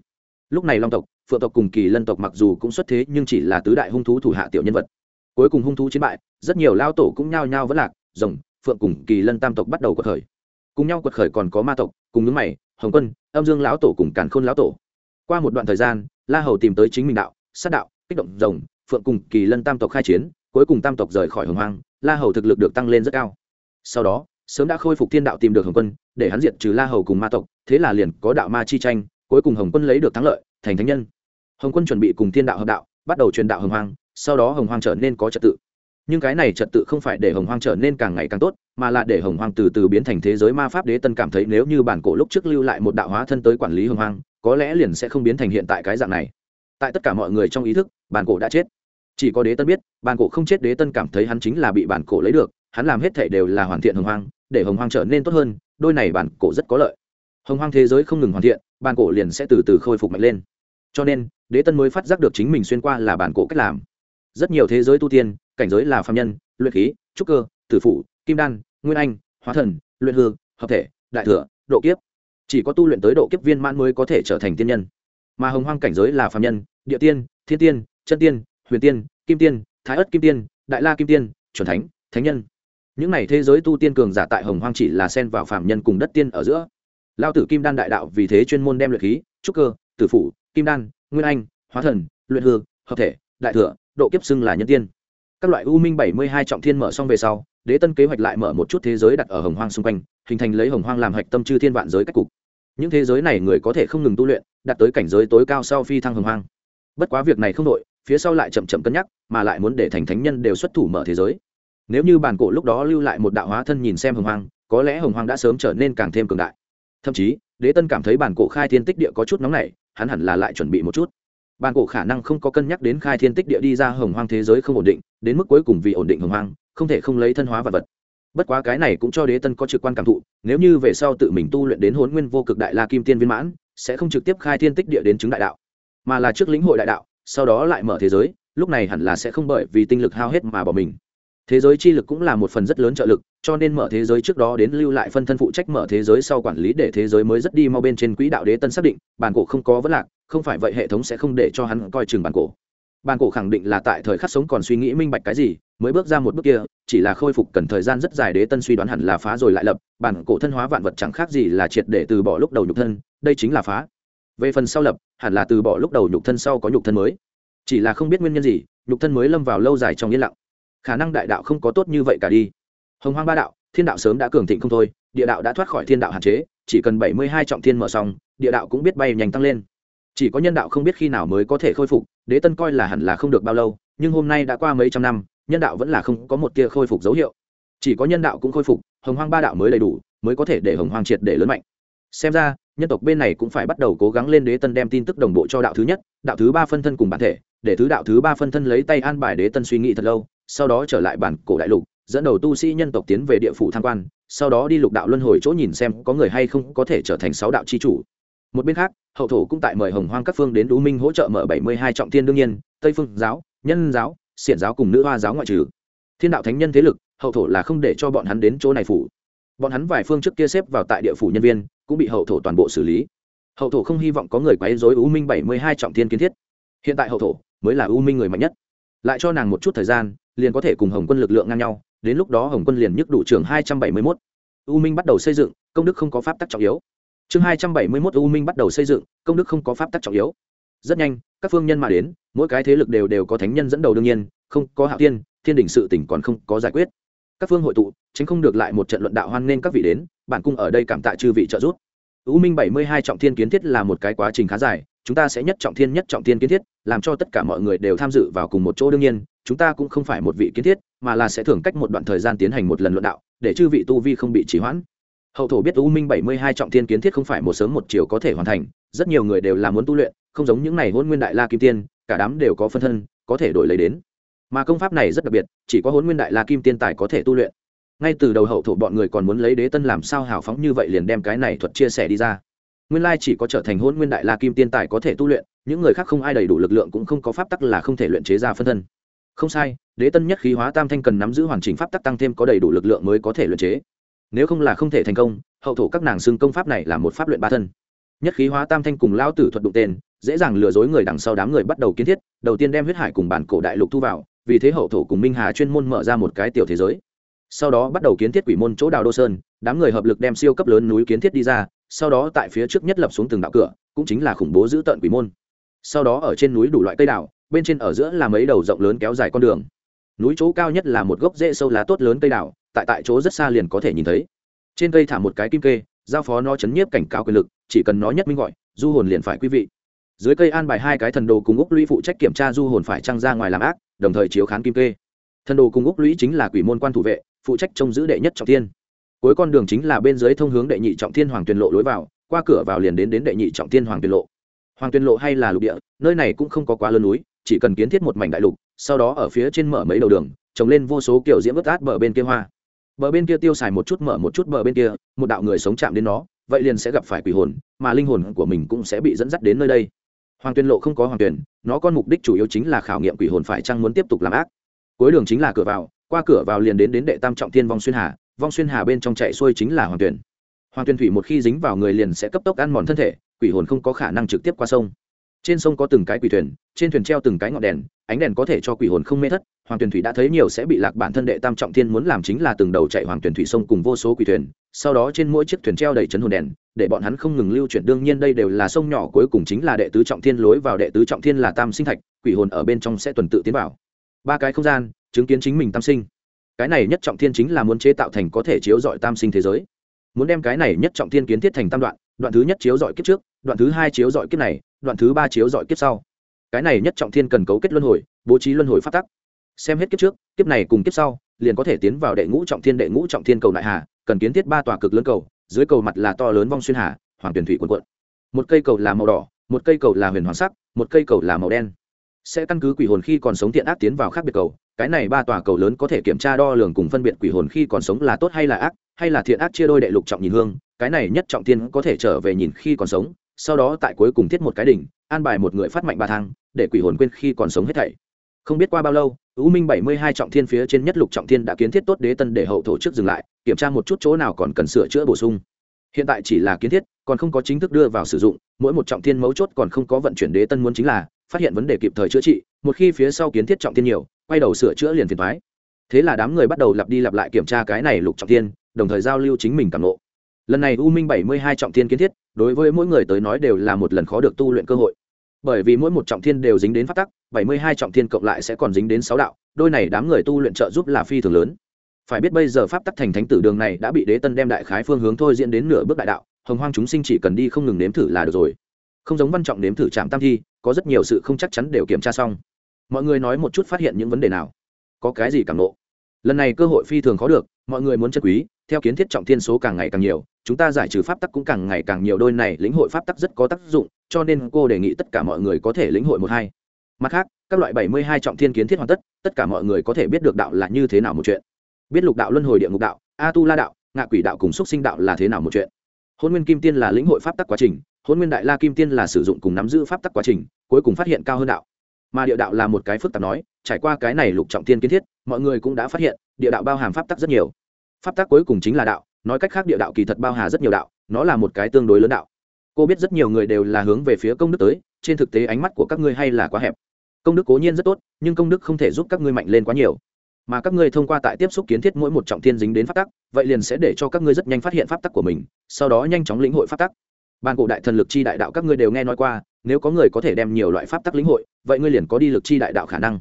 Lúc này long tộc phượng tộc cùng kỳ lân tộc mặc dù cũng xuất thế nhưng chỉ là tứ đại hung thú thủ hạ tiểu nhân vật. Cuối cùng hung thú chiến bại, rất nhiều lao tổ cũng nhao nhao vẫn lạc, rồng, phượng cùng kỳ lân tam tộc bắt đầu quật khởi. Cùng nhau quật khởi còn có ma tộc, cùng những mày, hồng quân, âm dương lão tổ cùng càn khôn lão tổ. Qua một đoạn thời gian, la hầu tìm tới chính mình đạo, sát đạo, kích động rồng, phượng cùng kỳ lân tam tộc khai chiến, cuối cùng tam tộc rời khỏi hồng hoang, la hầu thực lực được tăng lên rất cao. Sau đó, sớm đã khôi phục thiên đạo tìm được hồng quân, để hắn diệt trừ la hầu cùng ma tộc, thế là liền có đạo ma chi tranh, cuối cùng hồng quân lấy được thắng lợi thành thánh nhân. Hồng quân chuẩn bị cùng thiên đạo hợp đạo, bắt đầu truyền đạo hồng hoang, sau đó hồng hoang trở nên có trật tự. Nhưng cái này trật tự không phải để hồng hoang trở nên càng ngày càng tốt, mà là để hồng hoang từ từ biến thành thế giới ma pháp đế tân cảm thấy nếu như bản cổ lúc trước lưu lại một đạo hóa thân tới quản lý hồng hoang, có lẽ liền sẽ không biến thành hiện tại cái dạng này. Tại tất cả mọi người trong ý thức, bản cổ đã chết. Chỉ có đế tân biết, bản cổ không chết đế tân cảm thấy hắn chính là bị bản cổ lấy được, hắn làm hết thể đều là hoàn thiện hồng hoang, để hồng hoang trở nên tốt hơn, đôi này bản cổ rất có lợi. Hồng hoang thế giới không ngừng hoàn thiện, bản cổ liền sẽ từ từ khôi phục mạnh lên cho nên, đế tân mới phát giác được chính mình xuyên qua là bản cổ cách làm. Rất nhiều thế giới tu tiên, cảnh giới là phạm nhân, luyện khí, trúc cơ, tử phụ kim đan, nguyên anh, hóa thần, luyện hư, hợp thể, đại thừa, độ kiếp. Chỉ có tu luyện tới độ kiếp viên mãn mới có thể trở thành tiên nhân. Mà hồng hoang cảnh giới là phạm nhân, địa tiên, thiên tiên, chân tiên, huyền tiên, kim tiên, thái ất kim tiên, đại la kim tiên, chuẩn thánh thánh nhân. Những n à y thế giới tu tiên cường giả tại hồng hoang chỉ là xen vào phạm nhân cùng đất tiên ở giữa. Lao tử kim đan đại đạo vì thế chuyên môn đem luyện khí, trúc cơ tử phủ, kim đan, nguyên anh, hóa thần, luyện hư, hợp thể, đại thừa, độ kiếp xưng là nhân tiên. Các loại u minh bảy mươi hai trọng thiên mở xong về sau, đế tân kế hoạch lại mở một chút thế giới đặt ở hồng hoang xung quanh, hình thành lấy hồng hoang làm hạch tâm chư thiên vạn giới cách cục. Những thế giới này người có thể không ngừng tu luyện, đạt tới cảnh giới tối cao sau phi thăng hồng hoang. Bất quá việc này không đội phía sau lại chậm chậm cân nhắc, mà lại muốn để thành thánh nhân đều xuất thủ mở thế giới. Nếu như bản cổ lúc đó lưu lại một đạo hóa thân nhìn xem hồng hoang, có lẽ hồng hoang đã sớm trở nên càng thêm cường đại. Thậm chí, đế tân cảm thấy bản cổ khai thiên tích địa có chút nóng nảy hắn hẳn là lại chuẩn bị một chút. Bản cổ khả năng không có cân nhắc đến khai thiên tích địa đi ra hồng hoang thế giới không ổn định, đến mức cuối cùng vì ổn định hồng hoang, không thể không lấy thân hóa vật vật. Bất quá cái này cũng cho đế tân có trực quan cảm thụ, nếu như về sau tự mình tu luyện đến hôn nguyên vô cực đại la kim tiên viên mãn, sẽ không trực tiếp khai thiên tích địa đến chứng đại đạo, mà là trước lĩnh hội đại đạo, sau đó lại mở thế giới, lúc này hẳn là sẽ không bởi vì tinh lực hao hết mà bỏ mình thế giới chi lực cũng là một phần rất lớn trợ lực, cho nên mở thế giới trước đó đến lưu lại phân thân phụ trách mở thế giới sau quản lý để thế giới mới rất đi mau bên trên quỹ đạo đế tân xác định, bản cổ không có vấn lạc, không phải vậy hệ thống sẽ không để cho hắn coi chừng bản cổ. Bản cổ khẳng định là tại thời khắc sống còn suy nghĩ minh bạch cái gì, mới bước ra một bước kia, chỉ là khôi phục cần thời gian rất dài đế tân suy đoán hẳn là phá rồi lại lập, bản cổ thân hóa vạn vật chẳng khác gì là triệt để từ bỏ lúc đầu nhục thân, đây chính là phá. Về phần sau lập, hẳn là từ bỏ lúc đầu nhục thân sau có nhục thân mới. Chỉ là không biết nguyên nhân gì, nhục thân mới lâm vào lâu dài trong yên lặng khả năng đại đạo không có tốt như vậy cả đi. Hồng hoang ba đạo, thiên đạo sớm đã cường thịnh không thôi, địa đạo đã thoát khỏi thiên đạo hạn chế, chỉ cần bảy mươi hai trọng thiên mở xong, địa đạo cũng biết bay nhanh tăng lên. Chỉ có nhân đạo không biết khi nào mới có thể khôi phục, đế tân coi là hẳn là không được bao lâu, nhưng hôm nay đã qua mấy trăm năm, nhân đạo vẫn là không có một tia khôi phục dấu hiệu. Chỉ có nhân đạo cũng khôi phục, hồng hoang ba đạo mới đầy đủ, mới có thể để hồng hoang triệt để lớn mạnh. Xem ra, nhân tộc bên này cũng phải bắt đầu cố gắng lên đế tân đem tin tức đồng bộ cho đạo thứ nhất, đạo thứ ba phân thân cùng bản thể, để thứ đạo thứ ba phân thân lấy tay an bài đế tân suy nghĩ thật lâu sau đó trở lại bản cổ đại lục, dẫn đầu tu sĩ nhân tộc tiến về địa phủ tham quan, sau đó đi lục đạo luân hồi chỗ nhìn xem có người hay không có thể trở thành sáu đạo c h i chủ. Một bên khác, hậu thổ cũng tại mời hồng hoang các phương đến đũ minh hỗ trợ mở bảy mươi hai trọng thiên đương nhiên, tây phương giáo, nhân giáo, xiển giáo cùng nữ hoa giáo ngoại trừ. Thiên đạo thánh nhân thế lực, hậu thổ là không để cho bọn hắn đến chỗ này phủ. Bọn hắn vài phương trước kia xếp vào tại địa phủ nhân viên, cũng bị hậu thổ toàn bộ xử lý. Hậu thổ không hy vọng có người quấy dối u minh bảy mươi hai trọng thiên kiến thiết. Hiện tại hậu thổ mới là u minh người mạnh nhất. Lại cho nàng một chút thời gian liền có thể cùng hồng quân lực lượng ngang nhau đến lúc đó hồng quân liền nhức đủ trưởng hai trăm bảy mươi mốt. U minh bắt đầu xây dựng công đức không có pháp tắc trọng yếu. Chương hai trăm bảy mươi mốt u minh bắt đầu xây dựng công đức không có pháp tắc trọng yếu. Rất nhanh các phương nhân mà đến mỗi cái thế lực đều đều có thánh nhân dẫn đầu đương nhiên không có hạo tiên thiên đình sự tỉnh còn không có giải quyết. Các phương hội tụ tránh không được lại một trận luận đạo hoan nên các vị đến bản cung ở đây cảm tạ chư vị trợ giúp. U Minh bảy mươi hai trọng thiên kiến thiết là một cái quá trình khá dài, chúng ta sẽ nhất trọng thiên nhất trọng thiên kiến thiết, làm cho tất cả mọi người đều tham dự vào cùng một chỗ đương nhiên, chúng ta cũng không phải một vị kiến thiết, mà là sẽ thường cách một đoạn thời gian tiến hành một lần luận đạo, để chư vị tu vi không bị trì hoãn. Hậu thổ biết U Minh bảy mươi hai trọng thiên kiến thiết không phải một sớm một chiều có thể hoàn thành, rất nhiều người đều là muốn tu luyện, không giống những này hôn Nguyên Đại La Kim Tiên, cả đám đều có phân thân, có thể đổi lấy đến. Mà công pháp này rất đặc biệt, chỉ có hôn Nguyên Đại La Kim Tiên tài có thể tu luyện ngay từ đầu hậu thổ bọn người còn muốn lấy đế tân làm sao hào phóng như vậy liền đem cái này thuật chia sẻ đi ra nguyên lai chỉ có trở thành hôn nguyên đại la kim tiên tài có thể tu luyện những người khác không ai đầy đủ lực lượng cũng không có pháp tắc là không thể luyện chế ra phân thân không sai, đế tân nhất khí hóa tam thanh cần nắm giữ hoàn chỉnh pháp tắc tăng thêm có đầy đủ lực lượng mới có thể luyện chế. Nếu không là không thể thành công, hậu thổ các nàng xưng công pháp này là một pháp luyện ba thân. Nhất khí hóa tam thanh cùng lao tử thuật đụng tên, dễ dàng lừa dối người đằng sau đám người bắt đầu kiến thiết, đầu tiên đem huyết hải cùng bản cổ đại lục thu vào, vì thế hậu thổ cùng minh hà chuyên môn mở ra một cái tiểu thế giới. Sau đó bắt đầu kiến thiết quỷ môn chỗ đào đô sơn, đám người hợp lực đem siêu cấp lớn núi kiến thiết đi ra, sau đó tại phía trước nhất lập xuống từng đạo cửa, cũng chính là khủng bố giữ tận quỷ môn. Sau đó ở trên núi đủ loại cây đào bên trên ở giữa là mấy đầu rộng lớn kéo dài con đường. Núi chỗ cao nhất là một gốc rễ sâu lá tốt lớn cây đảo, tại tại chỗ rất xa liền có thể nhìn thấy. Trên cây thả một cái kim kê giao phó nó chấn nhiếp cảnh cáo quyền lực chỉ cần nó nhất minh gọi du hồn liền phải quý vị. Dưới cây an bài hai cái thần đồ cùng úc lũy phụ trách kiểm tra du hồn phải trăng ra ngoài làm ác đồng thời chiếu khán kim kê. Thần đồ cùng úc lũy chính là quỷ môn quan thủ vệ phụ trách trông giữ đệ nhất trọng thiên. Cuối con đường chính là bên dưới thông hướng đệ nhị trọng thiên hoàng tuyền lộ lối vào qua cửa vào liền đến đến đệ nhị trọng thiên hoàng tuyền lộ. Hoàng tuyền lộ hay là lục địa nơi này cũng không có quá lớn núi chỉ cần kiến thiết một mảnh đại lục, sau đó ở phía trên mở mấy đầu đường, trồng lên vô số kiểu diễm vớt át bờ bên kia hoa. Bờ bên kia tiêu xài một chút mở một chút bờ bên kia, một đạo người sống chạm đến nó, vậy liền sẽ gặp phải quỷ hồn, mà linh hồn của mình cũng sẽ bị dẫn dắt đến nơi đây. Hoàng tuyên lộ không có hoàng tuyển nó con mục đích chủ yếu chính là khảo nghiệm quỷ hồn phải chăng muốn tiếp tục làm ác. Cuối đường chính là cửa vào, qua cửa vào liền đến đến đệ tam trọng thiên vong xuyên hà, vong xuyên hà bên trong chạy xuôi chính là hoàng tuyển hoàng tuyển thủy một khi dính vào người liền sẽ cấp tốc ăn mòn thân thể, quỷ hồn không có khả năng trực tiếp qua sông trên sông có từng cái quỷ thuyền, trên thuyền treo từng cái ngọn đèn, ánh đèn có thể cho quỷ hồn không mê thất. Hoàng tuyển thủy đã thấy nhiều sẽ bị lạc bản thân đệ tam trọng thiên muốn làm chính là từng đầu chạy hoàng tuyển thủy sông cùng vô số quỷ thuyền. Sau đó trên mỗi chiếc thuyền treo đầy chấn hồn đèn, để bọn hắn không ngừng lưu chuyển. Đương nhiên đây đều là sông nhỏ cuối cùng chính là đệ tứ trọng thiên lối vào. Đệ tứ trọng thiên là tam sinh thạch, quỷ hồn ở bên trong sẽ tuần tự tiến vào. Ba cái không gian, chứng kiến chính mình tam sinh. Cái này nhất trọng thiên chính là muốn chế tạo thành có thể chiếu dọi tam sinh thế giới. Muốn đem cái này nhất trọng thiên kiến thiết thành tam đoạn đoạn thứ nhất chiếu dọi kiếp trước đoạn thứ hai chiếu dọi kiếp này, đoạn thứ ba chiếu dọi kiếp sau. Cái này nhất trọng thiên cần cấu kết luân hồi, bố trí luân hồi phát tắc. Xem hết kiếp trước, kiếp này cùng kiếp sau, liền có thể tiến vào đệ ngũ trọng thiên, đệ ngũ trọng thiên cầu đại hà, cần kiến thiết ba tòa cực lớn cầu, dưới cầu mặt là to lớn vong xuyên hà, hoàng tuyển thủy quần quận một cây cầu là màu đỏ, một cây cầu là huyền hoàng sắc, một cây cầu là màu đen. Sẽ căn cứ quỷ hồn khi còn sống thiện ác tiến vào khác biệt cầu, cái này ba tòa cầu lớn có thể kiểm tra đo lường cùng phân biệt quỷ hồn khi còn sống là tốt hay là ác, hay là thiện ác chia đôi đệ lục trọng nhìn hương, cái này nhất trọng thiên có thể trở về nhìn khi còn sống sau đó tại cuối cùng thiết một cái đỉnh, an bài một người phát mạnh ba thang, để quỷ hồn quên khi còn sống hết thảy. Không biết qua bao lâu, u minh bảy mươi hai trọng thiên phía trên nhất lục trọng thiên đã kiến thiết tốt đế tân để hậu thổ trước dừng lại, kiểm tra một chút chỗ nào còn cần sửa chữa bổ sung. Hiện tại chỉ là kiến thiết, còn không có chính thức đưa vào sử dụng, mỗi một trọng thiên mấu chốt còn không có vận chuyển đế tân muốn chính là phát hiện vấn đề kịp thời chữa trị, một khi phía sau kiến thiết trọng thiên nhiều, quay đầu sửa chữa liền phiền thoái thế là đám người bắt đầu lặp đi lặp lại kiểm tra cái này lục trọng thiên, đồng thời giao lưu chính mình cảm lộ lần này u minh bảy mươi hai trọng thiên kiến thiết, đối với mỗi người tới nói đều là một lần khó được tu luyện cơ hội. Bởi vì mỗi một trọng thiên đều dính đến phát tắc, bảy mươi hai trọng thiên cộng lại sẽ còn dính đến sáu đạo, đôi này đám người tu luyện trợ giúp là phi thường lớn. Phải biết bây giờ pháp tắc thành thánh tử đường này đã bị đế tân đem đại khái phương hướng thôi diễn đến nửa bước đại đạo, hồng hoang chúng sinh chỉ cần đi không ngừng nếm thử là được rồi. Không giống văn trọng nếm thử trạm tam thi, có rất nhiều sự không chắc chắn đều kiểm tra xong. Mọi người nói một chút phát hiện những vấn đề nào? Có cái gì cảm lộ lần này cơ hội phi thường khó được, mọi người muốn chân quý, theo kiến thiết trọng thiên số càng ngày càng nhiều chúng ta giải trừ pháp tắc cũng càng ngày càng nhiều, đôi này lĩnh hội pháp tắc rất có tác dụng, cho nên cô đề nghị tất cả mọi người có thể lĩnh hội một hai. Mặt khác, các loại bảy mươi hai trọng thiên kiến thiết hoàn tất tất cả mọi người có thể biết được đạo là như thế nào một chuyện. Biết lục đạo, luân hồi địa ngục đạo a tu la đạo, ngạ quỷ đạo cùng xúc sinh đạo là thế nào một chuyện. Hôn nguyên kim tiên là lĩnh hội pháp tắc quá trình, hôn nguyên đại la kim tiên là sử dụng cùng nắm giữ pháp tắc quá trình, cuối cùng phát hiện cao hơn đạo. Mà địa đạo là một cái phức tạp nói, trải qua cái này lục trọng tiên kiến thiết, mọi người cũng đã phát hiện, địa đạo bao hàm pháp tắc rất nhiều. Pháp tắc cuối cùng chính là đạo nói cách khác địa đạo kỳ thật bao hà rất nhiều đạo, nó là một cái tương đối lớn đạo. Cô biết rất nhiều người đều là hướng về phía công đức tới, trên thực tế ánh mắt của các ngươi hay là quá hẹp. Công đức cố nhiên rất tốt, nhưng công đức không thể giúp các ngươi mạnh lên quá nhiều. Mà các ngươi thông qua tại tiếp xúc kiến thiết mỗi một trọng thiên dính đến pháp tắc, vậy liền sẽ để cho các ngươi rất nhanh phát hiện pháp tắc của mình, sau đó nhanh chóng lĩnh hội pháp tắc. Ban cổ đại thần lực chi đại đạo các ngươi đều nghe nói qua, nếu có người có thể đem nhiều loại pháp tắc lĩnh hội, vậy ngươi liền có đi lực chi đại đạo khả năng.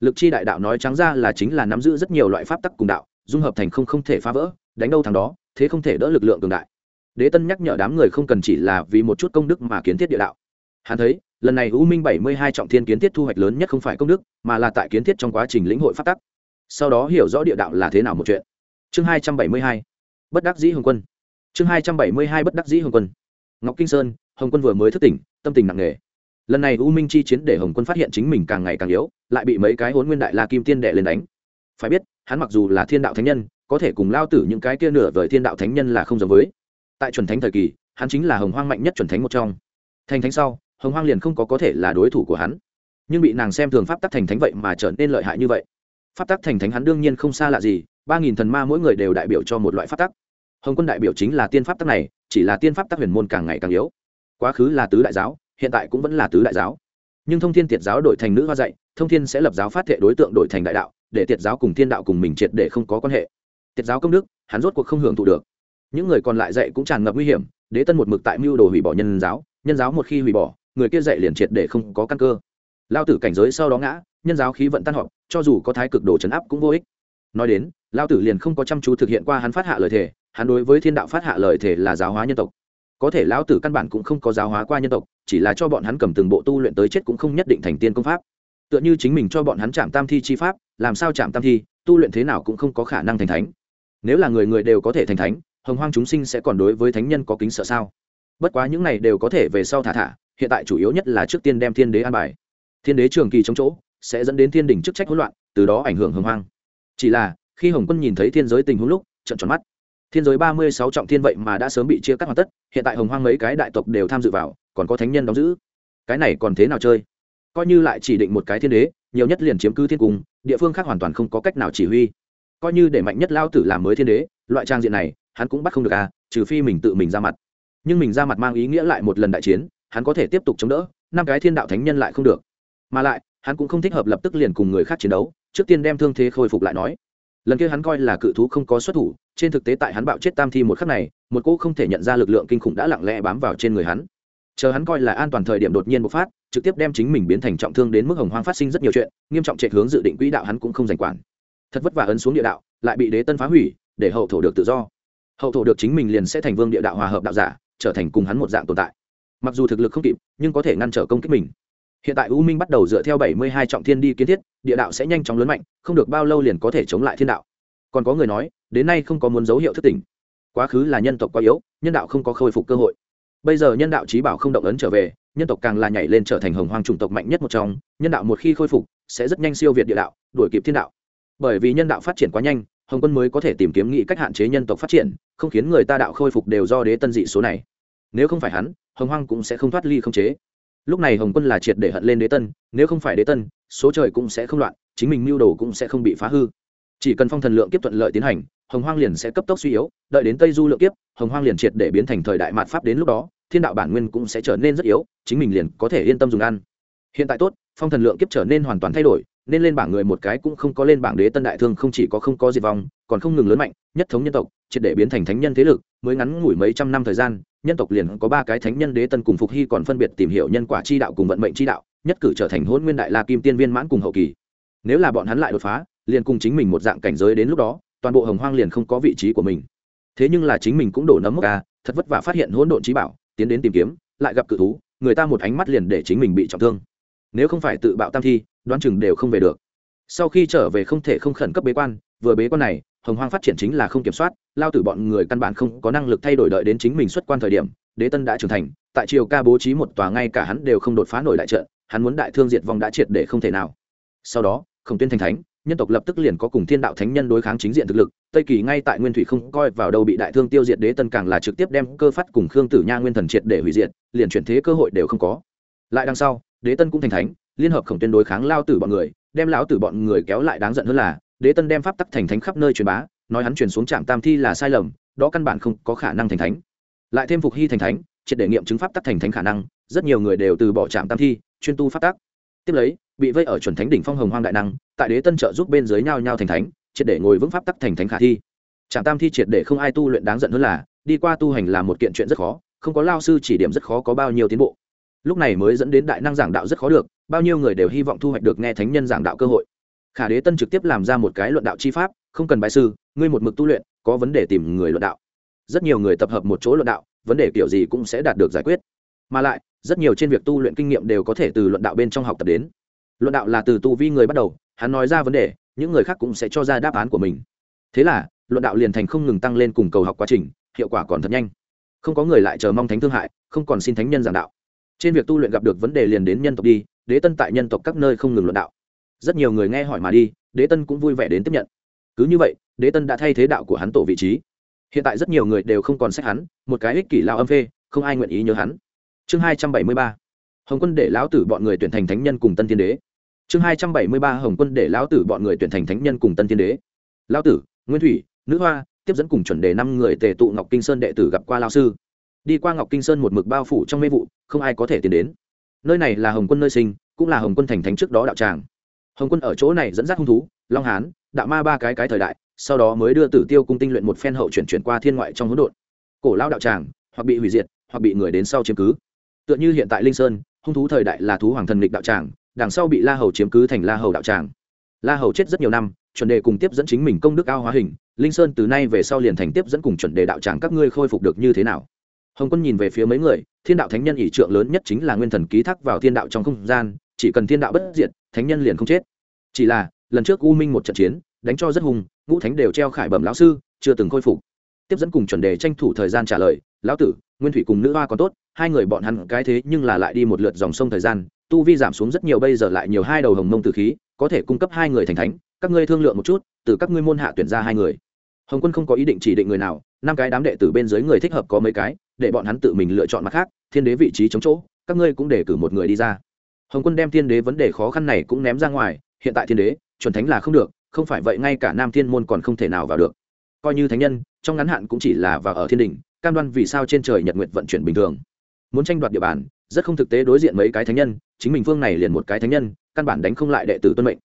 Lực chi đại đạo nói trắng ra là chính là nắm giữ rất nhiều loại pháp tắc cùng đạo, dung hợp thành không không thể phá vỡ, đánh đâu thằng đó thế không thể đỡ lực lượng cường đại. Đế tân nhắc nhở đám người không cần chỉ là vì một chút công đức mà kiến thiết địa đạo. Hắn thấy, lần này u minh bảy mươi hai trọng thiên kiến thiết thu hoạch lớn nhất không phải công đức, mà là tại kiến thiết trong quá trình lĩnh hội pháp tắc. Sau đó hiểu rõ địa đạo là thế nào một chuyện. Chương hai trăm bảy mươi hai, bất đắc dĩ hồng quân. Chương hai trăm bảy mươi hai, bất đắc dĩ hồng quân. Ngọc kinh sơn, hồng quân vừa mới thức tỉnh, tâm tình nặng nề. Lần này u minh chi chiến để hồng quân phát hiện chính mình càng ngày càng yếu, lại bị mấy cái hôn nguyên đại la kim tiên đệ lên đánh. Phải biết, hắn mặc dù là thiên đạo thánh nhân có thể cùng lao tử những cái kia nửa vời thiên đạo thánh nhân là không giống với. Tại chuẩn thánh thời kỳ, hắn chính là hồng hoang mạnh nhất chuẩn thánh một trong. Thành thánh sau, hồng hoang liền không có có thể là đối thủ của hắn. Nhưng bị nàng xem thường pháp tắc thành thánh vậy mà trở nên lợi hại như vậy. Pháp tắc thành thánh hắn đương nhiên không xa lạ gì, ba nghìn thần ma mỗi người đều đại biểu cho một loại pháp tắc. Hồng quân đại biểu chính là tiên pháp tắc này, chỉ là tiên pháp tắc huyền môn càng ngày càng yếu. Quá khứ là tứ đại giáo, hiện tại cũng vẫn là tứ đại giáo. Nhưng thông thiên tiệt giáo đổi thành nữ hoa dạy, thông thiên sẽ lập giáo phát thệ đối tượng đổi thành đại đạo, để tiệt giáo cùng thiên đạo cùng mình triệt để không có quan hệ tiệt giáo công đức, hắn rốt cuộc không hưởng thụ được. Những người còn lại dạy cũng tràn ngập nguy hiểm, đế tân một mực tại mưu đồ hủy bỏ nhân giáo nhân giáo một khi hủy bỏ, người kia dạy liền triệt để không có căn cơ. Lao tử cảnh giới sau đó ngã, nhân giáo khí vận tan họp, cho dù có thái cực đồ chấn áp cũng vô ích. Nói đến, lao tử liền không có chăm chú thực hiện qua hắn phát hạ lời thề, hắn đối với thiên đạo phát hạ lời thề là giáo hóa nhân tộc. Có thể lão tử căn bản cũng không có giáo hóa qua nhân tộc, chỉ là cho bọn hắn cầm từng bộ tu luyện tới chết cũng không nhất định thành tiên công pháp. Tựa như chính mình cho bọn hắn chạm tam thi chi pháp, làm sao chạm tam thi, tu luyện thế nào cũng không có khả năng thành thánh nếu là người người đều có thể thành thánh, hồng hoang chúng sinh sẽ còn đối với thánh nhân có kính sợ sao? Bất quá những này đều có thể về sau thả thả, hiện tại chủ yếu nhất là trước tiên đem thiên đế an bài. Thiên đế trường kỳ chống chỗ, sẽ dẫn đến thiên đình chức trách hỗn loạn, từ đó ảnh hưởng hồng hoang. Chỉ là, khi hồng quân nhìn thấy thiên giới tình huống lúc trận tròn mắt. Thiên giới ba mươi sáu trọng thiên vậy mà đã sớm bị chia cắt hoàn tất, hiện tại hồng hoang mấy cái đại tộc đều tham dự vào, còn có thánh nhân đóng giữ. Cái này còn thế nào chơi? Coi như lại chỉ định một cái thiên đế, nhiều nhất liền chiếm cứ thiên cung, địa phương khác hoàn toàn không có cách nào chỉ huy coi như để mạnh nhất lao tử làm mới thiên đế, loại trang diện này, hắn cũng bắt không được à trừ phi mình tự mình ra mặt. Nhưng mình ra mặt mang ý nghĩa lại một lần đại chiến, hắn có thể tiếp tục chống đỡ, năm cái thiên đạo thánh nhân lại không được. Mà lại, hắn cũng không thích hợp lập tức liền cùng người khác chiến đấu, trước tiên đem thương thế khôi phục lại nói. Lần kia hắn coi là cự thú không có xuất thủ, trên thực tế tại hắn bạo chết tam thi một khắc này, một cô không thể nhận ra lực lượng kinh khủng đã lặng lẽ bám vào trên người hắn. Chờ hắn coi là an toàn thời điểm đột nhiên bộc phát, trực tiếp đem chính mình biến thành trọng thương đến mức hồng hoang phát sinh rất nhiều chuyện, nghiêm trọng chạy hướng dự định quỹ đạo hắn cũng không giành quản thật vất vả ấn xuống địa đạo, lại bị đế tân phá hủy, để hậu thổ được tự do. Hậu thổ được chính mình liền sẽ thành vương địa đạo hòa hợp đạo giả, trở thành cùng hắn một dạng tồn tại. Mặc dù thực lực không kịp, nhưng có thể ngăn trở công kích mình. Hiện tại u minh bắt đầu dựa theo bảy mươi hai trọng thiên đi kiến thiết, địa đạo sẽ nhanh chóng lớn mạnh, không được bao lâu liền có thể chống lại thiên đạo. Còn có người nói, đến nay không có muốn dấu hiệu thất tình. quá khứ là nhân tộc quá yếu, nhân đạo không có khôi phục cơ hội. Bây giờ nhân đạo trí bảo không động ấn trở về, nhân tộc càng là nhảy lên trở thành hồng hoang chủng tộc mạnh nhất một trong, nhân đạo một khi khôi phục, sẽ rất nhanh siêu việt địa đạo, đuổi kịp thiên đạo bởi vì nhân đạo phát triển quá nhanh, hồng quân mới có thể tìm kiếm nghị cách hạn chế nhân tộc phát triển, không khiến người ta đạo khôi phục đều do đế tân dị số này. Nếu không phải hắn, hồng hoang cũng sẽ không thoát ly không chế. Lúc này hồng quân là triệt để hận lên đế tân, nếu không phải đế tân, số trời cũng sẽ không loạn, chính mình mưu đồ cũng sẽ không bị phá hư. Chỉ cần phong thần lượng kiếp thuận lợi tiến hành, hồng hoang liền sẽ cấp tốc suy yếu, đợi đến tây du lượng kiếp, hồng hoang liền triệt để biến thành thời đại mạt pháp đến lúc đó, thiên đạo bản nguyên cũng sẽ trở nên rất yếu, chính mình liền có thể yên tâm dùng ăn. Hiện tại tốt, phong thần lượng kiếp trở nên hoàn toàn thay đổi nên lên bảng người một cái cũng không có lên bảng đế tân đại thương, không chỉ có không có diệt vong, còn không ngừng lớn mạnh, nhất thống nhân tộc, triệt để biến thành thánh nhân thế lực, mới ngắn ngủi mấy trăm năm thời gian, nhân tộc liền có ba cái thánh nhân đế tân cùng phục hy còn phân biệt tìm hiểu nhân quả chi đạo cùng vận mệnh chi đạo, nhất cử trở thành hôn nguyên đại la kim tiên viên mãn cùng hậu kỳ. Nếu là bọn hắn lại đột phá, liền cùng chính mình một dạng cảnh giới đến lúc đó, toàn bộ hồng hoang liền không có vị trí của mình. Thế nhưng là chính mình cũng đổ nấm mốc ca thật vất vả phát hiện hỗn độn trí bảo, tiến đến tìm kiếm, lại gặp cự thú, người ta một ánh mắt liền để chính mình bị trọng thương. Nếu không phải tự bạo tam thi đoán chừng đều không về được. Sau khi trở về không thể không khẩn cấp bế quan, vừa bế quan này, hồng hoang phát triển chính là không kiểm soát, lao tử bọn người căn bản không có năng lực thay đổi đợi đến chính mình xuất quan thời điểm, đế tân đã trưởng thành, tại triều ca bố trí một tòa ngay cả hắn đều không đột phá nổi đại trận, hắn muốn đại thương diệt vong đã triệt để không thể nào. Sau đó, khổng tuyên thành thánh, nhân tộc lập tức liền có cùng thiên đạo thánh nhân đối kháng chính diện thực lực, tây kỳ ngay tại nguyên thủy không coi vào đâu bị đại thương tiêu diệt đế tân càng là trực tiếp đem cơ phát cùng khương tử nha nguyên thần triệt để hủy diệt, liền chuyển thế cơ hội đều không có. Lại đằng sau, đế tân cũng thành thánh liên hợp khổng tuyên đối kháng lao tử bọn người, đem lão tử bọn người kéo lại đáng giận hơn là, đế tân đem pháp tắc thành thánh khắp nơi truyền bá, nói hắn truyền xuống trạm tam thi là sai lầm, đó căn bản không có khả năng thành thánh. Lại thêm phục hy thành thánh, triệt để nghiệm chứng pháp tắc thành thánh khả năng, rất nhiều người đều từ bỏ trạm tam thi, chuyên tu pháp tắc. Tiếp lấy, bị vây ở chuẩn thánh đỉnh phong hồng hoang đại năng, tại đế tân trợ giúp bên dưới nhau nhau thành thánh, triệt để ngồi vững pháp tắc thành thánh khả thi. Trạm tam thi triệt để không ai tu luyện đáng giận hơn là, đi qua tu hành là một kiện chuyện rất khó, không có lao sư chỉ điểm rất khó có bao nhiêu tiến bộ lúc này mới dẫn đến đại năng giảng đạo rất khó được, bao nhiêu người đều hy vọng thu hoạch được nghe thánh nhân giảng đạo cơ hội. Khả đế tân trực tiếp làm ra một cái luận đạo chi pháp, không cần bài sư, ngươi một mực tu luyện, có vấn đề tìm người luận đạo. Rất nhiều người tập hợp một chỗ luận đạo, vấn đề kiểu gì cũng sẽ đạt được giải quyết. Mà lại, rất nhiều trên việc tu luyện kinh nghiệm đều có thể từ luận đạo bên trong học tập đến. Luận đạo là từ tu vi người bắt đầu, hắn nói ra vấn đề, những người khác cũng sẽ cho ra đáp án của mình. Thế là, luận đạo liền thành không ngừng tăng lên cùng cầu học quá trình, hiệu quả còn thật nhanh. Không có người lại chờ mong thánh thương hại, không còn xin thánh nhân giảng đạo trên việc tu luyện gặp được vấn đề liền đến nhân tộc đi, đế tân tại nhân tộc các nơi không ngừng luận đạo. Rất nhiều người nghe hỏi mà đi, đế tân cũng vui vẻ đến tiếp nhận. Cứ như vậy, đế tân đã thay thế đạo của hắn tổ vị trí. Hiện tại rất nhiều người đều không còn sách hắn, một cái ích kỷ lao âm phê, không ai nguyện ý nhớ hắn. Chương hai trăm bảy mươi ba. Hồng quân để lão tử bọn người tuyển thành thánh nhân cùng tân thiên đế. Chương hai trăm bảy mươi ba, hồng quân để lão tử bọn người tuyển thành thánh nhân cùng tân thiên đế. Lão tử, nguyên thủy, nữ hoa, tiếp dẫn cùng chuẩn đề năm người tề tụ ngọc kinh sơn đệ tử gặp qua lao sư đi qua ngọc kinh sơn một mực bao phủ trong mê vụ, không ai có thể tiến đến. Nơi này là hồng quân nơi sinh, cũng là hồng quân thành thánh trước đó đạo tràng. Hồng quân ở chỗ này dẫn dắt hung thú, long hán, đạo ma ba cái cái thời đại, sau đó mới đưa tử tiêu cung tinh luyện một phen hậu chuyển chuyển qua thiên ngoại trong hỗn độn. Cổ lao đạo tràng, hoặc bị hủy diệt, hoặc bị người đến sau chiếm cứ. Tựa như hiện tại linh sơn, hung thú thời đại là thú hoàng thần lịch đạo tràng, đằng sau bị la hầu chiếm cứ thành la hầu đạo tràng. La hầu chết rất nhiều năm, chuẩn đề cùng tiếp dẫn chính mình công đức ao hóa hình, linh sơn từ nay về sau liền thành tiếp dẫn cùng chuẩn đề đạo tràng các ngươi khôi phục được như thế nào? Hồng quân nhìn về phía mấy người, thiên đạo thánh nhân ỷ trượng lớn nhất chính là nguyên thần ký thác vào thiên đạo trong không gian, chỉ cần thiên đạo bất diệt, thánh nhân liền không chết. Chỉ là, lần trước u minh một trận chiến, đánh cho rất hùng ngũ thánh đều treo khải bẩm lão sư, chưa từng khôi phục. Tiếp dẫn cùng chuẩn đề tranh thủ thời gian trả lời, lão tử, nguyên thủy cùng nữ hoa còn tốt, hai người bọn hắn cái thế nhưng là lại đi một lượt dòng sông thời gian, tu vi giảm xuống rất nhiều bây giờ lại nhiều hai đầu hồng mông Tử khí, có thể cung cấp hai người thành thánh, các ngươi thương lượng một chút, từ các ngươi môn hạ tuyển ra hai người. Hồng quân không có ý định chỉ định người nào, năm cái đám đệ tử bên dưới người thích hợp có mấy cái để bọn hắn tự mình lựa chọn mặt khác, thiên đế vị trí chống chỗ, các ngươi cũng để cử một người đi ra. Hồng quân đem thiên đế vấn đề khó khăn này cũng ném ra ngoài, hiện tại thiên đế, chuẩn thánh là không được, không phải vậy ngay cả nam thiên môn còn không thể nào vào được. Coi như thánh nhân, trong ngắn hạn cũng chỉ là vào ở thiên đình cam đoan vì sao trên trời nhật nguyện vận chuyển bình thường. Muốn tranh đoạt địa bàn, rất không thực tế đối diện mấy cái thánh nhân, chính mình phương này liền một cái thánh nhân, căn bản đánh không lại đệ tử tuân mệnh.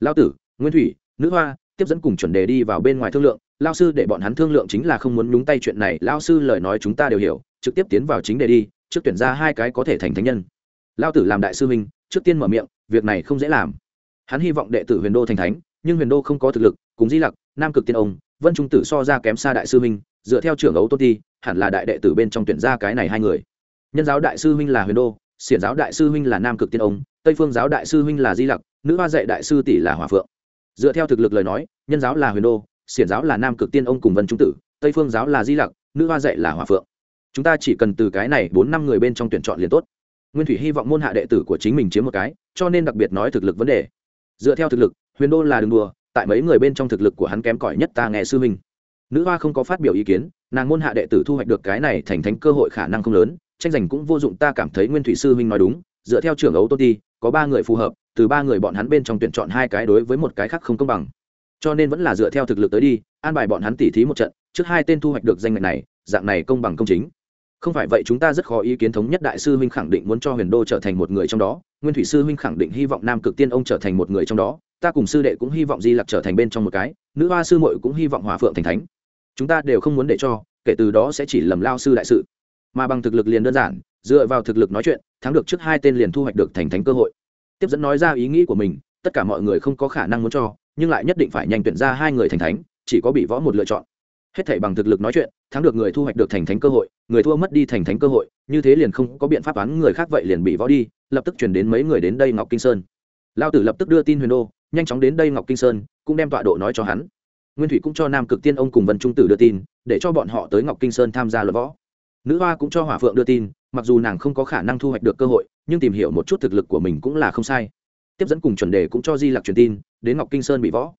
Lao tử, nguyên thủy, nữ hoa, tiếp dẫn cùng chuẩn đề đi vào bên ngoài thương lượng lao sư để bọn hắn thương lượng chính là không muốn nhúng tay chuyện này. Lao sư lời nói chúng ta đều hiểu, trực tiếp tiến vào chính đề đi, trước tuyển ra hai cái có thể thành thánh nhân. Lao tử làm đại sư huynh, trước tiên mở miệng, việc này không dễ làm. Hắn hy vọng đệ tử huyền đô thành thánh, nhưng huyền đô không có thực lực, cùng di lặc, nam cực tiên ông, vân trung tử so ra kém xa đại sư huynh, dựa theo trưởng ấu tô ti, hẳn là đại đệ tử bên trong tuyển ra cái này hai người. Nhân giáo đại sư huynh là huyền đô, xiển giáo đại sư huynh là nam cực tiên ông, tây phương giáo đại sư huynh là di lặc, nữ hoa dạy đại sư tỷ là hòa phượng. Dựa theo thực lực lời nói, nhân giáo là huyền đô xiển giáo là nam cực tiên ông cùng vân trung tử, tây phương giáo là di lặc, nữ hoa dạy là hòa phượng. Chúng ta chỉ cần từ cái này bốn năm người bên trong tuyển chọn liền tốt. Nguyên thủy hy vọng môn hạ đệ tử của chính mình chiếm một cái, cho nên đặc biệt nói thực lực vấn đề. Dựa theo thực lực, huyền đô là đường đùa, tại mấy người bên trong thực lực của hắn kém cỏi nhất ta nghe sư Minh. nữ hoa không có phát biểu ý kiến, nàng môn hạ đệ tử thu hoạch được cái này thành thánh cơ hội khả năng không lớn, tranh giành cũng vô dụng ta cảm thấy nguyên thủy sư Minh nói đúng, dựa theo trưởng ấu tôn ti, có ba người phù hợp, từ ba người bọn hắn bên trong tuyển chọn hai cái đối với một cái khác không công bằng cho nên vẫn là dựa theo thực lực tới đi, an bài bọn hắn tỉ thí một trận, trước hai tên thu hoạch được danh ngạch này, dạng này công bằng công chính. Không phải vậy chúng ta rất khó ý kiến thống nhất đại sư huynh khẳng định muốn cho huyền đô trở thành một người trong đó, nguyên thủy sư huynh khẳng định hy vọng nam cực tiên ông trở thành một người trong đó, ta cùng sư đệ cũng hy vọng di lặc trở thành bên trong một cái, nữ hoa sư muội cũng hy vọng hòa phượng thành thánh. Chúng ta đều không muốn để cho, kể từ đó sẽ chỉ lầm lao sư đại sự. Mà bằng thực lực liền đơn giản, dựa vào thực lực nói chuyện, thắng được trước hai tên liền thu hoạch được thành thánh cơ hội. Tiếp dẫn nói ra ý nghĩ của mình, tất cả mọi người không có khả năng muốn cho nhưng lại nhất định phải nhanh tuyển ra hai người thành thánh, chỉ có bị võ một lựa chọn. Hết thảy bằng thực lực nói chuyện, thắng được người thu hoạch được thành thánh cơ hội, người thua mất đi thành thánh cơ hội, như thế liền không có biện pháp án người khác vậy liền bị võ đi, lập tức chuyển đến mấy người đến đây ngọc kinh sơn. Lao tử lập tức đưa tin huyền đô, nhanh chóng đến đây ngọc kinh sơn, cũng đem tọa độ nói cho hắn. Nguyên thủy cũng cho nam cực tiên ông cùng vân trung tử đưa tin, để cho bọn họ tới ngọc kinh sơn tham gia luật võ. Nữ hoa cũng cho hỏa phượng đưa tin, mặc dù nàng không có khả năng thu hoạch được cơ hội, nhưng tìm hiểu một chút thực lực của mình cũng là không sai tiếp dẫn cùng chuẩn đề cũng cho di lặc truyền tin, đến ngọc kinh sơn bị võ.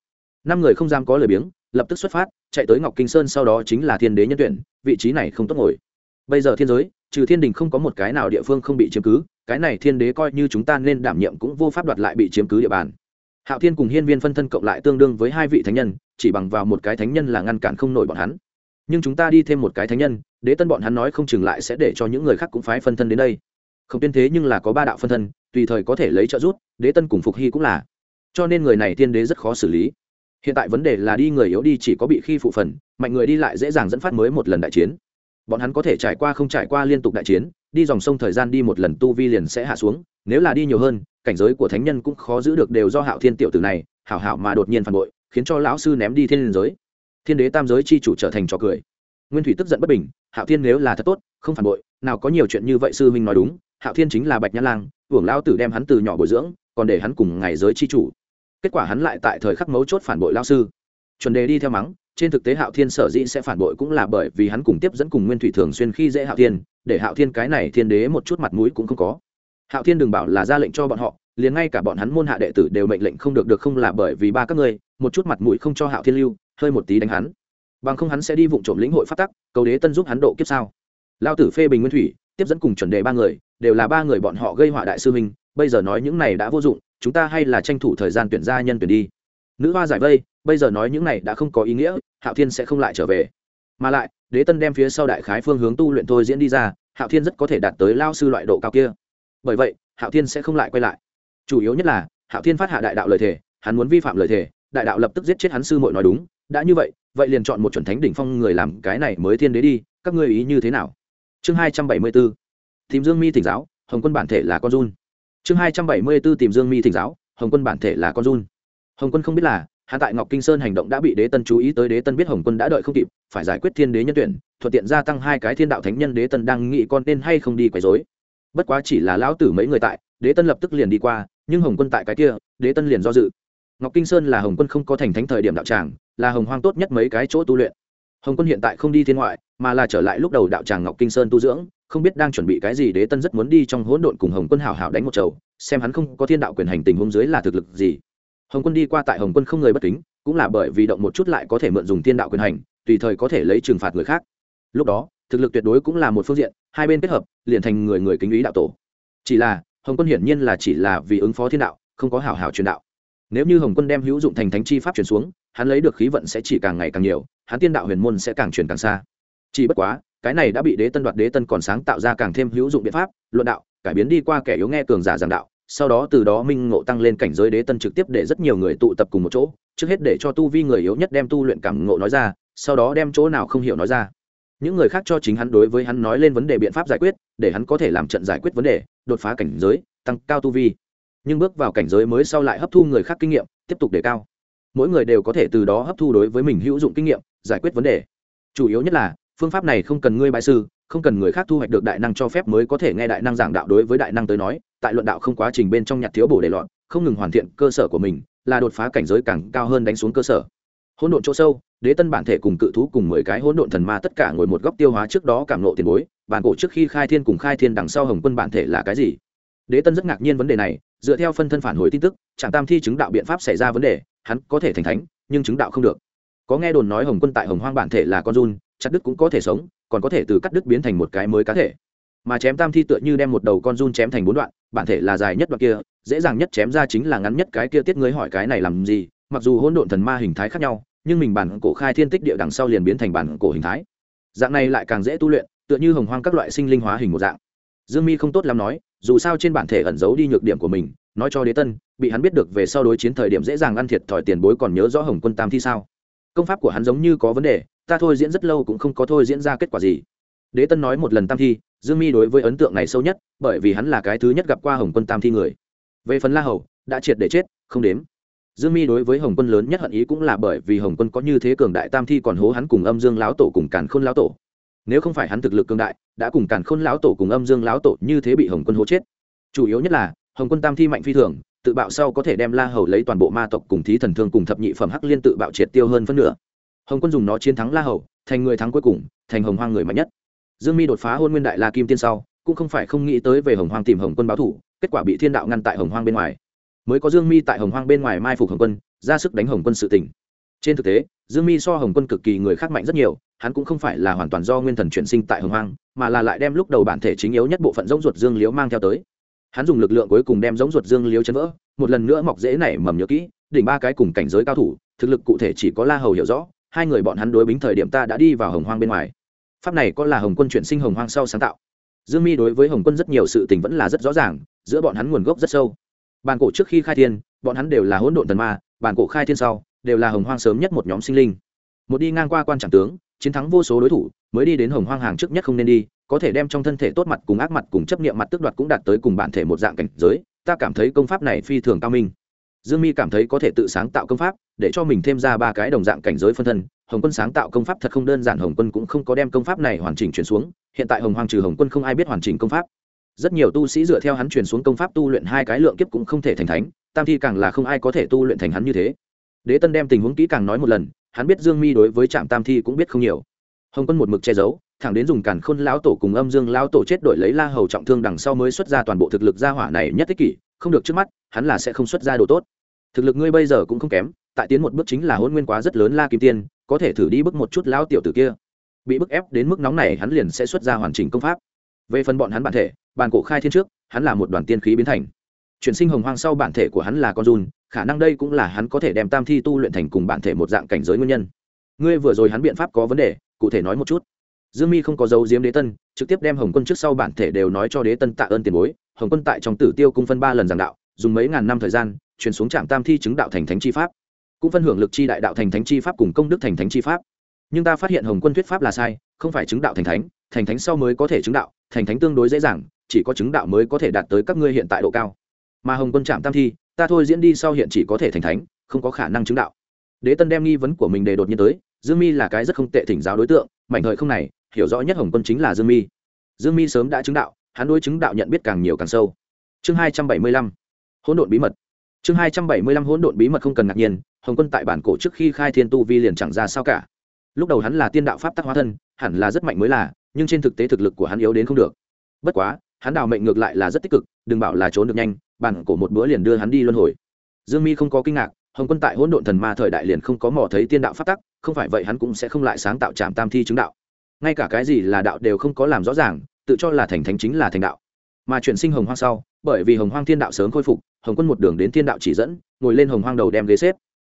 Năm người không dám có lời biếng, lập tức xuất phát, chạy tới ngọc kinh sơn sau đó chính là thiên đế nhân tuyển, vị trí này không tốt ngồi. Bây giờ thiên giới, trừ thiên đình không có một cái nào địa phương không bị chiếm cứ, cái này thiên đế coi như chúng ta nên đảm nhiệm cũng vô pháp đoạt lại bị chiếm cứ địa bàn. Hạo thiên cùng hiên viên phân thân cộng lại tương đương với hai vị thánh nhân, chỉ bằng vào một cái thánh nhân là ngăn cản không nổi bọn hắn. Nhưng chúng ta đi thêm một cái thánh nhân, đế tân bọn hắn nói không chừng lại sẽ để cho những người khác cũng phái phân thân đến đây. Không tiên thế nhưng là có ba đạo phân thân, tùy thời có thể lấy trợ giúp đế tân cùng phục hy cũng là. Cho nên người này tiên đế rất khó xử lý. Hiện tại vấn đề là đi người yếu đi chỉ có bị khi phụ phần, mạnh người đi lại dễ dàng dẫn phát mới một lần đại chiến. Bọn hắn có thể trải qua không trải qua liên tục đại chiến, đi dòng sông thời gian đi một lần tu vi liền sẽ hạ xuống, nếu là đi nhiều hơn, cảnh giới của thánh nhân cũng khó giữ được đều do hạo thiên tiểu tử này, hảo hảo mà đột nhiên phản bội, khiến cho lão sư ném đi thiên liên giới. Thiên đế tam giới chi chủ trở thành trò cười. Nguyên thủy tức giận bất bình, hạo thiên nếu là thật tốt, không phản bội, nào có nhiều chuyện như vậy sư huynh nói đúng, hạo thiên chính là bạch nhã lang hưởng lao tử đem hắn từ nhỏ bồi dưỡng còn để hắn cùng ngày giới chi chủ. Kết quả hắn lại tại thời khắc mấu chốt phản bội lao sư. Chuẩn đề đi theo mắng, trên thực tế hạo thiên sở dĩ sẽ phản bội cũng là bởi vì hắn cùng tiếp dẫn cùng nguyên thủy thường xuyên khi dễ hạo thiên, để hạo thiên cái này thiên đế một chút mặt mũi cũng không có. Hạo thiên đừng bảo là ra lệnh cho bọn họ, liền ngay cả bọn hắn môn hạ đệ tử đều mệnh lệnh không được được không là bởi vì ba các ngươi, một chút mặt mũi không cho hạo thiên lưu, hơi một tí đánh hắn. Bằng không hắn sẽ đi vụ trộm lĩnh hội phát tắc, cầu đế tân giúp hắn độ kiếp sao. Lao tử phê bình nguyên thủy, tiếp dẫn cùng chuẩn đề ba người, đều là ba người bọn họ gây họa đại sư minh bây giờ nói những này đã vô dụng, chúng ta hay là tranh thủ thời gian tuyển gia nhân tuyển đi. Nữ hoa giải vây, bây giờ nói những này đã không có ý nghĩa, hạo thiên sẽ không lại trở về. Mà lại, đế tân đem phía sau đại khái phương hướng tu luyện thôi diễn đi ra, hạo thiên rất có thể đạt tới lao sư loại độ cao kia. Bởi vậy, hạo thiên sẽ không lại quay lại. Chủ yếu nhất là, hạo thiên phát hạ đại đạo lời thề, hắn muốn vi phạm lời thề, đại đạo lập tức giết chết hắn sư mội nói đúng, đã như vậy vậy liền chọn một chuẩn thánh đỉnh phong người làm cái này mới thiên đế đi, các ngươi ý như thế nào? Chương hai trăm bảy mươi b ố tìm dương mi thỉnh giáo, hồng quân bản thể là con run chương hai trăm bảy mươi b ố tìm dương mi thỉnh giáo, hồng quân bản thể là con run. Hồng quân không biết là hạ tại ngọc kinh sơn hành động đã bị đế tân chú ý tới đế tân biết hồng quân đã đợi không kịp, phải giải quyết thiên đế nhân tuyển, thuận tiện gia tăng hai cái thiên đạo thánh nhân đế tân đang nghĩ con nên hay không đi quấy dối bất quá chỉ là lão tử mấy người tại, đế tân lập tức liền đi qua, nhưng hồng quân tại cái kia, đế tân liền do dự. Ngọc kinh sơn là hồng quân không có thành thánh thời điểm đạo tràng, là hồng hoang tốt nhất mấy cái chỗ tu luyện hồng quân hiện tại không đi thiên ngoại, mà là trở lại lúc đầu đạo tràng ngọc kinh sơn tu dưỡng, không biết đang chuẩn bị cái gì đế tân rất muốn đi trong hỗn độn cùng hồng quân hảo hảo đánh một chầu, xem hắn không có thiên đạo quyền hành tình huống dưới là thực lực gì. Hồng quân đi qua tại hồng quân không người bất kính, cũng là bởi vì động một chút lại có thể mượn dùng thiên đạo quyền hành, tùy thời có thể lấy trừng phạt người khác. Lúc đó, thực lực tuyệt đối cũng là một phương diện, hai bên kết hợp, liền thành người người kính ý đạo tổ. Chỉ là, hồng quân hiển nhiên là chỉ là vì ứng phó thiên đạo, không có hảo hảo truyền đạo. Nếu như hồng quân đem hữu dụng thành thánh chi pháp truyền xuống hắn lấy được khí vận sẽ chỉ càng ngày càng nhiều, hắn tiên đạo huyền môn sẽ càng truyền càng xa. Chỉ bất quá, cái này đã bị đế tân đoạt đế tân còn sáng tạo ra càng thêm hữu dụng biện pháp, luận đạo, cải biến đi qua kẻ yếu nghe cường giả giảng đạo, sau đó từ đó minh ngộ tăng lên cảnh giới đế tân trực tiếp để rất nhiều người tụ tập cùng một chỗ, trước hết để cho tu vi người yếu nhất đem tu luyện cảm ngộ nói ra, sau đó đem chỗ nào không hiểu nói ra. Những người khác cho chính hắn đối với hắn nói lên vấn đề biện pháp giải quyết, để hắn có thể làm trận giải quyết vấn đề, đột phá cảnh giới, tăng cao tu vi. Nhưng bước vào cảnh giới mới sau lại hấp thu người khác kinh nghiệm, tiếp tục đề cao mỗi người đều có thể từ đó hấp thu đối với mình hữu dụng kinh nghiệm, giải quyết vấn đề. Chủ yếu nhất là, phương pháp này không cần ngươi bại sư, không cần người khác thu hoạch được đại năng cho phép mới có thể nghe đại năng giảng đạo đối với đại năng tới nói, tại luận đạo không quá trình bên trong nhặt thiếu bổ để lọt, không ngừng hoàn thiện cơ sở của mình, là đột phá cảnh giới càng cao hơn đánh xuống cơ sở. Hỗn độn chỗ sâu, đế tân bản thể cùng cự thú cùng mười cái hỗn độn thần ma tất cả ngồi một góc tiêu hóa trước đó cảm nộ tiền bối, bản cổ trước khi khai thiên cùng khai thiên đằng sau hồng quân bản thể là cái gì? Đế tân rất ngạc nhiên vấn đề này, dựa theo phân thân phản hồi tin tức, trạm tam thi chứng đạo biện pháp xảy ra vấn đề hắn có thể thành thánh, nhưng chứng đạo không được. Có nghe đồn nói hồng quân tại hồng hoang bản thể là con run, chặt đứt cũng có thể sống, còn có thể từ cắt đứt biến thành một cái mới cá thể. Mà chém tam thi tựa như đem một đầu con run chém thành bốn đoạn, bản thể là dài nhất đoạn kia, dễ dàng nhất chém ra chính là ngắn nhất cái kia tiết ngươi hỏi cái này làm gì, mặc dù hỗn độn thần ma hình thái khác nhau, nhưng mình bản cổ khai thiên tích địa đằng sau liền biến thành bản cổ hình thái. Dạng này lại càng dễ tu luyện, tựa như hồng hoang các loại sinh linh hóa hình một dạng. Dương mi không tốt lắm nói, dù sao trên bản thể ẩn giấu đi nhược điểm của mình nói cho đế tân, bị hắn biết được về sau đối chiến thời điểm dễ dàng ăn thiệt thòi tiền bối còn nhớ rõ hồng quân tam thi sao? Công pháp của hắn giống như có vấn đề, ta thôi diễn rất lâu cũng không có thôi diễn ra kết quả gì. Đế tân nói một lần tam thi, dương mi đối với ấn tượng này sâu nhất, bởi vì hắn là cái thứ nhất gặp qua hồng quân tam thi người. Về phần la hầu, đã triệt để chết, không đếm. Dương mi đối với hồng quân lớn nhất hận ý cũng là bởi vì hồng quân có như thế cường đại tam thi còn hố hắn cùng âm dương lão tổ cùng càn khôn lão tổ. Nếu không phải hắn thực lực cường đại, đã cùng càn khôn lão tổ cùng âm dương lão tổ như thế bị hồng quân hố chết. Chủ yếu nhất là hồng quân tam thi mạnh phi thường, tự bạo sau có thể đem la hầu lấy toàn bộ ma tộc cùng thí thần thương cùng thập nhị phẩm hắc liên tự bạo triệt tiêu hơn phân nửa. Hồng quân dùng nó chiến thắng la hầu, thành người thắng cuối cùng, thành hồng hoang người mạnh nhất. Dương mi đột phá hôn nguyên đại la kim tiên sau, cũng không phải không nghĩ tới về hồng hoang tìm hồng quân báo thủ, kết quả bị thiên đạo ngăn tại hồng hoang bên ngoài. Mới có dương mi tại hồng hoang bên ngoài mai phục hồng quân, ra sức đánh hồng quân sự tỉnh trên thực tế, dương mi so hồng quân cực kỳ người khác mạnh rất nhiều, hắn cũng không phải là hoàn toàn do nguyên thần chuyển sinh tại hồng hoang, mà là lại đem lúc đầu bản thể chính yếu nhất bộ phận giống ruột dương Liễu mang theo tới hắn dùng lực lượng cuối cùng đem giống ruột dương liếu chấn vỡ, một lần nữa mọc dễ nảy mầm nhớ kỹ, đỉnh ba cái cùng cảnh giới cao thủ, thực lực cụ thể chỉ có la hầu hiểu rõ, hai người bọn hắn đối bính thời điểm ta đã đi vào hồng hoang bên ngoài. Pháp này có là hồng quân chuyển sinh hồng hoang sau sáng tạo. Dương mi đối với hồng quân rất nhiều sự tình vẫn là rất rõ ràng, giữa bọn hắn nguồn gốc rất sâu. Bàn cổ trước khi khai thiên, bọn hắn đều là hỗn độn thần ma, bàn cổ khai thiên sau, đều là hồng hoang sớm nhất một nhóm sinh linh. Một đi ngang qua quan trạng tướng, chiến thắng vô số đối thủ, mới đi đến hồng hoang hàng trước nhất không nên đi có thể đem trong thân thể tốt mặt cùng ác mặt cùng chấp niệm mặt tức đoạt cũng đạt tới cùng bản thể một dạng cảnh giới, ta cảm thấy công pháp này phi thường cao minh. Dương mi cảm thấy có thể tự sáng tạo công pháp, để cho mình thêm ra ba cái đồng dạng cảnh giới phân thân. Hồng quân sáng tạo công pháp thật không đơn giản, hồng quân cũng không có đem công pháp này hoàn chỉnh chuyển xuống. Hiện tại hồng hoàng trừ hồng quân không ai biết hoàn chỉnh công pháp. Rất nhiều tu sĩ dựa theo hắn truyền xuống công pháp tu luyện hai cái lượng kiếp cũng không thể thành thánh, tam thi càng là không ai có thể tu luyện thành hắn như thế. Đế tân đem tình huống kỹ càng nói một lần, hắn biết dương mi đối với trạm tam thi cũng biết không nhiều. Hồng quân một mực che giấu thẳng đến dùng càn khôn lão tổ cùng âm dương lão tổ chết đổi lấy la hầu trọng thương đằng sau mới xuất ra toàn bộ thực lực gia hỏa này nhất tích kỷ, không được trước mắt, hắn là sẽ không xuất ra đồ tốt. Thực lực ngươi bây giờ cũng không kém, tại tiến một bước chính là hôn nguyên quá rất lớn la kim tiên, có thể thử đi bước một chút lão tiểu tử kia. Bị bức ép đến mức nóng này hắn liền sẽ xuất ra hoàn chỉnh công pháp. Về phần bọn hắn bản thể, bàn cổ khai thiên trước, hắn là một đoàn tiên khí biến thành. Chuyển sinh hồng hoang sau bản thể của hắn là con run, khả năng đây cũng là hắn có thể đem tam thi tu luyện thành cùng bản thể một dạng cảnh giới nguyên nhân. Ngươi vừa rồi hắn biện pháp có vấn đề, cụ thể nói một chút dương mi không có dấu diếm đế tân, trực tiếp đem hồng quân trước sau bản thể đều nói cho đế tân tạ ơn tiền bối. Hồng quân tại trong tử tiêu cung phân ba lần giảng đạo, dùng mấy ngàn năm thời gian chuyển xuống trạm tam thi chứng đạo thành thánh chi pháp. Cũng phân hưởng lực chi đại đạo thành thánh chi pháp cùng công đức thành thánh chi pháp. Nhưng ta phát hiện hồng quân thuyết pháp là sai, không phải chứng đạo thành thánh thành thánh sau mới có thể chứng đạo, thành thánh tương đối dễ dàng, chỉ có chứng đạo mới có thể đạt tới các ngươi hiện tại độ cao. Mà hồng quân trạm tam thi, ta thôi diễn đi sau hiện chỉ có thể thành thánh, không có khả năng chứng đạo. Đế tân đem nghi vấn của mình đề đột nhiên tới, dương mi là cái rất không tệ thỉnh giáo đối tượng, mảnh hời không này hiểu rõ nhất hồng quân chính là dương mi. Dương mi sớm đã chứng đạo, hắn đối chứng đạo nhận biết càng nhiều càng sâu. Chương hai trăm bảy mươi lăm, hỗn độn bí mật. Chương hai trăm bảy mươi lăm, hỗn độn bí mật không cần ngạc nhiên, hồng quân tại bản cổ trước khi khai thiên tu vi liền chẳng ra sao cả. Lúc đầu hắn là tiên đạo pháp tắc hóa thân, hẳn là rất mạnh mới là, nhưng trên thực tế thực lực của hắn yếu đến không được. Bất quá, hắn đào mệnh ngược lại là rất tích cực, đừng bảo là trốn được nhanh, bản cổ một bữa liền đưa hắn đi luân hồi. Dương mi không có kinh ngạc, hồng quân tại hỗn độn thần ma thời đại liền không có mò thấy tiên đạo pháp tắc, không phải vậy hắn cũng sẽ không lại sáng tạo trạm tam thi chứng đạo ngay cả cái gì là đạo đều không có làm rõ ràng, tự cho là thành thánh chính là thành đạo. Mà chuyển sinh hồng hoang sau, bởi vì hồng hoang thiên đạo sớm khôi phục, hồng quân một đường đến thiên đạo chỉ dẫn, ngồi lên hồng hoang đầu đem ghế xếp.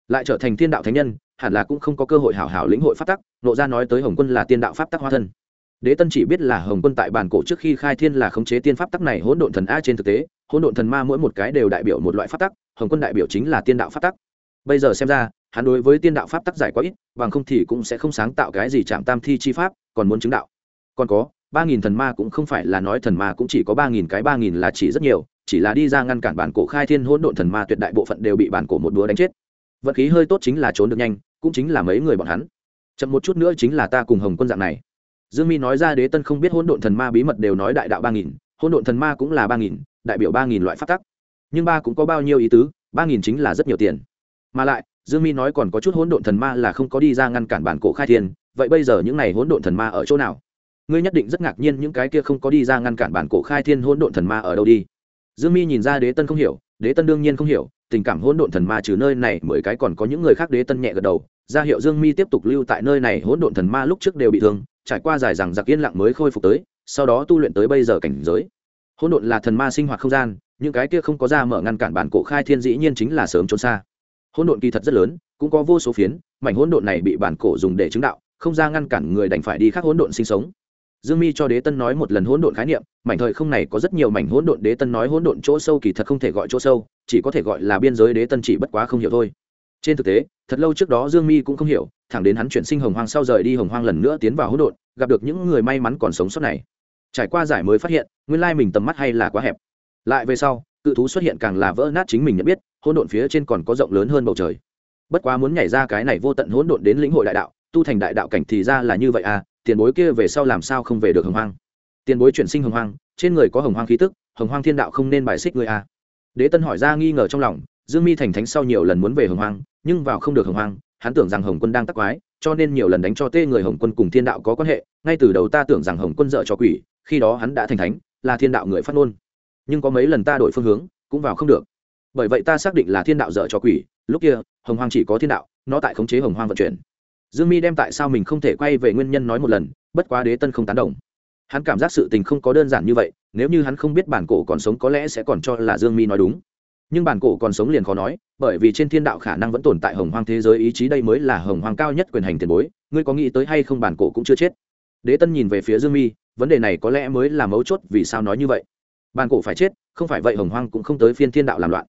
Lại trở thành thiên đạo thánh nhân, hẳn là cũng không có cơ hội hảo hảo lĩnh hội pháp tắc, nộ ra nói tới hồng quân là tiên đạo pháp tắc hóa thân. Đế tân chỉ biết là hồng quân tại bản cổ trước khi khai thiên là khống chế tiên pháp tắc này hỗn độn thần a trên thực tế, hỗn độn thần ma mỗi một cái đều đại biểu một loại pháp tắc, hồng quân đại biểu chính là tiên đạo pháp tắc. Bây giờ xem ra hắn đối với tiên đạo pháp tắc giải quá ít, bằng không thì cũng sẽ không sáng tạo cái gì chạm tam thi chi pháp, còn muốn chứng đạo. Còn có, ba nghìn thần ma cũng không phải là nói thần ma cũng chỉ có ba nghìn cái, ba nghìn là chỉ rất nhiều, chỉ là đi ra ngăn cản bản cổ khai thiên hỗn độn thần ma tuyệt đại bộ phận đều bị bản cổ một đũa đánh chết. Vận khí hơi tốt chính là trốn được nhanh, cũng chính là mấy người bọn hắn. Chậm một chút nữa chính là ta cùng hồng quân dạng này. Dương mi nói ra đế tân không biết hỗn độn thần ma bí mật đều nói đại đạo ba nghìn, hỗn độn thần ma cũng là ba nghìn, đại biểu ba nghìn loại phát tắc. Nhưng ba cũng có bao nhiêu ý tứ, ba nghìn chính là rất nhiều tiền. Mà lại dương mi nói còn có chút hỗn độn thần ma là không có đi ra ngăn cản bản cổ khai thiên, vậy bây giờ những này hỗn độn thần ma ở chỗ nào? Ngươi nhất định rất ngạc nhiên những cái kia không có đi ra ngăn cản bản cổ khai thiên hỗn độn thần ma ở đâu đi. Dương mi nhìn ra đế tân không hiểu, đế tân đương nhiên không hiểu, tình cảm hỗn độn thần ma trừ nơi này mười cái còn có những người khác đế tân nhẹ gật đầu, ra hiệu dương mi tiếp tục lưu tại nơi này hỗn độn thần ma lúc trước đều bị thương, trải qua dài rằng giặc yên lặng mới khôi phục tới, sau đó tu luyện tới bây giờ cảnh giới. Hỗn độn là thần ma sinh hoạt không gian, những cái kia không có ra mở ngăn cản bản cổ khai thiên dĩ nhiên chính là sớm trốn xa hỗn độn kỳ thật rất lớn, cũng có vô số phiến, mảnh hỗn độn này bị bản cổ dùng để chứng đạo, không ra ngăn cản người đành phải đi khác hỗn độn sinh sống. Dương mi cho đế tân nói một lần hỗn độn khái niệm, mảnh thời không này có rất nhiều mảnh hỗn độn, đế tân nói hỗn độn chỗ sâu kỳ thật không thể gọi chỗ sâu, chỉ có thể gọi là biên giới, đế tân chỉ bất quá không hiểu thôi. Trên thực tế, thật lâu trước đó dương mi cũng không hiểu, thẳng đến hắn chuyển sinh hồng hoang sau rời đi hồng hoang lần nữa tiến vào hỗn độn, gặp được những người may mắn còn sống sót này. Trải qua giải mới phát hiện, nguyên lai mình tầm mắt hay là quá hẹp. Lại về sau, cự thú xuất hiện càng là vỡ nát chính mình nhận biết hỗn độn phía trên còn có rộng lớn hơn bầu trời. Bất quá muốn nhảy ra cái này vô tận hỗn độn đến lĩnh hội đại đạo, tu thành đại đạo cảnh thì ra là như vậy à tiền bối kia về sau làm sao không về được hồng hoang? Tiền bối chuyển sinh hồng hoang, trên người có hồng hoang khí tức, hồng hoang thiên đạo không nên bài xích người à. Đế tân hỏi ra nghi ngờ trong lòng, dương mi thành thánh sau nhiều lần muốn về hồng hoang, nhưng vào không được hồng hoang, hắn tưởng rằng hồng quân đang tắc quái, cho nên nhiều lần đánh cho tê người hồng quân cùng thiên đạo có quan hệ, ngay từ đầu ta tưởng rằng hồng quân dợ cho quỷ, khi đó hắn đã thành thánh, là thiên đạo người phát ngôn. Nhưng có mấy lần ta đổi phương hướng, cũng vào không được bởi vậy ta xác định là thiên đạo dở cho quỷ. Lúc kia, hồng hoang chỉ có thiên đạo, nó tại khống chế hồng hoang vận chuyển. Dương mi đem tại sao mình không thể quay về nguyên nhân nói một lần, bất quá đế tân không tán đồng. Hắn cảm giác sự tình không có đơn giản như vậy, nếu như hắn không biết bản cổ còn sống có lẽ sẽ còn cho là dương mi nói đúng. Nhưng bản cổ còn sống liền khó nói, bởi vì trên thiên đạo khả năng vẫn tồn tại hồng hoang thế giới, ý chí đây mới là hồng hoang cao nhất quyền hành tiền bối, ngươi có nghĩ tới hay không bản cổ cũng chưa chết? Đế tân nhìn về phía dương mi, vấn đề này có lẽ mới là mấu chốt vì sao nói như vậy. Bản cổ phải chết, không phải vậy hồng hoang cũng không tới phiên thiên đạo làm loạn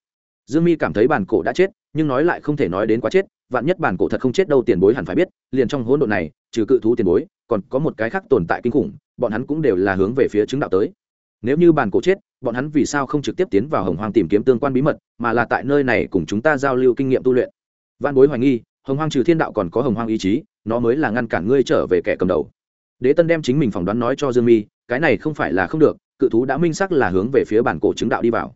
dương mi cảm thấy bản cổ đã chết, nhưng nói lại không thể nói đến quá chết, vạn nhất bản cổ thật không chết đâu tiền bối hẳn phải biết, liền trong hỗn độn này, trừ cự thú tiền bối, còn có một cái khác tồn tại kinh khủng, bọn hắn cũng đều là hướng về phía chứng đạo tới. Nếu như bản cổ chết, bọn hắn vì sao không trực tiếp tiến vào hồng hoang tìm kiếm tương quan bí mật, mà là tại nơi này cùng chúng ta giao lưu kinh nghiệm tu luyện? Văn bối hoài nghi, hồng hoang trừ thiên đạo còn có hồng hoang ý chí, nó mới là ngăn cản ngươi trở về kẻ cầm đầu. Đế tân đem chính mình phỏng đoán nói cho dương mi, cái này không phải là không được, cự thú đã minh sắc là hướng về phía bản cổ chứng đạo đi vào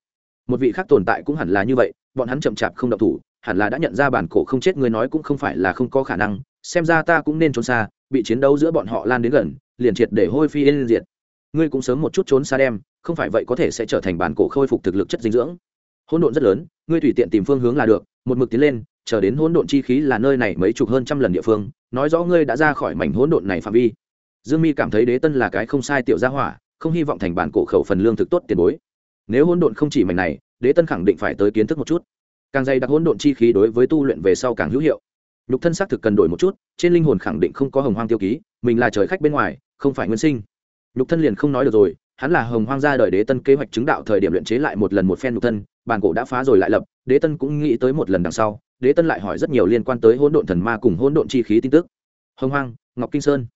một vị khác tồn tại cũng hẳn là như vậy, bọn hắn chậm chạp không động thủ, hẳn là đã nhận ra bản cổ không chết người nói cũng không phải là không có khả năng, xem ra ta cũng nên trốn xa, bị chiến đấu giữa bọn họ lan đến gần, liền triệt để hôi phi yên diệt. Ngươi cũng sớm một chút trốn xa đem, không phải vậy có thể sẽ trở thành bản cổ khôi phục thực lực chất dinh dưỡng. Hỗn độn rất lớn, ngươi tùy tiện tìm phương hướng là được, một mực tiến lên, chờ đến hỗn độn chi khí là nơi này mấy chục hơn trăm lần địa phương, nói rõ ngươi đã ra khỏi mảnh hỗn độn này phạm vi. Dương mi cảm thấy đế tân là cái không sai tiểu gia hỏa, không hy vọng thành bản cổ khẩu phần lương thực tốt tiền bối nếu hỗn độn không chỉ mảnh này, đế tân khẳng định phải tới kiến thức một chút. Càng dày đặc hỗn độn chi khí đối với tu luyện về sau càng hữu hiệu. Nhục thân xác thực cần đổi một chút, trên linh hồn khẳng định không có hồng hoang tiêu ký, mình là trời khách bên ngoài, không phải nguyên sinh. Nhục thân liền không nói được rồi, hắn là hồng hoang gia đời đế tân kế hoạch chứng đạo thời điểm luyện chế lại một lần một phen nhục thân, bản cổ đã phá rồi lại lập, đế tân cũng nghĩ tới một lần đằng sau, đế tân lại hỏi rất nhiều liên quan tới hỗn độn thần ma cùng hỗn độn chi khí tin tức. Hồng hoang, ngọc kinh sơn,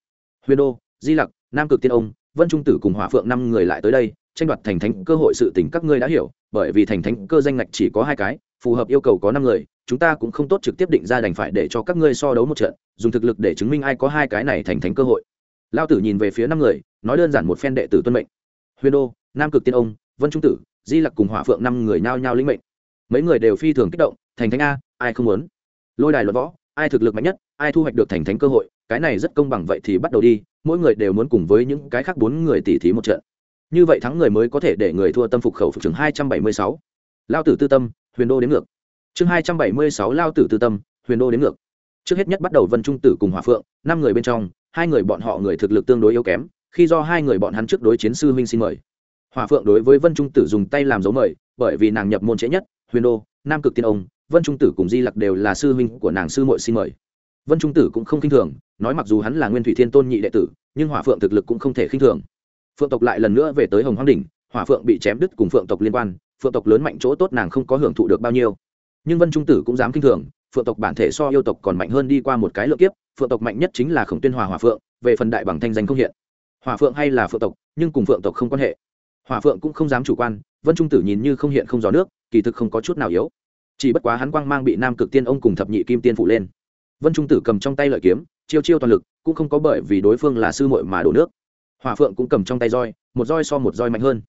huyền đô, di lặc, nam cực tiên ông, vân trung tử cùng hỏa phượng năm người lại tới đây tranh đoạt thành thánh cơ hội sự tình các ngươi đã hiểu, bởi vì thành thánh cơ danh ngạch chỉ có hai cái, phù hợp yêu cầu có năm người, chúng ta cũng không tốt trực tiếp định ra đành phải để cho các ngươi so đấu một trận, dùng thực lực để chứng minh ai có hai cái này thành thánh cơ hội. Lao tử nhìn về phía năm người, nói đơn giản một phen đệ tử tuân mệnh. Huyền đô, nam cực tiên ông, vân trung tử, di lặc cùng hỏa phượng năm người nhao nhao lĩnh mệnh. Mấy người đều phi thường kích động, thành thánh a, ai không muốn? Lôi đài luật võ, ai thực lực mạnh nhất, ai thu hoạch được thành thánh cơ hội, cái này rất công bằng vậy thì bắt đầu đi, mỗi người đều muốn cùng với những cái khác bốn người tỉ thí một trận như vậy thắng người mới có thể để người thua tâm phục khẩu phục chương hai trăm bảy mươi sáu. Lao tử tư tâm, huyền đô đến ngược. Chương hai trăm bảy mươi sáu lao tử tư tâm, huyền đô đến ngược. Trước hết nhất bắt đầu vân trung tử cùng hòa phượng, năm người bên trong, hai người bọn họ người thực lực tương đối yếu kém, khi do hai người bọn hắn trước đối chiến sư huynh xin mời. Hòa phượng đối với vân trung tử dùng tay làm dấu mời, bởi vì nàng nhập môn trễ nhất, huyền đô, nam cực tiên ông, vân trung tử cùng di lặc đều là sư huynh của nàng sư mội xin mời. Vân trung tử cũng không khinh thường, nói mặc dù hắn là nguyên thủy thiên tôn nhị đệ tử, nhưng hòa phượng thực lực cũng không thể khinh thường phượng tộc lại lần nữa về tới hồng Hoang đỉnh, hỏa phượng bị chém đứt cùng phượng tộc liên quan, phượng tộc lớn mạnh chỗ tốt nàng không có hưởng thụ được bao nhiêu. Nhưng vân trung tử cũng dám kinh thường, phượng tộc bản thể so yêu tộc còn mạnh hơn đi qua một cái lượng kiếp, phượng tộc mạnh nhất chính là khổng tuyên hòa hòa phượng, về phần đại bằng thanh danh không hiện. Hòa phượng hay là phượng tộc, nhưng cùng phượng tộc không quan hệ. Hòa phượng cũng không dám chủ quan, vân trung tử nhìn như không hiện không gió nước, kỳ thực không có chút nào yếu. Chỉ bất quá hắn quang mang bị nam cực tiên ông cùng thập nhị kim tiên phụ lên. Vân trung tử cầm trong tay lợi kiếm, chiêu chiêu toàn lực, cũng không có bởi vì đối phương là sư muội mà đổ nước hỏa phượng cũng cầm trong tay roi, một roi so một roi mạnh hơn.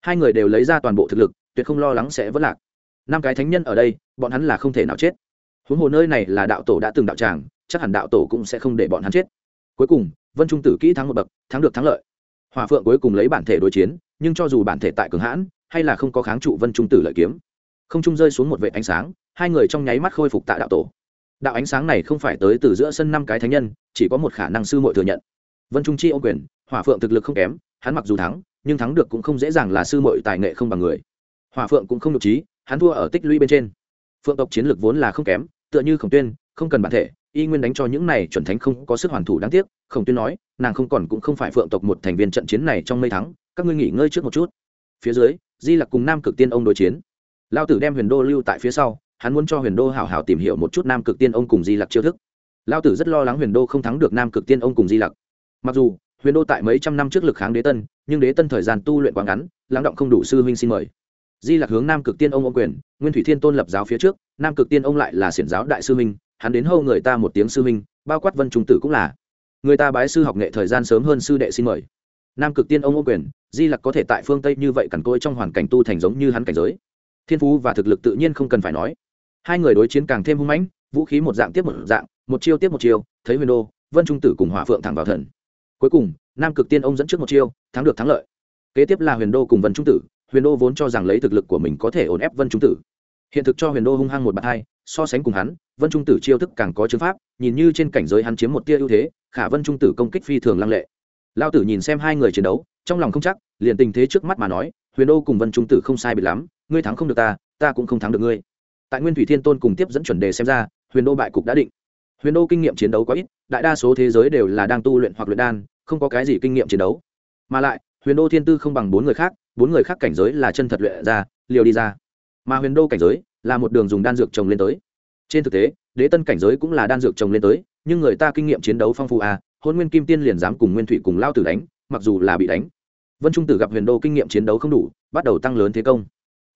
Hai người đều lấy ra toàn bộ thực lực, tuyệt không lo lắng sẽ vất lạc. Năm cái thánh nhân ở đây, bọn hắn là không thể nào chết. Huống hồ nơi này là đạo tổ đã từng đạo tràng, chắc hẳn đạo tổ cũng sẽ không để bọn hắn chết. Cuối cùng, vân trung tử kỹ thắng một bậc, thắng được thắng lợi. Hòa phượng cuối cùng lấy bản thể đối chiến, nhưng cho dù bản thể tại cường hãn, hay là không có kháng trụ vân trung tử lợi kiếm. Không trung rơi xuống một vệ ánh sáng, hai người trong nháy mắt khôi phục tại đạo tổ. Đạo ánh sáng này không phải tới từ giữa sân năm cái thánh nhân, chỉ có một khả năng sư muội thừa nhận. Vân trung chi ô quyền hỏa phượng thực lực không kém, hắn mặc dù thắng, nhưng thắng được cũng không dễ dàng là sư muội tài nghệ không bằng người. Hòa phượng cũng không nhục trí hắn thua ở tích lũy bên trên. Phượng tộc chiến lược vốn là không kém, tựa như khổng tuyên, không cần bản thể, y nguyên đánh cho những này chuẩn thánh không có sức hoàn thủ đáng tiếc. Khổng tuyên nói, nàng không còn cũng không phải phượng tộc một thành viên trận chiến này trong mây thắng, các ngươi nghỉ ngơi trước một chút. Phía dưới, di lặc cùng nam cực tiên ông đối chiến. Lao tử đem huyền đô lưu tại phía sau, hắn muốn cho huyền đô hào hào tìm hiểu một chút nam cực tiên ông cùng di lặc chiêu thức. Lao tử rất lo lắng huyền đô không thắng được nam cực tiên ông cùng di lặc. Mặc dù huyền đô tại mấy trăm năm trước lực kháng đế tân, nhưng đế tân thời gian tu luyện quá ngắn, lắng động không đủ sư huynh xin mời. Di lạc hướng nam cực tiên ông ô quyền, nguyên thủy thiên tôn lập giáo phía trước, nam cực tiên ông lại là xiển giáo đại sư huynh, hắn đến hâu người ta một tiếng sư huynh, bao quát vân trung tử cũng là. Người ta bái sư học nghệ thời gian sớm hơn sư đệ xin mời. Nam cực tiên ông ô quyền, di lặc có thể tại phương tây như vậy cằn côi trong hoàn cảnh tu thành giống như hắn cảnh giới. Thiên phú và thực lực tự nhiên không cần phải nói. Hai người đối chiến càng thêm hung mãnh, vũ khí một dạng tiếp một dạng, một chiêu tiếp một chiêu, thấy huyền đô, vân trung tử cùng hỏa phượng thẳng vào thần cuối cùng, nam cực tiên ông dẫn trước một chiêu, thắng được thắng lợi. Kế tiếp là huyền đô cùng vân trung tử, huyền đô vốn cho rằng lấy thực lực của mình có thể ổn ép vân trung tử. Hiện thực cho huyền đô hung hăng một bậc hai, so sánh cùng hắn, vân trung tử chiêu thức càng có chứng pháp, nhìn như trên cảnh giới hắn chiếm một tia ưu thế, khả vân trung tử công kích phi thường lăng lệ. Lao tử nhìn xem hai người chiến đấu, trong lòng không chắc, liền tình thế trước mắt mà nói, huyền đô cùng vân trung tử không sai bị lắm, ngươi thắng không được ta ta cũng không thắng được ngươi. Tại nguyên thủy thiên tôn cùng tiếp dẫn chuẩn đề xem ra, huyền đô bại cục đã định. Huyền đô kinh nghiệm chiến đấu quá ít, đại đa số thế giới đều là đang tu luyện hoặc luyện đan không có cái gì kinh nghiệm chiến đấu. Mà lại, huyền đô thiên tư không bằng bốn người khác, bốn người khác cảnh giới là chân thật luyện ra, liều đi ra. Mà huyền đô cảnh giới là một đường dùng đan dược trồng lên tới. Trên thực tế, đế tân cảnh giới cũng là đan dược trồng lên tới, nhưng người ta kinh nghiệm chiến đấu phong phú à hôn nguyên kim tiên liền dám cùng nguyên thủy cùng lao tử đánh, mặc dù là bị đánh. Vân trung tử gặp huyền đô kinh nghiệm chiến đấu không đủ, bắt đầu tăng lớn thế công.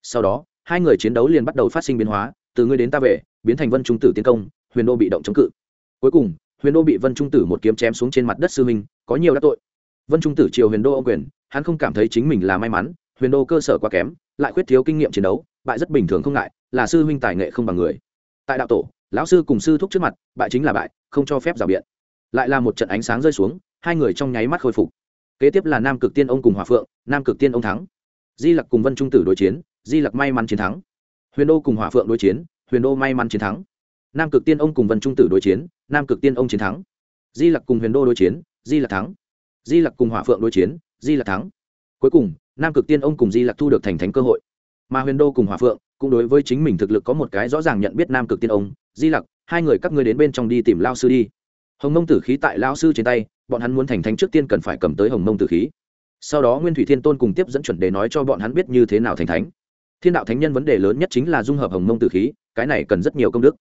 Sau đó, hai người chiến đấu liền bắt đầu phát sinh biến hóa, từ ngươi đến ta về, biến thành vân trung tử tiến công, huyền đô bị động chống cự. Cuối cùng huyền đô bị vân trung tử một kiếm chém xuống trên mặt đất sư minh có nhiều đã tội. Vân trung tử chiều huyền đô ô quyền, hắn không cảm thấy chính mình là may mắn, huyền đô cơ sở quá kém, lại khuyết thiếu kinh nghiệm chiến đấu, bại rất bình thường không ngại, là sư huynh tài nghệ không bằng người. Tại đạo tổ, lão sư cùng sư thúc trước mặt, bại chính là bại, không cho phép rào biện. Lại là một trận ánh sáng rơi xuống, hai người trong nháy mắt khôi phục. Kế tiếp là nam cực tiên ông cùng hòa phượng, nam cực tiên ông thắng. Di lặc cùng vân trung tử đối chiến, di lặc may mắn chiến thắng. Huyền đô cùng hòa phượng đối chiến, huyền đô may mắn chiến thắng nam cực tiên ông cùng vân trung tử đối chiến, nam cực tiên ông chiến thắng. Di lặc cùng huyền đô đối chiến, di lặc thắng. Di lặc cùng hỏa phượng đối chiến, di lặc thắng. Cuối cùng, nam cực tiên ông cùng di lặc thu được thành thánh cơ hội. Mà huyền đô cùng hỏa phượng cũng đối với chính mình thực lực có một cái rõ ràng nhận biết nam cực tiên ông, di lặc, hai người các ngươi đến bên trong đi tìm lao sư đi. Hồng mông tử khí tại lao sư trên tay, bọn hắn muốn thành thánh trước tiên cần phải cầm tới hồng mông tử khí. Sau đó nguyên thủy thiên tôn cùng tiếp dẫn chuẩn đề nói cho bọn hắn biết như thế nào thành thánh. Thiên đạo thánh nhân vấn đề lớn nhất chính là dung hợp hồng mông tử khí, cái này cần rất nhiều công đức.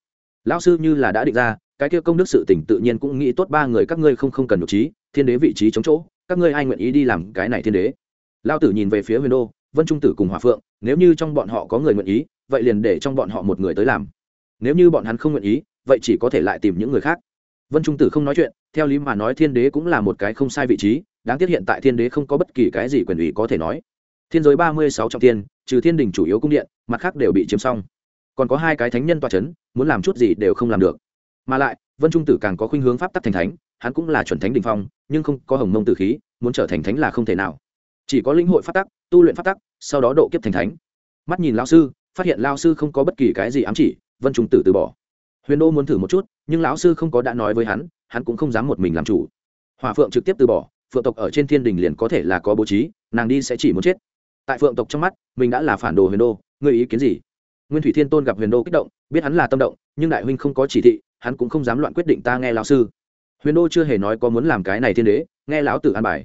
Lão sư như là đã định ra, cái kia công đức sự tỉnh tự nhiên cũng nghĩ tốt ba người các ngươi không không cần nhục trí, thiên đế vị trí chống chỗ, các ngươi ai nguyện ý đi làm cái này thiên đế? Lao tử nhìn về phía huyền đô, vân trung tử cùng hòa phượng, nếu như trong bọn họ có người nguyện ý, vậy liền để trong bọn họ một người tới làm. Nếu như bọn hắn không nguyện ý, vậy chỉ có thể lại tìm những người khác. Vân trung tử không nói chuyện, theo lý mà nói thiên đế cũng là một cái không sai vị trí, đáng tiếc hiện tại thiên đế không có bất kỳ cái gì quyền ủy có thể nói. Thiên giới ba mươi sáu trọng thiên, trừ thiên đình chủ yếu cung điện, mặt khác đều bị chiếm xong còn có hai cái thánh nhân tòa c h ấ n muốn làm chút gì đều không làm được. Mà lại, vân trung tử càng có khuynh hướng pháp tắc thành thánh, hắn cũng là chuẩn thánh đình phong, nhưng không có hồng mông tử khí, muốn trở thành thánh là không thể nào. Chỉ có lĩnh hội pháp tắc, tu luyện pháp tắc, sau đó độ kiếp thành thánh. Mắt nhìn lao sư, phát hiện lao sư không có bất kỳ cái gì ám chỉ, vân trung tử từ bỏ. Huyền đô muốn thử một chút, nhưng lão sư không có đã nói với hắn hắn cũng không dám một mình làm chủ. Hòa phượng trực tiếp từ bỏ, phượng tộc ở trên thiên đình liền có thể là có bố trí, nàng đi sẽ chỉ muốn chết. Tại phượng tộc trong mắt, mình đã là phản đồ huyền đô người ý kiến gì? Nguyên thủy thiên tôn gặp huyền đô kích động, biết hắn là tâm động, nhưng đại huynh không có chỉ thị, hắn cũng không dám loạn quyết định ta nghe lão sư. Huyền đô chưa hề nói có muốn làm cái này thiên đế, nghe lão tử an bài.